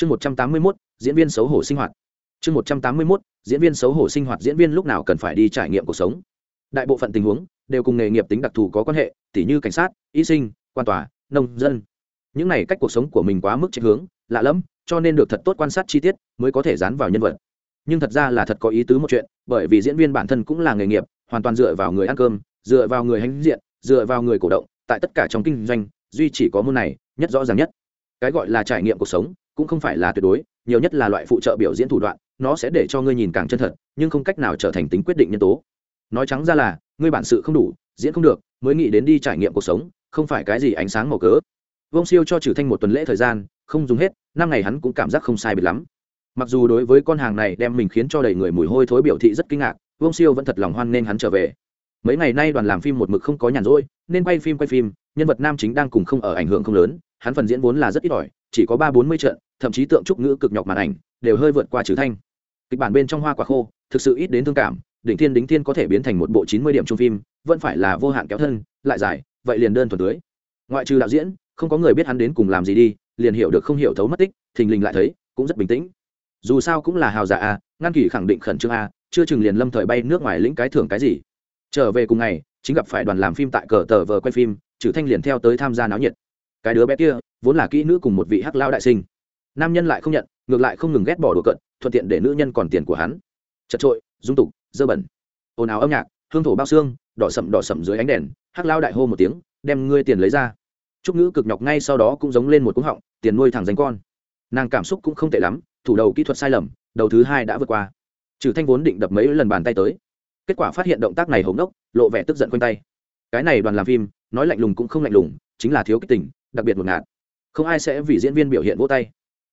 chương một trăm tám mươi mốt, diễn viên xấu hổ sinh hoạt. Chương một trăm tám mươi mốt, diễn viên xấu hổ sinh hoạt diễn viên lúc nào cần phải đi trải nghiệm cuộc sống. Đại bộ phận tình huống đều cùng nghề nghiệp tính đặc thù có quan hệ, tỉ như cảnh sát, y sinh, quan tòa, nông dân. Những này cách cuộc sống của mình quá mức chạy hướng, lạ lẫm, cho nên được thật tốt quan sát chi tiết mới có thể dán vào nhân vật. Nhưng thật ra là thật có ý tứ một chuyện, bởi vì diễn viên bản thân cũng là nghề nghiệp, hoàn toàn dựa vào người ăn cơm, dựa vào người hãnh diện, dựa vào người cổ động, tại tất cả trong kinh doanh, duy chỉ có môn này, nhất rõ ràng nhất. Cái gọi là trải nghiệm cuộc sống cũng không phải là tuyệt đối, nhiều nhất là loại phụ trợ biểu diễn thủ đoạn, nó sẽ để cho ngươi nhìn càng chân thật, nhưng không cách nào trở thành tính quyết định nhân tố. Nói trắng ra là, ngươi bản sự không đủ, diễn không được, mới nghĩ đến đi trải nghiệm cuộc sống, không phải cái gì ánh sáng màu cớ vông siêu cho trừ thanh một tuần lễ thời gian, không dùng hết, năm ngày hắn cũng cảm giác không sai biệt lắm. Mặc dù đối với con hàng này đem mình khiến cho đầy người mùi hôi thối biểu thị rất kinh ngạc vông siêu vẫn thật lòng hoan nên hắn trở về. Mấy ngày nay đoàn làm phim một mực không có nhàn rỗi, nên quay phim quay phim, nhân vật nam chính đang cùng không ở ảnh hưởng không lớn hắn phần diễn vốn là rất ít ỏi, chỉ có ba bốn mươi trận, thậm chí tượng trúc ngữ cực nhọc màn ảnh đều hơi vượt qua trừ thanh. Kịch bản bên trong hoa quả khô, thực sự ít đến thương cảm, đỉnh thiên đính thiên có thể biến thành một bộ chín mươi điểm trung phim, vẫn phải là vô hạn kéo thân, lại dài, vậy liền đơn thuần tưới. Ngoại trừ đạo diễn, không có người biết hắn đến cùng làm gì đi, liền hiểu được không hiểu thấu mất tích, thình lình lại thấy, cũng rất bình tĩnh. Dù sao cũng là hào giả a, ngăn kỳ khẳng định khẩn trương a, chưa chừng liền lâm thời bay nước ngoài lĩnh cái thưởng cái gì. Trở về cùng ngày, chính gặp phải đoàn làm phim tại cờ tờ vờ quay phim, trừ thanh liền theo tới tham gia náo nhiệt cái đứa bé kia vốn là kỹ nữ cùng một vị hắc lao đại sinh. Nam nhân lại không nhận, ngược lại không ngừng ghét bỏ đồ cận thuận tiện để nữ nhân còn tiền của hắn. Chật trội, dung tục, dơ bẩn. Ồn ào âm nhạc, hương thổ bao xương, đỏ sậm đỏ sậm dưới ánh đèn, hắc lao đại hô một tiếng, đem ngươi tiền lấy ra. Trúc ngữ cực nhọc ngay sau đó cũng giống lên một cúng họng, tiền nuôi thằng danh con. Nàng cảm xúc cũng không tệ lắm, thủ đầu kỹ thuật sai lầm, đầu thứ hai đã vượt qua. Trừ thanh vốn định đập mấy lần bàn tay tới. Kết quả phát hiện động tác này hống đốc, lộ vẻ tức giận quanh tay. Cái này đoàn làm phim, nói lạnh lùng cũng không lạnh lùng, chính là thiếu kích tình đặc biệt một ngạt. Không ai sẽ vì diễn viên biểu hiện vỗ tay.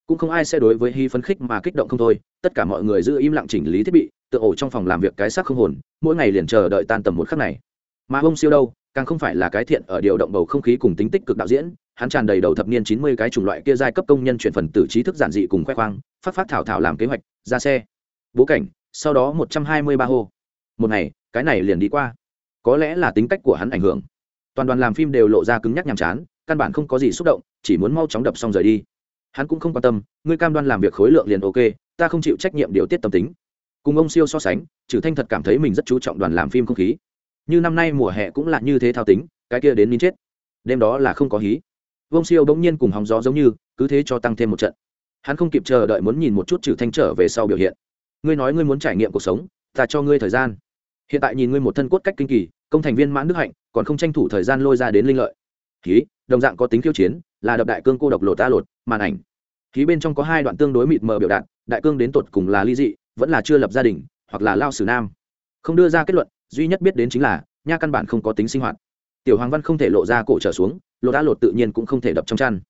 Cũng không ai sẽ đối với hy phấn khích mà kích động không thôi. Tất cả mọi người giữ im lặng chỉnh lý thiết bị, tự ổ trong phòng làm việc cái xác không hồn, mỗi ngày liền chờ đợi tan tầm một khắc này. Mà ông siêu đâu, càng không phải là cái thiện ở điều động bầu không khí cùng tính tích cực đạo diễn, hắn tràn đầy đầu thập niên chín mươi cái chủng loại kia giai cấp công nhân chuyển phần tử trí thức giản dị cùng khoe khoang, phát phát thảo thảo làm kế hoạch, ra xe. Bố cảnh, sau đó một trăm hai mươi ba hô. Một ngày, cái này liền đi qua. Có lẽ là tính cách của hắn ảnh hưởng. Toàn đoàn làm phim đều lộ ra cứng nhắc nhàm chán căn bản không có gì xúc động, chỉ muốn mau chóng đập xong rời đi. Hắn cũng không quan tâm, ngươi cam đoan làm việc khối lượng liền ok, ta không chịu trách nhiệm điều tiết tâm tính. Cùng ông siêu so sánh, trừ thanh thật cảm thấy mình rất chú trọng đoàn làm phim không khí. Như năm nay mùa hè cũng là như thế thao tính, cái kia đến nín chết. Đêm đó là không có hí. Ông siêu bỗng nhiên cùng hóng gió giống như, cứ thế cho tăng thêm một trận. Hắn không kịp chờ đợi muốn nhìn một chút trừ thanh trở về sau biểu hiện. Ngươi nói ngươi muốn trải nghiệm cuộc sống, ta cho ngươi thời gian. Hiện tại nhìn ngươi một thân cốt cách kinh kỳ, công thành viên mãn đức hạnh, còn không tranh thủ thời gian lôi ra đến linh lợi. Khí đồng dạng có tính khiêu chiến, là đập đại cương cô độc lột ta lột, màn ảnh. Khí bên trong có hai đoạn tương đối mịt mờ biểu đạt, đại cương đến tột cùng là ly dị, vẫn là chưa lập gia đình, hoặc là lao sử nam. Không đưa ra kết luận, duy nhất biết đến chính là, nha căn bản không có tính sinh hoạt. Tiểu hoàng văn không thể lộ ra cổ trở xuống, lột đã lột tự nhiên cũng không thể đập trong chăn.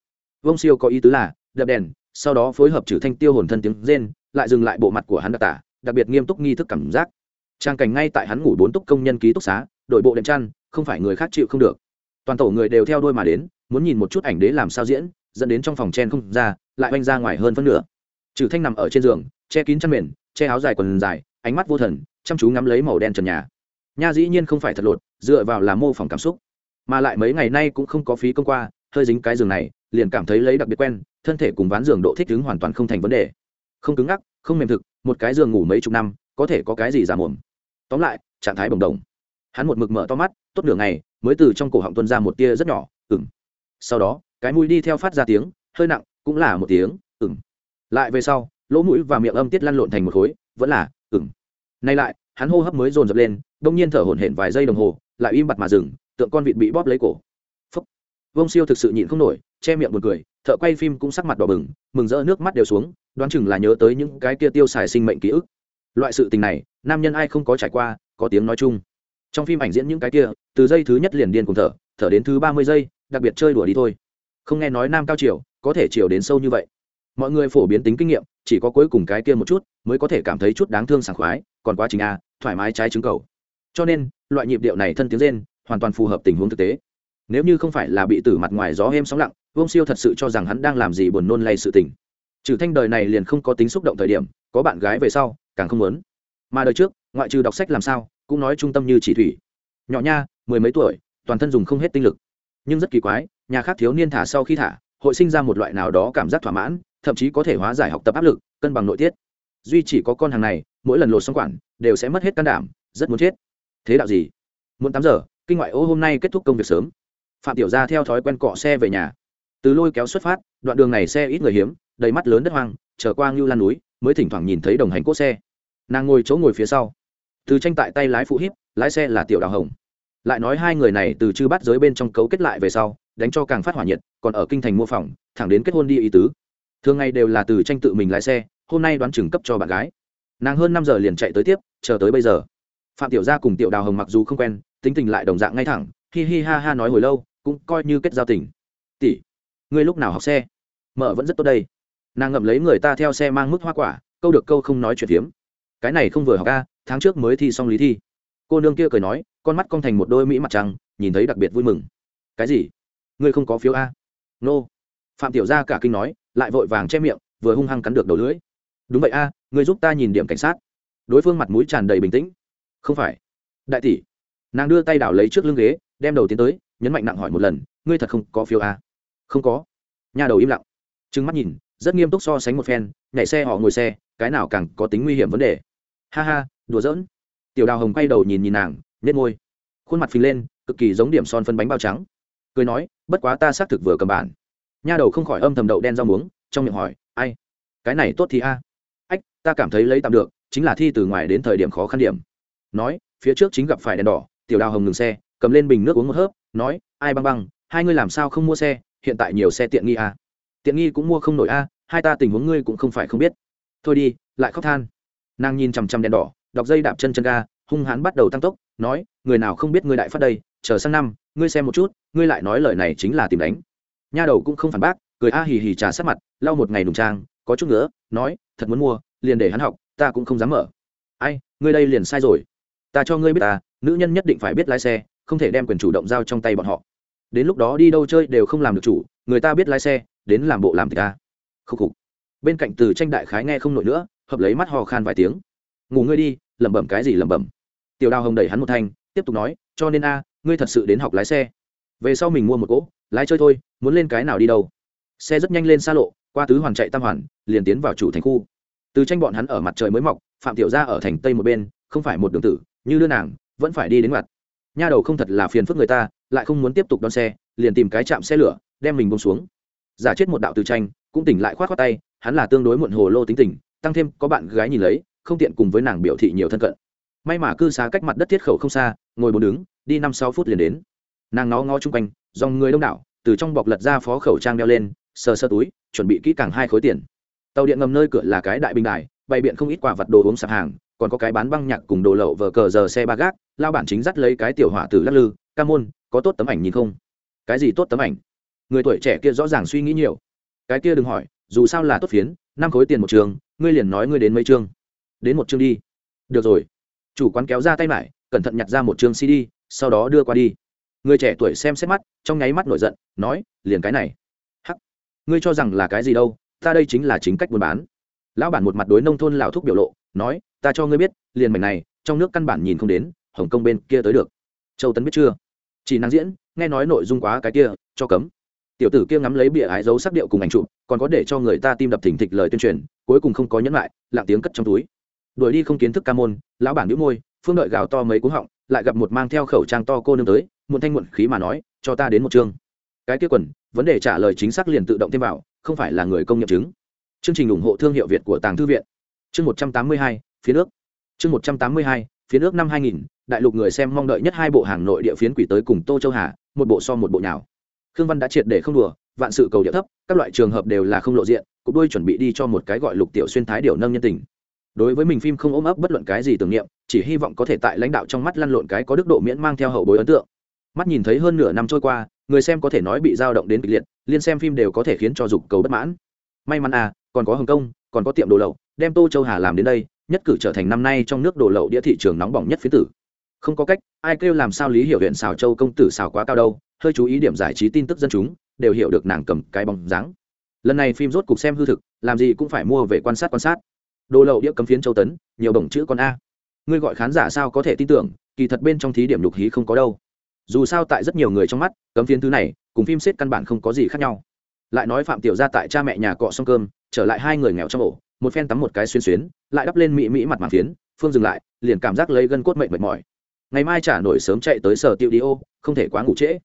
Vông siêu có ý tứ là, đập đèn, sau đó phối hợp trừ thanh tiêu hồn thân tiếng rên, lại dừng lại bộ mặt của hắn đặc tả, đặc biệt nghiêm túc nghi thức cảm giác. Trang cảnh ngay tại hắn ngủ bốn túc công nhân ký túc xá đội bộ đệm chăn, không phải người khác chịu không được toàn tổ người đều theo đôi mà đến, muốn nhìn một chút ảnh đế làm sao diễn, dẫn đến trong phòng chen không ra, lại oanh ra ngoài hơn phân nửa. Trừ thanh nằm ở trên giường, che kín chăn mền, che áo dài quần dài, ánh mắt vô thần, chăm chú ngắm lấy màu đen trần nhà. Nha dĩ nhiên không phải thật lột, dựa vào là mô phỏng cảm xúc. Mà lại mấy ngày nay cũng không có phí công qua, hơi dính cái giường này, liền cảm thấy lấy đặc biệt quen, thân thể cùng ván giường độ thích ứng hoàn toàn không thành vấn đề. Không cứng ngắc, không mềm thực, một cái giường ngủ mấy chục năm, có thể có cái gì giả mồm. Tóm lại, trạng thái bồng đồng hắn một mực mở to mắt, tốt nửa ngày mới từ trong cổ họng tuân ra một tia rất nhỏ ừng sau đó, cái mũi đi theo phát ra tiếng, hơi nặng, cũng là một tiếng ừng lại về sau, lỗ mũi và miệng âm tiết lăn lộn thành một khối, vẫn là ừng nay lại, hắn hô hấp mới dồn dập lên, đông nhiên thở hổn hển vài giây đồng hồ, lại im bặt mà dừng, tượng con vịt bị bóp lấy cổ. Phúc. Vông siêu thực sự nhịn không nổi, che miệng buồn cười, thợ quay phim cũng sắc mặt đỏ bừng, mừng rỡ nước mắt đều xuống, đoán chừng là nhớ tới những cái kia tiêu xài sinh mệnh ký ức. Loại sự tình này, nam nhân ai không có trải qua, có tiếng nói chung trong phim ảnh diễn những cái kia, từ giây thứ nhất liền điên cùng thở thở đến thứ ba mươi giây, đặc biệt chơi đùa đi thôi. Không nghe nói nam cao chiều có thể chiều đến sâu như vậy. Mọi người phổ biến tính kinh nghiệm, chỉ có cuối cùng cái kia một chút, mới có thể cảm thấy chút đáng thương sảng khoái, còn quá trình a, thoải mái trái trứng cầu. Cho nên, loại nhịp điệu này thân tiếng rên, hoàn toàn phù hợp tình huống thực tế. Nếu như không phải là bị tử mặt ngoài gió êm sóng lặng vông siêu thật sự cho rằng hắn đang làm gì buồn nôn lay sự tình. Trừ thanh đời này liền không có tính xúc động thời điểm, có bạn gái về sau, càng không muốn. Mà đời trước ngoại trừ đọc sách làm sao, cũng nói trung tâm như chỉ thủy. Nhỏ nha, mười mấy tuổi, toàn thân dùng không hết tinh lực. Nhưng rất kỳ quái, nhà khác thiếu niên thả sau khi thả, hội sinh ra một loại nào đó cảm giác thỏa mãn, thậm chí có thể hóa giải học tập áp lực, cân bằng nội tiết. Duy chỉ có con hàng này, mỗi lần lột xong quản, đều sẽ mất hết can đảm, rất muốn chết. Thế đạo gì? Muốn tám giờ, kinh ngoại ô hôm nay kết thúc công việc sớm. Phạm tiểu gia theo thói quen cọ xe về nhà. Từ lôi kéo xuất phát, đoạn đường này xe ít người hiếm, đầy mắt lớn đất hoang trở qua ngưu lan núi, mới thỉnh thoảng nhìn thấy đồng hành cốt xe. Nàng ngồi chỗ ngồi phía sau từ tranh tại tay lái phụ hiếp, lái xe là tiểu đào hồng. Lại nói hai người này từ chư bắt giới bên trong cấu kết lại về sau, đánh cho càng phát hỏa nhiệt, còn ở kinh thành mua phòng, thẳng đến kết hôn đi ý tứ. Thường ngày đều là từ tranh tự mình lái xe, hôm nay đoán chừng cấp cho bạn gái. Nàng hơn năm giờ liền chạy tới tiếp, chờ tới bây giờ. Phạm tiểu gia cùng tiểu đào hồng mặc dù không quen, tính tình lại đồng dạng ngay thẳng, hi hi ha ha nói hồi lâu, cũng coi như kết giao tình. Tỷ, ngươi lúc nào học xe? Mở vẫn rất tốt đây. Nàng ngậm lấy người ta theo xe mang mức hoa quả, câu được câu không nói chuyện hiếm. cái này không vừa học ca tháng trước mới thi xong lý thi. Cô nương kia cười nói, con mắt con thành một đôi mỹ mặt trăng, nhìn thấy đặc biệt vui mừng. Cái gì? Ngươi không có phiếu a? Nô. Phạm tiểu gia cả kinh nói, lại vội vàng che miệng, vừa hung hăng cắn được đầu lưỡi. Đúng vậy a, ngươi giúp ta nhìn điểm cảnh sát. Đối phương mặt mũi tràn đầy bình tĩnh. Không phải. Đại tỷ. Nàng đưa tay đảo lấy trước lưng ghế, đem đầu tiến tới, nhấn mạnh nặng hỏi một lần, ngươi thật không có phiếu a? Không có. Nhà đầu im lặng. Trừng mắt nhìn, rất nghiêm túc so sánh một phen, nhảy xe họ ngồi xe, cái nào càng có tính nguy hiểm vấn đề. Ha ha đùa giỡn. Tiểu đào hồng quay đầu nhìn nhìn nàng nết môi. Khuôn mặt phình lên, cực kỳ giống điểm son phân bánh bao trắng. Cười nói, bất quá ta xác thực vừa cầm bản. Nha đầu không khỏi âm thầm đậu đen rau muống, trong miệng hỏi, ai? Cái này tốt thì a. Ách, ta cảm thấy lấy tạm được, chính là thi từ ngoài đến thời điểm khó khăn điểm. Nói, phía trước chính gặp phải đèn đỏ, tiểu đào hồng ngừng xe, cầm lên bình nước uống một hớp, nói, ai băng băng, hai ngươi làm sao không mua xe, hiện tại nhiều xe tiện nghi a tiện nghi cũng mua không nổi a, hai ta tình huống ngươi cũng không phải không biết. Thôi đi, lại khóc than. Nàng nhìn chằm chằm đèn đỏ đọc dây đạp chân chân ga, hung hãn bắt đầu tăng tốc, nói, người nào không biết ngươi đại phát đây, chờ sang năm, ngươi xem một chút, ngươi lại nói lời này chính là tìm đánh. Nha đầu cũng không phản bác, cười a hì hì trà sát mặt, lau một ngày nùng trang, có chút nữa nói, thật muốn mua, liền để hắn học, ta cũng không dám mở. Ai, ngươi đây liền sai rồi. Ta cho ngươi biết ta nữ nhân nhất định phải biết lái xe, không thể đem quyền chủ động giao trong tay bọn họ. Đến lúc đó đi đâu chơi đều không làm được chủ, người ta biết lái xe, đến làm bộ làm thì ta. Khúc khục. Bên cạnh từ tranh đại khái nghe không nổi nữa, hợp lấy mắt hò khan vài tiếng. Ngủ ngươi đi lẩm bẩm cái gì lẩm bẩm. Tiểu đào hồng đẩy hắn một thanh, tiếp tục nói, cho nên a, ngươi thật sự đến học lái xe. Về sau mình mua một cỗ, lái chơi thôi, muốn lên cái nào đi đâu? Xe rất nhanh lên xa lộ, qua tứ hoàn chạy tam hoàn, liền tiến vào chủ thành khu. Từ tranh bọn hắn ở mặt trời mới mọc, phạm tiểu ra ở thành tây một bên, không phải một đường tử, như đưa nàng, vẫn phải đi đến mặt nha đầu không thật là phiền phức người ta, lại không muốn tiếp tục đón xe, liền tìm cái chạm xe lửa, đem mình bông xuống. Giả chết một đạo từ tranh, cũng tỉnh lại khoát khoát tay, hắn là tương đối muộn hồ lô tính tình, tăng thêm có bạn gái nhìn lấy không tiện cùng với nàng biểu thị nhiều thân cận. May mà cư xá cách mặt đất thiết khẩu không xa, ngồi bốn đứng, đi năm sáu phút liền đến. Nàng nó ngó chung quanh, dòng người đông đảo, từ trong bọc lật ra phó khẩu trang đeo lên, sờ sơ túi, chuẩn bị kỹ càng hai khối tiền. Tàu điện ngầm nơi cửa là cái đại bình đài, bày biện không ít quả vật đồ uống sạp hàng, còn có cái bán băng nhạc cùng đồ lậu vờ cờ giờ xe ba gác, lao bản chính dắt lấy cái tiểu hỏa từ lắc lư, ca môn, có tốt tấm ảnh nhìn không? Cái gì tốt tấm ảnh? Người tuổi trẻ kia rõ ràng suy nghĩ nhiều. Cái kia đừng hỏi, dù sao là tốt phiến, năm khối tiền một trường, ngươi liền nói ngươi đến mấy trường đến một chương đi. Được rồi. Chủ quán kéo ra tay mải, cẩn thận nhặt ra một chương cd, sau đó đưa qua đi. Người trẻ tuổi xem xét mắt, trong nháy mắt nổi giận, nói, liền cái này. Hắc. Ngươi cho rằng là cái gì đâu, ta đây chính là chính cách buôn bán. Lão bản một mặt đối nông thôn lão thúc biểu lộ, nói, ta cho ngươi biết, liền mảnh này, trong nước căn bản nhìn không đến, hồng kông bên kia tới được. Châu tấn biết chưa? Chỉ năng diễn, nghe nói nội dung quá cái kia, cho cấm. Tiểu tử kia ngắm lấy bịa ái dấu sắc điệu cùng ảnh chụp, còn có để cho người ta tim đập thình thịch lời tuyên truyền, cuối cùng không có nhẫn lại, lặng tiếng cất trong túi đuổi đi không kiến thức ca môn, lão bản đĩu môi, phương đợi gào to mấy cú họng, lại gặp một mang theo khẩu trang to cô nương tới, muộn thanh muộn khí mà nói, cho ta đến một chương. Cái kia quần, vấn đề trả lời chính xác liền tự động thêm vào, không phải là người công nhận chứng. Chương trình ủng hộ thương hiệu việt của tàng thư viện. Chương một trăm tám mươi hai phía nước chương một trăm tám mươi hai phía nước năm hai nghìn, đại lục người xem mong đợi nhất hai bộ hàng nội địa phiến quỷ tới cùng tô châu hà, một bộ so một bộ nhào. Khương văn đã triệt để không đùa, vạn sự cầu địa thấp, các loại trường hợp đều là không lộ diện, cục đôi chuẩn bị đi cho một cái gọi lục tiểu xuyên thái điều nâng nhân tình đối với mình phim không ôm ấp bất luận cái gì tưởng niệm, chỉ hy vọng có thể tại lãnh đạo trong mắt lăn lộn cái có đức độ miễn mang theo hậu bối ấn tượng. Mắt nhìn thấy hơn nửa năm trôi qua, người xem có thể nói bị dao động đến kịch liệt, liên xem phim đều có thể khiến cho dục cầu bất mãn. May mắn à còn có hồng kông, còn có tiệm đồ lậu, đem tô châu hà làm đến đây, nhất cử trở thành năm nay trong nước đồ lậu đĩa thị trường nóng bỏng nhất phía tử. Không có cách, ai kêu làm sao lý hiểu huyện xào châu công tử xào quá cao đâu, hơi chú ý điểm giải trí tin tức dân chúng, đều hiểu được nàng cầm cái bóng dáng. Lần này phim rốt cục xem hư thực, làm gì cũng phải mua về quan sát quan sát đồ lậu đĩa cấm phiến châu tấn, nhiều bổng chữ con a. Ngươi gọi khán giả sao có thể tin tưởng, kỳ thật bên trong thí điểm lục hí không có đâu. Dù sao tại rất nhiều người trong mắt, cấm phiến thứ này, cùng phim xếp căn bản không có gì khác nhau. Lại nói phạm tiểu gia tại cha mẹ nhà cọ xong cơm, trở lại hai người nghèo trong ổ, một phen tắm một cái xuyên xuyến, lại đắp lên mỹ mỹ mặt màng phiến, phương dừng lại, liền cảm giác lấy gân cốt mệt mệt mỏi. Ngày mai trả nổi sớm chạy tới sở tiêu đi ô, không thể quá ngủ trễ.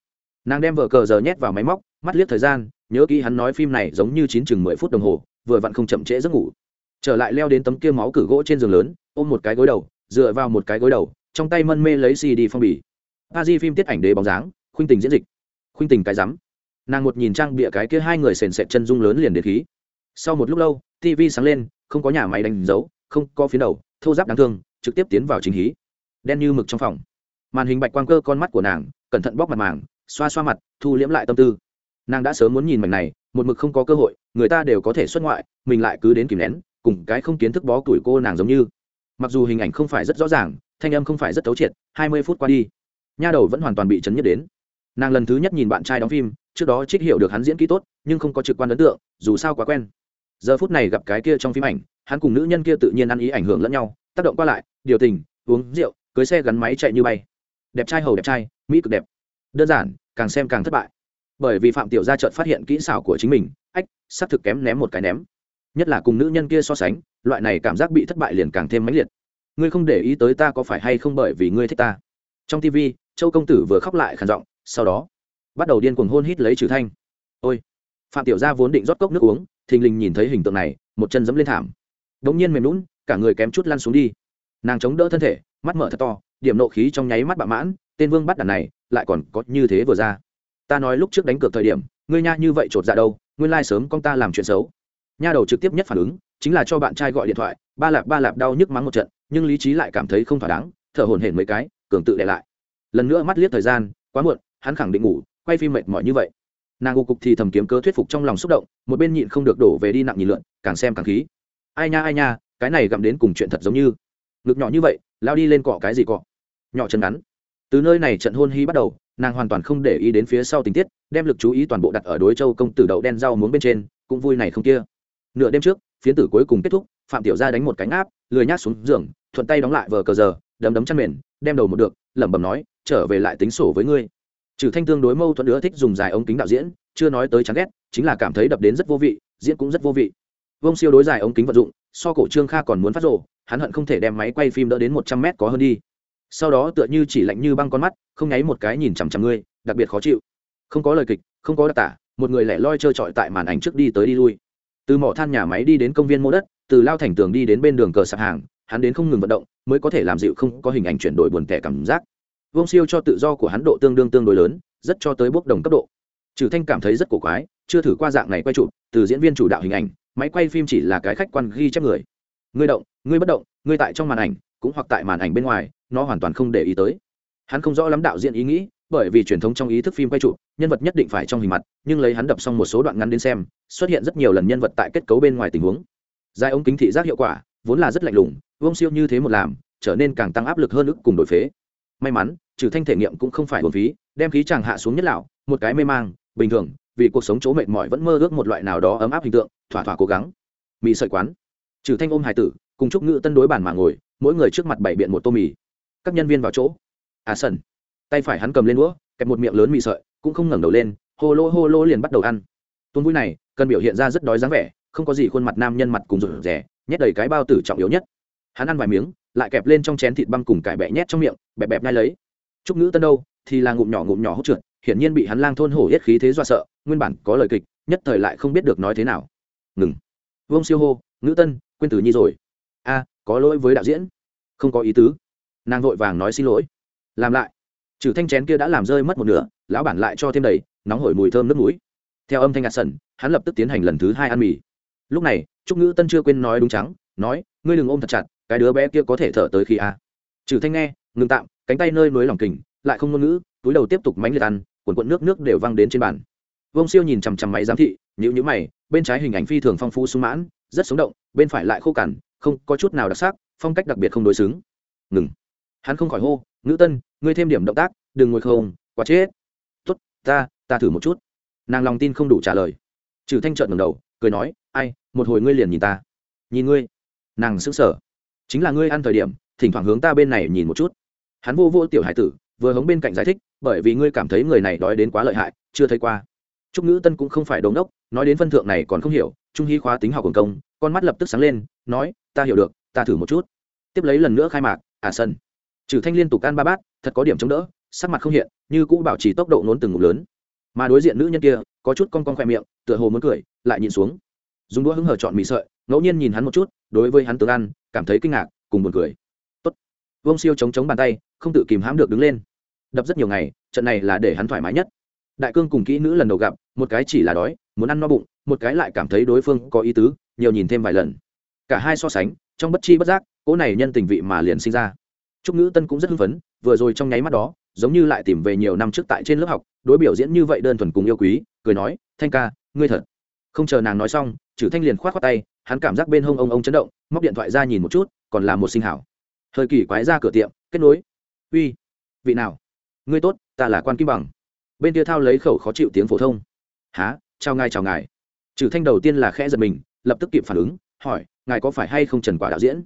Nàng đem vợ cờ giờ nhét vào máy móc, mắt liếc thời gian, nhớ kỹ hắn nói phim này giống như chín chừng mười phút đồng hồ, vừa vặn không chậm trễ giấc ngủ trở lại leo đến tấm kia máu cử gỗ trên giường lớn, ôm một cái gối đầu, dựa vào một cái gối đầu, trong tay mân mê lấy cd phong bì. A di phim tiết ảnh đế bóng dáng, khuynh tình diễn dịch, khuynh tình cái rắm. Nàng một nhìn trang bịa cái kia hai người sền sệt chân dung lớn liền đến khí. Sau một lúc lâu tv sáng lên, không có nhà máy đánh dấu, không có phiến đầu, thô giáp đáng thương, trực tiếp tiến vào chính hí. Đen như mực trong phòng. Màn hình bạch quang cơ con mắt của nàng, cẩn thận bóc mặt màng, xoa xoa mặt, thu liễm lại tâm tư. Nàng đã sớm muốn nhìn mảnh này, một mực không có cơ hội, người ta đều có thể xuất ngoại, mình lại cứ đến kìm nén cùng cái không kiến thức bó tuổi cô nàng giống như. Mặc dù hình ảnh không phải rất rõ ràng, thanh âm không phải rất thấu triệt, hai mươi phút qua đi, nha đầu vẫn hoàn toàn bị chấn nhất đến. Nàng lần thứ nhất nhìn bạn trai đóng phim, trước đó trích hiểu được hắn diễn kỹ tốt, nhưng không có trực quan ấn tượng, dù sao quá quen. Giờ phút này gặp cái kia trong phim ảnh, hắn cùng nữ nhân kia tự nhiên ăn ý ảnh hưởng lẫn nhau, tác động qua lại, điều tình, uống rượu, cưới xe gắn máy chạy như bay. Đẹp trai hầu đẹp trai, mỹ cực đẹp. Đơn giản, càng xem càng thất bại. Bởi vì phạm tiểu gia chợt phát hiện kỹ xảo của chính mình, ách sắp thực kém ném một cái ném nhất là cùng nữ nhân kia so sánh, loại này cảm giác bị thất bại liền càng thêm mãnh liệt. Ngươi không để ý tới ta có phải hay không bởi vì ngươi thích ta? Trong tv châu công tử vừa khóc lại khàn giọng, sau đó, bắt đầu điên cuồng hôn hít lấy trừ thanh. Ôi! Phạm tiểu gia vốn định rót cốc nước uống, thình lình nhìn thấy hình tượng này, một chân dẫm lên thảm. Đống nhiên mềm lún cả người kém chút lăn xuống đi. Nàng chống đỡ thân thể, mắt mở thật to, điểm nộ khí trong nháy mắt bạ mãn, tên vương bắt đàn này, lại còn có như thế vừa ra. Ta nói lúc trước đánh cược thời điểm, ngươi nha như vậy trột dạ đâu, nguyên lai sớm con ta làm chuyện xấu nha đầu trực tiếp nhất phản ứng chính là cho bạn trai gọi điện thoại, ba lạp ba lạp đau nhức mắng một trận, nhưng lý trí lại cảm thấy không thỏa đáng, thở hổn hển mấy cái, cường tự để lại. Lần nữa mắt liếc thời gian, quá muộn, hắn khẳng định ngủ, quay phim mệt mỏi như vậy. Nàng ngô cục thì thầm kiếm cớ thuyết phục trong lòng xúc động, một bên nhịn không được đổ về đi nặng nhìn lượn, càng xem càng khí. Ai nha ai nha, cái này gặm đến cùng chuyện thật giống như. Ngực nhỏ như vậy, lao đi lên cọ cái gì cọ? Nhỏ chân ngắn. Từ nơi này trận hôn hy bắt đầu, nàng hoàn toàn không để ý đến phía sau tình tiết, đem lực chú ý toàn bộ đặt ở đối châu công tử đậu đen rau muống bên trên, cũng vui này không kia nửa đêm trước phiến tử cuối cùng kết thúc phạm tiểu gia đánh một cánh áp lười nhác xuống giường thuận tay đóng lại vờ cờ giờ đấm đấm chăn mền đem đầu một được lẩm bẩm nói trở về lại tính sổ với ngươi. Trừ thanh tương đối mâu thuẫn nữa thích dùng dài ống kính đạo diễn chưa nói tới chán ghét chính là cảm thấy đập đến rất vô vị diễn cũng rất vô vị. Vông siêu đối dài ống kính vật dụng so cổ trương kha còn muốn phát rồ, hắn hận không thể đem máy quay phim đỡ đến một trăm mét có hơn đi. Sau đó tựa như chỉ lạnh như băng con mắt không nháy một cái nhìn chằm chằm ngươi đặc biệt khó chịu. Không có lời kịch không có đặc tả một người lẻ loi trơ trọi tại màn ảnh trước đi tới đi lui từ mỏ than nhà máy đi đến công viên mô đất, từ lao thành tường đi đến bên đường cờ sạp hàng, hắn đến không ngừng vận động, mới có thể làm dịu không có hình ảnh chuyển đổi buồn tẻ cảm giác. Vông siêu cho tự do của hắn độ tương đương tương đối lớn, rất cho tới bốc đồng cấp độ. Trừ thanh cảm thấy rất cổ quái, chưa thử qua dạng này quay chụp, từ diễn viên chủ đạo hình ảnh, máy quay phim chỉ là cái khách quan ghi chép người. Ngươi động, ngươi bất động, ngươi tại trong màn ảnh, cũng hoặc tại màn ảnh bên ngoài, nó hoàn toàn không để ý tới. Hắn không rõ lắm đạo diễn ý nghĩ bởi vì truyền thống trong ý thức phim quay trụ, nhân vật nhất định phải trong hình mặt, nhưng lấy hắn đập xong một số đoạn ngắn đến xem, xuất hiện rất nhiều lần nhân vật tại kết cấu bên ngoài tình huống. Dài ống kính thị giác hiệu quả, vốn là rất lạnh lùng vông siêu như thế một làm, trở nên càng tăng áp lực hơn ức cùng đổi phế. May mắn, trừ thanh thể nghiệm cũng không phải hồn phí, đem khí chàng hạ xuống nhất lão, một cái mê mang, bình thường, vì cuộc sống chỗ mệt mỏi vẫn mơ ước một loại nào đó ấm áp hình tượng, thỏa thỏa cố gắng. Mì sợi quán. Trừ thanh ôm hải tử, cùng chúc ngự tân đối bàn mà ngồi, mỗi người trước mặt bảy biện một tô mì. Các nhân viên vào chỗ. À sần tay phải hắn cầm lên đũa, kẹp một miệng lớn mì sợi, cũng không ngẩng đầu lên, hô lô hô lô liền bắt đầu ăn. Tuôn vui này, cần biểu hiện ra rất đói dáng vẻ, không có gì khuôn mặt nam nhân mặt cùng rủ rẻ nhét đầy cái bao tử trọng yếu nhất. Hắn ăn vài miếng, lại kẹp lên trong chén thịt băm cùng cải bẹ nhét trong miệng, bẹp bẹp ngay lấy. Trúc ngữ tân đâu, thì là ngụm nhỏ ngụm nhỏ hốt trượt, hiển nhiên bị hắn lang thôn hổ hết khí thế do sợ, nguyên bản có lời kịch, nhất thời lại không biết được nói thế nào. Ngừng. Vương siêu hô, ngữ tân, quên tử nhi rồi. A, có lỗi với đạo diễn. Không có ý tứ. Nàng vội vàng nói xin lỗi. Làm lại trừ thanh chén kia đã làm rơi mất một nửa, lão bản lại cho thêm đầy, nóng hổi mùi thơm nước mũi. Theo âm thanh ngạt sần, hắn lập tức tiến hành lần thứ hai ăn mì. Lúc này, trúc ngữ tân chưa quên nói đúng trắng nói, ngươi đừng ôm thật chặt, cái đứa bé kia có thể thở tới khi a. À. trừ thanh nghe, ngừng tạm, cánh tay nơi núi lòng kình, lại không ngôn ngữ, túi đầu tiếp tục mánh liệt ăn, cuộn cuộn nước nước đều văng đến trên bàn. Vông siêu nhìn chằm chằm máy giám thị nhữ nhữ mày, bên trái hình ảnh phi thường phong phú sung mãn, rất sống động, bên phải lại khô cằn, không có chút nào đặc sắc, phong cách đặc biệt không đối xứng. Ngừng hắn không khỏi hô, ngữ tân, ngươi thêm điểm động tác, đừng ngồi không, quá chết. Tốt, ta ta thử một chút. Nàng lòng tin không đủ trả lời. Trừ thanh trợn ngầm đầu, cười nói, ai, một hồi ngươi liền nhìn ta. Nhìn ngươi? Nàng sững sờ. Chính là ngươi ăn thời điểm, thỉnh thoảng hướng ta bên này nhìn một chút. Hắn vô vô tiểu hải tử, vừa hống bên cạnh giải thích, bởi vì ngươi cảm thấy người này đói đến quá lợi hại, chưa thấy qua. Trúc ngữ tân cũng không phải đống đốc, nói đến phân thượng này còn không hiểu, trung hy khóa tính học hồng công, con mắt lập tức sáng lên, nói, ta hiểu được, ta thử một chút. Tiếp lấy lần nữa khai mạc à sân trừ thanh liên tục ăn ba bát, thật có điểm chống đỡ, sắc mặt không hiện, như cũ bảo trì tốc độ nốn từng ngụm lớn. Mà đối diện nữ nhân kia, có chút con con khoe miệng, tựa hồ muốn cười, lại nhìn xuống. Dùng đũa hứng hở chọn mì sợi, ngẫu nhiên nhìn hắn một chút, đối với hắn tướng ăn, cảm thấy kinh ngạc, cùng buồn cười. Tốt. Vông siêu chống chống bàn tay, không tự kìm hãm được đứng lên. Đập rất nhiều ngày, trận này là để hắn thoải mái nhất. Đại cương cùng kỹ nữ lần đầu gặp, một cái chỉ là đói, muốn ăn no bụng, một cái lại cảm thấy đối phương có ý tứ, nhiều nhìn thêm vài lần. Cả hai so sánh, trong bất chi bất giác, cỗ này nhân tình vị mà liền sinh ra trúc ngữ tân cũng rất hưng phấn, vừa rồi trong nháy mắt đó, giống như lại tìm về nhiều năm trước tại trên lớp học, đối biểu diễn như vậy đơn thuần cùng yêu quý, cười nói, thanh ca, ngươi thật. Không chờ nàng nói xong Chử thanh liền khoát khoát tay, hắn cảm giác bên hông ông ông chấn động, móc điện thoại ra nhìn một chút, còn là một sinh hảo. Hơi kỳ quái ra cửa tiệm, kết nối. Uy, vị nào? Ngươi tốt, ta là quan kim bằng. Bên kia thao lấy khẩu khó chịu tiếng phổ thông. Há chào ngài chào ngài. Trừ thanh đầu tiên là khẽ giật mình, lập tức kịp phản ứng, hỏi, ngài có phải hay không trần quả đạo diễn?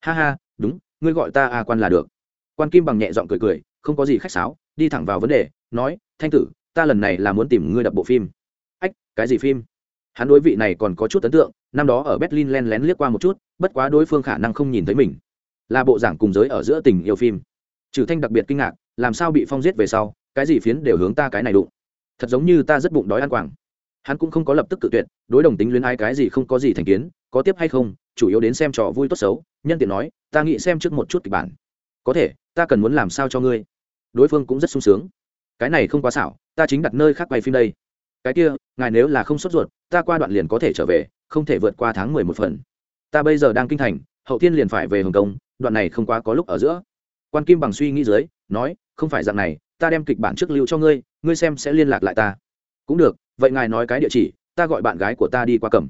Ha ha, đúng ngươi gọi ta a quan là được. Quan kim bằng nhẹ giọng cười cười, không có gì khách sáo, đi thẳng vào vấn đề, nói, thanh tử, ta lần này là muốn tìm ngươi đập bộ phim. Ách, cái gì phim? Hắn đối vị này còn có chút ấn tượng, năm đó ở berlin len lén liếc qua một chút, bất quá đối phương khả năng không nhìn thấy mình. Là bộ giảng cùng giới ở giữa tình yêu phim. Trừ thanh đặc biệt kinh ngạc, làm sao bị phong giết về sau, cái gì phiến đều hướng ta cái này đụng. Thật giống như ta rất bụng đói ăn quảng. Hắn cũng không có lập tức cự tuyệt, đối đồng tính luyến ai cái gì không có gì thành kiến, có tiếp hay không chủ yếu đến xem trò vui tốt xấu, nhân tiện nói, ta nghĩ xem trước một chút kịch bản. Có thể, ta cần muốn làm sao cho ngươi? Đối phương cũng rất sung sướng. Cái này không quá xảo, ta chính đặt nơi khác quay phim đây. Cái kia, ngài nếu là không sốt ruột, ta qua đoạn liền có thể trở về, không thể vượt qua tháng mười một phần. Ta bây giờ đang kinh thành, hậu thiên liền phải về hồng kông, đoạn này không quá có lúc ở giữa. Quan kim bằng suy nghĩ dưới, nói, không phải dạng này, ta đem kịch bản trước lưu cho ngươi ngươi xem sẽ liên lạc lại ta. Cũng được, vậy ngài nói cái địa chỉ, ta gọi bạn gái của ta đi qua cầm.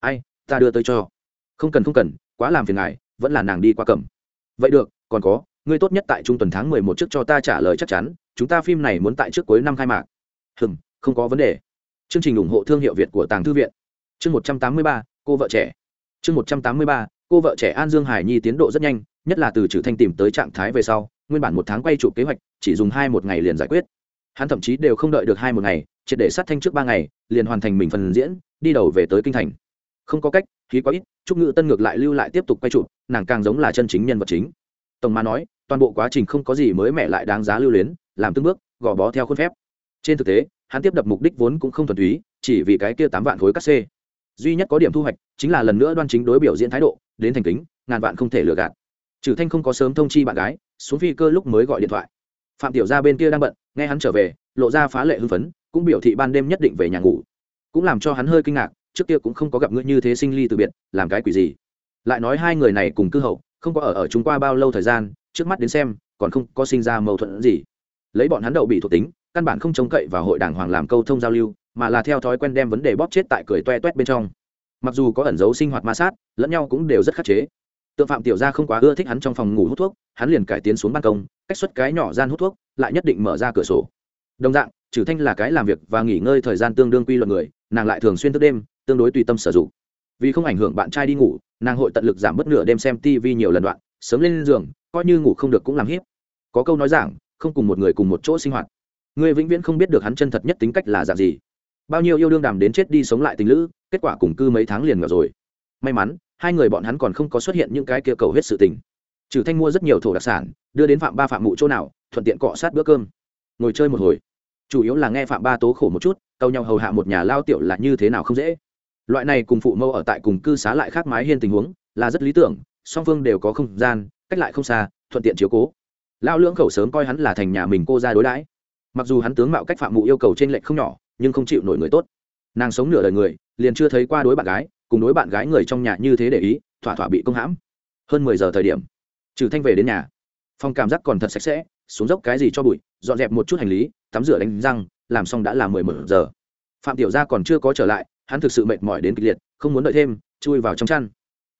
Ai, ta đưa tới cho không cần không cần, quá làm phiền ngài, vẫn là nàng đi qua cầm. Vậy được, còn có, ngươi tốt nhất tại trung tuần tháng mười một trước cho ta trả lời chắc chắn, chúng ta phim này muốn tại trước cuối năm khai mạc. Hừm, không có vấn đề. Chương trình ủng hộ thương hiệu việt của tàng thư viện. Chương một trăm tám mươi ba, cô vợ trẻ. Chương một trăm tám mươi ba, cô vợ trẻ an dương hải nhi tiến độ rất nhanh, nhất là từ trừ thanh tìm tới trạng thái về sau, nguyên bản một tháng quay chụp kế hoạch, chỉ dùng hai một ngày liền giải quyết. Hắn thậm chí đều không đợi được hai một ngày, triệt để sát thanh trước ba ngày, liền hoàn thành mình phần diễn, đi đầu về tới kinh thành. Không có cách khí quá ít, trúc ngự tân ngược lại lưu lại tiếp tục quay chụp, nàng càng giống là chân chính nhân vật chính. Tổng mà nói, toàn bộ quá trình không có gì mới mẻ lại đáng giá lưu luyến, làm từng bước, gò bó theo khuôn phép. Trên thực tế, hắn tiếp đập mục đích vốn cũng không thuần túy, chỉ vì cái kia tám vạn khối cắt xê. Duy nhất có điểm thu hoạch, chính là lần nữa đoan chính đối biểu diễn thái độ, đến thành kính, ngàn vạn không thể lừa gạt. Trừ thanh không có sớm thông chi bạn gái, xuống phi cơ lúc mới gọi điện thoại. Phạm tiểu gia bên kia đang bận, nghe hắn trở về, lộ ra phá lệ hưng phấn, cũng biểu thị ban đêm nhất định về nhà ngủ. Cũng làm cho hắn hơi kinh ngạc trước kia cũng không có gặp ngươi như thế sinh ly từ biệt, làm cái quỷ gì? Lại nói hai người này cùng cư hậu, không có ở ở chúng qua bao lâu thời gian, trước mắt đến xem, còn không có sinh ra mâu thuẫn gì. Lấy bọn hắn đậu bị thuộc tính, căn bản không trông cậy vào hội đảng hoàng làm câu thông giao lưu, mà là theo thói quen đem vấn đề bóp chết tại cười toe toét bên trong. Mặc dù có ẩn dấu sinh hoạt ma sát, lẫn nhau cũng đều rất khắc chế. Tượng phạm tiểu gia không quá ưa thích hắn trong phòng ngủ hút thuốc, hắn liền cải tiến xuống ban công, cách xuất cái nhỏ gian hút thuốc, lại nhất định mở ra cửa sổ. Đồng dạng, trừ thanh là cái làm việc và nghỉ ngơi thời gian tương đương quy luật người, nàng lại thường xuyên thức đêm tương đối tùy tâm sử dụng. Vì không ảnh hưởng bạn trai đi ngủ nàng hội tận lực giảm bớt nửa đêm xem tv nhiều lần đoạn sớm lên giường coi như ngủ không được cũng làm hiếp. Có câu nói rằng, không cùng một người cùng một chỗ sinh hoạt. Người vĩnh viễn không biết được hắn chân thật nhất tính cách là dạng gì. Bao nhiêu yêu đương đàm đến chết đi sống lại tình lữ kết quả cùng cư mấy tháng liền ngỏ rồi. May mắn hai người bọn hắn còn không có xuất hiện những cái kia cầu hết sự tình. Trừ thanh mua rất nhiều thổ đặc sản đưa đến phạm ba phạm mụ chỗ nào thuận tiện cọ sát bữa cơm. Ngồi chơi một hồi. Chủ yếu là nghe phạm ba tố khổ một chút tàu nhau hầu hạ một nhà lao tiểu là như thế nào không dễ loại này cùng phụ mẫu ở tại cùng cư xá lại khác mái hiên tình huống là rất lý tưởng, song phương đều có không gian, cách lại không xa, thuận tiện chiếu cố. Lao lưỡng khẩu sớm coi hắn là thành nhà mình cô ra đối đãi. Mặc dù hắn tướng mạo cách phạm mụ yêu cầu trên lệnh không nhỏ, nhưng không chịu nổi người tốt. Nàng sống nửa đời người, liền chưa thấy qua đối bạn gái, cùng đối bạn gái người trong nhà như thế để ý, thỏa thỏa bị công hãm. Hơn mười giờ thời điểm, trừ thanh về đến nhà. Phòng cảm giác còn thật sạch sẽ, xuống dốc cái gì cho bụi, dọn dẹp một chút hành lý, tắm rửa đánh răng, làm xong đã là mười một giờ. Phạm tiểu gia còn chưa có trở lại hắn thực sự mệt mỏi đến kịch liệt, không muốn đợi thêm, chui vào trong chăn.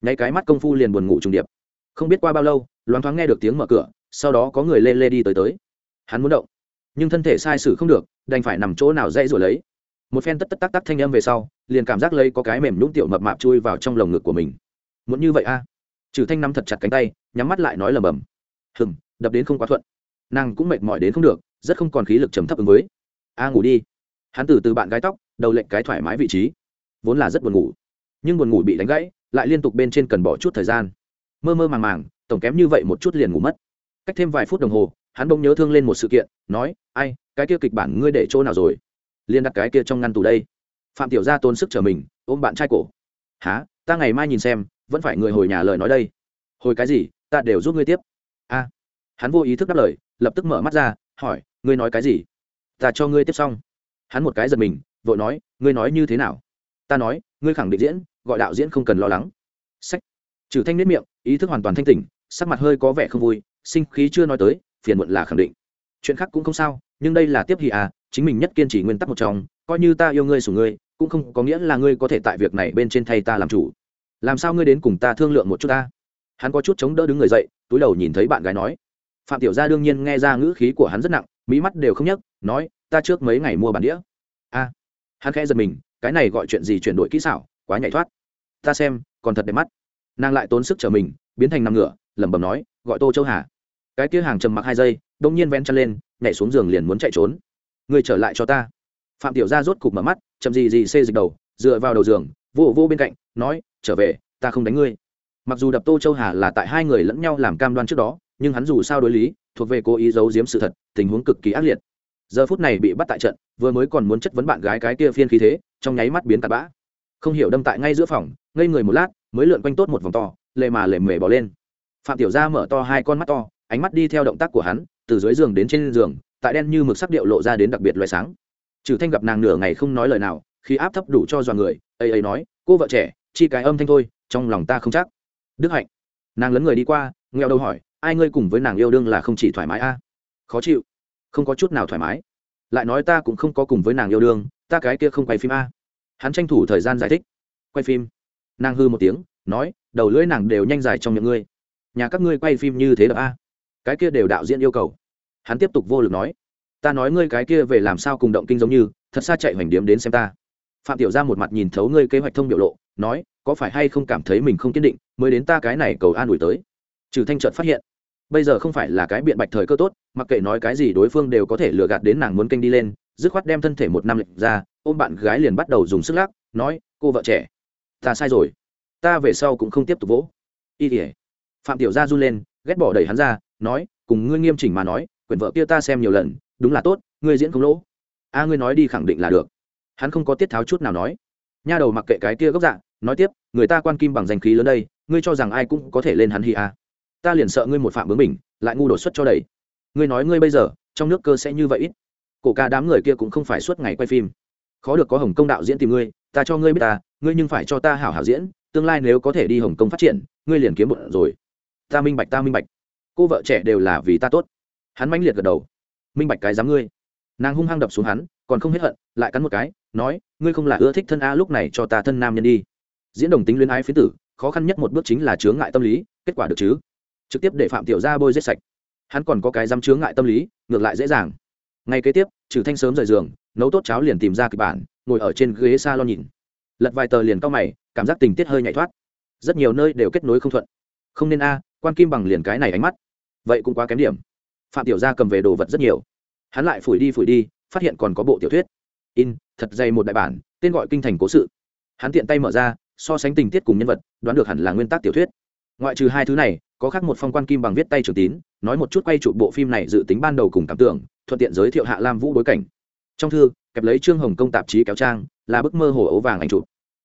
Nháy cái mắt công phu liền buồn ngủ trùng điệp. Không biết qua bao lâu, loáng thoáng nghe được tiếng mở cửa, sau đó có người lê lê đi tới tới. Hắn muốn động, nhưng thân thể sai sử không được, đành phải nằm chỗ nào dãy rồi lấy. Một phen tất tất tắc tắc thanh âm về sau, liền cảm giác lấy có cái mềm nhũng tiểu mập mạp chui vào trong lồng ngực của mình. Muốn như vậy a à? trừ thanh nắm thật chặt cánh tay, nhắm mắt lại nói lầm bầm hừm, đập đến không quá thuận. Nàng cũng mệt mỏi đến không được, rất không còn khí lực trầm thấp ứng với. A, ngủ đi. Hắn từ từ bạn gái tóc đầu lệnh cái thoải mái vị trí. Vốn là rất buồn ngủ, nhưng buồn ngủ bị đánh gãy, lại liên tục bên trên cần bỏ chút thời gian. Mơ mơ màng màng, tổng kém như vậy một chút liền ngủ mất. Cách thêm vài phút đồng hồ, hắn bỗng nhớ thương lên một sự kiện, nói, ai, cái kia kịch bản ngươi để chỗ nào rồi? Liên đặt cái kia trong ngăn tủ đây. Phạm tiểu gia tốn sức trở mình, ôm bạn trai cổ. Há ta ngày mai nhìn xem, vẫn phải người hồi nhà lời nói đây. Hồi cái gì? Ta đều giúp ngươi tiếp. A. Hắn vô ý thức đáp lời, lập tức mở mắt ra, hỏi, ngươi nói cái gì? Ta cho ngươi tiếp xong. Hắn một cái giật mình vội nói, ngươi nói như thế nào? Ta nói, ngươi khẳng định diễn, gọi đạo diễn không cần lo lắng. Sách. Trừ thanh nết miệng, ý thức hoàn toàn thanh tỉnh, sắc mặt hơi có vẻ không vui, sinh khí chưa nói tới, phiền muộn là khẳng định. Chuyện khác cũng không sao, nhưng đây là tiếp hì à chính mình nhất kiên trì nguyên tắc một trong, coi như ta yêu ngươi sủng ngươi, cũng không có nghĩa là ngươi có thể tại việc này bên trên thay ta làm chủ. Làm sao ngươi đến cùng ta thương lượng một chút ta? Hắn có chút chống đỡ đứng người dậy, túi đầu nhìn thấy bạn gái nói. Phạm tiểu gia đương nhiên nghe ra ngữ khí của hắn rất nặng, mỹ mắt đều không nhấc, nói, ta trước mấy ngày mua bản đĩa. A hắn khẽ giật mình, cái này gọi chuyện gì chuyển đổi kỹ xảo, quá nhảy thoát. Ta xem, còn thật đẹp mắt. Nàng lại tốn sức trở mình, biến thành nằm ngửa, lẩm bẩm nói, gọi tô châu hà. Cái kia hàng trầm mặc hai giây, đông nhiên ven chân lên, nhảy xuống giường liền muốn chạy trốn. Người trở lại cho ta. Phạm tiểu gia rốt cục mở mắt, chậm gì gì xê dịch đầu, dựa vào đầu giường, vô vô bên cạnh, nói, trở về, ta không đánh ngươi. Mặc dù đập tô châu hà là tại hai người lẫn nhau làm cam đoan trước đó, nhưng hắn dù sao đối lý, thuộc về cố ý giấu giếm sự thật, tình huống cực kỳ ác liệt giờ phút này bị bắt tại trận, vừa mới còn muốn chất vấn bạn gái cái kia phiên khí thế, trong nháy mắt biến tạt bã. Không hiểu đâm tại ngay giữa phòng, ngây người một lát, mới lượn quanh tốt một vòng to lệ mà lệ mề bỏ lên. Phạm tiểu gia mở to hai con mắt to, ánh mắt đi theo động tác của hắn, từ dưới giường đến trên giường, tại đen như mực sắc điệu lộ ra đến đặc biệt loài sáng. Trừ thanh gặp nàng nửa ngày không nói lời nào, khi áp thấp đủ cho dọa người, ấy ấy nói, cô vợ trẻ, chi cái âm thanh thôi, trong lòng ta không chắc. Đức hạnh. Nàng lấn người đi qua nghèo đâu hỏi, ai ngươi cùng với nàng yêu đương là không chỉ thoải mái a? Khó chịu không có chút nào thoải mái. Lại nói ta cũng không có cùng với nàng yêu đương, ta cái kia không quay phim a. Hắn tranh thủ thời gian giải thích. Quay phim. Nàng hư một tiếng, nói, đầu lưỡi nàng đều nhanh dài trong miệng ngươi. Nhà các ngươi quay phim như thế đập a. Cái kia đều đạo diễn yêu cầu. Hắn tiếp tục vô lực nói, ta nói ngươi cái kia về làm sao cùng động kinh giống như, thật xa chạy hoành điếm đến xem ta. Phạm tiểu ra một mặt nhìn thấu ngươi kế hoạch thông biểu lộ, nói, có phải hay không cảm thấy mình không kiên định, mới đến ta cái này cầu an ủi tới. Trừ thanh trợt phát hiện bây giờ không phải là cái biện bạch thời cơ tốt, mặc kệ nói cái gì đối phương đều có thể lừa gạt đến nàng muốn kênh đi lên, dứt khoát đem thân thể một năm lệnh ra, ôm bạn gái liền bắt đầu dùng sức lắc, nói, cô vợ trẻ, ta sai rồi. Ta về sau cũng không tiếp tục vỗ. Y tỉa phạm tiểu gia run lên, ghét bỏ đẩy hắn ra, nói, cùng ngươi nghiêm chỉnh mà nói, quyển vợ kia ta xem nhiều lần, đúng là tốt, ngươi diễn không lỗ. A, ngươi nói đi khẳng định là được. Hắn không có tiết tháo chút nào nói. Nha đầu mặc kệ cái kia gốc dạng nói tiếp, người ta quan kim bằng danh khí lớn đây, ngươi cho rằng ai cũng có thể lên hắn hi à? Ta liền sợ ngươi một phạm bướng mình lại ngu đột xuất cho đầy. Ngươi nói ngươi bây giờ, trong nước cơ sẽ như vậy ít. Cổ ca đám người kia cũng không phải suốt ngày quay phim. Khó được có hồng công đạo diễn tìm ngươi, ta cho ngươi biết ta, ngươi nhưng phải cho ta hảo hảo diễn, tương lai nếu có thể đi hồng kông phát triển, ngươi liền kiếm một rồi. Ta minh bạch, ta minh bạch. Cô vợ trẻ đều là vì ta tốt. Hắn mãnh liệt gật đầu. Minh bạch cái dám ngươi. Nàng hung hăng đập xuống hắn, còn không hết hận, lại cắn một cái, nói, ngươi không là ưa thích thân a lúc này cho ta thân nam nhân đi. Diễn đồng tính luyến ái phía tử, khó khăn nhất một bước chính là chướng ngại tâm lý, kết quả được chứ? Trực tiếp để phạm tiểu gia bôi giết sạch. Hắn còn có cái dám chướng ngại tâm lý, ngược lại dễ dàng. Ngay kế tiếp, trừ thanh sớm rời giường, nấu tốt cháo liền tìm ra kịch bản, ngồi ở trên ghế salon nhìn. Lật vài tờ liền cao mày, cảm giác tình tiết hơi nhảy thoát. Rất nhiều nơi đều kết nối không thuận. Không nên a, quan kim bằng liền cái này ánh mắt. Vậy cũng quá kém điểm. Phạm tiểu gia cầm về đồ vật rất nhiều. Hắn lại phủi đi phủi đi, phát hiện còn có bộ tiểu thuyết. In, thật dày một đại bản, tên gọi kinh thành cố sự. Hắn tiện tay mở ra, so sánh tình tiết cùng nhân vật, đoán được hẳn là nguyên tắc tiểu thuyết. Ngoại trừ hai thứ này có khác một phong quan kim bằng viết tay trường tín, nói một chút quay trụ bộ phim này dự tính ban đầu cùng cảm tưởng, thuận tiện giới thiệu hạ lam vũ bối cảnh. Trong thư, kẹp lấy trương hồng công tạp chí kéo trang, là bức mơ hồ ấu vàng ảnh chụp.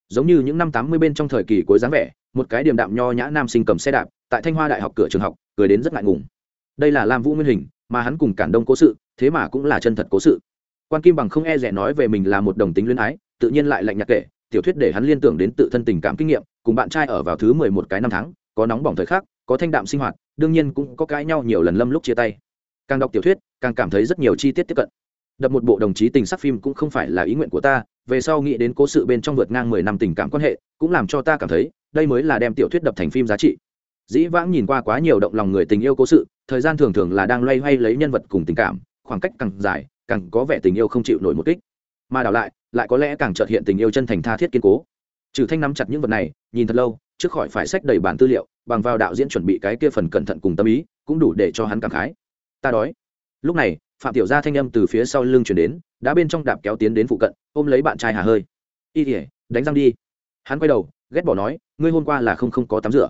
Giống như những năm tám mươi bên trong thời kỳ cuối dáng vẻ, một cái điểm đạm nho nhã nam sinh cầm xe đạp, tại thanh hoa đại học cửa trường học, cười đến rất ngại ngùng. Đây là lam vũ nguyên hình, mà hắn cùng cản đông cố sự, thế mà cũng là chân thật cố sự. Quan kim bằng không e rẻ nói về mình là một đồng tính luyến ái, tự nhiên lại lạnh nhạt kể, tiểu thuyết để hắn liên tưởng đến tự thân tình cảm kinh nghiệm, cùng bạn trai ở vào thứ mười một cái năm tháng, có nóng bỏng thời khắc có thanh đạm sinh hoạt, đương nhiên cũng có cãi nhau nhiều lần lâm lúc chia tay. Càng đọc tiểu thuyết, càng cảm thấy rất nhiều chi tiết tiếp cận. Đập một bộ đồng chí tình sắc phim cũng không phải là ý nguyện của ta, về sau nghĩ đến cố sự bên trong vượt ngang mười năm tình cảm quan hệ, cũng làm cho ta cảm thấy, đây mới là đem tiểu thuyết đập thành phim giá trị. Dĩ vãng nhìn qua quá nhiều động lòng người tình yêu cố sự, thời gian thường thường là đang loay hoay lấy nhân vật cùng tình cảm, khoảng cách càng dài, càng có vẻ tình yêu không chịu nổi một kích. Mà đảo lại lại có lẽ càng trợt hiện tình yêu chân thành tha thiết kiên cố. Trừ thanh nắm chặt những vật này, nhìn thật lâu, trước khỏi phải sách đầy bản tư liệu bằng vào đạo diễn chuẩn bị cái kia phần cẩn thận cùng tâm ý, cũng đủ để cho hắn cảm khái. Ta đói. Lúc này, phạm tiểu gia thanh âm từ phía sau lưng chuyển đến, đã bên trong đạp kéo tiến đến phụ cận, ôm lấy bạn trai hà hơi. Y tỉa đánh răng đi. Hắn quay đầu, ghét bỏ nói, ngươi hôm qua là không không có tắm rửa.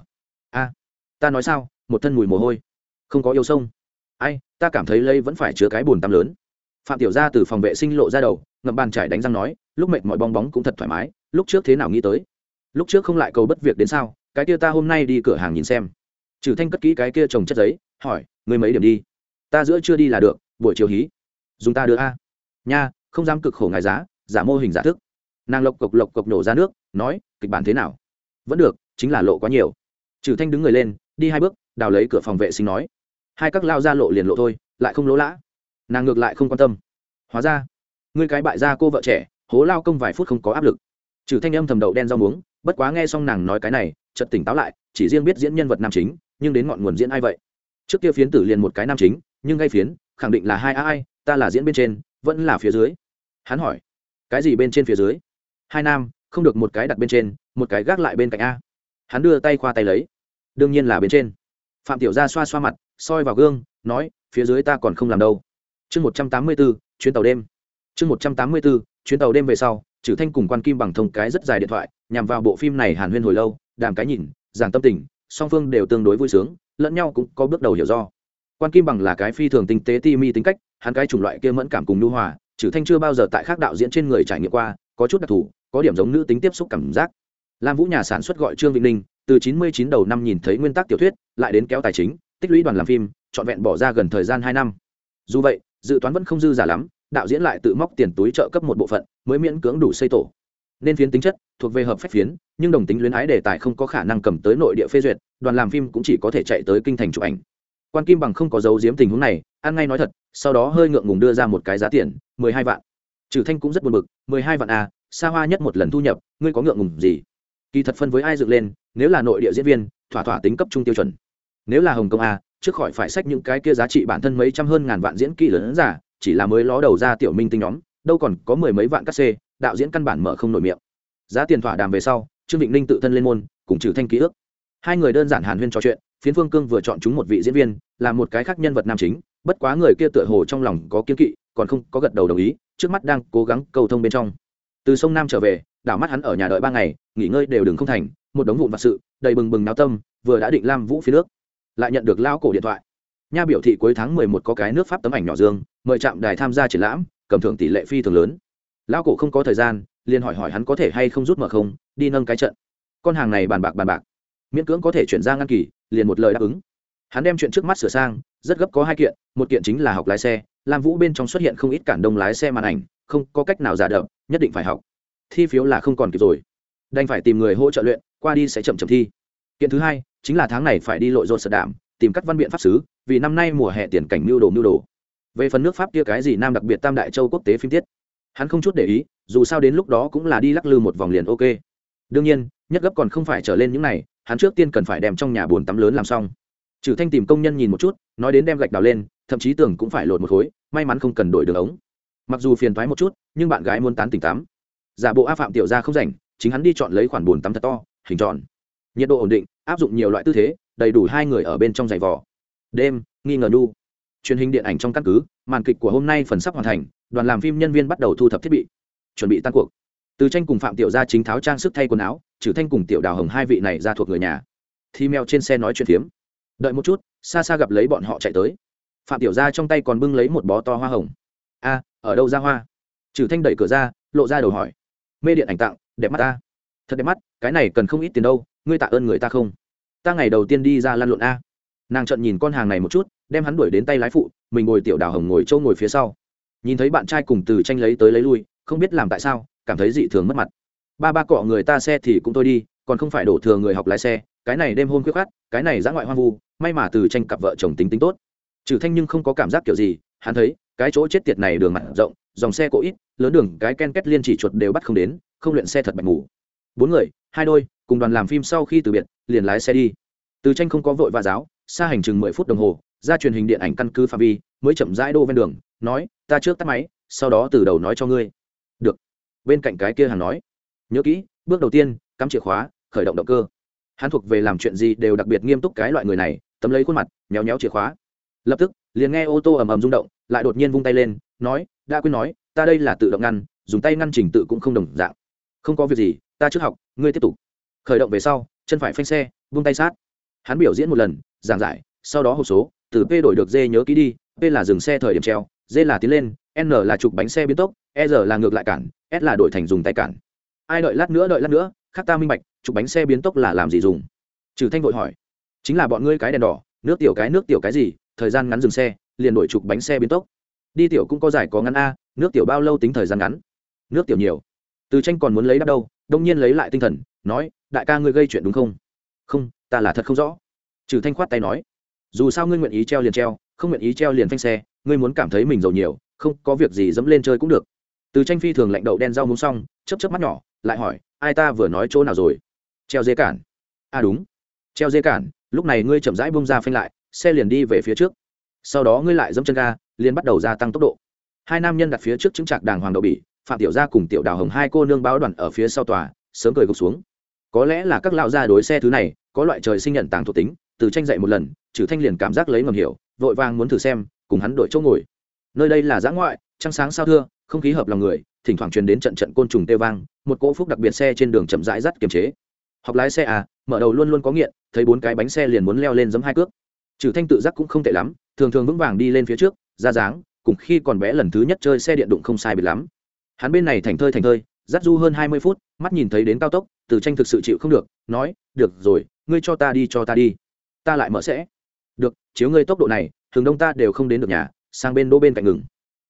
A, ta nói sao, một thân mùi mồ hôi. Không có yêu sông. Ai, ta cảm thấy lây vẫn phải chứa cái bùn tắm lớn. Phạm tiểu gia từ phòng vệ sinh lộ ra đầu, ngậm bàn trải đánh răng nói, lúc mệt mọi bong bóng cũng thật thoải mái, lúc trước thế nào nghĩ tới? Lúc trước không lại cầu bất việc đến sao? Cái kia ta hôm nay đi cửa hàng nhìn xem. Trừ thanh cất kỹ cái kia trồng chất giấy, hỏi, ngươi mấy điểm đi? Ta giữa chưa đi là được, buổi chiều hí. Dùng ta đưa a. Nha, không dám cực khổ ngài giá, giả mô hình giả thức. Nàng lộc cộc lộc cộc nổ ra nước, nói, kịch bản thế nào? Vẫn được, chính là lộ quá nhiều. Trừ thanh đứng người lên, đi hai bước, đào lấy cửa phòng vệ sinh nói, hai các lao ra lộ liền lộ thôi, lại không lỗ lã. Nàng ngược lại không quan tâm. Hóa ra, ngươi cái bại gia cô vợ trẻ, hố lao công vài phút không có áp lực. Trừ thanh âm thầm đậu đen rau muống, bất quá nghe xong nàng nói cái này chợt tỉnh táo lại, chỉ riêng biết diễn nhân vật nam chính, nhưng đến ngọn nguồn diễn ai vậy? Trước kia phiến tử liền một cái nam chính, nhưng ngay phiến, khẳng định là hai ai, ta là diễn bên trên, vẫn là phía dưới. Hắn hỏi, cái gì bên trên phía dưới? Hai nam, không được một cái đặt bên trên, một cái gác lại bên cạnh a. Hắn đưa tay qua tay lấy. Đương nhiên là bên trên. Phạm tiểu gia xoa xoa mặt, soi vào gương, nói, phía dưới ta còn không làm đâu. Chương một trăm tám mươi b ố chuyến tàu đêm. Chương một trăm tám mươi b ố chuyến tàu đêm về sau trừ thanh cùng quan kim bằng thông cái rất dài điện thoại, nhằm vào bộ phim này hàn huyên hồi lâu đàm cái nhìn, giảng tâm tình, song phương đều tương đối vui sướng, lẫn nhau cũng có bước đầu hiểu do. Quan kim bằng là cái phi thường tinh tế ti mi tính cách, hắn cái chủng loại kia mẫn cảm cùng nhu hòa trừ thanh chưa bao giờ tại khác đạo diễn trên người trải nghiệm qua, có chút đặc thù, có điểm giống nữ tính tiếp xúc cảm giác. Lam vũ nhà sản xuất gọi trương vĩnh ninh, từ chín mươi chín đầu năm nhìn thấy nguyên tắc tiểu thuyết, lại đến kéo tài chính, tích lũy đoàn làm phim, trọn vẹn bỏ ra gần thời gian hai năm. Dù vậy, dự toán vẫn không dư giả lắm, đạo diễn lại tự móc tiền túi trợ cấp một bộ phận, mới miễn cưỡng đủ xây tổ nên phiến tính chất thuộc về hợp phép phiến nhưng đồng tính luyến ái đề tài không có khả năng cầm tới nội địa phê duyệt đoàn làm phim cũng chỉ có thể chạy tới kinh thành chụp ảnh. Quan kim bằng không có dấu diếm tình huống này ăn ngay nói thật sau đó hơi ngượng ngùng đưa ra một cái giá tiền mười hai vạn. Trừ thanh cũng rất buồn bực mười hai vạn à xa hoa nhất một lần thu nhập ngươi có ngượng ngùng gì? Kỳ thật phân với ai dựng lên nếu là nội địa diễn viên thỏa thỏa tính cấp trung tiêu chuẩn. Nếu là hồng kông à, trước khỏi phải sách những cái kia giá trị bản thân mấy trăm hơn ngàn vạn diễn kỹ lớn giả chỉ là mới ló đầu ra tiểu minh tinh nhóm đâu còn có mười mấy vạn cắt xê đạo diễn căn bản mở không nổi miệng. Giá tiền thỏa đàm về sau trương vịnh ninh tự thân lên môn cùng trừ thanh ký ước, hai người đơn giản hàn huyên trò chuyện phiến phương cương vừa chọn chúng một vị diễn viên là một cái khác nhân vật nam chính bất quá người kia tựa hồ trong lòng có kiên kỵ còn không có gật đầu đồng ý trước mắt đang cố gắng cầu thông bên trong. Từ sông nam trở về đảo mắt hắn ở nhà đợi ba ngày nghỉ ngơi đều đừng không thành một đống vụn vặt sự đầy bừng bừng náo tâm vừa đã định lam vũ phía nước. Lại nhận được lao cổ điện thoại. Nha biểu thị cuối tháng mười một có cái nước pháp tấm ảnh nhỏ dương mời trạm đài tham gia triển lãm cầm thưởng tỷ lệ phi thường lớn lão cổ không có thời gian, liền hỏi hỏi hắn có thể hay không rút mở không, đi nâng cái trận. Con hàng này bàn bạc bàn bạc. Miễn cưỡng có thể chuyển ra ngăn kỳ, liền một lời đáp ứng. Hắn đem chuyện trước mắt sửa sang, rất gấp có hai kiện, một kiện chính là học lái xe. Lam vũ bên trong xuất hiện không ít cản đông lái xe màn ảnh, không có cách nào giả đậm nhất định phải học. Thi phiếu là không còn kịp rồi. Đành phải tìm người hỗ trợ luyện, qua đi sẽ chậm chậm thi. Kiện thứ hai, chính là tháng này phải đi lội rột sật đảm tìm các văn biện pháp xứ, vì năm nay mùa hè tiền cảnh mưu đồ mưu đồ. Về phần nước pháp kia cái gì nam đặc biệt tam đại châu quốc tế phim tiết hắn không chút để ý, dù sao đến lúc đó cũng là đi lắc lư một vòng liền ok. Đương nhiên, nhất gấp còn không phải trở lên những này, hắn trước tiên cần phải đem trong nhà bồn tắm lớn làm xong. Trừ thanh tìm công nhân nhìn một chút, nói đến đem gạch đào lên, thậm chí tường cũng phải lột một khối, may mắn không cần đổi đường ống. Mặc dù phiền thoái một chút, nhưng bạn gái muốn tán tỉnh tắm. Giả bộ a phạm tiểu ra không rảnh, chính hắn đi chọn lấy khoản bồn tắm thật to, hình tròn. Nhiệt độ ổn định, áp dụng nhiều loại tư thế, đầy đủ hai người ở bên trong giày vỏ đêm, nghi ngờ nu. Truyền hình điện ảnh trong căn cứ, màn kịch của hôm nay phần sắp hoàn thành đoàn làm phim nhân viên bắt đầu thu thập thiết bị, chuẩn bị tan cuộc. Từ tranh cùng phạm tiểu gia chính tháo trang sức thay quần áo, trừ thanh cùng tiểu đào hồng hai vị này ra thuộc người nhà. Thi mèo trên xe nói chuyện phiếm. Đợi một chút xa xa gặp lấy bọn họ chạy tới. Phạm tiểu gia trong tay còn bưng lấy một bó to hoa hồng. A, ở đâu ra hoa? Trừ thanh đẩy cửa ra, lộ ra đầu hỏi. Mê điện ảnh tặng, đẹp mắt ta. Thật đẹp mắt, cái này cần không ít tiền đâu, ngươi tạ ơn người ta không? Ta ngày đầu tiên đi ra lăn lộn a. Nàng trợn nhìn con hàng này một chút, đem hắn đuổi đến tay lái phụ, mình ngồi tiểu đào hồng ngồi châu ngồi phía sau nhìn thấy bạn trai cùng từ tranh lấy tới lấy lui, không biết làm tại sao, cảm thấy dị thường mất mặt. Ba ba cọ người ta xe thì cũng tôi đi, còn không phải đổ thừa người học lái xe, cái này đêm hôm khuyết khát, cái này giã ngoại hoang vu, may mà từ tranh cặp vợ chồng tính tính tốt. Trừ thanh nhưng không có cảm giác kiểu gì, hắn thấy, cái chỗ chết tiệt này đường mặt rộng, dòng xe cộ ít, lớn đường, cái ken két liên chỉ chuột đều bắt không đến, không luyện xe thật bạch ngủ bốn người, hai đôi, cùng đoàn làm phim sau khi từ biệt, liền lái xe đi. Từ tranh không có vội và giáo, xa hành chừng mười phút đồng hồ, ra truyền hình điện ảnh căn cứ phạm vi mới chậm rãi đô ven đường, nói, ta trước tắt máy, sau đó từ đầu nói cho ngươi. Được. Bên cạnh cái kia hàng nói, nhớ kỹ, bước đầu tiên, cắm chìa khóa, khởi động động cơ. Hắn thuộc về làm chuyện gì đều đặc biệt nghiêm túc cái loại người này, tấm lấy khuôn mặt méo méo chìa khóa. Lập tức, liền nghe ô tô ầm ầm rung động, lại đột nhiên vung tay lên, nói, đã quên nói, ta đây là tự động ngăn, dùng tay ngăn trình tự cũng không đồng dạng. Không có việc gì, ta trước học, ngươi tiếp tục. Khởi động về sau, chân phải phanh xe, vung tay sát. Hắn biểu diễn một lần, giảng giải, sau đó hộp số, từ p đổi được d nhớ ký đi p là dừng xe thời điểm treo d là tiến lên, n là trục bánh xe biến tốc e r là ngược lại cản, s là đổi thành dùng tay cản. Ai đợi lát nữa, đợi lát nữa, khác ta minh bạch trục bánh xe biến tốc là làm gì dùng? Trừ thanh vội hỏi. Chính là bọn ngươi cái đèn đỏ, nước tiểu cái, nước tiểu cái gì, thời gian ngắn dừng xe, liền đổi trục bánh xe biến tốc. Đi tiểu cũng có dài có ngắn a, nước tiểu bao lâu tính thời gian ngắn? Nước tiểu nhiều. Từ tranh còn muốn lấy đáp đâu, đông nhiên lấy lại tinh thần, nói, đại ca ngươi gây chuyện đúng không? Không, ta là thật không rõ. Trừ thanh khoát tay nói. Dù sao ngươi nguyện ý treo liền treo không nguyện ý treo liền phanh xe, ngươi muốn cảm thấy mình giàu nhiều, không, có việc gì dẫm lên chơi cũng được. Từ tranh phi thường lạnh đậu đen rau muống xong chấp chấp mắt nhỏ, lại hỏi, ai ta vừa nói chỗ nào rồi? Treo dê cản. À đúng. Treo dê cản, lúc này ngươi chậm rãi bông ra phanh lại, xe liền đi về phía trước. Sau đó ngươi lại dẫm chân ga, liền bắt đầu gia tăng tốc độ. Hai nam nhân đặt phía trước chứng trạc đàng hoàng đậu bỉ, phạm tiểu gia cùng tiểu đào hồng hai cô nương báo đoàn ở phía sau tòa, sớm cười gục xuống. Có lẽ là các lão gia đối xe thứ này, có loại trời sinh nhận tàng thuộc tính, từ tranh dậy một lần, trừ thanh liền cảm giác lấy ngầm hiểu vội vàng muốn thử xem, cùng hắn đổi chỗ ngồi. Nơi đây là giã ngoại, trăng sáng sao thưa, không khí hợp lòng người, thỉnh thoảng truyền đến trận trận côn trùng tê vang, một cỗ phúc đặc biệt xe trên đường chậm rãi rắt kiềm chế. Học lái xe à mở đầu luôn luôn có nghiện, thấy bốn cái bánh xe liền muốn leo lên giấm hai cước. Trừ thanh tự giác cũng không tệ lắm, thường thường vững vàng đi lên phía trước, ra dáng, cùng khi còn bé lần thứ nhất chơi xe điện đụng không sai biệt lắm. Hắn bên này thành thơi thành thơi, dắt du hơn hai mươi phút, mắt nhìn thấy đến cao tốc, từ tranh thực sự chịu không được, nói, được rồi, ngươi cho ta đi, cho ta đi. Ta lại mở sẽ được, chiếu ngươi tốc độ này thường đông ta đều không đến được nhà, sang bên đỗ bên cạnh ngừng.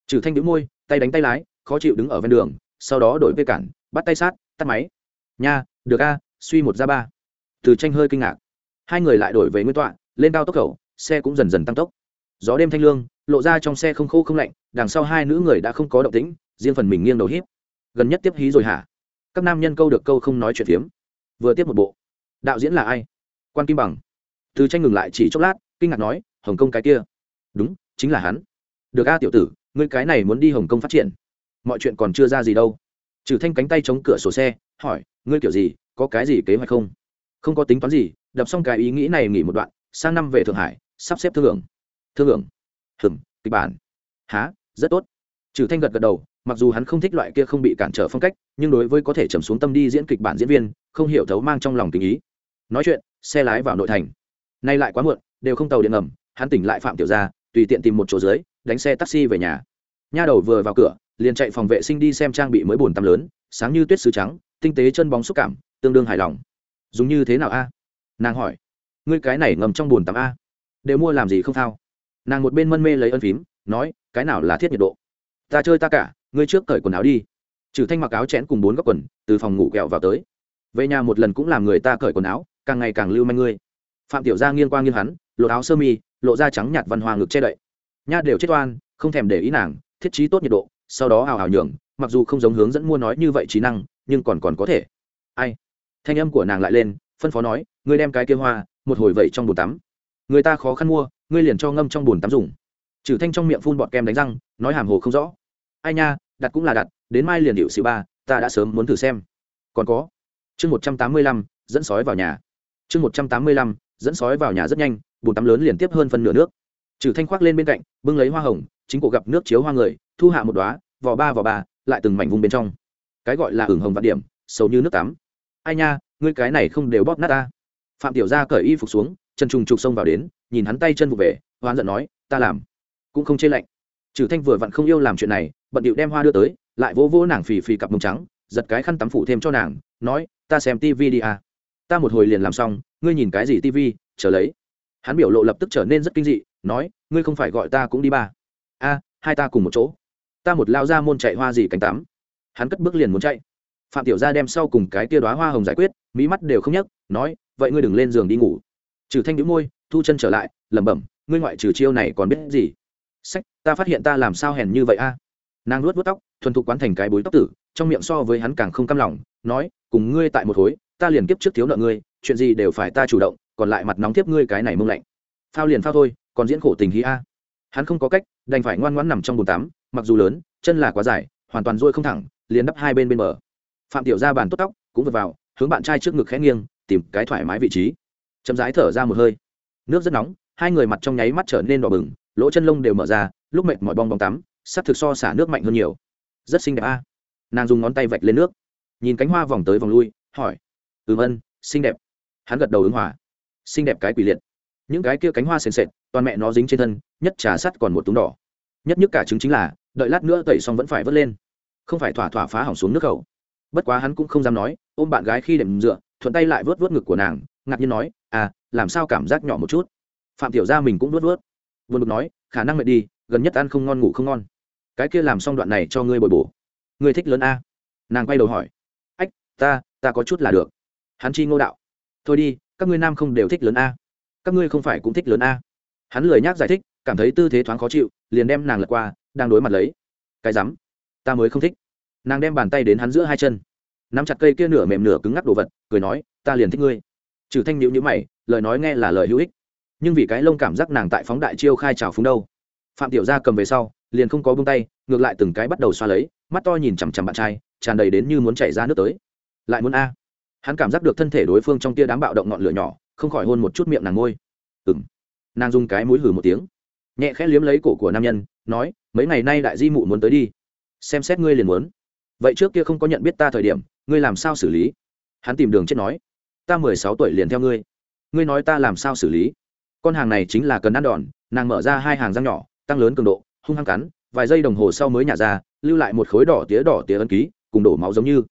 Trừ thanh đĩu môi, tay đánh tay lái, khó chịu đứng ở ven đường, sau đó đổi vây cản, bắt tay sát, tắt máy. Nha, được a, suy một ra ba. Từ tranh hơi kinh ngạc. Hai người lại đổi về nguyên tọa, lên cao tốc khẩu, xe cũng dần dần tăng tốc. Gió đêm thanh lương, lộ ra trong xe không khô không lạnh, đằng sau hai nữ người đã không có động tĩnh, riêng phần mình nghiêng đầu hiếp gần nhất tiếp hí rồi hả? Các nam nhân câu được câu không nói chuyện phiếm. Vừa tiếp một bộ. Đạo diễn là ai? Quan kim bằng. Từ tranh ngừng lại chỉ chốc lát kinh ngạc nói, hồng kông cái kia. Đúng, chính là hắn. Được a tiểu tử, ngươi cái này muốn đi hồng kông phát triển, mọi chuyện còn chưa ra gì đâu. Trừ thanh cánh tay chống cửa sổ xe, hỏi, ngươi kiểu gì, có cái gì kế hoạch không? Không có tính toán gì, đập xong cái ý nghĩ này nghỉ một đoạn, sang năm về thượng hải, sắp xếp thương hưởng thương hưởng hừng kịch bản. Há, rất tốt. Trừ thanh gật gật đầu, mặc dù hắn không thích loại kia không bị cản trở phong cách, nhưng đối với có thể trầm xuống tâm đi diễn kịch bản diễn viên, không hiểu thấu mang trong lòng tình ý. Nói chuyện, xe lái vào nội thành. Nay lại quá muộn đều không tàu điện ngầm, hắn tỉnh lại phạm tiểu gia, tùy tiện tìm một chỗ dưới, đánh xe taxi về nhà. Nha đầu vừa vào cửa, liền chạy phòng vệ sinh đi xem trang bị mới bồn tắm lớn, sáng như tuyết sứ trắng, tinh tế chân bóng xúc cảm, tương đương hài lòng. Dùng như thế nào a? Nàng hỏi. Ngươi cái này ngầm trong bồn tắm a? Đều mua làm gì không thao? Nàng một bên mân mê lấy ân phím, nói, cái nào là thiết nhiệt độ? Ta chơi ta cả, ngươi trước cởi quần áo đi. Trừ thanh mặc áo chẽn cùng bốn góc quần, từ phòng ngủ kẹo vào tới. Về nhà một lần cũng làm người ta cởi quần áo, càng ngày càng lưu manh ngươi. Phạm tiểu gia nghiêng qua nghiêng hắn lột áo sơ mi, lộ da trắng nhạt văn hoa ngực che đậy. Nha đều chết oan, không thèm để ý nàng, thiết trí tốt nhiệt độ, sau đó hào hào nhường, mặc dù không giống hướng dẫn mua nói như vậy trí năng, nhưng còn còn có thể. Ai? Thanh âm của nàng lại lên, phân phó nói, ngươi đem cái kia hoa, một hồi vậy trong bồn tắm. Người ta khó khăn mua, ngươi liền cho ngâm trong bồn tắm dùng. Trừ thanh trong miệng phun bọt kem đánh răng, nói hàm hồ không rõ. Ai nha, đặt cũng là đặt, đến mai liền hiệu xịu ba, ta đã sớm muốn thử xem. Còn có. Chương một trăm tám mươi lăm, dẫn sói vào nhà. Chương một trăm tám mươi lăm, dẫn sói vào nhà rất nhanh bồn tắm lớn liền tiếp hơn phân nửa nước. Trừ thanh khoác lên bên cạnh, bưng lấy hoa hồng, chính cổ gặp nước chiếu hoa người, thu hạ một đoá vỏ ba vỏ ba, lại từng mảnh vùng bên trong. Cái gọi là hưởng hồng vạn điểm sâu như nước tắm. Ai nha, ngươi cái này không đều bóp nát ta. Phạm tiểu gia cởi y phục xuống, chân trùng trục xông vào đến, nhìn hắn tay chân vụ về, hoán giận nói, ta làm cũng không chê lạnh. Trừ thanh vừa vặn không yêu làm chuyện này, bận điệu đem hoa đưa tới, lại vỗ vỗ nàng phì phì cặp mông trắng, giật cái khăn tắm phủ thêm cho nàng, nói, ta xem tivi đi à. Ta một hồi liền làm xong, ngươi nhìn cái gì tivi chờ lấy hắn biểu lộ lập tức trở nên rất kinh dị, nói, ngươi không phải gọi ta cũng đi ba. A, hai ta cùng một chỗ. Ta một lao ra môn chạy hoa gì cánh tắm. Hắn cất bước liền muốn chạy. Phạm tiểu gia đem sau cùng cái tia đóa hoa hồng giải quyết mỹ mắt đều không nhấc, nói, vậy ngươi đừng lên giường đi ngủ. Trừ thanh nhũ môi, thu chân trở lại, lẩm bẩm, ngươi ngoại trừ chiêu này còn biết gì? Sách, ta phát hiện ta làm sao hèn như vậy a? Nàng nuốt vớt tóc, thuần thục quán thành cái bối tóc tử, trong miệng so với hắn càng không cam lòng, nói, cùng ngươi tại một khối, ta liền kiếp trước thiếu nợ ngươi, chuyện gì đều phải ta chủ động còn lại mặt nóng tiếp ngươi cái này mông lạnh. Phao liền phao thôi, còn diễn khổ tình hí a. Hắn không có cách, đành phải ngoan ngoãn nằm trong bồn tắm, mặc dù lớn, chân là quá dài, hoàn toàn ruôi không thẳng, liền đắp hai bên bên bờ. Phạm tiểu ra bàn tốt tóc, cũng vượt vào, hướng bạn trai trước ngực khẽ nghiêng, tìm cái thoải mái vị trí. Chậm rãi thở ra một hơi. Nước rất nóng, hai người mặt trong nháy mắt trở nên đỏ bừng, lỗ chân lông đều mở ra, lúc mệt mỏi bong bóng tắm, sắp thực so xả nước mạnh hơn nhiều. Rất xinh đẹp a. Nàng dùng ngón tay vạch lên nước. Nhìn cánh hoa vòng tới vòng lui, hỏi, ừm ân, xinh đẹp. Hắn gật đầu ứng hòa xinh đẹp cái quỷ liệt. Những cái kia cánh hoa sền sệt, toàn mẹ nó dính trên thân, nhất trà sắt còn một túng đỏ. Nhất nhất cả chứng chính là, đợi lát nữa tẩy xong vẫn phải vớt lên. Không phải thỏa thỏa phá hỏng xuống nước khẩu. Bất quá hắn cũng không dám nói, ôm bạn gái khi đệm dựa, thuận tay lại vớt vớt ngực của nàng, ngạc nhiên nói à làm sao cảm giác nhỏ một chút? Phạm tiểu gia mình cũng vớt vớt. Vượt bực nói, khả năng mệt đi, gần nhất ăn không ngon, ngủ không ngon. Cái kia làm xong đoạn này cho ngươi bồi bổ. Ngươi thích lớn a. Nàng quay đầu hỏi, ách, ta ta có chút là được. Hắn chi ngô đạo, thôi đi các ngươi nam không đều thích lớn a. Các ngươi không phải cũng thích lớn a. Hắn lười nhác giải thích, cảm thấy tư thế thoáng khó chịu, liền đem nàng lật qua, đang đối mặt lấy. Cái rắm, ta mới không thích. Nàng đem bàn tay đến hắn giữa hai chân. Nắm chặt cây kia nửa mềm nửa cứng ngắc đồ vật, cười nói, ta liền thích ngươi. Trừ thanh nhữ nhữ mày, lời nói nghe là lời hữu ích. Nhưng vì cái lông cảm giác nàng tại phóng đại chiêu khai trào phúng đâu. Phạm tiểu gia cầm về sau, liền không có bông tay, ngược lại từng cái bắt đầu xoa lấy, mắt to nhìn chằm chằm bạn trai, tràn đầy đến như muốn chảy ra nước tới. Lại muốn a hắn cảm giác được thân thể đối phương trong tia đám bạo động ngọn lửa nhỏ, không khỏi hôn một chút miệng nàng ngôi. Ừ m nàng dùng cái mũi hử một tiếng. Nhẹ khẽ liếm lấy cổ của nam nhân, nói, mấy ngày nay đại di mụ muốn tới đi. Xem xét ngươi liền muốn. Vậy trước kia không có nhận biết ta thời điểm, ngươi làm sao xử lý? Hắn tìm đường chết nói, ta mười sáu tuổi liền theo ngươi. Ngươi nói ta làm sao xử lý? Con hàng này chính là cần ăn đòn, nàng mở ra hai hàng răng nhỏ, tăng lớn cường độ, hung hăng cắn, vài giây đồng hồ sau mới nhả ra, lưu lại một khối đỏ tía đỏ tía ân ký, cùng đổ máu giống như.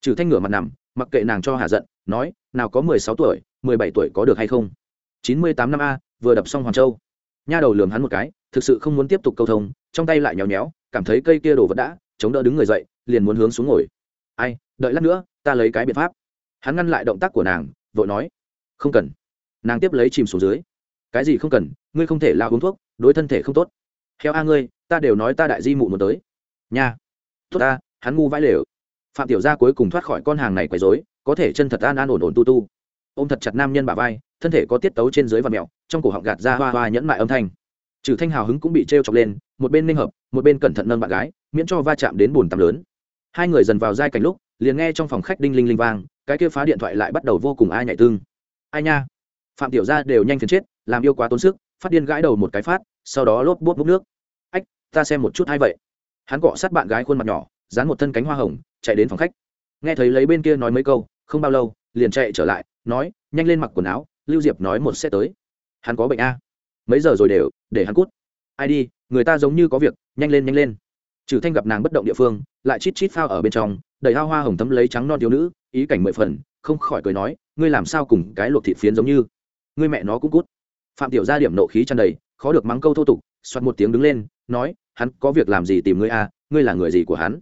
Trừ thanh ngửa mặt nằm mặc kệ nàng cho hạ giận, nói, nào có mười sáu tuổi, mười bảy tuổi có được hay không? Chín mươi tám năm a, vừa đập xong hoàng châu. Nha đầu lường hắn một cái, thực sự không muốn tiếp tục câu thông, trong tay lại nhéo nhéo, cảm thấy cây kia đổ vật đã, chống đỡ đứng người dậy, liền muốn hướng xuống ngồi. Ai, đợi lát nữa, ta lấy cái biện pháp. Hắn ngăn lại động tác của nàng, vội nói, không cần. Nàng tiếp lấy chìm xuống dưới. Cái gì không cần? Ngươi không thể lao uống thuốc, đối thân thể không tốt. Theo a ngươi, ta đều nói ta đại di mụ muốn tới. Nha. Tốt ta hắn ngu vãi lều phạm tiểu gia cuối cùng thoát khỏi con hàng này quấy rối, có thể chân thật an an ổn ổn tu tu. Ôm thật chặt nam nhân bả vai, thân thể có tiết tấu trên dưới và mẹo, trong cổ họng gạt ra hoa hoa nhẫn mại âm thanh. Trừ thanh hào hứng cũng bị treo chọc lên, một bên ninh hợp, một bên cẩn thận nâng bạn gái, miễn cho va chạm đến bùn tắm lớn. Hai người dần vào giai cảnh lúc, liền nghe trong phòng khách đinh linh linh vang, cái kia phá điện thoại lại bắt đầu vô cùng ai nhảy tương. Ai nha? Phạm tiểu gia đều nhanh phiền chết, làm yêu quá tốn sức, phát điên gãi đầu một cái phát, sau đó lốp bút bút nước. Ách, ta xem một chút hay vậy? Hắn cọ sát bạn gái khuôn mặt nhỏ, dán một thân cánh hoa hồng chạy đến phòng khách. Nghe thấy lấy bên kia nói mấy câu, không bao lâu, liền chạy trở lại, nói, nhanh lên mặc quần áo, lưu diệp nói một sẽ tới. Hắn có bệnh a. Mấy giờ rồi đều, để hắn cút. Ai đi, người ta giống như có việc, nhanh lên nhanh lên. Trừ thanh gặp nàng bất động địa phương, lại chít chít phao ở bên trong, đầy hao hoa hồng tấm lấy trắng non thiếu nữ, ý cảnh mười phần, không khỏi cười nói, ngươi làm sao cùng cái luộc thịt phiến giống như? Ngươi mẹ nó cũng cút. Phạm tiểu gia điểm nộ khí tràn đầy, khó được mắng câu thô tục xoát một tiếng đứng lên, nói, hắn có việc làm gì tìm ngươi a, ngươi là người gì của hắn?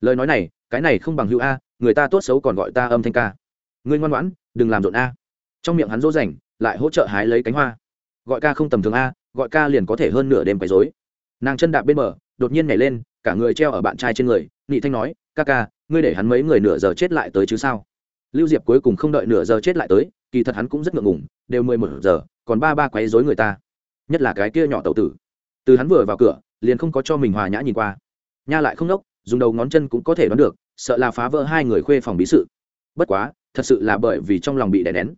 Lời nói này cái này không bằng hữu a, người ta tốt xấu còn gọi ta âm thanh ca. Ngươi ngoan ngoãn, đừng làm rộn a. Trong miệng hắn dỗ dành, lại hỗ trợ hái lấy cánh hoa. Gọi ca không tầm thường a, gọi ca liền có thể hơn nửa đêm quấy dối nàng chân đạp bên bờ, đột nhiên nhảy lên, cả người treo ở bạn trai trên người nị thanh nói, ca ca, ngươi để hắn mấy người nửa giờ chết lại tới chứ sao? Lưu diệp cuối cùng không đợi nửa giờ chết lại tới, kỳ thật hắn cũng rất ngượng ngùng, đều mười một giờ, còn ba ba quấy dối người ta. Nhất là cái kia nhỏ tàu tử. Từ hắn vừa vào cửa, liền không có cho mình hòa nhã nhìn qua. Nha lại không nốc dùng đầu ngón chân cũng có thể đoán được sợ là phá vỡ hai người khuê phòng bí sự. Bất quá thật sự là bởi vì trong lòng bị đè nén.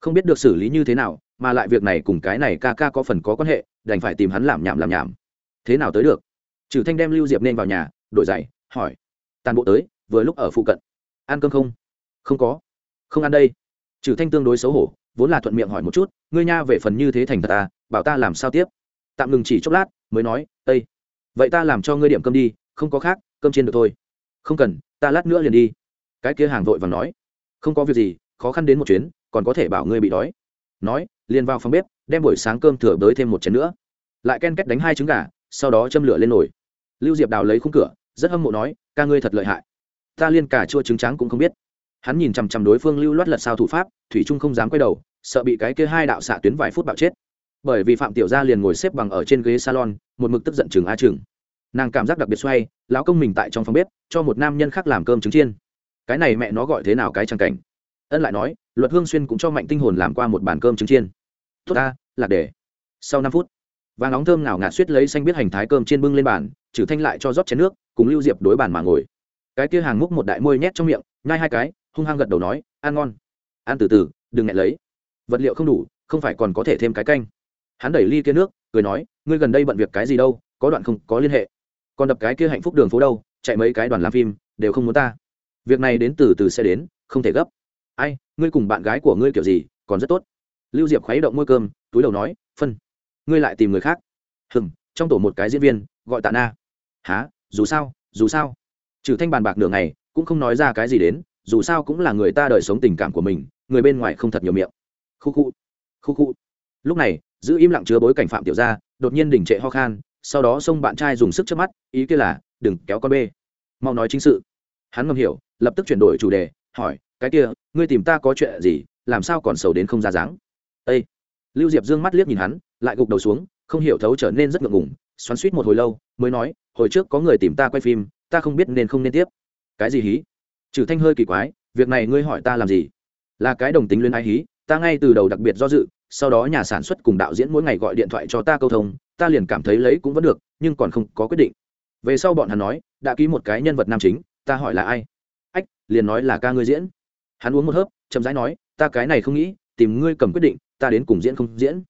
Không biết được xử lý như thế nào mà lại việc này cùng cái này ca ca có phần có quan hệ đành phải tìm hắn làm nhảm làm nhảm. Thế nào tới được? Trừ thanh đem lưu diệp nên vào nhà đổi giày hỏi. Tàn bộ tới vừa lúc ở phụ cận. Ăn cơm không? Không có. Không ăn đây. Trừ thanh tương đối xấu hổ vốn là thuận miệng hỏi một chút ngươi nha về phần như thế thành thật ta à, bảo ta làm sao tiếp? Tạm ngừng chỉ chốc lát mới nói ây vậy ta làm cho ngươi điểm cơm đi không có khác cơm chiên được thôi. Không cần, ta lát nữa liền đi. Cái kia hàng vội và nói. Không có việc gì, khó khăn đến một chuyến, còn có thể bảo ngươi bị đói. Nói, liền vào phòng bếp, đem buổi sáng cơm thừa bới thêm một chén nữa. Lại ken kết đánh hai trứng gà, sau đó châm lửa lên nồi. Lưu diệp đào lấy khung cửa, rất hâm mộ nói, ca ngươi thật lợi hại. Ta liên cả chua trứng trắng cũng không biết. Hắn nhìn chằm chằm đối phương lưu loát lật sao thủ pháp, thủy trung không dám quay đầu, sợ bị cái kia hai đạo xạ tuyến vài phút bạo chết. Bởi vì phạm tiểu gia liền ngồi xếp bằng ở trên ghế salon, một mực tức giận chừng a chừng nàng cảm giác đặc biệt xoay, lão công mình tại trong phòng bếp, cho một nam nhân khác làm cơm trứng chiên. Cái này mẹ nó gọi thế nào cái trang cảnh. Ân lại nói, luật hương xuyên cũng cho mạnh tinh hồn làm qua một bàn cơm trứng chiên. Tốt ta, lạc để sau năm phút, vàng nóng thơm nào ngạt suýt lấy xanh biết hành thái cơm chiên bưng lên bàn, trừ thanh lại cho rót chén nước, cùng lưu diệp đối bàn mà ngồi. Cái kia hàng múc một đại môi nhét trong miệng, nhai hai cái, hung hăng gật đầu nói, ăn ngon. Ăn từ từ, đừng ngại lấy. Vật liệu không đủ, không phải còn có thể thêm cái canh. Hắn đẩy ly kia nước, cười nói, ngươi gần đây bận việc cái gì đâu, có đoạn không có liên hệ còn đập cái kia hạnh phúc đường phố đâu, chạy mấy cái đoàn làm phim, đều không muốn ta. Việc này đến từ từ sẽ đến, không thể gấp. Ai, ngươi cùng bạn gái của ngươi kiểu gì, còn rất tốt. Lưu diệp khuấy động môi cơm, túi đầu nói, phân, ngươi lại tìm người khác. Hừng trong tổ một cái diễn viên, gọi tạ na. Há dù sao dù sao. Trừ thanh bàn bạc nửa ngày, cũng không nói ra cái gì đến, dù sao cũng là người ta đời sống tình cảm của mình, người bên ngoài không thật nhiều miệng. Khu khu khu khu. Lúc này, giữ im lặng chứa bối cảnh phạm tiểu gia, đột nhiên đỉnh trệ ho khan sau đó xông bạn trai dùng sức trước mắt, ý kia là, đừng kéo con bê. Mau nói chính sự. Hắn ngầm hiểu, lập tức chuyển đổi chủ đề, hỏi, cái kia, ngươi tìm ta có chuyện gì, làm sao còn sầu đến không ra dáng? Ây lưu diệp dương mắt liếc nhìn hắn, lại gục đầu xuống, không hiểu thấu trở nên rất ngượng ngùng, xoắn suýt một hồi lâu, mới nói, hồi trước có người tìm ta quay phim, ta không biết nên không nên tiếp. Cái gì hí? Trừ thanh hơi kỳ quái, việc này ngươi hỏi ta làm gì? Là cái đồng tính luyến ái hí, ta ngay từ đầu đặc biệt do dự sau đó nhà sản xuất cùng đạo diễn mỗi ngày gọi điện thoại cho ta câu thông, ta liền cảm thấy lấy cũng vẫn được, nhưng còn không có quyết định. Về sau bọn hắn nói, đã ký một cái nhân vật nam chính, ta hỏi là ai? Ách, liền nói là ca ngươi diễn. Hắn uống một hớp, chậm rãi nói, ta cái này không nghĩ, tìm ngươi cầm quyết định, ta đến cùng diễn không diễn.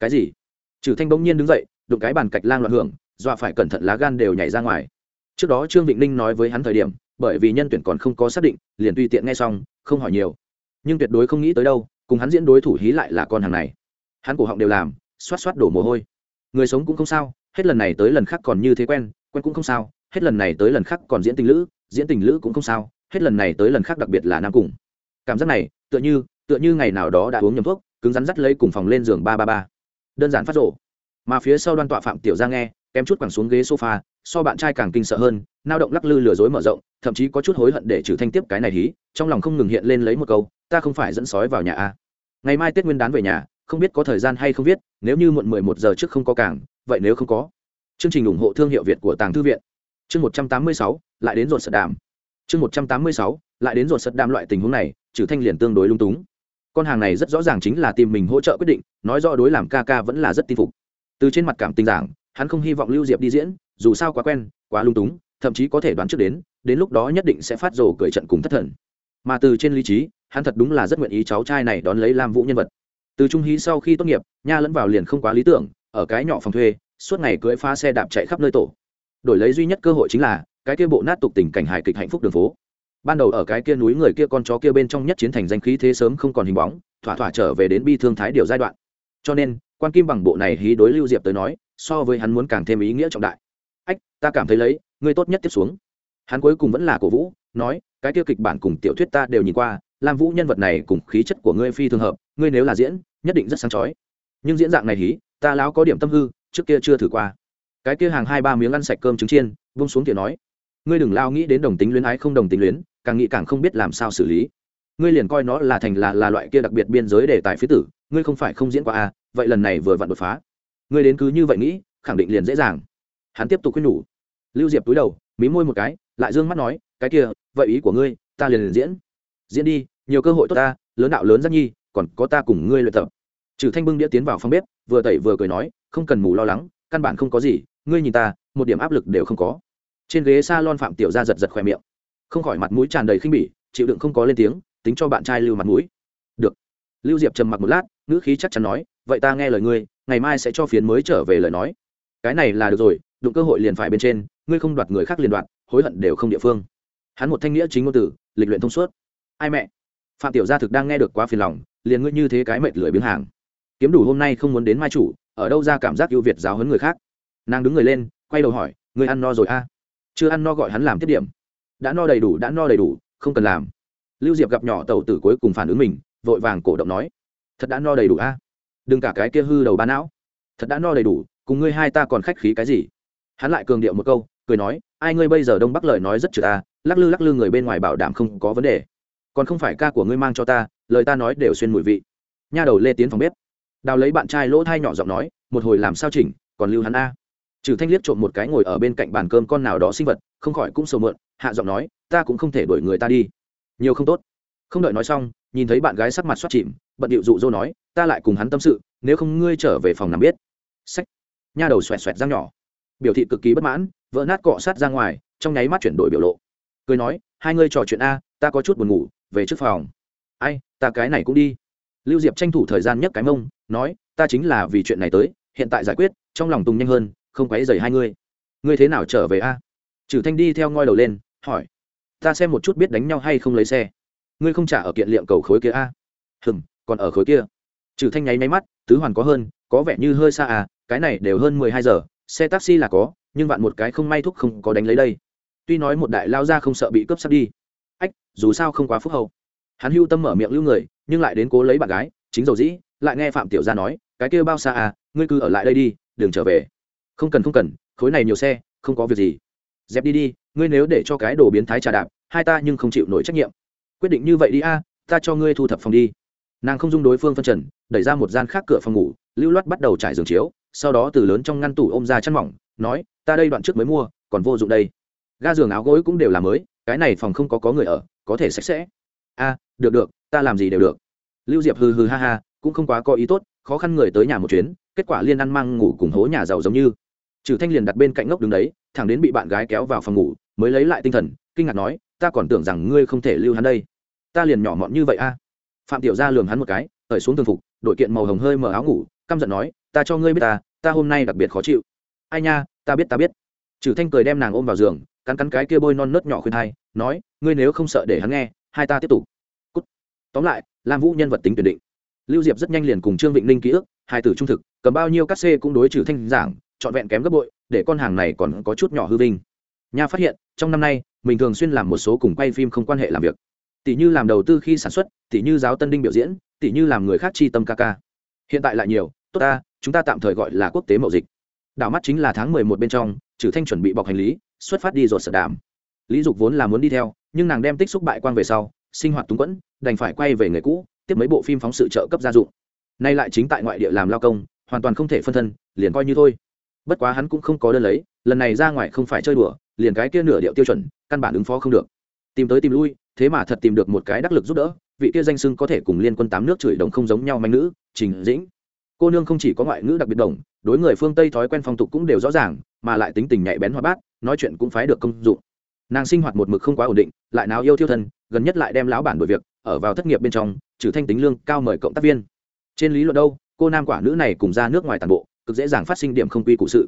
Cái gì? Trừ thanh bỗng nhiên đứng dậy, đụng cái bàn cạch lang loạn hưởng, dọa phải cẩn thận lá gan đều nhảy ra ngoài. Trước đó trương vịnh ninh nói với hắn thời điểm, bởi vì nhân tuyển còn không có xác định, liền tùy tiện nghe xong, không hỏi nhiều. Nhưng tuyệt đối không nghĩ tới đâu cùng hắn diễn đối thủ hí lại là con hàng này. Hắn cổ họng đều làm, xoát xoát đổ mồ hôi. Người sống cũng không sao, hết lần này tới lần khác còn như thế quen quen cũng không sao, hết lần này tới lần khác còn diễn tình lữ, diễn tình lữ cũng không sao, hết lần này tới lần khác đặc biệt là nam cùng. Cảm giác này, tựa như tựa như ngày nào đó đã uống nhầm thuốc, cứng rắn dắt lấy cùng phòng lên giường ba ba ba. Đơn giản phát rộ. Mà phía sau đoan tọa phạm tiểu ra nghe, kém chút quẳng xuống ghế sofa so bạn trai càng kinh sợ hơn, nao động lắc lư lừa dối mở rộng, thậm chí có chút hối hận để trừ thanh tiếp cái này hí, trong lòng không ngừng hiện lên lấy một câu, ta không phải dẫn sói vào nhà a. Ngày mai tết nguyên đán về nhà, không biết có thời gian hay không viết, nếu như muộn mười một giờ trước không có cảng vậy nếu không có. Chương trình ủng hộ thương hiệu việt của tàng thư viện. Chương một trăm tám mươi sáu, lại đến ruột sật đàm chương một trăm tám mươi sáu, lại đến ruột sật đàm loại tình huống này, trừ thanh liền tương đối lung túng. Con hàng này rất rõ ràng chính là tìm mình hỗ trợ quyết định, nói rõ đối làm ca ca vẫn là rất tin phục. Từ trên mặt cảm tình giảng, hắn không hy vọng lưu diệp đi diễn dù sao quá quen, quá lung túng, thậm chí có thể đoán trước đến đến lúc đó nhất định sẽ phát rồ cười trận cùng thất thần. Mà từ trên lý trí, hắn thật đúng là rất nguyện ý cháu trai này đón lấy lam vũ nhân vật. Từ trung hí sau khi tốt nghiệp, nha lẫn vào liền không quá lý tưởng, ở cái nhỏ phòng thuê, suốt ngày cưỡi phá xe đạp chạy khắp nơi tổ. Đổi lấy duy nhất cơ hội chính là, cái kia bộ nát tục tình cảnh hài kịch hạnh phúc đường phố. Ban đầu ở cái kia núi người kia con chó kia bên trong nhất chiến thành danh khí thế sớm không còn hình bóng, thỏa thỏa trở về đến bi thương thái điều giai đoạn. Cho nên, quan kim bằng bộ này hí đối lưu diệp tới nói, so với hắn muốn càng thêm ý nghĩa trọng đại ta cảm thấy lấy, ngươi tốt nhất tiếp xuống. Hắn cuối cùng vẫn là cổ vũ, nói, cái tiêu kịch bản cùng tiểu thuyết ta đều nhìn qua, lam vũ nhân vật này cùng khí chất của ngươi phi thường hợp, ngươi nếu là diễn, nhất định rất sáng chói. Nhưng diễn dạng này hí, ta láo có điểm tâm hư, trước kia chưa thử qua. Cái kia hàng hai ba miếng ăn sạch cơm trứng chiên vung xuống tiền nói, ngươi đừng lao nghĩ đến đồng tính luyến ái không đồng tính luyến, càng nghĩ càng không biết làm sao xử lý. Ngươi liền coi nó là thành là là loại kia đặc biệt biên giới để tài phía tử, ngươi không phải không diễn qua à vậy lần này vừa vặn đột phá. Ngươi đến cứ như vậy nghĩ, khẳng định liền dễ dàng hắn tiếp tục khuyên nhủ. Lưu diệp túi đầu, mí môi một cái, lại d ư ơ n g mắt nói, cái kia, vậy ý của ngươi, ta liền liền diễn. Diễn đi, nhiều cơ hội tốt ta, lớn đạo lớn giác nhi, còn có ta cùng ngươi luyện tập. Trừ thanh bưng đĩa tiến vào phòng bếp, vừa tẩy vừa cười nói, không cần mù lo lắng, căn bản không có gì, ngươi nhìn ta, một điểm áp lực đều không có. Trên ghế s a lon phạm tiểu ra giật giật khỏe miệng. Không khỏi mặt mũi tràn đầy khinh bỉ, chịu đựng không có lên tiếng, tính cho bạn trai lưu mặt mũi. Được. Lưu diệp trầm mặc một lát, ngữ khí chắc chắn nói, vậy ta nghe lời ngươi, ngày mai sẽ cho phiến mới trở về lời nói. Cái này là được rồi đụng cơ hội liền phải bên trên, ngươi không đoạt người khác liền đoạt, hối hận đều không địa phương. Hắn một thanh nghĩa chính ngôn từ, lịch luyện thông suốt. Ai mẹ? Phạm tiểu gia thực đang nghe được quá phiền lòng, liền ngươi như thế cái mệt lười biếng hàng. Kiếm đủ hôm nay không muốn đến mai chủ, ở đâu ra cảm giác ưu việt giáo huấn người khác? Nàng đứng người lên, quay đầu hỏi, ngươi ăn no rồi a? Chưa ăn no gọi hắn làm tiếp điểm. Đã no đầy đủ, đã no đầy đủ, không cần làm. Lưu diệp gặp nhỏ tàu tử cuối cùng phản ứng mình, vội vàng cổ động nói, thật đã no đầy đủ a? Đừng cả cái kia hư đầu ba não. Thật đã no đầy đủ, cùng ngươi hai ta còn khách khí cái gì? Hắn lại cường điệu một câu, cười nói, ai ngươi bây giờ đông bắc lời nói rất trừ ta à, lắc lư lắc lư người bên ngoài bảo đảm không có vấn đề. Còn không phải ca của ngươi mang cho ta, lời ta nói đều xuyên mùi vị. Nha đầu lê tiến phòng bếp. Đào lấy bạn trai lỗ thai nhỏ giọng nói, một hồi làm sao chỉnh, còn lưu hắn a? Trừ thanh liếc trộm một cái ngồi ở bên cạnh bàn cơm con nào đó sinh vật, không khỏi cũng sầu mượn, hạ giọng nói, ta cũng không thể đuổi người ta đi. Nhiều không tốt. Không đợi nói xong, nhìn thấy bạn gái sắc mặt xoát chìm, bận điệu dụ dỗ nói, ta lại cùng hắn tâm sự, nếu không ngươi trở về phòng nằm biết. Sách nha đầu xoẹt xoẹt răng nhỏ biểu thị cực kỳ bất mãn, vỡ nát cọ sát ra ngoài, trong nháy mắt chuyển đổi biểu lộ. Cười nói, hai ngươi trò chuyện a, ta có chút buồn ngủ, về trước phòng. Ai, ta cái này cũng đi. Lưu diệp tranh thủ thời gian nhấc cái mông, nói, ta chính là vì chuyện này tới, hiện tại giải quyết, trong lòng tùng nhanh hơn, không quấy dày hai ngươi ngươi thế nào trở về a? Trừ thanh đi theo ngoi đầu lên, hỏi, ta xem một chút biết đánh nhau hay không lấy xe. Ngươi không trả ở kiện liệm cầu khối kia a? À? hừng còn ở khối kia. Trừ thanh nháy máy mắt, tứ hoàn có hơn, có vẻ như hơi xa à cái này đều hơn mười hai giờ xe taxi là có, nhưng vạn một cái không may thúc không có đánh lấy đây. Tuy nói một đại lao ra không sợ bị cướp sắp đi. Ách, dù sao không quá phúc hậu. Hắn hưu tâm mở miệng lưu người, nhưng lại đến cố lấy bạn gái, chính dầu dĩ, lại nghe phạm tiểu gia nói, cái kia bao xa à ngươi cứ ở lại đây đi, đừng trở về. Không cần không cần, khối này nhiều xe, không có việc gì. Dẹp đi đi, ngươi nếu để cho cái đồ biến thái trà đạp, hai ta nhưng không chịu nổi trách nhiệm. Quyết định như vậy đi a, ta cho ngươi thu thập phòng đi. Nàng không dung đối phương phân trần, đẩy ra một gian khác cửa phòng ngủ, lưu loát bắt đầu trải giường chiếu sau đó từ lớn trong ngăn tủ ôm ra chăn mỏng, nói, ta đây đoạn trước mới mua, còn vô dụng đây. Ga giường áo gối cũng đều là mới, cái này phòng không có có người ở, có thể sạch sẽ. A, được được, ta làm gì đều được. Lưu diệp hừ hừ ha ha, cũng không quá có ý tốt, khó khăn người tới nhà một chuyến, kết quả liên ăn mang ngủ cùng hố nhà giàu giống như. Trừ thanh liền đặt bên cạnh ngốc đứng đấy, thẳng đến bị bạn gái kéo vào phòng ngủ, mới lấy lại tinh thần, kinh ngạc nói, ta còn tưởng rằng ngươi không thể lưu hắn đây. Ta liền nhỏ mọn như vậy a. Phạm tiểu gia lườm hắn một cái ởi xuống thường phục, đội kiện màu hồng hơi mở áo ngủ căm giận nói, ta cho ngươi biết ta ta hôm nay đặc biệt khó chịu. Ai nha, ta biết ta biết. Trừ thanh cười đem nàng ôm vào giường, cắn cắn cái kia bôi non nớt nhỏ khuyên thai, nói, ngươi nếu không sợ để hắn nghe, hai ta tiếp tục. Cút. tóm lại, lam vũ nhân vật tính tuyển định. Lưu diệp rất nhanh liền cùng trương vịnh ninh ký ức, hai tử trung thực, cầm bao nhiêu cắt xê cũng đối trừ thanh giảng, trọn vẹn kém gấp bội, để con hàng này còn có chút nhỏ hư vinh. Nha phát hiện, trong năm nay, mình thường xuyên làm một số cùng quay phim không quan hệ làm việc. Tỷ như làm đầu tư khi sản xuất, tỷ như giáo tân đinh biểu diễn, tỷ như làm người khác chi tâm ca ca. Hiện tại lại nhiều tốt ta, chúng ta tạm thời gọi là quốc tế mậu dịch. Đảo mắt chính là tháng mười một bên trong trừ thanh chuẩn bị bọc hành lý, xuất phát đi rồi sở đàm lý dục vốn là muốn đi theo, nhưng nàng đem tích xúc bại quan về sau, sinh hoạt túng quẫn, đành phải quay về người cũ, tiếp mấy bộ phim phóng sự trợ cấp gia dụng. Nay lại chính tại ngoại địa làm lao công, hoàn toàn không thể phân thân, liền coi như thôi. Bất quá hắn cũng không có đơn lấy, lần này ra ngoài không phải chơi đùa, liền cái kia nửa điệu tiêu chuẩn, căn bản ứng phó không được. Tìm tới tìm lui, thế mà thật tìm được một cái đắc lực giúp đỡ, vị kia danh sưng có thể cùng liên quân tám nước chửi đồng không giống nhau manh nữ, trình dĩnh cô nương không chỉ có ngoại ngữ đặc biệt đồng, đối người phương tây thói quen phong tục cũng đều rõ ràng, mà lại tính tình nhạy bén hoa bát, nói chuyện cũng phái được công dụng. Nàng sinh hoạt một mực không quá ổn định, lại nào yêu thiêu thân, gần nhất lại đem lão bản đổi việc, ở vào thất nghiệp bên trong, trừ thanh tính lương cao mời cộng tác viên. Trên lý luận đâu, cô nam quả nữ này cùng ra nước ngoài toàn bộ, cực dễ dàng phát sinh điểm không quy cụ sự.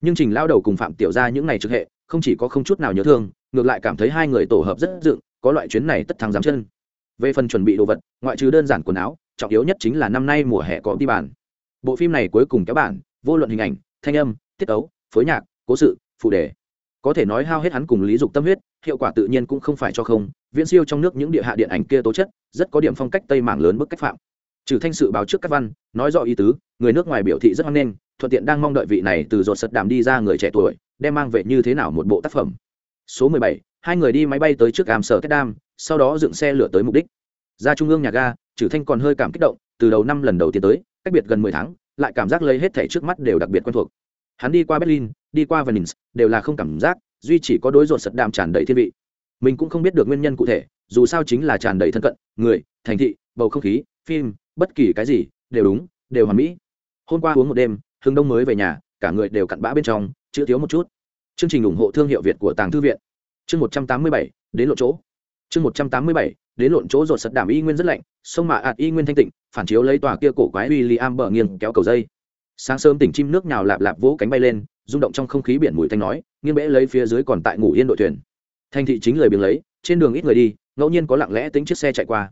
Nhưng trình lao đầu cùng phạm tiểu ra những ngày trực hệ, không chỉ có không chút nào nhớ thương, ngược lại cảm thấy hai người tổ hợp rất dựng, có loại chuyến này tất thắng dám chân. Về phần chuẩn bị đồ vật, ngoại trừ đơn giản quần áo, trọng yếu nhất chính là năm nay mùa hè có đi bàn bộ phim này cuối cùng kéo bản vô luận hình ảnh thanh âm tiết ấu phối nhạc cố sự phụ đề. Có thể nói hao hết hắn cùng lý dục tâm huyết hiệu quả tự nhiên cũng không phải cho không. Viễn siêu trong nước những địa hạ điện ảnh kia tố chất rất có điểm phong cách tây mảng lớn bức cách phạm. Trừ thanh sự báo trước các văn nói rõ ý tứ người nước ngoài biểu thị rất hoan nghênh thuận tiện đang mong đợi vị này từ ruột sật đàm đi ra người trẻ tuổi đem mang về như thế nào một bộ tác phẩm. Số mười bảy hai người đi máy bay tới trước am sở kết đam, sau đó dựng xe lửa tới mục đích. Ra trung ương nhà ga trừ thanh còn hơi cảm kích động từ đầu năm lần đầu tiên tới cách biệt gần mười tháng, lại cảm giác lấy hết thảy trước mắt đều đặc biệt quen thuộc. Hắn đi qua berlin, đi qua venice, đều là không cảm giác, duy chỉ có đối ruột sật đạm tràn đầy thiên vị. Mình cũng không biết được nguyên nhân cụ thể, dù sao chính là tràn đầy thân cận, người, thành thị, bầu không khí, phim, bất kỳ cái gì, đều đúng, đều hoàn mỹ. Hôm qua uống một đêm, hưng đông mới về nhà, cả người đều cặn bã bên trong, chữ thiếu một chút. Chương trình ủng hộ thương hiệu việt của tàng thư viện. Chương một trăm tám mươi bảy, đến lộ chỗ. Chương một trăm tám mươi bảy đến lộn chỗ rột sật đảm y nguyên rất lạnh, sông mạ ạt y nguyên thanh tịnh, phản chiếu lấy tòa kia cổ quái w i l l i am bờ nghiêng kéo cầu dây. Sáng sớm tỉnh chim nước nào lạp lạp vỗ cánh bay lên, rung động trong không khí biển mùi thanh nói, nghiêng bẽ lấy phía dưới còn tại ngủ yên đội thuyền. Thanh thị chính lời biếng lấy, trên đường ít người đi, ngẫu nhiên có lặng lẽ tính chiếc xe chạy qua.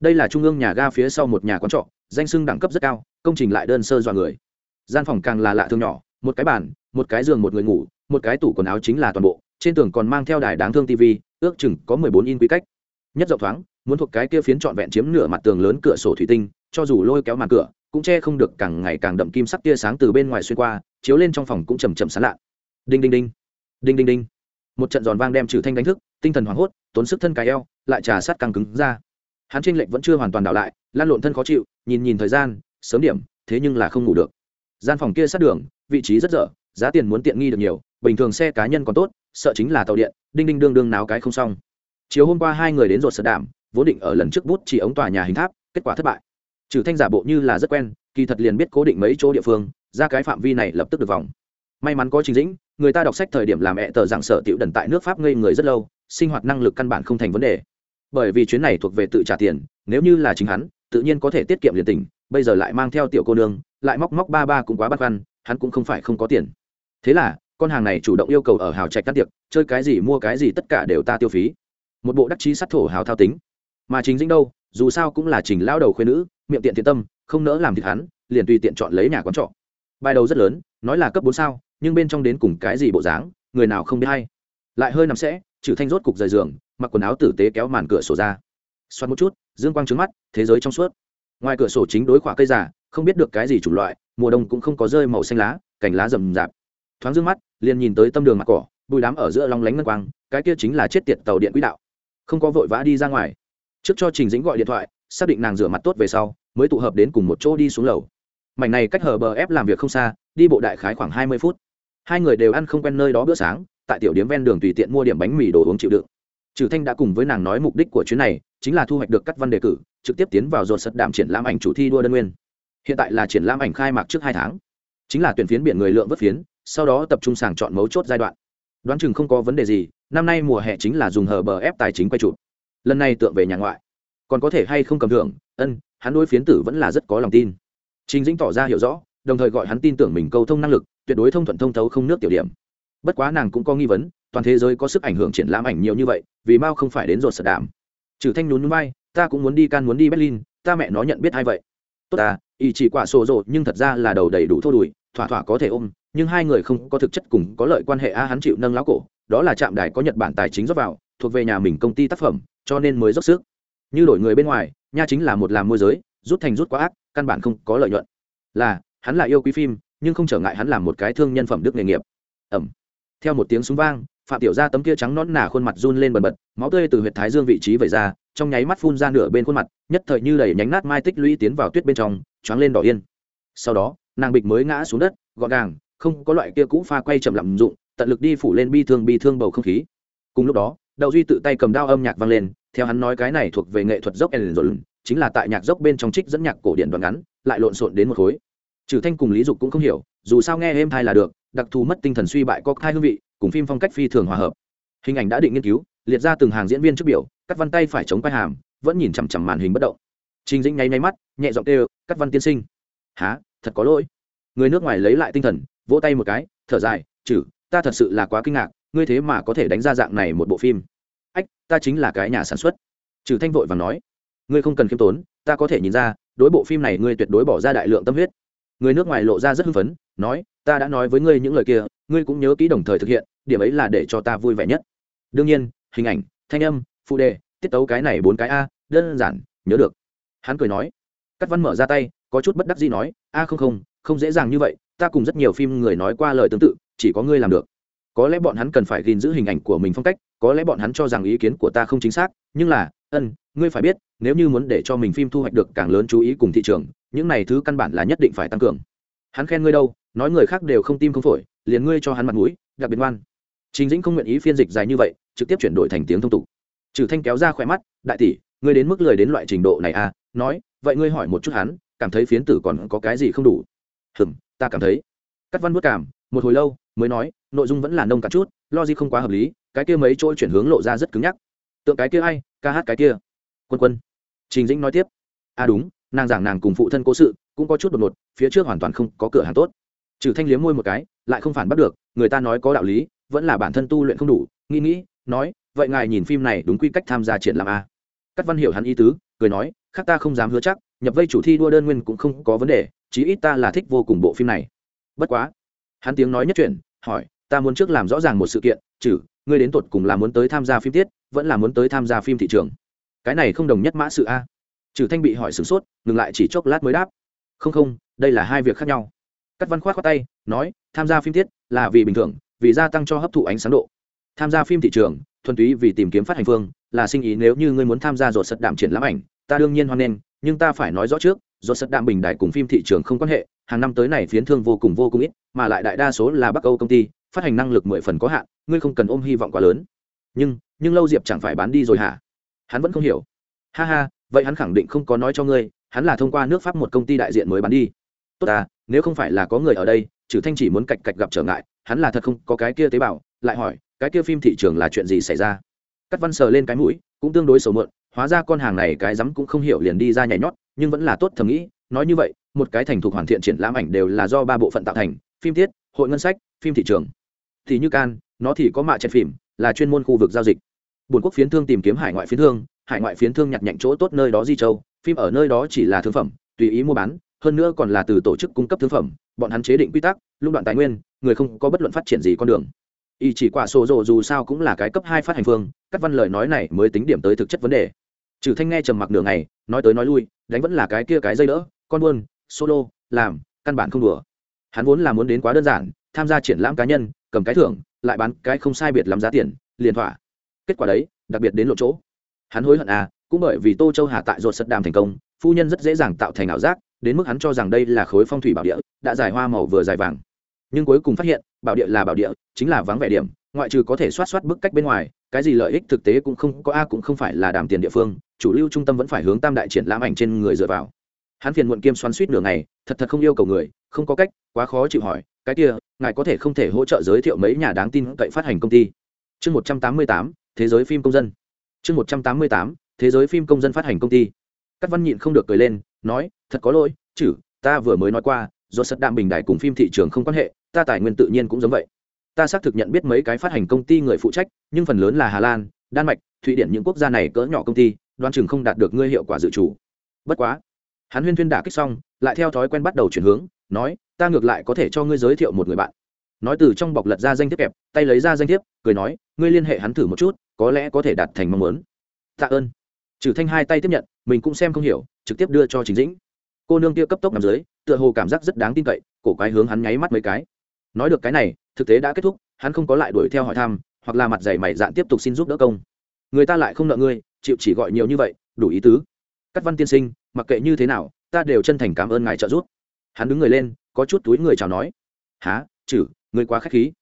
Đây là trung ương nhà ga phía sau một nhà quán trọ, danh sưng đẳng cấp rất cao, công trình lại đơn sơ dọa người. Gian phòng càng là lạ thương nhỏ, một cái bàn, một cái giường một người ngủ, một cái tủ quần áo chính là toàn bộ, trên tường còn mang theo đài đáng thương tv ước chừng có mười bốn in quy cách nhất rộng thoáng, muốn thuộc cái kia phiến trọn vẹn chiếm nửa mặt tường lớn cửa sổ thủy tinh, cho dù lôi kéo màn cửa, cũng che không được càng ngày càng đậm kim sắc tia sáng từ bên ngoài xuyên qua, chiếu lên trong phòng cũng chầm chậm sán lạ. Đinh đinh đinh. Đinh đinh đinh. Một trận giòn vang đem trừ thanh đánh thức, tinh thần hoảng hốt, tốn sức thân cài eo, lại trà sát càng cứng ra. Hắn trên lệnh vẫn chưa hoàn toàn đảo lại, lan lộn thân khó chịu, nhìn nhìn thời gian, sớm điểm, thế nhưng là không ngủ được. Gian phòng kia sát đường, vị trí rất dở, giá tiền muốn tiện nghi được nhiều, bình thường xe cá nhân còn tốt, sợ chính là tàu điện, đinh đinh đương đương náo cái không xong chiều hôm qua hai người đến ruột sở đảm vốn định ở lần trước bút chỉ ống tòa nhà hình tháp, kết quả thất bại. Trừ thanh giả bộ như là rất quen, kỳ thật liền biết cố định mấy chỗ địa phương, ra cái phạm vi này lập tức được vòng. May mắn có trình dĩnh, người ta đọc sách thời điểm làm mẹ tờ giảng sở tiểu đần tại nước pháp ngây người rất lâu, sinh hoạt năng lực căn bản không thành vấn đề. Bởi vì chuyến này thuộc về tự trả tiền, nếu như là chính hắn, tự nhiên có thể tiết kiệm liền tình bây giờ lại mang theo tiểu cô nương, lại móc móc ba ba cũng quá băn khoăn, hắn cũng không phải không có tiền. Thế là, con hàng này chủ động yêu cầu ở hào trạch cắt tiệc, chơi cái gì mua cái gì tất cả đều ta tiêu phí một bộ đắc chí sát thổ hào thao tính. Mà chính dĩnh đâu, dù sao cũng là trình lao đầu khuyên nữ, miệng tiện thiện tâm, không nỡ làm thịt hắn, liền tùy tiện chọn lấy nhà quán trọ. Bài đầu rất lớn, nói là cấp bốn sao, nhưng bên trong đến cùng cái gì bộ dáng, người nào không biết hay. Lại hơi nằm sẽ trừ thanh rốt cục rời giường, mặc quần áo tử tế kéo màn cửa sổ ra. Xoắn một chút, dương quang trứng mắt, thế giới trong suốt. Ngoài cửa sổ chính đối khỏa cây giả không biết được cái gì chủng loại, mùa đông cũng không có rơi màu xanh lá, cành lá rầm rạp. Thoáng dương mắt, liền nhìn tới tâm đường mặt cỏ, bụi đám ở giữa long lánh ngân quang, cái kia chính là chết tiệt tàu điện quỹ đạo không có vội vã đi ra ngoài. Trước cho trình dĩnh gọi điện thoại, xác định nàng rửa mặt tốt về sau, mới tụ hợp đến cùng một chỗ đi xuống lầu. Mảnh này cách hở bờ ép làm việc không xa, đi bộ đại khái khoảng hai mươi phút. Hai người đều ăn không quen nơi đó bữa sáng, tại tiểu điếm ven đường tùy tiện mua điểm bánh mì đồ uống chịu đựng. Trừ thanh đã cùng với nàng nói mục đích của chuyến này, chính là thu hoạch được các văn đề cử, trực tiếp tiến vào dồn sật đạm triển lãm ảnh chủ thi đua đơn nguyên. Hiện tại là triển lãm ảnh khai mạc trước hai tháng. Chính là tuyển phiến biển người lượng vất phiến, sau đó tập trung sàng chọn mấu chốt giai đoạn đoán chừng không có vấn đề gì, năm nay mùa hè chính là dùng hờ bờ ép tài chính quay chụp. Lần này tượng về nhà ngoại. Còn có thể hay không cầm thưởng, ân, hắn đối phiến tử vẫn là rất có lòng tin. Trình dĩnh tỏ ra hiểu rõ, đồng thời gọi hắn tin tưởng mình câu thông năng lực, tuyệt đối thông thuận thông thấu không nước tiểu điểm. Bất quá nàng cũng có nghi vấn, toàn thế giới có sức ảnh hưởng triển lãm ảnh nhiều như vậy, vì Mao không phải đến ruột sật đạm. Trừ thanh nhún vai ta cũng muốn đi can muốn đi berlin, ta mẹ nó nhận biết ai vậy. Tốt ta, ý chỉ quả sổ rộ nhưng thật ra là đầu đầy đủ thô đùi, thỏa thỏa có thể ôm nhưng hai người không có thực chất cùng có lợi quan hệ a, hắn chịu nâng lão cổ, đó là trạm đài có nhật bản tài chính rót vào, thuộc về nhà mình công ty tác phẩm, cho nên mới dốc sức. Như đổi người bên ngoài, nha chính là một làm môi giới, rút thành rút quá ác, căn bản không có lợi nhuận. Là, hắn là yêu quý phim, nhưng không trở ngại hắn làm một cái thương nhân phẩm đức nghề nghiệp. Ẩm. Theo một tiếng súng vang, phạm tiểu gia tấm kia trắng nón nà khuôn mặt run lên bần bật, máu tươi từ huyệt thái dương vị trí vẩy ra, trong nháy mắt phun ra nửa bên khuôn mặt, nhất thời như đầy nhánh nát mai tích lũy tiến vào tuyết bên trong, choáng lên đỏ yên. Sau đó, nàng bịch mới ngã xuống đất, gọn gàng không có loại kia cũ pha quay chậm lặng dụng, tận lực đi phủ lên bi thương bi thương bầu không khí. Cùng lúc đó, đậu duy tự tay cầm đao âm nhạc vang lên, theo hắn nói cái này thuộc về nghệ thuật dốc ellen rồi chính là tại nhạc dốc bên trong trích dẫn nhạc cổ điển đoạn ngắn, lại lộn xộn đến một khối. Trừ thanh cùng lý dục cũng không hiểu, dù sao nghe êm thai là được, đặc thù mất tinh thần suy bại có hai hương vị, cùng phim phong cách phi thường hòa hợp. Hình ảnh đã định nghiên cứu, liệt ra từng hàng diễn viên trước biểu, cắt văn tay phải chống quai hàm, vẫn nhìn chằm chằm màn hình bất động. Trình dĩnh nháy nháy mắt, nhẹ giọng kêu, cắt văn tiên sinh. Há thật có lỗi. Người nước ngoài lấy lại tinh thần vỗ tay một cái, thở dài, chử, ta thật sự là quá kinh ngạc, ngươi thế mà có thể đánh ra dạng này một bộ phim. Ách, ta chính là cái nhà sản xuất. Trừ thanh vội và nói, ngươi không cần khiêm tốn, ta có thể nhìn ra, đối bộ phim này ngươi tuyệt đối bỏ ra đại lượng tâm huyết. Người nước ngoài lộ ra rất hưng phấn, nói, ta đã nói với ngươi những lời kia, ngươi cũng nhớ kỹ đồng thời thực hiện, điểm ấy là để cho ta vui vẻ nhất. Đương nhiên, hình ảnh, thanh âm, phụ đề, tiết tấu cái này bốn cái a, đơn giản, nhớ được. Hắn cười nói cắt văn mở ra tay, có chút bất đắc gì nói, a không không không dễ dàng như vậy ta cùng rất nhiều phim người nói qua lời tương tự, chỉ có ngươi làm được. Có lẽ bọn hắn cần phải gìn giữ hình ảnh của mình phong cách, có lẽ bọn hắn cho rằng ý kiến của ta không chính xác, nhưng là, ân, ngươi phải biết, nếu như muốn để cho mình phim thu hoạch được càng lớn chú ý cùng thị trường, những này thứ căn bản là nhất định phải tăng cường. Hắn khen ngươi đâu, nói người khác đều không tim không phổi, liền ngươi cho hắn mặt mũi, đặc biệt ngoan. Chính dĩnh không nguyện ý phiên dịch dài như vậy, trực tiếp chuyển đổi thành tiếng thông tục. Trừ thanh kéo ra khỏe mắt, đại tỷ, ngươi đến mức lời đến loại trình độ này à? Nói, vậy ngươi hỏi một chút hắn, cảm thấy phiến tử còn có cái gì không đủ? Hừm ta cảm thấy. Cắt văn vất cảm, một hồi lâu, mới nói, nội dung vẫn là nông cả chút lo gì không quá hợp lý, cái kia mấy chỗ chuyển hướng lộ ra rất cứng nhắc. Tượng cái kia ai, ca hát cái kia. Quân quân. Trình dĩnh nói tiếp. À đúng, nàng giảng nàng cùng phụ thân cố sự, cũng có chút đột ngột, phía trước hoàn toàn không có cửa hàng tốt. Trừ thanh liếm môi một cái, lại không phản bắt được, người ta nói có đạo lý, vẫn là bản thân tu luyện không đủ, nghĩ nghĩ, nói, vậy ngài nhìn phim này đúng quy cách tham gia triển lãm a cắt văn hiểu hắn ý tứ, cười nói, khác ta không dám hứa chắc, nhập vây chủ thi đua đơn nguyên cũng không có vấn đề chí ít ta là thích vô cùng bộ phim này. Bất quá hắn tiếng nói nhất chuyển hỏi ta muốn trước làm rõ ràng một sự kiện trừ, ngươi đến tột cùng là muốn tới tham gia phim tiết vẫn là muốn tới tham gia phim thị trường. Cái này không đồng nhất mã sự a. Trừ thanh bị hỏi sửng sốt ngừng lại chỉ chốc lát mới đáp. Không không đây là hai việc khác nhau. Cắt văn khoát khoát tay nói tham gia phim tiết là vì bình thường vì gia tăng cho hấp thụ ánh sáng độ. Tham gia phim thị trường thuần túy vì tìm kiếm phát hành phương là sinh ý nếu như ngươi muốn tham gia dột sật đạm triển lãm ảnh ta đương nhiên hoan nghênh nhưng ta phải nói rõ trước do sật đạm bình đại cùng phim thị trường không quan hệ, hàng năm tới này phiến thương vô cùng vô cùng ít, mà lại đại đa số là bắc âu công ty, phát hành năng lực mười phần có hạn, ngươi không cần ôm hy vọng quá lớn. Nhưng nhưng lâu diệp chẳng phải bán đi rồi hả? Hắn vẫn không hiểu. Ha ha, vậy hắn khẳng định không có nói cho ngươi, hắn là thông qua nước pháp một công ty đại diện mới bán đi. Tốt à nếu không phải là có người ở đây trừ thanh chỉ muốn cạch cạch gặp trở ngại, hắn là thật không có cái kia tế bào, lại hỏi, cái kia phim thị trường là chuyện gì xảy ra? Cắt văn sờ lên cái mũi, cũng tương đối sầu mượn hóa ra con hàng này cái rắm cũng không hiểu liền đi ra nhảy nhót, nhưng vẫn là tốt thầm nghĩ, nói như vậy, một cái thành thục hoàn thiện triển lãm ảnh đều là do ba bộ phận tạo thành, phim tiết hội ngân sách, phim thị trường. Thì như can, nó thì có mạ chẹt phìm là chuyên môn khu vực giao dịch. Buồn quốc phiến thương tìm kiếm hải ngoại phiến thương, hải ngoại phiến thương nhặt nhạnh chỗ tốt nơi đó di châu, phim ở nơi đó chỉ là thương phẩm, tùy ý mua bán, hơn nữa còn là từ tổ chức cung cấp thương phẩm, bọn hắn chế định quy tắc, lũng đoạn tài nguyên, người không có bất luận phát triển gì con đường. Y chỉ quả sổ rồ dù sao cũng là cái cấp hai phát hành phương các văn lời nói này mới tính điểm tới thực chất vấn đề trừ thanh nghe trầm mặc nửa ngày, nói tới nói lui, đánh vẫn là cái kia cái dây đỡ, con buôn, solo, làm, căn bản không đùa. Hắn vốn là muốn đến quá đơn giản, tham gia triển lãm cá nhân, cầm cái thưởng, lại bán cái không sai biệt lắm giá tiền, liền thỏa. Kết quả đấy, đặc biệt đến lộ chỗ. Hắn hối hận à cũng bởi vì tô châu hà tại ruột sật đàm thành công, phu nhân rất dễ dàng tạo thành ảo giác, đến mức hắn cho rằng đây là khối phong thủy bảo địa, đã dài hoa màu vừa dài vàng. Nhưng cuối cùng phát hiện, bảo địa là bảo địa, chính là vắng vẻ điểm, ngoại trừ có thể xoát xoát bức cách bên ngoài cái gì lợi ích thực tế cũng không có a, cũng không phải là đàm tiền địa phương, chủ lưu trung tâm vẫn phải hướng tam đại triển lãm ảnh trên người dựa vào. Hắn phiền muộn kiêm xoắn suýt nửa ngày, thật thật không yêu cầu người, không có cách, quá khó chịu hỏi, cái kia, ngài có thể không thể hỗ trợ giới thiệu mấy nhà đáng tin cậy phát hành công ty? Chương một trăm tám mươi tám, thế giới phim công dân. Chương một trăm tám mươi tám, thế giới phim công dân phát hành công ty. Các văn nhịn không được cười lên, nói, thật có lỗi, chử, ta vừa mới nói qua, do sật đạm bình đại cùng phim thị trường không quan hệ, ta tài nguyên tự nhiên cũng giống vậy ta xác thực nhận biết mấy cái phát hành công ty người phụ trách, nhưng phần lớn là hà lan, đan mạch, thụy điển những quốc gia này cỡ nhỏ công ty, đoan chừng không đạt được ngươi hiệu quả dự trù. Bất quá, hắn huyên thuyên đả kích xong, lại theo thói quen bắt đầu chuyển hướng, nói, ta ngược lại có thể cho ngươi giới thiệu một người bạn. Nói từ trong bọc lật ra danh thiếp kẹp, tay lấy ra danh thiếp, cười nói, ngươi liên hệ hắn thử một chút, có lẽ có thể đạt thành mong muốn. Tạ ơn. Trừ thanh hai tay tiếp nhận, mình cũng xem không hiểu, trực tiếp đưa cho chính dĩnh. Cô nương kia cấp tốc nằm dưới, tựa hồ cảm giác rất đáng tin cậy, cổ quái hướng hắn nháy mắt mấy cái. Nói được cái này thực tế đã kết thúc, hắn không có lại đuổi theo hỏi thăm, hoặc là mặt dày mày dạn tiếp tục xin giúp đỡ công. Người ta lại không nợ ngươi, chịu chỉ gọi nhiều như vậy, đủ ý tứ. Cắt văn tiên sinh, mặc kệ như thế nào, ta đều chân thành cảm ơn ngài trợ giúp. Hắn đứng người lên, có chút túi người chào nói. Há chử người quá k h á c h khí.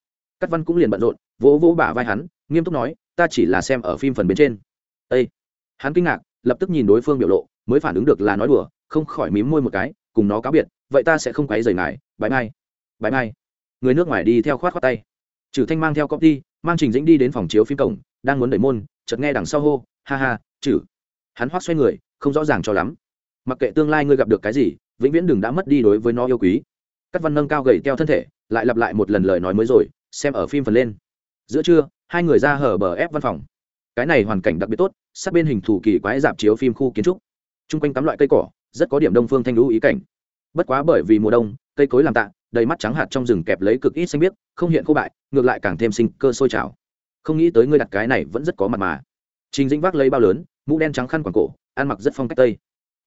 Cắt văn cũng liền bận rộn, vỗ vỗ bả vai hắn, nghiêm túc nói, ta chỉ là xem ở phim phần bên trên. Â hắn kinh ngạc, lập tức nhìn đối phương biểu lộ, mới phản ứng được là nói đùa, không khỏi mím môi một cái, cùng nó cáo biệt, vậy ta sẽ không quáy rời ngài bãi mai bãi mai người nước ngoài đi theo khoát khoát tay. Trừ thanh mang theo copy, mang trình dĩnh đi đến phòng chiếu phim cổng, đang muốn đẩy môn, chợt nghe đằng sau hô, ha ha, trừ. Hắn hoác xoay người, không rõ ràng cho lắm. Mặc kệ tương lai ngươi gặp được cái gì, vĩnh viễn đừng đã mất đi đối với nó yêu quý. Cát văn nâng cao gầy teo thân thể, lại lặp lại một lần lời nói mới rồi, xem ở phim phần lên. Giữa trưa, hai người ra hở bờ ép văn phòng. Cái này hoàn cảnh đặc biệt tốt, sát bên hình thủ kỳ quái dạp chiếu phim khu kiến trúc. Trung quanh tắm loại cây cỏ, rất có điểm đông phương thanh lũ ý cảnh. Bất quá bởi vì mùa đông, cây cối làm tạ đầy mắt trắng hạt trong rừng kẹp lấy cực ít xanh biếc, không hiện khô bại, ngược lại càng thêm sinh cơ sôi trào. Không nghĩ tới ngươi đặt cái này vẫn rất có mặt mà. Trình dĩnh vác lấy bao lớn, mũ đen trắng khăn quảng cổ, ăn mặc rất phong cách tây.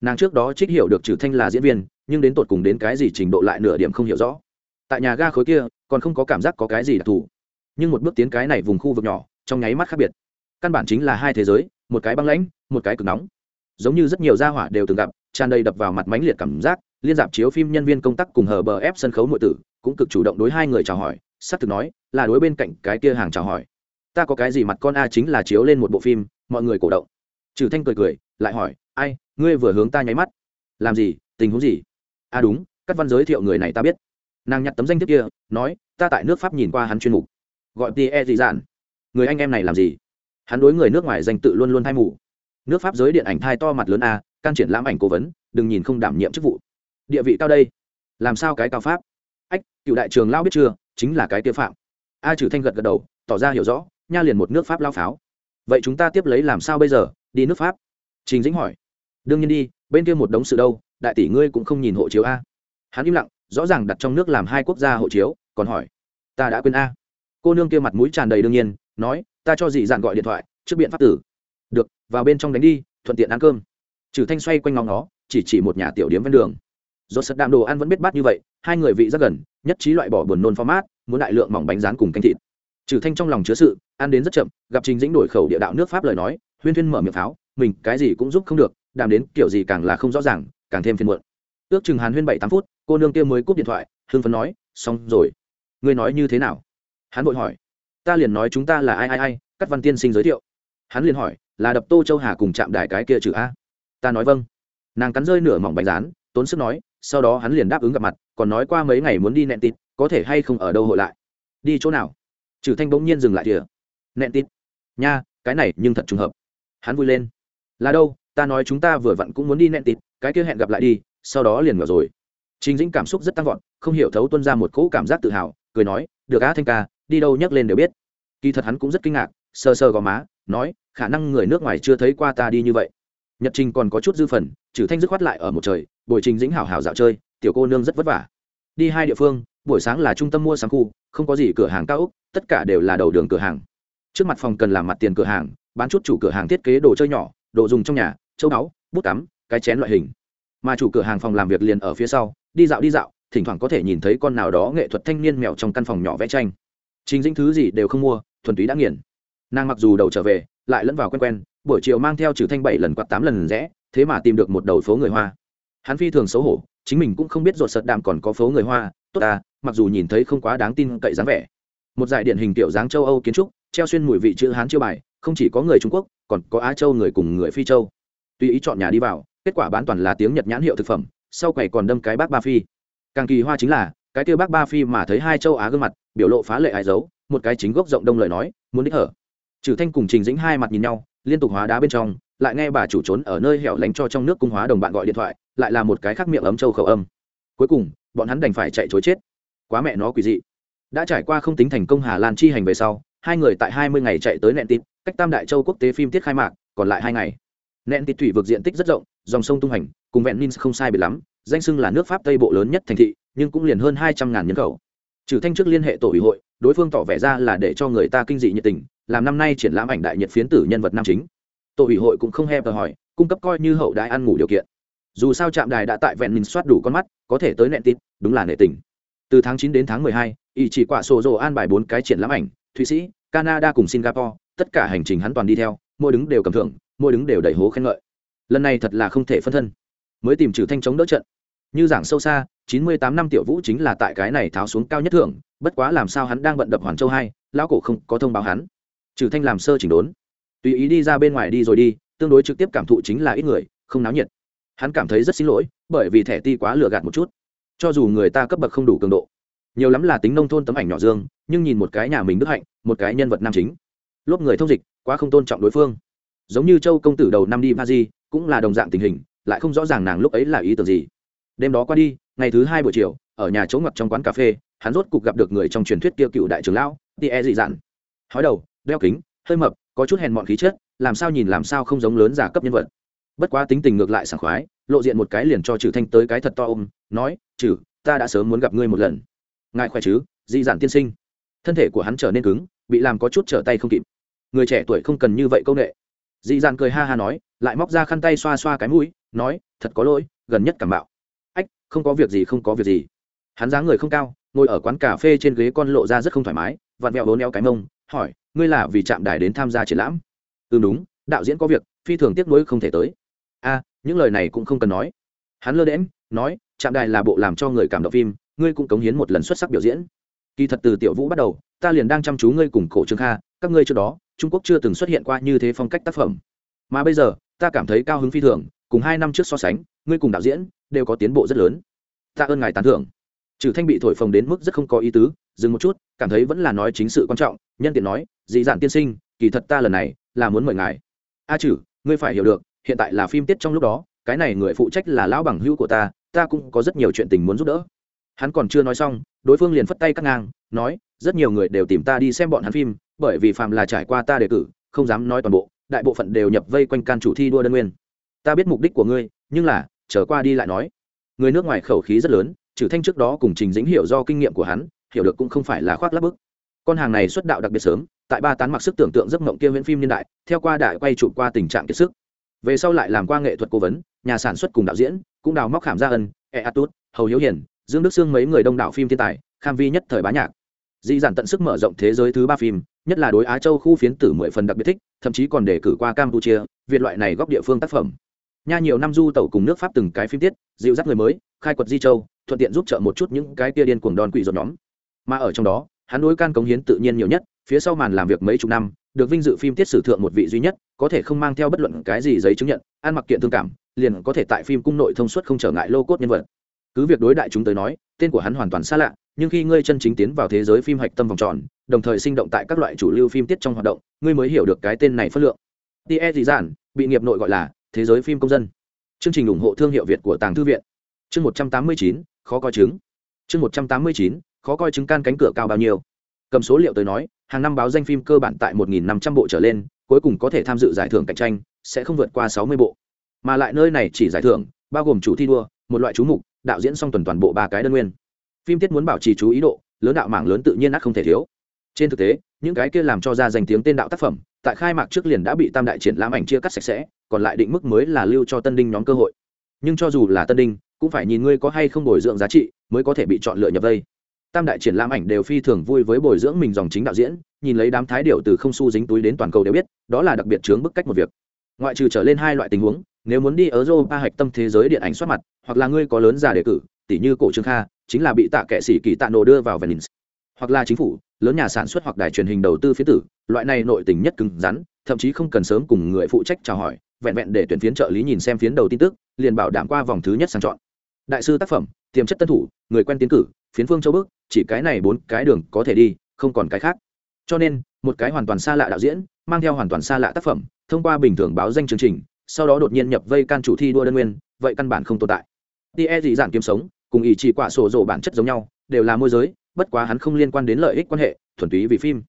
Nàng trước đó trích hiểu được trừ thanh là diễn viên, nhưng đến tột cùng đến cái gì trình độ lại nửa điểm không hiểu rõ. Tại nhà ga khối kia, còn không có cảm giác có cái gì đặc thù. Nhưng một bước tiến cái này vùng khu vực nhỏ, trong nháy mắt khác biệt. Căn bản chính là hai thế giới, một cái băng lãnh, một cái cực nóng. Giống như rất nhiều gia hỏa đều từng gặp, tràn đầy đập vào mặt mánh liệt cảm giác liên dạp chiếu phim nhân viên công tác cùng hờ bờ ép sân khấu nội tử cũng cực chủ động đối hai người chào hỏi s ắ c thực nói là đối bên cạnh cái kia hàng chào hỏi. Ta có cái gì mặt con a chính là chiếu lên một bộ phim, mọi người cổ động. Trừ thanh cười cười, lại hỏi, ai, ngươi vừa hướng ta nháy mắt. Làm gì? Tình huống gì? A à đúng các văn giới thiệu người này ta biết. Nàng nhặt tấm danh thiếp kia, nói, ta tại nước pháp nhìn qua hắn chuyên mục. Gọi tie dị dạn? Người anh em này làm gì? Hắn đối người nước ngoài danh tự luôn luôn thay mù. Nước pháp giới điện ảnh thai to mặt lớn a, can triển lãm ảnh cố vấn, đừng nhìn không đảm nhiệm chức vụ địa vị cao đây. Làm sao cái cao pháp? Ách, cựu đại trường lao biết chưa, chính là cái tiêu phạm. A trừ thanh gật gật đầu, tỏ ra hiểu rõ, nha liền một nước pháp lao pháo. Vậy chúng ta tiếp lấy làm sao bây giờ, đi nước pháp? Trình dĩnh hỏi. Đương nhiên đi, bên kia một đống sự đâu, đại tỷ ngươi cũng không nhìn hộ chiếu a. Hắn im lặng, rõ ràng đặt trong nước làm hai quốc gia hộ chiếu, còn hỏi. Ta đã quên a. Cô nương kia mặt mũi tràn đầy đương nhiên, nói, ta cho dị dạn gọi điện thoại, trước biện pháp tử. Được, vào bên trong đánh đi, thuận tiện ăn cơm. Trừ thanh xoay quanh ngóng nó chỉ chỉ một nhà tiểu điếm ven đường. Rốt sật đạm đồ ăn vẫn biết bát như vậy, hai người vị rất gần, nhất trí loại bỏ buồn nôn format, muốn đại lượng mỏng bánh rán cùng canh thịt. Trừ thanh trong lòng chứa sự, ăn đến rất chậm, gặp trình dĩnh đổi khẩu địa đạo nước pháp lời nói, huyên huyên mở miệng pháo, mình cái gì cũng giúp không được, đàm đến kiểu gì càng là không rõ ràng, càng thêm phiền muộn. Ước chừng hàn huyên bảy tám phút, cô nương kia mới cúp điện thoại, hưng phấn nói, xong rồi. Ngươi nói như thế nào? Hắn vội hỏi. Ta liền nói chúng ta là ai ai ai, Cát văn tiên sinh giới thiệu. Hắn liền hỏi, là đập tô châu hà cùng chạm đài cái kia trừ a? Ta nói vâng. Nàng cắn rơi nửa mỏng bánh rán, tốn sức nói sau đó hắn liền đáp ứng gặp mặt, còn nói qua mấy ngày muốn đi nẹn tịt, có thể hay không ở đâu hội lại? Đi chỗ nào? Trừ thanh bỗng nhiên dừng lại kìa. Nẹn tịt. Nha, cái này nhưng thật trùng hợp. Hắn vui lên. Là đâu, ta nói chúng ta vừa vặn cũng muốn đi nẹn tịt, cái kia hẹn gặp lại đi, sau đó liền ngờ rồi. Trình dĩnh cảm xúc rất tăng vọt, không hiểu thấu tuân ra một cỗ cảm giác tự hào, cười nói, được á thanh ca, đi đâu nhắc lên đều biết. Kỳ thật hắn cũng rất kinh ngạc sơ sơ gò má, nói, khả năng người nước ngoài chưa thấy qua ta đi như vậy. Nhật trình còn có chút dư phần, trừ thanh dứt khoát lại ở một trời Buổi trình dĩnh hảo hảo dạo chơi tiểu cô nương rất vất vả. Đi hai địa phương buổi sáng là trung tâm mua sắm khu không có gì cửa hàng cao ốc, tất cả đều là đầu đường cửa hàng. Trước mặt phòng cần làm mặt tiền cửa hàng bán chút chủ cửa hàng thiết kế đồ chơi nhỏ đồ dùng trong nhà châu báu bút cắm cái chén loại hình. Mà chủ cửa hàng phòng làm việc liền ở phía sau đi dạo đi dạo thỉnh thoảng có thể nhìn thấy con nào đó nghệ thuật thanh niên mèo trong căn phòng nhỏ vẽ tranh. Chính dĩnh thứ gì đều không mua thuần túy đã nghiền. Nàng mặc dù đầu trở về lại lẫn vào quen quen buổi chiều mang theo trừ thanh bảy lần quạt tám lần rẽ thế mà tìm được một đầu phố người hoa hắn phi thường xấu hổ, chính mình cũng không biết ruột sợt đạm còn có phố người hoa, tốt ta, mặc dù nhìn thấy không quá đáng tin cậy dáng vẻ. Một giải điển hình kiểu dáng châu âu kiến trúc, treo xuyên mùi vị chữ hán chiêu bài, không chỉ có người trung quốc, còn có á châu người cùng người phi châu. Tùy ý chọn nhà đi vào, kết quả bán toàn là tiếng nhật nhãn hiệu thực phẩm, sau quầy còn đâm cái bác ba phi. Càng kỳ hoa chính là, cái kêu bác ba phi mà thấy hai châu á gương mặt, biểu lộ phá lệ ai giấu một cái chính gốc rộng đông lời nói, muốn đích hở. Trừ thanh cùng trình dĩnh hai mặt nhìn nhau liên tục hóa đá bên trong, lại nghe bà chủ trốn ở nơi hẻo lánh cho trong nước cung hóa đồng bạn gọi điện thoại, lại là một cái khác miệng ấm châu khẩu âm. Cuối cùng, bọn hắn đành phải chạy chối chết. Quá mẹ nó quỷ dị. Đã trải qua không tính thành công hà lan chi hành về sau, hai người tại hai mươi ngày chạy tới nẹn tịt, cách tam đại châu quốc tế phim tiết khai mạc, còn lại hai ngày. Nẹn tịt thủy vực diện tích rất rộng, dòng sông tung hành, cùng vẹn ninh không sai biệt lắm, danh sưng là nước pháp tây bộ lớn nhất thành thị, nhưng cũng liền hơn hai trăm ngàn nhân khẩu. Trừ thanh trước liên hệ tổ ủy hội, đối phương tỏ vẻ ra là để cho người ta kinh dị nhiệt tình làm năm nay triển lãm ảnh đại nhiệt phiến tử nhân vật nam chính. Tổ ủy hội cũng không hẹp hỏi cung cấp coi như hậu đại ăn ngủ điều kiện. Dù sao trạm đài đã tại vẹn mình soát đủ con mắt có thể tới nẹn tít đúng là nệ tình. Từ tháng chín đến tháng mười hai, ý chỉ quả sổ rồ an bài bốn cái triển lãm ảnh thụy sĩ canada cùng singapore tất cả hành trình hắn toàn đi theo mỗi đứng đều cầm thưởng mỗi đứng đều đầy hố khen ngợi. Lần này thật là không thể phân thân. Mới tìm trừ thanh chống đỡ trận. Như giảng sâu xa chín mươi tám năm tiểu vũ chính là tại cái này tháo xuống cao nhất thưởng bất quá làm sao hắn đang vận đập hoàn châu hai lão cổ không có thông báo hắn trừ thanh làm sơ chỉnh đốn. Tùy ý đi ra bên ngoài đi rồi đi, tương đối trực tiếp cảm thụ chính là ít người, không náo nhiệt. Hắn cảm thấy rất xin lỗi, bởi vì thẻ ti quá lừa gạt một chút. Cho dù người ta cấp bậc không đủ cường độ, nhiều lắm là tính nông thôn tấm ảnh nhỏ dương, nhưng nhìn một cái nhà mình đức hạnh, một cái nhân vật nam chính. Lốp người thông dịch, quá không tôn trọng đối phương. Giống như châu công tử đầu năm đi ba di, cũng là đồng dạng tình hình, lại không rõ ràng nàng lúc ấy là ý tưởng gì. Đêm đó qua đi, ngày thứ hai buổi chiều, ở nhà chỗ ngập trong quán cà phê, hắn rốt cục gặp được người trong truyền thuyết kia cựu đại trưởng lão tia dị dặn hói đầu đeo kính, hơi mập, có chút hèn mọn khí chất, làm sao nhìn làm sao không giống lớn giả cấp nhân vật. Bất quá tính tình ngược lại sảng khoái, lộ diện một cái liền cho trừ thanh tới cái thật to ôm, nói trừ ta đã sớm muốn gặp ngươi một lần. Ngài khỏe chứ? Dị dạn tiên sinh. Thân thể của hắn trở nên cứng, bị làm có chút trở tay không kịp. Người trẻ tuổi không cần như vậy công nghệ dị dạn cười ha ha nói, lại móc ra khăn tay xoa xoa cái mũi, nói, thật có lỗi, gần nhất cảm bạo. Ách, không có việc gì, không có việc gì. Hắn dáng người không cao, ngồi ở quán cà phê trên ghế con lộ ra rất không thoải mái, vặn vẹo bốn neo cái mông hỏi, ngươi là vì chạm đài đến tham gia triển lãm? Ừ đúng, đạo diễn có việc, phi thường tiếc nuối không thể tới. A những lời này cũng không cần nói. Hắn lơ đễm nói chạm đài là bộ làm cho người cảm động phim, ngươi cũng cống hiến một lần xuất sắc biểu diễn. Kỳ thật từ tiểu vũ bắt đầu, ta liền đang chăm chú ngươi cùng cổ trương kha, các ngươi trước đó, trung quốc chưa từng xuất hiện qua như thế phong cách tác phẩm. Mà bây giờ, ta cảm thấy cao hứng phi thường, cùng hai năm trước so sánh, ngươi cùng đạo diễn, đều có tiến bộ rất lớn. Ta ơn ngài tán thưởng trừ thanh bị thổi phồng đến mức rất không có ý tứ, dừng một chút, cảm thấy vẫn là nói chính sự quan trọng, nhân tiện nói, dị dạn tiên sinh, kỳ thật ta lần này là muốn mời ngài. A à chử ngươi phải hiểu được, hiện tại là phim tiết trong lúc đó, cái này người phụ trách là lão bằng hữu của ta ta cũng có rất nhiều chuyện tình muốn giúp đỡ. Hắn còn chưa nói xong, đối phương liền phất tay cắt ngang, nói, rất nhiều người đều tìm ta đi xem bọn hắn phim, bởi vì phạm là trải qua ta đề cử, không dám nói toàn bộ, đại bộ phận đều nhập vây quanh can chủ thi đua đơn nguyên. Ta biết mục đích của ngươi, nhưng là trở qua đi lại nói. Người nước ngoài khẩu khí rất lớn trừ thanh trước đó cùng trình dĩnh hiểu do kinh nghiệm của hắn, hiểu được cũng không phải là khoác lác bức. Con hàng này xuất đạo đặc biệt sớm, tại ba tán mặc sức tưởng tượng giấc mộng kia viễn phim niên đại, theo qua đại quay chụp qua tình trạng kiệt sức. Về sau lại làm qua nghệ thuật cố vấn, nhà sản xuất cùng đạo diễn, cũng đào móc khảm gia ân e atut hầu hiếu hiển, dương đức sương mấy người đông đảo phim thiên tài, kham vi nhất thời bá nhạc. Di giản tận sức mở rộng thế giới thứ ba phim, nhất là đối á châu khu phiến tử mười phần đặc biệt thích, thậm chí còn để cử qua campuchia, việt loại này góc địa phương tác phẩm. Nha nhiều năm du tẩu cùng nước pháp từng cái phim tiết, dịu dắt người mới, khai quật di châu thuận tiện giúp trợ một chút những cái kia điên cuồng đòn quỷ dột nhóm. Mà ở trong đó, hắn đối can cống hiến tự nhiên nhiều nhất, phía sau màn làm việc mấy chục năm, được vinh dự phim tiết sử thượng một vị duy nhất, có thể không mang theo bất luận cái gì giấy chứng nhận, ăn mặc kiện thương cảm, liền có thể tại phim cung nội thông suốt không trở ngại lô cốt nhân vật. Cứ việc đối đại chúng tới nói, tên của hắn hoàn toàn xa lạ, nhưng khi ngươi chân chính tiến vào thế giới phim hạch tâm vòng tròn, đồng thời sinh động tại các loại chủ lưu phim tiết trong hoạt động, ngươi mới hiểu được cái tên này phất lượng. Tie dị giản, bị nghiệp nội gọi là thế giới phim công dân. Chương trình ủng hộ thương hiệu việt của tàng thư viện. Chương một trăm tám mươi chín khó coi chứng. Chương một trăm tám mươi chín, khó coi chứng can cánh cửa cao bao nhiêu? Cầm số liệu tới nói, hàng năm báo danh phim cơ bản tại 1.500 bộ trở lên, cuối cùng có thể tham dự giải thưởng cạnh tranh, sẽ không vượt qua 60 bộ. Mà lại nơi này chỉ giải thưởng, bao gồm chủ thi đua, một loại chú mục, đạo diễn xong tuần toàn bộ ba cái đơn nguyên. Phim tiết muốn bảo trì chú ý độ, lớn đạo mảng lớn tự nhiên ác không thể thiếu. Trên thực tế, những cái kia làm cho ra danh tiếng tên đạo tác phẩm, tại khai mạc trước liền đã bị tam đại triển lãm ảnh chia cắt sạch sẽ, còn lại định mức mới là lưu cho tân đinh nhóm cơ hội. Nhưng cho dù là tân đinh cũng phải nhìn ngươi có hay không bồi dưỡng giá trị mới có thể bị chọn lựa nhập vây tam đại triển lãm ảnh đều phi thường vui với bồi dưỡng mình dòng chính đạo diễn, nhìn lấy đám thái điệu từ không su dính túi đến toàn cầu đều biết, đó là đặc biệt chướng bức cách một việc. Ngoại trừ trở lên hai loại tình huống, nếu muốn đi ở ba hạch tâm thế giới điện ảnh xuất mặt, hoặc là ngươi có lớn giả đề cử tỷ như cổ trương kha, chính là bị tạ kệ sĩ kỳ tạ nổ đưa vào venice. Hoặc là chính phủ, lớn nhà sản xuất hoặc đài truyền hình đầu tư phía tử, loại này nội tình nhất cứng rắn, thậm chí không cần sớm cùng người phụ trách chào hỏi vẹn vẹn để tuyển phiến trợ lý nhìn xem phiến đầu tin tức, liền bảo đảm qua vòng thứ nhất sang chọn. Đại sư tác phẩm, tiềm chất tân thủ, người quen tiến cử, phiến phương châu bước, chỉ cái này bốn cái đường có thể đi, không còn cái khác. Cho nên, một cái hoàn toàn xa lạ đạo diễn, mang theo hoàn toàn xa lạ tác phẩm, thông qua bình thường báo danh chương trình, sau đó đột nhiên nhập vây can chủ thi đua đơn nguyên, vậy căn bản không tồn tại. Tia e dị giản kiếm sống, cùng ý chỉ quả sổ rộ bản chất giống nhau, đều là môi giới, bất quá hắn không liên quan đến lợi ích quan hệ, thuần túy vì phim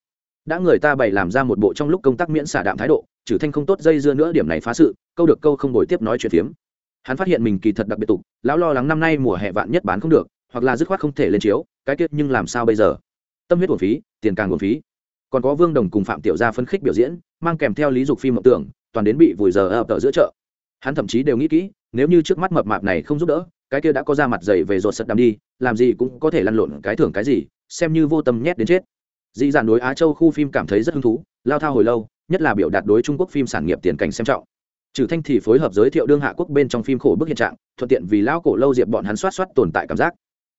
đã người ta bày làm ra một bộ trong lúc công tác miễn xả đạm thái độ trừ thanh không tốt dây dưa nữa điểm này phá sự, câu được câu không đổi tiếp nói chuyện phiếm. Hắn phát hiện mình kỳ thật đặc biệt tục, lão lo lắng năm nay mùa hè vạn nhất bán không được, hoặc là dứt khoát không thể lên chiếu, cái kết nhưng làm sao bây giờ? Tâm huyết uổng phí, tiền càng uổng phí. Còn có vương đồng cùng phạm tiểu gia phân khích biểu diễn, mang kèm theo lý dục phim mộng tưởng, toàn đến bị vùi giờ ập ở giữa chợ. Hắn thậm chí đều nghĩ kỹ, nếu như trước mắt mập mạp này không giúp đỡ, cái kia đã có ra mặt dày về rột sật đắm đi, làm gì cũng có thể lăn lộn cái thưởng cái gì, xem như vô tâm nhét đến chết dị dạn đối á châu khu phim cảm thấy rất hứng thú, lao thao hồi lâu, nhất là biểu đạt đối trung quốc phim sản nghiệp tiền cảnh xem trọng. Trừ thanh thì phối hợp giới thiệu đương hạ quốc bên trong phim khổ bức hiện trạng, thuận tiện vì lao cổ lâu diệp bọn hắn soát soát tồn tại cảm giác.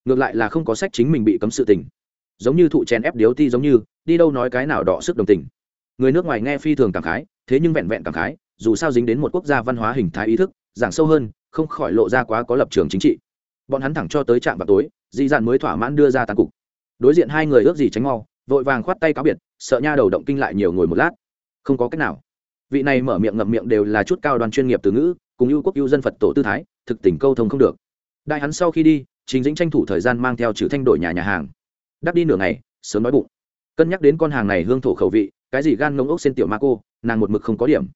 Ngược lại là không có sách chính mình bị cấm sự tình. Giống như thụ chèn ép điếu ti giống như, đi đâu nói cái nào đỏ sức đồng tình. Người nước ngoài nghe phi thường cảm khái, thế nhưng vẹn vẹn cảm khái, dù sao dính đến một quốc gia văn hóa hình thái ý thức, giảng sâu hơn, không khỏi lộ ra quá có lập trường chính trị. Bọn hắn thẳng cho tới trạm vào tối dị dạn mới thỏa mãn đưa ra tàn cục. Đối diện hai người ước gì tránh mau vội vàng khoát tay cáo biệt, sợ nha đầu động kinh lại nhiều ngồi một lát. Không có cách nào. Vị này mở miệng ngậm miệng đều là chút cao đoàn chuyên nghiệp từ ngữ, cùng ưu quốc ưu dân phật tổ tư thái, thực tình câu thông không được. Đại hắn sau khi đi chính dĩnh tranh thủ thời gian mang theo chữ thanh đổi nhà nhà hàng. Đắp đi nửa ngày, sớm nói bụng. Cân nhắc đến con hàng này hương thổ khẩu vị, cái gì gan ngông ốc xen tiểu ma cô, nàng một mực không có điểm.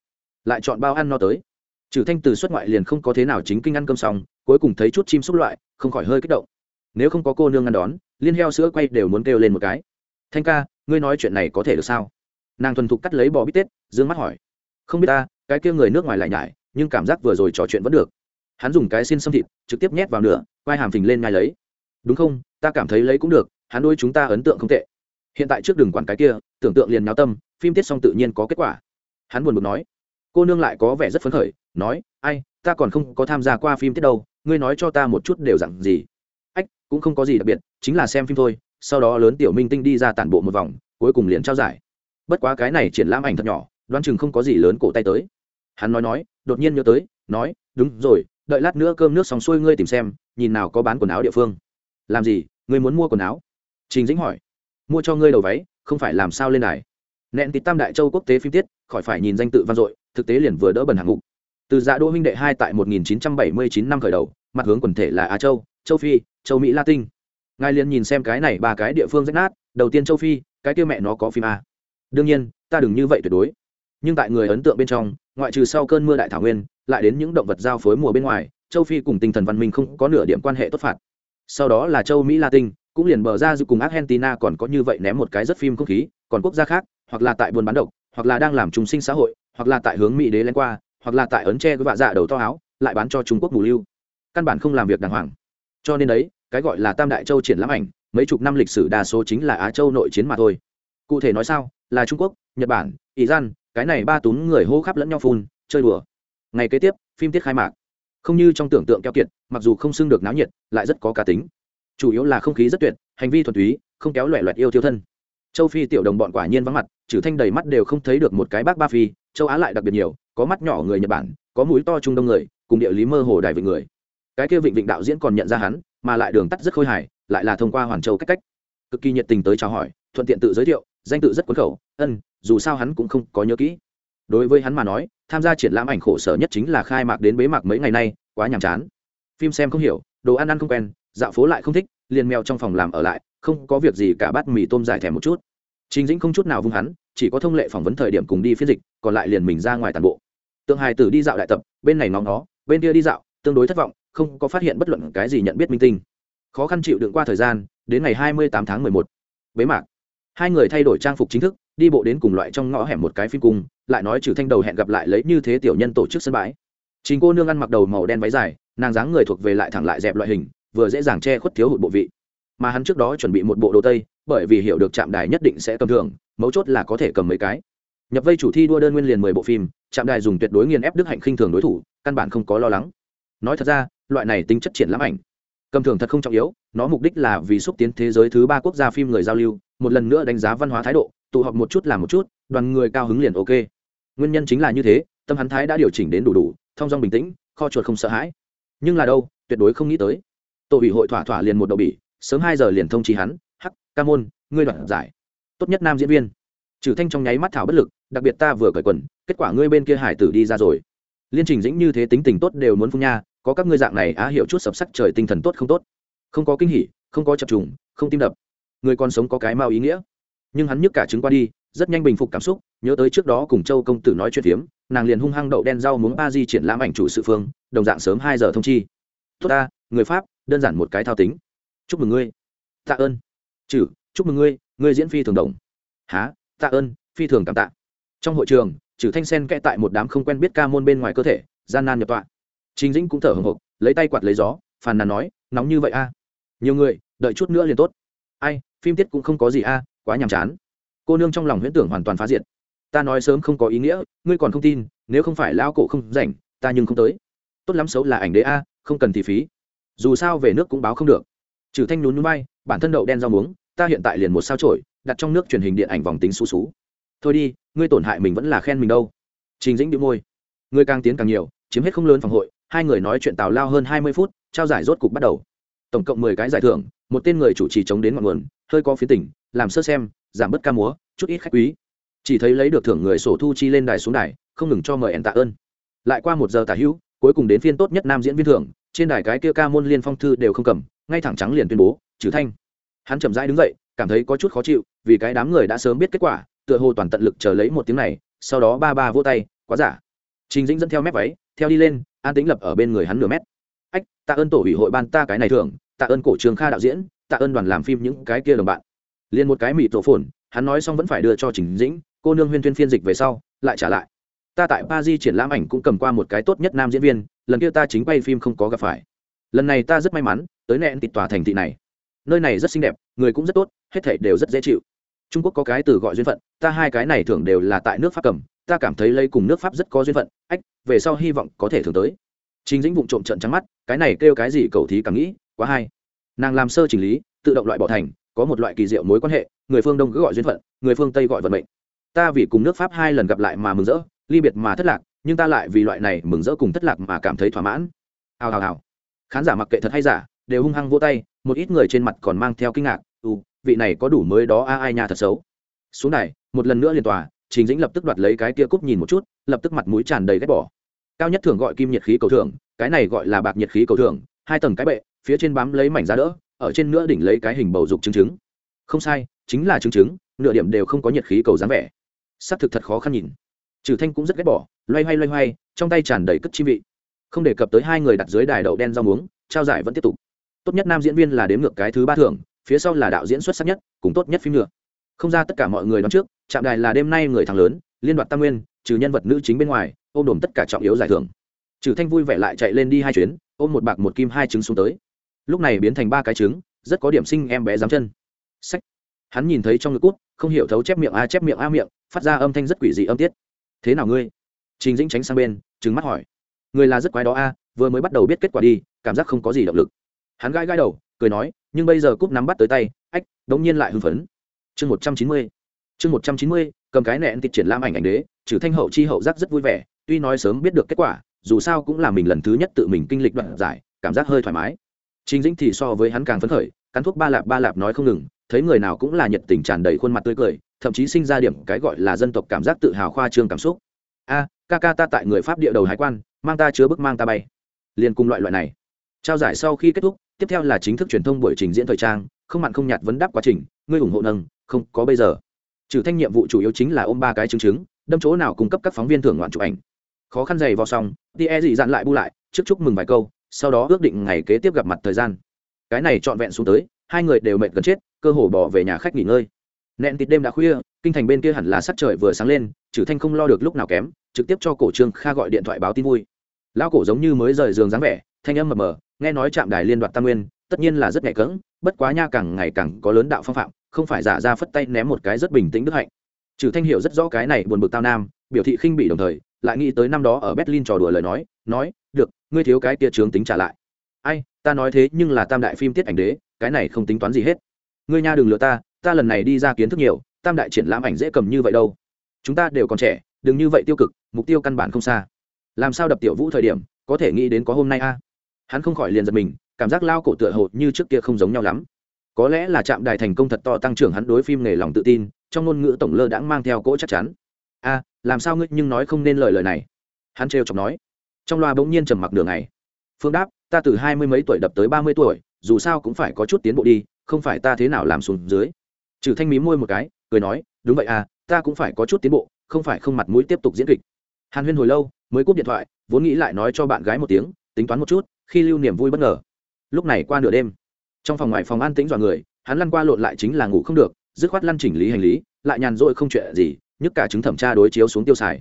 Lại chọn bao ăn no tới. Trừ thanh từ xuất ngoại liền không có thế nào chính kinh ăn cơm xong, cuối cùng thấy chút chim xúc loại, không khỏi hơi kích động. Nếu không có cô nương ngăn đón, liên heo sữa quay đều muốn kêu lên một cái thanh ca, ngươi nói chuyện này có thể được sao? Nàng thuần thục cắt lấy bò bít tết d ư ơ n g mắt hỏi. Không biết ta, cái kia người nước ngoài lại nhải, nhưng cảm giác vừa rồi trò chuyện vẫn được. Hắn dùng cái xin xâm thịt, trực tiếp nhét vào nửa, quai hàm phình lên ngay lấy. Đúng không? Ta cảm thấy lấy cũng được, hắn đôi chúng ta ấn tượng không tệ. Hiện tại trước đường quản cái kia, tưởng tượng liền náo tâm, phim tiết xong tự nhiên có kết quả. Hắn buồn bực nói. Cô nương lại có vẻ rất phấn khởi, nói, ai, ta còn không có tham gia qua phim tiết đâu, ngươi nói cho ta một chút đều dặn gì. Ách, cũng không có gì đặc biệt, chính là xem phim thôi sau đó lớn tiểu minh tinh đi ra tản bộ một vòng, cuối cùng liền trao giải. Bất quá cái này triển lãm ảnh thật nhỏ, đoán chừng không có gì lớn cổ tay tới. Hắn nói nói, đột nhiên nhớ tới, nói, đúng rồi, đợi lát nữa cơm nước xong xuôi ngươi tìm xem, nhìn nào có bán quần áo địa phương. Làm gì? Ngươi muốn mua quần áo? Trình dĩnh hỏi. Mua cho ngươi đầu váy, không phải làm sao lên đài. Nẹn tít tam đại châu quốc tế phim tiết, khỏi phải nhìn danh tự vang dội, thực tế liền vừa đỡ bần hạng ngục từ dạ đô huynh đệ hai tại 1979 năm khởi đầu, mặt hướng quần thể là á châu châu phi, châu mỹ latin ngài liền nhìn xem cái này ba cái địa phương rách nát, đầu tiên châu phi, cái kia mẹ nó có phim a. Đương nhiên, ta đừng như vậy tuyệt đối. Nhưng tại người ấn tượng bên trong, ngoại trừ sau cơn mưa đại thảo nguyên, lại đến những động vật giao phối mùa bên ngoài, châu phi cùng tinh thần văn minh không có nửa điểm quan hệ tốt phạt. Sau đó là châu mỹ latin, cũng liền bờ ra dù cùng argentina còn có như vậy ném một cái rất phim không khí, còn quốc gia khác, hoặc là tại buôn bán độc, hoặc là đang làm trùng sinh xã hội, hoặc là tại hướng mỹ đế lên qua, hoặc là tại ấn tre với vạ dạ đầu to áo, lại bán cho trung quốc bù lưu. Căn bản không làm việc đàng hoàng. Cho nên đấy cái gọi là tam đại châu triển lãm ảnh, mấy chục năm lịch sử đa số chính là á châu nội chiến mà thôi. Cụ thể nói sao, là trung quốc, nhật bản, iran, cái này ba túm người hô khắp lẫn nhau phun, chơi đùa. Ngày kế tiếp, phim tiết khai mạc. Không như trong tưởng tượng keo kiệt, mặc dù không xưng được náo nhiệt, lại rất có cá tính. Chủ yếu là không khí rất tuyệt, hành vi thuần túy, không kéo loẹ loẹt yêu thiêu thân. Châu phi tiểu đồng bọn quả nhiên vắng mặt, trừ thanh đầy mắt đều không thấy được một cái bác ba phi, châu á lại đặc biệt nhiều, có mắt nhỏ người nhật bản, có mũi to trung đông người, cùng địa lý mơ hồ đài vịnh người. Cái kia vịnh vịnh đạo diễn còn nhận ra hắn mà lại đường tắt rất khôi hài, lại là thông qua hoàn châu cách cách. Cực kỳ nhiệt tình tới chào hỏi, thuận tiện tự giới thiệu, danh tự rất quấn khẩu, ân, dù sao hắn cũng không có nhớ kỹ. Đối với hắn mà nói, tham gia triển lãm ảnh khổ sở nhất chính là khai mạc đến bế mạc mấy ngày nay, quá nhàm chán. Phim xem không hiểu, đồ ăn ăn không quen, dạo phố lại không thích, liền mèo trong phòng làm ở lại, không có việc gì cả bát mì tôm dài thèm một chút. Trình dĩnh không chút nào vung hắn, chỉ có thông lệ phỏng vấn thời điểm cùng đi phiên dịch, còn lại liền mình ra ngoài toàn bộ. Tượng hài tử đi dạo đại tập, bên này nóng nó, bên kia đi dạo, tương đối thất vọng không có phát hiện bất luận cái gì nhận biết minh tinh. Khó khăn chịu đựng qua thời gian, đến ngày hai mươi tám tháng mười một. Bế mạc. Hai người thay đổi trang phục chính thức, đi bộ đến cùng loại trong ngõ hẻm một cái phim cung, lại nói trừ thanh đầu hẹn gặp lại lấy như thế tiểu nhân tổ chức sân bãi. Chính cô nương ăn mặc đầu màu đen váy dài, nàng dáng người thuộc về lại thẳng lại dẹp loại hình, vừa dễ dàng che khuất thiếu hụt bộ vị. Mà hắn trước đó chuẩn bị một bộ đồ tây, bởi vì hiểu được trạm đài nhất định sẽ cầm thường, mấu chốt là có thể cầm mấy cái. Nhập vây chủ thi đua đơn nguyên liền mười bộ phim, trạm đài dùng tuyệt đối nghiền ép đức hạnh khinh thường đối thủ, căn bản không có lo lắng. Nói thật ra loại này tính chất triển lãm ảnh. Cầm thường thật không trọng yếu, nó mục đích là vì xúc tiến thế giới thứ ba quốc gia phim người giao lưu, một lần nữa đánh giá văn hóa thái độ, tụ họp một chút là một chút, đoàn người cao hứng liền ok. Nguyên nhân chính là như thế, tâm hắn thái đã điều chỉnh đến đủ đủ, thong dong bình tĩnh, kho chuột không sợ hãi. Nhưng là đâu, tuyệt đối không nghĩ tới. Tổ ủy hội thỏa thỏa liền một đậu bỉ, sớm hai giờ liền thông trí hắn, hắc, ca môn, ngươi đoạt giải. Tốt nhất nam diễn viên. Trừ thanh trong nháy mắt thảo bất lực, đặc biệt ta vừa cởi quần, kết quả ngươi bên kia hải tử đi ra rồi. Liên trình dĩnh như thế tính tình tốt đều muốn phun nha có các ngươi dạng này á hiểu chút sập sắc trời tinh thần tốt không tốt? Không có kinh hỉ, không có chập trùng, không tim đập. Người còn sống có cái mao ý nghĩa. Nhưng hắn nhức cả chứng qua đi, rất nhanh bình phục cảm xúc, nhớ tới trước đó cùng châu công tử nói chuyện phiếm, nàng liền hung hăng đậu đen rau muống ba di triển lãm ảnh chủ sự phương, đồng dạng sớm hai giờ thông chi. Tốt ta, người pháp, đơn giản một cái thao tính. Chúc mừng ngươi. Tạ ơn. Chử chúc mừng ngươi ngươi diễn phi thường đồng há tạ ơn, phi thường cảm tạ. Trong hội trường chử thanh sen kẽ tại một đám không quen biết ca môn bên ngoài cơ thể, gian nan nhập tọa trình dĩnh cũng thở hổn hộc lấy tay quạt lấy gió phàn nàn nói nóng như vậy a? Nhiều người đợi chút nữa liền tốt. Ai phim tiết cũng không có gì a quá nhàm chán. Cô nương trong lòng huyễn tưởng hoàn toàn phá diệt. Ta nói sớm không có ý nghĩa ngươi còn không tin nếu không phải lao cổ không rảnh ta nhưng không tới. Tốt lắm xấu là ảnh đế a không cần thì phí. Dù sao về nước cũng báo không được. Trừ thanh nhún nún bay bản thân đậu đen rau muống ta hiện tại liền một sao chổi, đặt trong nước truyền hình điện ảnh vòng tính xú xú. Thôi đi ngươi tổn hại mình vẫn là khen mình đâu. Trình dĩnh bĩu môi. Ngươi càng tiến càng nhiều chiếm hết không lớn phòng hội hai người nói chuyện tào lao hơn hai mươi phút, trao giải rốt cục bắt đầu. Tổng cộng mười cái giải thưởng, một tên người chủ trì chống đến ngọn nguồn, hơi có phía tỉnh làm sơ xem, giảm bớt ca múa, chút ít khách quý. Chỉ thấy lấy được thưởng người sổ thu chi lên đài xuống đài, không ngừng cho mời ẻn tạ ơn. Lại qua một giờ tả hữu, cuối cùng đến phiên tốt nhất nam diễn viên thưởng, trên đài cái kia ca môn liên phong thư đều không cầm, ngay thẳng trắng liền tuyên bố, trừ thanh. Hắn chậm rãi đứng dậy, cảm thấy có chút khó chịu, vì cái đám người đã sớm biết kết quả, tựa hồ toàn tận lực chờ lấy một tiếng này, sau đó ba ba vỗ tay, quá giả. Trình dĩnh dẫn theo mép váy, theo đi lên an tĩnh lập ở bên người hắn nửa mét. Ách, tạ ơn tổ ủy hội ban ta cái này thường tạ ơn cổ trường kha đạo diễn, tạ ơn đoàn làm phim những cái kia đồng bạn. Liền một cái mị tổ phồn, hắn nói xong vẫn phải đưa cho trình dĩnh, cô nương huyên thuyên phiên dịch về sau, lại trả lại. Ta tại pa di triển lãm ảnh cũng cầm qua một cái tốt nhất nam diễn viên, lần kia ta chính quay phim không có gặp phải. Lần này ta rất may mắn, tới nẹn tịt tòa thành thị này. Nơi này rất xinh đẹp, người cũng rất tốt, hết thảy đều rất dễ chịu. Trung quốc có cái từ gọi duyên phận, ta hai cái này thường đều là tại nước pháp cầm ta cảm thấy lấy cùng nước pháp rất có duyên phận, ách, về sau hy vọng có thể thường tới. Chính dĩnh vụng trộm trận trắng mắt, cái này kêu cái gì cầu thí càng nghĩ, quá hay. Nàng làm sơ chỉnh lý, tự động loại bỏ thành, có một loại kỳ diệu mối quan hệ, người phương đông cứ gọi duyên phận, người phương tây gọi vận mệnh. Ta vì cùng nước pháp hai lần gặp lại mà mừng rỡ, ly biệt mà thất lạc, nhưng ta lại vì loại này mừng rỡ cùng thất lạc mà cảm thấy thỏa mãn. Hào hào hào. Khán giả mặc kệ thật hay giả, đều hung hăng vô tay, một ít người trên mặt còn mang theo kinh ngạc ừ vị này có đủ mới đó a, ai nhà thật xấu. Xuống này một lần nữa liền tòa trình dĩnh lập tức đoạt lấy cái kia cúp nhìn một chút lập tức mặt mũi tràn đầy ghét bỏ. Cao nhất thường gọi kim nhiệt khí cầu thường, cái này gọi là bạc nhiệt khí cầu thường. hai tầng cái bệ phía trên bám lấy mảnh giá đỡ ở trên nữa đỉnh lấy cái hình bầu dục chứng chứng. Không sai chính là chứng chứng nửa điểm đều không có nhiệt khí cầu dáng vẻ. S ắ c thực thật khó khăn nhìn. Trừ thanh cũng rất ghét bỏ loay hoay loay hoay trong tay tràn đầy cất chi vị. Không đề cập tới hai người đặt dưới đài đậu đen rau muống trao giải vẫn tiếp tục. Tốt nhất nam diễn viên là đếm ngược cái thứ ba thưởng phía sau là đạo diễn xuất sắc nhất cùng tốt nhất phim nữa. Không ra tất cả mọi người đón trước trạm đài là đêm nay người thắng lớn, liên đoạt tam nguyên, trừ nhân vật nữ chính bên ngoài, ôm đồm tất cả trọng yếu giải thưởng. Trừ thanh vui vẻ lại chạy lên đi hai chuyến, ôm một bạc một kim hai trứng xuống tới. Lúc này biến thành ba cái trứng, rất có điểm sinh em bé dám chân. Sách. Hắn nhìn thấy trong ngực cút, không hiểu thấu chép miệng a, chép miệng a miệng, phát ra âm thanh rất quỷ dị âm tiết. Thế nào ngươi? Trình dĩnh tránh sang bên trứng mắt hỏi. Người là rất quái đó a, vừa mới bắt đầu biết kết quả đi, cảm giác không có gì động lực. Hắn gãi gãi đầu, cười nói, nhưng bây giờ cúp nắm bắt tới tay, ách, đống nhiên lại hưng phấn. Chương một trăm chín mươi chương một trăm chín mươi cầm cái nẹn tịch triển lãm ảnh ảnh đế trừ thanh hậu chi hậu giác rất vui vẻ tuy nói sớm biết được kết quả dù sao cũng là mình lần thứ nhất tự mình kinh lịch đoạn giải cảm giác hơi thoải mái Trình Dĩnh thì so với hắn càng phấn khởi, cắn thuốc ba lạp ba lạp nói không ngừng, thấy người nào cũng là nhiệt tình tràn đầy khuôn mặt tươi cười, thậm chí sinh ra điểm cái gọi là dân tộc cảm giác tự hào khoa trương cảm xúc. A, ca ca ta tại người Pháp địa đầu hải quan, mang ta chứa bức mang ta bay. Liên cùng loại loại này. Trao giải sau khi kết thúc, tiếp theo là chính thức truyền thông buổi trình diễn thời trang, không mặn không nhạt vấn đáp quá trình, ngươi ủng hộ nâng, không, có bây giờ trừ thanh nhiệm vụ chủ yếu chính là ôm ba cái chứng chứng, đâm chỗ nào cung cấp các phóng viên thưởng ngoạn chụp ảnh. Khó khăn dày vào xong đi e dị dặn lại bu lại, trước chúc mừng vài câu, sau đó ước định ngày kế tiếp gặp mặt thời gian. Cái này trọn vẹn xuống tới, hai người đều mệt gần chết, cơ hồ bỏ về nhà khách nghỉ ngơi. Nẹn tịt đêm đã khuya, kinh thành bên kia hẳn là sắc trời vừa sáng lên, trừ thanh không lo được lúc nào kém, trực tiếp cho cổ trương kha gọi điện thoại báo tin vui. Lão cổ giống như mới rời giường dáng vẻ, thanh âm mờ mờ, nghe nói chạm đài liên đoạt tam nguyên, tất nhiên là rất nhạy cỡng bất quá nha càng ngày càng có lớn đạo phong phạm, không phải giả ra phất tay ném một cái rất bình tĩnh đức hạnh. Trừ thanh hiểu rất rõ cái này buồn bực tao nam, biểu thị khinh bị đồng thời, lại nghĩ tới năm đó ở berlin trò đùa lời nói nói, được, ngươi thiếu cái kia trướng tính trả lại. Ai, ta nói thế nhưng là tam đại phim tiết ảnh đế, cái này không tính toán gì hết. Ngươi nha đừng lừa ta ta lần này đi ra kiến thức nhiều, tam đại triển lãm ảnh dễ cầm như vậy đâu. Chúng ta đều còn trẻ, đừng như vậy tiêu cực, mục tiêu căn bản không xa. Làm sao đập tiểu vũ thời điểm, có thể nghĩ đến có hôm nay a? Hắn không khỏi liền giật mình cảm giác lao cổ tựa hồ như trước kia không giống nhau lắm. Có lẽ là chạm đài thành công thật to tăng trưởng hắn đối phim nghề lòng tự tin, trong ngôn ngữ tổng lơ đãng mang theo cỗ chắc chắn. A, làm sao ngươi nhưng nói không nên lời lời này? Hắn trêu chọc nói. Trong loa bỗng nhiên trầm mặc đường này phương đáp, ta từ hai mươi mấy tuổi đập tới ba mươi tuổi, dù sao cũng phải có chút tiến bộ đi, không phải ta thế nào làm xuống dưới. Trừ thanh mí môi một cái, cười nói, đúng vậy à ta cũng phải có chút tiến bộ, không phải không mặt mũi tiếp tục diễn kịch. Hàn huyên hồi lâu, mới cúp điện thoại, vốn nghĩ lại nói cho bạn gái một tiếng, tính toán một chút, khi lưu niềm vui bất ngờ lúc này qua nửa đêm, trong phòng ngoài phòng an tĩnh dọa người, hắn lăn qua lộn lại chính là ngủ không được, dứt khoát lăn chỉnh lý hành lý, lại nhàn rỗi không chuyện gì, nhức cả chứng thẩm tra đối chiếu xuống tiêu xài.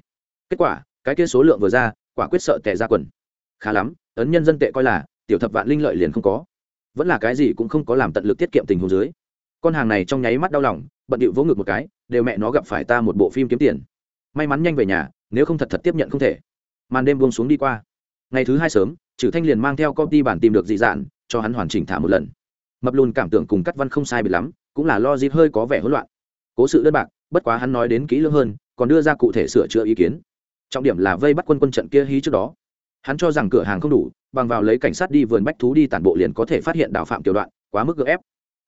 Kết quả, cái kia số lượng vừa ra, quả quyết sợ tệ ra quần. Khá lắm, ấn nhân dân tệ coi là, tiểu thập vạn linh lợi liền không có. Vẫn là cái gì cũng không có làm tận lực tiết kiệm tình huống dưới. Con hàng này trong nháy mắt đau lòng, bận điệu vỗ ngực một cái, đều mẹ nó gặp phải ta một bộ phim kiếm tiền. May mắn nhanh về nhà, nếu không thật thật tiếp nhận không thể. Màn đêm buông xuống đi qua. Ngày thứ hai sớm trừ thanh liền mang theo công ty bản tìm được dị dạn cho hắn hoàn chỉnh thả một lần. Mập lùn cảm tưởng cùng cắt văn không sai bị lắm, cũng là lo dịp hơi có vẻ hỗn loạn. Cố sự đơn bạc, bất quá hắn nói đến kỹ lưỡng hơn, còn đưa ra cụ thể sửa chữa ý kiến. Trọng điểm là vây bắt quân quân trận kia hí trước đó. Hắn cho rằng cửa hàng không đủ, bằng vào lấy cảnh sát đi vườn bách thú đi tản bộ liền có thể phát hiện đào phạm tiểu đoạn, quá mức gợ ép.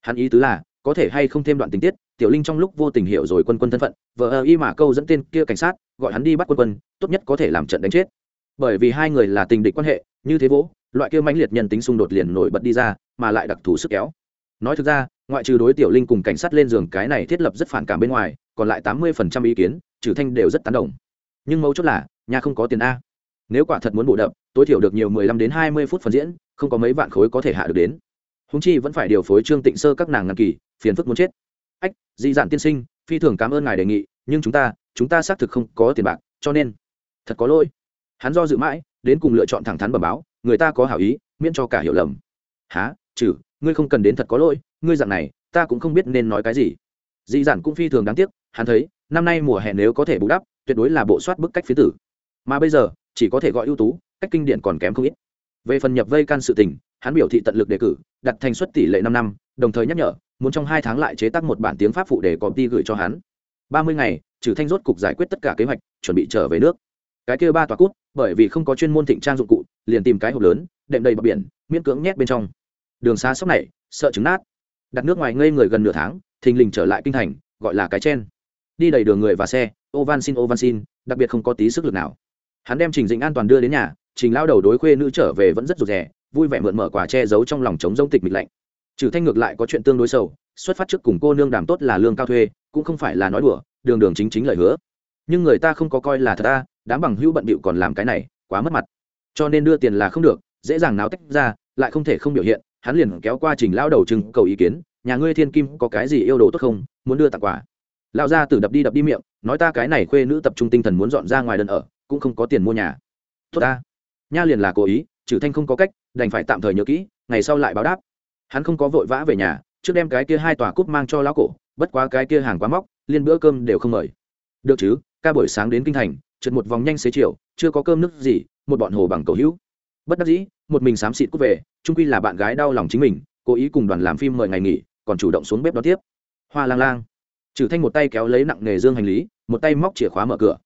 Hắn ý tứ là, có thể hay không thêm đoạn tình tiết, tiểu linh trong lúc vô tình hiểu rồi quân quân thân phận vợ ơ y mà câu dẫn tên kia cảnh sát, gọi hắn đi bắt quân quân, tốt nhất có thể làm trận đánh chết. Bởi vì hai người là tình địch quan hệ, như thế vỗ loại kia mãnh liệt nhân tính xung đột liền nổi bật đi ra, mà lại đặc thù sức kéo. Nói thực ra, ngoại trừ đối tiểu linh cùng cảnh sát lên giường cái này thiết lập rất phản cảm bên ngoài, còn lại tám mươi phần trăm ý kiến, trừ thanh đều rất tán đồng. Nhưng mấu chốt là, nhà không có tiền a. Nếu quả thật muốn bổ đập, tối thiểu được nhiều mười lăm đến hai mươi phút phần diễn, không có mấy vạn khối có thể hạ được đến. Húng chi vẫn phải điều phối trương tịnh sơ các nàng ngăn kỳ, phiền phức muốn chết. Ách, dị dạn tiên sinh, phi thường cảm ơn ngài đề nghị, nhưng chúng ta chúng ta xác thực không có tiền bạc, cho nên, thật có lỗi. Hắn do dự mãi, đến cùng lựa chọn thẳng thắn bẩm báo người ta có hảo ý, miễn cho cả hiểu lầm. Há trừ, ngươi không cần đến thật có lỗi, ngươi dạng này, ta cũng không biết nên nói cái gì. Dị giản cũng phi thường đáng tiếc, hắn thấy, năm nay mùa hè nếu có thể bù đắp, tuyệt đối là bộ soát bức cách phía tử. Mà bây giờ, chỉ có thể gọi ưu tú, cách kinh điển còn kém không ít. Về phần nhập vây can sự tình, hắn biểu thị tận lực đề cử, đặt thành suất tỷ lệ năm năm, đồng thời nhắc nhở, muốn trong hai tháng lại chế tác một bản tiếng pháp phụ để có ty gửi cho hắn. Ba mươi ngày, trừ thanh rốt cục giải quyết tất cả kế hoạch, chuẩn bị trở về nước. Cái kia ba tòa cút, bởi vì không có chuyên môn thịnh trang dụng cụ liền tìm cái hộp lớn, đệm đầy bọc biển, miễn cưỡng nhét bên trong. Đường xa sốc này, sợ trứng nát. Đặt nước ngoài ngây người gần nửa tháng, thình lình trở lại kinh thành, gọi là cái chen. Đi đầy đường người và xe, ô van xin, ô van xin, đặc biệt không có tí sức lực nào. Hắn đem trình dĩnh an toàn đưa đến nhà, trình lao đầu đối khuê nữ trở về vẫn rất rụt rè, vui vẻ mượn mở quả che giấu trong lòng trống rông tịch mịch lạnh. Trừ thanh ngược lại có chuyện tương đối sâu xuất phát trước cùng cô nương đàm tốt là lương cao thuê, cũng không phải là nói đùa, đường đường chính chính lời hứa. Nhưng người ta không có coi là thật ta đám bằng hữu bận bịu còn làm cái này, quá mất mặt cho nên đưa tiền là không được, dễ dàng náo tách ra, lại không thể không biểu hiện, hắn liền kéo qua trình lao đầu chừng cầu ý kiến, nhà ngươi thiên kim có cái gì yêu đồ tốt không, muốn đưa tặng quà. Lão gia tử đập đi đập đi miệng, nói ta cái này khuê nữ tập trung tinh thần muốn dọn ra ngoài đơn ở, cũng không có tiền mua nhà. Tốt ta. Nha liền là cố ý, trừ thanh không có cách, đành phải tạm thời nhớ kỹ, ngày sau lại báo đáp. Hắn không có vội vã về nhà, trước đem cái kia hai tòa cúp mang cho lão cổ, bất quá cái kia hàng quá móc, liên bữa cơm đều không mời. Được chứ, ca buổi sáng đến kinh thành trượt một vòng nhanh xế chiều, chưa có cơm nước gì, một bọn hồ bằng cầu hữu. Bất đắc dĩ, một mình xám xịt cút về trung quy là bạn gái đau lòng chính mình, cố ý cùng đoàn làm phim mời ngày nghỉ, còn chủ động xuống bếp đón tiếp. Hoa lang lang. Trừ thanh một tay kéo lấy nặng nghề dương hành lý, một tay móc chìa khóa mở cửa.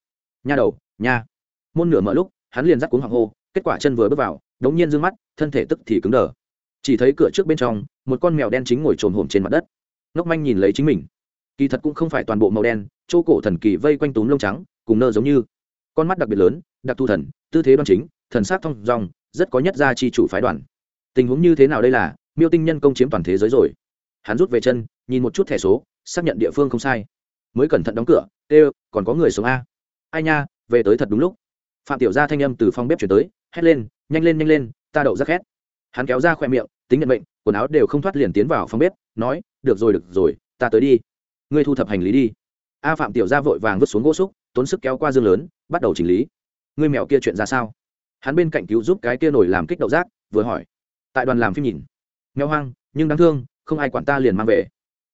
Nha đầu, nha. Môn nửa mở lúc, hắn liền dắt cuống hoàng hô, kết quả chân vừa bước vào, đống nhiên dương mắt, thân thể tức thì cứng đờ. Chỉ thấy cửa trước bên trong, một con mèo đen chính ngồi trồn hổm trên mặt đất. Ngốc manh nhìn lấy chính mình. Kỳ thật cũng không phải toàn bộ màu đen, chỗ cổ thần kỳ vây quanh túm lông trắng, cùng nơ giống như con mắt đặc biệt lớn, đặc thù thần, tư thế đoan chính, thần sát thong dong, rất có nhất gia chi chủ phái đoàn. Tình huống như thế nào đây là, miêu tinh nhân công chiếm toàn thế giới rồi. Hắn rút về chân, nhìn một chút thẻ số, xác nhận địa phương không sai. Mới cẩn thận đóng cửa ê còn có người sống a? Ai nha, về tới thật đúng lúc. Phạm tiểu gia thanh âm từ phòng bếp chuyển tới, hét lên, nhanh lên nhanh lên, ta đậu rất khét. Hắn kéo ra khoe miệng, tính nhận bệnh quần áo đều không thoát liền tiến vào phòng bếp, nói, được rồi được rồi, ta tới đi. Ngươi thu thập hành lý đi. A phạm tiểu gia vội vàng vứt xuống gỗ xúc tốn sức kéo qua dương lớn, bắt đầu chỉnh lý. Ngươi mèo kia chuyện ra sao? Hắn bên cạnh cứu giúp cái kia nổi làm kích đậu rác vừa hỏi. Tại đoàn làm phim nhìn. Mèo hoang, nhưng đáng thương, không ai quản ta liền mang về.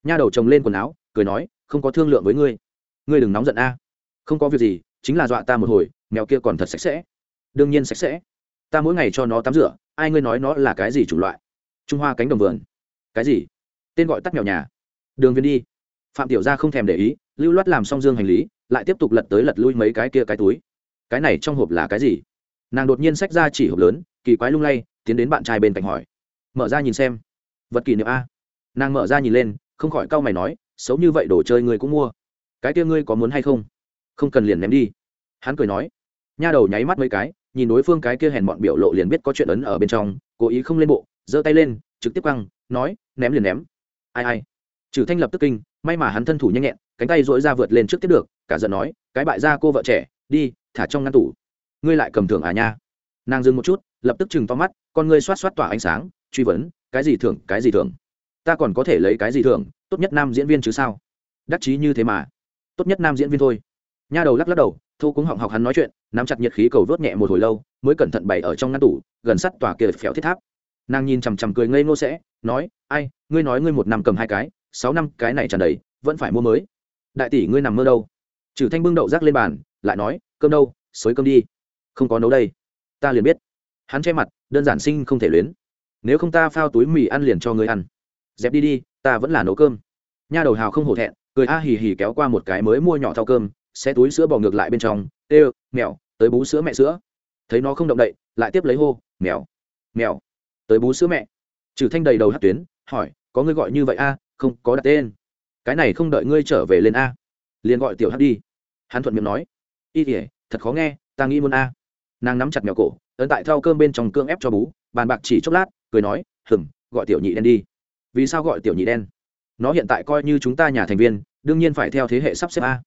Nha đầu chồng lên quần áo, cười nói, không có thương lượng với ngươi. Ngươi đừng nóng giận a. Không có việc gì, chính là dọa ta một hồi, mèo kia còn thật sạch sẽ. Đương nhiên sạch sẽ. Ta mỗi ngày cho nó tắm rửa, ai ngươi nói nó là cái gì chủng loại? Trung hoa cánh đồng vườn. Cái gì? Tên gọi tắt mèo nhà. Đường viên đi. Phạm tiểu gia không thèm để ý, lưu loát làm xong dương hành lý lại tiếp tục lật tới lật lui mấy cái kia cái túi. Cái này trong hộp là cái gì? Nàng đột nhiên xách ra chỉ hộp lớn, kỳ quái lung lay, tiến đến bạn trai bên cạnh hỏi. Mở ra nhìn xem. Vật kỷ niệm a. Nàng mở ra nhìn lên, không khỏi cau mày nói, xấu như vậy đồ chơi ngươi cũng mua. Cái kia ngươi có muốn hay không? Không cần liền ném đi. Hắn cười nói. Nha đầu nháy mắt mấy cái, nhìn đối phương cái kia hèn bọn biểu lộ liền biết có chuyện ấn ở bên trong, cố ý không lên bộ, giơ tay lên, trực tiếp căng nói, ném liền ném. Ai ai. Trừ thanh lập tức kinh, may mà hắn thân thủ nhanh nhẹn cánh tay dỗi ra vượt lên trước tiếp được, cả giận nói, cái bại ra cô vợ trẻ, đi, thả trong ngăn tủ. Ngươi lại cầm thưởng à nha? Nàng dừng một chút, lập tức chừng to mắt, con ngươi xoát xoát tỏa ánh sáng, truy vấn, cái gì thưởng, cái gì thưởng? Ta còn có thể lấy cái gì thưởng, tốt nhất nam diễn viên chứ sao? Đắc chí như thế mà. Tốt nhất nam diễn viên thôi. Nha đầu lắc lắc đầu thu cũng họng học hắn nói chuyện, nắm chặt nhiệt khí cầu vớt nhẹ một hồi lâu, mới cẩn thận bày ở trong ngăn tủ, gần sắt tòa kia phèo thiết tháp. Nàng nhìn chằm chằm cười ngây ngô sẽ, nói, ai, ngươi nói ngươi một năm cầm hai cái, sáu năm cái này tràn đầy, vẫn phải mua mới đại tỷ ngươi nằm mơ đâu? Trừ thanh bưng đậu rác lên bàn, lại nói, cơm đâu? Xới cơm đi. Không có nấu đây. Ta liền biết. Hắn che mặt, đơn giản sinh không thể luyến. Nếu không ta phao túi mì ăn liền cho ngươi ăn. Dẹp đi đi, ta vẫn là nấu cơm. Nha đầu hào không hổ thẹn, cười a hì hì kéo qua một cái mới mua nhỏ thao cơm, xé túi sữa bỏ ngược lại bên trong. Ê, mèo, tới bú sữa mẹ sữa. Thấy nó không động đậy, lại tiếp lấy hô, mèo mèo, tới bú sữa mẹ. Trừ thanh đầy đầu hát tuyến, hỏi, có ngươi gọi như vậy a? Không, có đặt tên cái này không đợi ngươi trở về lên a. Liền gọi tiểu hát đi. Hắn thuận miệng nói. Y tỉa thật khó nghe, ta nghĩ muốn a. Nàng nắm chặt mèo cổ, ấn tại thau cơm bên trong cương ép cho bú, bàn bạc chỉ chốc lát, cười nói hừng gọi tiểu nhị đen đi. Vì sao gọi tiểu nhị đen? Nó hiện tại coi như chúng ta nhà thành viên, đương nhiên phải theo thế hệ sắp xếp a.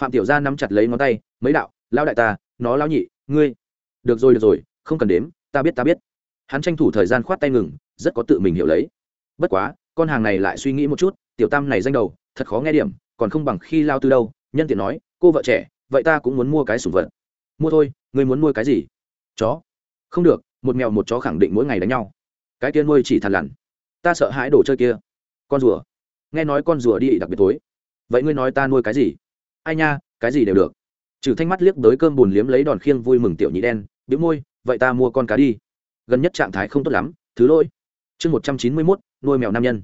Phạm tiểu gia nắm chặt lấy ngón tay, mấy đạo lao đại ta, nó lao nhị, ngươi. Được rồi được rồi, không cần đếm, ta biết ta biết. Hắn tranh thủ thời gian khoát tay ngừng, rất có tự mình hiểu lấy. Bất quá, con hàng này lại suy nghĩ một chút tiểu tam này danh đầu, thật khó nghe điểm, còn không bằng khi lao tư đâu, nhân tiện nói, cô vợ trẻ, vậy ta cũng muốn mua cái sủng vật. Mua thôi, ngươi muốn nuôi cái gì? Chó. Không được, một mèo một chó khẳng định mỗi ngày đánh nhau. Cái kia nuôi chỉ thằn lằn. Ta sợ hãi đồ chơi kia. Con rùa. Nghe nói con rùa đi đặc biệt tối vậy ngươi nói ta nuôi cái gì? Ai nha, cái gì đều được. Trừ thanh mắt liếc tới cơm bùn liếm lấy đòn khiêng vui mừng tiểu nhị đen biếu môi, vậy ta mua con cá đi. Gần nhất trạng thái không tốt lắm, thứ lỗi. Chương một trăm chín mươi mốt, nuôi mèo nam nhân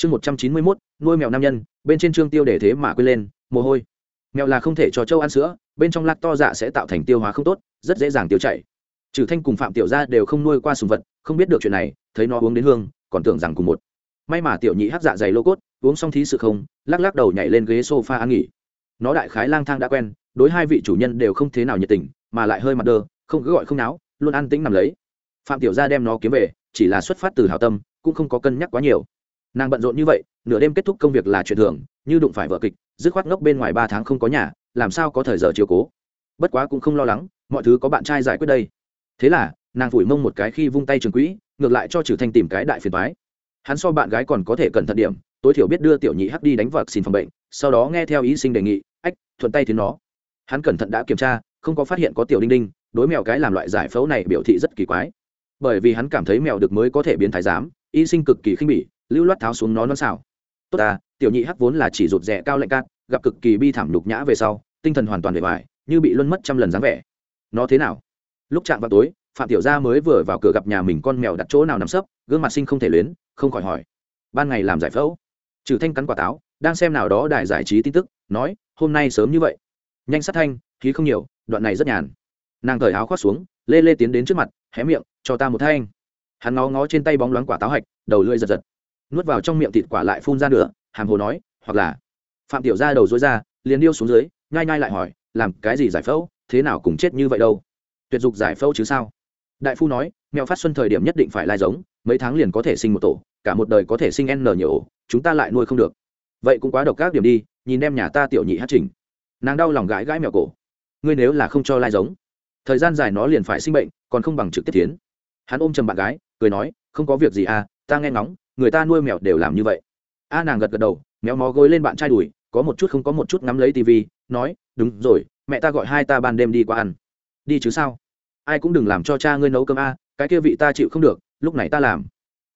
chương một trăm chín mươi mốt, nuôi mèo nam nhân, bên trên chương tiêu để thế mà quên lên, mồ hôi. Mèo là không thể cho châu ăn sữa, bên trong lạc to dạ sẽ tạo thành tiêu hóa không tốt, rất dễ dàng tiêu chảy. Trừ thanh cùng phạm tiểu gia đều không nuôi qua sùng vật, không biết được chuyện này, thấy nó uống đến hương, còn tưởng rằng cùng một. May mà tiểu nhị hắc dạ dày lô cốt, uống xong thí sự không, lắc lắc đầu nhảy lên ghế sofa ăn nghỉ. Nó đại khái lang thang đã quen, đối hai vị chủ nhân đều không thế nào nhiệt tình, mà lại hơi mặt đơ không cứ gọi không náo, luôn ăn tĩnh nằm lấy. Phạm tiểu gia đem nó kiếm về, chỉ là xuất phát từ hảo tâm, cũng không có cân nhắc quá nhiều nàng bận rộn như vậy, nửa đêm kết thúc công việc là chuyện thường, như đụng phải vợ kịch, dứt khoát ngốc bên ngoài ba tháng không có nhà, làm sao có thời giờ chiều cố. Bất quá cũng không lo lắng, mọi thứ có bạn trai giải quyết đây. Thế là, nàng phủi mông một cái khi vung tay trường quỹ, ngược lại cho trừ thanh tìm cái đại phiền thoái hắn so bạn gái còn có thể cẩn thận điểm, tối thiểu biết đưa tiểu nhị hắc đi đánh vật xin phòng bệnh, sau đó nghe theo ý sinh đề nghị, ách, thuận tay tiến nó. Hắn cẩn thận đã kiểm tra, không có phát hiện có tiểu đinh đinh, đối mèo cái làm loại giải phẫu này biểu thị rất kỳ quái. Bởi vì hắn cảm thấy mèo được mới có thể biến thái giám, y sinh cực kỳ khinh bỉ lưu loát tháo xuống nó non xào. Tốt ta, tiểu nhị hắc vốn là chỉ rụt rẻ cao lạnh cát, gặp cực kỳ bi thảm nhục nhã về sau, tinh thần hoàn toàn bề bài như bị luân mất trăm lần dáng vẻ. Nó thế nào? Lúc chạm vào tối, phạm tiểu gia mới vừa vào cửa gặp nhà mình con mèo đặt chỗ nào nằm sấp, gương mặt sinh không thể luyến, không khỏi hỏi. Ban ngày làm giải phẫu. Trừ thanh cắn quả táo, đang xem nào đó đài giải trí tin tức, nói, hôm nay sớm như vậy. Nhanh sát thanh, khí không nhiều, đoạn này rất nhàn. Nàng cởi áo khoác xuống, lê lê tiến đến trước mặt, hé miệng, cho ta một thanh. Hắn ngó ngó trên tay bóng loáng quả táo hạch, đầu lưỡi giật giật nuốt vào trong miệng thịt quả lại phun ra nữa, hàm hồ nói, hoặc là, phạm tiểu ra đầu dối ra, liền điêu xuống dưới, nhai nhai lại hỏi, làm cái gì giải phẫu, thế nào cùng chết như vậy đâu? Tuyệt dục giải phẫu chứ sao? Đại phu nói, mèo phát xuân thời điểm nhất định phải lai giống, mấy tháng liền có thể sinh một tổ, cả một đời có thể sinh n nhiều ổ chúng ta lại nuôi không được. Vậy cũng quá độc các điểm đi, nhìn em nhà ta tiểu nhị hát trình nàng đau lòng gãi gãi mèo cổ. Ngươi nếu là không cho lai giống, thời gian dài nó liền phải sinh bệnh, còn không bằng trực tiếp tiến. Hắn ôm chầm bạn gái, cười nói, không có việc gì à ta nghe ngóng người ta nuôi mèo đều làm như vậy. A nàng gật gật đầu, méo mó gối lên bạn trai đùi, có một chút không có một chút ngắm lấy tivi, nói, đúng rồi, mẹ ta gọi hai ta ban đêm đi qua ăn. Đi chứ sao? Ai cũng đừng làm cho cha ngươi nấu cơm a, cái kia vị ta chịu không được, lúc này ta làm.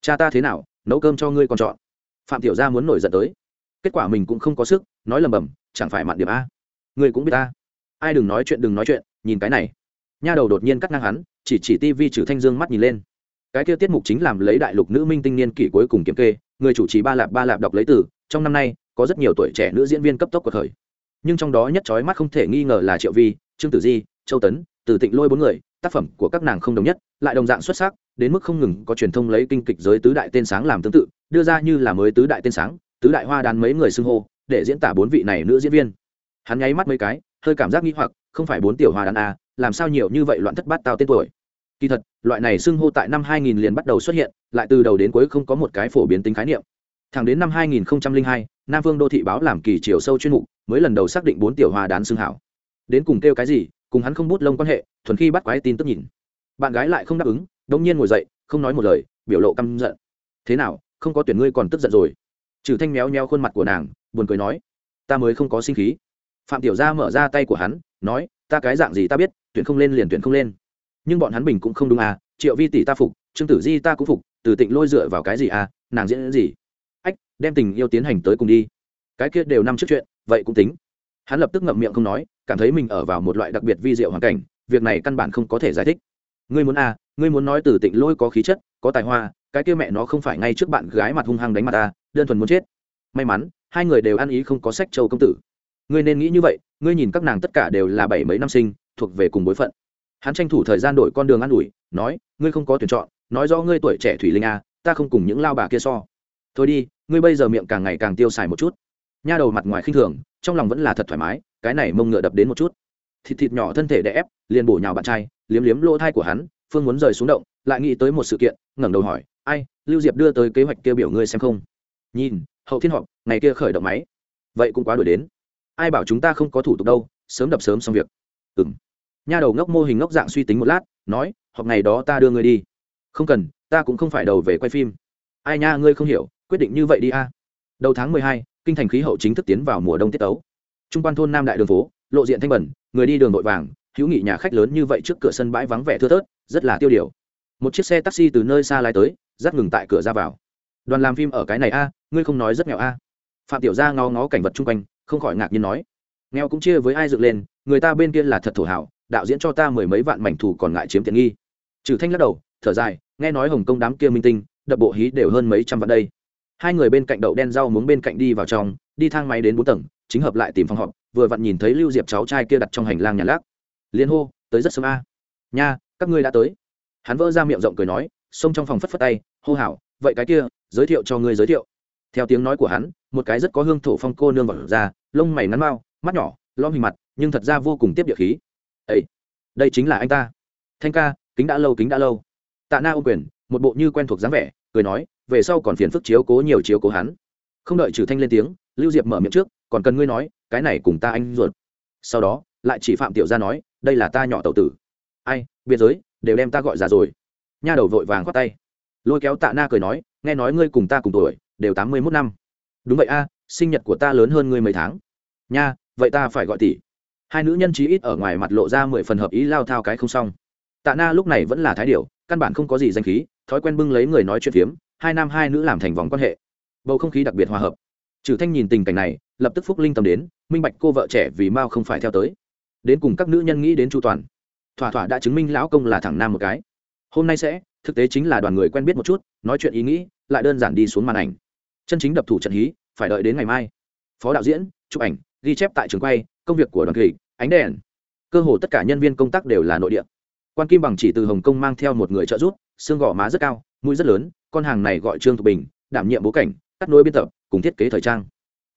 Cha ta thế nào, nấu cơm cho ngươi còn chọn. Phạm tiểu gia muốn nổi giận tới. Kết quả mình cũng không có sức, nói lầm bầm, chẳng phải mặn điểm a? Ngươi cũng biết ta. Ai đừng nói chuyện, đừng nói chuyện, nhìn cái này. Nha đầu đột nhiên cắt ngang hắn, chỉ chỉ tivi trừ thanh dương mắt nhìn lên cái kia tiết mục chính làm lấy đại lục nữ minh tinh niên kỷ cuối cùng kiểm kê, người chủ trì ba lạp ba lạp đọc lấy từ, trong năm nay, có rất nhiều tuổi trẻ nữ diễn viên cấp tốc của thời nhưng trong đó nhất trói mắt không thể nghi ngờ là triệu vi, trương tử di, châu tấn, từ tịnh lôi bốn người, tác phẩm của các nàng không đồng nhất, lại đồng dạng xuất sắc, đến mức không ngừng có truyền thông lấy kinh kịch giới tứ đại tên sáng làm tương tự, đưa ra như là mới tứ đại tên sáng, tứ đại hoa đàn mấy người xưng hô, để diễn tả bốn vị này nữ diễn viên. Hắn nháy mắt mấy cái, hơi cảm giác nghĩ hoặc, không phải bốn tiểu hoa đàn a, làm sao nhiều như vậy loạn thất bát tao tên tuổi kỳ thật loại này xưng hô tại năm 2000 liền bắt đầu xuất hiện lại từ đầu đến cuối không có một cái phổ biến tính khái niệm. Thẳng đến năm 2002, nam vương đô thị báo làm kỳ chiều sâu chuyên mục mới lần đầu xác định bốn tiểu hoa đán xưng hảo. Đến cùng kêu cái gì cùng hắn không bút lông quan hệ thuần khi bắt quái tin tức nhìn. Bạn gái lại không đáp ứng đông nhiên ngồi dậy không nói một lời biểu lộ căm giận. Thế nào không có tuyển ngươi còn tức giận rồi? Trừ thanh méo méo khuôn mặt của nàng buồn cười nói ta mới không có sinh khí. Phạm tiểu gia mở ra tay của hắn nói ta cái dạng gì ta biết tuyển không lên liền tuyển không lên nhưng bọn hắn bình cũng không đúng à triệu vi tỷ ta phục, trương tử di ta cũng phục, từ tịnh lôi dựa vào cái gì à nàng diễn gì? Ách, đem tình yêu tiến hành tới cùng đi. Cái kia đều năm trước chuyện, vậy cũng tính. Hắn lập tức ngậm miệng không nói, cảm thấy mình ở vào một loại đặc biệt vi diệu hoàn cảnh, việc này căn bản không có thể giải thích. Ngươi muốn à ngươi muốn nói từ tịnh lôi có khí chất, có tài hoa, cái kia mẹ nó không phải ngay trước bạn gái mặt hung hăng đánh mặt ta, đơn thuần muốn chết. May mắn, hai người đều ăn ý không có sách châu công tử. Ngươi nên nghĩ như vậy, ngươi nhìn các nàng tất cả đều là bảy mấy năm sinh, thuộc về cùng bối phận hắn tranh thủ thời gian đổi con đường ăn ủi, nói, ngươi không có tuyển chọn, nói rõ ngươi tuổi trẻ thủy linh à ta không cùng những lao bà kia so. Thôi đi, ngươi bây giờ miệng càng ngày càng tiêu xài một chút. Nha đầu mặt ngoài khinh thường, trong lòng vẫn là thật thoải mái, cái này mông ngựa đập đến một chút. Thịt thịt nhỏ thân thể đè ép, liền bổ nhào bạn trai, liếm liếm lỗ thai của hắn, phương muốn rời xuống động, lại nghĩ tới một sự kiện, ngẩng đầu hỏi, ai, lưu diệp đưa tới kế hoạch kia biểu ngươi xem không? Nhìn, hậu thiên họp, ngày kia khởi động máy. Vậy cũng quá đuổi đến. Ai bảo chúng ta không có thủ tục đâu, sớm đập sớm xong việc. Ừng nha đầu ngốc mô hình ngốc dạng suy tính một lát, nói hoặc ngày đó ta đưa ngươi đi. Không cần, ta cũng không phải đầu về quay phim. Ai nha, ngươi không hiểu, quyết định như vậy đi a. Đầu tháng mười hai, kinh thành khí hậu chính thức tiến vào mùa đông tiết tấu. Trung quan thôn nam đại đường phố, lộ diện thanh bẩn, người đi đường vội vàng, hữu nghị nhà khách lớn như vậy trước cửa sân bãi vắng vẻ thưa thớt, rất là tiêu điều. Một chiếc xe taxi từ nơi xa lái tới dắt ngừng tại cửa ra vào. Đoàn làm phim ở cái này a, ngươi không nói rất nghèo a. Phạm tiểu gia ngó ngó cảnh vật chung quanh, không khỏi ngạc nhiên nói. Nghèo cũng chia với ai dựng lên, người ta bên kia là thật thổ hảo đạo diễn cho ta mười mấy vạn mảnh thủ còn ngại chiếm tiện nghi. Trừ thanh lắc đầu, thở dài, nghe nói hồng kông đám kia minh tinh, đập bộ hí đều hơn mấy trăm vạn đây. Hai người bên cạnh đậu đen rau muống bên cạnh đi vào trong, đi thang máy đến bốn tầng, chính hợp lại tìm phòng họp, vừa vặn nhìn thấy lưu diệp cháu trai kia đặt trong hành lang nhà lác. Liên hô, tới rất sớm a. Nha, các ngươi đã tới. Hắn vỡ ra miệng rộng cười nói, xông trong phòng phất phất tay, hô hảo vậy cái kia, giới thiệu cho ngươi giới thiệu. Theo tiếng nói của hắn, một cái rất có hương thổ phong cô nương vào ra, lông mày ngắn mau, mắt nhỏ lom hình mặt, nhưng thật ra vô cùng tiếp địa khí ấy đây chính là anh ta. Thanh ca, kính đã lâu, kính đã lâu. Tạ na ô quyền, một bộ như quen thuộc dáng vẻ, cười nói, về sau còn phiền phức chiếu cố nhiều chiếu cố hắn. Không đợi trừ thanh lên tiếng, lưu diệp mở miệng trước, còn cần ngươi nói, cái này cùng ta anh ruột. Sau đó, lại chỉ phạm tiểu gia nói, đây là ta nhỏ tẩu tử. Ai, biệt giới, đều đem ta gọi già rồi. Nha đầu vội vàng khoát tay. Lôi kéo tạ na cười nói, nghe nói ngươi cùng ta cùng tuổi, đều tám mươi mốt năm. Đúng vậy a, sinh nhật của ta lớn hơn ngươi mấy tháng. Nha, vậy ta phải gọi tỷ hai nữ nhân chí ít ở ngoài mặt lộ ra mười phần hợp ý lao thao cái không xong. Tạ na lúc này vẫn là thái điệu căn bản không có gì danh khí, thói quen bưng lấy người nói chuyện phiếm, hai nam hai nữ làm thành vòng quan hệ. Bầu không khí đặc biệt hòa hợp. Trừ thanh nhìn tình cảnh này, lập tức phúc linh tâm đến, minh bạch cô vợ trẻ vì mao không phải theo tới. Đến cùng các nữ nhân nghĩ đến chu toàn. Thỏa thỏa đã chứng minh lão công là thẳng nam một cái. Hôm nay sẽ, thực tế chính là đoàn người quen biết một chút, nói chuyện ý nghĩ, lại đơn giản đi xuống màn ảnh. Chân chính đập thủ trận hí, phải đợi đến ngày mai. Phó đạo diễn, chụp ảnh, ghi chép tại trường quay, công việc của đoàn kịch ánh đèn. Cơ hồ tất cả nhân viên công tác đều là nội địa. Quan kim bằng chỉ từ hồng kông mang theo một người trợ giúp, xương gò má rất cao, mũi rất lớn, con hàng này gọi trương thục bình, đảm nhiệm bố cảnh, cắt nối biên tập, cùng thiết kế thời trang.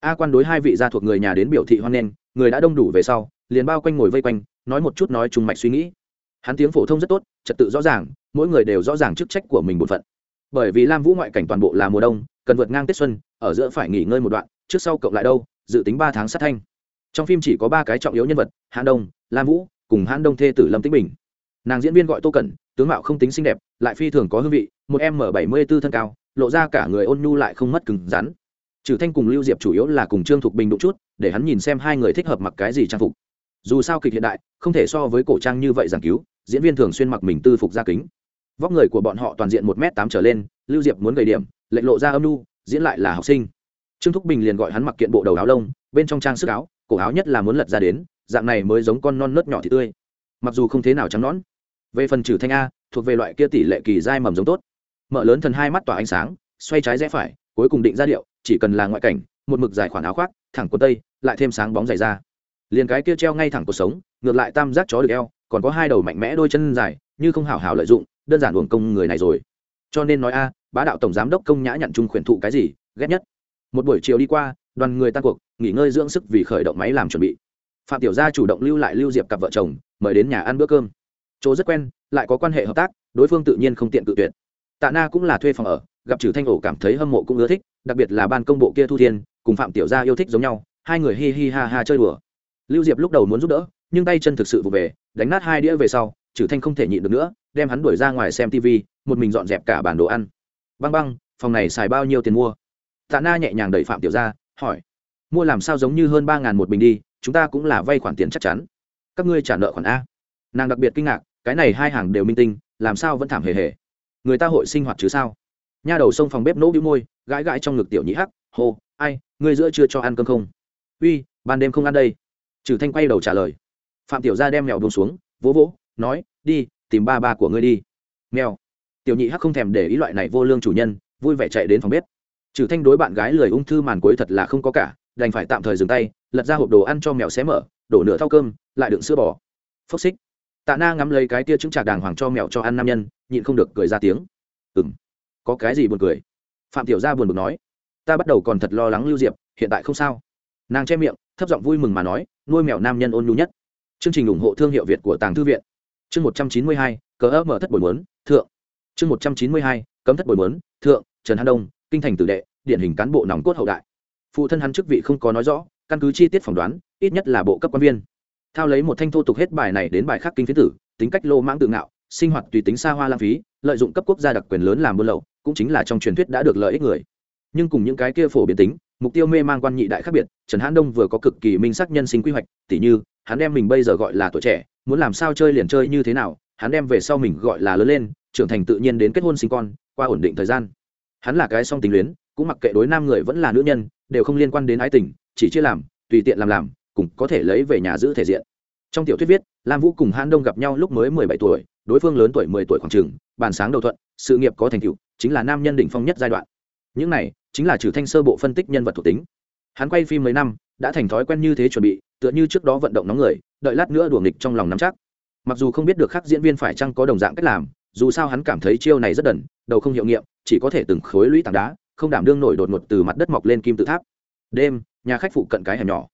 A quan đối hai vị gia thuộc người nhà đến biểu thị hoan nghênh, người đã đông đủ về sau, liền bao quanh ngồi vây quanh, nói một chút nói trùng mạch suy nghĩ. Hắn tiếng phổ thông rất tốt, trật tự rõ ràng, mỗi người đều rõ ràng chức trách của mình một phận. Bởi vì lam vũ ngoại cảnh toàn bộ là mùa đông, cần vượt ngang tết xuân, ở giữa phải nghỉ ngơi một đoạn, trước sau cộng lại đâu, dự tính ba tháng sát thanh trong phim chỉ có ba cái trọng yếu nhân vật hãn đông, lam vũ, cùng hãn đông thê tử lâm tĩnh bình. Nàng diễn viên gọi tô cẩn, tướng mạo không tính xinh đẹp, lại phi thường có hương vị, một em m bảy mươi b ố thân cao, lộ ra cả người ôn nhu lại không mất cứng rắn. Trừ thanh cùng lưu diệp chủ yếu là cùng trương thục bình đụng chút, để hắn nhìn xem hai người thích hợp mặc cái gì trang phục. Dù sao kịch hiện đại, không thể so với cổ trang như vậy giảng cứu, diễn viên thường xuyên mặc mình tư phục ra kính. Vóc người của bọn họ toàn diện một m tám trở lên, lưu diệp muốn gầy điểm lệnh lộ ra âm nu diễn lại là học sinh. Trương thúc bình liền gọi hắn mặc kiện bộ đầu áo lông, bên trong trang sức áo cổ áo nhất là muốn lật ra đến, dạng này mới giống con non nớt nhỏ thì tươi. Mặc dù không thế nào trắng nón về phần trừ thanh a, thuộc về loại kia tỷ lệ kỳ dai mầm giống tốt. Mở lớn thần hai mắt tỏa ánh sáng, xoay trái rẽ phải, cuối cùng định ra điệu, chỉ cần là ngoại cảnh, một mực dài khoản áo khoác, thẳng quần tây, lại thêm sáng bóng dày ra. Liền cái kia treo ngay thẳng cuộc sống, ngược lại tam giác chó được eo, còn có hai đầu mạnh mẽ đôi chân dài, như không hảo hảo lợi dụng, đơn giản uổng công người này rồi. Cho nên nói a, bá đạo tổng giám đốc công nhã nhận chung khuyển thụ cái gì, ghét nhất. Một buổi chiều đi qua đoàn người tan cuộc, nghỉ ngơi dưỡng sức vì khởi động máy làm chuẩn bị. Phạm tiểu gia chủ động lưu lại lưu diệp cặp vợ chồng, mời đến nhà ăn bữa cơm. Chỗ rất quen, lại có quan hệ hợp tác, đối phương tự nhiên không tiện tự tuyệt. Tạ na cũng là thuê phòng ở, gặp trừ thanh ổ cảm thấy hâm mộ cũng ưa thích, đặc biệt là ban công bộ kia thu thiên, cùng phạm tiểu gia yêu thích giống nhau, hai người hi hi ha ha chơi đùa. Lưu diệp lúc đầu muốn giúp đỡ, nhưng tay chân thực sự vụ về, đánh nát hai đĩa về sau, trừ thanh không thể nhịn được nữa, đem hắn đuổi ra ngoài xem tv một mình dọn dẹp cả bản đồ ăn. Băng băng, phòng này xài bao nhiêu tiền mua? Tạ na nhẹ nhàng đẩy phạm tiểu gia hỏi. Mua làm sao giống như hơn ba ngàn một bình đi, chúng ta cũng là vay khoản tiền chắc chắn. Các ngươi trả nợ khoản a. Nàng đặc biệt kinh ngạc, cái này hai hàng đều minh tinh, làm sao vẫn thảm hề hề. Người ta hội sinh hoạt chứ sao? Nha đầu sông phòng bếp nỗ bĩu môi, gãi gãi trong ngực tiểu nhĩ hắc, hô, ai người giữa chưa cho ăn cơm không? Uy, ban đêm không ăn đây. Trừ thanh quay đầu trả lời. Phạm tiểu gia đem mèo buông xuống, vỗ vỗ, nói, đi, tìm ba ba của ngươi đi. Mèo. Tiểu nhị hắc không thèm để ý loại này vô lương chủ nhân, vui vẻ chạy đến phòng bếp trừ thanh đối bạn gái lười ung thư màn cuối thật là không có cả, đành phải tạm thời dừng tay, lật ra hộp đồ ăn cho mèo xé mở, đổ nửa thau cơm, lại đựng sữa bò. Phốc xích. Tạ na ngắm lấy cái tia trứng trạc đàng hoàng cho mèo cho ăn nam nhân, nhịn không được cười ra tiếng. Ừ có cái gì buồn cười? Phạm tiểu gia buồn bực nói. Ta bắt đầu còn thật lo lắng lưu diệp, hiện tại không sao. Nàng che miệng, thấp giọng vui mừng mà nói, nuôi mèo nam nhân ôn nhu nhất. Chương trình ủng hộ thương hiệu việt của tàng thư viện. Chương một trăm chín mươi hai, cờ ấp mở thất bồi mướn thượng. Chương một trăm chín mươi hai, cấm thất bồi mướn thượng, trần hán đông kinh thành tử đệ, điển hình cán bộ nòng cốt hậu đại. Phụ thân hắn chức vị không có nói rõ, căn cứ chi tiết phỏng đoán, ít nhất là bộ cấp quan viên. Thao lấy một thanh thô tục hết bài này đến bài khác kinh phiến tử, tính cách lô mãng tự ngạo, sinh hoạt tùy tính xa hoa lãng phí, lợi dụng cấp quốc gia đặc quyền lớn làm buôn lậu, cũng chính là trong truyền thuyết đã được lợi ích người. Nhưng cùng những cái kia phổ biến tính, mục tiêu mê mang quan nhị đại khác biệt, trần hãn đông vừa có cực kỳ minh sắc nhân sinh quy hoạch, tỉ như, hắn đem mình bây giờ gọi là tuổi trẻ, muốn làm sao chơi liền chơi như thế nào, hắn đem về sau mình gọi là lớn lên, trưởng thành tự nhiên đến kết hôn sinh con, qua ổn định thời gian hắn là cái song tình luyến, cũng mặc kệ đối nam người vẫn là nữ nhân, đều không liên quan đến ái tình, chỉ chia làm, tùy tiện làm làm cũng có thể lấy về nhà giữ thể diện. Trong tiểu thuyết viết, lam vũ cùng hãn đông gặp nhau lúc mới mười bảy tuổi, đối phương lớn tuổi mười tuổi khoảng trường bàn sáng đầu thuận, sự nghiệp có thành tựu, chính là nam nhân đỉnh phong nhất giai đoạn. Những này, chính là trừ thanh sơ bộ phân tích nhân vật thuộc tính. Hắn quay phim mấy năm, đã thành thói quen như thế chuẩn bị, tựa như trước đó vận động nóng người, đợi lát nữa đùa nghịch trong lòng nắm chắc. Mặc dù không biết được khác diễn viên phải chăng có đồng dạng cách làm, dù sao hắn cảm thấy chiêu này rất đần đầu không hiệu nghiệm, chỉ có thể từng khối lũy tảng đá, không đảm đương nổi đột ngột từ mặt đất mọc lên kim tự tháp. Đêm, nhà khách phụ cận cái hẻm nhỏ.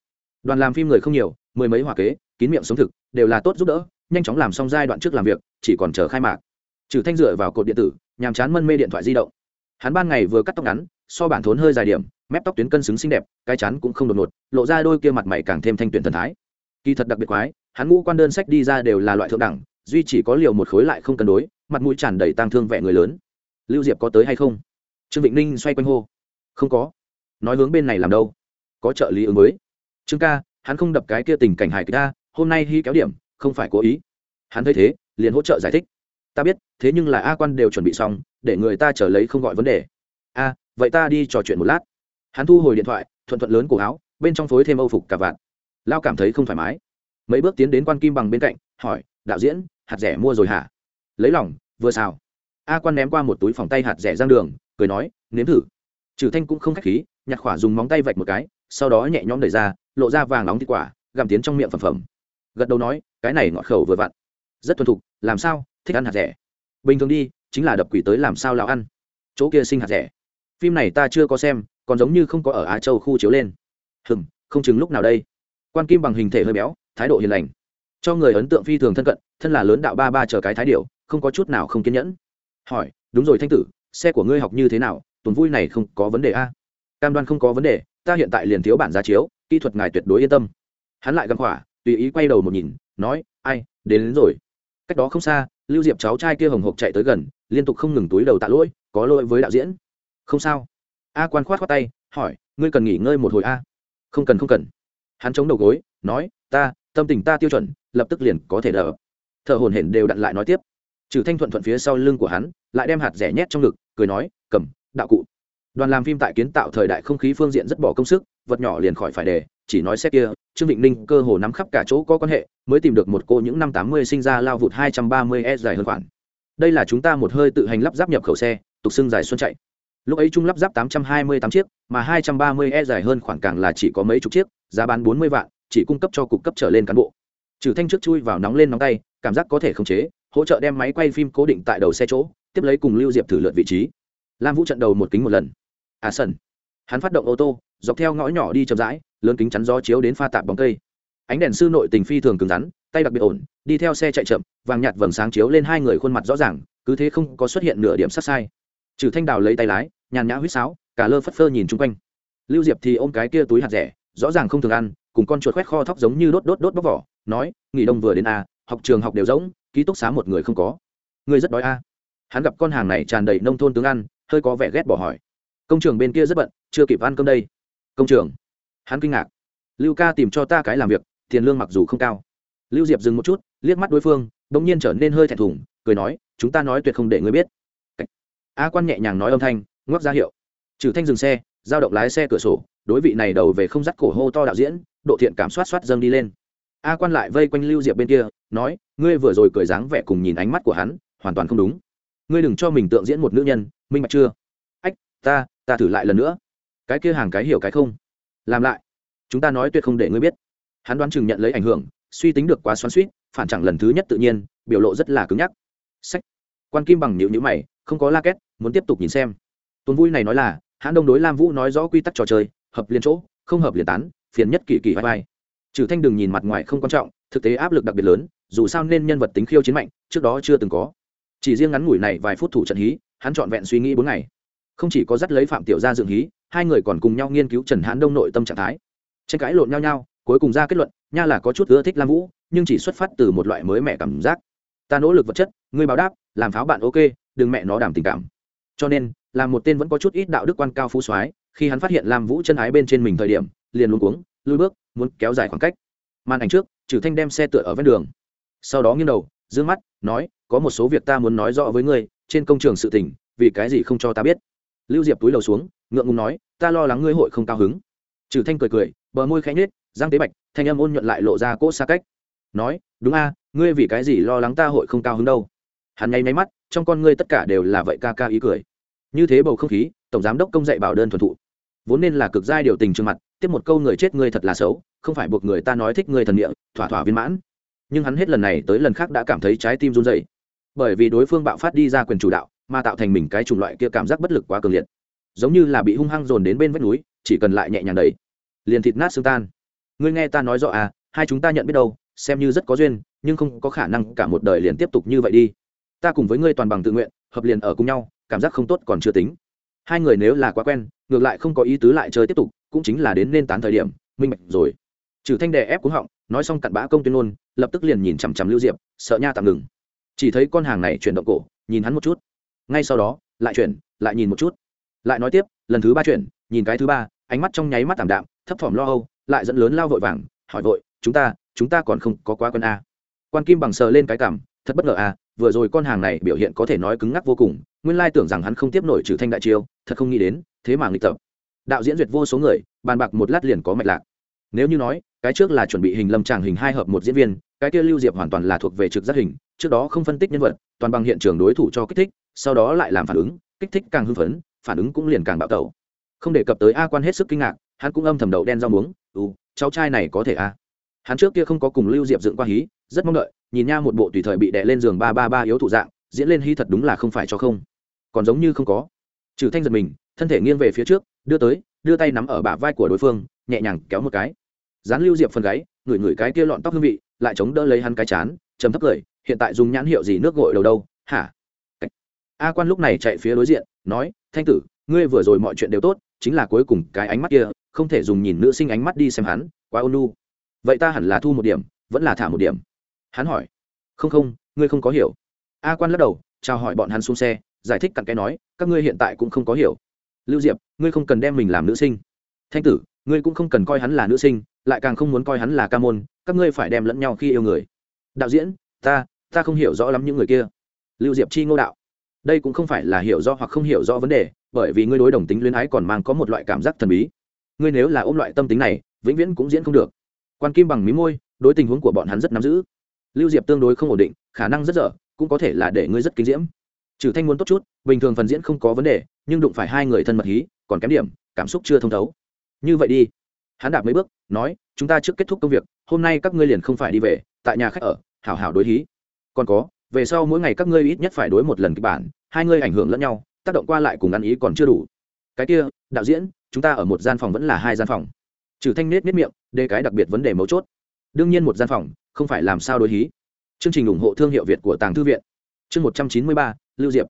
Đoàn làm phim người không nhiều, mười mấy hòa kế, kín miệng sống thực, đều là tốt giúp đỡ, nhanh chóng làm xong giai đoạn trước làm việc, chỉ còn chờ khai mạc. Trừ thanh dựa vào cột điện tử, nhàm chán mân mê điện thoại di động. Hắn ban ngày vừa cắt tóc ngắn, so bản thốn hơi dài điểm, mép tóc tuyến cân xứng xinh đẹp, cái chán cũng không đột ngột, lộ ra đôi kia mặt mày càng thêm thanh tuyển thần thái. Kỳ thật đặc biệt quái, hắn ngũ quan đơn sách đi ra đều là loại thượng đẳng, duy chỉ có liều một khối lại không cân đối, mặt mũi tràn đầy tang thương vẻ người lớn lưu diệp có tới hay không? Trương vịnh ninh xoay quanh hô. Không có. Nói hướng bên này làm đâu? Có trợ lý ứng mới trương ca, hắn không đập cái kia tình cảnh hài ca hôm nay hy kéo điểm, không phải cố ý. Hắn thấy thế, liền hỗ trợ giải thích. Ta biết, thế nhưng là a quan đều chuẩn bị xong, để người ta trở lấy không gọi vấn đề. A, vậy ta đi trò chuyện một lát. Hắn thu hồi điện thoại, thuận thuận lớn cổ áo, bên trong phối thêm âu phục cả vạn lao cảm thấy không thoải mái. Mấy bước tiến đến quan kim bằng bên cạnh, hỏi, đạo diễn, hạt rẻ mua rồi hả? Lấy lòng, vừa xào a quan ném qua một túi phòng tay hạt rẻ giang đường, cười nói, nếm thử. Trừ thanh cũng không khách khí, nhặt khỏa dùng móng tay vạch một cái, sau đó nhẹ nhõm đẩy ra, lộ ra vàng nóng thịt quả, gặm tiến trong miệng phẩm phẩm. Gật đầu nói, cái này ngọt khẩu vừa vặn. Rất thuần thục, làm sao? Thích ăn hạt rẻ. Bình thường đi, chính là đập quỷ tới làm sao lão ăn. Chỗ kia sinh hạt rẻ. Phim này ta chưa có xem, còn giống như không có ở á châu khu chiếu lên. Hừm, không chừng lúc nào đây. Quan kim bằng hình thể hơi béo, thái độ hiền lành. Cho người ấn tượng phi thường thân cận, thân là lớn đạo ba ba chờ cái thái điệu không có chút nào không kiên nhẫn hỏi đúng rồi thanh tử xe của ngươi học như thế nào? Tuần vui này không có vấn đề a? Cam đoan không có vấn đề ta hiện tại liền thiếu bản giá chiếu kỹ thuật ngài tuyệt đối yên tâm. Hắn lại găng khỏa tùy ý quay đầu một nhìn nói ai đến, đến rồi. Cách đó không xa lưu diệp cháu trai kia hồng hộc chạy tới gần liên tục không ngừng túi đầu tạ lỗi có lỗi với đạo diễn. Không sao. A quan khoát khoát tay hỏi ngươi cần nghỉ ngơi một hồi a? Không cần không cần. Hắn chống đầu gối nói ta tâm tình ta tiêu chuẩn lập tức liền có thể đỡ. Thợ hồn hển đều đặn lại nói tiếp trừ thanh thuận thuận phía sau lưng của hắn, lại đem hạt rẻ nhét trong ngực, cười nói, cầm, đạo cụ. Đoàn làm phim tại kiến tạo thời đại không khí phương diện rất bỏ công sức, vật nhỏ liền khỏi phải đề chỉ nói xét kia, trương vịnh ninh cơ hồ nắm khắp cả chỗ có quan hệ, mới tìm được một cô những năm tám mươi sinh ra lao vụt hai trăm ba mươi e dài hơn khoản. Đây là chúng ta một hơi tự hành lắp ráp nhập khẩu xe, tục xưng dài xuân chạy. Lúc ấy trung lắp ráp tám trăm hai mươi tám chiếc, mà hai trăm ba mươi e dài hơn khoảng càng là chỉ có mấy chục chiếc, giá bán bốn mươi vạn, chỉ cung cấp cho cục cấp trở lên cán bộ. Trừ thanh trước chui vào nóng lên nóng tay, cảm giác có thể khống chế hỗ trợ đem máy quay phim cố định tại đầu xe chỗ, tiếp lấy cùng lưu diệp thử lượt vị trí. Lam vũ trận đầu một kính một lần. À sân hắn phát động ô tô, dọc theo ngõ nhỏ đi chậm rãi, lớn kính chắn gió chiếu đến pha tạp bóng cây. Ánh đèn sư nội tình phi thường cứng rắn, tay đặc biệt ổn, đi theo xe chạy chậm, vàng nhạt vầng sáng chiếu lên hai người khuôn mặt rõ ràng, cứ thế không có xuất hiện nửa điểm sát sai. Trừ thanh đào lấy tay lái, nhàn nhã huýt sáo, cả lơ phất phơ nhìn chung quanh. Lưu diệp thì ôm cái kia túi hạt rẻ, rõ ràng không thường ăn, cùng con chuột khoét kho thóc giống như đốt đốt đốt bóc vỏ, nói, nghỉ đông vừa đến a học trường học đều rỗng ký túc xá một người không có. Người rất đói a. Hắn gặp con hàng này tràn đầy nông thôn tướng ăn, hơi có vẻ ghét bỏ hỏi. Công trường bên kia rất bận, chưa kịp ăn cơm đây. Công trường. Hắn kinh ngạc. Lưu ca tìm cho ta cái làm việc, tiền lương mặc dù không cao. Lưu diệp dừng một chút, liếc mắt đối phương đ ỗ n g nhiên trở nên hơi thẹn thùng, cười nói, chúng ta nói tuyệt không để ngươi biết. A quan nhẹ nhàng nói âm thanh, ngoắc ra hiệu. Trừ thanh dừng xe, giao động lái xe cửa sổ, đối vị này đầu về không dắt cổ hô to đạo diễn, độ thiện cảm soát soát dâng đi lên a quan lại vây quanh lưu diệp bên kia, nói, ngươi vừa rồi cười dáng vẻ cùng nhìn ánh mắt của hắn, hoàn toàn không đúng. Ngươi đừng cho mình tượng diễn một nữ nhân, minh bạch chưa? Ách, ta ta thử lại lần nữa. Cái kia hàng cái hiểu cái không? Làm lại. Chúng ta nói tuyệt không để ngươi biết. Hắn đoán chừng nhận lấy ảnh hưởng, suy tính được quá xoắn suýt phản chẳng lần thứ nhất tự nhiên, biểu lộ rất là cứng nhắc. Sách. Quan kim bằng nhịu nhữ mày, không có la két, muốn tiếp tục nhìn xem. Tuần vui này nói là hãn đông đối lam vũ nói rõ quy tắc trò chơi, hợp liên chỗ, không hợp liền tán, phiền nhất kỳ kỳ vai vai trừ thanh đừng nhìn mặt ngoài không quan trọng, thực tế áp lực đặc biệt lớn, dù sao nên nhân vật tính khiêu chiến mạnh, trước đó chưa từng có. Chỉ riêng ngắn ngủi này vài phút thủ trận hí, hắn trọn vẹn suy nghĩ bốn ngày. Không chỉ có dắt lấy phạm tiểu gia dựng hí, hai người còn cùng nhau nghiên cứu trần hán đông nội tâm trạng thái. Tranh cãi lộn nhau nhau, cuối cùng ra kết luận, nha là có chút ưa thích lam vũ, nhưng chỉ xuất phát từ một loại mới mẹ cảm giác. Ta nỗ lực vật chất, ngươi báo đáp, làm pháo bạn ok, đừng mẹ nó đảm tình cảm. Cho nên, là một tên vẫn có chút ít đạo đức quan cao phú soái, khi hắn phát hiện lam vũ chân ái bên trên mình thời điểm, liền luôn cuống lùi bước, muốn kéo dài khoảng cách. Màn ảnh trước trừ thanh đem xe tựa ở ven đường. Sau đó nghiêng đầu d mắt, nói, có một số việc ta muốn nói rõ với ngươi, trên công trường sự tình, vì cái gì không cho ta biết? Lưu diệp túi đầu xuống, ngượng ngùng nói, ta lo lắng ngươi hội không cao hứng. Trừ thanh cười cười, bờ môi khẽ nhếch, giang tế bạch, thanh âm ôn nhuận lại lộ ra cỗ xa cách. Nói, đúng a, ngươi vì cái gì lo lắng ta hội không cao hứng đâu? Hắn nháy máy mắt, trong con ngươi tất cả đều là vậy ca ca ý cười. Như thế bầu không khí, tổng giám đốc công dạy bảo đơn thuần thụ. Vốn nên là cực giai điều tình trước mặt tiếp một câu người chết ngươi thật là xấu, không phải buộc người ta nói thích ngươi thần địa, thỏa thỏa viên mãn. Nhưng hắn hết lần này tới lần khác đã cảm thấy trái tim run rẩy. Bởi vì đối phương bạo phát đi ra quyền chủ đạo, mà tạo thành mình cái chủng loại kia cảm giác bất lực quá cường liệt. Giống như là bị hung hăng dồn đến bên vách núi, chỉ cần lại nhẹ nhàng đầy liền thịt nát xương tan. Ngươi nghe ta nói rõ à hai chúng ta nhận biết đâu, xem như rất có duyên, nhưng không có khả năng cả một đời liền tiếp tục như vậy đi. Ta cùng với ngươi toàn bằng tự nguyện, hợp liền ở cùng nhau, cảm giác không tốt còn chưa tính hai người nếu là quá quen, ngược lại không có ý tứ lại chơi tiếp tục, cũng chính là đến nên tán thời điểm, minh bạch rồi. Trừ thanh đè ép cúng họng, nói xong cặn bã công tuyên ngôn, lập tức liền nhìn chằm chằm lưu diệp, sợ nha tạm ngừng. Chỉ thấy con hàng này chuyển động cổ, nhìn hắn một chút. Ngay sau đó, lại chuyển, lại nhìn một chút. Lại nói tiếp, lần thứ ba chuyển, nhìn cái thứ ba, ánh mắt trong nháy mắt tảm đạm, thấp thỏm lo âu, lại dẫn lớn lao vội vàng, hỏi vội, chúng ta chúng ta còn không có quá quân a à? quan kim bằng sờ lên cái cảm, thật bất ngờ à vừa rồi con hàng này biểu hiện có thể nói cứng ngắc vô cùng, nguyên lai tưởng rằng hắn không tiếp nổi trừ thanh đại chiêu, thật không nghĩ đến, thế mà nghịch tập. Đạo diễn duyệt vô số người, bàn bạc một lát liền có mạch lạc. Nếu như nói, cái trước là chuẩn bị hình lâm tràng hình hai hợp một diễn viên, cái kia lưu diệp hoàn toàn là thuộc về trực giác hình, trước đó không phân tích nhân vật, toàn bằng hiện trường đối thủ cho kích thích, sau đó lại làm phản ứng, kích thích càng hưng phấn, phản ứng cũng liền càng bạo tẩu. Không đề cập tới a quan hết sức kinh ngạc, hắn cũng âm thầm đầu đen rau muống ừ cháu trai này có thể a. Hắn trước kia không có cùng lưu diệp dựng qua hí, rất mong đợi nhìn nha một bộ tùy thời bị đè lên giường ba ba ba yếu thụ dạng, diễn lên hí thật đúng là không phải cho không. Còn giống như không có. Trừ thanh giật mình, thân thể nghiêng về phía trước, đưa tới, đưa tay nắm ở bả vai của đối phương, nhẹ nhàng kéo một cái. Dán lưu diệp phần gáy, ngửi ngửi cái kia lọn tóc hương vị, lại chống đỡ lấy hắn cái chán chấm thấp cười, hiện tại dùng nhãn hiệu gì nước gội đầu đâu, hả? A quan lúc này chạy phía đối diện, nói, thanh tử, ngươi vừa rồi mọi chuyện đều tốt, chính là cuối cùng cái ánh mắt kia, không thể dùng nhìn nữ sinh ánh mắt đi xem hắn, quá ôn vậy ta hẳn là thu một điểm, vẫn là thả một điểm hắn hỏi. Không không, ngươi không có hiểu. A quan lắc đầu, chào hỏi bọn hắn xuống xe, giải thích cặn cái nói, các ngươi hiện tại cũng không có hiểu. Lưu diệp, ngươi không cần đem mình làm nữ sinh. Thanh tử, ngươi cũng không cần coi hắn là nữ sinh, lại càng không muốn coi hắn là ca môn, các ngươi phải đem lẫn nhau khi yêu người. Đạo diễn, ta ta không hiểu rõ lắm những người kia. Lưu diệp chi ngô đạo. Đây cũng không phải là hiểu rõ hoặc không hiểu rõ vấn đề, bởi vì ngươi đối đồng tính luyến ái còn mang có một loại cảm giác thần bí. Ngươi nếu là ôm loại tâm tính này, vĩnh viễn cũng diễn không được. Quan kim bằng mí môi, đối tình huống của bọn hắn rất nắm giữ lưu diệp tương đối không ổn định, khả năng rất dở, cũng có thể là để ngươi rất kinh diễm. Trừ thanh muốn tốt chút, bình thường phần diễn không có vấn đề, nhưng đụng phải hai người thân mật hí, còn kém điểm, cảm xúc chưa thông thấu. Như vậy đi. Hắn đạp mấy bước, nói, chúng ta trước kết thúc công việc, hôm nay các ngươi liền không phải đi về, tại nhà khách ở, hảo hảo đối hí. Còn có, về sau mỗi ngày các ngươi ít nhất phải đối một lần kịch bản, hai ngươi ảnh hưởng lẫn nhau, tác động qua lại cùng ăn ý còn chưa đủ. Cái kia, đạo diễn, chúng ta ở một gian phòng vẫn là hai gian phòng. Trừ thanh nết nết miệng, đề cái đặc biệt vấn đề mấu chốt. Đương nhiên một gian phòng không phải làm sao đối hí. Chương trình ủng hộ thương hiệu việt của tàng thư viện. Chương một trăm chín mươi ba, lưu diệp.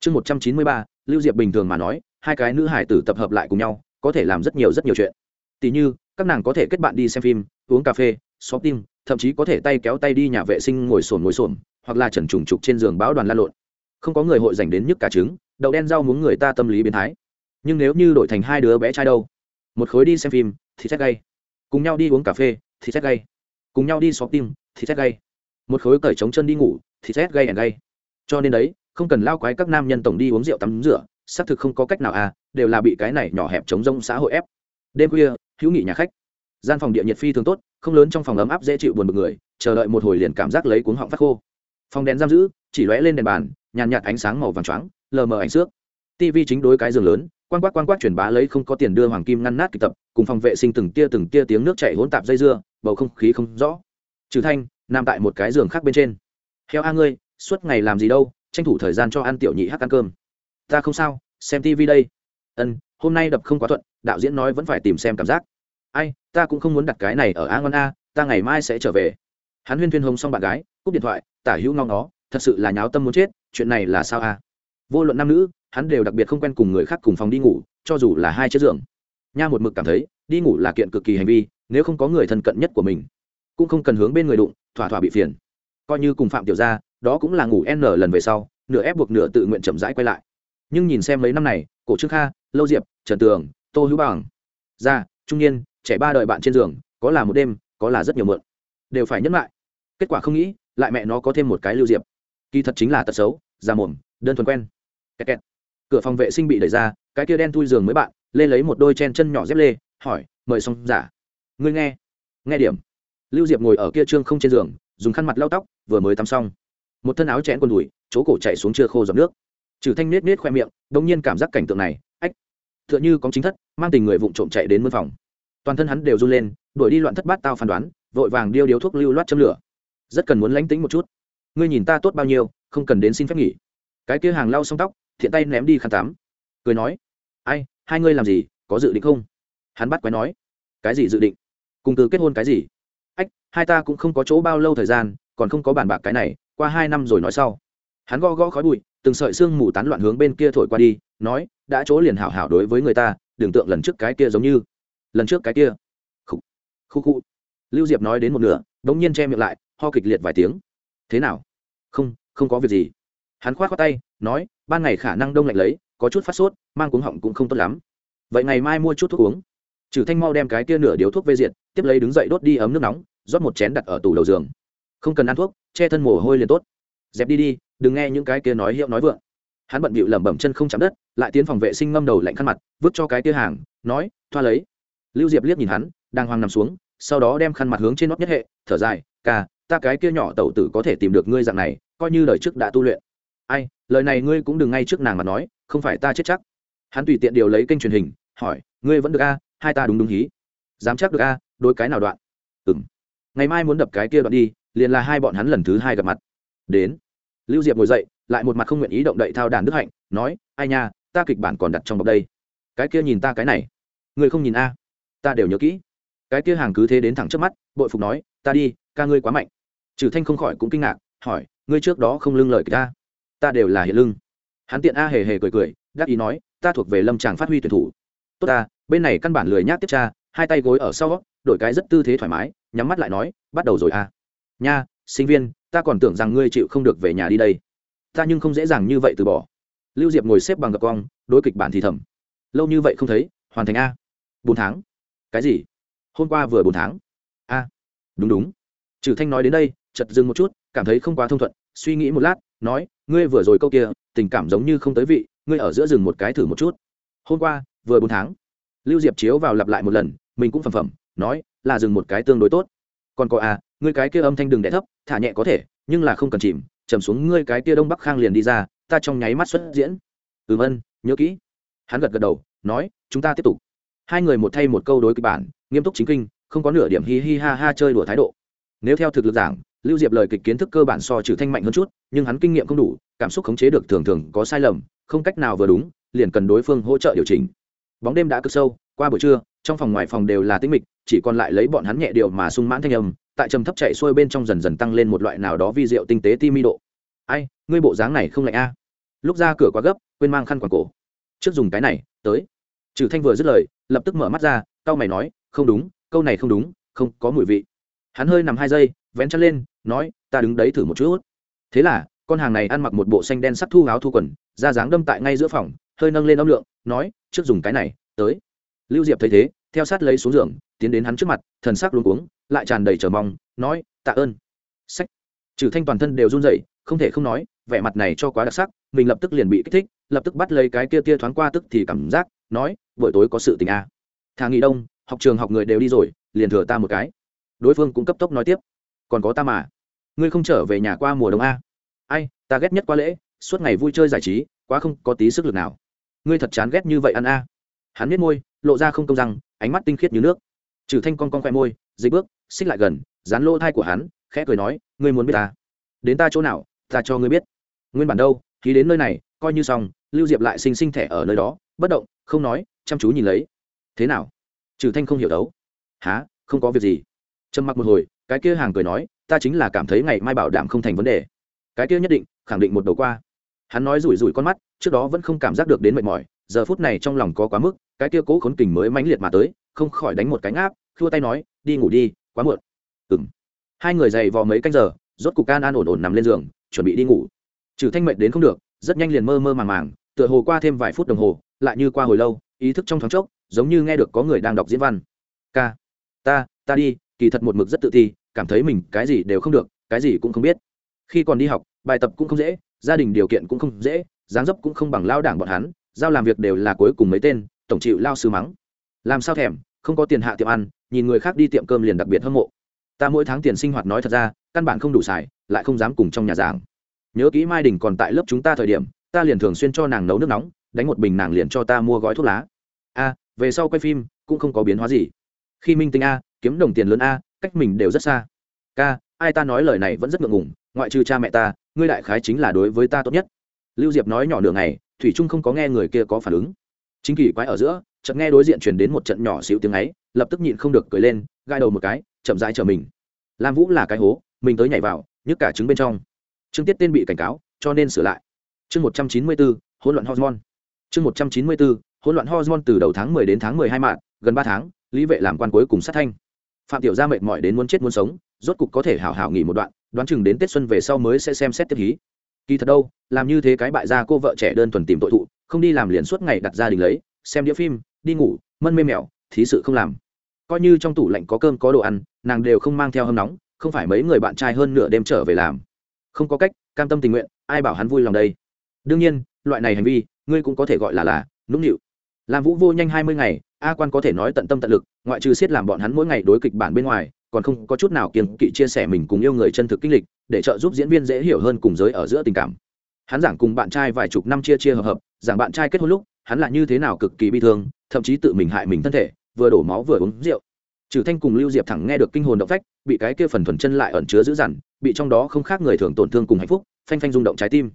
Chương một trăm chín mươi ba, lưu diệp bình thường mà nói, hai cái nữ hải tử tập hợp lại cùng nhau, có thể làm rất nhiều rất nhiều chuyện. Tỷ như, các nàng có thể kết bạn đi xem phim, uống cà phê shopping thậm chí có thể tay kéo tay đi nhà vệ sinh ngồi sồn ngồi sồn hoặc là trần trùng trục trên giường báo đoàn la lộn. Không có người hội dành đến nhức cả trứng, đậu đen rau muốn người ta tâm lý biến thái. Nhưng nếu như đổi thành hai đứa bé trai đâu? Một khối đi xem phim, thì xét gay. Cùng nhau đi uống cà phê, thì xét gay cùng nhau đi shopping thì xét gay. Một khối cởi trống chân đi ngủ, thì xét gay ẻn gay. Cho nên đấy, không cần lao quái các nam nhân tổng đi uống rượu tắm rửa, xác thực không có cách nào à đều là bị cái này nhỏ hẹp chống rông xã hội ép. Đêm khuya, hữu nghị nhà khách. Gian phòng địa nhiệt phi thường tốt, không lớn trong phòng ấm áp dễ chịu buồn bực người, chờ đợi một hồi liền cảm giác lấy cuống họng phát khô. Phòng đèn giam giữ, chỉ lóe lên đèn bàn, nhàn nhạt ánh sáng màu vàng choáng, lờ mờ ảnh xước. Tv chính đối cái giường lớn quan quát quan quát truyền bá lấy không có tiền đưa hoàng kim ngăn nát kịch tập cùng phòng vệ sinh từng tia từng tia tiếng nước chảy hỗn tạp dây dưa, bầu không khí không rõ. Trừ thanh, nằm tại một cái giường khác bên trên. Heo a ngươi, suốt ngày làm gì đâu, tranh thủ thời gian cho ăn tiểu nhị hắc ăn cơm. Ta không sao, xem tv đây. Ân, hôm nay đập không quá thuận, đạo diễn nói vẫn phải tìm xem cảm giác. Ai, ta cũng không muốn đặt cái này ở a ngon a, ta ngày mai sẽ trở về. Hắn huyên thuyên hùng xong bạn gái, cúp điện thoại, tả hữu ngong nó thật sự là nháo tâm muốn chết, chuyện này là sao a? Vô luận nam nữ, hắn đều đặc biệt không quen cùng người khác cùng phòng đi ngủ, cho dù là hai chiếc giường nha một mực cảm thấy, đi ngủ là kiện cực kỳ hành vi, nếu không có người thân cận nhất của mình, cũng không cần hướng bên người đụng, thỏa thỏa bị phiền. Coi như cùng phạm tiểu gia, đó cũng là ngủ n lần về sau, nửa ép buộc nửa tự nguyện chậm rãi quay lại. Nhưng nhìn xem mấy năm này, cổ trương kha, lâu diệp, trần tường, tô hữu bằng, gia, trung niên, trẻ ba đợi bạn trên giường, có là một đêm, có là rất nhiều mượn, đều phải nhấn lại. Kết quả không nghĩ, lại mẹ nó có thêm một cái lưu diệp. Kỳ thật chính là tật xấu, già mồm, đơn thuần quen. Kẹt kẹt. cửa phòng vệ sinh bị đẩy ra, cái kia đen thui giường mới bạn lê lấy một đôi chen chân nhỏ dép lê, hỏi, mời xong giả, ngươi nghe nghe điểm. Lưu diệp ngồi ở kia trương không trên giường, dùng khăn mặt lau tóc, vừa mới tắm xong. Một thân áo chén quần đùi, chỗ cổ chạy xuống chưa khô giọt nước. Trừ thanh nết nết khoe miệng, đông nhiên cảm giác cảnh tượng này, ách t h ư ợ n h ư có chính thất, mang tình người vụng trộm chạy đến mân phòng. Toàn thân hắn đều run lên, đuổi đi loạn thất bát tao phán đoán, vội vàng điêu điếu thuốc lưu loát châm lửa. Rất cần muốn lánh tính một chút. Ngươi nhìn ta tốt bao nhiêu, không cần đến xin phép nghỉ. Cái kia hàng lau xong tóc, thiện tay ném đi khăn tắm. Cười nói, ai hai ngươi làm gì, có dự định không? Hắn bắt quái nói. Cái gì dự định? Cùng từ kết hôn cái gì? Ách, hai ta cũng không có chỗ bao lâu thời gian, còn không có bàn bạc cái này, qua hai năm rồi nói sau. Hắn gõ gõ khói bụi, từng sợi xương mù tán loạn hướng bên kia thổi qua đi, nói, đã chỗ liền hảo hảo đối với người ta, đừng tượng lần trước cái kia giống như. Lần trước cái kia. Khu khu khu lưu diệp nói đến một nửa đ ỗ n g nhiên che miệng lại, ho kịch liệt vài tiếng. Thế nào? Không không có việc gì. Hắn k h o á t khoác tay, nói, ban ngày khả năng đông lạnh lấy có chút phát sốt mang cuống họng cũng không tốt lắm. Vậy ngày mai mua chút thuốc uống. Trừ thanh mau đem cái kia nửa điếu thuốc vê diệt, tiếp lấy đứng dậy đốt đi ấm nước nóng rót một chén đặt ở tủ đầu giường. Không cần ăn thuốc che thân mồ hôi liền tốt. Dẹp đi đi đừng nghe những cái kia nói hiệu nói vượng. Hắn bận bịu lẩm bẩm chân không chạm đất lại tiến phòng vệ sinh ngâm đầu lạnh khăn mặt vứt cho cái kia hàng nói thoa lấy. Lưu diệp liếc nhìn hắn đang hoang nằm xuống sau đó đem khăn mặt hướng trên nót nhất hệ thở dài ca ta cái kia nhỏ tẩu tử có thể tìm được ngươi dạng này coi như lời trước đã tu luyện. Ai lời này ngươi cũng đừng ngay trước nàng mà nói không phải ta chết chắc. Hắn tùy tiện điều lấy kênh truyền hình, hỏi, ngươi vẫn được a? Hai ta đúng đúng hí. Dám chắc được a? Đôi cái nào đoạn? Ừng ngày mai muốn đập cái kia đoạn đi, liền là hai bọn hắn lần thứ hai gặp mặt. Đến. Lưu diệp ngồi dậy, lại một mặt không nguyện ý động đậy thao đàn đức hạnh, nói, ai nha, ta kịch bản còn đặt trong bọc đây. Cái kia nhìn ta cái này. Ngươi không nhìn a? Ta đều nhớ kỹ. Cái kia hàng cứ thế đến thẳng trước mắt, bội phục nói, ta đi, ca ngươi quá mạnh. Trừ thanh không khỏi cũng kinh ngạc, hỏi, ngươi trước đó không lưng lời kịch ta? Ta đều là hiện lưng hắn tiện a hề hề cười cười, đắc ý nói, ta thuộc về lâm tràng phát huy tuyển thủ. Tốt ta, bên này căn bản lười nhác tiếp tra, hai tay gối ở sau, đổi cái rất tư thế thoải mái, nhắm mắt lại nói, bắt đầu rồi a. nha, sinh viên, ta còn tưởng rằng ngươi chịu không được về nhà đi đây. Ta nhưng không dễ dàng như vậy từ bỏ. Lưu diệp ngồi xếp bằng gặp cong, đối kịch bản thì thầm. Lâu như vậy không thấy, hoàn thành a. Bốn tháng. Cái gì? Hôm qua vừa bốn tháng. A. Đúng đúng. Trừ thanh nói đến đây chật dừng một chút, cảm thấy không quá thông thuận, suy nghĩ một lát nói, ngươi vừa rồi câu kia, tình cảm giống như không tới vị, ngươi ở giữa rừng một cái thử một chút. Hôm qua, vừa bốn tháng. Lưu diệp chiếu vào lặp lại một lần, mình cũng phẩm phẩm, nói, là dừng một cái tương đối tốt. Còn có à ngươi cái kia âm thanh đừng đẻ thấp, thả nhẹ có thể, nhưng là không cần chìm chầm xuống ngươi cái kia đông bắc khang liền đi ra, ta trong nháy mắt xuất diễn. Ừm ân nhớ kỹ. Hắn gật gật đầu, nói, chúng ta tiếp tục. Hai người một thay một câu đối kịch bản, nghiêm túc chính kinh, không có nửa điểm hi hi ha ha chơi đùa thái độ nếu theo thực lực giảng, lưu diệp lời kịch kiến thức cơ bản so trừ thanh mạnh hơn chút, nhưng hắn kinh nghiệm không đủ, cảm xúc khống chế được thường thường có sai lầm, không cách nào vừa đúng, liền cần đối phương hỗ trợ điều chỉnh. Bóng đêm đã cực sâu, qua buổi trưa, trong phòng ngoài phòng đều là tĩnh mịch, chỉ còn lại lấy bọn hắn nhẹ điệu mà sung mãn thanh âm, tại trầm thấp chạy xuôi bên trong dần dần tăng lên một loại nào đó vi diệu tinh tế ti mi độ. Ai, ngươi bộ dáng này không lạnh a. Lúc ra cửa quá gấp, quên mang khăn quàng cổ. Trước dùng cái này, tới. Trừ thanh vừa dứt lời, lập tức mở mắt ra tao mày nói, không đúng, câu này không đúng, không có mùi vị hắn hơi nằm hai giây, vén chân lên, nói, ta đứng đấy thử một chút. Thế là, con hàng này ăn mặc một bộ xanh đen sắc thu áo thu quần, da dáng đâm tại ngay giữa phòng, hơi nâng lên âm lượng, nói, trước dùng cái này, tới. Lưu diệp thấy thế, theo sát lấy xuống giường, tiến đến hắn trước mặt, thần sắc luống cuống, lại tràn đầy chờ mong, nói, tạ ơn. Sách. Trừ thanh toàn thân đều run rẩy, không thể không nói, vẻ mặt này cho quá đặc sắc, mình lập tức liền bị kích thích, lập tức bắt lấy cái kia tia thoáng qua tức thì cảm giác, nói, buổi tối có sự tình a à. thà nghỉ đông, học trường học người đều đi rồi, liền thừa ta một cái đối phương cũng cấp tốc nói tiếp, còn có ta mà. Ngươi không trở về nhà qua mùa đông a? Ai, ta ghét nhất qua lễ, suốt ngày vui chơi giải trí, quá không có tí sức lực nào. Ngươi thật chán ghét như vậy ăn a? Hắn biết môi, lộ ra không công răng ánh mắt tinh khiết như nước. Trừ thanh con con khoe môi, dịch bước, xích lại gần, dán lỗ thai của hắn, khẽ cười nói, ngươi muốn biết ta? Đến ta chỗ nào, ta cho ngươi biết. Nguyên bản đâu thì đến nơi này, coi như xong, lưu diệp lại sinh sinh thẻ ở nơi đó, bất động, không nói, chăm chú nhìn lấy. Thế nào? Trừ thanh không hiểu đấu. Há không có việc gì trầm mặc một hồi, cái kia hàng cười nói, ta chính là cảm thấy ngày mai bảo đảm không thành vấn đề. Cái kia nhất định, khẳng định một đầu qua. Hắn nói rủi rủi con mắt, trước đó vẫn không cảm giác được đến mệt mỏi, giờ phút này trong lòng có quá mức, cái kia cố khốn kình mới mãnh liệt mà tới, không khỏi đánh một cánh áp khua tay nói, đi ngủ đi, quá muộn. Ừng hai người dày vò mấy canh giờ, rốt cục can an ổn ổn nằm lên giường, chuẩn bị đi ngủ. Trừ thanh mệnh đến không được, rất nhanh liền mơ mơ màng màng, tựa hồ qua thêm vài phút đồng hồ, lại như qua hồi lâu, ý thức trong thoáng chốc, giống như nghe được có người đang đọc diễn văn. Ca, ta ta đi kỳ thật một mực rất tự ti, cảm thấy mình cái gì đều không được, cái gì cũng không biết. Khi còn đi học, bài tập cũng không dễ, gia đình điều kiện cũng không dễ, dáng dấp cũng không bằng lao đảng bọn hắn, giao làm việc đều là cuối cùng mấy tên, tổng chịu lao sư mắng. Làm sao thèm, không có tiền hạ tiệm ăn, nhìn người khác đi tiệm cơm liền đặc biệt hâm mộ. Ta mỗi tháng tiền sinh hoạt nói thật ra, căn bản không đủ xài, lại không dám cùng trong nhà giảng. Nhớ kỹ mai đình còn tại lớp chúng ta thời điểm, ta liền thường xuyên cho nàng nấu nước nóng, đánh một bình nàng liền cho ta mua gói thuốc lá. A, về sau quay phim, cũng không có biến hóa gì. Khi minh tinh a kiếm đồng tiền lớn a, cách mình đều rất xa. Ca, ai ta nói lời này vẫn rất ngượng ngùng, ngoại trừ cha mẹ ta, ngươi đại khái chính là đối với ta tốt nhất. Lưu diệp nói nhỏ nửa ngày, thủy trung không có nghe người kia có phản ứng. Chính kỳ quái ở giữa, chợt nghe đối diện truyền đến một trận nhỏ xíu tiếng ấy, lập tức nhịn không được cười lên gai đầu một cái, chậm rãi chờ mình. Lam vũ là cái hố, mình tới nhảy vào, nhức cả trứng bên trong. Trương tiết tên bị cảnh cáo, cho nên sửa lại. Chương một trăm chín mươi bốn hỗn loạn hormone. Chương một trăm chín mươi bốn hỗn loạn hormone từ đầu tháng mười đến tháng mười hai mạng, gần ba tháng, lý vệ làm quan cuối cùng sát thanh phạm tiểu gia mệt mỏi đến muốn chết muốn sống, rốt cục có thể hảo hảo nghỉ một đoạn, đoán chừng đến tết xuân về sau mới sẽ xem xét tiếp hí. Kỳ thật đâu, làm như thế cái bại gia cô vợ trẻ đơn thuần tìm tội thụ, không đi làm liền suốt ngày đặt gia đình lấy, xem đĩa phim, đi ngủ, mân mê mèo, thí sự không làm. Coi như trong tủ lạnh có cơm có đồ ăn, nàng đều không mang theo hâm nóng, không phải mấy người bạn trai hơn nửa đêm trở về làm. Không có cách, cam tâm tình nguyện, ai bảo hắn vui lòng đây? Đương nhiên, loại này hành vi, ngươi cũng có thể gọi là là nũng nịu. Làm vũ vô nhanh hai mươi ngày a quan có thể nói tận tâm tận lực, ngoại trừ siết làm bọn hắn mỗi ngày đối kịch bản bên ngoài, còn không có chút nào kiên kỵ chia sẻ mình cùng yêu người chân thực kinh lịch, để trợ giúp diễn viên dễ hiểu hơn cùng giới ở giữa tình cảm. Hắn giảng cùng bạn trai vài chục năm chia chia hợp hợp, giảng bạn trai kết hôn lúc, hắn là như thế nào cực kỳ bi thương, thậm chí tự mình hại mình thân thể, vừa đổ máu vừa uống rượu. Trừ thanh cùng lưu diệp thẳng nghe được kinh hồn động phách, bị cái kia phần thuần chân lại ẩn chứa dữ dằn, bị trong đó không khác người thường tổn thương cùng hạnh phúc, phanh phanh rung động trái tim.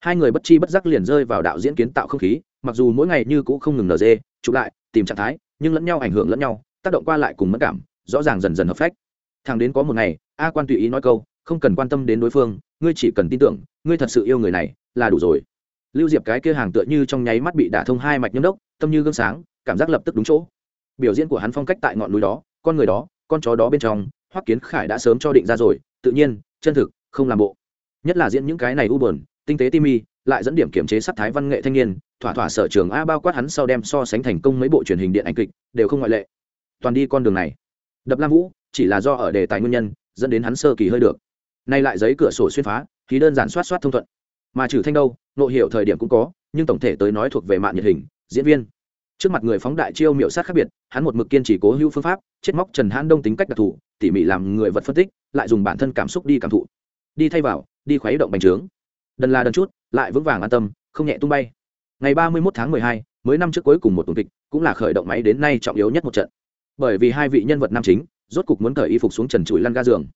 Hai người bất chi bất giác liền rơi vào đạo diễn kiến tạo không khí, mặc dù mỗi ngày như cũ không ngừng nở dê, chụp lại tìm trạng thái, nhưng lẫn nhau ảnh hưởng lẫn nhau, tác động qua lại cùng mất cảm, rõ ràng dần dần hợp phách. Thằng đến có một ngày, a quan tùy ý nói câu, không cần quan tâm đến đối phương, ngươi chỉ cần tin tưởng, ngươi thật sự yêu người này, là đủ rồi. Lưu diệp cái kia hàng tựa như trong nháy mắt bị đả thông hai mạch nhâm đốc, tâm như gương sáng, cảm giác lập tức đúng chỗ. Biểu diễn của hắn phong cách tại ngọn núi đó, con người đó, con chó đó bên trong, hoắc kiến khải đã sớm cho định ra rồi, tự nhiên, chân thực, không làm bộ. Nhất là diễn những cái này u bờn tinh tế timi lại dẫn điểm kiểm chế sắc thái văn nghệ thanh niên, thỏa thỏa sở trường a bao quát hắn sau đem so sánh thành công mấy bộ truyền hình điện ảnh kịch, đều không ngoại lệ. Toàn đi con đường này. Đập lam vũ, chỉ là do ở đề tài nguyên nhân, dẫn đến hắn sơ kỳ hơi được. Nay lại giấy cửa sổ xuyên phá khí đơn giản soát soát thông thuận. Mà trừ thanh đâu, nội hiệu thời điểm cũng có, nhưng tổng thể tới nói thuộc về mạng nhiệt hình, diễn viên. Trước mặt người phóng đại chiêu miệu sát khác biệt, hắn một mực kiên trì cố hữu phương pháp, chết móc trần hãn đông tính cách đặc thù, tỉ mỉ làm người vật phân tích, lại dùng bản thân cảm xúc đi cảm thụ. Đi thay vào, đi khuấy động bành trướng đần là đần chút, lại vững vàng an tâm, không nhẹ tung bay. Ngày ba mươi mốt tháng mười hai, mới năm trước cuối cùng một tuần kịch, cũng là khởi động máy đến nay trọng yếu nhất một trận. Bởi vì hai vị nhân vật nam chính, rốt cục muốn cởi y phục xuống trần trụi lăn ga giường.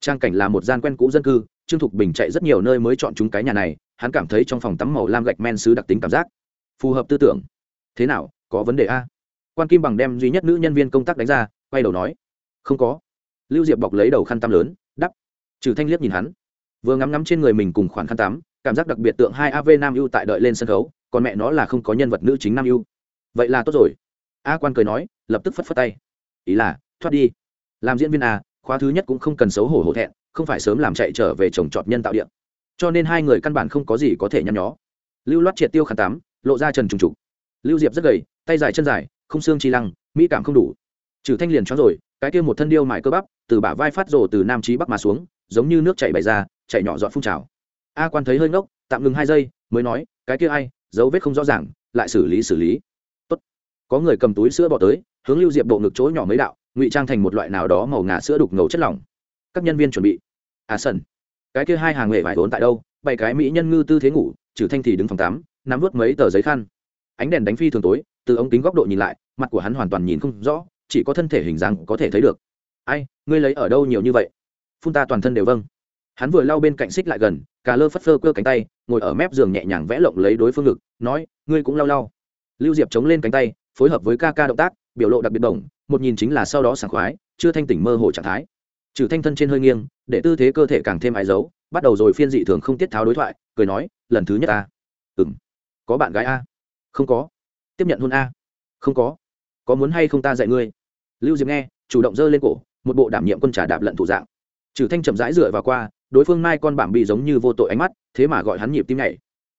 Trang cảnh là một gian quen cũ dân cư, trương thục bình chạy rất nhiều nơi mới chọn chúng cái nhà này, hắn cảm thấy trong phòng tắm màu lam gạch men sứ đặc tính cảm giác. Phù hợp tư tưởng. Thế nào, có vấn đề a? Quan kim bằng đem duy nhất nữ nhân viên công tác đánh ra, quay đầu nói. Không có. Lưu diệp bọc lấy đầu khăn tăm lớn, đắp. Trừ thanh liếc nhìn hắn vừa ngắm ngắm trên người mình cùng khoản khăn tắm, cảm giác đặc biệt tượng hai av nam ưu tại đợi lên sân khấu, còn mẹ nó là không có nhân vật nữ chính nam ưu. Vậy là tốt rồi. A quan cười nói, lập tức phất phất tay. Ý là, thoát đi. Làm diễn viên a, khóa thứ nhất cũng không cần xấu hổ hổ thẹn, không phải sớm làm chạy trở về chồng trọt nhân tạo điện cho nên hai người căn bản không có gì có thể nhăn nhó. Lưu loát triệt tiêu khăn tắm, lộ ra trần trùng trục. Lưu diệp rất gầy, tay dài chân dài, không xương chi lăng, mỹ cảm không đủ. Trừ thanh liền cho rồi, cái kia một thân điêu mại cơ bắp, từ bả vai phát rồ từ nam trí bắc mà xuống, giống như nước chảy bày ra chạy nhỏ dọn phun trào. A quan thấy hơi ngốc, tạm ngừng hai giây, mới nói, cái kia ai, dấu vết không rõ ràng, lại xử lý xử lý. Tốt. có người cầm túi sữa bỏ tới, hướng lưu diệp bộ ngực chỗ nhỏ mấy đạo, ngụy trang thành một loại nào đó màu ngà sữa đục ngầu chất lỏng. Các nhân viên chuẩn bị. À sân cái kia hai hàng nghề vải vốn tại đâu? Bảy cái mỹ nhân ngư tư thế ngủ, trừ thanh thì đứng phòng tắm, nắm vớt mấy tờ giấy khăn. Ánh đèn đánh phi thường tối, từ ống kính góc độ nhìn lại, mặt của hắn hoàn toàn nhìn không rõ, chỉ có thân thể hình dáng có thể thấy được. Ai, ngươi lấy ở đâu nhiều như vậy? Phun ta toàn thân đều vâng hắn vừa lau bên cạnh xích lại gần, cà lơ phất phơ cơ cánh tay, ngồi ở mép giường nhẹ nhàng vẽ lộng lấy đối phương ngực, nói, ngươi cũng lau lau. Lưu diệp chống lên cánh tay, phối hợp với ca ca động tác, biểu lộ đặc biệt đồng, một nhìn chính là sau đó sảng khoái, chưa thanh tỉnh mơ hồ trạng thái. Trừ thanh thân trên hơi nghiêng, để tư thế cơ thể càng thêm ái dấu, bắt đầu rồi phiên dị thường không tiết tháo đối thoại, cười nói, lần thứ nhất a ừng có bạn gái a. Không có. Tiếp nhận hôn a. Không có. Có muốn hay không ta dạy ngươi? Lưu diệp nghe, chủ động dơ lên cổ, một bộ đảm nhiệm quân trả đạp lận thủ dạng. Trừ thanh chậm rãi dựa vào qua đối phương mai con bảm bị giống như vô tội ánh mắt, thế mà gọi hắn nhịp tim nhảy.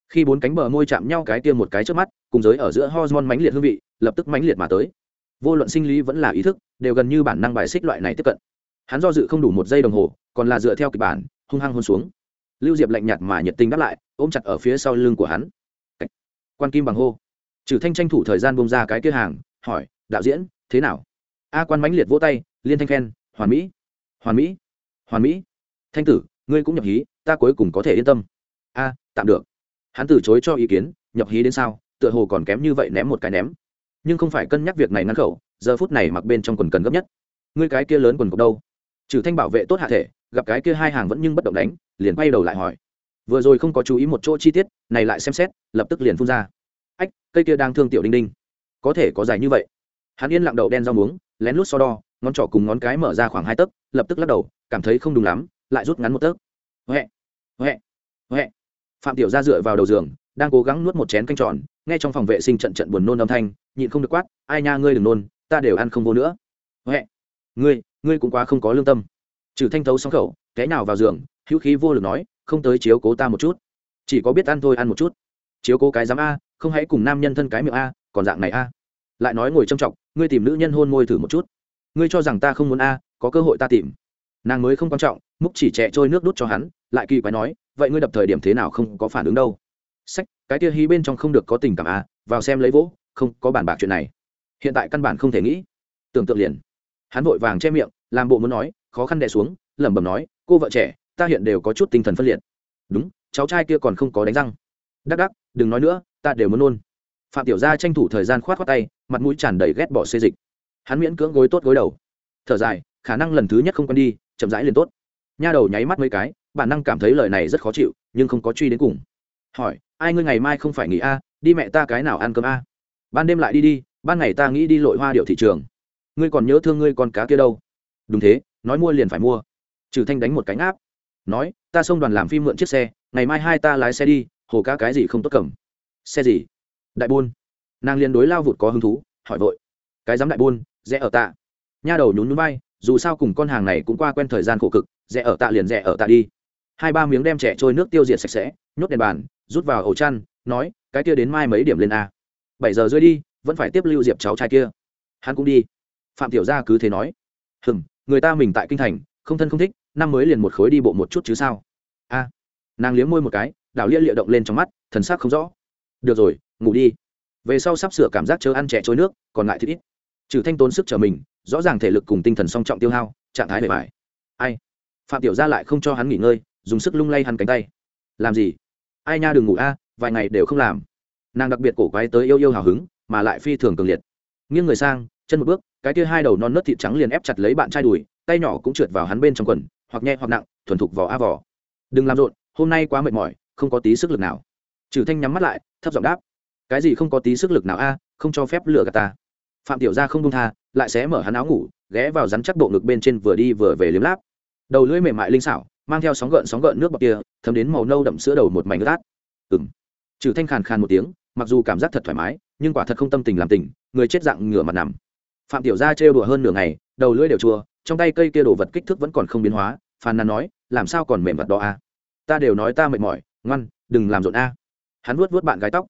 Khi bốn cánh bờ môi chạm nhau cái tiêm một cái trước mắt, cùng giới ở giữa hormone mãnh liệt hương vị, lập tức mãnh liệt mà tới. Vô luận sinh lý vẫn là ý thức, đều gần như bản năng bài xích loại này tiếp cận. Hắn do dự không đủ một giây đồng hồ, còn là dựa theo kịch bản, hung hăng hôn xuống. Lưu diệp lạnh nhạt mà nhiệt tình đáp lại, ôm chặt ở phía sau lưng của hắn. Quan kim bằng hô. Trừ thanh tranh thủ thời gian bông ra cái kia hàng, hỏi, đạo diễn, thế nào? A quan mãnh liệt vỗ tay, liên thanh khen, hoàn mỹ. Hoàn mỹ. Hoàn mỹ. Thanh tử ngươi cũng nhập hí, ta cuối cùng có thể yên tâm. A, tạm được. Hắn từ chối cho ý kiến, nhập hí đến sao, tựa hồ còn kém như vậy ném một cái ném. Nhưng không phải cân nhắc việc này ngăn khẩu, giờ phút này mặc bên trong quần cần gấp nhất. Ngươi cái kia lớn quần cộc đâu? Trừ thanh bảo vệ tốt hạ thể, gặp cái kia hai hàng vẫn nhưng bất động đánh, liền quay đầu lại hỏi. Vừa rồi không có chú ý một chỗ chi tiết, này lại xem xét, lập tức liền phun ra. Ách, cây kia đang thương tiểu đinh đinh. Có thể có dài như vậy. Hắn yên lặng đậu đen rau muống, lén lút so đo, ngón trỏ cùng ngón cái mở ra khoảng hai tấc, lập tức lắc đầu, cảm thấy không đúng lắm lại rút ngắn một tấc. Huệ huệ huệ. Phạm tiểu ra dựa vào đầu giường, đang cố gắng nuốt một chén canh tròn, nghe trong phòng vệ sinh trận trận buồn nôn âm thanh, nhịn không được quát, ai nha, ngươi đừng nôn, ta đều ăn không vô nữa. Huệ, ngươi ngươi cũng quá không có lương tâm. Trừ thanh thấu sóng khẩu, té nào vào giường, hữu khí vô lực nói, không tới chiếu cố ta một chút. Chỉ có biết ăn thôi, ăn một chút. Chiếu cố cái dám a, không hãy cùng nam nhân thân cái miệng a, còn dạng này a. Lại nói ngồi trông trọng ngươi tìm nữ nhân hôn môi thử một chút. Ngươi cho rằng ta không muốn a, có cơ hội ta tìm nàng mới không quan trọng, múc chỉ trẻ trôi nước đút cho hắn, lại kỳ quái nói, vậy ngươi đập thời điểm thế nào không có phản ứng đâu? Sách, cái kia hí bên trong không được có tình cảm à? vào xem lấy vỗ, không có bản bạc chuyện này. Hiện tại căn bản không thể nghĩ. Tưởng tượng liền. Hắn vội vàng che miệng, làm bộ muốn nói, khó khăn đè xuống, lẩm bẩm nói, cô vợ trẻ, ta hiện đều có chút tinh thần phân liệt. Đúng, cháu trai kia còn không có đánh răng. Đắc đắc, đừng nói nữa, ta đều muốn nôn. Phạm tiểu gia tranh thủ thời gian khoát khoát tay, mặt mũi tràn đầy ghét bỏ xê dịch. Hắn miễn cưỡng gối tốt gối đầu. Thở dài, khả năng lần thứ nhất không quen đi chậm rãi liền tốt. Nha đầu nháy mắt mấy cái, bản năng cảm thấy lời này rất khó chịu, nhưng không có truy đến cùng. Hỏi, ai ngươi ngày mai không phải nghỉ a? Đi mẹ ta cái nào ăn cơm a? Ban đêm lại đi đi, ban ngày ta nghĩ đi lội hoa điệu thị trường. Ngươi còn nhớ thương ngươi con cá kia đâu? Đúng thế, nói mua liền phải mua. Trừ thanh đánh một cánh áp nói, ta xông đoàn làm phim mượn chiếc xe, ngày mai hai ta lái xe đi, hồ cá cái gì không tốt cầm. Xe gì? Đại buôn. Nàng liền đối lao vụt có hứng thú, hỏi vội. Cái dám đại buôn, rẽ ở tạ. Nha đầu nhún nhún bay dù sao cùng con hàng này cũng qua quen thời gian khổ cực rẻ ở tạ liền rẻ ở tạ đi. Hai ba miếng đem trẻ trôi nước tiêu diệt sạch sẽ, nhốt đèn bàn, rút vào ổ chăn, nói, cái kia đến mai mấy điểm lên a? Bảy giờ rơi đi, vẫn phải tiếp lưu diệp cháu trai kia. Hắn cũng đi. Phạm tiểu gia cứ thế nói. Hừng người ta mình tại kinh thành, không thân không thích, năm mới liền một khối đi bộ một chút chứ sao? A. Nàng liếm môi một cái, đảo lia liệu động lên trong mắt, thần sắc không rõ. Được rồi, ngủ đi. Về sau sắp sửa cảm giác chớ ăn trẻ trôi nước, còn lại thì ít. Trừ thanh tốn sức chờ mình rõ ràng thể lực cùng tinh thần song trọng tiêu hao, trạng thái bề bài. Ai? Phạm tiểu gia lại không cho hắn nghỉ ngơi, dùng sức lung lay hắn cánh tay. Làm gì? Ai nha đừng ngủ a, vài ngày đều không làm. Nàng đặc biệt cổ quái tới yêu yêu hào hứng, mà lại phi thường cường liệt. Nghiêng người sang, chân một bước, cái kia hai đầu non nớt thịt trắng liền ép chặt lấy bạn trai đùi, tay nhỏ cũng trượt vào hắn bên trong quần, hoặc nhẹ hoặc nặng, thuần thục vỏ a vỏ đừng làm rộn, hôm nay quá mệt mỏi, không có tí sức lực nào. Trừ thanh nhắm mắt lại, thấp giọng đáp. Cái gì không có tí sức lực nào a, không cho phép lựa gạt ta phạm tiểu gia không đông tha, lại xé mở hắn áo ngủ, ghé vào rắn chắc bộ ngực bên trên vừa đi vừa về liếm láp. Đầu lưỡi mềm mại linh xảo, mang theo sóng gợn sóng gợn nước bọt kia, thấm đến màu nâu đậm sữa đầu một mảnh ướt Ừm. trừ thanh khàn khàn một tiếng, mặc dù cảm giác thật thoải mái, nhưng quả thật không tâm tình làm tình, người chết dạng ngửa mặt nằm. Phạm tiểu gia trêu đùa hơn nửa ngày, đầu lưỡi đều chua, trong tay cây kia đồ vật kích thước vẫn còn không biến hóa, phàn nàn nói, làm sao còn mềm vật đó a? Ta đều nói ta mệt mỏi, ngoan, đừng làm rộn a. Hắn vuốt vuốt bạn gái tóc.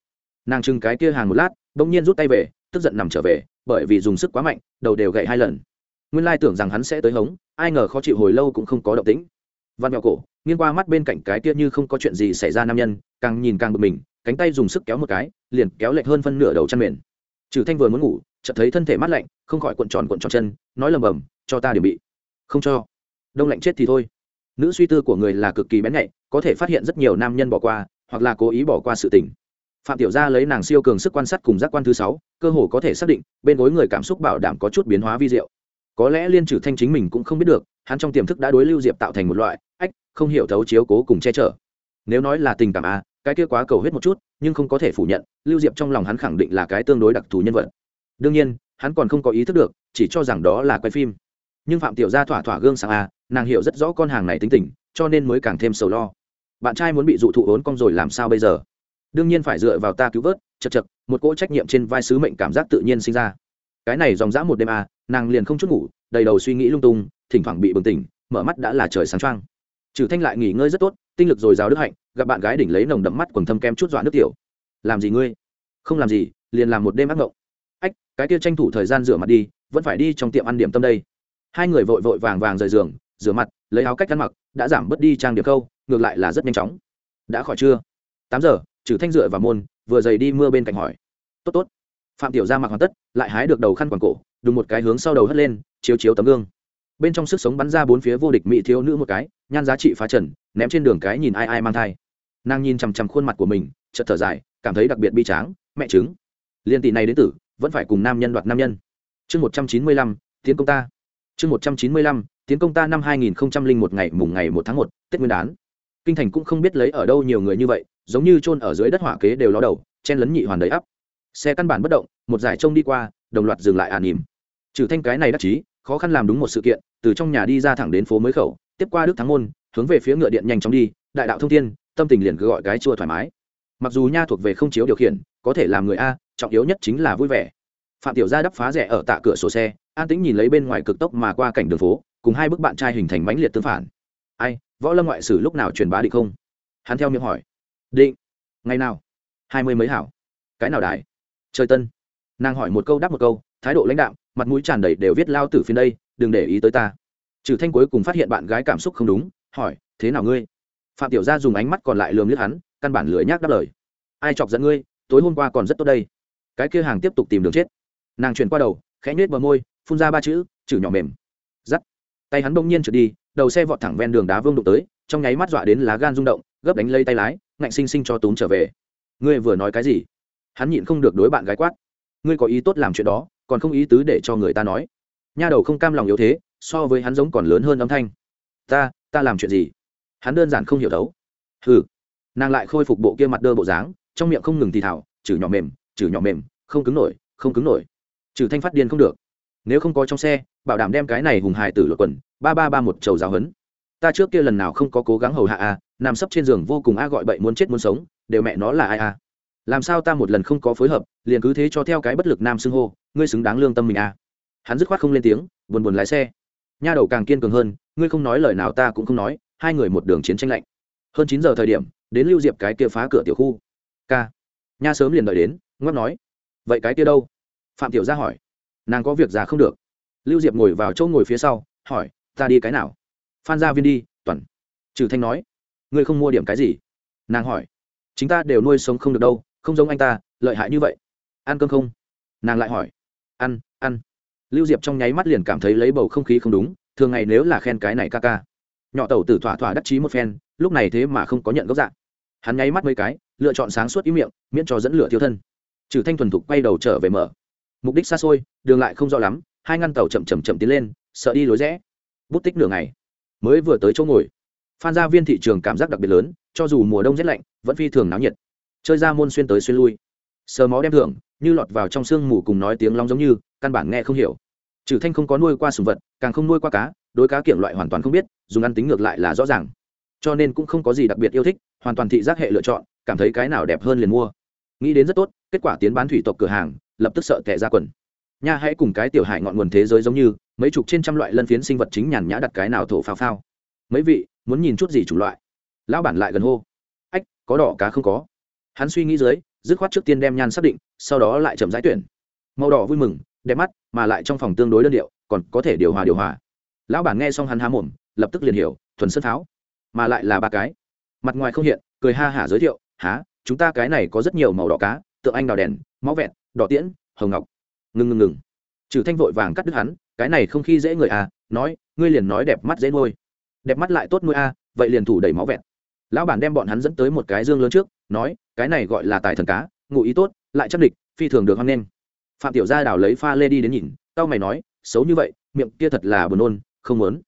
Nàng trưng cái kia hàng một lát, bỗng nhiên rút tay về, tức giận nằm trở về bởi vì dùng sức quá mạnh, đầu đều gậy hai lần. Nguyên lai tưởng rằng hắn sẽ tới hống, ai ngờ khó chịu hồi lâu cũng không có động tĩnh. Văn mẹo cổ, nghiêng qua mắt bên cạnh cái kia như không có chuyện gì xảy ra nam nhân, càng nhìn càng bực mình, cánh tay dùng sức kéo một cái, liền kéo lệch hơn phân nửa đầu chăn mền. Trừ thanh vừa muốn ngủ, chợt thấy thân thể mát lạnh, không khỏi cuộn tròn cuộn tròn chân, nói lầm bầm, cho ta điểm bị. Không cho. Đông lạnh chết thì thôi. Nữ suy tư của người là cực kỳ bén nhạy, có thể phát hiện rất nhiều nam nhân bỏ qua, hoặc là cố ý bỏ qua sự tình phạm tiểu gia lấy nàng siêu cường sức quan sát cùng giác quan thứ sáu, cơ hồ có thể xác định, bên gối người cảm xúc bảo đảm có chút biến hóa vi diệu. Có lẽ liên trừ thanh chính mình cũng không biết được, hắn trong tiềm thức đã đối lưu diệp tạo thành một loại, ách, không hiểu thấu chiếu cố cùng che chở. Nếu nói là tình cảm à cái kia quá cầu hết một chút, nhưng không có thể phủ nhận, lưu diệp trong lòng hắn khẳng định là cái tương đối đặc thù nhân vật. Đương nhiên, hắn còn không có ý thức được, chỉ cho rằng đó là quay phim. Nhưng phạm tiểu gia thỏa thỏa gương sáng à nàng hiểu rất rõ con hàng này tính tình, cho nên mới càng thêm sầu lo. Bạn trai muốn bị dụ thụ ốn cong rồi làm sao bây giờ? Đương nhiên phải dựa vào ta cứu vớt, chật chật, một cỗ trách nhiệm trên vai sứ mệnh cảm giác tự nhiên sinh ra. Cái này dòng dã một đêm à nàng liền không chút ngủ, đầy đầu suy nghĩ lung tung, thỉnh thoảng bị bừng tỉnh, mở mắt đã là trời sáng trăng trừ thanh lại nghỉ ngơi rất tốt, tinh lực dồi dào đức hạnh, gặp bạn gái đỉnh lấy nồng đậm mắt quần thâm kem chút dọa nước tiểu. Làm gì ngươi? Không làm gì, liền làm một đêm ác mộng. Ách, cái kia tranh thủ thời gian rửa mặt đi, vẫn phải đi trong tiệm ăn điểm tâm đây. Hai người vội vội vàng vàng rời giường, rửa mặt, lấy áo cách ăn mặc, đã giảm bớt đi trang điểm câu ngược lại là rất nhanh chóng. Đã khỏi chưa tám giờ trừ thanh dựa vào môn, vừa dày đi mưa bên cạnh hỏi. Tốt tốt. Phạm tiểu gia mặc hoàn tất, lại hái được đầu khăn quàng cổ, đùng một cái hướng sau đầu hất lên, chiếu chiếu tấm gương. Bên trong sức sống bắn ra bốn phía vô địch mỹ thiếu nữ một cái, nhan giá trị phá trần, ném trên đường cái nhìn ai ai mang thai. Nàng nhìn chằm chằm khuôn mặt của mình, chợt thở dài, cảm thấy đặc biệt bi tráng, mẹ chứng liên tỷ này đến tử, vẫn phải cùng nam nhân đoạt nam nhân. Chương một trăm chín mươi lăm, tiến công ta. Chương một trăm chín mươi lăm, tiến công ta năm hai nghìn một ngày mùng ngày một tháng một, tết nguyên đán. Kinh thành cũng không biết lấy ở đâu nhiều người như vậy giống như chôn ở dưới đất hỏa kế đều ló đầu, chen lấn nhị hoàn đầy ắp. Xe căn bản bất động, một giải trông đi qua, đồng loạt dừng lại ả nỉm. Trừ thanh cái này đắc chí, khó khăn làm đúng một sự kiện, từ trong nhà đi ra thẳng đến phố mới khẩu, tiếp qua đức thắng môn, hướng về phía ngựa điện nhanh chóng đi, đại đạo thông thiên, tâm tình liền cứ gọi cái chua thoải mái. Mặc dù nha thuộc về không chiếu điều khiển, có thể làm người a, trọng yếu nhất chính là vui vẻ. Phạm tiểu gia đắp phá rẻ ở tạ cửa sổ xe, an tĩnh nhìn lấy bên ngoài cực tốc mà qua cảnh đường phố, cùng hai bức bạn trai hình thành mãnh liệt tương phản. Ai, võ lâm ngoại sử lúc nào truyền bá định không? Hắn theo miệng hỏi định. Ngày nào? Hai mươi mấy hảo. Cái nào đại trời tân. Nàng hỏi một câu đáp một câu, thái độ lãnh đạo mặt mũi tràn đầy đều viết lao tử phiên đây, đừng để ý tới ta. Trừ thanh cuối cùng phát hiện bạn gái cảm xúc không đúng, hỏi, thế nào ngươi? Phạm tiểu gia dùng ánh mắt còn lại lườm liếc hắn, căn bản lười nhác đáp lời. Ai chọc giận ngươi? Tối hôm qua còn rất tốt đây. Cái kia hàng tiếp tục tìm đường chết. Nàng chuyển qua đầu, khẽ nhếch bờ môi, phun ra ba chữ chữ nhỏ mềm. Giắt. Tay hắn bỗng nhiên trượt đi, đầu xe vọt thẳng ven đường đá vương đụng tới, trong nháy mắt dọa đến lá gan rung động, gấp đánh lấy tay lái ngạnh sinh sinh cho túm trở về. Ngươi vừa nói cái gì? Hắn nhịn không được đối bạn gái quát. Ngươi có ý tốt làm chuyện đó, còn không ý tứ để cho người ta nói. Nha đầu không cam lòng yếu thế, so với hắn giống còn lớn hơn âm thanh. Ta ta làm chuyện gì? Hắn đơn giản không hiểu đấu. Hừ. Nàng lại khôi phục bộ kia mặt đơ bộ dáng, trong miệng không ngừng thì thảo chử nhỏ mềm chử nhỏ mềm, không cứng nổi, không cứng nổi. Trừ thanh phát điên không được. Nếu không có trong xe, bảo đảm đem cái này hùng hài tử luật quần, ba ba ba một trầu giáo hấn ta trước kia lần nào không có cố gắng hầu hạ a, nằm sấp trên giường vô cùng a gọi bậy muốn chết muốn sống, đều mẹ nó là ai a? Làm sao ta một lần không có phối hợp, liền cứ thế cho theo cái bất lực nam xưng hô, ngươi xứng đáng lương tâm mình à hắn dứt khoát không lên tiếng, buồn buồn lái xe. Nha đầu càng kiên cường hơn, ngươi không nói lời nào ta cũng không nói, hai người một đường chiến tranh lạnh. Hơn chín giờ thời điểm, đến lưu diệp cái kia phá cửa tiểu khu. K. Nha sớm liền đợi đến ngót nói. Vậy cái kia đâu? Phạm tiểu ra hỏi. Nàng có việc già không được. Lưu diệp ngồi vào chỗ ngồi phía sau, hỏi, ta đi cái nào? Phan gia viên đi, toàn. Trừ thanh nói, ngươi không mua điểm cái gì? Nàng hỏi chúng ta đều nuôi sống không được đâu, không giống anh ta, lợi hại như vậy. Ăn cơm không? Nàng lại hỏi, ăn ăn. Lưu diệp trong nháy mắt liền cảm thấy lấy bầu không khí không đúng, thường ngày nếu là khen cái này ca ca. Nhỏ tẩu tử thỏa thỏa đắc chí một phen, lúc này thế mà không có nhận gốc dạng. Hắn nháy mắt mấy cái, lựa chọn sáng suốt ý miệng, miễn cho dẫn lửa thiếu thân. Trừ thanh thuần thục quay đầu trở về mở. Mục đích xa xôi, đường lại không rõ lắm, hai ngăn tàu chậm chậm chậm tiến lên, sợ đi lối rẽ. Bút tích nửa ngày mới vừa tới chỗ ngồi. Phan gia viên thị trường cảm giác đặc biệt lớn, cho dù mùa đông rét lạnh, vẫn phi thường náo nhiệt. Chơi ra môn xuyên tới xuyên lui. Sờ mó đem thưởng, như lọt vào trong sương mù cùng nói tiếng long giống như, căn bản nghe không hiểu. Trừ thanh không có nuôi qua sùng vật, càng không nuôi qua cá, đối cá kiểng loại hoàn toàn không biết, dùng ăn tính ngược lại là rõ ràng. Cho nên cũng không có gì đặc biệt yêu thích, hoàn toàn thị giác hệ lựa chọn, cảm thấy cái nào đẹp hơn liền mua. Nghĩ đến rất tốt, kết quả tiến bán thủy tộc cửa hàng, lập tức sợ tệ ra quần nha hãy cùng cái tiểu hải ngọn nguồn thế giới giống như, mấy chục trên trăm loại lân phiến sinh vật chính nhàn nhã đặt cái nào thổ phao phao. Mấy vị, muốn nhìn chút gì chủng loại? Lão bản lại gần hô. Ách, có đỏ cá không có. Hắn suy nghĩ dưới, dứt khoát trước tiên đem nhan xác định, sau đó lại chậm giải tuyển. Màu đỏ vui mừng, đẹp mắt, mà lại trong phòng tương đối đơn điệu, còn có thể điều hòa điều hòa. Lão bản nghe xong hắn há mồm, lập tức liền hiểu, thuần sân pháo mà lại là ba cái. Mặt ngoài không hiện, cười ha hả giới thiệu há chúng ta cái này có rất nhiều màu đỏ cá, tượng anh đào đèn, máu vẹn, đỏ tiễn, hồng ngọc ngừng ngừng ngừng. Trừ thanh vội vàng cắt đứt hắn, cái này không khi dễ người à nói, ngươi liền nói đẹp mắt dễ nuôi. Đẹp mắt lại tốt nuôi à vậy liền thủ đầy máu vẹn lão bản đem bọn hắn dẫn tới một cái dương lớn trước, nói, cái này gọi là tài thần cá, ngụ ý tốt, lại chắc địch, phi thường được hoan nghênh. Phạm tiểu gia đào lấy pha lê đi đến nhìn tao mày nói, xấu như vậy, miệng kia thật là buồn nôn, không muốn.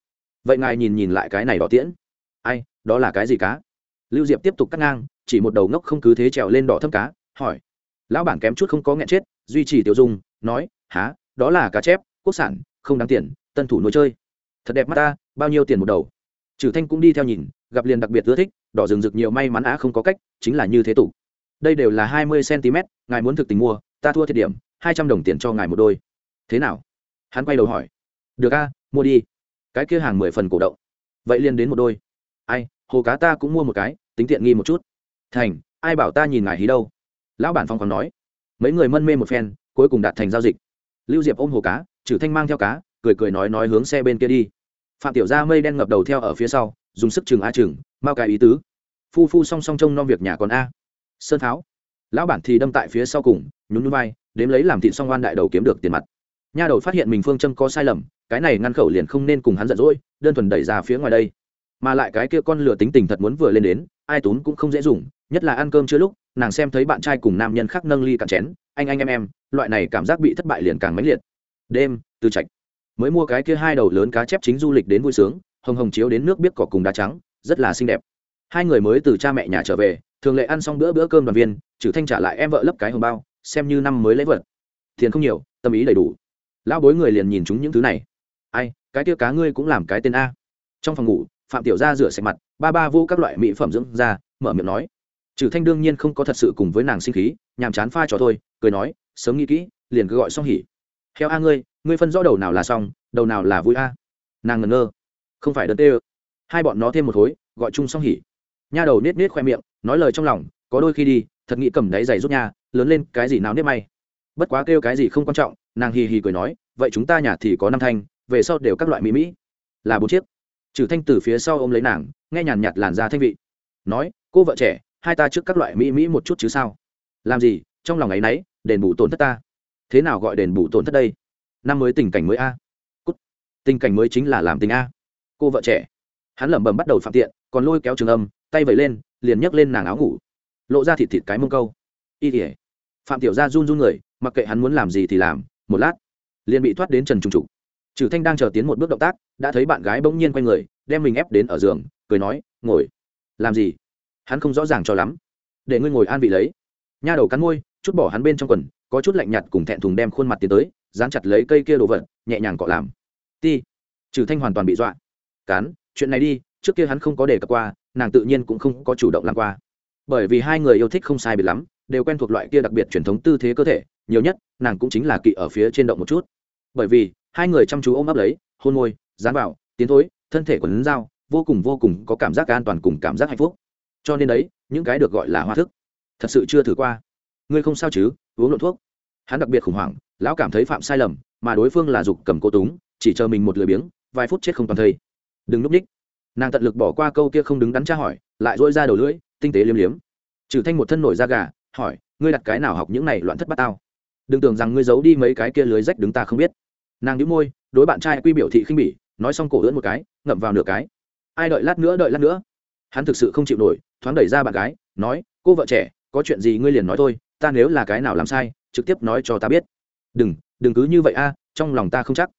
Vậy ngài nhìn nhìn lại cái này đỏ tiễn. Ai, đó là cái gì cá? Lưu diệp tiếp tục cắt ngang, chỉ một đầu ngốc không cứ thế trèo lên đỏ thâm cá, hỏi. Lão bản kém chút không có nghẹn chết duy trì tiêu dung, nói, há, đó là cá chép, quốc sản, không đáng tiền, tân thủ nuôi chơi. Thật đẹp mắt ta, bao nhiêu tiền một đầu? Trừ thanh cũng đi theo nhìn, gặp liền đặc biệt ưa thích, đỏ rừng rực nhiều may mắn á không có cách, chính là như thế tủ. Đây đều là hai mươi cm, ngài muốn thực tình mua, ta thua thiệt điểm, hai trăm đồng tiền cho ngài một đôi. Thế nào? Hắn quay đầu hỏi. Được a, mua đi. Cái kia hàng mười phần cổ động. Vậy liền đến một đôi. Ai, hồ cá ta cũng mua một cái, tính tiện nghi một chút. Thành, ai bảo ta nhìn ngài hí đâu? Lão bản phong còn nói mấy người mân mê một phen, cuối cùng đạt thành giao dịch. Lưu diệp ôm hồ cá trừ thanh mang theo cá, cười cười nói nói hướng xe bên kia đi. Phạm tiểu gia mây đen ngập đầu theo ở phía sau, dùng sức chừng a chừng, mau cái ý tứ. Phu phu song song trông nom việc nhà còn a. Sơn tháo. Lão bản thì đâm tại phía sau cùng, nhún nhún vai, đếm lấy làm thịt song oan đại đầu kiếm được tiền mặt. Nha đầu phát hiện mình phương châm có sai lầm, cái này ngăn khẩu liền không nên cùng hắn giận dỗi, đơn thuần đẩy ra phía ngoài đây. Mà lại cái kia con lửa tính tình thật muốn vừa lên đến, ai tún cũng không dễ dùng, nhất là ăn cơm chưa lúc nàng xem thấy bạn trai cùng nam nhân khác nâng ly cạn chén, anh anh, em em, loại này cảm giác bị thất bại liền càng mãnh liệt. Đêm, từ trạch mới mua cái kia hai đầu lớn cá chép chính du lịch đến vui sướng, hồng hồng chiếu đến nước biết cỏ cùng đá trắng, rất là xinh đẹp. Hai người mới từ cha mẹ nhà trở về, thường lệ ăn xong bữa bữa cơm đoàn viên, trừ thanh trả lại em vợ lấp cái hồng bao, xem như năm mới lấy vật. Tiền không nhiều, tâm ý đầy đủ. Lão bối người liền nhìn chúng những thứ này. Ai, cái kia cá ngươi cũng làm cái tên a. Trong phòng ngủ, phạm tiểu gia rửa sạch mặt, ba ba vô các loại mỹ phẩm dưỡng da, mở miệng nói trừ thanh đương nhiên không có thật sự cùng với nàng sinh khí, nhàm chán pha trò thôi, cười nói, sớm nghĩ kỹ, liền cứ gọi xong hỉ. Theo a ngươi ngươi phân rõ đầu nào là xong, đầu nào là vui a. Nàng ngẩn ngơ. Không phải đợt tê hai bọn nó thêm một khối, gọi chung xong hỉ. Nha đầu nết nết khoe miệng, nói lời trong lòng, có đôi khi đi, thật nghĩ cầm đáy giày rút nha, lớn lên cái gì nào nếp may. Bất quá kêu cái gì không quan trọng, nàng hì hì cười nói, vậy chúng ta nhà thì có năm thanh, về sau đều các loại mỹ mỹ. Là bốn chiếc. Trừ thanh từ phía sau ôm lấy nàng, nghe nhàn nhạt làn ra thanh vị. Nói, cô vợ trẻ hai ta trước các loại mỹ mỹ một chút chứ sao? Làm gì? Trong lòng ấy nấy, đền bù tổn thất ta. Thế nào gọi đền bù tổn thất đây? Năm mới tình cảnh mới a. Cút. Tình cảnh mới chính là làm tình a. Cô vợ trẻ. Hắn lẩm bẩm bắt đầu phạm tiện, còn lôi kéo trường âm, tay vẩy lên, liền nhấc lên nàng áo ngủ. Lộ ra thịt thịt cái mông câu. Y tỉa phạm tiểu gia run run người, mặc kệ hắn muốn làm gì thì làm, một lát, liền bị thoát đến trần trùng trục. Trừ thanh đang chờ tiến một bước động tác, đã thấy bạn gái bỗng nhiên quay người, đem mình ép đến ở giường, cười nói, ngồi. Làm gì? Hắn không rõ ràng cho lắm. Để ngươi ngồi an vị lấy. Nha đầu cắn môi, chút bỏ hắn bên trong quần, có chút lạnh nhạt cùng thẹn thùng đem khuôn mặt tiến tới, dán chặt lấy cây kia đồ vật, nhẹ nhàng cọ làm. Ti. Trừ thanh hoàn toàn bị dọa. Cán chuyện này đi, trước kia hắn không có đề cập qua, nàng tự nhiên cũng không có chủ động làm qua. Bởi vì hai người yêu thích không sai biệt lắm, đều quen thuộc loại kia đặc biệt truyền thống tư thế cơ thể, nhiều nhất, nàng cũng chính là kỵ ở phía trên động một chút. Bởi vì, hai người chăm chú ôm ấp lấy, hôn môi, dán vào, tiến thối, thân thể quần dao vô cùng vô cùng có cảm giác an toàn cùng cảm giác hạnh phúc cho nên đấy, những cái được gọi là hoa thức, thật sự chưa thử qua. Ngươi không sao chứ, uống lộn thuốc. Hắn đặc biệt khủng hoảng, lão cảm thấy phạm sai lầm, mà đối phương là dục cầm cô túng, chỉ chờ mình một lười biếng, vài phút chết không toàn thây. Đừng núp ních nàng tận lực bỏ qua câu kia không đứng đắn tra hỏi, lại dỗi ra đầu lưỡi, tinh tế liếm liếm. Trừ thanh một thân nổi da gà, hỏi, ngươi đặt cái nào học những này loạn thất bát tao? Đừng tưởng rằng ngươi giấu đi mấy cái kia lưới rách đứng ta không biết. Nàng nhíu môi, đối bạn trai quy biểu thị khinh bỉ, nói xong cổ ưỡn một cái, ngậm vào nửa cái. Ai đợi lát nữa, đợi lát nữa. Hắn thực sự không chịu nổi thoáng đẩy ra bạn gái, nói, cô vợ trẻ, có chuyện gì ngươi liền nói thôi ta nếu là cái nào làm sai, trực tiếp nói cho ta biết. Đừng đừng cứ như vậy a, trong lòng ta không chắc.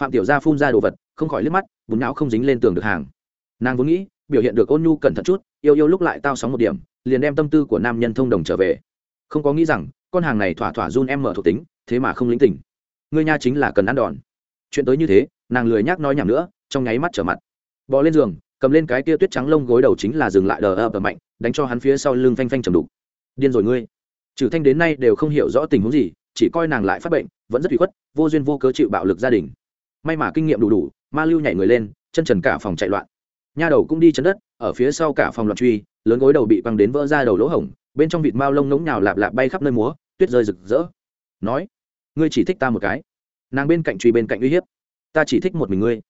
Phạm tiểu gia phun ra đồ vật, không khỏi liếc mắt, bùn não không dính lên tường được hàng. Nàng vốn nghĩ, biểu hiện được ôn nhu cẩn thận chút, yêu yêu lúc lại tao sóng một điểm, liền đem tâm tư của nam nhân thông đồng trở về. Không có nghĩ rằng, con hàng này thỏa thỏa run em mở thuộc tính, thế mà không lĩnh tỉnh ngươi nha chính là cần ăn đòn. Chuyện tới như thế, nàng lười nhác nói nhảm nữa, trong nháy mắt trở mặt. Bò lên giường cầm lên cái kia tuyết trắng lông gối đầu chính là dừng lại đờ ập và mạnh, đánh cho hắn phía sau lưng phanh phanh chầm đục. Điên rồi ngươi. Trừ thanh đến nay đều không hiểu rõ tình huống gì, chỉ coi nàng lại phát bệnh, vẫn rất bị khuất, vô duyên vô cớ chịu bạo lực gia đình. May mà kinh nghiệm đủ đủ, ma lưu nhảy người lên, chân trần cả phòng chạy loạn. Nha đầu cũng đi chấn đất, ở phía sau cả phòng loạn truy, lớn gối đầu bị băng đến vỡ ra đầu lỗ hổng, bên trong vịt mao lông nống nhào lạp lạp bay khắp nơi múa, tuyết rơi rực rỡ. Nói, ngươi chỉ thích ta một cái. Nàng bên cạnh truy bên cạnh uy hiếp. Ta chỉ thích một mình ngươi.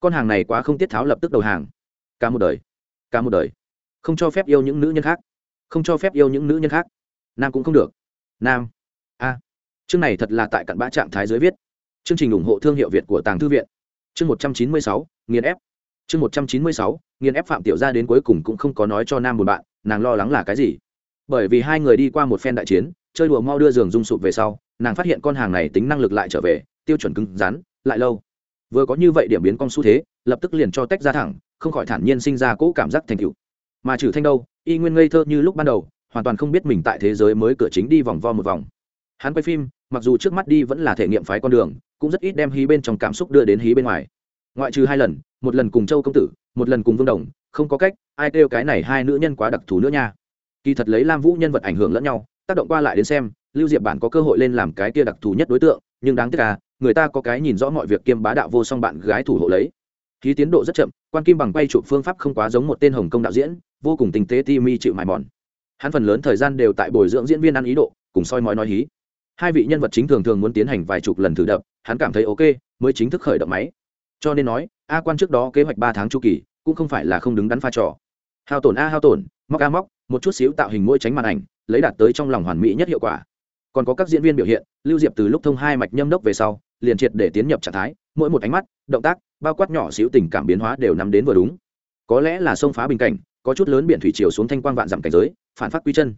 Con hàng này quá không tiết tháo lập tức đầu hàng cả một đời. Cả một đời. Không cho phép yêu những nữ nhân khác. Không cho phép yêu những nữ nhân khác. Nam cũng không được. Nam. A. Chương này thật là tại cặn bã trạng thái dưới viết. Chương trình ủng hộ thương hiệu việt của tàng thư viện. Chương một trăm chín mươi sáu, nghiền ép. Chương một trăm chín mươi sáu, nghiền ép phạm tiểu gia đến cuối cùng cũng không có nói cho nam một bạn nàng lo lắng là cái gì. Bởi vì hai người đi qua một phen đại chiến, chơi đùa mau đưa giường rung sụp về sau, nàng phát hiện con hàng này tính năng lực lại trở về, tiêu chuẩn cứng rắn, lại lâu. Vừa có như vậy điểm biến con xu thế, lập tức liền cho tách ra thẳng không khỏi thản nhiên sinh ra cỗ cảm giác thành cựu mà trừ thanh đâu, y nguyên ngây thơ như lúc ban đầu, hoàn toàn không biết mình tại thế giới mới cửa chính đi vòng vo một vòng. Hắn quay phim, mặc dù trước mắt đi vẫn là thể nghiệm phái con đường, cũng rất ít đem hí bên trong cảm xúc đưa đến hí bên ngoài. Ngoại trừ hai lần, một lần cùng châu công tử, một lần cùng vương đồng, không có cách, ai kêu cái này hai nữ nhân quá đặc thù nữa nha. Kỳ thật lấy lam vũ nhân vật ảnh hưởng lẫn nhau, tác động qua lại đến xem, lưu diệp bản có cơ hội lên làm cái kia đặc thù nhất đối tượng, nhưng đáng tiếc là, người ta có cái nhìn rõ mọi việc kiêm bá đạo vô song bạn gái thủ hộ lấy khí tiến độ rất chậm, quan kim bằng quay chụp phương pháp không quá giống một tên hồng Kông đạo diễn, vô cùng tinh tế ti mi chịu mài mòn. Hắn phần lớn thời gian đều tại bồi dưỡng diễn viên ăn ý độ, cùng soi mói nói hí. Hai vị nhân vật chính thường thường muốn tiến hành vài chục lần thử đập, hắn cảm thấy ok, mới chính thức khởi động máy. Cho nên nói, a quan trước đó kế hoạch ba tháng chu kỳ, cũng không phải là không đứng đắn pha trò. Hao tổn a, hao tổn, móc a, móc, một chút xíu tạo hình mỗi tránh màn ảnh, lấy đạt tới trong lòng hoàn mỹ nhất hiệu quả. Còn có các diễn viên biểu hiện, lưu diệp từ lúc thông hai mạch nhâm đốc về sau, liền triệt để tiến nhập trạng thái, mỗi một ánh mắt, động tác bao quát nhỏ xíu tình cảm biến hóa đều nắm đến vừa đúng. Có lẽ là sông phá bình cảnh, có chút lớn biển thủy chiều xuống thanh quang vạn dặm cảnh giới, phản phát quy chân.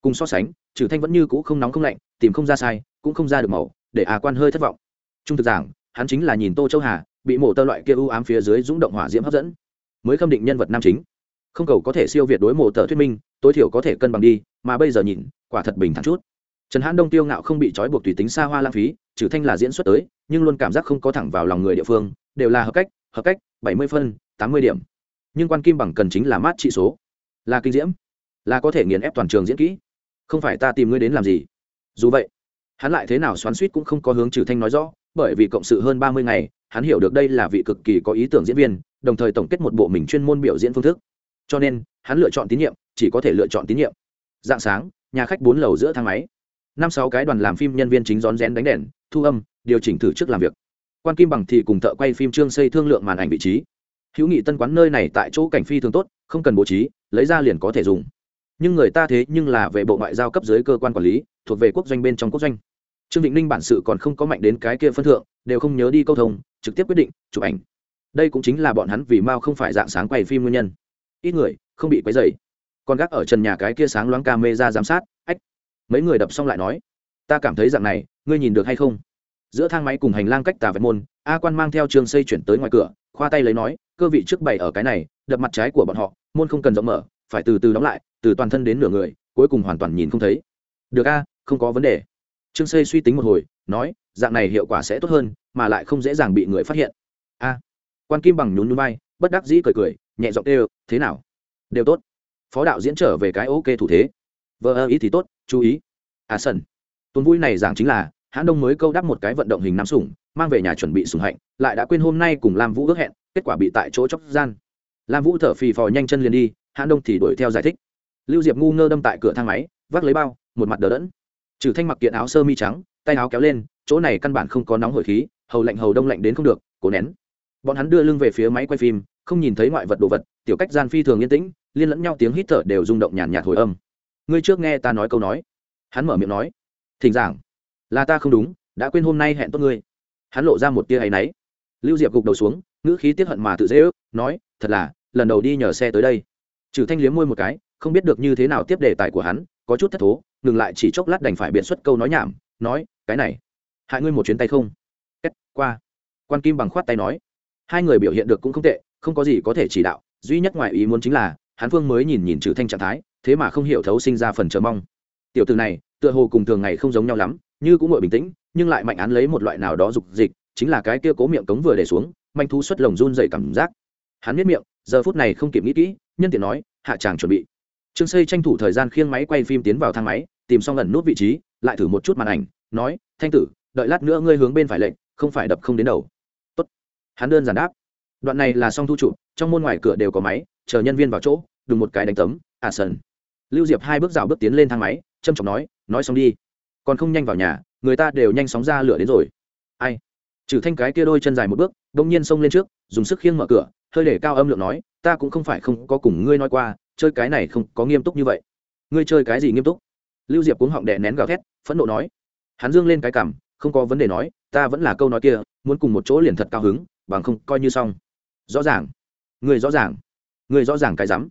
Cùng so sánh, trừ thanh vẫn như cũ không nóng không lạnh, tìm không ra sai, cũng không ra được màu, để à quan hơi thất vọng. Trung thực giảng, hắn chính là nhìn tô châu hà, bị mổ tơ loại kia u ám phía dưới dũng động hỏa diễm hấp dẫn. Mới khâm định nhân vật nam chính. Không cầu có thể siêu việt đối mổ tờ thuyết minh, tối thiểu có thể cân bằng đi, mà bây giờ nhìn, quả thật bình thản chút. Trần hãn đông tiêu ngạo không bị trói buộc tùy tính xa hoa lãng phí, trừ thanh là diễn xuất tới, nhưng luôn cảm giác không có thẳng vào lòng người địa phương đều là hợp cách hợp cách, bảy mươi phân, tám mươi điểm. Nhưng quan kim bằng cần chính là mát trị số. Là kinh diễm. Là có thể nghiền ép toàn trường diễn kỹ. Không phải ta tìm ngươi đến làm gì. Dù vậy, hắn lại thế nào xoắn suýt cũng không có hướng trừ thanh nói rõ, bởi vì cộng sự hơn ba mươi ngày, hắn hiểu được đây là vị cực kỳ có ý tưởng diễn viên, đồng thời tổng kết một bộ mình chuyên môn biểu diễn phương thức. Cho nên, hắn lựa chọn tín nhiệm, chỉ có thể lựa chọn tín nhiệm. Dạng sáng, nhà khách bốn lầu giữa thang máy. Năm sáu cái đoàn làm phim nhân viên chính rón rén đánh đèn, thu âm, điều chỉnh thử trước làm việc quan kim bằng thì cùng thợ quay phim trương xây thương lượng màn ảnh vị trí. Hữu nghị tân quán nơi này tại chỗ cảnh phi thường tốt, không cần bố trí, lấy ra liền có thể dùng. Nhưng người ta thế nhưng là về bộ ngoại giao cấp dưới cơ quan quản lý, thuộc về quốc doanh bên trong quốc doanh. Trương Vĩnh ninh bản sự còn không có mạnh đến cái kia phân thượng, đều không nhớ đi câu thông, trực tiếp quyết định, chụp ảnh. Đây cũng chính là bọn hắn vì mao không phải dạng sáng quay phim nguyên nhân. Ít người, không bị quấy dày còn gác ở trần nhà cái kia sáng loáng ca mê ra giám sát, ách. Mấy người đập xong lại nói, ta cảm thấy dạng này, ngươi nhìn được hay không? Giữa thang máy cùng hành lang cách tà vẹt môn, a quan mang theo trường xây chuyển tới ngoài cửa, khoa tay lấy nói, cơ vị trước bày ở cái này, đập mặt trái của bọn họ, môn không cần rộng mở, phải từ từ đóng lại, từ toàn thân đến nửa người, cuối cùng hoàn toàn nhìn không thấy. Được a, không có vấn đề. Trương xây suy tính một hồi, nói, dạng này hiệu quả sẽ tốt hơn, mà lại không dễ dàng bị người phát hiện. A. Quan kim bằng nhún núi bay bất đắc dĩ cười cười, nhẹ giọng đều thế nào? Đều tốt. Phó đạo diễn trở về cái ok thủ thế. Vợ ơ, ý thì tốt, chú ý. À sân tuần vui này giảng chính là hãn đông mới câu đắp một cái vận động hình nam sủng, mang về nhà chuẩn bị sủng hạnh, lại đã quên hôm nay cùng lam vũ ước hẹn, kết quả bị tại chỗ chóc gian. Lam vũ thở phì phò nhanh chân liền đi, hãn đông thì đuổi theo giải thích. Lưu diệp ngu ngơ đâm tại cửa thang máy, vác lấy bao, một mặt đờ đẫn. Trừ thanh mặc kiện áo sơ mi trắng, tay áo kéo lên, chỗ này căn bản không có nóng hổi khí, hầu lạnh hầu đông lạnh đến không được, cố nén. Bọn hắn đưa lưng về phía máy quay phim, không nhìn thấy ngoại vật đồ vật, tiểu cách gian phi thường yên tĩnh, liên lẫn nhau tiếng hít thở đều rung động nhàn nhạt hồi âm. Ngươi trước nghe ta nói câu nói. Hắn mở miệng nói. Thỉnh giảng là ta không đúng, đã quên hôm nay hẹn tốt ngươi. Hắn lộ ra một tia áy náy. Lưu diệp gục đầu xuống, ngữ khí tiết hận mà tự dễ ước, nói, thật là, lần đầu đi nhờ xe tới đây. Trừ thanh liếm môi một cái, không biết được như thế nào tiếp đề tài của hắn, có chút thất thố, ngừng lại chỉ chốc lát đành phải biện xuất câu nói nhảm, nói, cái này, hại ngươi một chuyến tay không? Kết, qua. Quan kim bằng khoát tay nói, hai người biểu hiện được cũng không tệ, không có gì có thể chỉ đạo, duy nhất ngoài ý muốn chính là hán phương mới nhìn nhìn trừ thanh trạng thái, thế mà không hiểu thấu sinh ra phần chờ mong. Tiểu từ này, tựa hồ cùng thường ngày không giống nhau lắm như cũng ngồi bình tĩnh, nhưng lại mạnh án lấy một loại nào đó dục dịch, chính là cái kia cố miệng cống vừa để xuống, manh thu xuất lồng run dày cảm giác. Hắn biết miệng, giờ phút này không kịp nghĩ kỹ, nhân tiện nói, hạ chàng chuẩn bị. Trương xây tranh thủ thời gian khiêng máy quay phim tiến vào thang máy, tìm xong lần nút vị trí, lại thử một chút màn ảnh, nói, thanh tử, đợi lát nữa ngươi hướng bên phải lệnh không phải đập không đến đầu. Tốt. hắn đơn giản đáp. Đoạn này là xong thu chụp trong môn ngoài cửa đều có máy, chờ nhân viên vào chỗ, đùng một cái đánh tấm à sần. Lưu diệp hai bước rào bước tiến lên thang máy trâm trọng nói nói xong đi còn không nhanh vào nhà, người ta đều nhanh sóng ra lửa đến rồi. Ai? Trừ thanh cái kia đôi chân dài một bước đông nhiên xông lên trước, dùng sức khiêng mở cửa, hơi để cao âm lượng nói, ta cũng không phải không có cùng ngươi nói qua, chơi cái này không có nghiêm túc như vậy. Ngươi chơi cái gì nghiêm túc? Lưu diệp cuống họng đè nén gào thét, phẫn nộ nói. Hắn dương lên cái cằm, không có vấn đề nói, ta vẫn là câu nói kia, muốn cùng một chỗ liền thật cao hứng, bằng không coi như xong. Rõ ràng. Người rõ ràng. Người rõ ràng cái rắm.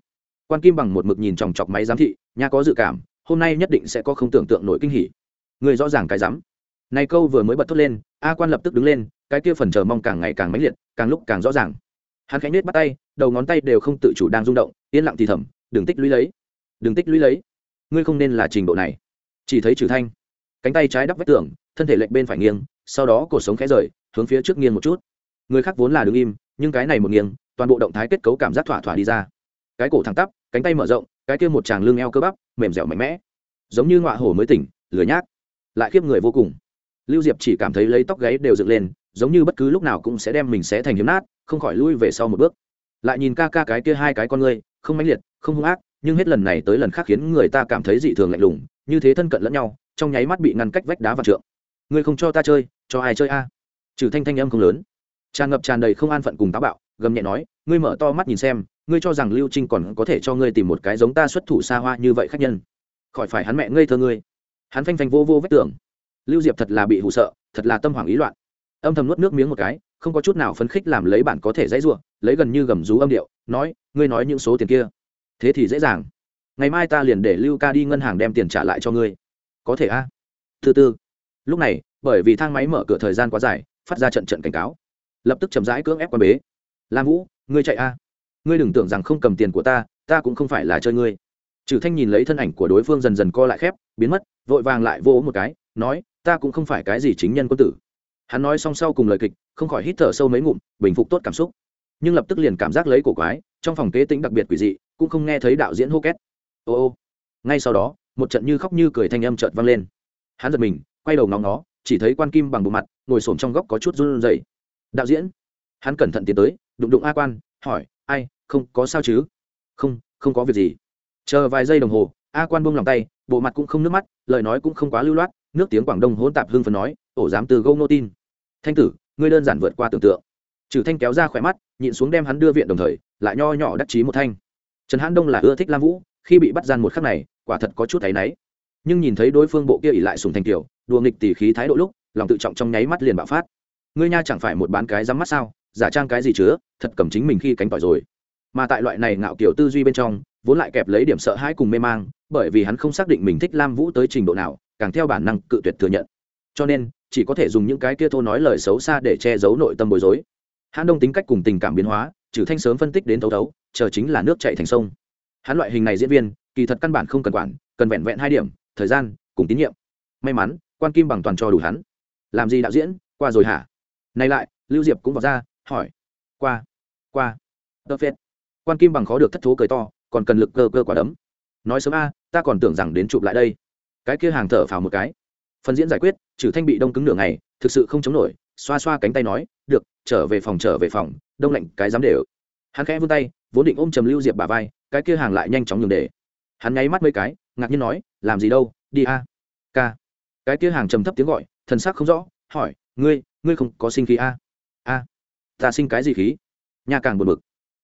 Quan kim bằng một mực nhìn chòng chọc máy giám thị, nha có dự cảm, hôm nay nhất định sẽ có không tưởng tượng nổi kinh hỉ người rõ ràng cái rắm. Này câu vừa mới bật thốt lên, a quan lập tức đứng lên, cái kia phần chờ mong càng ngày càng mãnh liệt, càng lúc càng rõ ràng. Hắn khánh nết bắt tay, đầu ngón tay đều không tự chủ đang rung động, yên lặng thì thầm, đừng tích lũy lấy, đừng tích lũy lấy. Ngươi không nên là trình độ này. Chỉ thấy trừ thanh, cánh tay trái đắp vách tường, thân thể lệch bên phải nghiêng, sau đó cổ sống khẽ rời, hướng phía trước nghiêng một chút. Người khác vốn là đứng im, nhưng cái này một nghiêng, toàn bộ động thái kết cấu cảm giác thỏa thỏa đi ra. Cái cổ thẳng tắp, cánh tay mở rộng, cái kia một tràng lưng eo cơ bắp, mềm dẻo mạnh mẽ. Giống như ngọa hổ mới tỉnh lửa nhác lại khiếp người vô cùng. Lưu diệp chỉ cảm thấy lấy tóc gáy đều dựng lên, giống như bất cứ lúc nào cũng sẽ đem mình sẽ thành hiếm nát, không khỏi lui về sau một bước. Lại nhìn ca ca cái kia hai cái con ngươi, không mãnh liệt, không hung ác, nhưng hết lần này tới lần khác khiến người ta cảm thấy dị thường lạnh lùng, như thế thân cận lẫn nhau, trong nháy mắt bị ngăn cách vách đá và trượng. Ngươi không cho ta chơi, cho ai chơi a? Trừ thanh thanh âm không lớn. Tràn ngập tràn đầy không an phận cùng táo bạo, gầm nhẹ nói, ngươi mở to mắt nhìn xem, ngươi cho rằng lưu trinh còn có thể cho ngươi tìm một cái giống ta xuất thủ xa hoa như vậy khách nhân. Khỏi phải hắn mẹ ngây thơ ngươi hắn phanh phanh vô vô vết tưởng lưu diệp thật là bị hụ sợ, thật là tâm hoảng ý loạn. Âm thầm nuốt nước miếng một cái, không có chút nào phấn khích làm lấy bản có thể dãy ruộng lấy gần như gầm rú âm điệu, nói, ngươi nói những số tiền kia. Thế thì dễ dàng. Ngày mai ta liền để lưu ca đi ngân hàng đem tiền trả lại cho ngươi. Có thể a. À? thứ tư lúc này, bởi vì thang máy mở cửa thời gian quá dài, phát ra trận trận cảnh cáo. Lập tức chậm rãi cưỡng ép quan bế. Lam vũ, ngươi chạy a. Ngươi đừng tưởng rằng không cầm tiền của ta ta cũng không phải là chơi ngươi trừ thanh nhìn lấy thân ảnh của đối phương dần dần co lại khép, biến mất, vội vàng lại vô một cái, nói, ta cũng không phải cái gì chính nhân quân tử. Hắn nói xong sau cùng lời kịch, không khỏi hít thở sâu mấy ngụm, bình phục tốt cảm xúc. Nhưng lập tức liền cảm giác lấy cổ quái, trong phòng kế tính đặc biệt quỷ dị, cũng không nghe thấy đạo diễn hô két. Ô ô. Ngay sau đó, một trận như khóc như cười thanh âm chợt vang lên. Hắn giật mình, quay đầu ngóng nó chỉ thấy quan kim bằng bộ mặt, ngồi xổm trong góc có chút run rẩy. Đạo diễn? Hắn cẩn thận tiến tới, đụng đụng a quan, hỏi, ai, không có sao chứ? Không không có việc gì chờ vài giây đồng hồ, a quan buông lòng tay, bộ mặt cũng không nước mắt, lời nói cũng không quá lưu loát, nước tiếng quảng đông hỗn tạp hưng phần nói, ổ dám từ gâu nô tin. Thanh tử, ngươi đơn giản vượt qua tưởng tượng. Trừ thanh kéo ra khỏe mắt, nhịn xuống đem hắn đưa viện đồng thời, lại nho nhỏ đắc chí một thanh. Trần hãn đông là ưa thích lam vũ, khi bị bắt gian một khắc này, quả thật có chút thấy náy. Nhưng nhìn thấy đối phương bộ kia ỉ lại sùng thành kiểu đùa nghịch tỉ khí thái độ lúc, lòng tự trọng trong nháy mắt liền bạo phát. Ngươi nha chẳng phải một bán cái dám mắt sao? Giả trang cái gì chứa? Thật cầm chính mình khi cánh tỏi rồi. Mà tại loại này ngạo kiểu tư duy bên trong vốn lại kẹp lấy điểm sợ hãi cùng mê mang, bởi vì hắn không xác định mình thích lam vũ tới trình độ nào, càng theo bản năng cự tuyệt thừa nhận. Cho nên, chỉ có thể dùng những cái kia thô nói lời xấu xa để che giấu nội tâm bối rối. Hắn đông tính cách cùng tình cảm biến hóa, trừ thanh sớm phân tích đến thấu thấu, chờ chính là nước chạy thành sông. Hắn loại hình này diễn viên, kỳ thật căn bản không cần quản, cần vẹn vẹn hai điểm, thời gian, cùng tín nhiệm. May mắn, quan kim bằng toàn cho đủ hắn. Làm gì đạo diễn, qua rồi hả? Nay lại, lưu diệp cũng vào ra, hỏi. Qua qua. Tơ phết. Quan kim bằng khó được thất thố cười to còn cần lực cơ cơ quả đấm. Nói sớm a, ta còn tưởng rằng đến chụp lại đây. Cái kia hàng thở phào một cái. Phần diễn giải quyết trừ thanh bị đông cứng nửa ngày, thực sự không chống nổi, xoa xoa cánh tay nói, được, trở về phòng, trở về phòng, đông lạnh, cái dám để ở hắn khẽ vươn tay, vốn định ôm trầm lưu diệp bà vai, cái kia hàng lại nhanh chóng nhường để. Hắn nháy mắt mấy cái, ngạc nhiên nói, làm gì đâu, đi a, ca. Cái kia hàng trầm thấp tiếng gọi, thần sắc không rõ, hỏi, ngươi ngươi không có sinh khí a? A, ta sinh cái gì khí? Nhà càng buồn bực.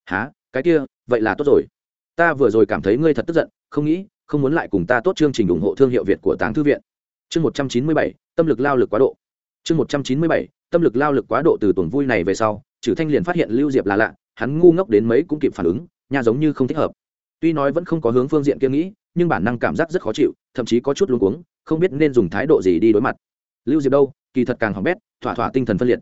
Há cái kia, vậy là tốt rồi ta vừa rồi cảm thấy ngươi thật tức giận, không nghĩ, không muốn lại cùng ta tốt chương trình ủng hộ thương hiệu việt của táng thư viện. Chương một trăm chín mươi bảy, tâm lực lao lực quá độ. Chương một trăm chín mươi bảy, tâm lực lao lực quá độ từ tuần vui này về sau trừ thanh liền phát hiện lưu diệp là lạ, hắn ngu ngốc đến mấy cũng kịp phản ứng nhà giống như không thích hợp. Tuy nói vẫn không có hướng phương diện kia nghĩ, nhưng bản năng cảm giác rất khó chịu, thậm chí có chút luống cuống, không biết nên dùng thái độ gì đi đối mặt. Lưu diệp đâu? Kỳ thật càng hỏng bét, thỏa thỏa tinh thần phân liệt.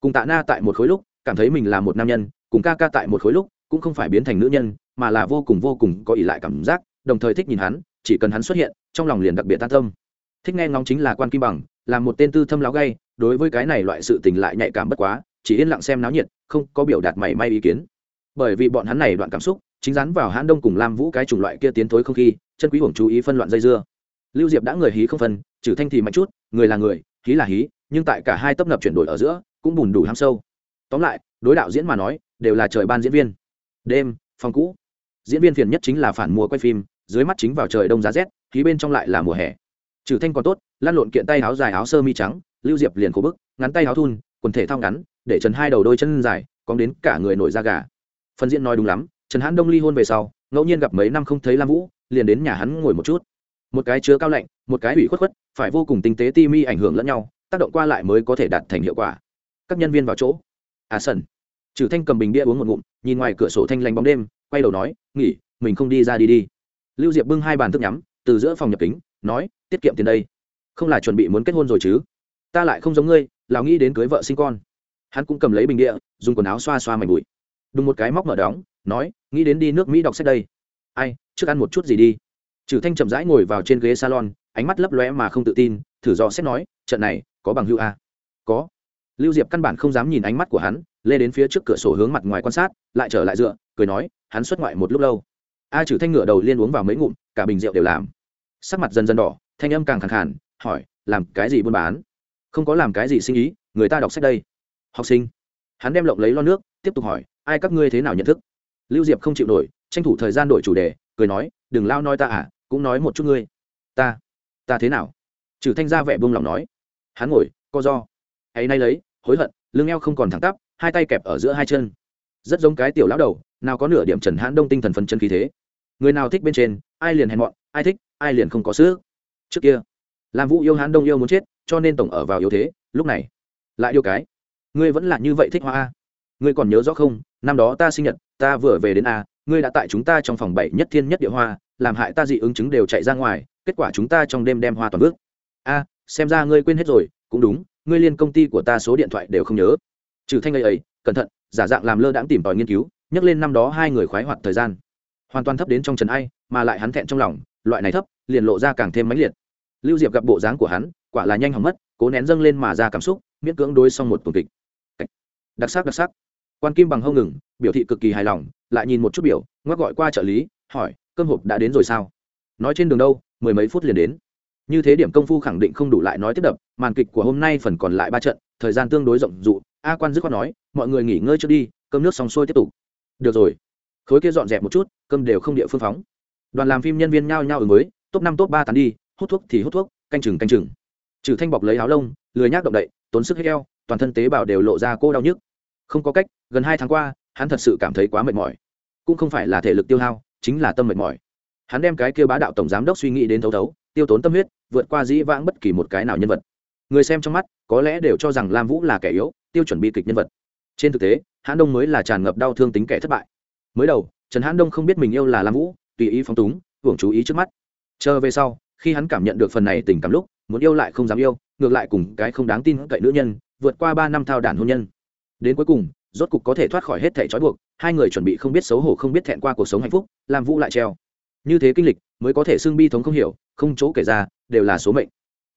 Cùng tạ na tại một khối lúc, cảm thấy mình là một nam nhân, cùng ca ca tại một khối lúc cũng không phải biến thành nữ nhân, mà là vô cùng vô cùng có ỷ lại cảm giác, đồng thời thích nhìn hắn, chỉ cần hắn xuất hiện, trong lòng liền đặc biệt tan tâm. Thích nghe ngóng chính là quan kim bằng, là một tên tư thâm láo gay, đối với cái này loại sự tình lại nhạy cảm bất quá, chỉ yên lặng xem náo nhiệt, không có biểu đạt mảy may ý kiến. Bởi vì bọn hắn này đoạn cảm xúc, chính rắn vào hãn đông cùng lam vũ cái chủng loại kia tiến thối không khí, chân quý hưởng chú ý phân loạn dây dưa. Lưu diệp đã người hí không phân, trừ thanh thì mạnh chút, người là người, hí là hí, nhưng tại cả hai tấp nập chuyển đổi ở giữa, cũng bùn đủ ham sâu. Tóm lại, đối đạo diễn mà nói, đều là trời ban diễn viên đêm, phòng cũ. Diễn viên phiền nhất chính là phản mùa quay phim, dưới mắt chính vào trời đông giá rét, khí bên trong lại là mùa hè. Trừ thanh còn tốt lan lộn kiện tay áo dài áo sơ mi trắng, lưu diệp liền khổ bức, ngắn tay áo thun, quần thể thao ngắn, để trần hai đầu đôi chân dài, cóng đến cả người nổi da gà. Phần diễn nói đúng lắm, trần hãn đông ly hôn về sau, ngẫu nhiên gặp mấy năm không thấy lam vũ, liền đến nhà hắn ngồi một chút. Một cái chứa cao lạnh, một cái ủy khuất khuất, phải vô cùng tinh tế ti mi ảnh hưởng lẫn nhau, tác động qua lại mới có thể đạt thành hiệu quả. Các nhân viên vào chỗ. À sần trừ thanh cầm bình bia uống một ngụm, nhìn ngoài cửa sổ thanh lanh bóng đêm, quay đầu nói, nghỉ, mình không đi ra đi đi. Lưu diệp bưng hai bàn thức nhắm, từ giữa phòng nhập kính, nói, tiết kiệm tiền đây. Không là chuẩn bị muốn kết hôn rồi chứ? Ta lại không giống ngươi lào nghĩ đến cưới vợ sinh con. Hắn cũng cầm lấy bình địa dùng quần áo xoa xoa mảnh bụi. Đùng một cái móc mở đóng, nói, nghĩ đến đi nước mỹ đọc sách đây. Ai, trước ăn một chút gì đi. Trừ thanh chậm rãi ngồi vào trên ghế salon, ánh mắt lấp lóe mà không tự tin, thử dò xét nói, trận này, có bằng hữu a. À? có. Lưu diệp căn bản không dám nhìn ánh mắt của hắn lê đến phía trước cửa sổ hướng mặt ngoài quan sát, lại trở lại dựa, cười nói, hắn xuất ngoại một lúc lâu. A trừ thanh ngựa đầu liên uống vào mấy ngụm, cả bình rượu đều làm. Sắc mặt dần dần đỏ, thanh âm càng khẳng khàn, hỏi, làm cái gì buôn bán? Không có làm cái gì sinh ý, người ta đọc sách đây. Học sinh. Hắn đem lộng lấy lo nước, tiếp tục hỏi, ai các ngươi thế nào nhận thức? Lưu diệp không chịu nổi, tranh thủ thời gian đổi chủ đề, cười nói, đừng lao nói ta à cũng nói một chút ngươi. Ta. Ta thế nào? Trừ thanh ra vẻ buông lòng nói. Hắn ngồi, co do. Ấy nay lấy, hối hận, lưng eo không còn thẳng tắp hai tay kẹp ở giữa hai chân. Rất giống cái tiểu lão đầu, nào có nửa điểm trần hãn đông tinh thần phân chân khí thế. Người nào thích bên trên, ai liền hèn mọn, ai thích, ai liền không có sức. Trước kia làm vũ yêu hãn đông yêu muốn chết, cho nên tổng ở vào yếu thế, lúc này, lại yêu cái. Ngươi vẫn là như vậy thích hoa a. Ngươi còn nhớ rõ không, năm đó ta sinh nhật, ta vừa về đến a, ngươi đã tại chúng ta trong phòng bảy nhất thiên nhất địa hoa, làm hại ta dị ứng chứng đều chạy ra ngoài, kết quả chúng ta trong đêm đem hoa toàn bước. A, xem ra ngươi quên hết rồi, cũng đúng, ngươi liên công ty của ta số điện thoại đều không nhớ trừ thanh ấy ấy, cẩn thận, giả dạng làm lơ đãng tìm tòi nghiên cứu, nhắc lên năm đó hai người khoái hoạt thời gian. Hoàn toàn thấp đến trong trần ai, mà lại hắn thẹn trong lòng, loại này thấp, liền lộ ra càng thêm mãnh liệt. Lưu diệp gặp bộ dáng của hắn, quả là nhanh hỏng mất, cố nén dâng lên mà ra cảm xúc, miễn cưỡng đối xong một tuần kịch. Đặc sắc đặc sắc. Quan kim bằng hông ngừng, biểu thị cực kỳ hài lòng, lại nhìn một chút biểu, ngoắc gọi qua trợ lý, hỏi, cơm hộp đã đến rồi sao? Nói trên đường đâu, mười mấy phút liền đến. Như thế điểm công phu khẳng định không đủ lại nói tiếp đập, màn kịch của hôm nay phần còn lại ba trận, thời gian tương đối rộng dụ a quan dứt khoát nói, mọi người nghỉ ngơi trước đi, cơm nước xong xuôi tiếp tục. Được rồi. Khối kia dọn dẹp một chút, cơm đều không địa phương phóng. Đoàn làm phim nhân viên nhao nhao ở mới top năm, top ba tán đi, hút thuốc thì hút thuốc, canh chừng canh chừng. Trừ thanh bọc lấy áo lông, lười nhác động đậy, tốn sức hết eo toàn thân tế bào đều lộ ra cô đau nhức. Không có cách, gần hai tháng qua, hắn thật sự cảm thấy quá mệt mỏi. Cũng không phải là thể lực tiêu hao, chính là tâm mệt mỏi. Hắn đem cái kia bá đạo tổng giám đốc suy nghĩ đến thấu thấu, tiêu tốn tâm huyết, vượt qua dĩ vãng bất kỳ một cái nào nhân vật. Người xem trong mắt, có lẽ đều cho rằng lam vũ là kẻ yếu tiêu chuẩn bi kịch nhân vật. Trên thực tế, hãn đông mới là tràn ngập đau thương tính kẻ thất bại. Mới đầu, trần hãn đông không biết mình yêu là lam vũ, tùy ý phóng túng, hưởng chú ý trước mắt. Chờ về sau, khi hắn cảm nhận được phần này tình cảm lúc, muốn yêu lại không dám yêu, ngược lại cùng cái không đáng tin cậy nữ nhân, vượt qua ba năm thao đản hôn nhân. Đến cuối cùng, rốt cục có thể thoát khỏi hết thẻ trói buộc, hai người chuẩn bị không biết xấu hổ không biết thẹn qua cuộc sống hạnh phúc làm vũ lại treo. Như thế kinh lịch, mới có thể xưng bi thống không hiểu, không chỗ kể ra, đều là số mệnh.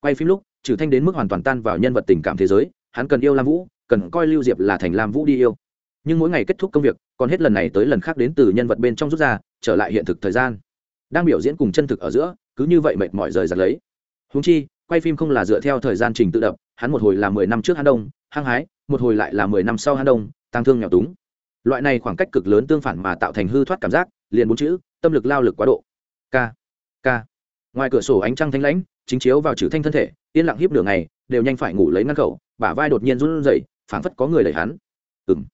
Quay phim lúc, trừ thanh đến mức hoàn toàn tan vào nhân vật tình cảm thế giới, hắn cần yêu lam vũ cần coi lưu diệp là thành lam vũ đi yêu. Nhưng mỗi ngày kết thúc công việc, còn hết lần này tới lần khác đến từ nhân vật bên trong rút ra, trở lại hiện thực thời gian. Đang biểu diễn cùng chân thực ở giữa, cứ như vậy mệt mỏi rời giặt lấy. Húng chi, quay phim không là dựa theo thời gian trình tự đập, hắn một hồi là mười năm trước hắn đông, hăng hái, một hồi lại là mười năm sau hắn đông tăng thương nghèo túng. Loại này khoảng cách cực lớn tương phản mà tạo thành hư thoát cảm giác, liền bốn chữ, tâm lực lao lực quá độ. K k. Ngoài cửa sổ ánh trăng thanh lãnh, chính chiếu vào chữ thanh thân thể, yên lặng hiếp nửa ngày, đều nhanh phải ngủ lấy ngăn khẩu, bả vai đột nhiên run rẩy phảng phất có người đẩy hắn. Ừng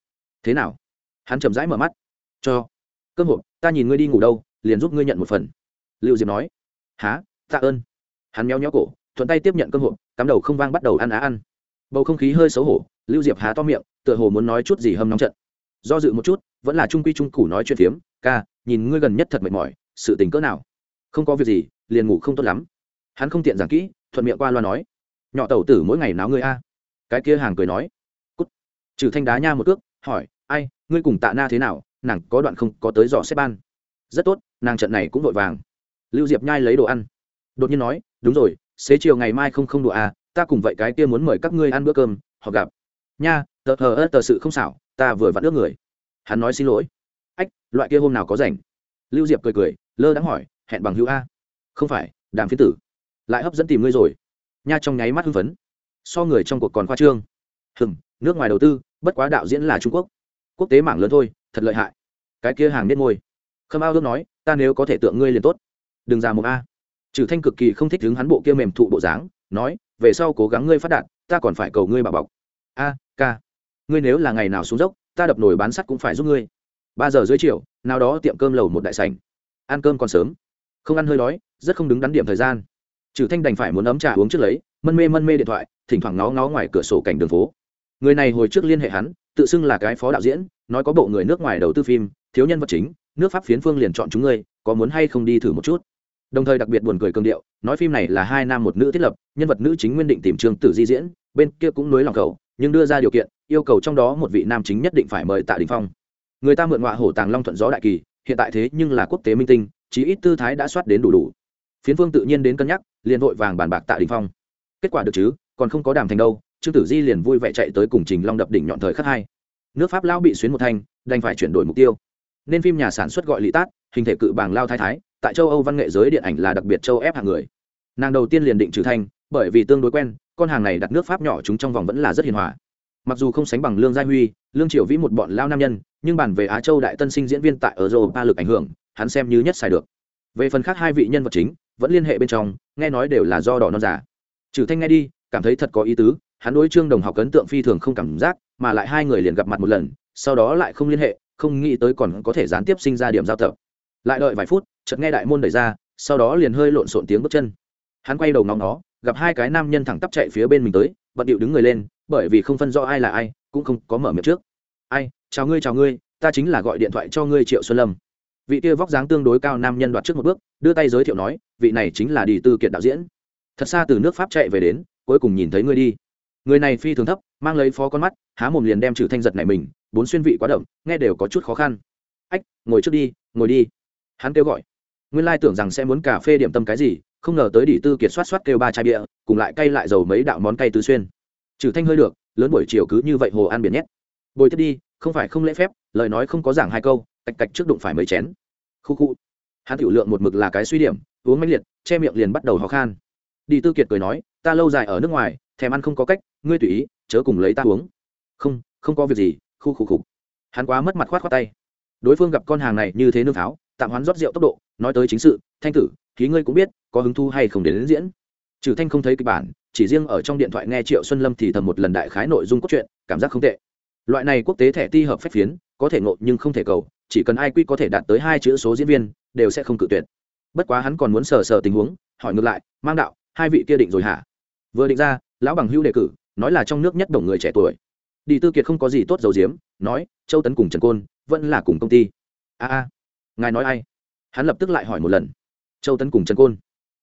thế nào? Hắn chậm rãi mở mắt. Cho. Cơm hộp, ta nhìn ngươi đi ngủ đâu, liền giúp ngươi nhận một phần. Liệu diệp nói. Há tạ ơn. Hắn méo nhó cổ, thuận tay tiếp nhận cơm hộp, cắm đầu không vang bắt đầu ăn á ăn. Bầu không khí hơi xấu hổ, lưu diệp há to miệng, tựa hồ muốn nói chút gì hâm nóng trận. Do dự một chút, vẫn là trung quy trung củ nói chuyện phiếm, ca, nhìn ngươi gần nhất thật mệt mỏi, sự tình cỡ nào? Không có việc gì, liền ngủ không tốt lắm. Hắn không tiện giảng kỹ, thuận miệng qua loa nói. Nhỏ tẩu tử mỗi ngày náo ngươi a. Cái kia hàng cười nói trừ thanh đá nha một cước, hỏi, ai, ngươi cùng tạ na thế nào? Nàng có đoạn không, có tới dò xếp ban. Rất tốt, nàng trận này cũng vội vàng. Lưu diệp nhai lấy đồ ăn. Đột nhiên nói, đúng rồi, xế chiều ngày mai không không đồ à ta cùng vậy cái kia muốn mời các ngươi ăn bữa cơm, họ gặp. Nha, tờ, hờ ớt tờ sự không xảo, ta vừa vặn ước người. Hắn nói xin lỗi. Ách, loại kia hôm nào có rảnh? Lưu diệp cười cười, lơ đãng hỏi, hẹn bằng hữu a. Không phải, đàm phiến tử. Lại hấp dẫn tìm ngươi rồi. Nha trong nháy mắt hưng phấn. So người trong cuộc còn khoa trương. Hừm nước ngoài đầu tư, bất quá đạo diễn là trung quốc. Quốc tế mảng lớn thôi, thật lợi hại. Cái kia hàng nết môi khâm ao ước nói, ta nếu có thể tượng ngươi liền tốt. Đừng ra một a. Trừ thanh cực kỳ không thích đứng hắn bộ kia mềm thụ bộ dáng, nói, về sau cố gắng ngươi phát đạt, ta còn phải cầu ngươi bà bọc. A, ca. Ngươi nếu là ngày nào xuống dốc, ta đập nồi bán sắt cũng phải giúp ngươi. Ba giờ dưới chiều, nào đó tiệm cơm lầu một đại sành ăn cơm còn sớm. Không ăn hơi đói, rất không đứng đắn điểm thời gian. Trừ thanh đành phải muốn ấm trà uống trước lấy, mân mê mân mê điện thoại, thỉnh thoảng ngó ngó ngoài cửa sổ cảnh đường phố người này hồi trước liên hệ hắn, tự xưng là cái phó đạo diễn, nói có bộ người nước ngoài đầu tư phim, thiếu nhân vật chính, nước pháp phiến phương liền chọn chúng ngươi, có muốn hay không đi thử một chút? Đồng thời đặc biệt buồn cười cường điệu, nói phim này là hai nam một nữ thiết lập, nhân vật nữ chính nguyên định tìm trường tử di diễn, bên kia cũng nối lòng cầu, nhưng đưa ra điều kiện, yêu cầu trong đó một vị nam chính nhất định phải mời tạ đình phong. Người ta mượn họa hổ tàng long thuận gió đại kỳ, hiện tại thế nhưng là quốc tế minh tinh, chí ít tư thái đã soát đến đủ đủ. Phiến phương tự nhiên đến cân nhắc, liền vội vàng bàn bạc tạ đình phong. Kết quả được chứ, còn không có đàm thành đâu trương tử di liền vui vẻ chạy tới cùng trình long đập đỉnh nhọn thời khắc hai. Nước pháp lao bị xuyến một thanh, đành phải chuyển đổi mục tiêu. Nên phim nhà sản xuất gọi lị tát, hình thể cự bàng lao thái thái, tại châu âu văn nghệ giới điện ảnh là đặc biệt châu ép hàng người. Nàng đầu tiên liền định trừ thanh, bởi vì tương đối quen, con hàng này đặt nước pháp nhỏ chúng trong vòng vẫn là rất hiền hòa. Mặc dù không sánh bằng lương gia huy, lương triều vĩ một bọn lao nam nhân, nhưng bàn về á châu đại tân sinh diễn viên tại ở ba lực ảnh hưởng, hắn xem như nhất xài được. Về phần khác hai vị nhân vật chính, vẫn liên hệ bên trong, nghe nói đều là do đỏ non giả. Trừ thanh nghe đi, cảm thấy thật có ý tứ hắn đối trương đồng học ấn tượng phi thường không cảm giác, mà lại hai người liền gặp mặt một lần, sau đó lại không liên hệ, không nghĩ tới còn có thể gián tiếp sinh ra điểm giao tập. Lại đợi vài phút, chợt nghe đại môn đẩy ra, sau đó liền hơi lộn xộn tiếng bước chân. Hắn quay đầu ngóng nó, gặp hai cái nam nhân thẳng tắp chạy phía bên mình tới, bận điệu đứng người lên, bởi vì không phân rõ ai là ai, cũng không có mở miệng trước. Ai, chào ngươi chào ngươi, ta chính là gọi điện thoại cho ngươi triệu xuân lâm. Vị kia vóc dáng tương đối cao nam nhân đoạt trước một bước, đưa tay giới thiệu nói, vị này chính là đi tư kiệt đạo diễn. Thật xa từ nước pháp chạy về đến, cuối cùng nhìn thấy ngươi đi người này phi thường thấp, mang lấy phó con mắt, há mồm liền đem trừ thanh giật này mình, bốn xuyên vị quá đậm, nghe đều có chút khó khăn. Ách, ngồi trước đi, ngồi đi. Hắn kêu gọi. Nguyên lai tưởng rằng sẽ muốn cà phê điểm tâm cái gì, không ngờ tới đỉ tư kiệt soát soát kêu ba chai bia, cùng lại cay lại dầu mấy đạo món cay tứ xuyên. Trừ thanh hơi được, lớn buổi chiều cứ như vậy hồ ăn biển nhét. Bồi tiếp đi, không phải không lễ phép, lời nói không có giảng hai câu, cạch cạch trước đụng phải mấy chén. Khu khu. Hắn tiểu lượng một mực là cái suy điểm, uống mãnh liệt, che miệng liền bắt đầu ho khan. Đi tư kiệt cười nói, ta lâu dài ở nước ngoài thèm ăn không có cách ngươi tùy ý chớ cùng lấy ta uống. Không không có việc gì khu khu khục hắn quá mất mặt khoát khoát tay. Đối phương gặp con hàng này như thế nương tháo tạm hoán rót rượu tốc độ nói tới chính sự thanh tử khí ngươi cũng biết có hứng thu hay không đến, đến diễn? Trừ thanh không thấy kịch bản chỉ riêng ở trong điện thoại nghe triệu xuân lâm thì thầm một lần đại khái nội dung cốt truyện cảm giác không tệ. Loại này quốc tế thẻ ti hợp phép phiến có thể ngộ nhưng không thể cầu chỉ cần ai quy có thể đạt tới hai chữ số diễn viên đều sẽ không cự tuyệt. Bất quá hắn còn muốn sờ sờ tình huống hỏi ngược lại mang đạo hai vị kia định rồi hả? Vừa định ra lão bằng hữu đề cử, nói là trong nước nhất đồng người trẻ tuổi. Đi tư kiệt không có gì tốt dầu diếm nói, châu tấn cùng trần côn, vẫn là cùng công ty. A a, ngài nói ai? Hắn lập tức lại hỏi một lần. Châu tấn cùng trần côn.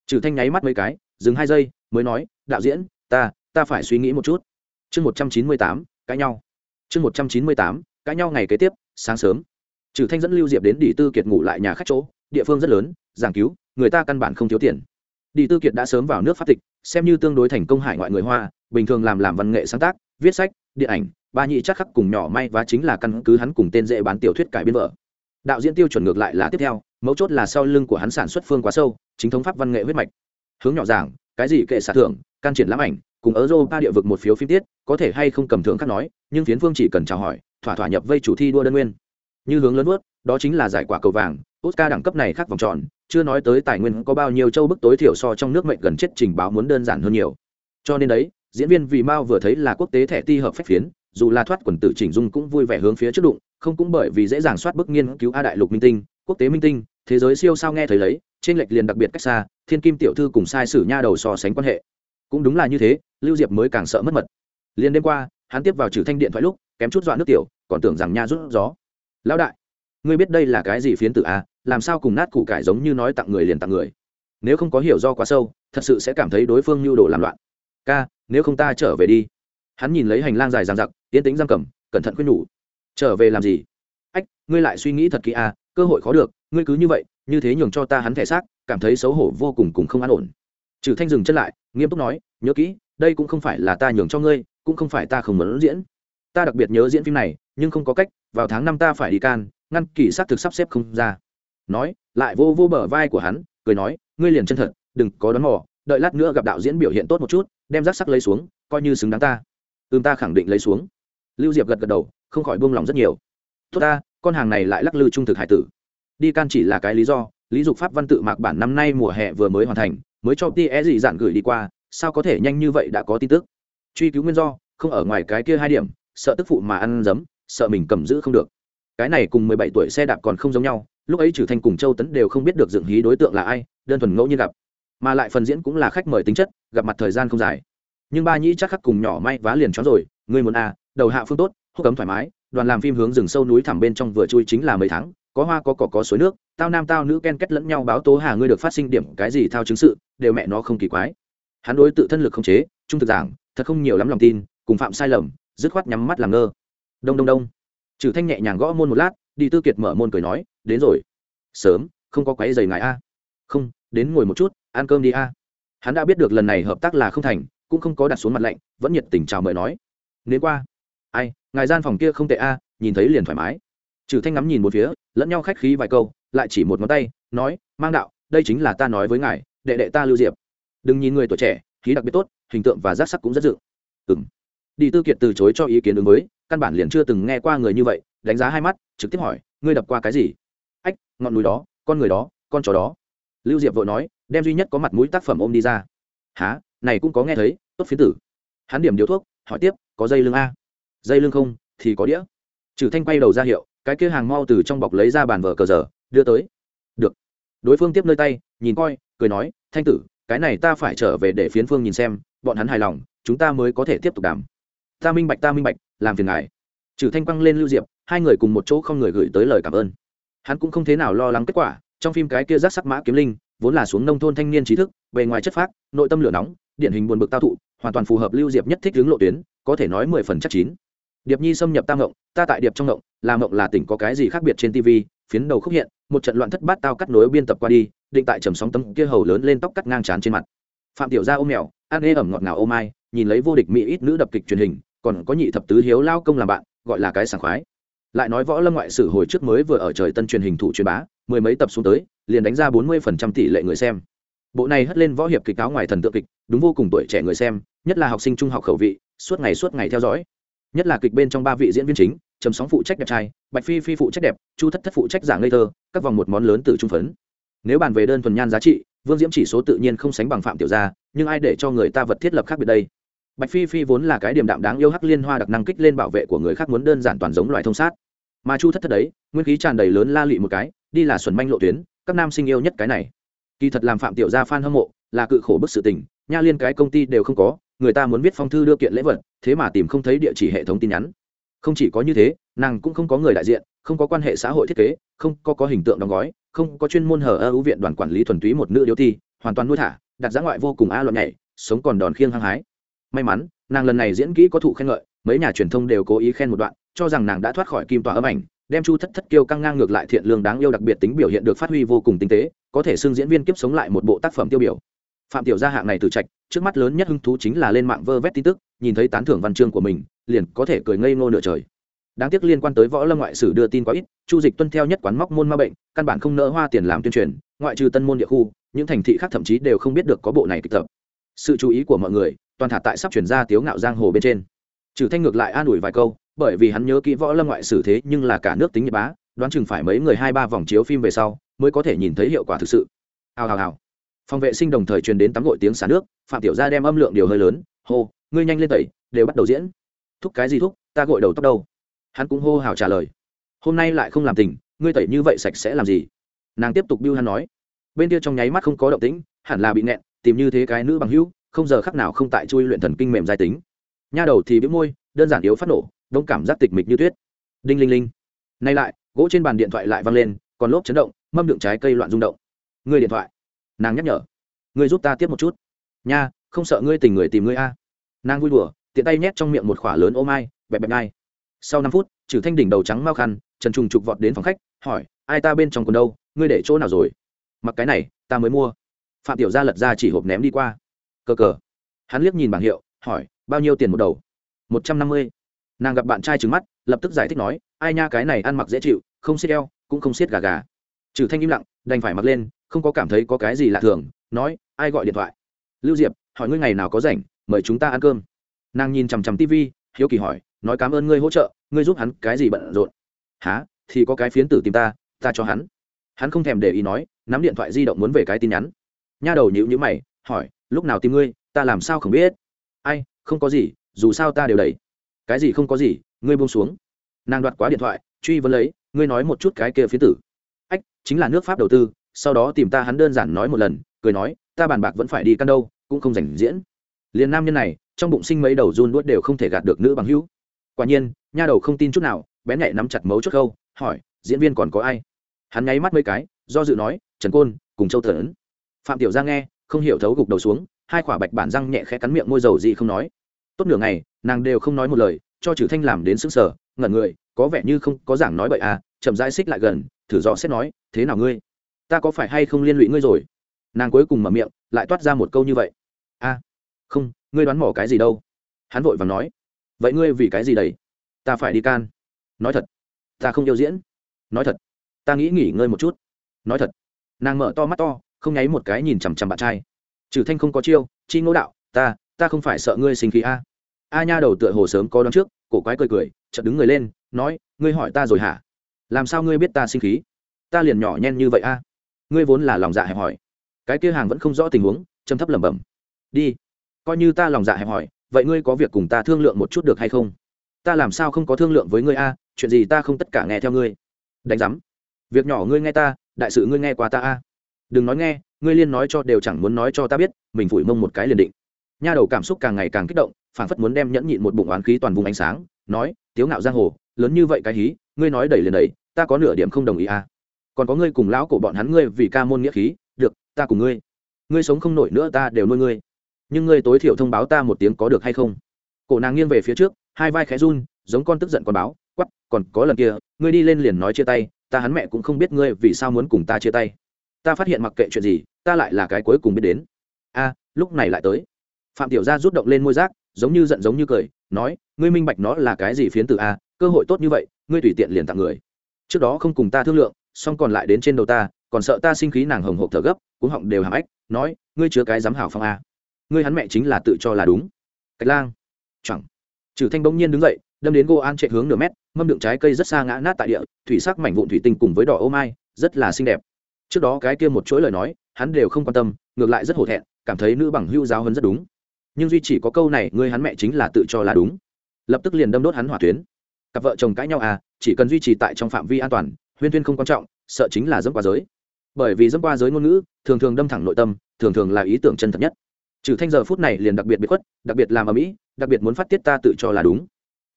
Trừ thanh nháy mắt mấy cái, dừng hai giây, mới nói, đạo diễn, ta ta phải suy nghĩ một chút. Chương một trăm chín mươi tám, cãi nhau. Chương một trăm chín mươi tám, cãi nhau ngày kế tiếp, sáng sớm. Trừ thanh dẫn lưu diệp đến đi tư kiệt ngủ lại nhà khách chỗ, địa phương rất lớn, giảng cứu, người ta căn bản không thiếu tiền. Đi tư kiệt đã sớm vào nước pháp tịch, xem như tương đối thành công hải ngoại người hoa, bình thường làm làm văn nghệ sáng tác, viết sách, điện ảnh, ba nhị chắc khắc cùng nhỏ may và chính là căn cứ hắn cùng tên dễ bán tiểu thuyết cải biên vợ. Đạo diễn tiêu chuẩn ngược lại là tiếp theo, mấu chốt là sau lưng của hắn sản xuất phương quá sâu, chính thống pháp văn nghệ huyết mạch. Hướng nhỏ giảng, cái gì kệ xả thưởng, can triển lãm ảnh, cùng ở ba địa vực một phiếu phim tiết, có thể hay không cầm thưởng khác nói, nhưng phiến phương chỉ cần chào hỏi, thỏa thỏa nhập vây chủ thi đua đơn nguyên. Như hướng lớn bước đó chính là giải quả cầu vàng, oscar đẳng cấp này khác vòng tròn chưa nói tới tài nguyên có bao nhiêu châu bức tối thiểu so trong nước mệnh gần chết trình báo muốn đơn giản hơn nhiều. Cho nên đấy, diễn viên vì mao vừa thấy là quốc tế thẻ ti hợp phép phiến, dù là thoát quần tử chỉnh dung cũng vui vẻ hướng phía trước đụng, không cũng bởi vì dễ dàng soát bức nghiên cứu a đại lục minh tinh, quốc tế minh tinh, thế giới siêu sao nghe thấy lấy, trên lệch liền đặc biệt cách xa, thiên kim tiểu thư cùng sai sử nha đầu so sánh quan hệ. Cũng đúng là như thế, lưu diệp mới càng sợ mất mật. Liền đêm qua, hắn tiếp vào trừ thanh điện thoại lúc, kém chút dọa nước tiểu, còn tưởng rằng nha rút gió. Lão đại ngươi biết đây là cái gì phiến tử a làm sao cùng nát củ cải giống như nói tặng người liền tặng người? Nếu không có hiểu do quá sâu, thật sự sẽ cảm thấy đối phương nhu đồ làm loạn. Ca, nếu không ta trở về đi. Hắn nhìn lấy hành lang dài dằng dặc, yên tĩnh giam cầm, cẩn thận khuyên nhủ. Trở về làm gì? Ách, ngươi lại suy nghĩ thật kỹ à cơ hội khó được, ngươi cứ như vậy, như thế nhường cho ta hắn thẻ xác, cảm thấy xấu hổ vô cùng cùng không an ổn. Trừ thanh dừng chân lại, nghiêm túc nói, nhớ kỹ, đây cũng không phải là ta nhường cho ngươi, cũng không phải ta không muốn diễn. Ta đặc biệt nhớ diễn phim này, nhưng không có cách, vào tháng năm ta phải đi can ngăn kỳ xác thực sắp xếp không ra. Nói, lại vô vô bờ vai của hắn, cười nói, ngươi liền chân thật, đừng có đón mò, đợi lát nữa gặp đạo diễn biểu hiện tốt một chút, đem rác sắc lấy xuống, coi như xứng đáng ta. Ưm ta khẳng định lấy xuống. Lưu diệp gật gật đầu, không khỏi buông lòng rất nhiều. Tốt ta, con hàng này lại lắc lư trung thực hải tử. Đi can chỉ là cái lý do, lý dục pháp văn tự mạc bản năm nay mùa hè vừa mới hoàn thành, mới cho tia dị dạn gửi đi qua, sao có thể nhanh như vậy đã có tin tức? Truy cứu nguyên do, không ở ngoài cái kia hai điểm, sợ tức phụ mà ăn dấm, sợ mình cầm giữ không được cái này cùng mười bảy tuổi xe đạp còn không giống nhau, lúc ấy trừ thanh cùng châu tấn đều không biết được dựng hí đối tượng là ai, đơn thuần ngẫu nhiên gặp. Mà lại phần diễn cũng là khách mời tính chất, gặp mặt thời gian không dài. Nhưng ba nhĩ chắc khắc cùng nhỏ may vá liền chó rồi, ngươi muốn à đầu hạ phương tốt, hút cấm thoải mái, đoàn làm phim hướng rừng sâu núi thẳm bên trong vừa chui chính là mấy tháng, có hoa có cỏ có suối nước, tao nam tao nữ ken kết lẫn nhau báo tố hà ngươi được phát sinh điểm cái gì thao chứng sự, đều mẹ nó không kỳ quái. Hắn đối tự thân lực không chế, trung thực giảng, thật không nhiều lắm lòng tin, cùng phạm sai lầm, dứt khoát nhắm mắt làm ngơ. Đông đông đông trừ thanh nhẹ nhàng gõ môn một lát, đi tư kiệt mở môn cười nói, đến rồi. Sớm, không có quái giày ngài a. Không, đến ngồi một chút, ăn cơm đi a. Hắn đã biết được lần này hợp tác là không thành, cũng không có đặt xuống mặt lạnh, vẫn nhiệt tình chào mời nói nếu qua. Ai, ngài gian phòng kia không tệ a, nhìn thấy liền thoải mái. Trừ thanh ngắm nhìn một phía, lẫn nhau khách khí vài câu, lại chỉ một ngón tay, nói, mang đạo, đây chính là ta nói với ngài, đệ đệ ta lưu diệp. Đừng nhìn người tuổi trẻ, khí đặc biệt tốt, hình tượng và giác sắc cũng rất dự. Ừ đi tư kiệt từ chối cho ý kiến ứng mới căn bản liền chưa từng nghe qua người như vậy, đánh giá hai mắt, trực tiếp hỏi, ngươi đập qua cái gì? Ách, ngọn núi đó, con người đó, con chó đó. Lưu diệp vội nói, đem duy nhất có mặt mũi tác phẩm ôm đi ra. Há này cũng có nghe thấy, tốt phiến tử. Hắn điểm điếu thuốc, hỏi tiếp, có dây lưng a? Dây lưng không, thì có đĩa. Trừ thanh quay đầu ra hiệu, cái kia hàng mau từ trong bọc lấy ra bàn vở cờ giờ, đưa tới. Được. Đối phương tiếp nơi tay, nhìn coi, cười nói, thanh tử, cái này ta phải trở về để phiến phương nhìn xem, bọn hắn hài lòng, chúng ta mới có thể tiếp tục đàm ta minh bạch, ta minh bạch, làm phiền ngài. Trừ thanh quăng lên lưu diệp, hai người cùng một chỗ không người gửi tới lời cảm ơn. Hắn cũng không thế nào lo lắng kết quả, trong phim cái kia giác sắc mã kiếm linh, vốn là xuống nông thôn thanh niên trí thức, bề ngoài chất phác, nội tâm lửa nóng, điển hình buồn bực tao thụ, hoàn toàn phù hợp lưu diệp nhất thích hướng lộ tuyến, có thể nói mười phần chắc chín. Điệp nhi xâm nhập tam ngộng, ta tại điệp trong ngộng làm ngộng là tỉnh có cái gì khác biệt trên tv phiến đầu khúc hiện, một trận loạn thất bát tao cắt nối biên tập qua đi, định tại trầm sóng tấm kia hầu lớn lên tóc cắt ngang trán trên mặt. Phạm tiểu gia ôm mèo ăn ê ẩm ngọt ngào ô mai, nhìn lấy vô địch mỹ ít nữ đập kịch truyền hình còn có nhị thập tứ hiếu lao công làm bạn, gọi là cái sảng khoái. Lại nói võ lâm ngoại sử hồi trước mới vừa ở trời tân truyền hình thủ truyền bá, mười mấy tập xuống tới, liền đánh ra bốn mươi phần trăm tỷ lệ người xem. Bộ này hất lên võ hiệp kịch áo ngoài thần tượng kịch, đúng vô cùng tuổi trẻ người xem, nhất là học sinh trung học khẩu vị, suốt ngày suốt ngày theo dõi. Nhất là kịch bên trong ba vị diễn viên chính, trầm sóng phụ trách đẹp trai, bạch phi phi phụ trách đẹp, chu thất thất phụ trách giả ngây thơ, các vòng một món lớn từ trung phấn. Nếu bàn về đơn thuần nhan giá trị, vương diễm chỉ số tự nhiên không sánh bằng phạm tiểu gia, nhưng ai để cho người ta vật thiết lập khác biệt đây? Bạch phi phi vốn là cái điểm đạm đáng yêu hắc liên hoa đặc năng kích lên bảo vệ của người khác muốn đơn giản toàn giống loài thông sát. Mà chu thất thất đấy, nguyên khí tràn đầy lớn la lị một cái, đi là xuẩn manh lộ tuyến, các nam sinh yêu nhất cái này. Kỳ thật làm phạm tiểu gia fan hâm mộ, là cự khổ bức sự tình, nha liên cái công ty đều không có, người ta muốn viết phong thư đưa kiện lễ vật, thế mà tìm không thấy địa chỉ hệ thống tin nhắn. Không chỉ có như thế, nàng cũng không có người đại diện, không có quan hệ xã hội thiết kế, không có có hình tượng đóng gói, không có chuyên môn hở ơ ưu viện đoàn quản lý thuần túy một nữ điếu ti, hoàn toàn nuôi thả, đặt giá ngoại vô cùng a loạn nhảy, sống còn đòn khiêng hăng hái may mắn, nàng lần này diễn kỹ có thụ khen ngợi, mấy nhà truyền thông đều cố ý khen một đoạn, cho rằng nàng đã thoát khỏi kim tòa âm ảnh, đem chu thất thất kiêu căng ngang ngược lại thiện lương đáng yêu đặc biệt tính biểu hiện được phát huy vô cùng tinh tế, có thể xưng diễn viên kiếp sống lại một bộ tác phẩm tiêu biểu. Phạm tiểu gia hạng này từ trạch, trước mắt lớn nhất hứng thú chính là lên mạng vơ vét tin tức, nhìn thấy tán thưởng văn chương của mình, liền có thể cười ngây ngô nửa trời. Đáng tiếc liên quan tới võ lâm ngoại sử đưa tin quá ít, chu dịch tuân theo nhất quán móc môn ma bệnh, căn bản không nỡ hoa tiền làm tuyên truyền, ngoại trừ tân môn địa khu, những thành thị khác thậm chí đều không biết được có bộ này kịch tập. Sự chú ý của mọi người toàn thả tại sắp chuyển ra tiếu ngạo giang hồ bên trên. Trừ thanh ngược lại an ủi vài câu, bởi vì hắn nhớ kỹ võ lâm ngoại sử thế nhưng là cả nước tính nhật bá, đoán chừng phải mấy người hai ba vòng chiếu phim về sau mới có thể nhìn thấy hiệu quả thực sự. Hào hào hào. Phòng vệ sinh đồng thời truyền đến tắm gội tiếng xả nước, phạm tiểu gia đem âm lượng điều hơi lớn, hô, ngươi nhanh lên tẩy, đều bắt đầu diễn. Thúc cái gì thúc, ta gội đầu tóc đâu? Hắn cũng hô hào trả lời. Hôm nay lại không làm tình, ngươi tẩy như vậy sạch sẽ làm gì? Nàng tiếp tục biêu hắn nói. Bên kia trong nháy mắt không có động tĩnh, hẳn là bị nẹn tìm như thế cái nữ bằng hữu không giờ khắc nào không tại chui luyện thần kinh mềm giai tính. Nha đầu thì bĩu môi, đơn giản yếu phát nổ đông cảm giác tịch mịch như tuyết. Đinh linh linh. Nay lại, gỗ trên bàn điện thoại lại văng lên, còn lốp chấn động, mâm đựng trái cây loạn rung động. Người điện thoại. Nàng nhắc nhở. Người giúp ta tiếp một chút. Nha, không sợ ngươi tình người tìm ngươi a. Nàng vui đùa, tiện tay nhét trong miệng một khỏa lớn ô mai, bẹp bẹp ngay. Sau năm phút, trừ thanh đỉnh đầu trắng mau khăn, trần trùng trục vọt đến phòng khách, hỏi, ai ta bên trong quần đâu? Ngươi để chỗ nào rồi? Mặc cái này, ta mới mua. Phạm tiểu gia lật ra chỉ hộp ném đi qua cờ cờ. Hắn liếc nhìn bảng hiệu, hỏi, bao nhiêu tiền một đầu? Một trăm năm mươi. Nàng gặp bạn trai trứng mắt, lập tức giải thích nói, ai nha, cái này ăn mặc dễ chịu, không xiết eo, cũng không xiết gà gà. Trừ thanh im lặng, đành phải mặc lên, không có cảm thấy có cái gì lạ thường, nói, ai gọi điện thoại? Lưu diệp, hỏi ngươi ngày nào có rảnh, mời chúng ta ăn cơm. Nàng nhìn chằm chằm tv hiếu kỳ hỏi, nói cảm ơn ngươi hỗ trợ, ngươi giúp hắn cái gì bận rộn? Há thì có cái phiến tử tìm ta ta cho hắn. Hắn không thèm để ý nói, nắm điện thoại di động muốn về cái tin nhắn. Nha đầu nhữ nhữ mày, hỏi lúc nào tìm ngươi, ta làm sao không biết? Ai, không có gì, dù sao ta đều đầy cái gì không có gì, ngươi buông xuống. Nàng đoạt quá điện thoại, truy vấn lấy, ngươi nói một chút cái kia phía tử. Ách, chính là nước pháp đầu tư, sau đó tìm ta hắn đơn giản nói một lần, cười nói, ta bàn bạc vẫn phải đi căn đâu, cũng không rảnh diễn. Liền nam nhân này, trong bụng sinh mấy đầu run đuốt đều không thể gạt được nữ bằng hữu. Quả nhiên, nha đầu không tin chút nào, bén nhạy nắm chặt mấu chốt khâu hỏi, diễn viên còn có ai? Hắn nháy mắt mấy cái, do dự nói, trần côn, cùng châu thần phạm tiểu giang nghe không hiểu thấu gục đầu xuống, hai quả bạch bản răng nhẹ khẽ cắn miệng môi dầu gì không nói. Tốt nửa ngày, nàng đều không nói một lời, cho trừ thanh làm đến sững sờ, ngẩn người, có vẻ như không có giảng nói bậy à chậm rãi xích lại gần, thử dò xét nói, thế nào ngươi? Ta có phải hay không liên lụy ngươi rồi? Nàng cuối cùng mở miệng, lại toát ra một câu như vậy. A, không, ngươi đoán mỏ cái gì đâu. Hắn vội vàng nói, vậy ngươi vì cái gì đấy ta phải đi can. Nói thật, ta không yêu diễn. Nói thật, ta nghĩ nghỉ ngơi một chút. Nói thật. Nàng mở to mắt to không nháy một cái nhìn chằm chằm bạn trai. Trừ thanh không có chiêu, chi ngô đạo, ta ta không phải sợ ngươi sinh khí a. A nha đầu tựa hồ sớm có đón trước, cổ quái cười cười, chợt đứng người lên, nói, ngươi hỏi ta rồi hả? Làm sao ngươi biết ta sinh khí? Ta liền nhỏ nhen như vậy a. Ngươi vốn là lòng dạ hẹp hỏi cái kia hàng vẫn không rõ tình huống châm thấp lẩm bẩm, đi, coi như ta lòng dạ hẹp hỏi vậy ngươi có việc cùng ta thương lượng một chút được hay không? Ta làm sao không có thương lượng với ngươi a? Chuyện gì ta không tất cả nghe theo ngươi. Đánh giám, việc nhỏ ngươi nghe ta, đại sự ngươi nghe qua ta a đừng nói nghe, ngươi liên nói cho đều chẳng muốn nói cho ta biết, mình phủi mông một cái liền định. Nha đầu cảm xúc càng ngày càng kích động, phảng phất muốn đem nhẫn nhịn một bụng oán khí toàn vùng ánh sáng, nói, tiếu ngạo giang hồ, lớn như vậy cái hí, ngươi nói đẩy liền đẩy, ta có nửa điểm không đồng ý à. Còn có ngươi cùng lão cổ bọn hắn ngươi vì ca môn nghĩa khí, được, ta cùng ngươi. Ngươi sống không nổi nữa ta đều nuôi ngươi. Nhưng ngươi tối thiểu thông báo ta một tiếng có được hay không? Cổ nàng nghiêng về phía trước, hai vai khẽ run, giống con tức giận con báo quắp còn có lần kia, ngươi đi lên liền nói chia tay, ta hắn mẹ cũng không biết ngươi vì sao muốn cùng ta chia tay ta phát hiện mặc kệ chuyện gì ta lại là cái cuối cùng biết đến. A lúc này lại tới. Phạm tiểu gia rút động lên môi giác, giống như giận giống như cười nói ngươi minh bạch nó là cái gì phiến từ a cơ hội tốt như vậy ngươi tùy tiện liền tặng người. Trước đó không cùng ta thương lượng xong còn lại đến trên đầu ta còn sợ ta sinh khí nàng hồng hộp thở gấp cũng họng đều hàm ếch nói ngươi chứa cái dám hảo phong a. Ngươi hắn mẹ chính là tự cho là đúng. Cách lang. Chẳng. Trừ thanh bỗng nhiên đứng dậy đâm đến gô an chạy hướng nửa mét mâm đựng trái cây rất xa ngã nát tại địa thủy sắc mảnh vụn thủy tinh cùng với đỏ ô mai rất là xinh đẹp trước đó cái kia một chuỗi lời nói, hắn đều không quan tâm, ngược lại rất hổ thẹn, cảm thấy nữ bằng hưu giáo hấn rất đúng. Nhưng duy chỉ có câu này ngươi hắn mẹ chính là tự cho là đúng. Lập tức liền đâm đốt hắn hỏa tuyến. Cặp vợ chồng cãi nhau à chỉ cần duy trì tại trong phạm vi an toàn, huyên tuyên không quan trọng, sợ chính là dẫm qua giới. Bởi vì dẫm qua giới ngôn ngữ, thường thường đâm thẳng nội tâm, thường thường là ý tưởng chân thật nhất. Trừ thanh giờ phút này liền đặc biệt bị khuất, đặc biệt làm ở mỹ đặc biệt muốn phát tiết ta tự cho là đúng.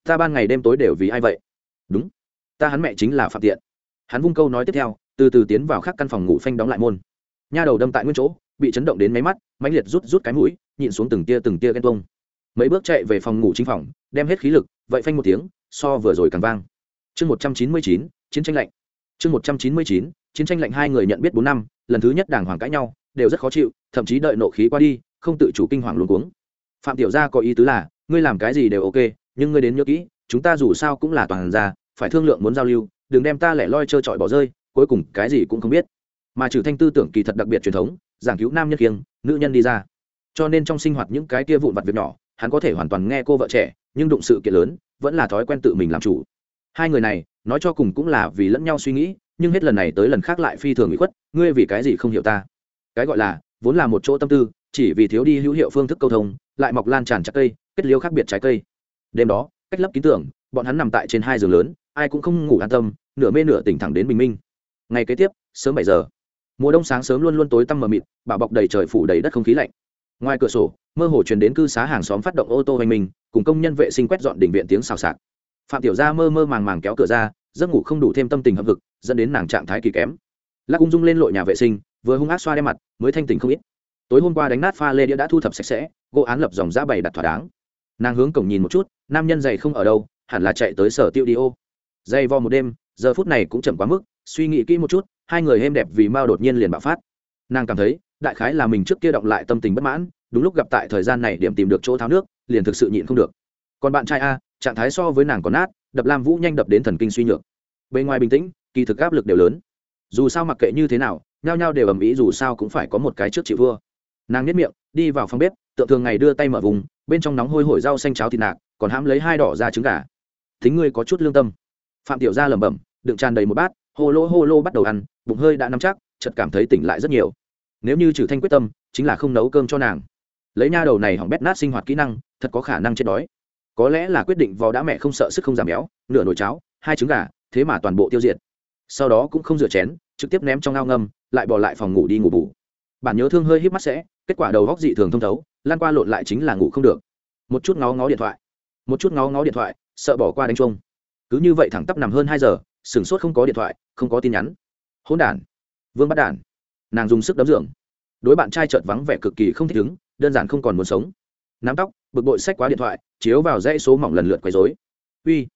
Ta ban ngày đêm tối đều vì ai vậy? Đúng, ta hắn mẹ chính là phạm tiện. Hắn vung câu nói tiếp theo từ từ tiến vào khắc căn phòng ngủ phanh đóng lại môn. Nha đầu đâm tại nguyên chỗ, bị chấn động đến máy mắt, mãnh liệt rút rút cái mũi, nhịn xuống từng tia từng tia ghen tuông. Mấy bước chạy về phòng ngủ chính phòng, đem hết khí lực, vậy phanh một tiếng, so vừa rồi càng vang. Chương một trăm chín mươi chín, chiến tranh lạnh. Chương một trăm chín mươi chín, chiến tranh lạnh hai người nhận biết bốn năm, lần thứ nhất đàng hoàng cãi nhau, đều rất khó chịu, thậm chí đợi nộ khí qua đi, không tự chủ kinh hoàng luống cuống. Phạm tiểu gia có ý tứ là, ngươi làm cái gì đều ok, nhưng ngươi đến nhớ kỹ, chúng ta dù sao cũng là toàn gia, phải thương lượng muốn giao lưu, đừng đem ta lẻ loi trơ trọi bỏ rơi cuối cùng cái gì cũng không biết. Mà trừ thanh tư tưởng kỳ thật đặc biệt truyền thống, giảng cứu nam nhân kiêng, nữ nhân đi ra. Cho nên trong sinh hoạt những cái kia vụn vặt việc nhỏ, hắn có thể hoàn toàn nghe cô vợ trẻ, nhưng đụng sự kiện lớn, vẫn là thói quen tự mình làm chủ. Hai người này, nói cho cùng cũng là vì lẫn nhau suy nghĩ, nhưng hết lần này tới lần khác lại phi thường bị khuất, ngươi vì cái gì không hiểu ta? Cái gọi là, vốn là một chỗ tâm tư, chỉ vì thiếu đi hữu hiệu phương thức câu thông, lại mọc lan tràn trái cây, kết liêu khác biệt trái cây. Đêm đó, cách lấp ký tưởng bọn hắn nằm tại trên hai giường lớn, ai cũng không ngủ an tâm, nửa mê nửa tỉnh thẳng đến bình minh ngày kế tiếp, sớm bảy giờ. Mùa đông sáng sớm luôn luôn tối tăm mờ mịt bão bọc đầy trời phủ đầy đất không khí lạnh. Ngoài cửa sổ, mơ hồ truyền đến cư xá hàng xóm phát động ô tô hành mình, cùng công nhân vệ sinh quét dọn đỉnh viện tiếng xào xạc. Phạm tiểu gia mơ mơ màng màng kéo cửa ra, giấc ngủ không đủ thêm tâm tình hậm hực, dẫn đến nàng trạng thái kỳ kém. Lắc ung dung lên lội nhà vệ sinh, vừa hung ác xoa đe mặt, mới thanh tình không ít. Tối hôm qua đánh nát pha lê đĩa đã thu thập sạch sẽ, gỗ án lập dòng giá bày đặt thỏa đáng. Nàng hướng cổng nhìn một chút, nam nhân dày không ở đâu, hẳn là chạy tới sở tiêu đi ô. Dày vò một đêm, giờ phút này cũng chậm quá mức suy nghĩ kỹ một chút, hai người êm đẹp vì mao đột nhiên liền bạo phát. Nàng cảm thấy, đại khái là mình trước kia động lại tâm tình bất mãn, đúng lúc gặp tại thời gian này điểm tìm được chỗ tháo nước, liền thực sự nhịn không được. Còn bạn trai a, trạng thái so với nàng còn nát, đập lam vũ nhanh đập đến thần kinh suy nhược. Bên ngoài bình tĩnh, kỳ thực áp lực đều lớn. Dù sao mặc kệ như thế nào, nhao nhao đều ầm ĩ, dù sao cũng phải có một cái trước chị vua. Nàng nhếch miệng, đi vào phòng bếp, tượng thường ngày đưa tay mở vùng, bên trong nóng hôi hổi rau xanh cháo thịt nạc, còn hãm lấy hai đỏ ra trứng gà. Thính ngươi có chút lương tâm. Phạm tiểu gia lẩm bẩm, đựng tràn đầy một bát hô lô hô lô bắt đầu ăn, bụng hơi đã nắm chắc, chợt cảm thấy tỉnh lại rất nhiều. Nếu như trừ thanh quyết tâm, chính là không nấu cơm cho nàng. Lấy nha đầu này hỏng bét nát sinh hoạt kỹ năng, thật có khả năng chết đói. Có lẽ là quyết định vò đã mẹ không sợ sức không giảm béo, nửa nồi cháo, hai trứng gà, thế mà toàn bộ tiêu diệt. Sau đó cũng không rửa chén, trực tiếp ném trong ao ngâm, lại bỏ lại phòng ngủ đi ngủ bù. Bản nhớ thương hơi hít mắt sẽ, kết quả đầu góc dị thường thông thấu, lan qua lộn lại chính là ngủ không được. Một chút ngó ngó điện thoại, một chút ngó ngó điện thoại, sợ bỏ qua đánh trông cứ như vậy thẳng tắp nằm hơn hai giờ sửng sốt không có điện thoại, không có tin nhắn. Hôn đản. Vương bắt đản. Nàng dùng sức đấm dưỡng đối bạn trai chợt vắng vẻ cực kỳ không thích ứng, đơn giản không còn muốn sống. Nắm tóc, bực bội sách quá điện thoại, chiếu vào dãy số mỏng lần lượt quấy dối uy,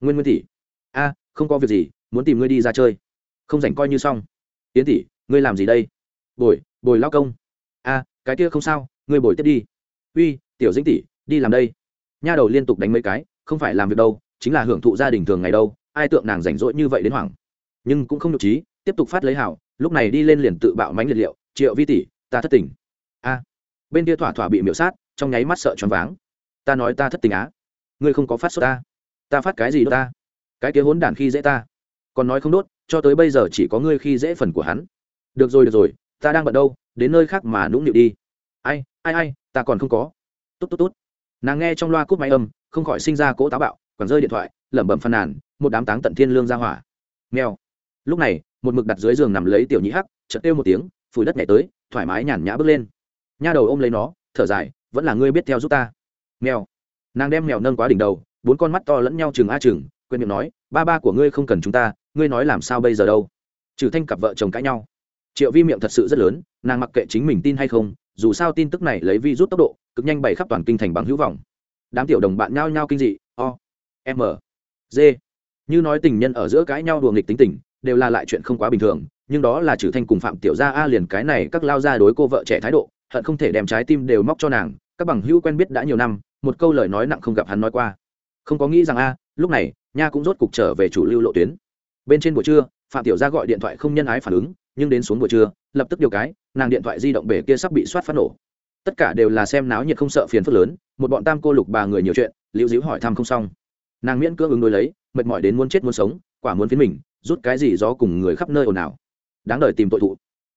nguyên nguyên tỷ. A, không có việc gì, muốn tìm ngươi đi ra chơi. Không rảnh coi như xong. Yến tỷ, ngươi làm gì đây? Bồi bồi lao công. A, cái kia không sao, ngươi bồi tiếp đi. Uy, tiểu dĩnh tỷ, đi làm đây. Nha đầu liên tục đánh mấy cái, không phải làm việc đâu, chính là hưởng thụ gia đình thường ngày đâu ai tượng nàng rảnh rỗi như vậy đến hoảng. Nhưng cũng không nhục trí, tiếp tục phát lấy hảo lúc này đi lên liền tự bạo mánh liệt liệu, triệu vi tỷ, ta thất tình. A. Bên kia thỏa thỏa bị miễu sát, trong nháy mắt sợ choáng váng. Ta nói ta thất tình á? Ngươi không có phát xuất ta? Ta phát cái gì đó ta? Cái kia hỗn đản khi dễ ta? Còn nói không đốt, cho tới bây giờ chỉ có ngươi khi dễ phần của hắn. Được rồi được rồi, ta đang bận đâu, đến nơi khác mà nũng nịu đi. Ai ai ai, ta còn không có. Tốt tốt tốt. Nàng nghe trong loa cúp máy âm, không khỏi sinh ra cỗ táo bạo còn rơi điện thoại, lẩm bẩm phàn nàn một đám táng tận thiên lương ra hỏa. Nghèo lúc này, một mực đặt dưới giường nằm lấy tiểu nhĩ hắc, chợt kêu một tiếng, phủi đất nhảy tới, thoải mái nhàn nhã bước lên. Nha đầu ôm lấy nó, thở dài, vẫn là ngươi biết theo giúp ta. Mèo. Nàng đem mèo nâng quá đỉnh đầu, bốn con mắt to lẫn nhau chừng a chừng, quên miệng nói, ba ba của ngươi không cần chúng ta, ngươi nói làm sao bây giờ đâu? Trừ thanh cặp vợ chồng cãi nhau. Triệu vi miệng thật sự rất lớn, nàng mặc kệ chính mình tin hay không, dù sao tin tức này lấy vi rút tốc độ, cực nhanh bày khắp toàn kinh thành bằng hữu vọng. Đám tiểu đồng bạn nhao nhao kinh dị, o, m, g như nói tình nhân ở giữa cãi nhau đùa nghịch tính tình, đều là lại chuyện không quá bình thường, nhưng đó là trừ thanh cùng phạm tiểu gia a liền cái này các lao ra đối cô vợ trẻ thái độ, hận không thể đem trái tim đều móc cho nàng, các bằng hữu quen biết đã nhiều năm, một câu lời nói nặng không gặp hắn nói qua. Không có nghĩ rằng a, lúc này, nha cũng rốt cục trở về chủ lưu lộ tuyến. Bên trên buổi trưa, phạm tiểu gia gọi điện thoại không nhân ái phản ứng, nhưng đến xuống buổi trưa, lập tức điều cái, nàng điện thoại di động bể kia sắp bị soát phát nổ. Tất cả đều là xem náo nhiệt không sợ phiền phức lớn, một bọn tam cô lục bà người nhiều chuyện, liễu diễu hỏi thăm không xong. Nàng miễn cưỡng ứng đối lấy mệt mỏi đến muốn chết muốn sống, quả muốn phiến mình, rút cái gì gió cùng người khắp nơi ồn ào. Đáng đời tìm tội thụ.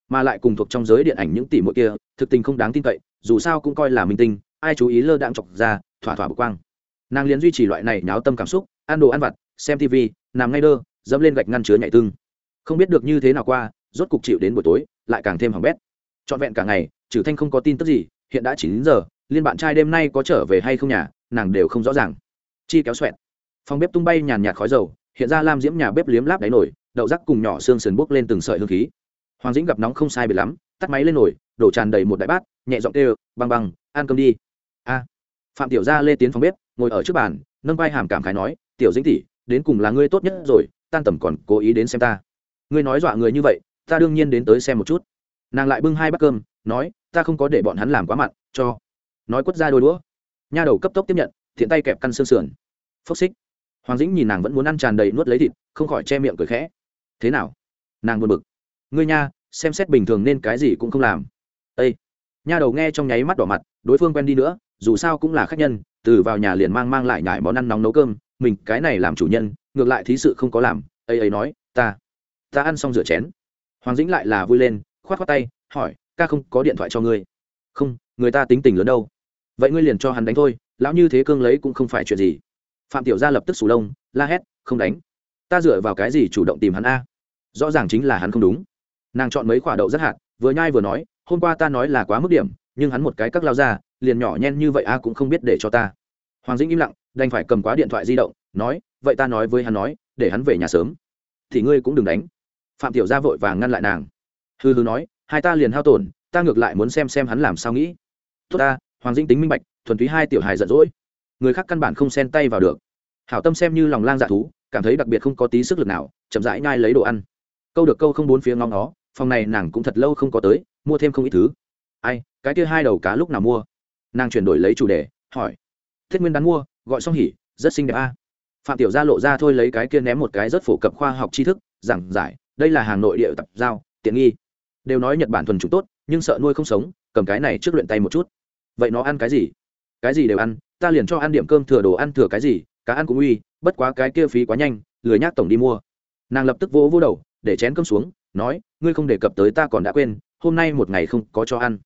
Mà lại cùng thuộc trong giới điện ảnh những tỷ muội kia, thực tình không đáng tin cậy, dù sao cũng coi là minh tinh, ai chú ý lơ đạm chọc ra, thỏa thỏa bực quang. Nàng liền duy trì loại này nháo tâm cảm xúc, ăn đồ ăn vặt, xem tv nằm ngay đơ, dẫm lên gạch ngăn chứa nhảy tương không biết được như thế nào qua, rốt cục chịu đến buổi tối, lại càng thêm hỏng bét. Trọn vẹn cả ngày, trừ thanh không có tin tức gì, hiện đã chín giờ, liên bạn trai đêm nay có trở về hay không nhà, nàng đều không rõ ràng. Chi kéo xoẹt phòng bếp tung bay nhàn nhạt khói dầu, hiện ra lam diễm nhà bếp liếm láp đáy nổi, đậu rắc cùng nhỏ xương sườn bốc lên từng sợi hương khí. Hoàng dĩnh gặp nóng không sai biệt lắm, tắt máy lên nổi, đổ tràn đầy một đại bát, nhẹ giọng kêu, băng băng, ăn cơm đi. A. Phạm tiểu gia lê tiến phòng bếp, ngồi ở trước bàn, nâng vai hàm cảm khái nói, tiểu dĩnh tỷ, đến cùng là ngươi tốt nhất rồi, tan tầm còn cố ý đến xem ta. Ngươi nói dọa người như vậy, ta đương nhiên đến tới xem một chút. Nàng lại bưng hai bát cơm, nói, ta không có để bọn hắn làm quá mặn, cho. Nói quất ra đôi đũa. Nha đầu cấp tốc tiếp nhận, thiện tay kẹp căn xương sườn. Phốc xích hoàng dĩnh nhìn nàng vẫn muốn ăn tràn đầy nuốt lấy thịt, không khỏi che miệng cười khẽ. Thế nào? Nàng buồn bực. Ngươi nha, xem xét bình thường nên cái gì cũng không làm. Ây nha đầu nghe trong nháy mắt đỏ mặt, đối phương quen đi nữa, dù sao cũng là khách nhân, từ vào nhà liền mang mang lại nhải món ăn nóng nấu cơm, mình cái này làm chủ nhân, ngược lại thí sự không có làm, ấy ấy nói, ta ta ăn xong rửa chén. Hoàng dĩnh lại là vui lên k h o á t k h o á tay, hỏi, ca không có điện thoại cho ngươi? Không, người ta tính tình lớn đâu. Vậy ngươi liền cho hắn đánh thôi, lão như thế cương lấy cũng không phải chuyện gì phạm tiểu gia lập tức sù lông, la hét, không đánh. Ta dựa vào cái gì chủ động tìm hắn a? Rõ ràng chính là hắn không đúng. Nàng chọn mấy quả đậu rất hạt, vừa nhai vừa nói, hôm qua ta nói là quá mức điểm, nhưng hắn một cái cắt lao ra, liền nhỏ nhen như vậy a cũng không biết để cho ta. Hoàng dĩnh im lặng, đành phải cầm quá điện thoại di động, nói, vậy ta nói với hắn nói, để hắn về nhà sớm. Thì ngươi cũng đừng đánh. Phạm tiểu gia vội vàng ngăn lại nàng. Hư hư nói, hai ta liền hao tổn, ta ngược lại muốn xem xem hắn làm sao nghĩ. Tốt ta, hoàng dĩnh tính minh bạch, thuần túy hai tiểu hài giận dỗi. Người khác căn bản không xen tay vào được hảo tâm xem như lòng lang dạ thú, cảm thấy đặc biệt không có tí sức lực nào, chậm rãi nhai lấy đồ ăn. Câu được câu không bốn phía ngóng nó phòng này nàng cũng thật lâu không có tới, mua thêm không ít thứ. Ai, cái kia hai đầu cá lúc nào mua? Nàng chuyển đổi lấy chủ đề, hỏi. Thiết nguyên đắn mua, gọi xong hỉ, rất xinh đẹp a. Phạm tiểu gia lộ ra thôi lấy cái kia ném một cái rất phổ cập khoa học tri thức, giảng giải, đây là hàng nội địa tập giao, tiện nghi. Đều nói nhật bản thuần chủ tốt, nhưng sợ nuôi không sống, cầm cái này trước luyện tay một chút. Vậy nó ăn cái gì? Cái gì đều ăn, ta liền cho ăn điểm cơm thừa đồ ăn thừa cái gì cá ăn cũng uy, bất quá cái kia phí quá nhanh, lười nhác tổng đi mua. Nàng lập tức vỗ vỗ đầu, để chén cơm xuống, nói, ngươi không đề cập tới ta còn đã quên, hôm nay một ngày không có cho ăn.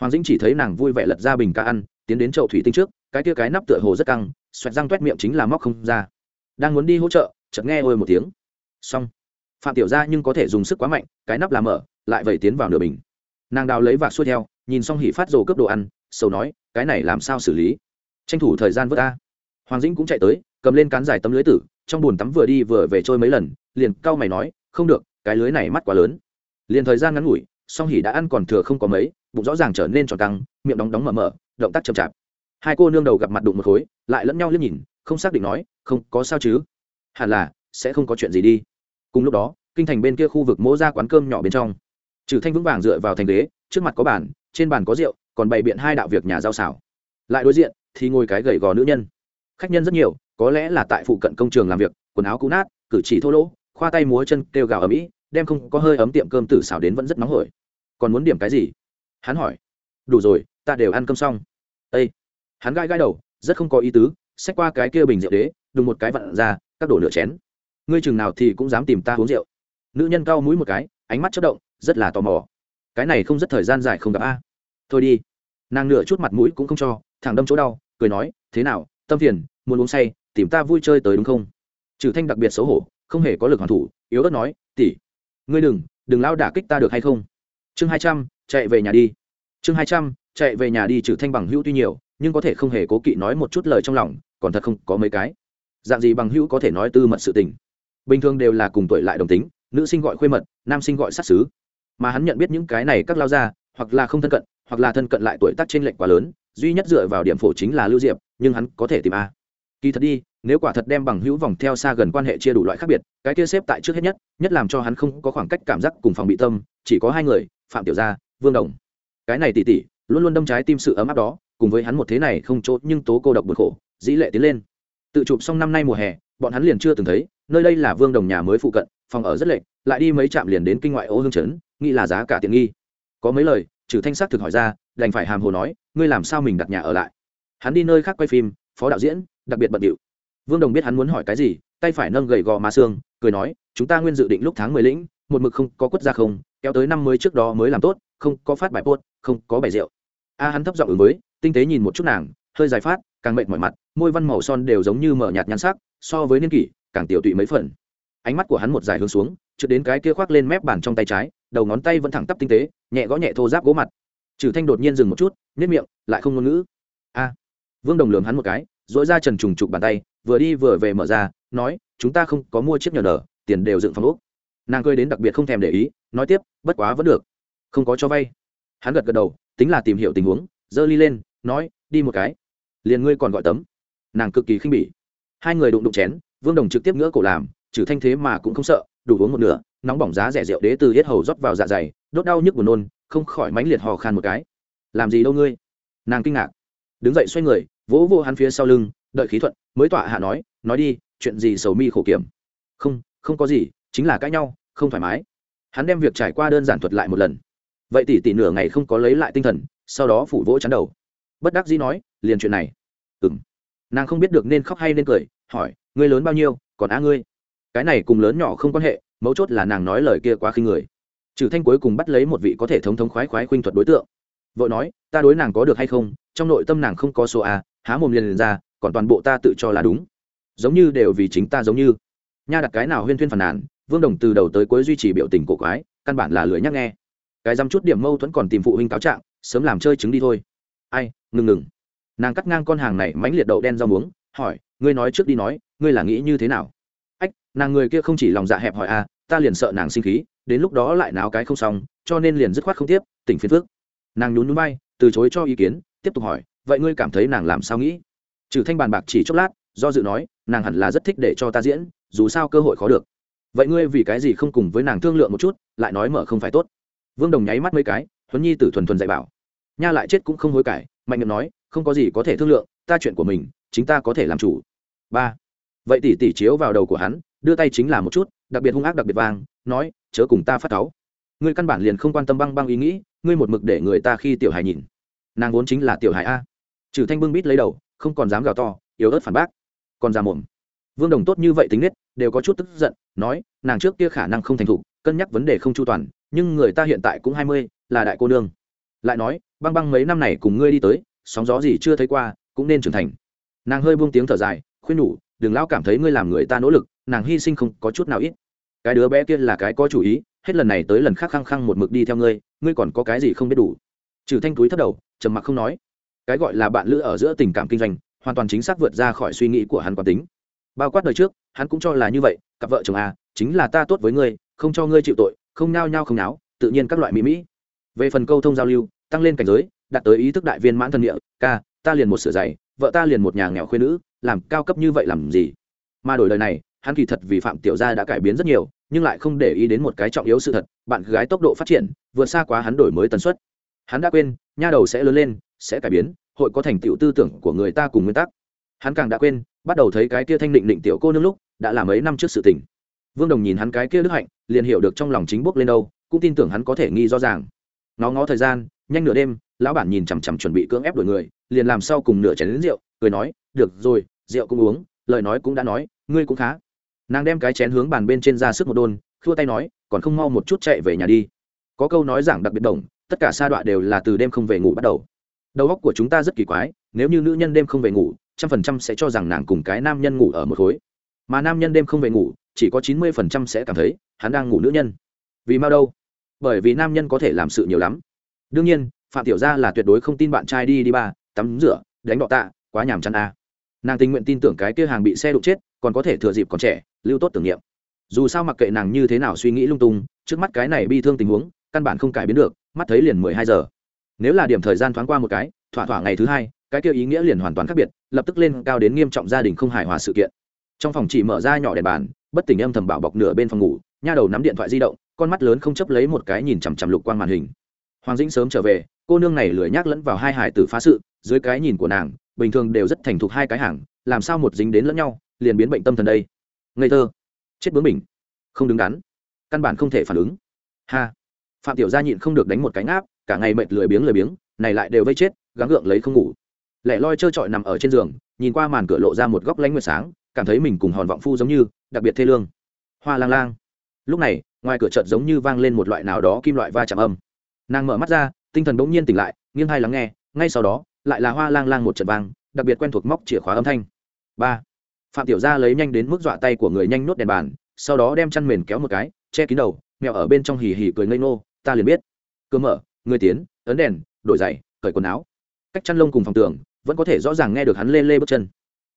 Hoàng dĩnh chỉ thấy nàng vui vẻ lật ra bình cá ăn, tiến đến chậu thủy tinh trước, cái kia cái nắp tựa hồ rất căng, xoẹt răng toét miệng chính là móc không ra. Đang muốn đi hỗ trợ, chợt nghe ôi một tiếng. Xong. Phạm tiểu ra nhưng có thể dùng sức quá mạnh, cái nắp làm mở, lại vẩy tiến vào nửa bình. Nàng đào lấy và xuôi theo, nhìn xong hỉ phát rồ cướp đồ ăn, sầu nói, cái này làm sao xử lý? Tranh thủ thời gian vớt ta hoàng dĩnh cũng chạy tới, cầm lên cán dài tấm lưới tử, trong buồn tắm vừa đi vừa về trôi mấy lần, liền cau mày nói, không được, cái lưới này mắt quá lớn. Liền thời gian ngắn ngủi, song hỉ đã ăn còn thừa không có mấy, bụng rõ ràng trở nên tròn căng, miệng đóng đóng mở mở, động tác chậm chạp. Hai cô nương đầu gặp mặt đụng một khối, lại lẫn nhau liếc nhìn, không xác định nói, không, có sao chứ? Hẳn là, sẽ không có chuyện gì đi. Cùng lúc đó, kinh thành bên kia khu vực mỗ ra quán cơm nhỏ bên trong. Trừ thanh vững vàng dựa vào thành ghế, trước mặt có bàn, trên bàn có rượu, còn bày biện hai đạo việc nhà giao xảo. Lại đối diện, thì ngồi cái gầy gò nữ nhân khách nhân rất nhiều, có lẽ là tại phụ cận công trường làm việc, quần áo cũ nát, cử chỉ thô lỗ, khoa tay múa chân kêu gào ở mỹ đem không có hơi ấm tiệm cơm tử xào đến vẫn rất nóng hổi. Còn muốn điểm cái gì? Hắn hỏi. Đủ rồi, ta đều ăn cơm xong. Ây hắn gai gai đầu, rất không có ý tứ, xách qua cái kia bình rượu đế, đùng một cái vặn ra, các đổ nửa chén. Ngươi chừng nào thì cũng dám tìm ta uống rượu. Nữ nhân cao mũi một cái, ánh mắt chất động, rất là tò mò. Cái này không rất thời gian dài không gặp a. Thôi đi. Nàng nửa chút mặt mũi cũng không cho, thẳng đâm chỗ đau, cười nói, thế nào tâm phiền, muốn uống say, tìm ta vui chơi tới đúng không? Trừ thanh đặc biệt xấu hổ, không hề có lực hoàn thủ, yếu ớt nói tỉ ngươi đừng đừng lao đả kích ta được hay không? Chương hai trăm, chạy về nhà đi. Chương hai trăm, chạy về nhà đi trừ thanh bằng hữu tuy nhiều, nhưng có thể không hề cố kỵ nói một chút lời trong lòng, còn thật không có mấy cái. Dạng gì bằng hữu có thể nói tư mật sự tình? Bình thường đều là cùng tuổi lại đồng tính, nữ sinh gọi khuê mật, nam sinh gọi sát xứ mà hắn nhận biết những cái này các lao ra hoặc là không thân cận, hoặc là thân cận lại tuổi tác trên lệnh quá lớn duy nhất dựa vào điểm phổ chính là lưu diệp, nhưng hắn có thể tìm a. Kỳ thật đi, nếu quả thật đem bằng hữu vòng theo xa gần quan hệ chia đủ loại khác biệt, cái kia xếp tại trước hết nhất nhất làm cho hắn không có khoảng cách cảm giác cùng phòng bị tâm, chỉ có hai người, phạm tiểu gia, vương đồng. Cái này tỉ tỉ, luôn luôn đâm trái tim sự ấm áp đó, cùng với hắn một thế này không chốt nhưng tố cô độc bực khổ, dĩ lệ tiến lên. Tự chụp xong năm nay mùa hè, bọn hắn liền chưa từng thấy, nơi đây là vương đồng nhà mới phụ cận, phòng ở rất lệch, lại đi mấy trạm liền đến kinh ngoại ô hương trấn, nghĩ là giá cả tiện nghi. Có mấy lời, trừ thanh sắc thực hỏi ra đành phải hàm hồ nói, ngươi làm sao mình đặt nhà ở lại? Hắn đi nơi khác quay phim, phó đạo diễn, đặc biệt bận điệu. Vương đồng biết hắn muốn hỏi cái gì, tay phải nâng gầy gò má xương, cười nói, chúng ta nguyên dự định lúc tháng mười lĩnh, một mực không có quất ra không, kéo tới năm mới trước đó mới làm tốt, không có phát bài post, không có bài rượu. A hắn thấp giọng ứng với, tinh tế nhìn một chút nàng, hơi dài phát, càng mệt mỏi mặt, môi văn màu son đều giống như mở nhạt nhăn sắc, so với niên kỷ, càng tiểu tụy mấy phần. Ánh mắt của hắn một dài hướng xuống, trượt đến cái kia khoác lên mép bàn trong tay trái, đầu ngón tay vẫn thẳng tắp tinh tế, nhẹ gõ nhẹ thô giáp gỗ mặt trừ thanh đột nhiên dừng một chút nếp miệng, lại không ngôn ngữ. A. Vương đồng lường hắn một cái dỗi ra trần trùng trục bàn tay, vừa đi vừa về mở ra, nói, chúng ta không có mua chiếc nhờ nở, tiền đều dựng phòng úc nàng cười đến đặc biệt không thèm để ý, nói tiếp, bất quá vẫn được, không có cho vay. Hắn gật gật đầu, tính là tìm hiểu tình huống, giơ ly lên, nói, đi một cái, liền ngươi còn gọi tấm. Nàng cực kỳ khinh bỉ. Hai người đụng đụng chén, vương đồng trực tiếp ngỡ cổ làm, trừ thanh thế mà cũng không sợ, đủ uống một nửa, nóng bỏng giá rẻ rượu đế từ hết hầu rót vào dạ dày đốt đau nhức buồn nôn không khỏi mãnh liệt hò khan một cái. Làm gì đâu ngươi? Nàng kinh ngạc. Đứng dậy xoay người vỗ vỗ hắn phía sau lưng đợi khí thuận mới tọa hạ nói nói đi chuyện gì sầu mi khổ kiểm? Không không có gì chính là cãi nhau không thoải mái. Hắn đem việc trải qua đơn giản thuật lại một lần. Vậy tỷ tỷ nửa ngày không có lấy lại tinh thần sau đó phủ vỗ chắn đầu. Bất đắc dĩ nói liền chuyện này. Ừm, nàng không biết được nên khóc hay nên cười hỏi ngươi lớn bao nhiêu còn á ngươi? Cái này cùng lớn nhỏ không quan hệ mấu chốt là nàng nói lời kia quá khinh người trừ thanh cuối cùng bắt lấy một vị có thể thống thống khoái khoái khuynh thuật đối tượng. Vợ nói ta đối nàng có được hay không? Trong nội tâm nàng không có số a há mồm liền, liền ra còn toàn bộ ta tự cho là đúng. Giống như đều vì chính ta giống như. Nha đặt cái nào huyên thuyên phản nàn vương đồng từ đầu tới cuối duy trì biểu tình cổ quái căn bản là lưỡi nhắc nghe. Cái dăm chút điểm mâu thuẫn còn tìm phụ huynh cáo trạng sớm làm chơi chứng đi thôi. Ai ngừng ngừng. Nàng cắt ngang con hàng này mãnh liệt đậu đen rau muống hỏi ngươi nói trước đi nói ngươi là nghĩ như thế nào? Ách nàng người kia không chỉ lòng dạ hẹp hỏi a ta liền sợ nàng sinh khí đến lúc đó lại náo cái không xong, cho nên liền dứt khoát không tiếp, tỉnh phiền phước nàng nhún núi bay từ chối cho ý kiến, tiếp tục hỏi, vậy ngươi cảm thấy nàng làm sao nghĩ? Trừ thanh bàn bạc chỉ chốc lát, do dự nói, nàng hẳn là rất thích để cho ta diễn, dù sao cơ hội khó được. Vậy ngươi vì cái gì không cùng với nàng thương lượng một chút, lại nói mở không phải tốt? Vương đồng nháy mắt mấy cái, huấn nhi tử thuần thuần dạy bảo. Nha lại chết cũng không hối cải, mạnh miệng nói, không có gì có thể thương lượng, ta chuyện của mình, chính ta có thể làm chủ. Ba. Vậy tỷ tỷ chiếu vào đầu của hắn, đưa tay chính là một chút, đặc biệt hung ác đặc biệt vang, nói chớ cùng ta phát cáu. Ngươi căn bản liền không quan tâm băng băng ý nghĩ, ngươi một mực để người ta khi tiểu hài nhìn. Nàng vốn chính là tiểu hài a. Trừ thanh bưng bít lấy đầu, không còn dám gào to, yếu ớt phản bác. Còn ra mồm. Vương đồng tốt như vậy tính nết, đều có chút tức giận, nói, nàng trước kia khả năng không thành thục, cân nhắc vấn đề không chu toàn, nhưng người ta hiện tại cũng hai mươi, là đại cô nương. Lại nói, băng băng mấy năm này cùng ngươi đi tới, sóng gió gì chưa thấy qua, cũng nên trưởng thành. Nàng hơi buông tiếng thở dài, khuyên nhủ, đừng lão cảm thấy ngươi làm người ta nỗ lực, nàng hy sinh không có chút nào ít cái đứa bé kia là cái có chủ ý, hết lần này tới lần khác khăng khăng một mực đi theo ngươi ngươi còn có cái gì không biết đủ? Trừ thanh túi thất đầu, trầm mặc không nói. Cái gọi là bạn lữ ở giữa tình cảm kinh doanh, hoàn toàn chính xác vượt ra khỏi suy nghĩ của hắn quán tính. Bao quát đời trước, hắn cũng cho là như vậy, cặp vợ chồng à chính là ta tốt với ngươi, không cho ngươi chịu tội, không nao nhao không náo tự nhiên các loại mỹ mỹ. Về phần câu thông giao lưu, tăng lên cảnh giới, đạt tới ý thức đại viên mãn thân địa, ca, ta liền một sửa giày, vợ ta liền một nhà nghèo khuyên nữ, làm cao cấp như vậy làm gì? Mà đổi lời này hắn kỳ thật vì phạm tiểu gia đã cải biến rất nhiều, nhưng lại không để ý đến một cái trọng yếu sự thật, bạn gái tốc độ phát triển, vượt xa quá hắn đổi mới tần suất. Hắn đã quên, nha đầu sẽ lớn lên, sẽ cải biến, hội có thành tựu tư tưởng của người ta cùng nguyên tắc. Hắn càng đã quên, bắt đầu thấy cái kia thanh định định tiểu cô nương lúc, đã là mấy năm trước sự tình. Vương đồng nhìn hắn cái kia đức hạnh, liền hiểu được trong lòng chính bước lên đâu, cũng tin tưởng hắn có thể nghi rõ ràng. Nó ngó thời gian, nhanh nửa đêm, lão bản nhìn chằm chằm chuẩn bị cưỡng ép đổi người, liền làm sau cùng nửa chén đến rượu, cười nói, được rồi, rượu cũng uống, lời nói cũng đã nói, ngươi cũng khá nàng đem cái chén hướng bàn bên trên ra sức một đôn, khua tay nói, còn không mau một chút chạy về nhà đi. Có câu nói giảng đặc biệt đồng, tất cả sa đọa đều là từ đêm không về ngủ bắt đầu. Đầu óc của chúng ta rất kỳ quái, nếu như nữ nhân đêm không về ngủ, trăm phần trăm sẽ cho rằng nàng cùng cái nam nhân ngủ ở một khối. Mà nam nhân đêm không về ngủ, chỉ có chín mươi phần trăm sẽ cảm thấy hắn đang ngủ nữ nhân. Vì mau đâu? Bởi vì nam nhân có thể làm sự nhiều lắm. Đương nhiên, phạm tiểu gia là tuyệt đối không tin bạn trai đi đi ba, tắm rửa, đánh đọ tạ, quá nhàm chán a nàng tình nguyện tin tưởng cái kia hàng bị xe đụng chết, còn có thể thừa dịp còn trẻ, lưu tốt tưởng niệm. Dù sao mặc kệ nàng như thế nào suy nghĩ lung tung, trước mắt cái này bi thương tình huống, căn bản không cải biến được, mắt thấy liền mười hai giờ. Nếu là điểm thời gian thoáng qua một cái, thỏa thỏa ngày thứ hai, cái kia ý nghĩa liền hoàn toàn khác biệt, lập tức lên cao đến nghiêm trọng gia đình không hài hòa sự kiện. Trong phòng chỉ mở ra nhỏ đèn bàn, bất tỉnh âm thầm bảo bọc nửa bên phòng ngủ, nha đầu nắm điện thoại di động, con mắt lớn không chấp lấy một cái nhìn chằm chằm lục quang màn hình. Hoàng dĩnh sớm trở về, cô nương này lười nhác lẫn vào hai hải tử phá sự, dưới cái nhìn của nàng bình thường đều rất thành thục hai cái hàng làm sao một dính đến lẫn nhau liền biến bệnh tâm thần đây? Ngây thơ. Chết bướng mình không đứng đắn. Căn bản không thể phản ứng. Ha. Phạm tiểu gia nhịn không được đánh một cái ngáp, cả ngày mệt lười biếng lười biếng này lại đều vây chết gắng gượng lấy không ngủ. Lẻ loi trơ trọi nằm ở trên giường nhìn qua màn cửa lộ ra một góc lánh nguyệt sáng cảm thấy mình cùng hòn vọng phu giống như đặc biệt thê lương. Hoa lang lang. Lúc này ngoài cửa chợt giống như vang lên một loại nào đó kim loại va chạm âm. Nàng mở mắt ra tinh thần bỗng nhiên tỉnh lại nghiêng hai lắng nghe ngay sau đó lại là hoa lang lang một trận vang, đặc biệt quen thuộc móc chìa khóa âm thanh. Ba. Phạm tiểu gia lấy nhanh đến mức dọa tay của người nhanh nốt đèn bàn, sau đó đem chăn mền kéo một cái, che kín đầu, mèo ở bên trong hì hì cười ngây ngô, ta liền biết. Cơ mở, người tiến, ấn đèn, đổi giày, cởi quần áo. Cách chăn lông cùng phòng tường, vẫn có thể rõ ràng nghe được hắn lê lê bước chân.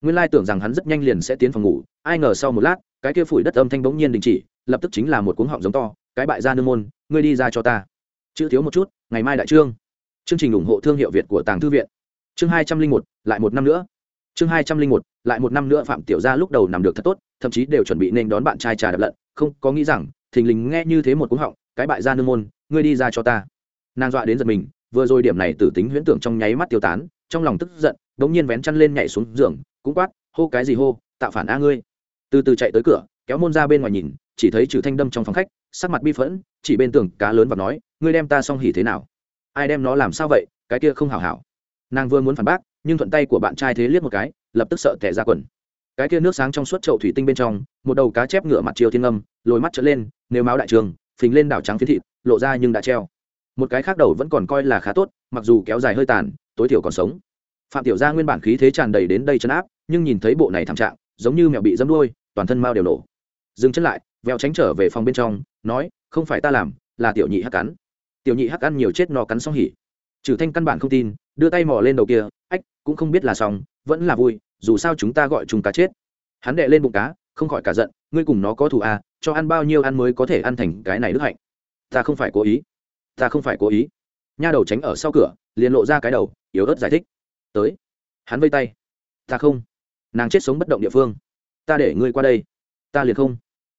Nguyên lai tưởng rằng hắn rất nhanh liền sẽ tiến phòng ngủ, ai ngờ sau một lát, cái kia phủi đất âm thanh bỗng nhiên đình chỉ, lập tức chính là một cuống họng giống to, cái bại ra nương môn, ngươi đi ra cho ta. Chữ thiếu một chút, ngày mai đại trương chương trình ủng hộ thương hiệu việt của tàng thư viện. Chương hai trăm linh một, lại một năm nữa. Chương hai trăm linh một, lại một năm nữa phạm tiểu gia lúc đầu nằm được thật tốt, thậm chí đều chuẩn bị nên đón bạn trai trà đập lận, không có nghĩ rằng, thình lình nghe như thế một cú họng, cái bại gia nương môn, ngươi đi ra cho ta. Nàng dọa đến giật mình, vừa rồi điểm này tử tính huyễn tưởng trong nháy mắt tiêu tán, trong lòng tức giận đống nhiên vén chăn lên nhảy xuống giường, cũng quát, hô cái gì hô, tạo phản a ngươi. Từ từ chạy tới cửa, kéo môn ra bên ngoài nhìn, chỉ thấy trừ thanh đâm trong phòng khách, sắc mặt bi phẫn, chỉ bên tường cá lớn và nói, ngươi đem ta xong hỉ thế nào? Ai đem nó làm sao vậy, cái kia không hảo hảo. Nàng vừa muốn phản bác, nhưng thuận tay của bạn trai thế liếc một cái, lập tức sợ tẻ ra quần. Cái kia nước sáng trong suốt chậu thủy tinh bên trong, một đầu cá chép ngựa mặt chiều thiên âm, lồi mắt trở lên, nếu máu đại trường, phình lên đảo trắng phía thịt, lộ ra nhưng đã treo. Một cái khác đầu vẫn còn coi là khá tốt, mặc dù kéo dài hơi tàn, tối thiểu còn sống. Phạm tiểu gia nguyên bản khí thế tràn đầy đến đây chấn áp, nhưng nhìn thấy bộ này thảm trạng, giống như mèo bị dẫm đuôi, toàn thân mao đều nổ. Dừng chân lại, vèo tránh trở về phòng bên trong, nói, không phải ta làm, là tiểu nhị hắc cắn tiểu nhị hắc ăn nhiều chết no cắn xong hỉ. Trừ thanh căn bản không tin, đưa tay mò lên đầu kia, ách, cũng không biết là xong, vẫn là vui, dù sao chúng ta gọi chúng cá chết. Hắn đệ lên bụng cá, không khỏi cả giận, ngươi cùng nó có thù à cho ăn bao nhiêu ăn mới có thể ăn thành cái này đức hạnh? Ta không phải cố ý, ta không phải cố ý. Nha đầu tránh ở sau cửa, liền lộ ra cái đầu, yếu ớt giải thích. Tới. Hắn vây tay. Ta không, nàng chết sống bất động địa phương. Ta để ngươi qua đây, ta liền không.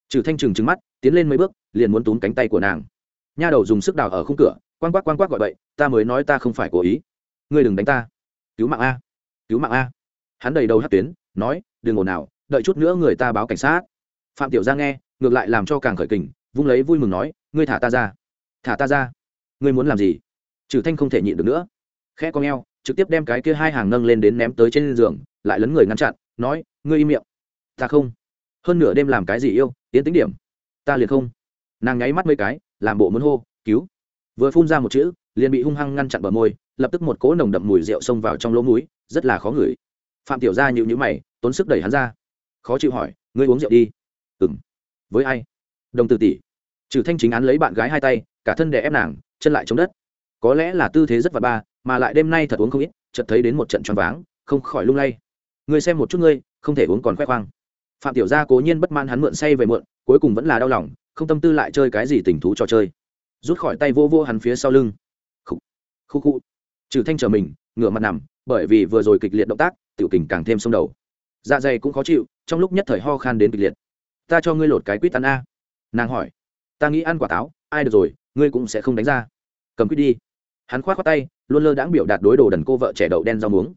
Trừ thanh trừng trừng mắt, tiến lên mấy bước, liền muốn túm cánh tay của nàng nha đầu dùng sức đào ở khung cửa quan quắc quan quắc gọi bậy, ta mới nói ta không phải cố ý. Ngươi đừng đánh ta. Cứu mạng a. Cứu mạng a. Hắn đầy đầu hát tuyến, nói, đừng ồn nào đợi chút nữa người ta báo cảnh sát. Phạm tiểu Giang nghe, ngược lại làm cho càng khởi kình, vung lấy vui mừng nói, ngươi thả ta ra. Thả ta ra. Ngươi muốn làm gì? Trừ thanh không thể nhịn được nữa. Khẽ con eo, trực tiếp đem cái kia hai hàng nâng lên đến ném tới trên giường, lại lấn người ngăn chặn, nói, ngươi im miệng. Ta không. Hơn nửa đêm làm cái gì yêu, tiến tính điểm. Ta liền không. Nàng nháy mắt mấy cái làm bộ muốn hô, cứu. Vừa phun ra một chữ, liền bị hung hăng ngăn chặn bờ môi, lập tức một cỗ nồng đậm mùi rượu xông vào trong lỗ mũi, rất là khó ngửi. Phạm tiểu gia nhíu nhữ mày, tốn sức đẩy hắn ra. Khó chịu hỏi, ngươi uống rượu đi? Ừng với ai? Đồng tử tỷ. Trừ thanh chính án lấy bạn gái hai tay, cả thân đè ép nàng, chân lại chống đất. Có lẽ là tư thế rất vật ba, mà lại đêm nay thật uống không ít, chợt thấy đến một trận tròn váng, không khỏi lung lay. Ngươi xem một chút ngươi, không thể uống còn khoe khoang phạm tiểu gia cố nhiên bất mãn hắn mượn say về muộn cuối cùng vẫn là đau lòng, không tâm tư lại chơi cái gì tình thú trò chơi. Rút khỏi tay vô vô hắn phía sau lưng. Khu khu khu trừ thanh trở mình, ngửa mặt nằm, bởi vì vừa rồi kịch liệt động tác, tiểu tình càng thêm sông đầu. Dạ dày cũng khó chịu, trong lúc nhất thời ho khan đến kịch liệt. Ta cho ngươi lột cái quýt ăn a. Nàng hỏi. Ta nghĩ ăn quả táo, ai được rồi, ngươi cũng sẽ không đánh ra. Cầm quýt đi. Hắn khoát khoát tay, luôn lơ đãng biểu đạt đối đồ đần cô vợ trẻ đậu đen rau muống.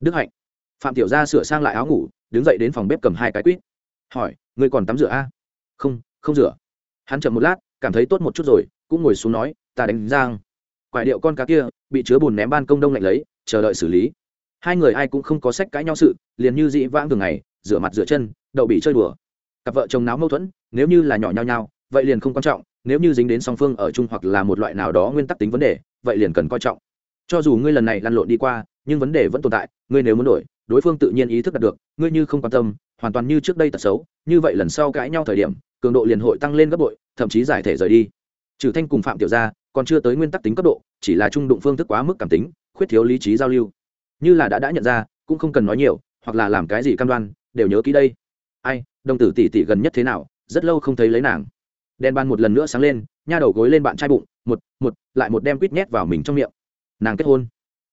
Đức hạnh. Phạm tiểu gia sửa sang lại áo ngủ đứng dậy đến phòng bếp cầm hai cái quýt. Hỏi, ngươi còn tắm rửa a không không rửa. Hắn chậm một lát, cảm thấy tốt một chút rồi, cũng ngồi xuống nói, ta đánh giang quại điệu con cá kia, bị chứa bùn ném ban công đông lạnh lấy, chờ đợi xử lý. Hai người ai cũng không có sách cãi nhau sự, liền như dĩ vãng thường ngày, rửa mặt rửa chân, đậu bị chơi đùa. Cặp vợ chồng náo mâu thuẫn, nếu như là nhỏ nhau nhau vậy liền không quan trọng, nếu như dính đến song phương ở chung hoặc là một loại nào đó nguyên tắc tính vấn đề, vậy liền cần coi trọng. Cho dù ngươi lần này lăn lộn đi qua, nhưng vấn đề vẫn tồn tại, ngươi nếu muốn đổi đối phương tự nhiên ý thức đạt được, ngươi như không quan tâm, hoàn toàn như trước đây tật xấu, như vậy lần sau cãi nhau thời điểm, cường độ liền hội tăng lên gấp bội, thậm chí giải thể rời đi. Trừ thanh cùng phạm tiểu gia, còn chưa tới nguyên tắc tính cấp độ, chỉ là trung đụng phương thức quá mức cảm tính, khuyết thiếu lý trí giao lưu. Như là đã đã nhận ra, cũng không cần nói nhiều, hoặc là làm cái gì cam đoan, đều nhớ kỹ đây. Ai, đồng tử tỷ tỷ gần nhất thế nào, rất lâu không thấy lấy nàng. Đèn ban một lần nữa sáng lên, nha đầu gối lên bạn trai bụng, một một, lại một đem quýt nhét vào mình trong miệng. Nàng kết hôn.